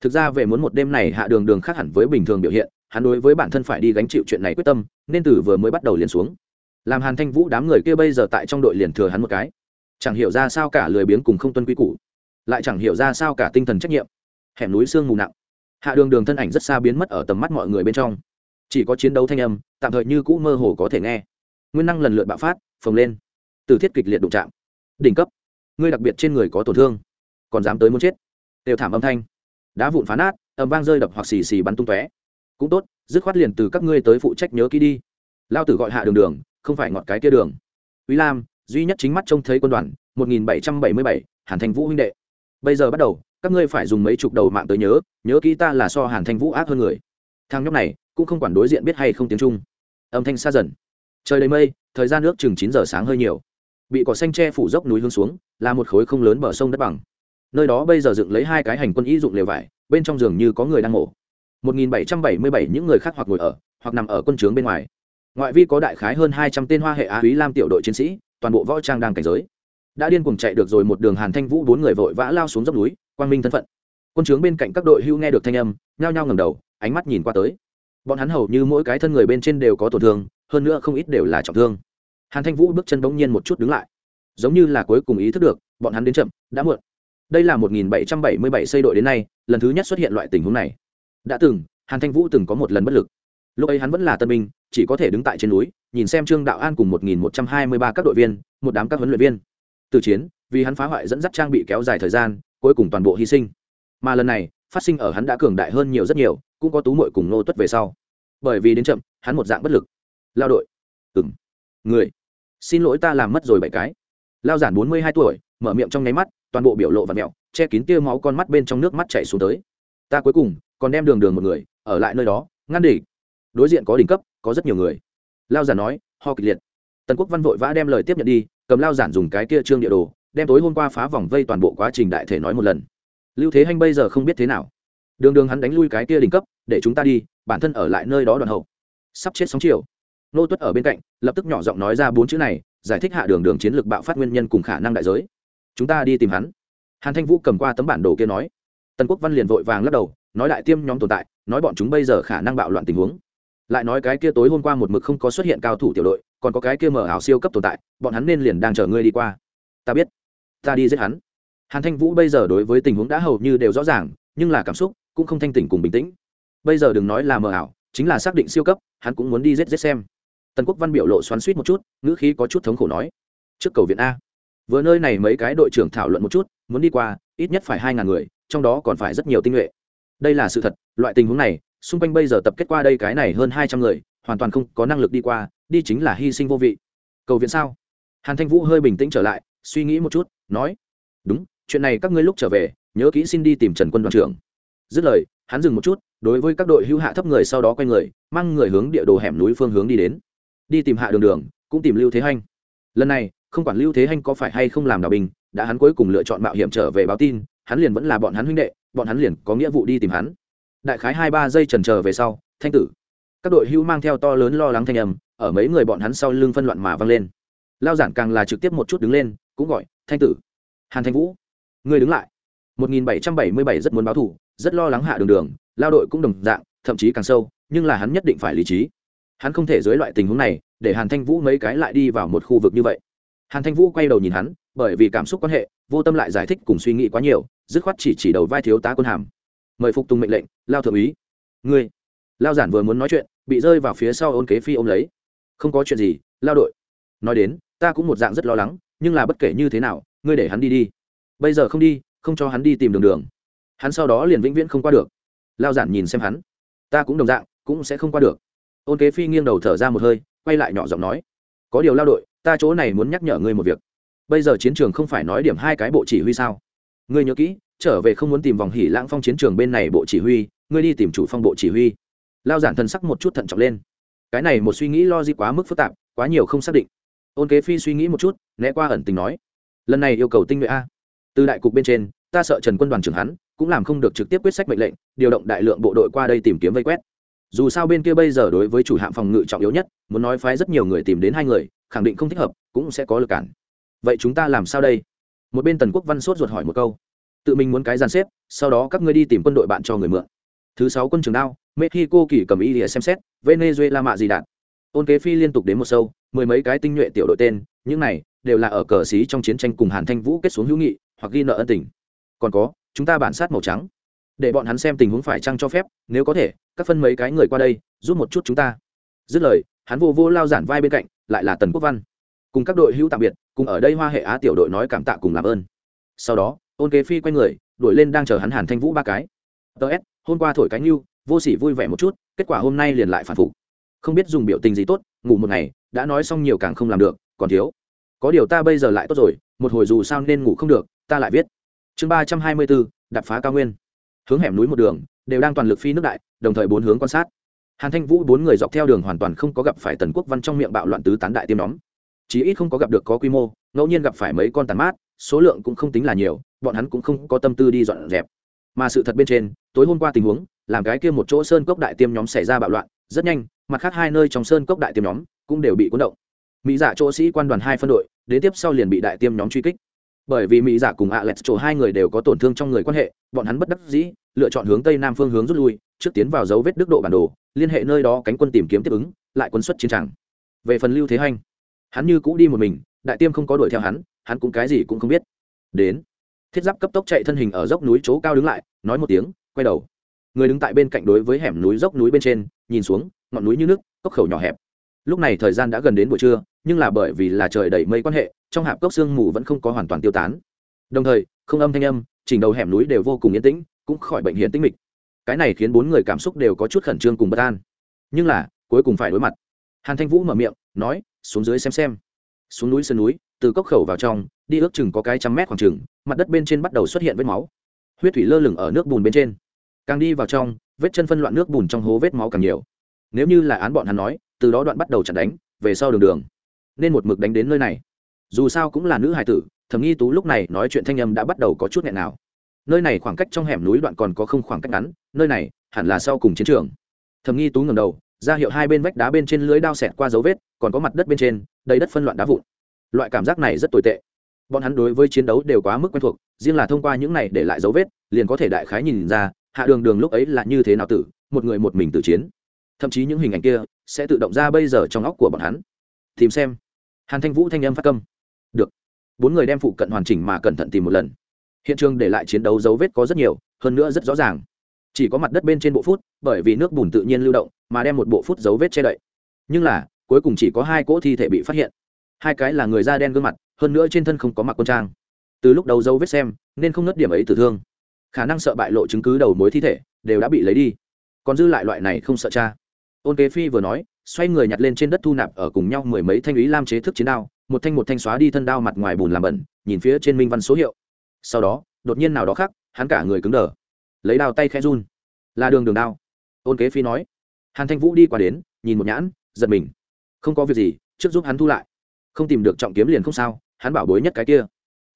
Thực ra về muốn một đêm này hạ đường đường khác hẳn với bình thường biểu hiện, hắn đối với bản thân phải đi gánh chịu chuyện này quyết tâm, nên từ vừa mới bắt đầu liền xuống làm hàn thanh vũ đám người kia bây giờ tại trong đội liền thừa hắn một cái. Chẳng hiểu ra sao cả lười biếng cùng không tuân quy củ, lại chẳng hiểu ra sao cả tinh thần trách nhiệm. Hẻm núi sương mù nặng. Hạ đường đường thân ảnh rất xa biến mất ở tầm mắt mọi người bên trong. Chỉ có chiến đấu thanh âm, tạm thời như cũ mơ hồ có thể nghe. Nguyên năng lần lượt bạo phát, phồng lên. Từ thiết kịch liệt đụng chạm. Đỉnh cấp. Ngươi đặc biệt trên người có tổn thương, còn dám tới muốn chết. Đều thảm âm thanh. Đá vụn phá nát, âm vang rơi đập hoặc xì xì bắn tung tóe. Cũng tốt, dứt khoát liền từ các ngươi tới phụ trách nhớ kỹ đi. Lao tử gọi hạ đường đường không phải ngọt cái kia đường Úy Lam, duy nhất chính mắt trông thấy quân đoàn, 1777, Hàn Thành Vũ huynh đệ. Bây giờ bắt đầu, các ngươi phải dùng mấy chục đầu mạng tới nhớ, nhớ kỹ ta là so Hàn Thành Vũ ác hơn người. Thằng nhóc này, cũng không quản đối diện biết hay không tiếng Trung. Âm thanh xa dần. Trời đầy mây, thời gian nước chừng 9 giờ sáng hơi nhiều. Bị cỏ xanh che phủ dốc núi hướng xuống, là một khối không lớn bờ sông đất bằng. Nơi đó bây giờ dựng lấy hai cái hành quân y dụng lều vải, bên trong giường như có người đang ngủ. 1777 những người khác hoặc ngồi ở, hoặc nằm ở quân trướng bên ngoài ngoại vi có đại khái hơn hai trăm tên hoa hệ á úy lam tiểu đội chiến sĩ, toàn bộ võ trang đang cảnh giới. Đã điên cuồng chạy được rồi một đường hàn thanh vũ bốn người vội vã lao xuống dốc núi, quang minh thân phận. Quân trướng bên cạnh các đội hưu nghe được thanh âm, nhao nhao ngầm đầu, ánh mắt nhìn qua tới. Bọn hắn hầu như mỗi cái thân người bên trên đều có tổn thương, hơn nữa không ít đều là trọng thương. Hàn thanh vũ bước chân bỗng nhiên một chút đứng lại. Giống như là cuối cùng ý thức được, bọn hắn đến chậm, đã muộn. Đây là 1777 xây đội đến nay, lần thứ nhất xuất hiện loại tình huống này. Đã từng, hàn thanh vũ từng có một lần bất lực. Lúc ấy hắn vẫn là tân binh chỉ có thể đứng tại trên núi, nhìn xem trương đạo an cùng một nghìn một trăm hai mươi ba các đội viên, một đám các huấn luyện viên. Từ chiến, vì hắn phá hoại dẫn dắt trang bị kéo dài thời gian, cuối cùng toàn bộ hy sinh. Mà lần này, phát sinh ở hắn đã cường đại hơn nhiều rất nhiều, cũng có tú mội cùng nô tuất về sau. Bởi vì đến chậm, hắn một dạng bất lực. Lao đội. Ừng người. Xin lỗi ta làm mất rồi bảy cái. Lao giản bốn mươi hai tuổi, mở miệng trong nháy mắt, toàn bộ biểu lộ và mẹo, che kín tia máu con mắt bên trong nước mắt chảy xuống tới. Ta cuối cùng còn đem đường đường một người, ở lại nơi đó, ngăn địch. Đối diện có đỉnh cấp có rất nhiều người. Lao giản nói, ho kịch liệt. Tần quốc văn vội vã đem lời tiếp nhận đi, cầm lao giản dùng cái kia trương địa đồ, đem tối hôm qua phá vòng vây toàn bộ quá trình đại thể nói một lần. Lưu thế hanh bây giờ không biết thế nào. Đường đường hắn đánh lui cái kia đỉnh cấp, để chúng ta đi, bản thân ở lại nơi đó đoàn hậu. Sắp chết sóng chiều. Nô tuất ở bên cạnh, lập tức nhỏ giọng nói ra bốn chữ này, giải thích hạ đường đường chiến lược bạo phát nguyên nhân cùng khả năng đại giới. Chúng ta đi tìm hắn. Hàn thanh vũ cầm qua tấm bản đồ kia nói. Tần quốc văn liền vội vàng lắc đầu, nói đại tiêm nhóm tồn tại, nói bọn chúng bây giờ khả năng bạo loạn tình huống lại nói cái kia tối hôm qua một mực không có xuất hiện cao thủ tiểu đội, còn có cái kia mở ảo siêu cấp tồn tại, bọn hắn nên liền đang chờ ngươi đi qua. Ta biết. Ta đi giết hắn. Hàn thanh vũ bây giờ đối với tình huống đã hầu như đều rõ ràng, nhưng là cảm xúc cũng không thanh tỉnh cùng bình tĩnh. Bây giờ đừng nói là mờ ảo, chính là xác định siêu cấp, hắn cũng muốn đi giết giết xem. Tần quốc văn biểu lộ xoắn suýt một chút, ngữ khí có chút thống khổ nói. Trước cầu viện a. Vừa nơi này mấy cái đội trưởng thảo luận một chút, muốn đi qua, ít nhất phải hai ngàn người, trong đó còn phải rất nhiều tinh nhuệ. Đây là sự thật, loại tình huống này xung quanh bây giờ tập kết qua đây cái này hơn hai trăm người, hoàn toàn không có năng lực đi qua, đi chính là hy sinh vô vị. Cầu viện sao? Hàn thanh vũ hơi bình tĩnh trở lại, suy nghĩ một chút, nói, đúng, chuyện này các ngươi lúc trở về, nhớ kỹ xin đi tìm trần quân đoàn trưởng. Dứt lời, hắn dừng một chút, đối với các đội hữu hạ thấp người sau đó quay người, mang người hướng địa đồ hẻm núi phương hướng đi đến. Đi tìm hạ đường đường, cũng tìm lưu thế hanh. Lần này, không quản lưu thế hanh có phải hay không làm đạo binh đã hắn cuối cùng lựa chọn mạo hiểm trở về báo tin, hắn liền vẫn là bọn hắn huynh đệ, bọn hắn liền có nghĩa vụ đi tìm hắn đại khái hai ba giây trần trờ về sau, thanh tử. Các đội hữu mang theo to lớn lo lắng thanh âm, ở mấy người bọn hắn sau lưng phân loạn mà vang lên. Lao giản càng là trực tiếp một chút đứng lên, cũng gọi, thanh tử. Hàn thanh vũ người đứng lại. 1777 rất muốn báo thủ rất lo lắng hạ đường đường, lao đội cũng đồng dạng, thậm chí càng sâu, nhưng là hắn nhất định phải lý trí. Hắn không thể dưới loại tình huống này, để hàn thanh vũ mấy cái lại đi vào một khu vực như vậy. Hàn thanh vũ quay đầu nhìn hắn, bởi vì cảm xúc quan hệ, vô tâm lại giải thích cùng suy nghĩ quá nhiều, dứt khoát chỉ chỉ đầu vai thiếu tá quân hàm mời phục tùng mệnh lệnh, lao thượng úy. Ngươi, lao giản vừa muốn nói chuyện, bị rơi vào phía sau ôn kế phi ôm lấy. Không có chuyện gì, lao đội. Nói đến, ta cũng một dạng rất lo lắng, nhưng là bất kể như thế nào, ngươi để hắn đi đi. Bây giờ không đi, không cho hắn đi tìm đường đường. Hắn sau đó liền vĩnh viễn không qua được. Lao giản nhìn xem hắn. Ta cũng đồng dạng, cũng sẽ không qua được. Ôn kế phi nghiêng đầu thở ra một hơi, quay lại nhỏ giọng nói. Có điều lao đội, ta chỗ này muốn nhắc nhở ngươi một việc. Bây giờ chiến trường không phải nói điểm hai cái bộ chỉ huy sao? Ngươi nhớ kỹ trở về không muốn tìm vòng hỉ lãng phong chiến trường bên này bộ chỉ huy, ngươi đi tìm chủ phong bộ chỉ huy. Lao giản thân sắc một chút thận trọng lên. Cái này một suy nghĩ lo gì quá mức phức tạp, quá nhiều không xác định. Ôn kế phi suy nghĩ một chút, né qua ẩn tình nói, lần này yêu cầu tinh nhuệ a. Từ đại cục bên trên, ta sợ trần quân đoàn trưởng hắn cũng làm không được trực tiếp quyết sách mệnh lệnh, điều động đại lượng bộ đội qua đây tìm kiếm vây quét. Dù sao bên kia bây giờ đối với chủ hạm phòng ngự trọng yếu nhất, muốn nói phái rất nhiều người tìm đến hai người, khẳng định không thích hợp, cũng sẽ có lực cản. Vậy chúng ta làm sao đây? Một bên tần quốc văn sốt ruột hỏi một câu tự mình muốn cái dàn xếp, sau đó các ngươi đi tìm quân đội bạn cho người mượn. Thứ sáu quân trường đao, mexico kỳ cầm ý để xem xét, venezuela mạ gì đạn. Ôn kế phi liên tục đến một sâu, mười mấy cái tinh nhuệ tiểu đội tên, những này đều là ở cờ xí trong chiến tranh cùng hàn thanh vũ kết xuống hữu nghị, hoặc ghi nợ ân tình. Còn có, chúng ta bản sát màu trắng. Để bọn hắn xem tình huống phải chăng cho phép, nếu có thể, các phân mấy cái người qua đây, giúp một chút chúng ta. Dứt lời, hắn vô vô lao giản vai bên cạnh, lại là tần quốc văn. Cùng các đội hữu tạm biệt, cùng ở đây hoa hệ á tiểu đội nói cảm tạ cùng làm ơn. Sau đó ôn kế phi quay người, đuổi lên đang chờ hắn hàn thanh vũ ba cái. Tớ s, hôm qua thổi cánh yêu vô sỉ vui vẻ một chút, kết quả hôm nay liền lại phản phục. Không biết dùng biểu tình gì tốt, ngủ một ngày, đã nói xong nhiều càng không làm được, còn thiếu. Có điều ta bây giờ lại tốt rồi, một hồi dù sao nên ngủ không được, ta lại viết. Chương ba trăm hai mươi bốn đập phá cao nguyên. Hướng hẻm núi một đường, đều đang toàn lực phi nước đại, đồng thời bốn hướng quan sát. Hàn thanh vũ bốn người dọc theo đường hoàn toàn không có gặp phải tần quốc văn trong miệng bạo loạn tứ tán đại tiêm nhóm. Chí ít không có gặp được có quy mô, ngẫu nhiên gặp phải mấy con tàn mát, số lượng cũng không tính là nhiều bọn hắn cũng không có tâm tư đi dọn dẹp. Mà sự thật bên trên, tối hôm qua tình huống, làm cái kia một chỗ sơn cốc đại tiêm nhóm xảy ra bạo loạn, rất nhanh, mặt khác hai nơi trong sơn cốc đại tiêm nhóm cũng đều bị cuốn động. Mỹ giả chỗ sĩ quan đoàn hai phân đội, đến tiếp sau liền bị đại tiêm nhóm truy kích. Bởi vì mỹ giả cùng ạ lẹt chỗ hai người đều có tổn thương trong người quan hệ, bọn hắn bất đắc dĩ, lựa chọn hướng tây nam phương hướng rút lui, trước tiến vào dấu vết đức độ bản đồ, liên hệ nơi đó cánh quân tìm kiếm tiếp ứng, lại quân xuất chiến tràng về phần lưu thế hanh hắn như cũ đi một mình, đại tiêm không có đuổi theo hắn hắn cũng cái gì cũng không biết. Đến thiết giáp cấp tốc chạy thân hình ở dốc núi chỗ cao đứng lại, nói một tiếng, quay đầu. Người đứng tại bên cạnh đối với hẻm núi dốc núi bên trên, nhìn xuống, ngọn núi như nước, cốc khẩu nhỏ hẹp. Lúc này thời gian đã gần đến buổi trưa, nhưng là bởi vì là trời đầy mây quan hệ, trong hạp cốc sương mù vẫn không có hoàn toàn tiêu tán. Đồng thời, không âm thanh âm chỉnh đầu hẻm núi đều vô cùng yên tĩnh, cũng khỏi bệnh hiến tĩnh mịch. Cái này khiến bốn người cảm xúc đều có chút khẩn trương cùng bất an. Nhưng là, cuối cùng phải đối mặt. Hàn thanh vũ mở miệng, nói, xuống dưới xem xem. Xuống núi sơn núi từ cốc khẩu vào trong, đi ước chừng có cái trăm mét khoảng chừng, mặt đất bên trên bắt đầu xuất hiện vết máu. Huyết thủy lơ lửng ở nước bùn bên trên. Càng đi vào trong, vết chân phân loạn nước bùn trong hố vết máu càng nhiều. Nếu như là án bọn hắn nói, từ đó đoạn bắt đầu chặt đánh, về sau đường đường. Nên một mực đánh đến nơi này. Dù sao cũng là nữ hài tử thầm nghi tú lúc này nói chuyện thanh âm đã bắt đầu có chút nghẹn nào. Nơi này khoảng cách trong hẻm núi đoạn còn có không khoảng cách ngắn, nơi này hẳn là sau cùng chiến trường. Thầm nghi tú ngầm đầu, ra hiệu hai bên vách đá bên trên lưới đao xẹt qua dấu vết, còn có mặt đất bên trên, đầy đất phân loạn đá vụn loại cảm giác này rất tồi tệ. Bọn hắn đối với chiến đấu đều quá mức quen thuộc, riêng là thông qua những này để lại dấu vết, liền có thể đại khái nhìn ra, hạ đường đường lúc ấy là như thế nào tử, một người một mình tử chiến. Thậm chí những hình ảnh kia sẽ tự động ra bây giờ trong óc của bọn hắn. Tìm xem. Hàn thanh vũ thanh âm phát câm được. Bốn người đem phụ cận hoàn chỉnh mà cẩn thận tìm một lần. Hiện trường để lại chiến đấu dấu vết có rất nhiều, hơn nữa rất rõ ràng. Chỉ có mặt đất bên trên bộ phút, bởi vì nước bùn tự nhiên lưu động, mà đem một bộ phút dấu vết che đậy. Nhưng là, cuối cùng chỉ có hai cỗ thi thể bị phát hiện hai cái là người da đen gương mặt, hơn nữa trên thân không có mặc quân trang. Từ lúc đầu dấu vết xem, nên không nớt điểm ấy tử thương. Khả năng sợ bại lộ chứng cứ đầu mối thi thể, đều đã bị lấy đi. Còn dư lại loại này không sợ cha. Ôn kế phi vừa nói, xoay người nhặt lên trên đất thu nạp ở cùng nhau mười mấy thanh ý lam chế thức chiến đao, một thanh một thanh xóa đi thân đao mặt ngoài bùn làm bẩn, nhìn phía trên minh văn số hiệu. Sau đó, đột nhiên nào đó khác, hắn cả người cứng đờ. Lấy đao tay khẽ run. Là đường đường đao. Ôn kế phi nói. Hàn thanh vũ đi qua đến, nhìn một nhãn, giật mình. Không có việc gì, trước giúp hắn thu lại không tìm được trọng kiếm liền không sao, hắn bảo bối nhất cái kia.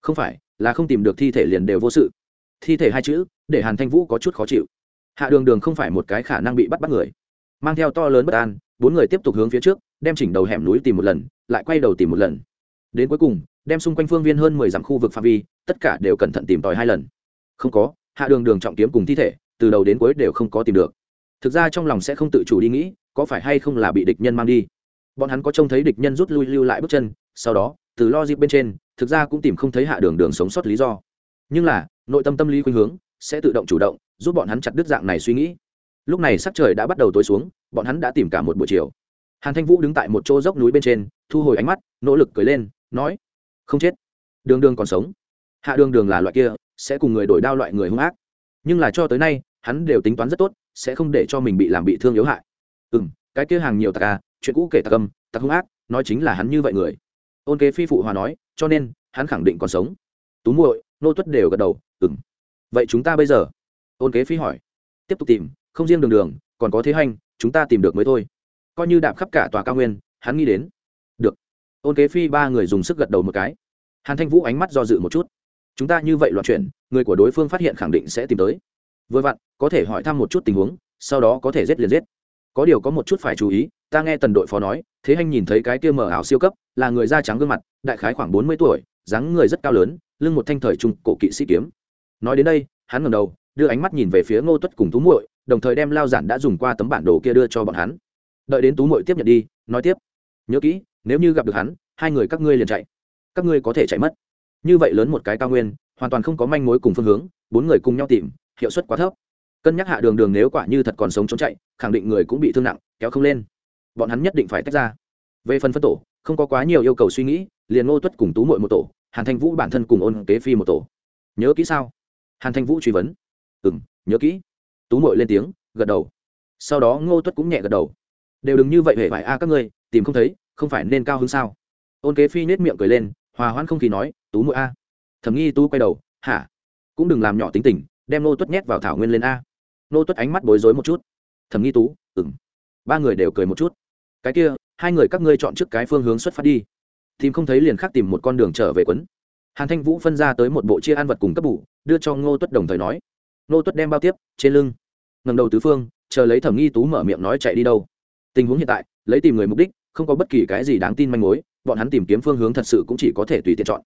Không phải, là không tìm được thi thể liền đều vô sự. Thi thể hai chữ, để hàn thanh vũ có chút khó chịu. Hạ đường đường không phải một cái khả năng bị bắt bắt người. Mang theo to lớn bất an, bốn người tiếp tục hướng phía trước, đem chỉnh đầu hẻm núi tìm một lần, lại quay đầu tìm một lần. Đến cuối cùng, đem xung quanh phương viên hơn mười dặm khu vực phạm vi, tất cả đều cẩn thận tìm tòi hai lần. Không có, hạ đường đường trọng kiếm cùng thi thể, từ đầu đến cuối đều không có tìm được. Thực ra trong lòng sẽ không tự chủ đi nghĩ, có phải hay không là bị địch nhân mang đi bọn hắn có trông thấy địch nhân rút lui lưu lại bước chân, sau đó, từ lo dịp bên trên, thực ra cũng tìm không thấy hạ đường đường sống sót lý do. Nhưng là, nội tâm tâm lý khuynh hướng, sẽ tự động chủ động, giúp bọn hắn chặt đứt dạng này suy nghĩ. Lúc này sắc trời đã bắt đầu tối xuống, bọn hắn đã tìm cả một buổi chiều. Hàn thanh vũ đứng tại một chỗ dốc núi bên trên, thu hồi ánh mắt, nỗ lực cười lên, nói, không chết, đường đường còn sống. Hạ đường đường là loại kia, sẽ cùng người đổi đao loại người hung ác. Nhưng là cho tới nay, hắn đều tính toán rất tốt, sẽ không để cho mình bị làm bị thương yếu hại. Ừ m cái kia hàng nhiều tạc à chuyện cũ kể tặc âm tặc hung ác, nói chính là hắn như vậy người. Ôn kế phi phụ hòa nói, cho nên, hắn khẳng định còn sống. Tú muội, nô tuất đều gật đầu ừng vậy chúng ta bây giờ? Ôn kế phi hỏi. Tiếp tục tìm, không riêng đường đường, còn có thế hành, chúng ta tìm được mới thôi. Coi như đạp khắp cả tòa cao nguyên, hắn nghĩ đến. Được. Ôn kế phi ba người dùng sức gật đầu một cái. Hàn thanh vũ ánh mắt do dự một chút. Chúng ta như vậy loạn chuyển người của đối phương phát hiện khẳng định sẽ tìm tới. Vừa vặn, có thể hỏi thăm một chút tình huống, sau đó có thể giết liền giết có điều có một chút phải chú ý, ta nghe tần đội phó nói, thế anh nhìn thấy cái kia mở ảo siêu cấp, là người da trắng gương mặt, đại khái khoảng bốn mươi tuổi, dáng người rất cao lớn, lưng một thanh thời trung cổ kỵ sĩ kiếm. Nói đến đây, hắn ngầm đầu, đưa ánh mắt nhìn về phía ngô tuất cùng tú muội, đồng thời đem lao giản đã dùng qua tấm bản đồ kia đưa cho bọn hắn. Đợi đến tú muội tiếp nhận đi, nói tiếp. Nhớ kỹ, nếu như gặp được hắn, hai người các ngươi liền chạy. Các ngươi có thể chạy mất. Như vậy lớn một cái cao nguyên, hoàn toàn không có manh mối cùng phương hướng, bốn người cùng nhau tìm, hiệu suất quá thấp cân nhắc hạ đường đường nếu quả như thật còn sống trốn chạy, khẳng định người cũng bị thương nặng, kéo không lên. Bọn hắn nhất định phải tách ra. Về phần phân tổ, không có quá nhiều yêu cầu suy nghĩ, liền ngô tuất cùng tú mội một tổ, hàn thanh vũ bản thân cùng ôn kế phi một tổ. Nhớ kỹ sao? Hàn thanh vũ truy vấn. Ừ m nhớ kỹ. Tú mội lên tiếng, gật đầu. Sau đó ngô tuất cũng nhẹ gật đầu. Đều đừng như vậy hễ phải a các ngươi, tìm không thấy, không phải nên cao hơn sao? Ôn kế phi nết miệng cười lên, hòa hoãn không khí nói, tú mội a. Thầm nghi tú quay đầu, hả? Cũng đừng làm nhỏ tính tình, đem Ngô tuất nhét vào thảo nguyên lên a nô tuất ánh mắt bối rối một chút. Thầm nghi tú ừng ba người đều cười một chút. Cái kia, hai người các ngươi chọn trước cái phương hướng xuất phát đi. Tìm không thấy liền khác tìm một con đường trở về quấn. Hàn thanh vũ phân ra tới một bộ chia ăn vật cùng cấp bủ đưa cho ngô tuất đồng thời nói. Ngô tuất đem bao tiếp, trên lưng. Ngầm đầu tứ phương, chờ lấy thẩm nghi tú mở miệng nói chạy đi đâu. Tình huống hiện tại, lấy tìm người mục đích, không có bất kỳ cái gì đáng tin manh mối, bọn hắn tìm kiếm phương hướng thật sự cũng chỉ có thể tùy tiện chọn.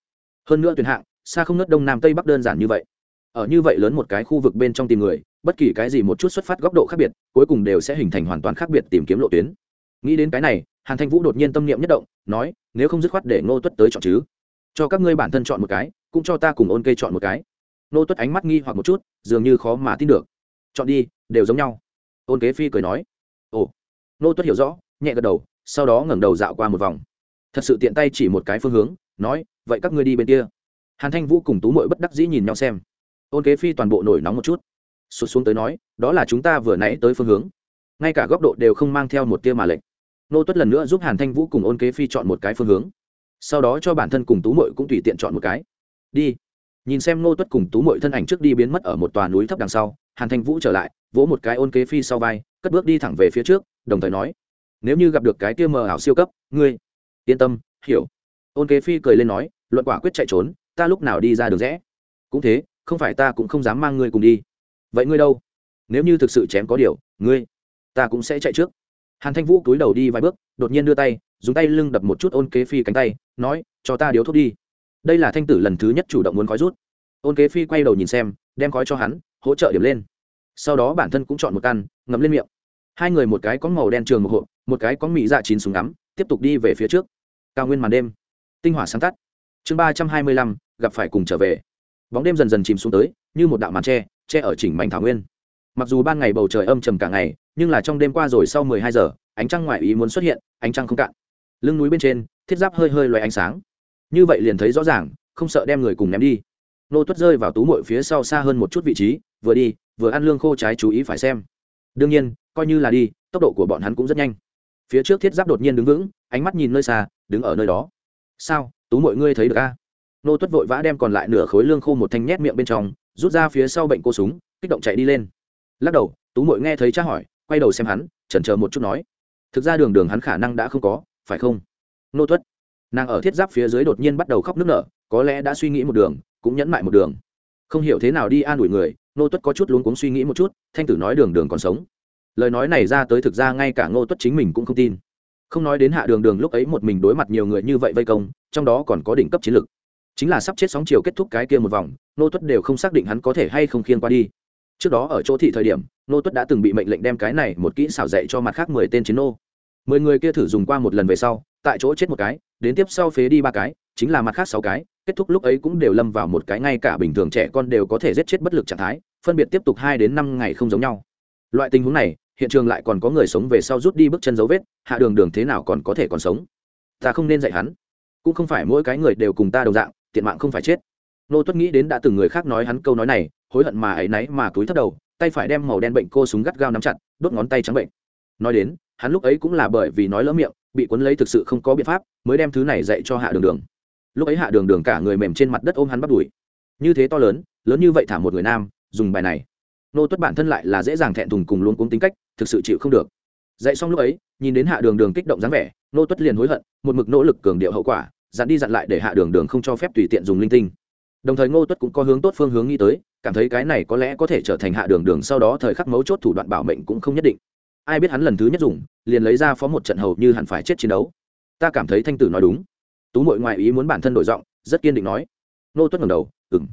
Hơn nữa tuyển hạng, xa không nớt đông nam tây bắc đơn giản như vậy. Ở như vậy lớn một cái khu vực bên trong tìm người bất kỳ cái gì một chút xuất phát góc độ khác biệt, cuối cùng đều sẽ hình thành hoàn toàn khác biệt tìm kiếm lộ tuyến. Nghĩ đến cái này, hàn thanh vũ đột nhiên tâm niệm nhất động, nói, nếu không dứt khoát để ngô tuất tới chọn chứ. Cho các ngươi bản thân chọn một cái, cũng cho ta cùng ôn cây chọn một cái. Ngô tuất ánh mắt nghi hoặc một chút, dường như khó mà tin được. Chọn đi, đều giống nhau. Ôn kế phi cười nói. Ồ. Ngô tuất hiểu rõ, nhẹ gật đầu, sau đó ngẩng đầu dạo qua một vòng. Thật sự tiện tay chỉ một cái phương hướng, nói, vậy các ngươi đi bên kia. Hàn thanh vũ cùng tú mội bất đắc dĩ nhìn nhau xem. Ôn kế phi toàn bộ nổi nóng một chút sụt xuống tới nói, đó là chúng ta vừa nãy tới phương hướng. Ngay cả góc độ đều không mang theo một tia mà lệnh nô tuất lần nữa giúp hàn thanh vũ cùng ôn kế phi chọn một cái phương hướng. Sau đó cho bản thân cùng tú mội cũng tùy tiện chọn một cái. Đi. Nhìn xem nô tuất cùng tú mội thân ảnh trước đi biến mất ở một tòa núi thấp đằng sau, hàn thanh vũ trở lại, vỗ một cái ôn kế phi sau vai, cất bước đi thẳng về phía trước, đồng thời nói, nếu như gặp được cái kia mờ ảo siêu cấp, ngươi, yên tâm, hiểu. Ôn kế phi cười lên nói, luận quả quyết chạy trốn, ta lúc nào đi ra được rẽ cũng thế, không phải ta cũng không dám mang ngươi cùng đi vậy ngươi đâu? Nếu như thực sự chém có điều, ngươi, ta cũng sẽ chạy trước. Hàn thanh vũ cúi đầu đi vài bước, đột nhiên đưa tay, dùng tay lưng đập một chút ôn kế phi cánh tay, nói, cho ta điếu thuốc đi. Đây là thanh tử lần thứ nhất chủ động muốn khói rút. Ôn kế phi quay đầu nhìn xem, đem khói cho hắn, hỗ trợ điểm lên. Sau đó bản thân cũng chọn một căn ngấm lên miệng. Hai người một cái có màu đen trường một hộp, một cái có mỹ dạ chín súng ngắm, tiếp tục đi về phía trước. Cao nguyên màn đêm. Tinh hỏa sáng tắt. Chương ba trăm hai mươi lăm, gặp phải cùng trở về. Bóng đêm dần dần chìm xuống tới, như một đạo màn tre che ở chỉnh mảnh thảo nguyên. Mặc dù ban ngày bầu trời âm trầm cả ngày, nhưng là trong đêm qua rồi sau mười hai giờ, ánh trăng ngoại ý muốn xuất hiện, ánh trăng không cạn. Lưng núi bên trên, thiết giáp hơi hơi loay ánh sáng. Như vậy liền thấy rõ ràng, không sợ đem người cùng ném đi. Nô tuất rơi vào tú mội phía sau xa hơn một chút vị trí, vừa đi, vừa ăn lương khô trái chú ý phải xem. Đương nhiên, coi như là đi, tốc độ của bọn hắn cũng rất nhanh. Phía trước thiết giáp đột nhiên đứng vững, ánh mắt nhìn nơi xa, đứng ở nơi đó. Sao? Tú mọi ngươi thấy được a nô tuất vội vã đem còn lại nửa khối lương khô một thanh nhét miệng bên trong rút ra phía sau bệnh cô súng, kích động chạy đi lên. Lắc đầu, tú mội nghe thấy cha hỏi, quay đầu xem hắn, chần chờ một chút nói. Thực ra đường đường hắn khả năng đã không có, phải không? Nô tuất. Nàng ở thiết giáp phía dưới đột nhiên bắt đầu khóc nức nở, có lẽ đã suy nghĩ một đường, cũng nhẫn mại một đường. Không hiểu thế nào đi an ủi người, nô tuất có chút luống cuống suy nghĩ một chút, thanh tử nói đường đường còn sống. Lời nói này ra tới thực ra ngay cả ngô tuất chính mình cũng không tin. Không nói đến hạ đường đường lúc ấy một mình đối mặt nhiều người như vậy vây công, trong đó còn có đỉnh cấp chiến lược chính là sắp chết sóng chiều kết thúc cái kia một vòng, nô tuất đều không xác định hắn có thể hay không khiên qua đi. Trước đó ở chỗ thị thời điểm, nô tuất đã từng bị mệnh lệnh đem cái này một kỹ xảo dạy cho mặt khác mười tên chiến nô. Mười người kia thử dùng qua một lần về sau, tại chỗ chết một cái, đến tiếp sau phế đi ba cái, chính là mặt khác sáu cái, kết thúc lúc ấy cũng đều lâm vào một cái ngay cả bình thường trẻ con đều có thể giết chết bất lực trạng thái, phân biệt tiếp tục hai đến năm ngày không giống nhau. Loại tình huống này, hiện trường lại còn có người sống về sau rút đi bước chân dấu vết, hạ đường đường thế nào còn có thể còn sống. Ta không nên dạy hắn. Cũng không phải mỗi cái người đều cùng ta đồng dạng tiện mạng không phải chết. Nô tuất nghĩ đến đã từng người khác nói hắn câu nói này, hối hận mà ấy náy mà túi thất đầu, tay phải đem màu đen bệnh cô súng gắt gao nắm chặt, đốt ngón tay trắng bệnh. Nói đến, hắn lúc ấy cũng là bởi vì nói lỡ miệng, bị cuốn lấy thực sự không có biện pháp, mới đem thứ này dạy cho hạ đường đường. Lúc ấy hạ đường đường cả người mềm trên mặt đất ôm hắn bắt đuổi. Như thế to lớn lớn như vậy thả một người nam, dùng bài này. Nô tuất bản thân lại là dễ dàng thẹn thùng cùng luôn cuống tính cách, thực sự chịu không được. Dạy xong lúc ấy, nhìn đến hạ đường đường kích động dáng vẻ, nô tuất liền hối hận, một mực nỗ lực cường điệu hậu quả dặn đi dặn lại để hạ đường đường không cho phép tùy tiện dùng linh tinh. Đồng thời ngô tuất cũng có hướng tốt phương hướng nghĩ tới, cảm thấy cái này có lẽ có thể trở thành hạ đường đường sau đó thời khắc mấu chốt thủ đoạn bảo mệnh cũng không nhất định. Ai biết hắn lần thứ nhất dùng, liền lấy ra phó một trận hầu như hẳn phải chết chiến đấu. Ta cảm thấy thanh tử nói đúng. Tú mội ngoại ý muốn bản thân đổi giọng, rất kiên định nói. Ngô tuất ngầm đầu ừng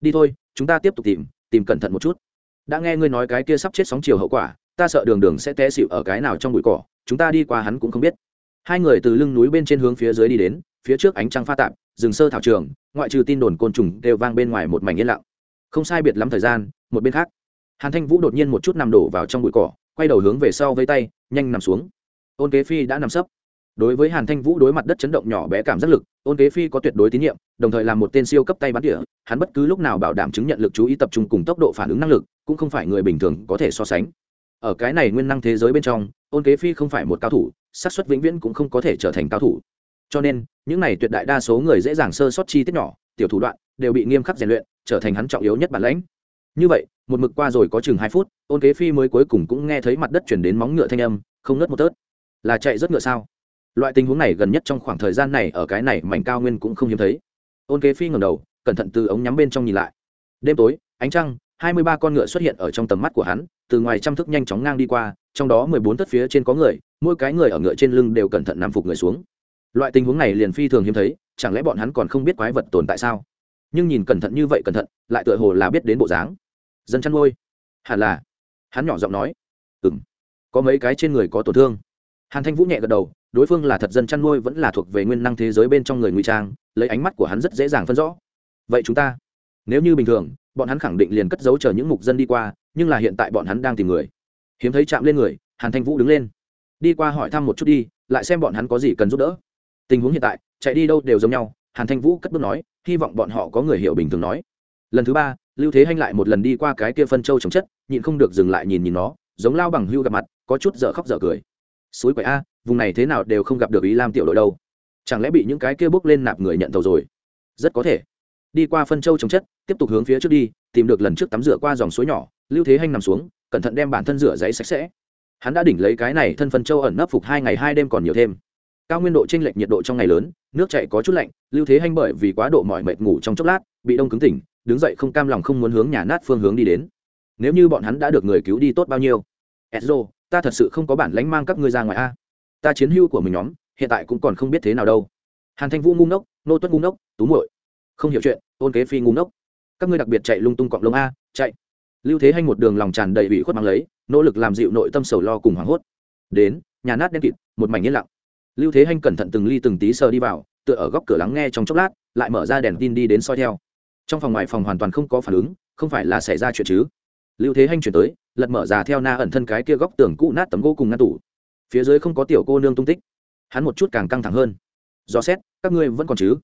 đi thôi, chúng ta tiếp tục tìm tìm cẩn thận một chút. Đã nghe ngươi nói cái kia sắp chết sóng chiều hậu quả, ta sợ đường đường sẽ té xịu ở cái nào trong bụi cỏ, chúng ta đi qua hắn cũng không biết. Hai người từ lưng núi bên trên hướng phía dưới đi đến phía trước ánh trăng pha tạm rừng sơ thảo trường, ngoại trừ tin đồn côn trùng đều vang bên ngoài một mảnh yên lặng. Không sai biệt lắm thời gian, một bên khác, hàn thanh vũ đột nhiên một chút nằm đổ vào trong bụi cỏ, quay đầu hướng về sau vây tay, nhanh nằm xuống. Ôn kế phi đã nằm sấp. Đối với hàn thanh vũ đối mặt đất chấn động nhỏ bé cảm giác lực, ôn kế phi có tuyệt đối tín nhiệm, đồng thời là một tên siêu cấp tay bắn địa hắn bất cứ lúc nào bảo đảm chứng nhận lực chú ý tập trung cùng tốc độ phản ứng năng lực, cũng không phải người bình thường có thể so sánh. Ở cái này nguyên năng thế giới bên trong, ôn kế phi không phải một cao thủ, xác suất vĩnh viễn cũng không có thể trở thành cao thủ cho nên, những này tuyệt đại đa số người dễ dàng sơ sót chi tiết nhỏ, tiểu thủ đoạn, đều bị nghiêm khắc rèn luyện, trở thành hắn trọng yếu nhất bản lãnh. Như vậy, một mực qua rồi có chừng hai phút, ôn kế phi mới cuối cùng cũng nghe thấy mặt đất chuyển đến móng ngựa thanh âm, không ngớt một tớt. Là chạy rất ngựa sao? Loại tình huống này gần nhất trong khoảng thời gian này ở cái này mảnh cao nguyên cũng không hiếm thấy. Ôn kế phi ngầm đầu, cẩn thận từ ống nhắm bên trong nhìn lại. Đêm tối, ánh trăng, hai mươi ba con ngựa xuất hiện ở trong tầm mắt của hắn, từ ngoài trăm thức nhanh chóng ngang đi qua, trong đó mười bốn tất phía trên có người, mỗi cái người ở ngựa trên lưng đều cẩn thận nằm phục người xuống loại tình huống này liền phi thường hiếm thấy, chẳng lẽ bọn hắn còn không biết quái vật tồn tại sao? Nhưng nhìn cẩn thận như vậy cẩn thận, lại tựa hồ là biết đến bộ dáng. Dân chăn nuôi. Hẳn là. Hắn nhỏ giọng nói. Ừ m có mấy cái trên người có tổn thương. Hàn thanh vũ nhẹ gật đầu, đối phương là thật dân chăn nuôi vẫn là thuộc về nguyên năng thế giới bên trong người ngụy trang, lấy ánh mắt của hắn rất dễ dàng phân rõ. Vậy chúng ta, nếu như bình thường, bọn hắn khẳng định liền cất giấu chờ những mục dân đi qua, nhưng là hiện tại bọn hắn đang tìm người. Hiếm thấy chạm lên người, hàn thanh vũ đứng lên. Đi qua hỏi thăm một chút đi, lại xem bọn hắn có gì cần giúp đỡ tình huống hiện tại, chạy đi đâu đều giống nhau, hàn thanh vũ cất bước nói, hy vọng bọn họ có người hiểu bình thường nói. Lần thứ ba, lưu thế hanh lại một lần đi qua cái kia phân châu trồng chất, nhịn không được dừng lại nhìn nhìn nó, giống lao bằng hưu gặp mặt, có chút dở khóc dở cười. Suối quậy a, vùng này thế nào đều không gặp được ý lam tiểu đội đâu. Chẳng lẽ bị những cái kia bước lên nạp người nhận tàu rồi? Rất có thể. Đi qua phân châu trồng chất, tiếp tục hướng phía trước đi, tìm được lần trước tắm rửa qua dòng suối nhỏ, lưu thế hanh nằm xuống, cẩn thận đem bản thân rửa giấy sạch sẽ. Hắn đã đỉnh lấy cái này thân phân châu ẩn nấp phục hai ngày hai đêm còn nhiều thêm cao nguyên độ t r ê n lệch nhiệt độ trong ngày lớn, nước chạy có chút lạnh, lưu thế hanh bởi vì quá độ mỏi mệt ngủ trong chốc lát, bị đông cứng tỉnh, đứng dậy không cam lòng không muốn hướng nhà nát phương hướng đi đến. Nếu như bọn hắn đã được người cứu đi tốt bao nhiêu? Edzo ta thật sự không có bản lánh mang các ngươi ra ngoài a. Ta chiến hưu của mình nhóm, hiện tại cũng còn không biết thế nào đâu. Hàn thanh vũ ngu ngốc, nô tuất ngu ngốc, tú muội. Không hiểu chuyện ôn kế phi ngu ngốc. Các ngươi đặc biệt chạy lung tung cọng lông a, chạy. Lưu thế hanh một đường lòng tràn đầy ủy khuất mang lấy, nỗ lực làm dịu nội tâm sầu lo cùng hoảng hốt. Đến, nhà nát đen kịt, một mảnh yên lặng lưu thế hanh cẩn thận từng ly từng tí sờ đi vào, tựa ở góc cửa lắng nghe trong chốc lát, lại mở ra đèn tin đi đến soi theo. Trong phòng ngoài phòng hoàn toàn không có phản ứng, không phải là xảy ra chuyện chứ? Lưu thế hanh chuyển tới, lật mở ra theo na ẩn thân cái kia góc tường cũ nát tấm gỗ cùng ngăn tủ. Phía dưới không có tiểu cô nương tung tích. Hắn một chút càng căng thẳng hơn. Do xét, các ngươi vẫn còn chứ?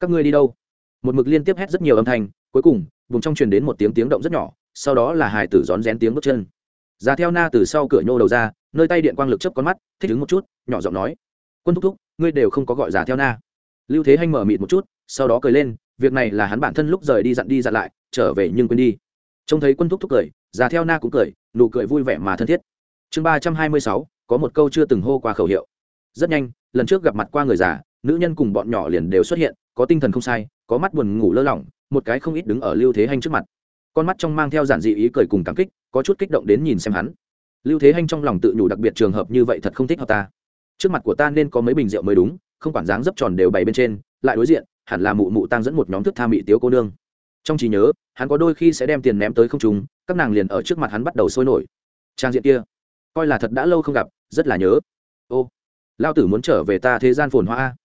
Các ngươi đi đâu? Một mực liên tiếp hét rất nhiều âm thanh, cuối cùng, vùng trong truyền đến một tiếng tiếng động rất nhỏ, sau đó là hải tử rón rén tiếng bước chân. Già theo na từ sau cửa nhô đầu ra, nơi tay điện quang lực chấp con mắt, thích ứng một chút, nhỏ giọng nói quân thúc thúc, ngươi đều không có gọi giả theo na. Lưu thế hanh mở mịt một chút, sau đó cười lên, việc này là hắn bản thân lúc rời đi dặn đi dặn lại, trở về nhưng quên đi. Trông thấy quân thúc thúc cười già theo na cũng cười, nụ cười vui vẻ mà thân thiết. Chương ba trăm hai mươi sáu, có một câu chưa từng hô qua khẩu hiệu. Rất nhanh, lần trước gặp mặt qua người già, nữ nhân cùng bọn nhỏ liền đều xuất hiện, có tinh thần không sai, có mắt buồn ngủ lơ lỏng, một cái không ít đứng ở lưu thế hanh trước mặt. Con mắt trong mang theo giản dị ý cười cùng cảm kích, có chút kích động đến nhìn xem hắn. Lưu thế hanh trong lòng tự nhủ đặc biệt trường hợp như vậy thật không thích hợp ta trước mặt của ta nên có mấy bình rượu mới đúng, không quản dáng dấp tròn đều bày bên trên, lại đối diện, hẳn là mụ mụ tăng dẫn một nhóm thức tha mị tiếu cô nương. Trong trí nhớ, hắn có đôi khi sẽ đem tiền ném tới không chúng các nàng liền ở trước mặt hắn bắt đầu sôi nổi. Trang diện kia, coi là thật đã lâu không gặp, rất là nhớ. Ô, lao tử muốn trở về ta thế gian phồn hoa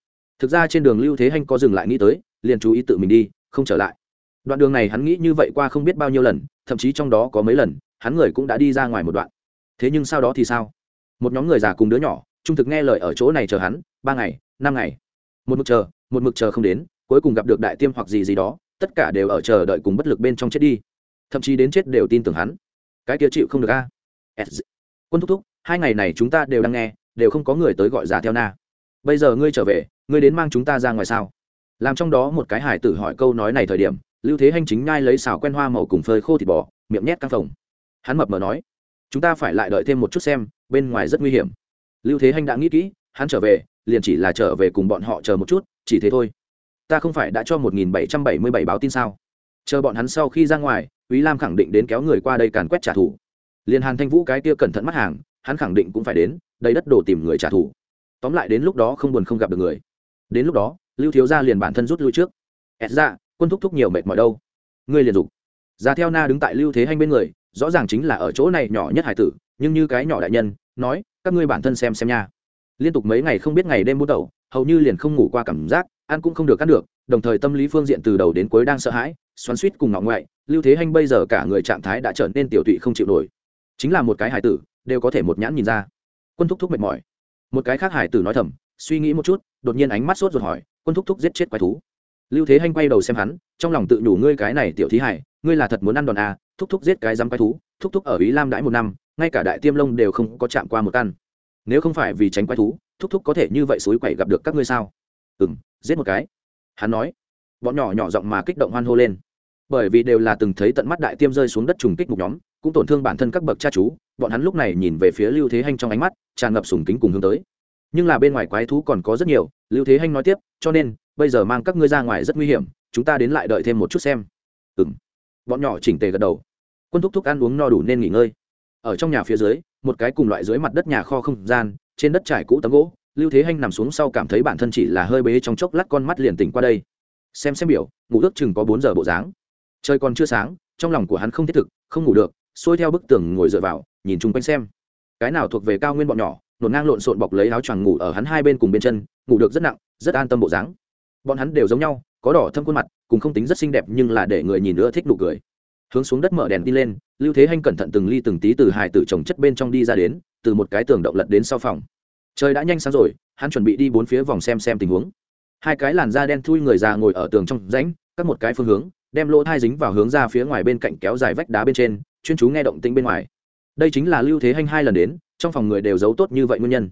thực ra trên đường lưu thế hanh có dừng lại nghĩ tới, liền chú ý tự mình đi, không trở lại. Đoạn đường này hắn nghĩ như vậy qua không biết bao nhiêu lần, thậm chí trong đó có mấy lần, hắn người cũng đã đi ra ngoài một đoạn. Thế nhưng sau đó thì sao? Một nhóm người già cùng đứa nhỏ trung thực nghe lời ở chỗ này chờ hắn, ba ngày, năm ngày. Một mực chờ, một mực chờ không đến, cuối cùng gặp được đại tiêm hoặc gì gì đó, tất cả đều ở chờ đợi cùng bất lực bên trong chết đi. Thậm chí đến chết đều tin tưởng hắn. Cái kia chịu không được a. Quân thúc thúc, hai ngày này chúng ta đều đang nghe, đều không có người tới gọi giả theo na. Bây giờ ngươi trở về, ngươi đến mang chúng ta ra ngoài sao? Làm trong đó một cái hải tử hỏi câu nói này thời điểm, lưu thế hành chính nhai lấy xào quen hoa màu cùng phơi khô thịt bò, miệng nhét căng phòng hắn mập mờ nói, chúng ta phải lại đợi thêm một chút xem, bên ngoài rất nguy hiểm lưu thế hành đã nghĩ kỹ hắn trở về liền chỉ là trở về cùng bọn họ chờ một chút chỉ thế thôi ta không phải đã cho một nghìn bảy trăm bảy mươi bảy báo tin sao chờ bọn hắn sau khi ra ngoài Úy Lam khẳng định đến kéo người qua đây càn quét trả thù. Liên Hàn Thanh Vũ cái kia cẩn thận mắt hàng, hắn khẳng định cũng phải đến, đầy đất đổ tìm người trả thù. Tóm lại đến lúc đó không buồn không gặp được người. Đến lúc đó, Lưu thiếu gia liền bản thân rút lui trước. "Ẹt ra, quân thúc thúc nhiều mệt mỏi đâu." Ngươi liền dục. Ra theo Na đứng tại Lưu Thế Hành bên người, rõ ràng chính là ở chỗ này nhỏ nhất hải tử, nhưng như cái nhỏ đại nhân, nói, "Các ngươi bản thân xem xem nha." Liên tục mấy ngày không biết ngày đêm buôn tẩu hầu như liền không ngủ qua cảm giác, ăn cũng không được ăn được, đồng thời tâm lý phương diện từ đầu đến cuối đang sợ hãi, xoắn suýt cùng ngọng ngoại lưu thế hanh bây giờ cả người trạng thái đã trở nên tiểu tụy không chịu nổi. Chính là một cái hải tử đều có thể một nhãn nhìn ra. Quân thúc thúc mệt mỏi. Một cái khác hải tử nói thầm suy nghĩ một chút đột nhiên ánh mắt sốt ruột hỏi quân thúc thúc giết chết quái thú? Lưu thế hanh quay đầu xem hắn trong lòng tự nhủ ngươi cái này tiểu thí hải ngươi là thật muốn ăn đòn à, thúc thúc giết cái dám quái thú thúc thúc ở ý lam đãi một năm ngay cả đại tiêm lông đều không có chạm qua một căn. Nếu không phải vì tránh quái thú, thúc thúc có thể như vậy suối quậy gặp được các ngươi sao? Ừ m giết một cái. Hắn nói. Bọn nhỏ nhỏ giọng mà kích động hoan hô lên. Bởi vì đều là từng thấy tận mắt đại tiêm rơi xuống đất trùng kích một nhóm, cũng tổn thương bản thân các bậc cha chú, bọn hắn lúc này nhìn về phía lưu thế hanh trong ánh mắt, tràn ngập sùng kính cùng hướng tới. Nhưng là bên ngoài quái thú còn có rất nhiều, lưu thế hanh nói tiếp, cho nên, bây giờ mang các ngươi ra ngoài rất nguy hiểm, chúng ta đến lại đợi thêm một chút xem. Ừ m bọn nhỏ chỉnh tề gật đầu. Quân thúc thúc ăn uống no đủ nên nghỉ ngơi ở trong nhà phía dưới, một cái cùng loại dưới mặt đất nhà kho không gian, trên đất trải cũ tấm gỗ, lưu thế hanh nằm xuống sau cảm thấy bản thân chỉ là hơi bế trong chốc lát con mắt liền tỉnh qua đây. Xem xem biểu, ngủ ước chừng có bốn giờ bộ dáng. Trời còn chưa sáng, trong lòng của hắn không thiết thực, không ngủ được, xuôi theo bức tường ngồi dựa vào, nhìn chung quanh xem. Cái nào thuộc về cao nguyên bọn nhỏ, nổn ngang lộn xộn bọc lấy áo choàng ngủ ở hắn hai bên cùng bên chân, ngủ được rất nặng, rất an tâm bộ dáng. Bọn hắn đều giống nhau, có đỏ thâm khuôn mặt, cùng không tính rất xinh đẹp nhưng là để người nhìn nữa thích nụ cười hướng xuống đất mở đèn đi lên, lưu thế hanh cẩn thận từng ly từng tí từ hài tử trồng chất bên trong đi ra đến, từ một cái tường động lật đến sau phòng. Trời đã nhanh sáng rồi, hắn chuẩn bị đi bốn phía vòng xem xem tình huống. Hai cái làn da đen thui người già ngồi ở tường trong rãnh, các một cái phương hướng, đem lỗ thai dính vào hướng ra phía ngoài bên cạnh kéo dài vách đá bên trên, chuyên chú nghe động tĩnh bên ngoài. Đây chính là lưu thế hanh hai lần đến, trong phòng người đều giấu tốt như vậy nguyên nhân.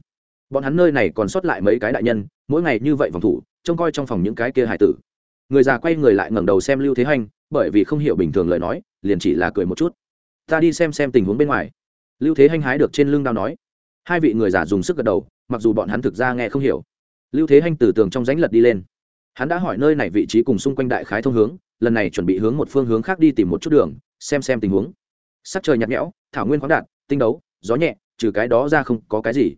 Bọn hắn nơi này còn sót lại mấy cái đại nhân, mỗi ngày như vậy phòng thủ, trông coi trong phòng những cái kia hải tử. Người già quay người lại ngẩng đầu xem lưu thế hanh, bởi vì không hiểu bình thường lời nói liền chỉ là cười một chút. Ta đi xem xem tình huống bên ngoài. Lưu thế hanh hái được trên lưng đao nói. Hai vị người già dùng sức gật đầu, mặc dù bọn hắn thực ra nghe không hiểu. Lưu thế hanh từ tường trong rãnh lật đi lên. Hắn đã hỏi nơi này vị trí cùng xung quanh đại khái thông hướng, lần này chuẩn bị hướng một phương hướng khác đi tìm một chút đường, xem xem tình huống. Sắc trời nhạt nhẽo, thảo nguyên khoáng đạt, tinh đấu, gió nhẹ, trừ cái đó ra không có cái gì.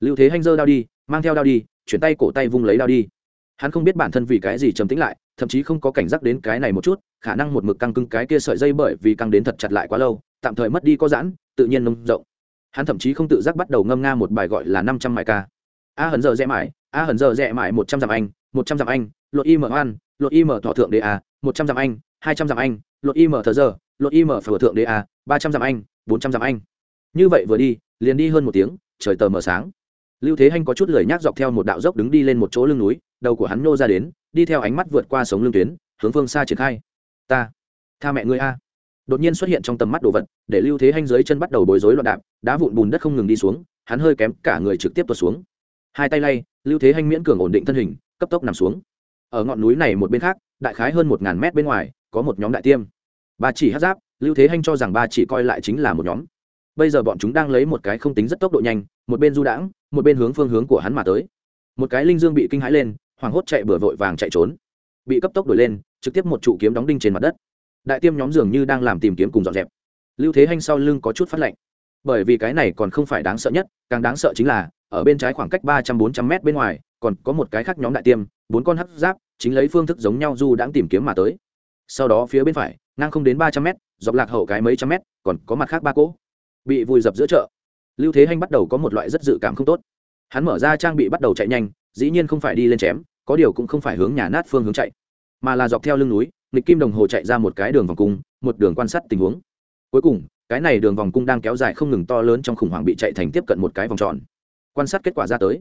Lưu thế hanh giơ đao đi, mang theo đao đi, chuyển tay cổ tay vung lấy đao đi. Hắn không biết bản thân vì cái gì trầm tĩnh lại thậm chí không có cảnh giác đến cái này một chút, khả năng một mực căng cứng cái kia sợi dây bởi vì căng đến thật chặt lại quá lâu, tạm thời mất đi có giãn, tự nhiên nông rộng. Hắn thậm chí không tự giác bắt đầu ngâm nga một bài gọi là năm trăm mại ca. A hần giờ rẽ mãi a hần giờ rẽ mãi một trăm dặm anh, một trăm dặm anh, luật y mở an luật y mở thọ thượng đê a, một trăm dặm anh, hai trăm dặm anh, luật y mở thờ giờ, luật y mở phở thượng đê a, ba trăm dặm anh, bốn trăm dặm anh. Như vậy vừa đi, liền đi hơn một tiếng, trời tờ mờ sáng. Lưu thế hanh có chút lười nhác dọc theo một đạo dốc đứng đi lên một chỗ lưng núi, đầu của hắn nô ra đến đi theo ánh mắt vượt qua sống lưng tuyến, hướng phương xa triển khai. Ta, tha mẹ ngươi a. Đột nhiên xuất hiện trong tầm mắt đồ vật, để lưu thế hanh dưới chân bắt đầu bối rối loạn đạp, đá vụn bùn đất không ngừng đi xuống, hắn hơi kém cả người trực tiếp tuột xuống. Hai tay lay, lưu thế hanh miễn cường ổn định thân hình, cấp tốc nằm xuống. Ở ngọn núi này một bên khác, đại khái hơn một ngàn mét bên ngoài, có một nhóm đại tiêm. Ba chỉ hát giáp, lưu thế hanh cho rằng ba chỉ coi lại chính là một nhóm. Bây giờ bọn chúng đang lấy một cái không tính rất tốc độ nhanh, một bên du đãng, một bên hướng phương hướng của hắn mà tới. Một cái linh dương bị kinh hãi lên hoảng hốt chạy bừa vội vàng chạy trốn. Bị cấp tốc đuổi lên, trực tiếp một trụ kiếm đóng đinh trên mặt đất. Đại tiêm nhóm dường như đang làm tìm kiếm cùng dọn dẹp. Lưu thế hanh sau lưng có chút phát lạnh. Bởi vì cái này còn không phải đáng sợ nhất, càng đáng sợ chính là, ở bên trái khoảng cách ba trăm bốn trăm mét bên ngoài, còn có một cái khác nhóm đại tiêm, bốn con hắc giáp, chính lấy phương thức giống nhau du đãng tìm kiếm mà tới. Sau đó phía bên phải, ngang không đến ba trăm mét, dọc lạc hậu cái mấy trăm mét, còn có mặt khác ba cỗ. Bị vùi dập giữa chợ. Lưu thế hanh bắt đầu có một loại rất dự cảm không tốt. Hắn mở ra trang bị bắt đầu chạy nhanh dĩ nhiên không phải đi lên chém, có điều cũng không phải hướng nhà nát phương hướng chạy, mà là dọc theo lưng núi, nghịch kim đồng hồ chạy ra một cái đường vòng cung, một đường quan sát tình huống. Cuối cùng, cái này đường vòng cung đang kéo dài không ngừng to lớn trong khủng hoảng bị chạy thành tiếp cận một cái vòng tròn. Quan sát kết quả ra tới,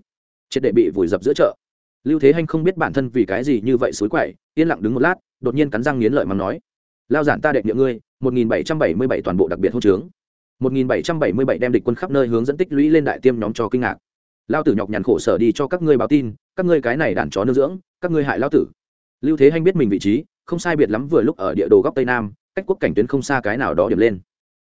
triệt đệ bị vùi dập giữa chợ. Lưu thế hanh không biết bản thân vì cái gì như vậy xối quậy, yên lặng đứng một lát, đột nhiên cắn răng nghiến lợi mà nói, lao giản ta đệ nhựa ngươi, một nghìn bảy trăm bảy mươi bảy toàn bộ đặc biệt hôn trướng. Một nghìn bảy trăm bảy mươi bảy đem địch quân khắp nơi hướng dẫn tích lũy lên đại tiêm nhóm cho kinh ngạc lao tử nhọc nhằn khổ sở đi cho các ngươi báo tin, các ngươi cái này đàn chó nương dưỡng, các ngươi hại lao tử. Lưu thế hanh biết mình vị trí, không sai biệt lắm vừa lúc ở địa đồ góc tây nam, cách quốc cảnh tuyến không xa cái nào đó điểm lên.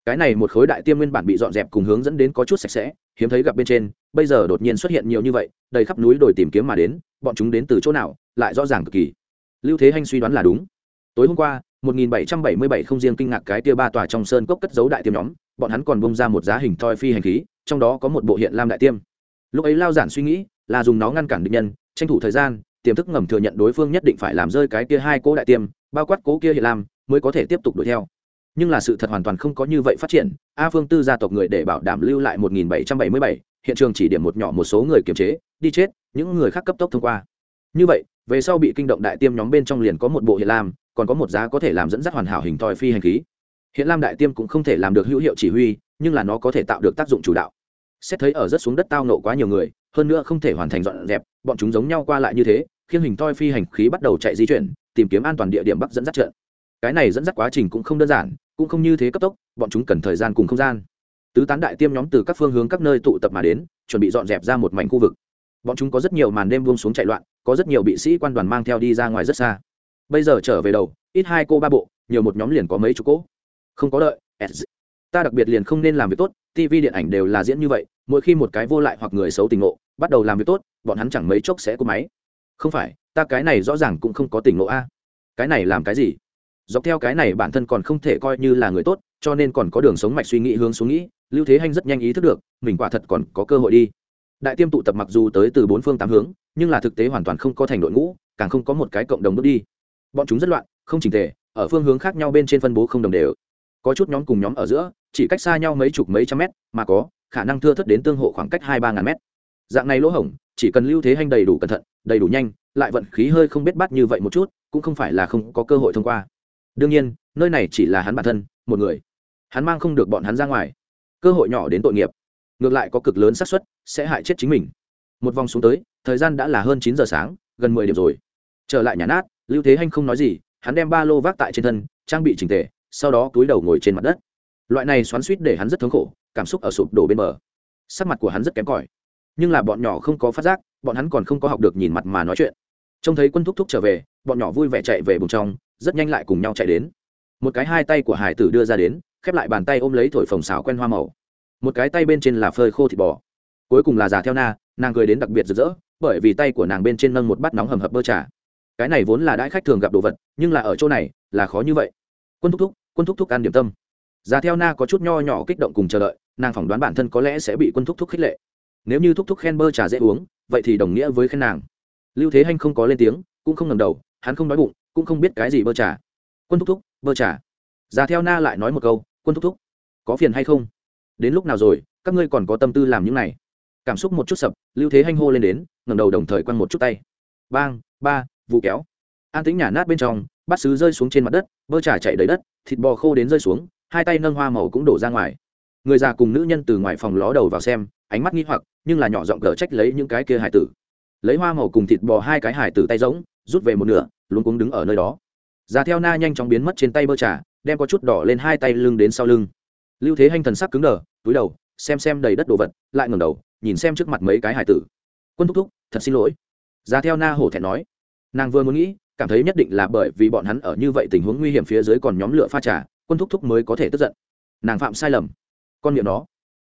Cái này một khối đại tiêm nguyên bản bị dọn dẹp cùng hướng dẫn đến có chút sạch sẽ, hiếm thấy gặp bên trên, bây giờ đột nhiên xuất hiện nhiều như vậy, đầy khắp núi đồi tìm kiếm mà đến, bọn chúng đến từ chỗ nào, lại rõ ràng cực kỳ. Lưu thế hanh suy đoán là đúng. Tối hôm qua 1777 không riêng kinh ngạc cái tia ba tòa trong sơn cốc cất giấu đại tiêm nhóm, bọn hắn còn bông ra một giá hình thoi phi hành khí, trong đó có một bộ hiện lam đại tiêm lúc ấy lao giản suy nghĩ là dùng nó ngăn cản địch nhân tranh thủ thời gian tiềm thức ngầm thừa nhận đối phương nhất định phải làm rơi cái kia hai cố đại tiêm bao quát cố kia hiện làm mới có thể tiếp tục đuổi theo. Nhưng là sự thật hoàn toàn không có như vậy phát triển a phương tư gia tộc người để bảo đảm lưu lại 1777, hiện trường chỉ điểm một nhỏ một số người kiềm chế đi chết những người khác cấp tốc thông qua. Như vậy về sau bị kinh động đại tiêm nhóm bên trong liền có một bộ hiện lam còn có một giá có thể làm dẫn dắt hoàn hảo hình thoi phi hành khí. Hiện lam đại tiêm cũng không thể làm được hữu hiệu chỉ huy nhưng là nó có thể tạo được tác dụng chủ đạo xét thấy ở rất xuống đất tao nộ quá nhiều người, hơn nữa không thể hoàn thành dọn dẹp, bọn chúng giống nhau qua lại như thế khiến hình toi phi hành khí bắt đầu chạy di chuyển, tìm kiếm an toàn địa điểm bắc dẫn dắt trận. Cái này dẫn dắt quá trình cũng không đơn giản, cũng không như thế cấp tốc, bọn chúng cần thời gian cùng không gian. Tứ tán đại tiêm nhóm từ các phương hướng các nơi tụ tập mà đến, chuẩn bị dọn dẹp ra một mảnh khu vực. Bọn chúng có rất nhiều màn đêm buông xuống chạy loạn, có rất nhiều bị sĩ quan đoàn mang theo đi ra ngoài rất xa. Bây giờ trở về đầu, ít hai cô ba bộ, nhiều một nhóm liền có mấy chục cỗ không có đợi ta đặc biệt liền không nên làm việc tốt tv điện ảnh đều là diễn như vậy mỗi khi một cái vô lại hoặc người xấu tình ngộ, bắt đầu làm việc tốt, bọn hắn chẳng mấy chốc sẽ có máy. Không phải, ta cái này rõ ràng cũng không có tình ngộ a. Cái này làm cái gì? Dọc theo cái này bản thân còn không thể coi như là người tốt, cho nên còn có đường sống mạch suy nghĩ hướng xuống nghĩ, lưu thế hanh rất nhanh ý thức được, mình quả thật còn có cơ hội đi. Đại tiêm tụ tập mặc dù tới từ bốn phương tám hướng, nhưng là thực tế hoàn toàn không có thành đội ngũ, càng không có một cái cộng đồng bước đi. Bọn chúng rất loạn, không chỉnh tề, ở phương hướng khác nhau bên trên phân bố không đồng đều. Có chút nhóm cùng nhóm ở giữa, chỉ cách xa nhau mấy chục mấy trăm mét, mà có khả năng thưa thất đến tương hộ khoảng cách hai ba ngàn mét. Dạng này lỗ hổng, chỉ cần lưu thế hành đầy đủ cẩn thận, đầy đủ nhanh, lại vận khí hơi không biết bắt như vậy một chút, cũng không phải là không có cơ hội thông qua. Đương nhiên, nơi này chỉ là hắn bản thân, một người. Hắn mang không được bọn hắn ra ngoài. Cơ hội nhỏ đến tội nghiệp. Ngược lại có cực lớn xác suất, sẽ hại chết chính mình. Một vòng xuống tới, thời gian đã là hơn chín giờ sáng, gần mười điểm rồi. Trở lại nhà nát, lưu thế hanh không nói gì, hắn đem ba lô vác tại trên thân, trang bị trình tề, sau đó túi đầu ngồi trên mặt đất. Loại này xoắn suýt để hắn rất thống khổ cảm xúc ở sụp đổ bên bờ. Sắc mặt của hắn rất kém cỏi. Nhưng là bọn nhỏ không có phát giác, bọn hắn còn không có học được nhìn mặt mà nói chuyện. Trông thấy quân thúc thúc trở về, bọn nhỏ vui vẻ chạy về bùng trong, rất nhanh lại cùng nhau chạy đến. Một cái hai tay của hải tử đưa ra đến, khép lại bàn tay ôm lấy thổi phồng xào quen hoa màu. Một cái tay bên trên là phơi khô thịt bò. Cuối cùng là già theo na, nàng cười đến đặc biệt rực rỡ, bởi vì tay của nàng bên trên nâng một bát nóng hầm hập bơ trà. Cái này vốn là đãi khách thường gặp đồ vật, nhưng là ở chỗ này, là khó như vậy. Quân thúc thúc, quân thúc thúc ăn điểm tâm. Già theo na có chút nho nhỏ kích động cùng chờ đợi nàng phỏng đoán bản thân có lẽ sẽ bị quân thúc thúc khích lệ. Nếu như thúc thúc khen bơ trà dễ uống, vậy thì đồng nghĩa với khen nàng. Lưu thế hanh không có lên tiếng, cũng không ngầm đầu, hắn không nói bụng, cũng không biết cái gì bơ trà. Quân thúc thúc, bơ trà. Già theo na lại nói một câu, quân thúc thúc, có phiền hay không? Đến lúc nào rồi, các ngươi còn có tâm tư làm những này? Cảm xúc một chút sập, lưu thế hanh hô lên đến ngầm đầu đồng thời quăng một chút tay. Bang, ba, vụ kéo. An tính nhả nát bên trong, bát sứ rơi xuống trên mặt đất, bơ trà chạy đầy đất, thịt bò khô đến rơi xuống, hai tay nâng hoa màu cũng đổ ra ngoài người già cùng nữ nhân từ ngoài phòng ló đầu vào xem, ánh mắt nghi hoặc, nhưng là nhỏ giọng cờ trách lấy những cái kia hải tử. Lấy hoa màu cùng thịt bò hai cái hải tử tay rỗng, rút về một nửa luôn cuống đứng ở nơi đó. Già theo na nhanh chóng biến mất trên tay bơ trà, đem có chút đỏ lên hai tay lưng đến sau lưng. Lưu thế hanh thần sắc cứng đờ, túi đầu, xem xem đầy đất đồ vật, lại ngẩng đầu, nhìn xem trước mặt mấy cái hải tử. Quân thúc thúc, thật xin lỗi. Già theo na hổ thẹn nói. Nàng vừa muốn nghĩ, cảm thấy nhất định là bởi vì bọn hắn ở như vậy tình huống nguy hiểm phía dưới còn nhóm lửa pha trà, quân thúc thúc mới có thể tức giận. Nàng phạm sai lầm con miệng nó.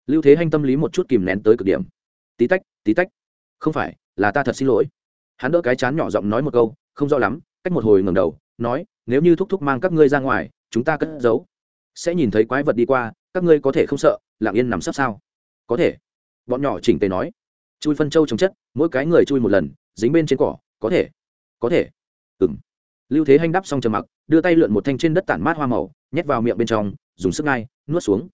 Lưu thế hanh tâm lý một chút kìm nén tới cực điểm. Tí tách tí tách. Không phải, là ta thật xin lỗi. Hắn đỡ cái chán nhỏ giọng nói một câu, không rõ lắm, cách một hồi ngầm đầu, nói, nếu như thúc thúc mang các ngươi ra ngoài, chúng ta cất giấu. Sẽ nhìn thấy quái vật đi qua, các ngươi có thể không sợ, lặng yên nằm sấp sao? Có thể. Bọn nhỏ chỉnh tề nói. Chui phân trâu trồng chất, mỗi cái người chui một lần, dính bên trên cỏ, có thể. Có thể. Ừng lưu thế hanh đắp xong trầm mặc, đưa tay lượn một thanh trên đất tản mát hoa màu, nhét vào miệng bên trong, dùng sức ngay, nuốt xuống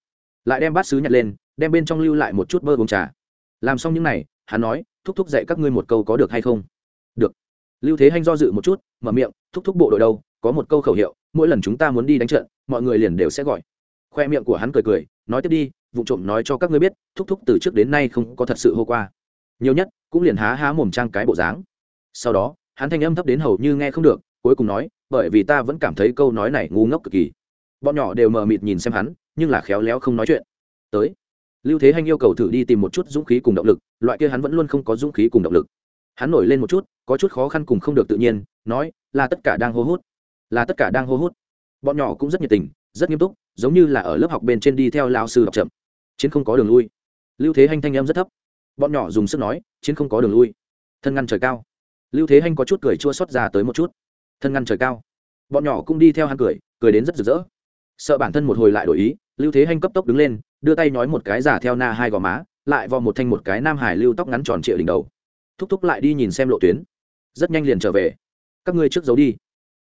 lại đem bát sứ nhặt lên, đem bên trong lưu lại một chút bơ bông trà. Làm xong những n à y hắn nói, thúc thúc dạy các ngươi một câu có được hay không? Được. Lưu thế hanh do dự một chút, mở miệng, thúc thúc bộ đội đâu, có một câu khẩu hiệu, mỗi lần chúng ta muốn đi đánh trận, mọi người liền đều sẽ gọi. Khoe miệng của hắn cười cười, nói tiếp đi, vụ trộm nói cho các ngươi biết, thúc thúc từ trước đến nay không có thật sự hô qua. Nhiều nhất, cũng liền há há mồm trang cái bộ dáng. Sau đó, hắn thanh âm thấp đến hầu như nghe không được, cuối cùng nói, bởi vì ta vẫn cảm thấy câu nói này ngu ngốc cực kỳ. Bọn nhỏ đều mờ mịt nhìn xem hắn nhưng là khéo léo không nói chuyện. Tới. Lưu thế hanh yêu cầu thử đi tìm một chút dũng khí cùng động lực, loại kia hắn vẫn luôn không có dũng khí cùng động lực. Hắn nổi lên một chút, có chút khó khăn cùng không được tự nhiên, nói, là tất cả đang hô hút. Là tất cả đang hô hút. Bọn nhỏ cũng rất nhiệt tình, rất nghiêm túc, giống như là ở lớp học bên trên đi theo lao sư đọc chậm. Chiến không có đường lui. Lưu thế hanh thanh em rất thấp. Bọn nhỏ dùng sức nói, chiến không có đường lui. Thân ngăn trời cao. Lưu thế hanh có chút cười chua xót ra tới một chút. Thân ngăn trời cao. Bọn nhỏ cũng đi theo hắn cười cười đến rất rực rỡ. Sợ bản thân một hồi lại đổi ý lưu thế hanh cấp tốc đứng lên, đưa tay nói một cái giả theo na hai gò má, lại vò một thanh một cái nam hải lưu tóc ngắn tròn trịa đỉnh đầu. Thúc thúc lại đi nhìn xem lộ tuyến. Rất nhanh liền trở về. Các ngươi trước giấu đi.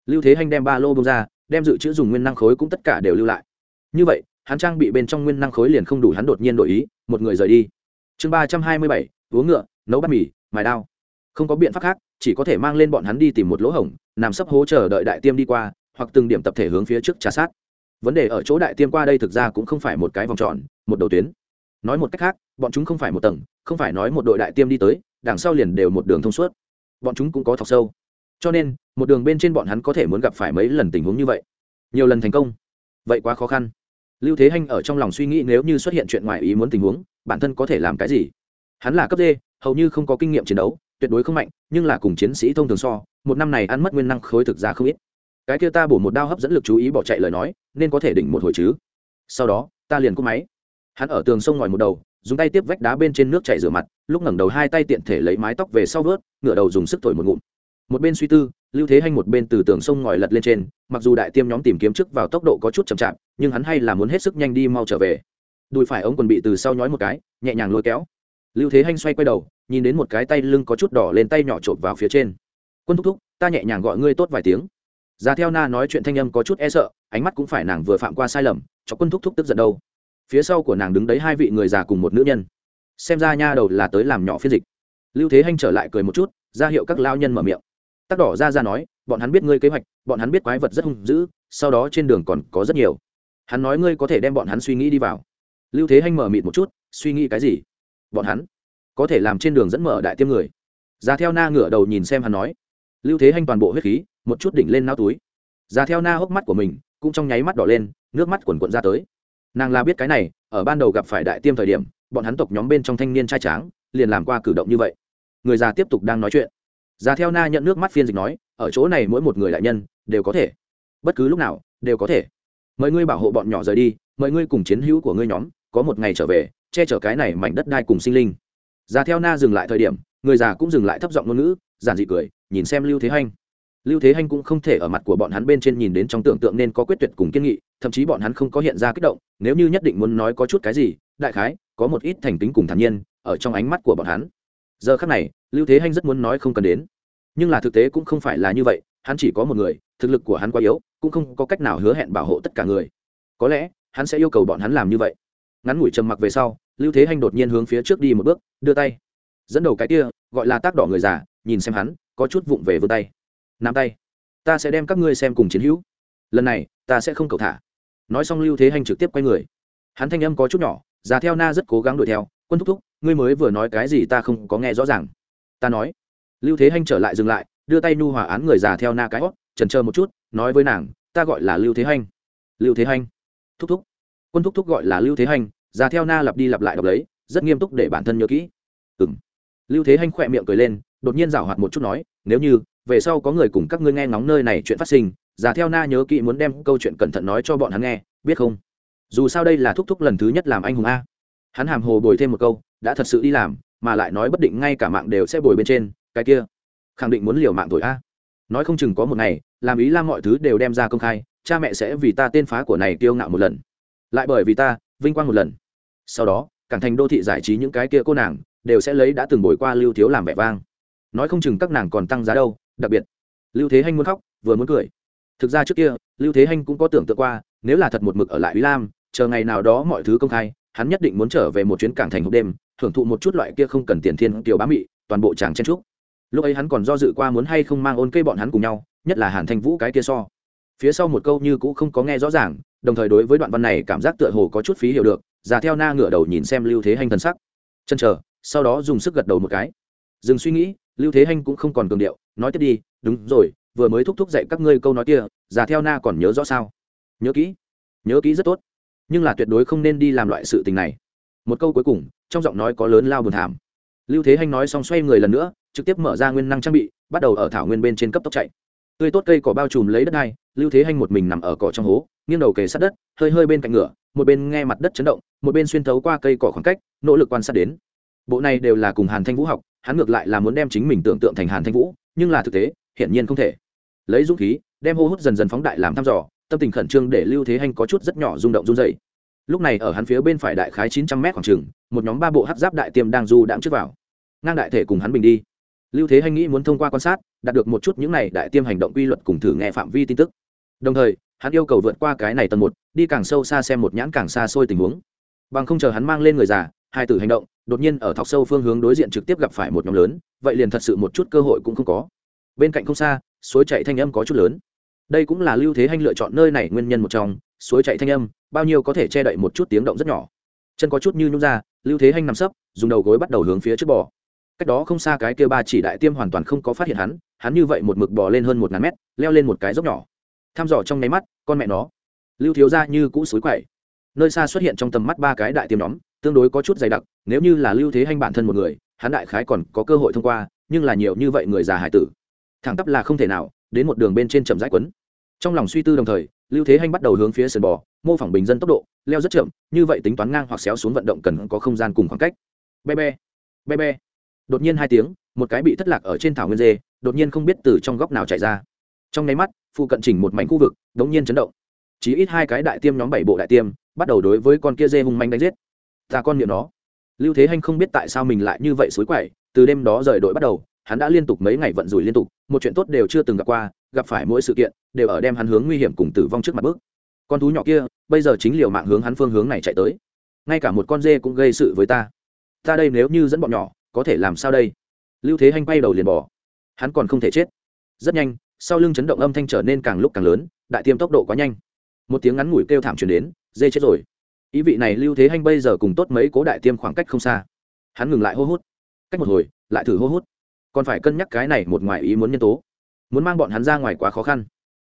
Lưu thế hanh đem ba lô bông ra, đem dự trữ dùng nguyên năng khối cũng tất cả đều lưu lại. Như vậy, hắn trang bị bên trong nguyên năng khối liền không đủ hắn đột nhiên đổi ý, một người rời đi. Chương ba trăm hai mươi bảy, uống ngựa, nấu bát mì, mài đao. Không có biện pháp khác, chỉ có thể mang lên bọn hắn đi tìm một lỗ hổng, nằm sấp hố chờ đợi đại tiêm đi qua, hoặc từng điểm tập thể hướng phía trước trà sát vấn đề ở chỗ đại tiêm qua đây thực ra cũng không phải một cái vòng tròn, một đầu tuyến. Nói một cách khác, bọn chúng không phải một tầng, không phải nói một đội đại tiêm đi tới, đằng sau liền đều một đường thông suốt. Bọn chúng cũng có thọc sâu. Cho nên, một đường bên trên bọn hắn có thể muốn gặp phải mấy lần tình huống như vậy. Nhiều lần thành công. Vậy quá khó khăn. Lưu thế hanh ở trong lòng suy nghĩ nếu như xuất hiện chuyện ngoài ý muốn tình huống, bản thân có thể làm cái gì? Hắn là cấp d, hầu như không có kinh nghiệm chiến đấu, tuyệt đối không mạnh, nhưng là cùng chiến sĩ thông thường so, một năm này ăn mất nguyên năng khối thực ra không ít cái kia ta bổ một đao hấp dẫn lực chú ý bỏ chạy lời nói, nên có thể đỉnh một hồi chứ. Sau đó, ta liền cúp máy. Hắn ở tường sông ngòi một đầu, dùng tay tiếp vách đá bên trên nước chảy rửa mặt, lúc ngẩng đầu hai tay tiện thể lấy mái tóc về sau vớt, ngửa đầu dùng sức thổi một ngụm. Một bên suy tư, lưu thế hanh một bên từ tường sông ngòi lật lên trên, mặc dù đại tiêm nhóm tìm kiếm trước vào tốc độ có chút chậm chạp, nhưng hắn hay là muốn hết sức nhanh đi mau trở về. Đùi phải ống quần bị từ sau nhói một cái, nhẹ nhàng lôi kéo. Lưu thế hanh xoay quay đầu, nhìn đến một cái tay lưng có chút đỏ lên tay nhỏ trộm vào phía trên. Quân thúc thúc, ta nhẹ nhàng gọi ngươi tốt vài tiếng ra theo na nói chuyện thanh âm có chút e sợ, ánh mắt cũng phải nàng vừa phạm qua sai lầm, cho quân thúc thúc tức giận đâu. Phía sau của nàng đứng đấy hai vị người già cùng một nữ nhân. Xem ra nha đầu là tới làm nhỏ phiên dịch. Lưu thế hanh trở lại cười một chút, ra hiệu các lao nhân mở miệng. Tắc đỏ ra ra nói, bọn hắn biết ngươi kế hoạch, bọn hắn biết quái vật rất hung dữ, sau đó trên đường còn có rất nhiều. Hắn nói ngươi có thể đem bọn hắn suy nghĩ đi vào. Lưu thế hanh mở mịt một chút, suy nghĩ cái gì? Bọn hắn có thể làm trên đường dẫn mở đại tiêm người. Ra theo na ngửa đầu nhìn xem hắn nói. Lưu thế hanh toàn bộ huyết khí một chút đỉnh lên nao túi. Ra theo na hốc mắt của mình, cũng trong nháy mắt đỏ lên, nước mắt quần quận ra tới. Nàng là biết cái này, ở ban đầu gặp phải đại tiêm thời điểm, bọn hắn tộc nhóm bên trong thanh niên trai tráng, liền làm qua cử động như vậy. Người già tiếp tục đang nói chuyện. Già theo na nhận nước mắt phiên dịch nói, ở chỗ này mỗi một người đại nhân, đều có thể. Bất cứ lúc nào, đều có thể. Mời ngươi bảo hộ bọn nhỏ rời đi, mời ngươi cùng chiến hữu của ngươi nhóm, có một ngày trở về, che chở cái này mảnh đất đai cùng sinh linh. Già theo na dừng lại thời điểm, người già cũng dừng lại thấp giọng ngôn ngữ, giản dị cười, nhìn xem lưu thế hanh lưu thế hanh cũng không thể ở mặt của bọn hắn bên trên nhìn đến trong tưởng tượng nên có quyết tuyệt cùng kiên nghị, thậm chí bọn hắn không có hiện ra kích động, nếu như nhất định muốn nói có chút cái gì, đại khái, có một ít thành tính cùng thản nhiên, ở trong ánh mắt của bọn hắn. Giờ khắc này, lưu thế hanh rất muốn nói không cần đến. Nhưng là thực tế cũng không phải là như vậy, hắn chỉ có một người, thực lực của hắn quá yếu, cũng không có cách nào hứa hẹn bảo hộ tất cả người. Có lẽ, hắn sẽ yêu cầu bọn hắn làm như vậy. Ngắn ngủi trầm mặc về sau, lưu thế hanh đột nhiên hướng phía trước đi một bước, đưa tay. Dẫn đầu cái kia, gọi là tác đỏ người già, nhìn xem hắn, có chút vụng về vươn tay nắm tay. Ta sẽ đem các ngươi xem cùng chiến hữu. Lần này, ta sẽ không cầu thả. Nói xong lưu thế hành trực tiếp quay người. Hắn thanh âm có chút nhỏ, già theo na rất cố gắng đuổi theo. Quân thúc thúc, ngươi mới vừa nói cái gì ta không có nghe rõ ràng. Ta nói. Lưu thế hành trở lại dừng lại, đưa tay nu hòa án người già theo na cái hót trần chờ một chút, nói với nàng, ta gọi là lưu thế hành. Lưu thế hành. Thúc thúc. Quân thúc thúc gọi là lưu thế hành, già theo na lặp đi lặp lại đọc lấy, rất nghiêm túc để bản thân nhớ kỹ. Ừ m lưu thế hành khỏe miệng cười lên đột nhiên giảo hoạt một chút nói, nếu như, về sau có người cùng các ngươi nghe ngóng nơi này chuyện phát sinh giả theo na nhớ kỹ muốn đem câu chuyện cẩn thận nói cho bọn hắn nghe, biết không? Dù sao đây là thúc thúc lần thứ nhất làm anh hùng a. Hắn hàm hồ bồi thêm một câu, đã thật sự đi làm, mà lại nói bất định ngay cả mạng đều sẽ bồi bên trên, cái kia, khẳng định muốn liều mạng thổi a. Nói không chừng có một ngày, làm ý lam mọi thứ đều đem ra công khai, cha mẹ sẽ vì ta tên phá của này kiêu ngạo một lần. Lại bởi vì ta, vinh quang một lần. Sau đó, cảng thành đô thị giải trí những cái kia cô nàng, đều sẽ lấy đã từng bồi qua lưu thiếu làm vẻ vang nói không chừng các nàng còn tăng giá đâu, đặc biệt. Lưu thế hanh muốn khóc, vừa muốn cười. Thực ra trước kia, lưu thế hanh cũng có tưởng tượng qua, nếu là thật một mực ở lại ý lam, chờ ngày nào đó mọi thứ công khai, hắn nhất định muốn trở về một chuyến cảng thành hộp đêm, thưởng thụ một chút loại kia không cần tiền thiên tiểu bá mị, toàn bộ chàng chen trúc lúc ấy hắn còn do dự qua muốn hay không mang ôn cây bọn hắn cùng nhau, nhất là hàn thanh vũ cái kia so. Phía sau một câu như cũ không có nghe rõ ràng, đồng thời đối với đoạn văn này cảm giác tựa hồ có chút phí hiểu được, già theo na ngửa đầu nhìn xem lưu thế hanh thân sắc. Chân chờ, sau đó dùng sức gật đầu một cái dừng suy nghĩ, lưu thế hanh cũng không còn cường điệu, nói tiếp đi, đúng rồi, vừa mới thúc thúc dạy các ngươi câu nói kia, già theo na còn nhớ rõ sao? Nhớ kỹ nhớ kỹ rất tốt, nhưng là tuyệt đối không nên đi làm loại sự tình này. Một câu cuối cùng, trong giọng nói có lớn lao buồn thảm. Lưu thế hanh nói xong xoay người lần nữa, trực tiếp mở ra nguyên năng trang bị, bắt đầu ở thảo nguyên bên trên cấp tốc chạy. Tươi tốt cây cỏ bao trùm lấy đất hai lưu thế hanh một mình nằm ở cỏ trong hố, nghiêng đầu kề sát đất, hơi hơi bên cạnh ngựa, một bên nghe mặt đất chấn động, một bên xuyên thấu qua cây cỏ khoảng cách, nỗ lực quan sát đến. Bộ này đều là cùng hàn thanh vũ học hắn ngược lại là muốn đem chính mình tưởng tượng thành hàn thanh vũ, nhưng là thực tế, hiển nhiên không thể. Lấy dũng khí, đem hô hút dần dần phóng đại làm thăm dò, tâm tình khẩn trương để lưu thế hanh có chút rất nhỏ rung động run dày lúc này ở hắn phía bên phải đại khái chín trăm mét khoảng trừng một nhóm ba bộ hát giáp đại tiêm đang du đãng trước vào. Ngang đại thể cùng hắn bình đi. Lưu thế hanh nghĩ muốn thông qua quan sát, đạt được một chút những này đại tiêm hành động quy luật cùng thử nghe phạm vi tin tức. Đồng thời, hắn yêu cầu vượt qua cái này tầng một, đi càng sâu xa xem một nhãn càng xa xôi tình huống. Bằng không chờ hắn mang lên người già hai tử hành động, đột nhiên ở thọc sâu phương hướng đối diện trực tiếp gặp phải một nhóm lớn, vậy liền thật sự một chút cơ hội cũng không có. Bên cạnh không xa, suối chạy thanh âm có chút lớn. Đây cũng là lưu thế hanh lựa chọn nơi này nguyên nhân một trong, suối chạy thanh âm, bao nhiêu có thể che đậy một chút tiếng động rất nhỏ. Chân có chút như nhung ra, lưu thế hanh nằm sấp, dùng đầu gối bắt đầu hướng phía trước bò. Cách đó không xa cái kia ba chỉ đại tiêm hoàn toàn không có phát hiện hắn hắn như vậy một mực bò lên hơn một ngàn mét, leo lên một cái dốc nhỏ. Thăm dò trong nháy mắt, con mẹ nó. Lưu thiếu ra như cũ suối quậy. Nơi xa xuất hiện trong tầm mắt ba cái đại tiêm nhóm tương đối có chút dày đặc, nếu như là lưu thế hanh bản thân một người, hắn đại khái còn có cơ hội thông qua, nhưng là nhiều như vậy người già hải tử, thẳng tắp là không thể nào, đến một đường bên trên chậm rãi quấn. Trong lòng suy tư đồng thời, lưu thế hanh bắt đầu hướng phía sườn bò, mô phỏng bình dân tốc độ, leo rất chậm, như vậy tính toán ngang hoặc xéo xuống vận động cần có không gian cùng khoảng cách. Be be be be. Đột nhiên hai tiếng, một cái bị thất lạc ở trên thảo nguyên dê, đột nhiên không biết từ trong góc nào chạy ra. Trong nháy mắt, phụ cận chỉnh một mảnh khu vực, đống nhiên chấn động. Chỉ ít hai cái đại tiêm nhóm bảy bộ đại tiêm, bắt đầu đối với con kia dê hung manh đánh giết ta con niệm nó. Lưu thế hanh không biết tại sao mình lại như vậy xối quậy từ đêm đó rời đội bắt đầu, hắn đã liên tục mấy ngày vận rủi liên tục, một chuyện tốt đều chưa từng gặp qua, gặp phải mỗi sự kiện, đều ở đem hắn hướng nguy hiểm cùng tử vong trước mặt bước. Con thú nhỏ kia, bây giờ chính liều mạng hướng hắn phương hướng này chạy tới. Ngay cả một con dê cũng gây sự với ta. Ta đây nếu như dẫn bọn nhỏ, có thể làm sao đây? Lưu thế hanh bay đầu liền bỏ. Hắn còn không thể chết. Rất nhanh, sau lưng chấn động âm thanh trở nên càng lúc càng lớn, đại tiêm tốc độ quá nhanh. Một tiếng ngắn ngủi kêu thảm truyền đến, dê chết rồi ý vị này lưu thế hanh bây giờ cùng tốt mấy cố đại tiêm khoảng cách không xa. Hắn ngừng lại hô hút. Cách một hồi, lại thử hô hút. Còn phải cân nhắc cái này một ngoài ý muốn nhân tố. Muốn mang bọn hắn ra ngoài quá khó khăn.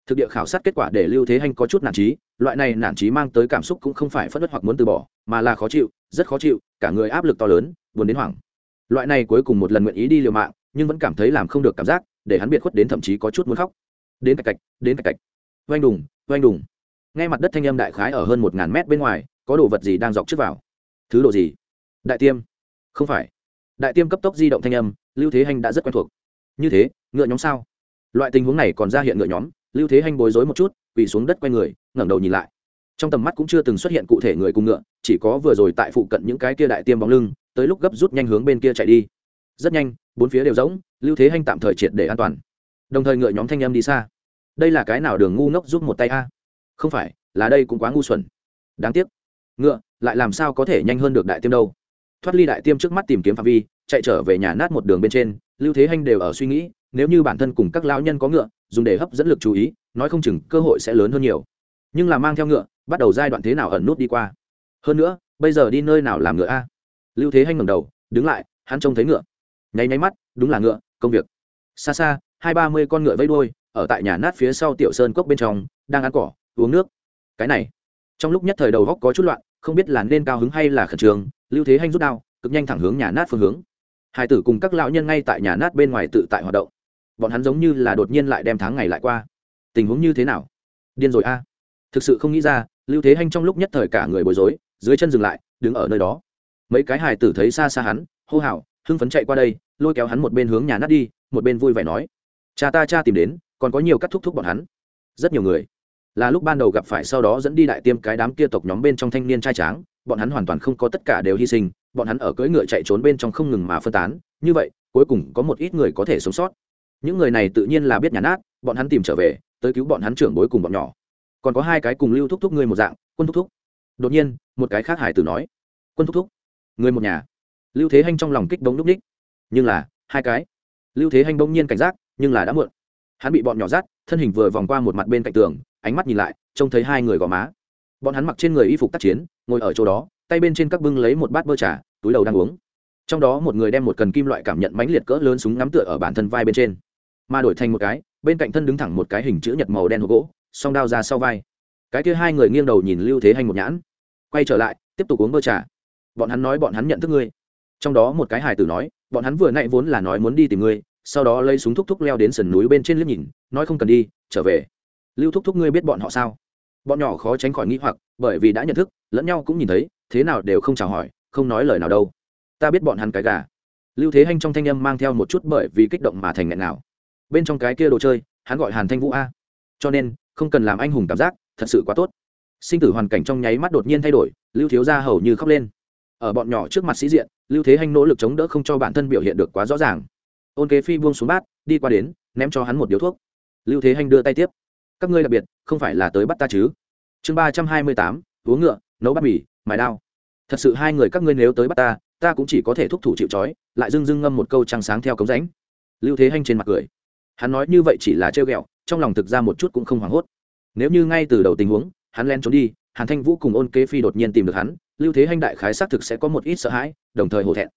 Thực địa khảo sát kết quả để lưu thế hanh có chút nản trí, loại này nản trí mang tới cảm xúc cũng không phải phất đất hoặc muốn từ bỏ, mà là khó chịu, rất khó chịu, cả người áp lực to lớn, buồn đến hoảng. Loại này cuối cùng một lần nguyện ý đi liều mạng, nhưng vẫn cảm thấy làm không được cảm giác, để hắn biệt khuất đến thậm chí có chút muốn khóc. Đến cạch cạch, đến cạch cạch. Oanh đùng oanh đùng. Ngay mặt đất thanh âm đại khái ở hơn một ngàn mét bên ngoài có đồ vật gì đang dọc trước vào? Thứ đồ gì? Đại tiêm. Không phải. Đại tiêm cấp tốc di động thanh âm, lưu thế hành đã rất quen thuộc. Như thế, ngựa nhóm sao? Loại tình huống này còn ra hiện ngựa nhóm, lưu thế hành bối rối một chút, quỳ xuống đất quay người, ngẩng đầu nhìn lại. Trong tầm mắt cũng chưa từng xuất hiện cụ thể người cùng ngựa, chỉ có vừa rồi tại phụ cận những cái kia đại tiêm bóng lưng, tới lúc gấp rút nhanh hướng bên kia chạy đi. Rất nhanh, bốn phía đều rỗng, lưu thế hành tạm thời triệt để an toàn. Đồng thời ngựa nhóm thanh âm đi xa. Đây là cái nào đường ngu ngốc giúp một tay a? Không phải, là đây cũng quá ngu xuẩn. Đáng tiếc ngựa, lại làm sao có thể nhanh hơn được đại tiêm đâu. Thoát ly đại tiêm trước mắt tìm kiếm phạm vi, chạy trở về nhà nát một đường bên trên, lưu thế hanh đều ở suy nghĩ, nếu như bản thân cùng các lão nhân có ngựa, dùng để hấp dẫn lực chú ý, nói không chừng cơ hội sẽ lớn hơn nhiều. Nhưng là mang theo ngựa, bắt đầu giai đoạn thế nào ẩn nút đi qua. Hơn nữa, bây giờ đi nơi nào làm ngựa a? Lưu thế hanh ngầm đầu, đứng lại, hắn trông thấy ngựa. Nháy nháy mắt, đúng là ngựa, công việc. Xa xa, hai ba mươi con ngựa vây đôi ở tại nhà nát phía sau tiểu sơn cốc bên trong, đang ăn cỏ, uống nước. Cái này trong lúc nhất thời đầu góc có chút loạn, không biết là nên cao hứng hay là khẩn trương, lưu thế hanh rút đao, cực nhanh thẳng hướng nhà nát phương hướng. Hải tử cùng các lão nhân ngay tại nhà nát bên ngoài tự tại hoạt động. Bọn hắn giống như là đột nhiên lại đem tháng ngày lại qua. Tình huống như thế nào? Điên rồi a. Thực sự không nghĩ ra, lưu thế hanh trong lúc nhất thời cả người bối rối, dưới chân dừng lại, đứng ở nơi đó. Mấy cái hải tử thấy xa xa hắn, hô hào, hưng phấn chạy qua đây, lôi kéo hắn một bên hướng nhà nát đi, một bên vui vẻ nói. Cha ta, cha tìm đến, còn có nhiều cắt thúc thúc bọn hắn. Rất nhiều người là lúc ban đầu gặp phải sau đó dẫn đi đại tiêm cái đám kia tộc nhóm bên trong thanh niên trai tráng, bọn hắn hoàn toàn không có tất cả đều hy sinh, bọn hắn ở cưỡi ngựa chạy trốn bên trong không ngừng mà phân tán, như vậy, cuối cùng có một ít người có thể sống sót. Những người này tự nhiên là biết nhà nát, bọn hắn tìm trở về, tới cứu bọn hắn trưởng bối cùng bọn nhỏ. Còn có hai cái cùng lưu thúc thúc người một dạng, quân thúc thúc. Đột nhiên, một cái khác hải tử nói, quân thúc thúc người một nhà. Lưu thế hanh trong lòng kích bóng núp ních. Nhưng là, hai cái. Lưu thế hanh bỗng nhiên cảnh giác, nhưng là đã muộn. Hắn bị bọn nhỏ rát thân hình vừa vòng qua một mặt bên cạnh tường ánh mắt nhìn lại, trông thấy hai người gò má. Bọn hắn mặc trên người y phục tác chiến, ngồi ở chỗ đó, tay bên trên các bưng lấy một bát bơ trà, túi đầu đang uống. Trong đó một người đem một cần kim loại cảm nhận mãnh liệt cỡ lớn súng ngắm tựa ở bản thân vai bên trên. Mà đổi thành một cái, bên cạnh thân đứng thẳng một cái hình chữ nhật màu đen hộp gỗ, song đao ra sau vai. Cái kia hai người nghiêng đầu nhìn lưu thế hành một nhãn. Quay trở lại, tiếp tục uống bơ trà. Bọn hắn nói bọn hắn nhận thức ngươi. Trong đó một cái hài tử nói, bọn hắn vừa nãy vốn là nói muốn đi tìm ngươi, sau đó lấy súng thúc thúc leo đến sườn núi bên trên liếc nhìn, nói không cần đi, trở về lưu thúc thúc ngươi biết bọn họ sao? Bọn nhỏ khó tránh khỏi nghĩ hoặc, bởi vì đã nhận thức, lẫn nhau cũng nhìn thấy, thế nào đều không chào hỏi, không nói lời nào đâu. Ta biết bọn hắn cái gà. Lưu thế hanh trong thanh âm mang theo một chút bởi vì kích động mà thành nghẹn nào. Bên trong cái kia đồ chơi, hắn gọi hàn thanh vũ a. Cho nên, không cần làm anh hùng cảm giác, thật sự quá tốt. Sinh tử hoàn cảnh trong nháy mắt đột nhiên thay đổi, lưu thiếu ra hầu như khóc lên. Ở bọn nhỏ trước mặt sĩ diện, lưu thế hanh nỗ lực chống đỡ không cho bản thân biểu hiện được quá rõ ràng. Ôn kế phi buông xuống bát, đi qua đến, ném cho hắn một điếu thuốc. Lưu thế hanh đưa tay tiếp các ngươi đặc biệt, không phải là tới bắt ta chứ? Chương ba trăm hai mươi tám, uống ngựa, nấu bát mì, mài đao. Thật sự hai người các ngươi nếu tới bắt ta ta cũng chỉ có thể thúc thủ chịu trói, lại dưng dưng ngâm một câu trăng sáng theo cống ránh lưu thế hanh trên mặt cười. Hắn nói như vậy chỉ là trêu ghẹo, trong lòng thực ra một chút cũng không hoảng hốt. Nếu như ngay từ đầu tình huống, hắn len trốn đi, hàn thanh vũ cùng ôn kế phi đột nhiên tìm được hắn, lưu thế hanh đại khái xác thực sẽ có một ít sợ hãi, đồng thời hổ thẹn.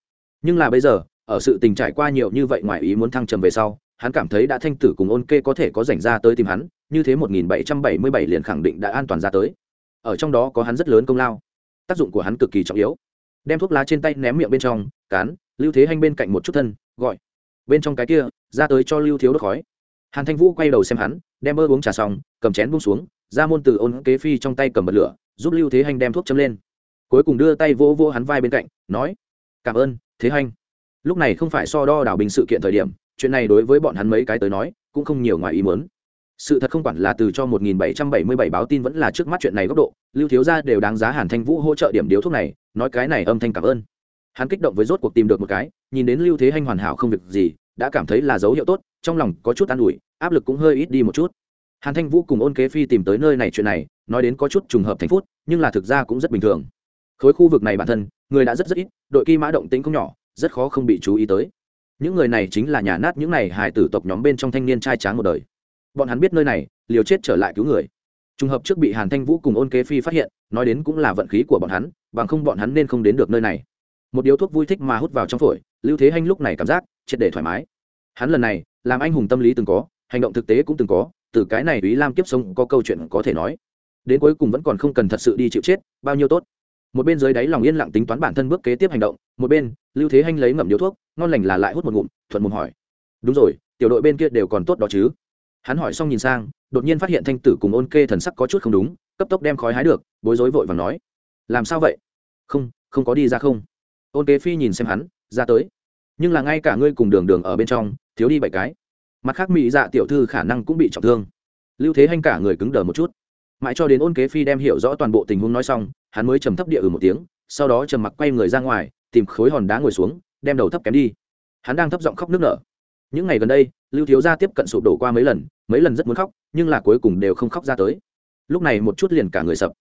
Nhưng là bây giờ, ở sự tình trải qua nhiều như vậy ngoài ý muốn thăng trầm về sau, hắn cảm thấy đã thanh tử cùng ôn kê có thể có rảnh ra tới tìm hắn như thế một nghìn bảy trăm bảy mươi bảy liền khẳng định đã an toàn ra tới. Ở trong đó có hắn rất lớn công lao. Tác dụng của hắn cực kỳ trọng yếu. Đem thuốc lá trên tay ném miệng bên trong, cán, lưu thế Hành bên cạnh một chút thân, gọi. Bên trong cái kia, ra tới cho lưu thiếu đốt khói. Hàn thanh vũ quay đầu xem hắn, đem bơ uống trà xong, cầm chén buông xuống, ra môn từ ôn kế phi trong tay cầm bật lửa, giúp lưu thế Hành đem thuốc châm lên. Cuối cùng đưa tay vỗ vỗ hắn vai bên cạnh, nói, cảm ơn, thế Hành." lúc này không phải so đo đảo bình sự kiện thời điểm, chuyện này đối với bọn hắn mấy cái tới nói, cũng không nhiều ngoài ý muốn sự thật không quản là từ cho 1777 báo tin vẫn là trước mắt chuyện này góc độ, lưu thiếu gia đều đáng giá hàn thanh vũ hỗ trợ điểm điếu thuốc này, nói cái này âm thanh cảm ơn. Hắn kích động với rốt cuộc tìm được một cái, nhìn đến lưu thế hanh hoàn hảo không việc gì, đã cảm thấy là dấu hiệu tốt, trong lòng có chút an ủi, áp lực cũng hơi ít đi một chút. Hàn thanh vũ cùng ôn kế phi tìm tới nơi này chuyện này, nói đến có chút trùng hợp thành phút, nhưng là thực ra cũng rất bình thường. Khối khu vực này bản thân, người đã rất rất ít, đội kỳ mã động tính không nhỏ, rất khó không bị chú ý tới. Những người này chính là nhà nát những này hài tử tộc nhóm bên trong thanh niên trai tráng một đời bọn hắn biết nơi này, liều chết trở lại cứu người. Trùng hợp trước bị hàn thanh vũ cùng ôn kế phi phát hiện, nói đến cũng là vận khí của bọn hắn, bằng không bọn hắn nên không đến được nơi này. Một điếu thuốc vui thích mà hút vào trong phổi, lưu thế hanh lúc này cảm giác triệt để thoải mái. Hắn lần này, làm anh hùng tâm lý từng có, hành động thực tế cũng từng có, từ cái này ý lam kiếp sống có câu chuyện có thể nói. Đến cuối cùng vẫn còn không cần thật sự đi chịu chết, bao nhiêu tốt. Một bên dưới đáy lòng yên lặng tính toán bản thân bước kế tiếp hành động, một bên, lưu thế hanh lấy ngậm điếu thuốc, ngon lành là lại hút một ngụm, thuận mồm hỏi. Đúng rồi, tiểu đội bên kia đều còn tốt đó chứ? Hắn hỏi xong nhìn sang, đột nhiên phát hiện thanh tử cùng ôn kê thần sắc có chút không đúng, cấp tốc đem khói hái được, bối rối vội và nói, làm sao vậy? Không không có đi ra không. Ôn kế phi nhìn xem hắn, ra tới. Nhưng là ngay cả ngươi cùng đường đường ở bên trong, thiếu đi bảy cái. Mặt khác mỹ dạ tiểu thư khả năng cũng bị trọng thương. Lưu thế hanh cả người cứng đờ một chút. Mãi cho đến ôn kế phi đem hiểu rõ toàn bộ tình huống nói xong, hắn mới trầm thấp địa ừ một tiếng, sau đó trầm mặc quay người ra ngoài, tìm khối hòn đá ngồi xuống, đem đầu thấp kém đi. Hắn đang thấp giọng khóc nước nở những ngày gần đây, lưu thiếu gia tiếp cận sụp đổ qua mấy lần mấy lần rất muốn khóc, nhưng là cuối cùng đều không khóc ra tới. Lúc này một chút liền cả người sập.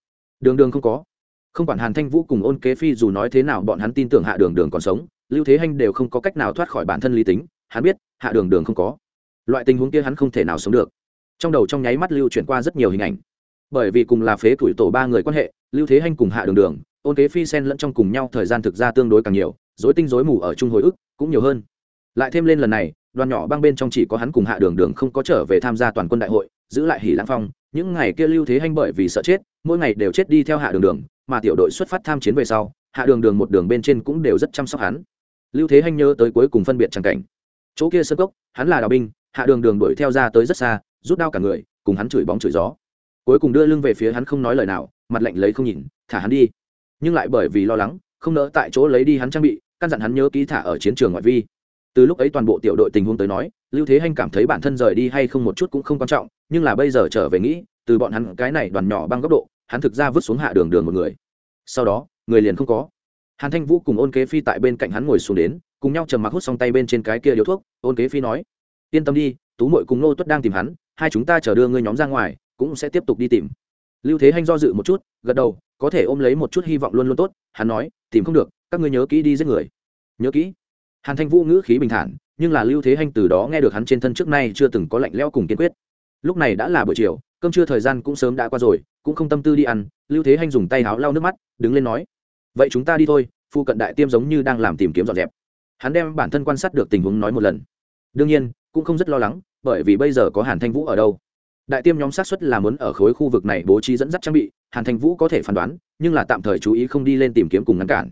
Đường đường không có. Không quản hàn thanh vũ cùng ôn kế phi dù nói thế nào, bọn hắn tin tưởng hạ đường đường còn sống, lưu thế hanh đều không có cách nào thoát khỏi bản thân lý tính, hắn biết, hạ đường đường không có. Loại tình huống kia hắn không thể nào sống được. Trong đầu trong nháy mắt lưu chuyển qua rất nhiều hình ảnh. Bởi vì cùng là phế tuổi tổ ba người quan hệ, lưu thế hanh cùng hạ đường đường, ôn kế phi sen lẫn trong cùng nhau thời gian thực ra tương đối càng nhiều dối tinh dối mù ở chung hồi ức cũng nhiều hơn. Lại thêm lên lần này đoàn nhỏ băng bên trong chỉ có hắn cùng hạ đường đường không có trở về tham gia toàn quân đại hội, giữ lại hỉ lãng phong. Những ngày kia lưu thế hanh bởi vì sợ chết, mỗi ngày đều chết đi theo hạ đường đường, mà tiểu đội xuất phát tham chiến về sau, hạ đường đường một đường bên trên cũng đều rất chăm sóc hắn. Lưu thế hanh nhớ tới cuối cùng phân biệt tràng cảnh. Chỗ kia sơ cốc, hắn là đào binh, hạ đường đường đuổi theo ra tới rất xa, rút đao cả người, cùng hắn chửi bóng chửi gió. Cuối cùng đưa lưng về phía hắn không nói lời nào, mặt lạnh lấy không nhìn, thả hắn đi. Nhưng lại bởi vì lo lắng, không nỡ tại chỗ lấy đi hắn trang bị, căn dặn hắn nhớ ký thả ở chiến trường ngoại vi từ lúc ấy toàn bộ tiểu đội tình huống tới nói, lưu thế hanh cảm thấy bản thân rời đi hay không một chút cũng không quan trọng, nhưng là bây giờ trở về nghĩ, từ bọn hắn cái này đoàn nhỏ băng góc độ, hắn thực ra vứt xuống hạ đường đường một người. Sau đó, người liền không có. Hàn thanh vũ cùng ôn kế phi tại bên cạnh hắn ngồi xuống đến, cùng nhau trầm mặc hút xong tay bên trên cái kia điếu thuốc, ôn kế phi nói, yên tâm đi, tú mội cùng nô tuất đang tìm hắn, hai chúng ta chờ đưa ngươi nhóm ra ngoài, cũng sẽ tiếp tục đi tìm. Lưu thế hanh do dự một chút, gật đầu, có thể ôm lấy một chút hy vọng luôn luôn tốt, hắn nói, tìm không được, các ngươi nhớ kỹ đi giết người. Nhớ kỹ? Hàn thanh vũ ngữ khí bình thản, nhưng là lưu thế hanh từ đó nghe được hắn trên thân trước nay chưa từng có lạnh lẽo cùng kiên quyết. Lúc này đã là buổi chiều, cơm trưa thời gian cũng sớm đã qua rồi, cũng không tâm tư đi ăn, lưu thế hanh dùng tay háo lau nước mắt, đứng lên nói, vậy chúng ta đi thôi, phu cận đại tiêm giống như đang làm tìm kiếm dọn dẹp. Hắn đem bản thân quan sát được tình huống nói một lần. Đương nhiên, cũng không rất lo lắng, bởi vì bây giờ có hàn thanh vũ ở đâu. Đại tiêm nhóm sát xuất là muốn ở khối khu vực này bố trí dẫn dắt trang bị, hàn thanh vũ có thể phán đoán, nhưng là tạm thời chú ý không đi lên tìm kiếm cùng ngăn cản.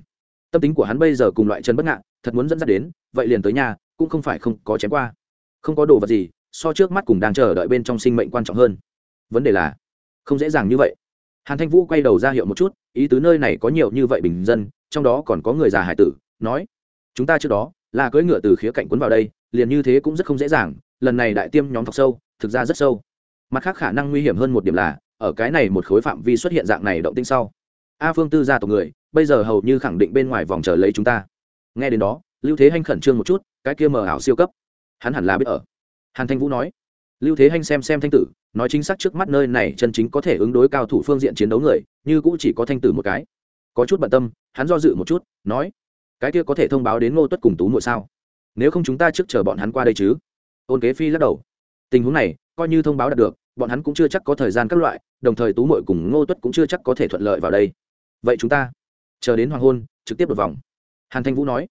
Tâm tính của hắn bây giờ cùng loại chân bất ngạn thật muốn dẫn dắt đến, vậy liền tới nhà, cũng không phải không có chém qua. Không có đồ vật gì, so trước mắt cùng đang chờ đợi bên trong sinh mệnh quan trọng hơn. Vấn đề là, không dễ dàng như vậy. Hàn thanh vũ quay đầu ra hiệu một chút, ý tứ nơi này có nhiều như vậy bình dân, trong đó còn có người già hải tử, nói, chúng ta trước đó là cưỡi ngựa từ khía cạnh quấn vào đây, liền như thế cũng rất không dễ dàng, lần này đại tiêm nhóm thọc sâu, thực ra rất sâu. Mặt khác khả năng nguy hiểm hơn một điểm là, ở cái này một khối phạm vi xuất hiện dạng này động tinh sau, a phương tư gia tộc người, bây giờ hầu như khẳng định bên ngoài vòng chờ lấy chúng ta nghe đến đó, lưu thế hanh khẩn trương một chút, cái kia mờ ảo siêu cấp. Hắn hẳn là biết ở. Hàn thanh vũ nói. Lưu thế hanh xem xem thanh tử, nói chính xác trước mắt nơi này chân chính có thể ứng đối cao thủ phương diện chiến đấu người, như cũng chỉ có thanh tử một cái. Có chút bận tâm, hắn do dự một chút, nói. Cái kia có thể thông báo đến ngô tuất cùng tú muội sao? Nếu không chúng ta trước chờ bọn hắn qua đây chứ? Ôn kế phi lắc đầu. Tình huống này, coi như thông báo đạt được, bọn hắn cũng chưa chắc có thời gian các loại, đồng thời tú muội cùng ngô tuất cũng chưa chắc có thể thuận lợi vào đây. Vậy chúng ta chờ đến hoàng hôn, trực tiếp đột vòng hàn thanh vũ nói,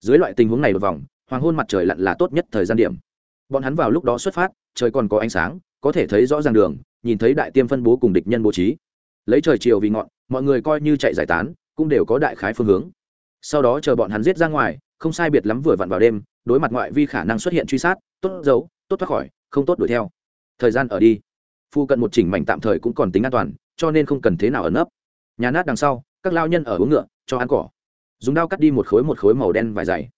dưới loại tình huống này một vòng, hoàng hôn mặt trời lặn là tốt nhất thời gian điểm. Bọn hắn vào lúc đó xuất phát, trời còn có ánh sáng, có thể thấy rõ ràng đường, nhìn thấy đại tiêm phân bố cùng địch nhân bố trí. Lấy trời chiều vì ngọn, mọi người coi như chạy giải tán, cũng đều có đại khái phương hướng. Sau đó chờ bọn hắn giết ra ngoài, không sai biệt lắm vừa vặn vào đêm, đối mặt ngoại vi khả năng xuất hiện truy sát, tốt giấu, tốt thoát khỏi, không tốt đuổi theo. Thời gian ở đi. Phu cận một chỉnh mảnh tạm thời cũng còn tính an toàn, cho nên không cần thế nào ẩn nấp. Nhà nát đằng sau, các lao nhân ở uống ngựa, cho ăn cỏ dùng đao cắt đi một khối một khối màu đen vải dày.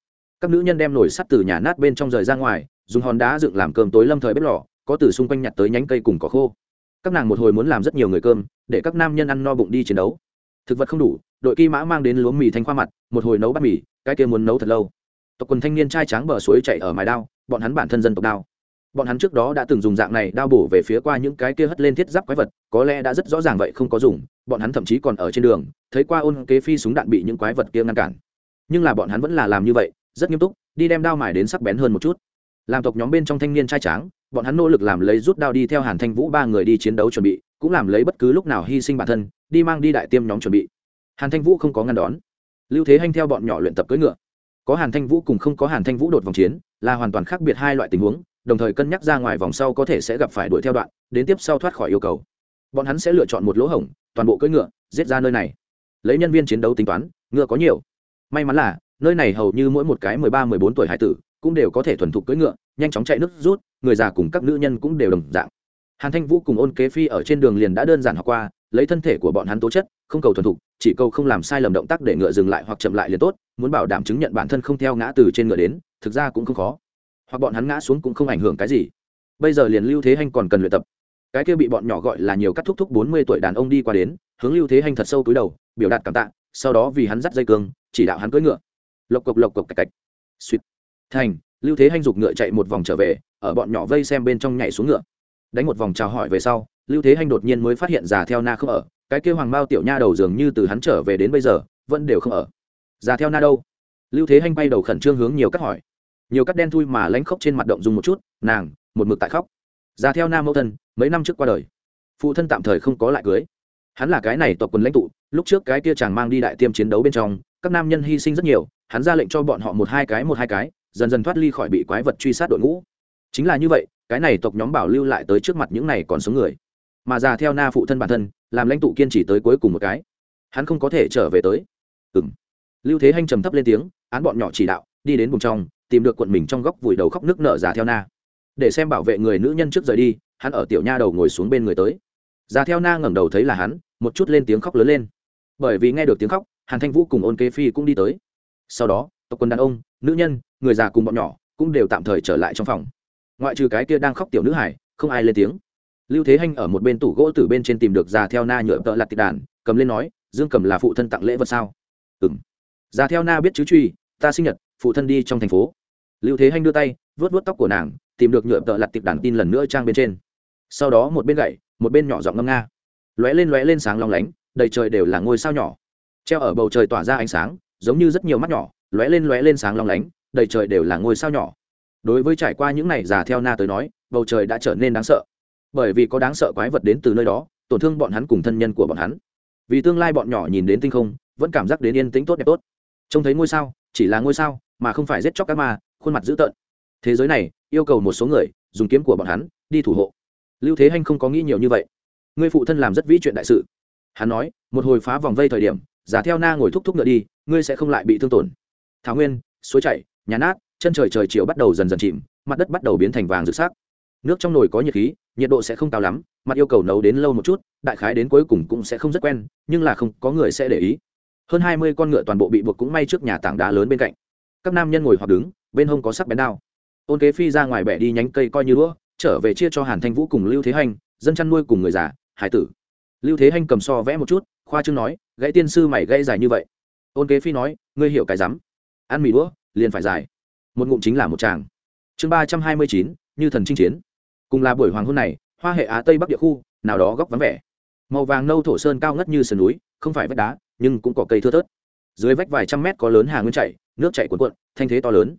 Các nữ nhân đem nồi sắt từ nhà nát bên trong rời ra ngoài, dùng hòn đá dựng làm cơm tối lâm thời bếp lò, có từ xung quanh nhặt tới nhánh cây cùng cỏ khô. Các nàng một hồi muốn làm rất nhiều người cơm, để các nam nhân ăn no bụng đi chiến đấu. Thực vật không đủ, đội kỳ mã mang đến lúa mì thanh khoa mặt, một hồi nấu bát mì, cái kia muốn nấu thật lâu. Tộc quần thanh niên trai tráng bờ suối chạy ở mái đao, bọn hắn bản thân dân tộc đao bọn hắn trước đó đã từng dùng dạng này đao bổ về phía qua những cái kia hất lên thiết giáp quái vật, có lẽ đã rất rõ ràng vậy không có dùng, bọn hắn thậm chí còn ở trên đường, thấy qua ôn kế phi súng đạn bị những quái vật kia ngăn cản. Nhưng là bọn hắn vẫn là làm như vậy, rất nghiêm túc, đi đem đao mài đến sắc bén hơn một chút. Làm tộc nhóm bên trong thanh niên trai tráng, bọn hắn nỗ lực làm lấy rút đao đi theo hàn thanh vũ ba người đi chiến đấu chuẩn bị, cũng làm lấy bất cứ lúc nào hy sinh bản thân, đi mang đi đại tiêm nhóm chuẩn bị. Hàn thanh vũ không có ngăn đón. Lưu thế hanh theo bọn nhỏ luyện tập cưỡi ngựa. Có hàn thanh vũ cùng không có hàn thanh vũ đột vòng chiến, là hoàn toàn khác biệt hai loại tình huống đồng thời cân nhắc ra ngoài vòng sau có thể sẽ gặp phải đuổi theo đoạn, đến tiếp sau thoát khỏi yêu cầu. Bọn hắn sẽ lựa chọn một lỗ hổng, toàn bộ cưỡi ngựa, giết ra nơi này. Lấy nhân viên chiến đấu tính toán, ngựa có nhiều. May mắn là, nơi này hầu như mỗi một cái mười ba, mười bốn tuổi hải tử cũng đều có thể thuần thục cưỡi ngựa, nhanh chóng chạy nước rút, người già cùng các nữ nhân cũng đều đồng dạng. Hàn thanh vũ cùng ôn kế phi ở trên đường liền đã đơn giản học qua, lấy thân thể của bọn hắn tố chất, không cầu thuần thục, chỉ cầu không làm sai lầm động tác để ngựa dừng lại hoặc chậm lại liền tốt, muốn bảo đảm chứng nhận bản thân không theo ngã từ trên ngựa đến, thực ra cũng không khó hoặc bọn hắn ngã xuống cũng không ảnh hưởng cái gì. Bây giờ liền lưu thế hanh còn cần luyện tập. Cái kia bị bọn nhỏ gọi là nhiều cắt thúc thúc bốn mươi tuổi đàn ông đi qua đến, hướng lưu thế hanh thật sâu túi đầu, biểu đạt cảm tạ, sau đó vì hắn dắt dây cương, chỉ đạo hắn cưỡi ngựa. Lộc cộc lộc cộc cạch cạch. Suýt thành, lưu thế hanh giục ngựa chạy một vòng trở về, ở bọn nhỏ vây xem bên trong nhảy xuống ngựa. Đánh một vòng chào hỏi về sau, lưu thế hanh đột nhiên mới phát hiện già theo na không ở, cái kêu hoàng bao tiểu nha đầu dường như từ hắn trở về đến bây giờ, vẫn đều không ở. Già theo na đâu? Lưu thế hanh bay đầu khẩn trương hướng nhiều cắt hỏi nhiều cắt đen thui mà lánh khóc trên mặt động dùng một chút, nàng, một mực tại khóc. Già theo nam mẫu thân, mấy năm trước qua đời. Phụ thân tạm thời không có lại cưới. Hắn là cái này tộc quần lãnh tụ, lúc trước cái kia chàng mang đi đại tiêm chiến đấu bên trong, các nam nhân hy sinh rất nhiều, hắn ra lệnh cho bọn họ một hai cái một hai cái, dần dần thoát ly khỏi bị quái vật truy sát đội ngũ. Chính là như vậy, cái này tộc nhóm bảo lưu lại tới trước mặt những này còn sống người. Mà già theo na phụ thân bản thân, làm lãnh tụ kiên trì tới cuối cùng một cái. Hắn không có thể trở về tới. Ừ m lưu thế hanh trầm thấp lên tiếng, án bọn nhỏ chỉ đạo, đi đến vùng trong tìm được quận mình trong góc vùi đầu khóc nước nở già theo na. Để xem bảo vệ người nữ nhân trước rời đi, hắn ở tiểu nha đầu ngồi xuống bên người tới. Già theo na ngẩng đầu thấy là hắn, một chút lên tiếng khóc lớn lên. Bởi vì nghe được tiếng khóc, hàn thanh vũ cùng ôn kế phi cũng đi tới. Sau đó, tộc quân đàn ông, nữ nhân, người già cùng bọn nhỏ cũng đều tạm thời trở lại trong phòng. Ngoại trừ cái kia đang khóc tiểu nữ hải, không ai lên tiếng. Lưu thế hanh ở một bên tủ gỗ từ bên trên tìm được già theo na nhựa tợ lặt tịch đàn, cầm lên nói, dương cầm là phụ thân tặng lễ vật sao? Ừng già theo na biết chứ truy, ta sinh nhật, phụ thân đi trong thành phố lưu thế hanh đưa tay vớt vớt tóc của nàng, tìm được nhựa tợ lặt tiệp đàn tin lần nữa trang bên trên. Sau đó một bên gậy, một bên nhỏ giọng ngâm nga. Lóe lên lóe lên sáng long lánh, đầy trời đều là ngôi sao nhỏ. Treo ở bầu trời tỏa ra ánh sáng, giống như rất nhiều mắt nhỏ, lóe lên lóe lên sáng long lánh, đầy trời đều là ngôi sao nhỏ. Đối với trải qua những ngày già theo na tới nói, bầu trời đã trở nên đáng sợ. Bởi vì có đáng sợ quái vật đến từ nơi đó, tổn thương bọn hắn cùng thân nhân của bọn hắn. Vì tương lai bọn nhỏ nhìn đến tinh không, vẫn cảm giác đến yên tĩnh tốt đẹp tốt. Trông thấy ngôi sao, chỉ là ngôi sao, mà không phải giết chóc các ma khuôn mặt dữ tợn. Thế giới này, yêu cầu một số người, dùng kiếm của bọn hắn, đi thủ hộ. Lưu thế hanh không có nghĩ nhiều như vậy. Ngươi phụ thân làm rất vĩ chuyện đại sự. Hắn nói, một hồi phá vòng vây thời điểm, giả theo na ngồi thúc thúc ngựa đi, ngươi sẽ không lại bị thương tổn. Thảo nguyên, suối chảy, nhà nát, chân trời trời chiều bắt đầu dần dần chìm, mặt đất bắt đầu biến thành vàng rực sắc. Nước trong nồi có nhiệt khí, nhiệt độ sẽ không cao lắm, mặt yêu cầu nấu đến lâu một chút, đại khái đến cuối cùng cũng sẽ không rất quen, nhưng là không có người sẽ để ý. Hơn hai mươi con ngựa toàn bộ bị buộc cũng may trước nhà tảng đá lớn bên cạnh. Các nam nhân ngồi hoặc đứng bên hông có sắc bén đao. Ôn kế phi ra ngoài bẻ đi nhánh cây coi như đũa, trở về chia cho hàn thanh vũ cùng lưu thế hành, dân chăn nuôi cùng người già, hải tử. Lưu thế hành cầm so vẽ một chút, khoa trương nói, gãy tiên sư mày gãy dài như vậy. Ôn kế phi nói, ngươi hiểu cái rắm. Ăn mì đũa, liền phải dài. Một ngụm chính là một tràng. Chương ba trăm hai mươi chín, như thần chinh chiến. Cùng là buổi hoàng hôn này, hoa hệ á tây bắc địa khu, nào đó góc vắng vẻ. Màu vàng nâu thổ sơn cao ngất như sườn núi, không phải vách đá, nhưng cũng có cây thưa thớt. Dưới vách vài trăm mét có lớn hà nguyên chảy, nước chảy cuồn cuộn, thanh thế to lớn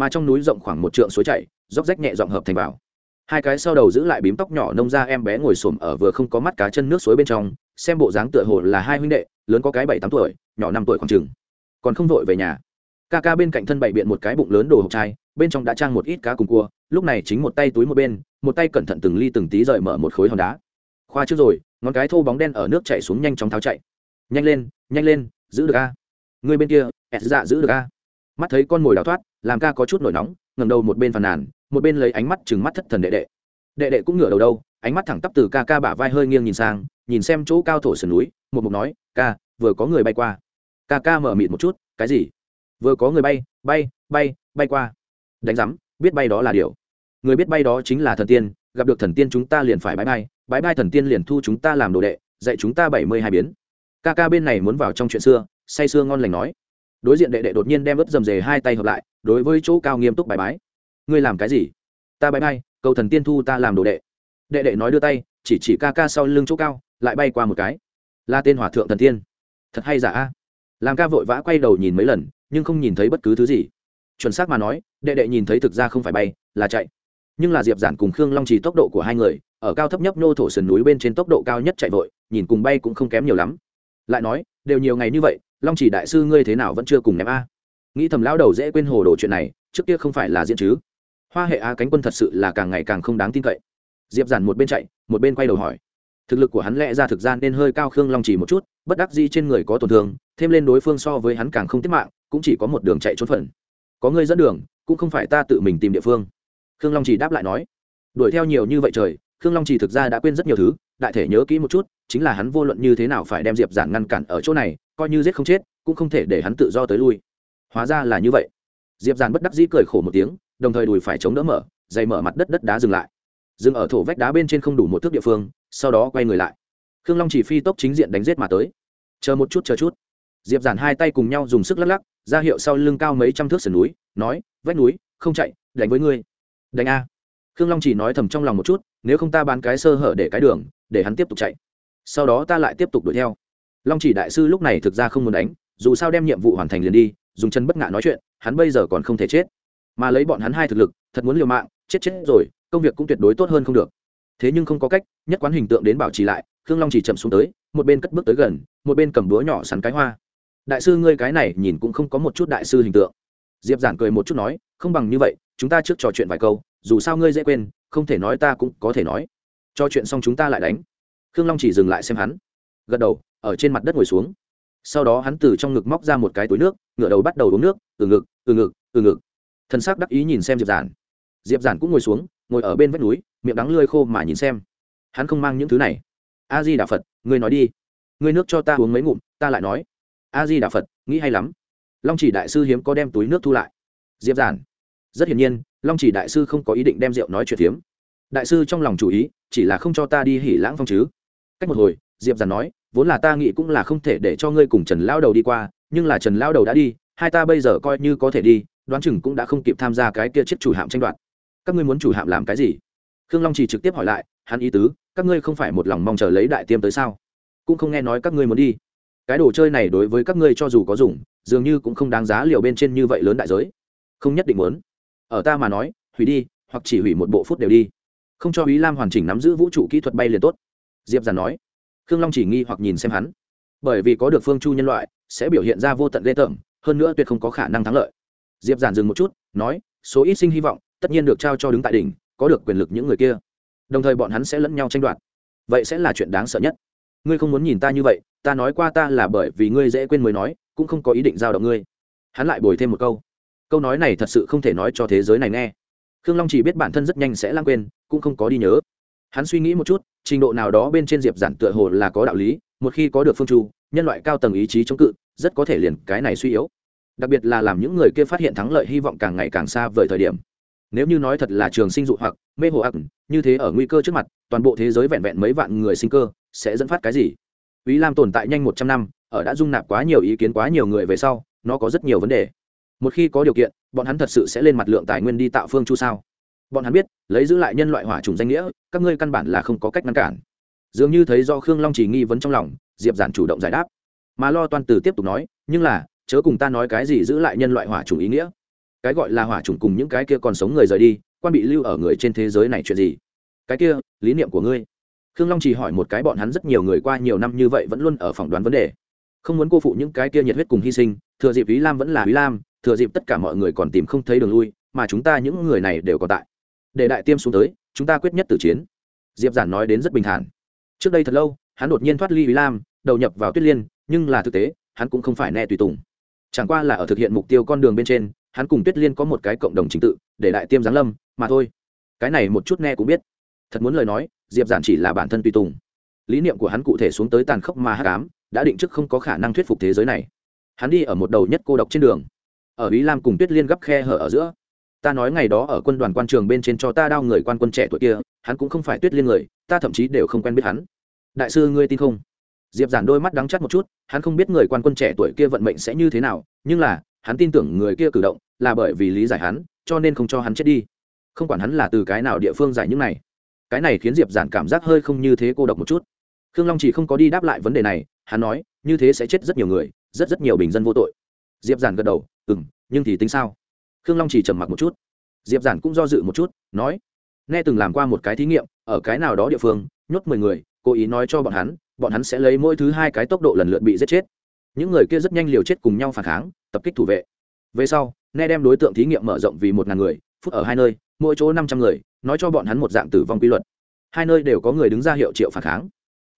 mà trong núi rộng khoảng một trượng suối chảy róc rách nhẹ dọn hợp thành vào. Hai cái sau đầu giữ lại bím tóc nhỏ nông ra em bé ngồi xổm ở vừa không có mắt cá chân nước suối bên trong, xem bộ dáng tựa hồ là hai huynh đệ, lớn có cái bảy tám tuổi, nhỏ năm tuổi khoảng chừng. Còn không vội về nhà. Ca ca bên cạnh thân bày biện một cái bụng lớn đồ hộp chai, bên trong đã trang một ít cá cùng cua, lúc này chính một tay túi một bên, một tay cẩn thận từng ly từng tí rời mở một khối hòn đá. Khoa trước rồi, ngón cái thô bóng đen ở nước chạy xuống nhanh chóng tháo chạy. Nhanh lên nhanh lên, giữ được a. Người bên kia, ẹt dạ giữ được a mắt thấy con mồi đào thoát, làm ca có chút nổi nóng ngầm đầu một bên phàn nàn, một bên lấy ánh mắt chừng mắt thất thần đệ đệ. Đệ đệ cũng ngửa đầu đâu, ánh mắt thẳng tắp từ ca ca bả vai hơi nghiêng nhìn sang, nhìn xem chỗ cao thổ sườn núi, một mục nói, ca, vừa có người bay qua. Ca ca mở mịt một chút, cái gì? Vừa có người bay bay bay bay qua. Đánh giám, biết bay đó là điều. Người biết bay đó chính là thần tiên, gặp được thần tiên chúng ta liền phải bãi bay bãi bay thần tiên liền thu chúng ta làm đồ đệ, dạy chúng ta bảy mươi hai biến. Ca ca bên này muốn vào trong chuyện xưa, say sưa ngon lành nói đối diện đệ đệ đột nhiên đem ướt dầm dề hai tay hợp lại, đối với chỗ cao nghiêm túc bài bái. Ngươi làm cái gì? Ta bãi bay cầu thần tiên thu ta làm đồ đệ. Đệ đệ nói đưa tay, chỉ chỉ ca ca sau lưng chỗ cao, lại bay qua một cái. Là tên hòa thượng thần tiên. Thật hay giả a? Làm ca vội vã quay đầu nhìn mấy lần, nhưng không nhìn thấy bất cứ thứ gì. Chuẩn xác mà nói, đệ đệ nhìn thấy thực ra không phải bay, là chạy. Nhưng là diệp giản cùng khương long trì tốc độ của hai người, ở cao thấp nhấp nô thổ sườn núi bên trên tốc độ cao nhất chạy vội, nhìn cùng bay cũng không kém nhiều lắm. Lại nói, đều nhiều ngày như vậy long chỉ đại sư ngươi thế nào vẫn chưa cùng ném a? Nghĩ thầm lão đầu dễ quên hồ đồ chuyện này, trước kia không phải là diễn chứ. Hoa hệ a cánh quân thật sự là càng ngày càng không đáng tin cậy. Diệp giản một bên chạy, một bên quay đầu hỏi. Thực lực của hắn lẽ ra thực ra nên hơi cao khương long chỉ một chút, bất đắc dĩ trên người có tổn thương, thêm lên đối phương so với hắn càng không tiết mạng, cũng chỉ có một đường chạy trốn phần có người dẫn đường, cũng không phải ta tự mình tìm địa phương. Khương long chỉ đáp lại nói. Đuổi theo nhiều như vậy trời, khương long chỉ thực ra đã quên rất nhiều thứ, đại thể nhớ kỹ một chút, chính là hắn vô luận như thế nào phải đem diệp giản ngăn cản ở chỗ này coi như giết không chết, cũng không thể để hắn tự do tới lui. Hóa ra là như vậy. Diệp giàn bất đắc dĩ cười khổ một tiếng, đồng thời đùi phải chống đỡ mở, dày mở mặt đất đất đá dừng lại. Dừng ở thổ vách đá bên trên không đủ một thước địa phương, sau đó quay người lại. Khương long chỉ phi tốc chính diện đánh g i ế t mà tới. Chờ một chút, chờ chút. Diệp giản hai tay cùng nhau dùng sức lắc lắc, ra hiệu sau lưng cao mấy trăm thước sườn núi, nói, vách núi, không chạy, đánh với ngươi. Đánh a? Khương long chỉ nói thầm trong lòng một chút, nếu không ta bán cái sơ hở để cái đường, để hắn tiếp tục chạy. Sau đó ta lại tiếp tục đuổi theo long chỉ đại sư lúc này thực ra không muốn đánh, dù sao đem nhiệm vụ hoàn thành liền đi, dùng chân bất ngã nói chuyện, hắn bây giờ còn không thể chết. Mà lấy bọn hắn hai thực lực, thật muốn liều mạng, chết chết rồi, công việc cũng tuyệt đối tốt hơn không được. Thế nhưng không có cách, nhất quán hình tượng đến bảo trì lại, khương long chỉ chậm xuống tới, một bên cất bước tới gần, một bên cầm đũa nhỏ sắn cái hoa. Đại sư ngươi cái này nhìn cũng không có một chút đại sư hình tượng. Diệp giản cười một chút nói, không bằng như vậy, chúng ta trước trò chuyện vài câu, dù sao ngươi dễ quên, không thể nói ta cũng có thể nói. Trò chuyện xong chúng ta lại đánh. Khương long chỉ dừng lại xem hắn. Gật đầu ở trên mặt đất ngồi xuống. Sau đó hắn từ trong ngực móc ra một cái túi nước ngựa đầu bắt đầu uống nước, từ ngực từ ngực từ ngực. Thân xác đắc ý nhìn xem diệp giản. Diệp giản cũng ngồi xuống, ngồi ở bên vách núi, miệng đắng lơi khô mà nhìn xem. Hắn không mang những thứ này. A di đà phật, ngươi nói đi. Ngươi nước cho ta uống mấy ngụm, ta lại nói. A di đà phật, nghĩ hay lắm. Long chỉ đại sư hiếm có đem túi nước thu lại. Diệp giản. Rất hiển nhiên, long chỉ đại sư không có ý định đem rượu nói chuyện phiếm. Đại sư trong lòng chủ ý, chỉ là không cho ta đi hỉ lãng phong chứ. Cách một hồi diệp giản nói, vốn là ta nghĩ cũng là không thể để cho ngươi cùng trần lao đầu đi qua, nhưng là trần lao đầu đã đi, hai ta bây giờ coi như có thể đi, đoán chừng cũng đã không kịp tham gia cái kia chiếc chủ hạm tranh đoạt. Các ngươi muốn chủ hạm làm cái gì? Khương long chỉ trực tiếp hỏi lại, hắn ý tứ, các ngươi không phải một lòng mong chờ lấy đại tiêm tới sao? Cũng không nghe nói các ngươi muốn đi. Cái đồ chơi này đối với các ngươi cho dù có dùng, dường như cũng không đáng giá liệu bên trên như vậy lớn đại giới. Không nhất định muốn. Ở ta mà nói, hủy đi, hoặc chỉ hủy một bộ phút đều đi. Không cho ý lam hoàn chỉnh nắm giữ vũ trụ kỹ thuật bay liền tốt. Diệp giản nói khương long chỉ nghi hoặc nhìn xem hắn. Bởi vì có được phương chu nhân loại, sẽ biểu hiện ra vô tận ghê tởm, hơn nữa tuyệt không có khả năng thắng lợi. Diệp giản dừng một chút, nói, số ít sinh hy vọng, tất nhiên được trao cho đứng tại đỉnh, có được quyền lực những người kia. Đồng thời bọn hắn sẽ lẫn nhau tranh đoạt. Vậy sẽ là chuyện đáng sợ nhất. Ngươi không muốn nhìn ta như vậy, ta nói qua ta là bởi vì ngươi dễ quên mới nói, cũng không có ý định giao động ngươi. Hắn lại bồi thêm một câu. Câu nói này thật sự không thể nói cho thế giới này nghe. Khương long chỉ biết bản thân rất nhanh sẽ lãng quên, cũng không có đi nhớ. Hắn suy nghĩ một chút trình độ nào đó bên trên diệp giản tựa hồ là có đạo lý, một khi có được phương chu, nhân loại cao tầng ý chí chống cự, rất có thể liền cái này suy yếu. Đặc biệt là làm những người kia phát hiện thắng lợi hy vọng càng ngày càng xa vời thời điểm. Nếu như nói thật là trường sinh dụ hoặc, mê hồ ác, như thế ở nguy cơ trước mặt, toàn bộ thế giới vẹn vẹn mấy vạn người sinh cơ, sẽ dẫn phát cái gì? Ý lam tồn tại nhanh một trăm năm, ở đã dung nạp quá nhiều ý kiến quá nhiều người về sau, nó có rất nhiều vấn đề. Một khi có điều kiện, bọn hắn thật sự sẽ lên mặt lượng tài nguyên đi tạo phương chu sao? Bọn hắn biết, lấy giữ lại nhân loại hỏa trùng danh nghĩa, các ngươi căn bản là không có cách ngăn cản. Dường như thấy do khương long chỉ nghi vấn trong lòng, diệp giản chủ động giải đáp. Mà lo toan từ tiếp tục nói, nhưng là, chớ cùng ta nói cái gì giữ lại nhân loại hỏa trùng ý nghĩa. Cái gọi là hỏa trùng cùng những cái kia còn sống người rời đi, quan bị lưu ở người trên thế giới này chuyện gì? Cái kia, lý niệm của ngươi. Khương long chỉ hỏi một cái bọn hắn rất nhiều người qua nhiều năm như vậy vẫn luôn ở phỏng đoán vấn đề. Không muốn cô phụ những cái kia nhiệt huyết cùng hy sinh, thừa dịp ý lam vẫn là ý lam, thừa dịp tất cả mọi người còn tìm không thấy đường lui, mà chúng ta những người này đều còn tại để đại tiêm xuống tới, chúng ta quyết nhất tử chiến. Diệp giản nói đến rất bình thản. Trước đây thật lâu, hắn đột nhiên thoát ly ý lam, đầu nhập vào tuyết liên, nhưng là thực tế, hắn cũng không phải nẹ tùy tùng. Chẳng qua là ở thực hiện mục tiêu con đường bên trên, hắn cùng tuyết liên có một cái cộng đồng chính tự, để đại tiêm giáng lâm, mà thôi. Cái này một chút nghe cũng biết. Thật muốn lời nói, diệp giản chỉ là bản thân tùy tùng. Lý niệm của hắn cụ thể xuống tới tàn khốc mà hát cám đã định trước không có khả năng thuyết phục thế giới này. Hắn đi ở một đầu nhất cô độc trên đường. Ở ý lam cùng tuyết liên gấp khe hở ở giữa ta nói ngày đó ở quân đoàn quan trường bên trên cho ta đao người quan quân trẻ tuổi kia, hắn cũng không phải tuyết liên người, ta thậm chí đều không quen biết hắn. Đại sư ngươi tin không? Diệp giản đôi mắt đắng chắt một chút, hắn không biết người quan quân trẻ tuổi kia vận mệnh sẽ như thế nào, nhưng là, hắn tin tưởng người kia cử động là bởi vì lý giải hắn, cho nên không cho hắn chết đi. Không quản hắn là từ cái nào địa phương giải những này. Cái này khiến diệp giản cảm giác hơi không như thế cô độc một chút. Khương long chỉ không có đi đáp lại vấn đề này, hắn nói, như thế sẽ chết rất nhiều người, rất rất nhiều bình dân vô tội. Diệp giản gật đầu ừ m nhưng thì tính sao? Khương long chỉ trầm mặc một chút. Diệp giản cũng do dự một chút, nói, nghe từng làm qua một cái thí nghiệm, ở cái nào đó địa phương, nhốt mười người, cố ý nói cho bọn hắn bọn hắn sẽ lấy mỗi thứ hai cái tốc độ lần lượt bị giết chết. Những người kia rất nhanh liều chết cùng nhau phản kháng, tập kích thủ vệ. Về sau, nghe đem đối tượng thí nghiệm mở rộng vì một ngàn người, phút ở hai nơi, mỗi chỗ năm trăm người, nói cho bọn hắn một dạng tử vong quy luật. Hai nơi đều có người đứng ra hiệu triệu phản kháng.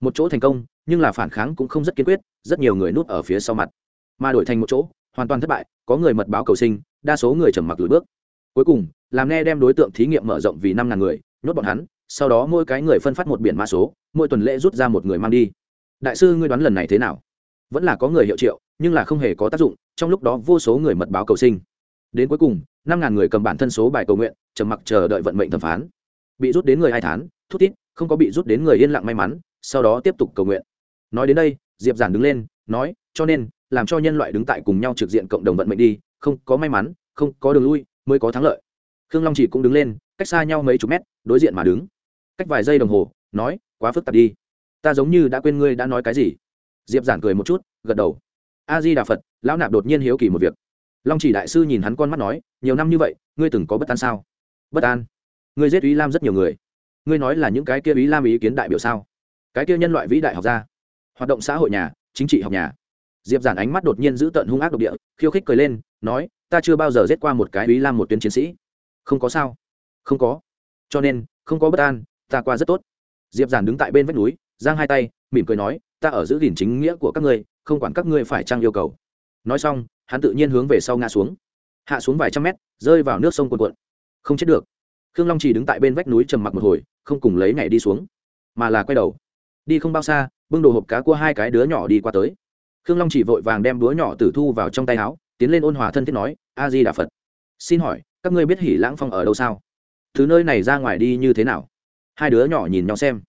Một chỗ thành công, nhưng là phản kháng cũng không rất kiên quyết, rất nhiều người núp ở phía sau mặt. Mà đổi thành một chỗ hoàn toàn thất bại, có người mật báo cầu sinh, đa số người trầm mặc lùi bước. Cuối cùng, làm nghe đem đối tượng thí nghiệm mở rộng vì năm ngàn người, nhốt bọn hắn, sau đó mỗi cái người phân phát một biển mã số, mỗi tuần lễ rút ra một người mang đi. Đại sư, ngươi đoán lần này thế nào? Vẫn là có người hiệu triệu, nhưng là không hề có tác dụng, trong lúc đó vô số người mật báo cầu sinh. Đến cuối cùng, năm ngàn người cầm bản thân số bài cầu nguyện, trầm mặc chờ đợi vận mệnh thẩm phán. Bị rút đến người hai tháng thút tít không có bị rút đến người yên lặng may mắn, sau đó tiếp tục cầu nguyện. Nói đến đây, diệp giản đứng lên, nói, cho nên làm cho nhân loại đứng tại cùng nhau trực diện cộng đồng vận mệnh đi, không có may mắn, không có đường lui, mới có thắng lợi. Khương long chỉ cũng đứng lên, cách xa nhau mấy chục mét, đối diện mà đứng. Cách vài giây đồng hồ, nói, quá phức tạp đi. Ta giống như đã quên ngươi đã nói cái gì. Diệp giản cười một chút, gật đầu. A di đà phật lão nạp đột nhiên hiếu kỳ một việc. Long chỉ đại sư nhìn hắn con mắt nói, nhiều năm như vậy, ngươi từng có bất an sao? Bất an? Ngươi giết ý lam rất nhiều người. Ngươi nói là những cái kia ý lam ý kiến đại biểu sao? Cái kia nhân loại vĩ đại học gia. Hoạt động xã hội nhà, chính trị học nhà diệp giản ánh mắt đột nhiên giữ tận hung ác độc địa, khiêu khích cười lên, nói, ta chưa bao giờ giết qua một cái ý lam một tuyến chiến sĩ. Không có sao. Không có. Cho nên, không có bất an, ta qua rất tốt. Diệp giản đứng tại bên vách núi, giang hai tay, mỉm cười nói, ta ở giữ gìn chính nghĩa của các ngươi, không quản các ngươi phải trang yêu cầu. Nói xong, hắn tự nhiên hướng về sau ngã xuống. Hạ xuống vài trăm mét, rơi vào nước sông cuồn cuộn. Không chết được. Khương long chỉ đứng tại bên vách núi trầm mặc một hồi, không cùng lấy nhảy đi xuống, mà là quay đầu. Đi không bao xa, bưng đồ hộp cá của hai cái đứa nhỏ đi qua tới khương long chỉ vội vàng đem đũa nhỏ tử thu vào trong tay áo, tiến lên ôn hòa thân thiết nói, a di đà phật. Xin hỏi, các ngươi biết hỉ lãng phong ở đâu sao? Thứ nơi này ra ngoài đi như thế nào? Hai đứa nhỏ nhìn nhau xem.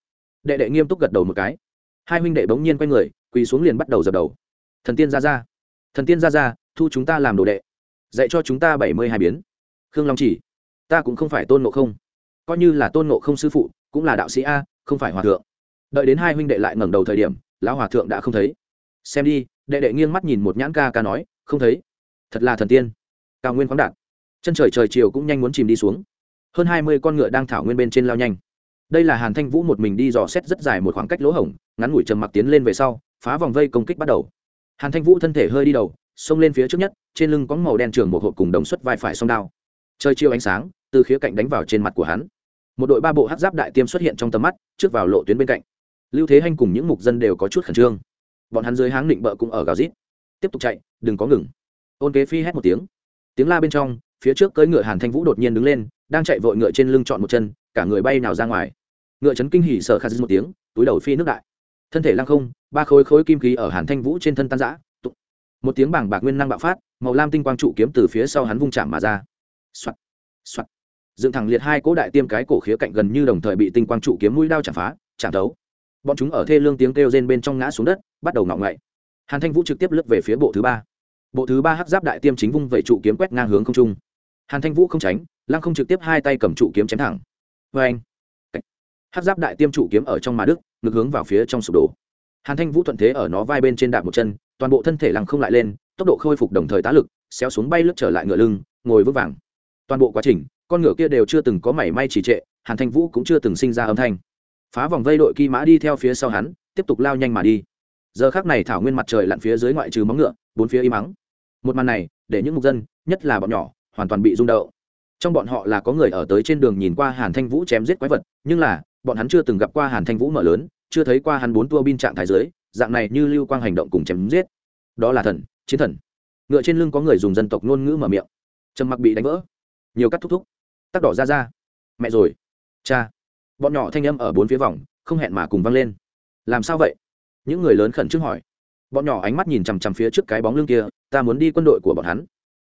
Đệ đệ nghiêm túc gật đầu một cái. Hai huynh đệ bỗng nhiên quay người, quỳ xuống liền bắt đầu dập đầu. Thần tiên ra ra. Thần tiên ra ra, thu chúng ta làm đồ đệ. Dạy cho chúng ta bảy mươi hai biến. Khương long chỉ. Ta cũng không phải tôn nộ không. Coi như là tôn nộ không sư phụ, cũng là đạo sĩ a, không phải hòa thượng. Đợi đến hai huynh đệ lại ngẩng đầu thời điểm, lão hòa thượng đã không thấy xem đi, đệ đệ nghiêng mắt nhìn một nhãn ca ca nói, không thấy. Thật là thần tiên. Cao nguyên khoáng đạt. Chân trời trời chiều cũng nhanh muốn chìm đi xuống. Hơn hai mươi con ngựa đang thảo nguyên bên trên lao nhanh. Đây là hàn thanh vũ một mình đi dò xét rất dài một khoảng cách lỗ hổng, ngắn ngủi trầm mặc tiến lên về sau, phá vòng vây công kích bắt đầu. Hàn thanh vũ thân thể hơi đi đầu, xông lên phía trước nhất, trên lưng có màu đen trường một hộp cùng đồng xuất vai phải song đao. Trời chiều ánh sáng, từ khía cạnh đánh vào trên mặt của hắn. Một đội ba bộ hát giáp đại tiêm xuất hiện trong tầm mắt, trước vào lộ tuyến bên cạnh. Lưu thế hanh cùng những mục dân đều có chút khẩn trương bọn hắn dưới háng định bợ cũng ở gào rít. Tiếp tục chạy, đừng có ngừng. Ôn kế phi hét một tiếng. Tiếng la bên trong, phía trước cưỡi ngựa hàn thanh vũ đột nhiên đứng lên, đang chạy vội ngựa trên lưng chọn một chân, cả người bay nào ra ngoài. Ngựa chấn kinh hỉ sợ khát một tiếng, túi đầu phi nước đại. Thân thể lăng không, ba khối khối kim khí ở hàn thanh vũ trên thân tan giã một tiếng bảng bạc nguyên năng bạo phát, màu lam tinh quang trụ kiếm từ phía sau hắn vung chạm mà ra. Soạt soạt. Dựng thẳng liệt hai cỗ đại tiêm cái cổ khía cạnh gần như đồng thời bị tinh quang trụ kiếm mũi đao chạm phá, chạm đấu bọn chúng ở thê lương tiếng kêu rên bên trong ngã xuống đất bắt đầu ngọng ngậy hàn thanh vũ trực tiếp lướt về phía bộ thứ ba. Bộ thứ ba hắc giáp đại tiêm chính vung vẩy trụ kiếm quét ngang hướng không trung. Hàn thanh vũ không tránh, lăng không trực tiếp hai tay cầm trụ kiếm chém thẳng. Vê anh. Hắc giáp đại tiêm trụ kiếm ở trong mà đức, ngược hướng vào phía trong sụp đổ. Hàn thanh vũ thuận thế ở nó vai bên trên đạp một chân, toàn bộ thân thể lăng không lại lên, tốc độ khôi phục đồng thời tá lực, xéo xuống bay lướt trở lại ngựa lưng, ngồi vững vàng. Toàn bộ quá trình, con ngựa kia đều chưa từng có mảy may trì trệ, hàn thanh vũ cũng chưa từng sinh ra âm thanh. Phá vòng vây đội kỳ mã đi theo phía sau hắn, tiếp tục lao nhanh mà đi giờ khác này thảo nguyên mặt trời lặn phía dưới ngoại trừ móng ngựa, bốn phía im mắng một màn này, để những mục dân, nhất là bọn nhỏ, hoàn toàn bị rung động. Trong bọn họ là có người ở tới trên đường nhìn qua hàn thanh vũ chém giết quái vật, nhưng là, bọn hắn chưa từng gặp qua hàn thanh vũ mở lớn, chưa thấy qua hắn bốn tua bin trạng thái dưới, dạng này như lưu quang hành động cùng chém giết. Đó là thần, chiến thần. Ngựa trên lưng có người dùng dân tộc ngôn ngữ mở miệng. Trầm mặc bị đánh vỡ. Nhiều cắt thúc thúc. Tắc đỏ ra ra. Mẹ rồi. Cha. Bọn nhỏ thanh âm ở bốn phía vòng, không hẹn mà cùng vang lên. Làm sao vậy? Những người lớn khẩn trương hỏi. Bọn nhỏ ánh mắt nhìn chằm chằm phía trước cái bóng lưng kia, ta muốn đi quân đội của bọn hắn.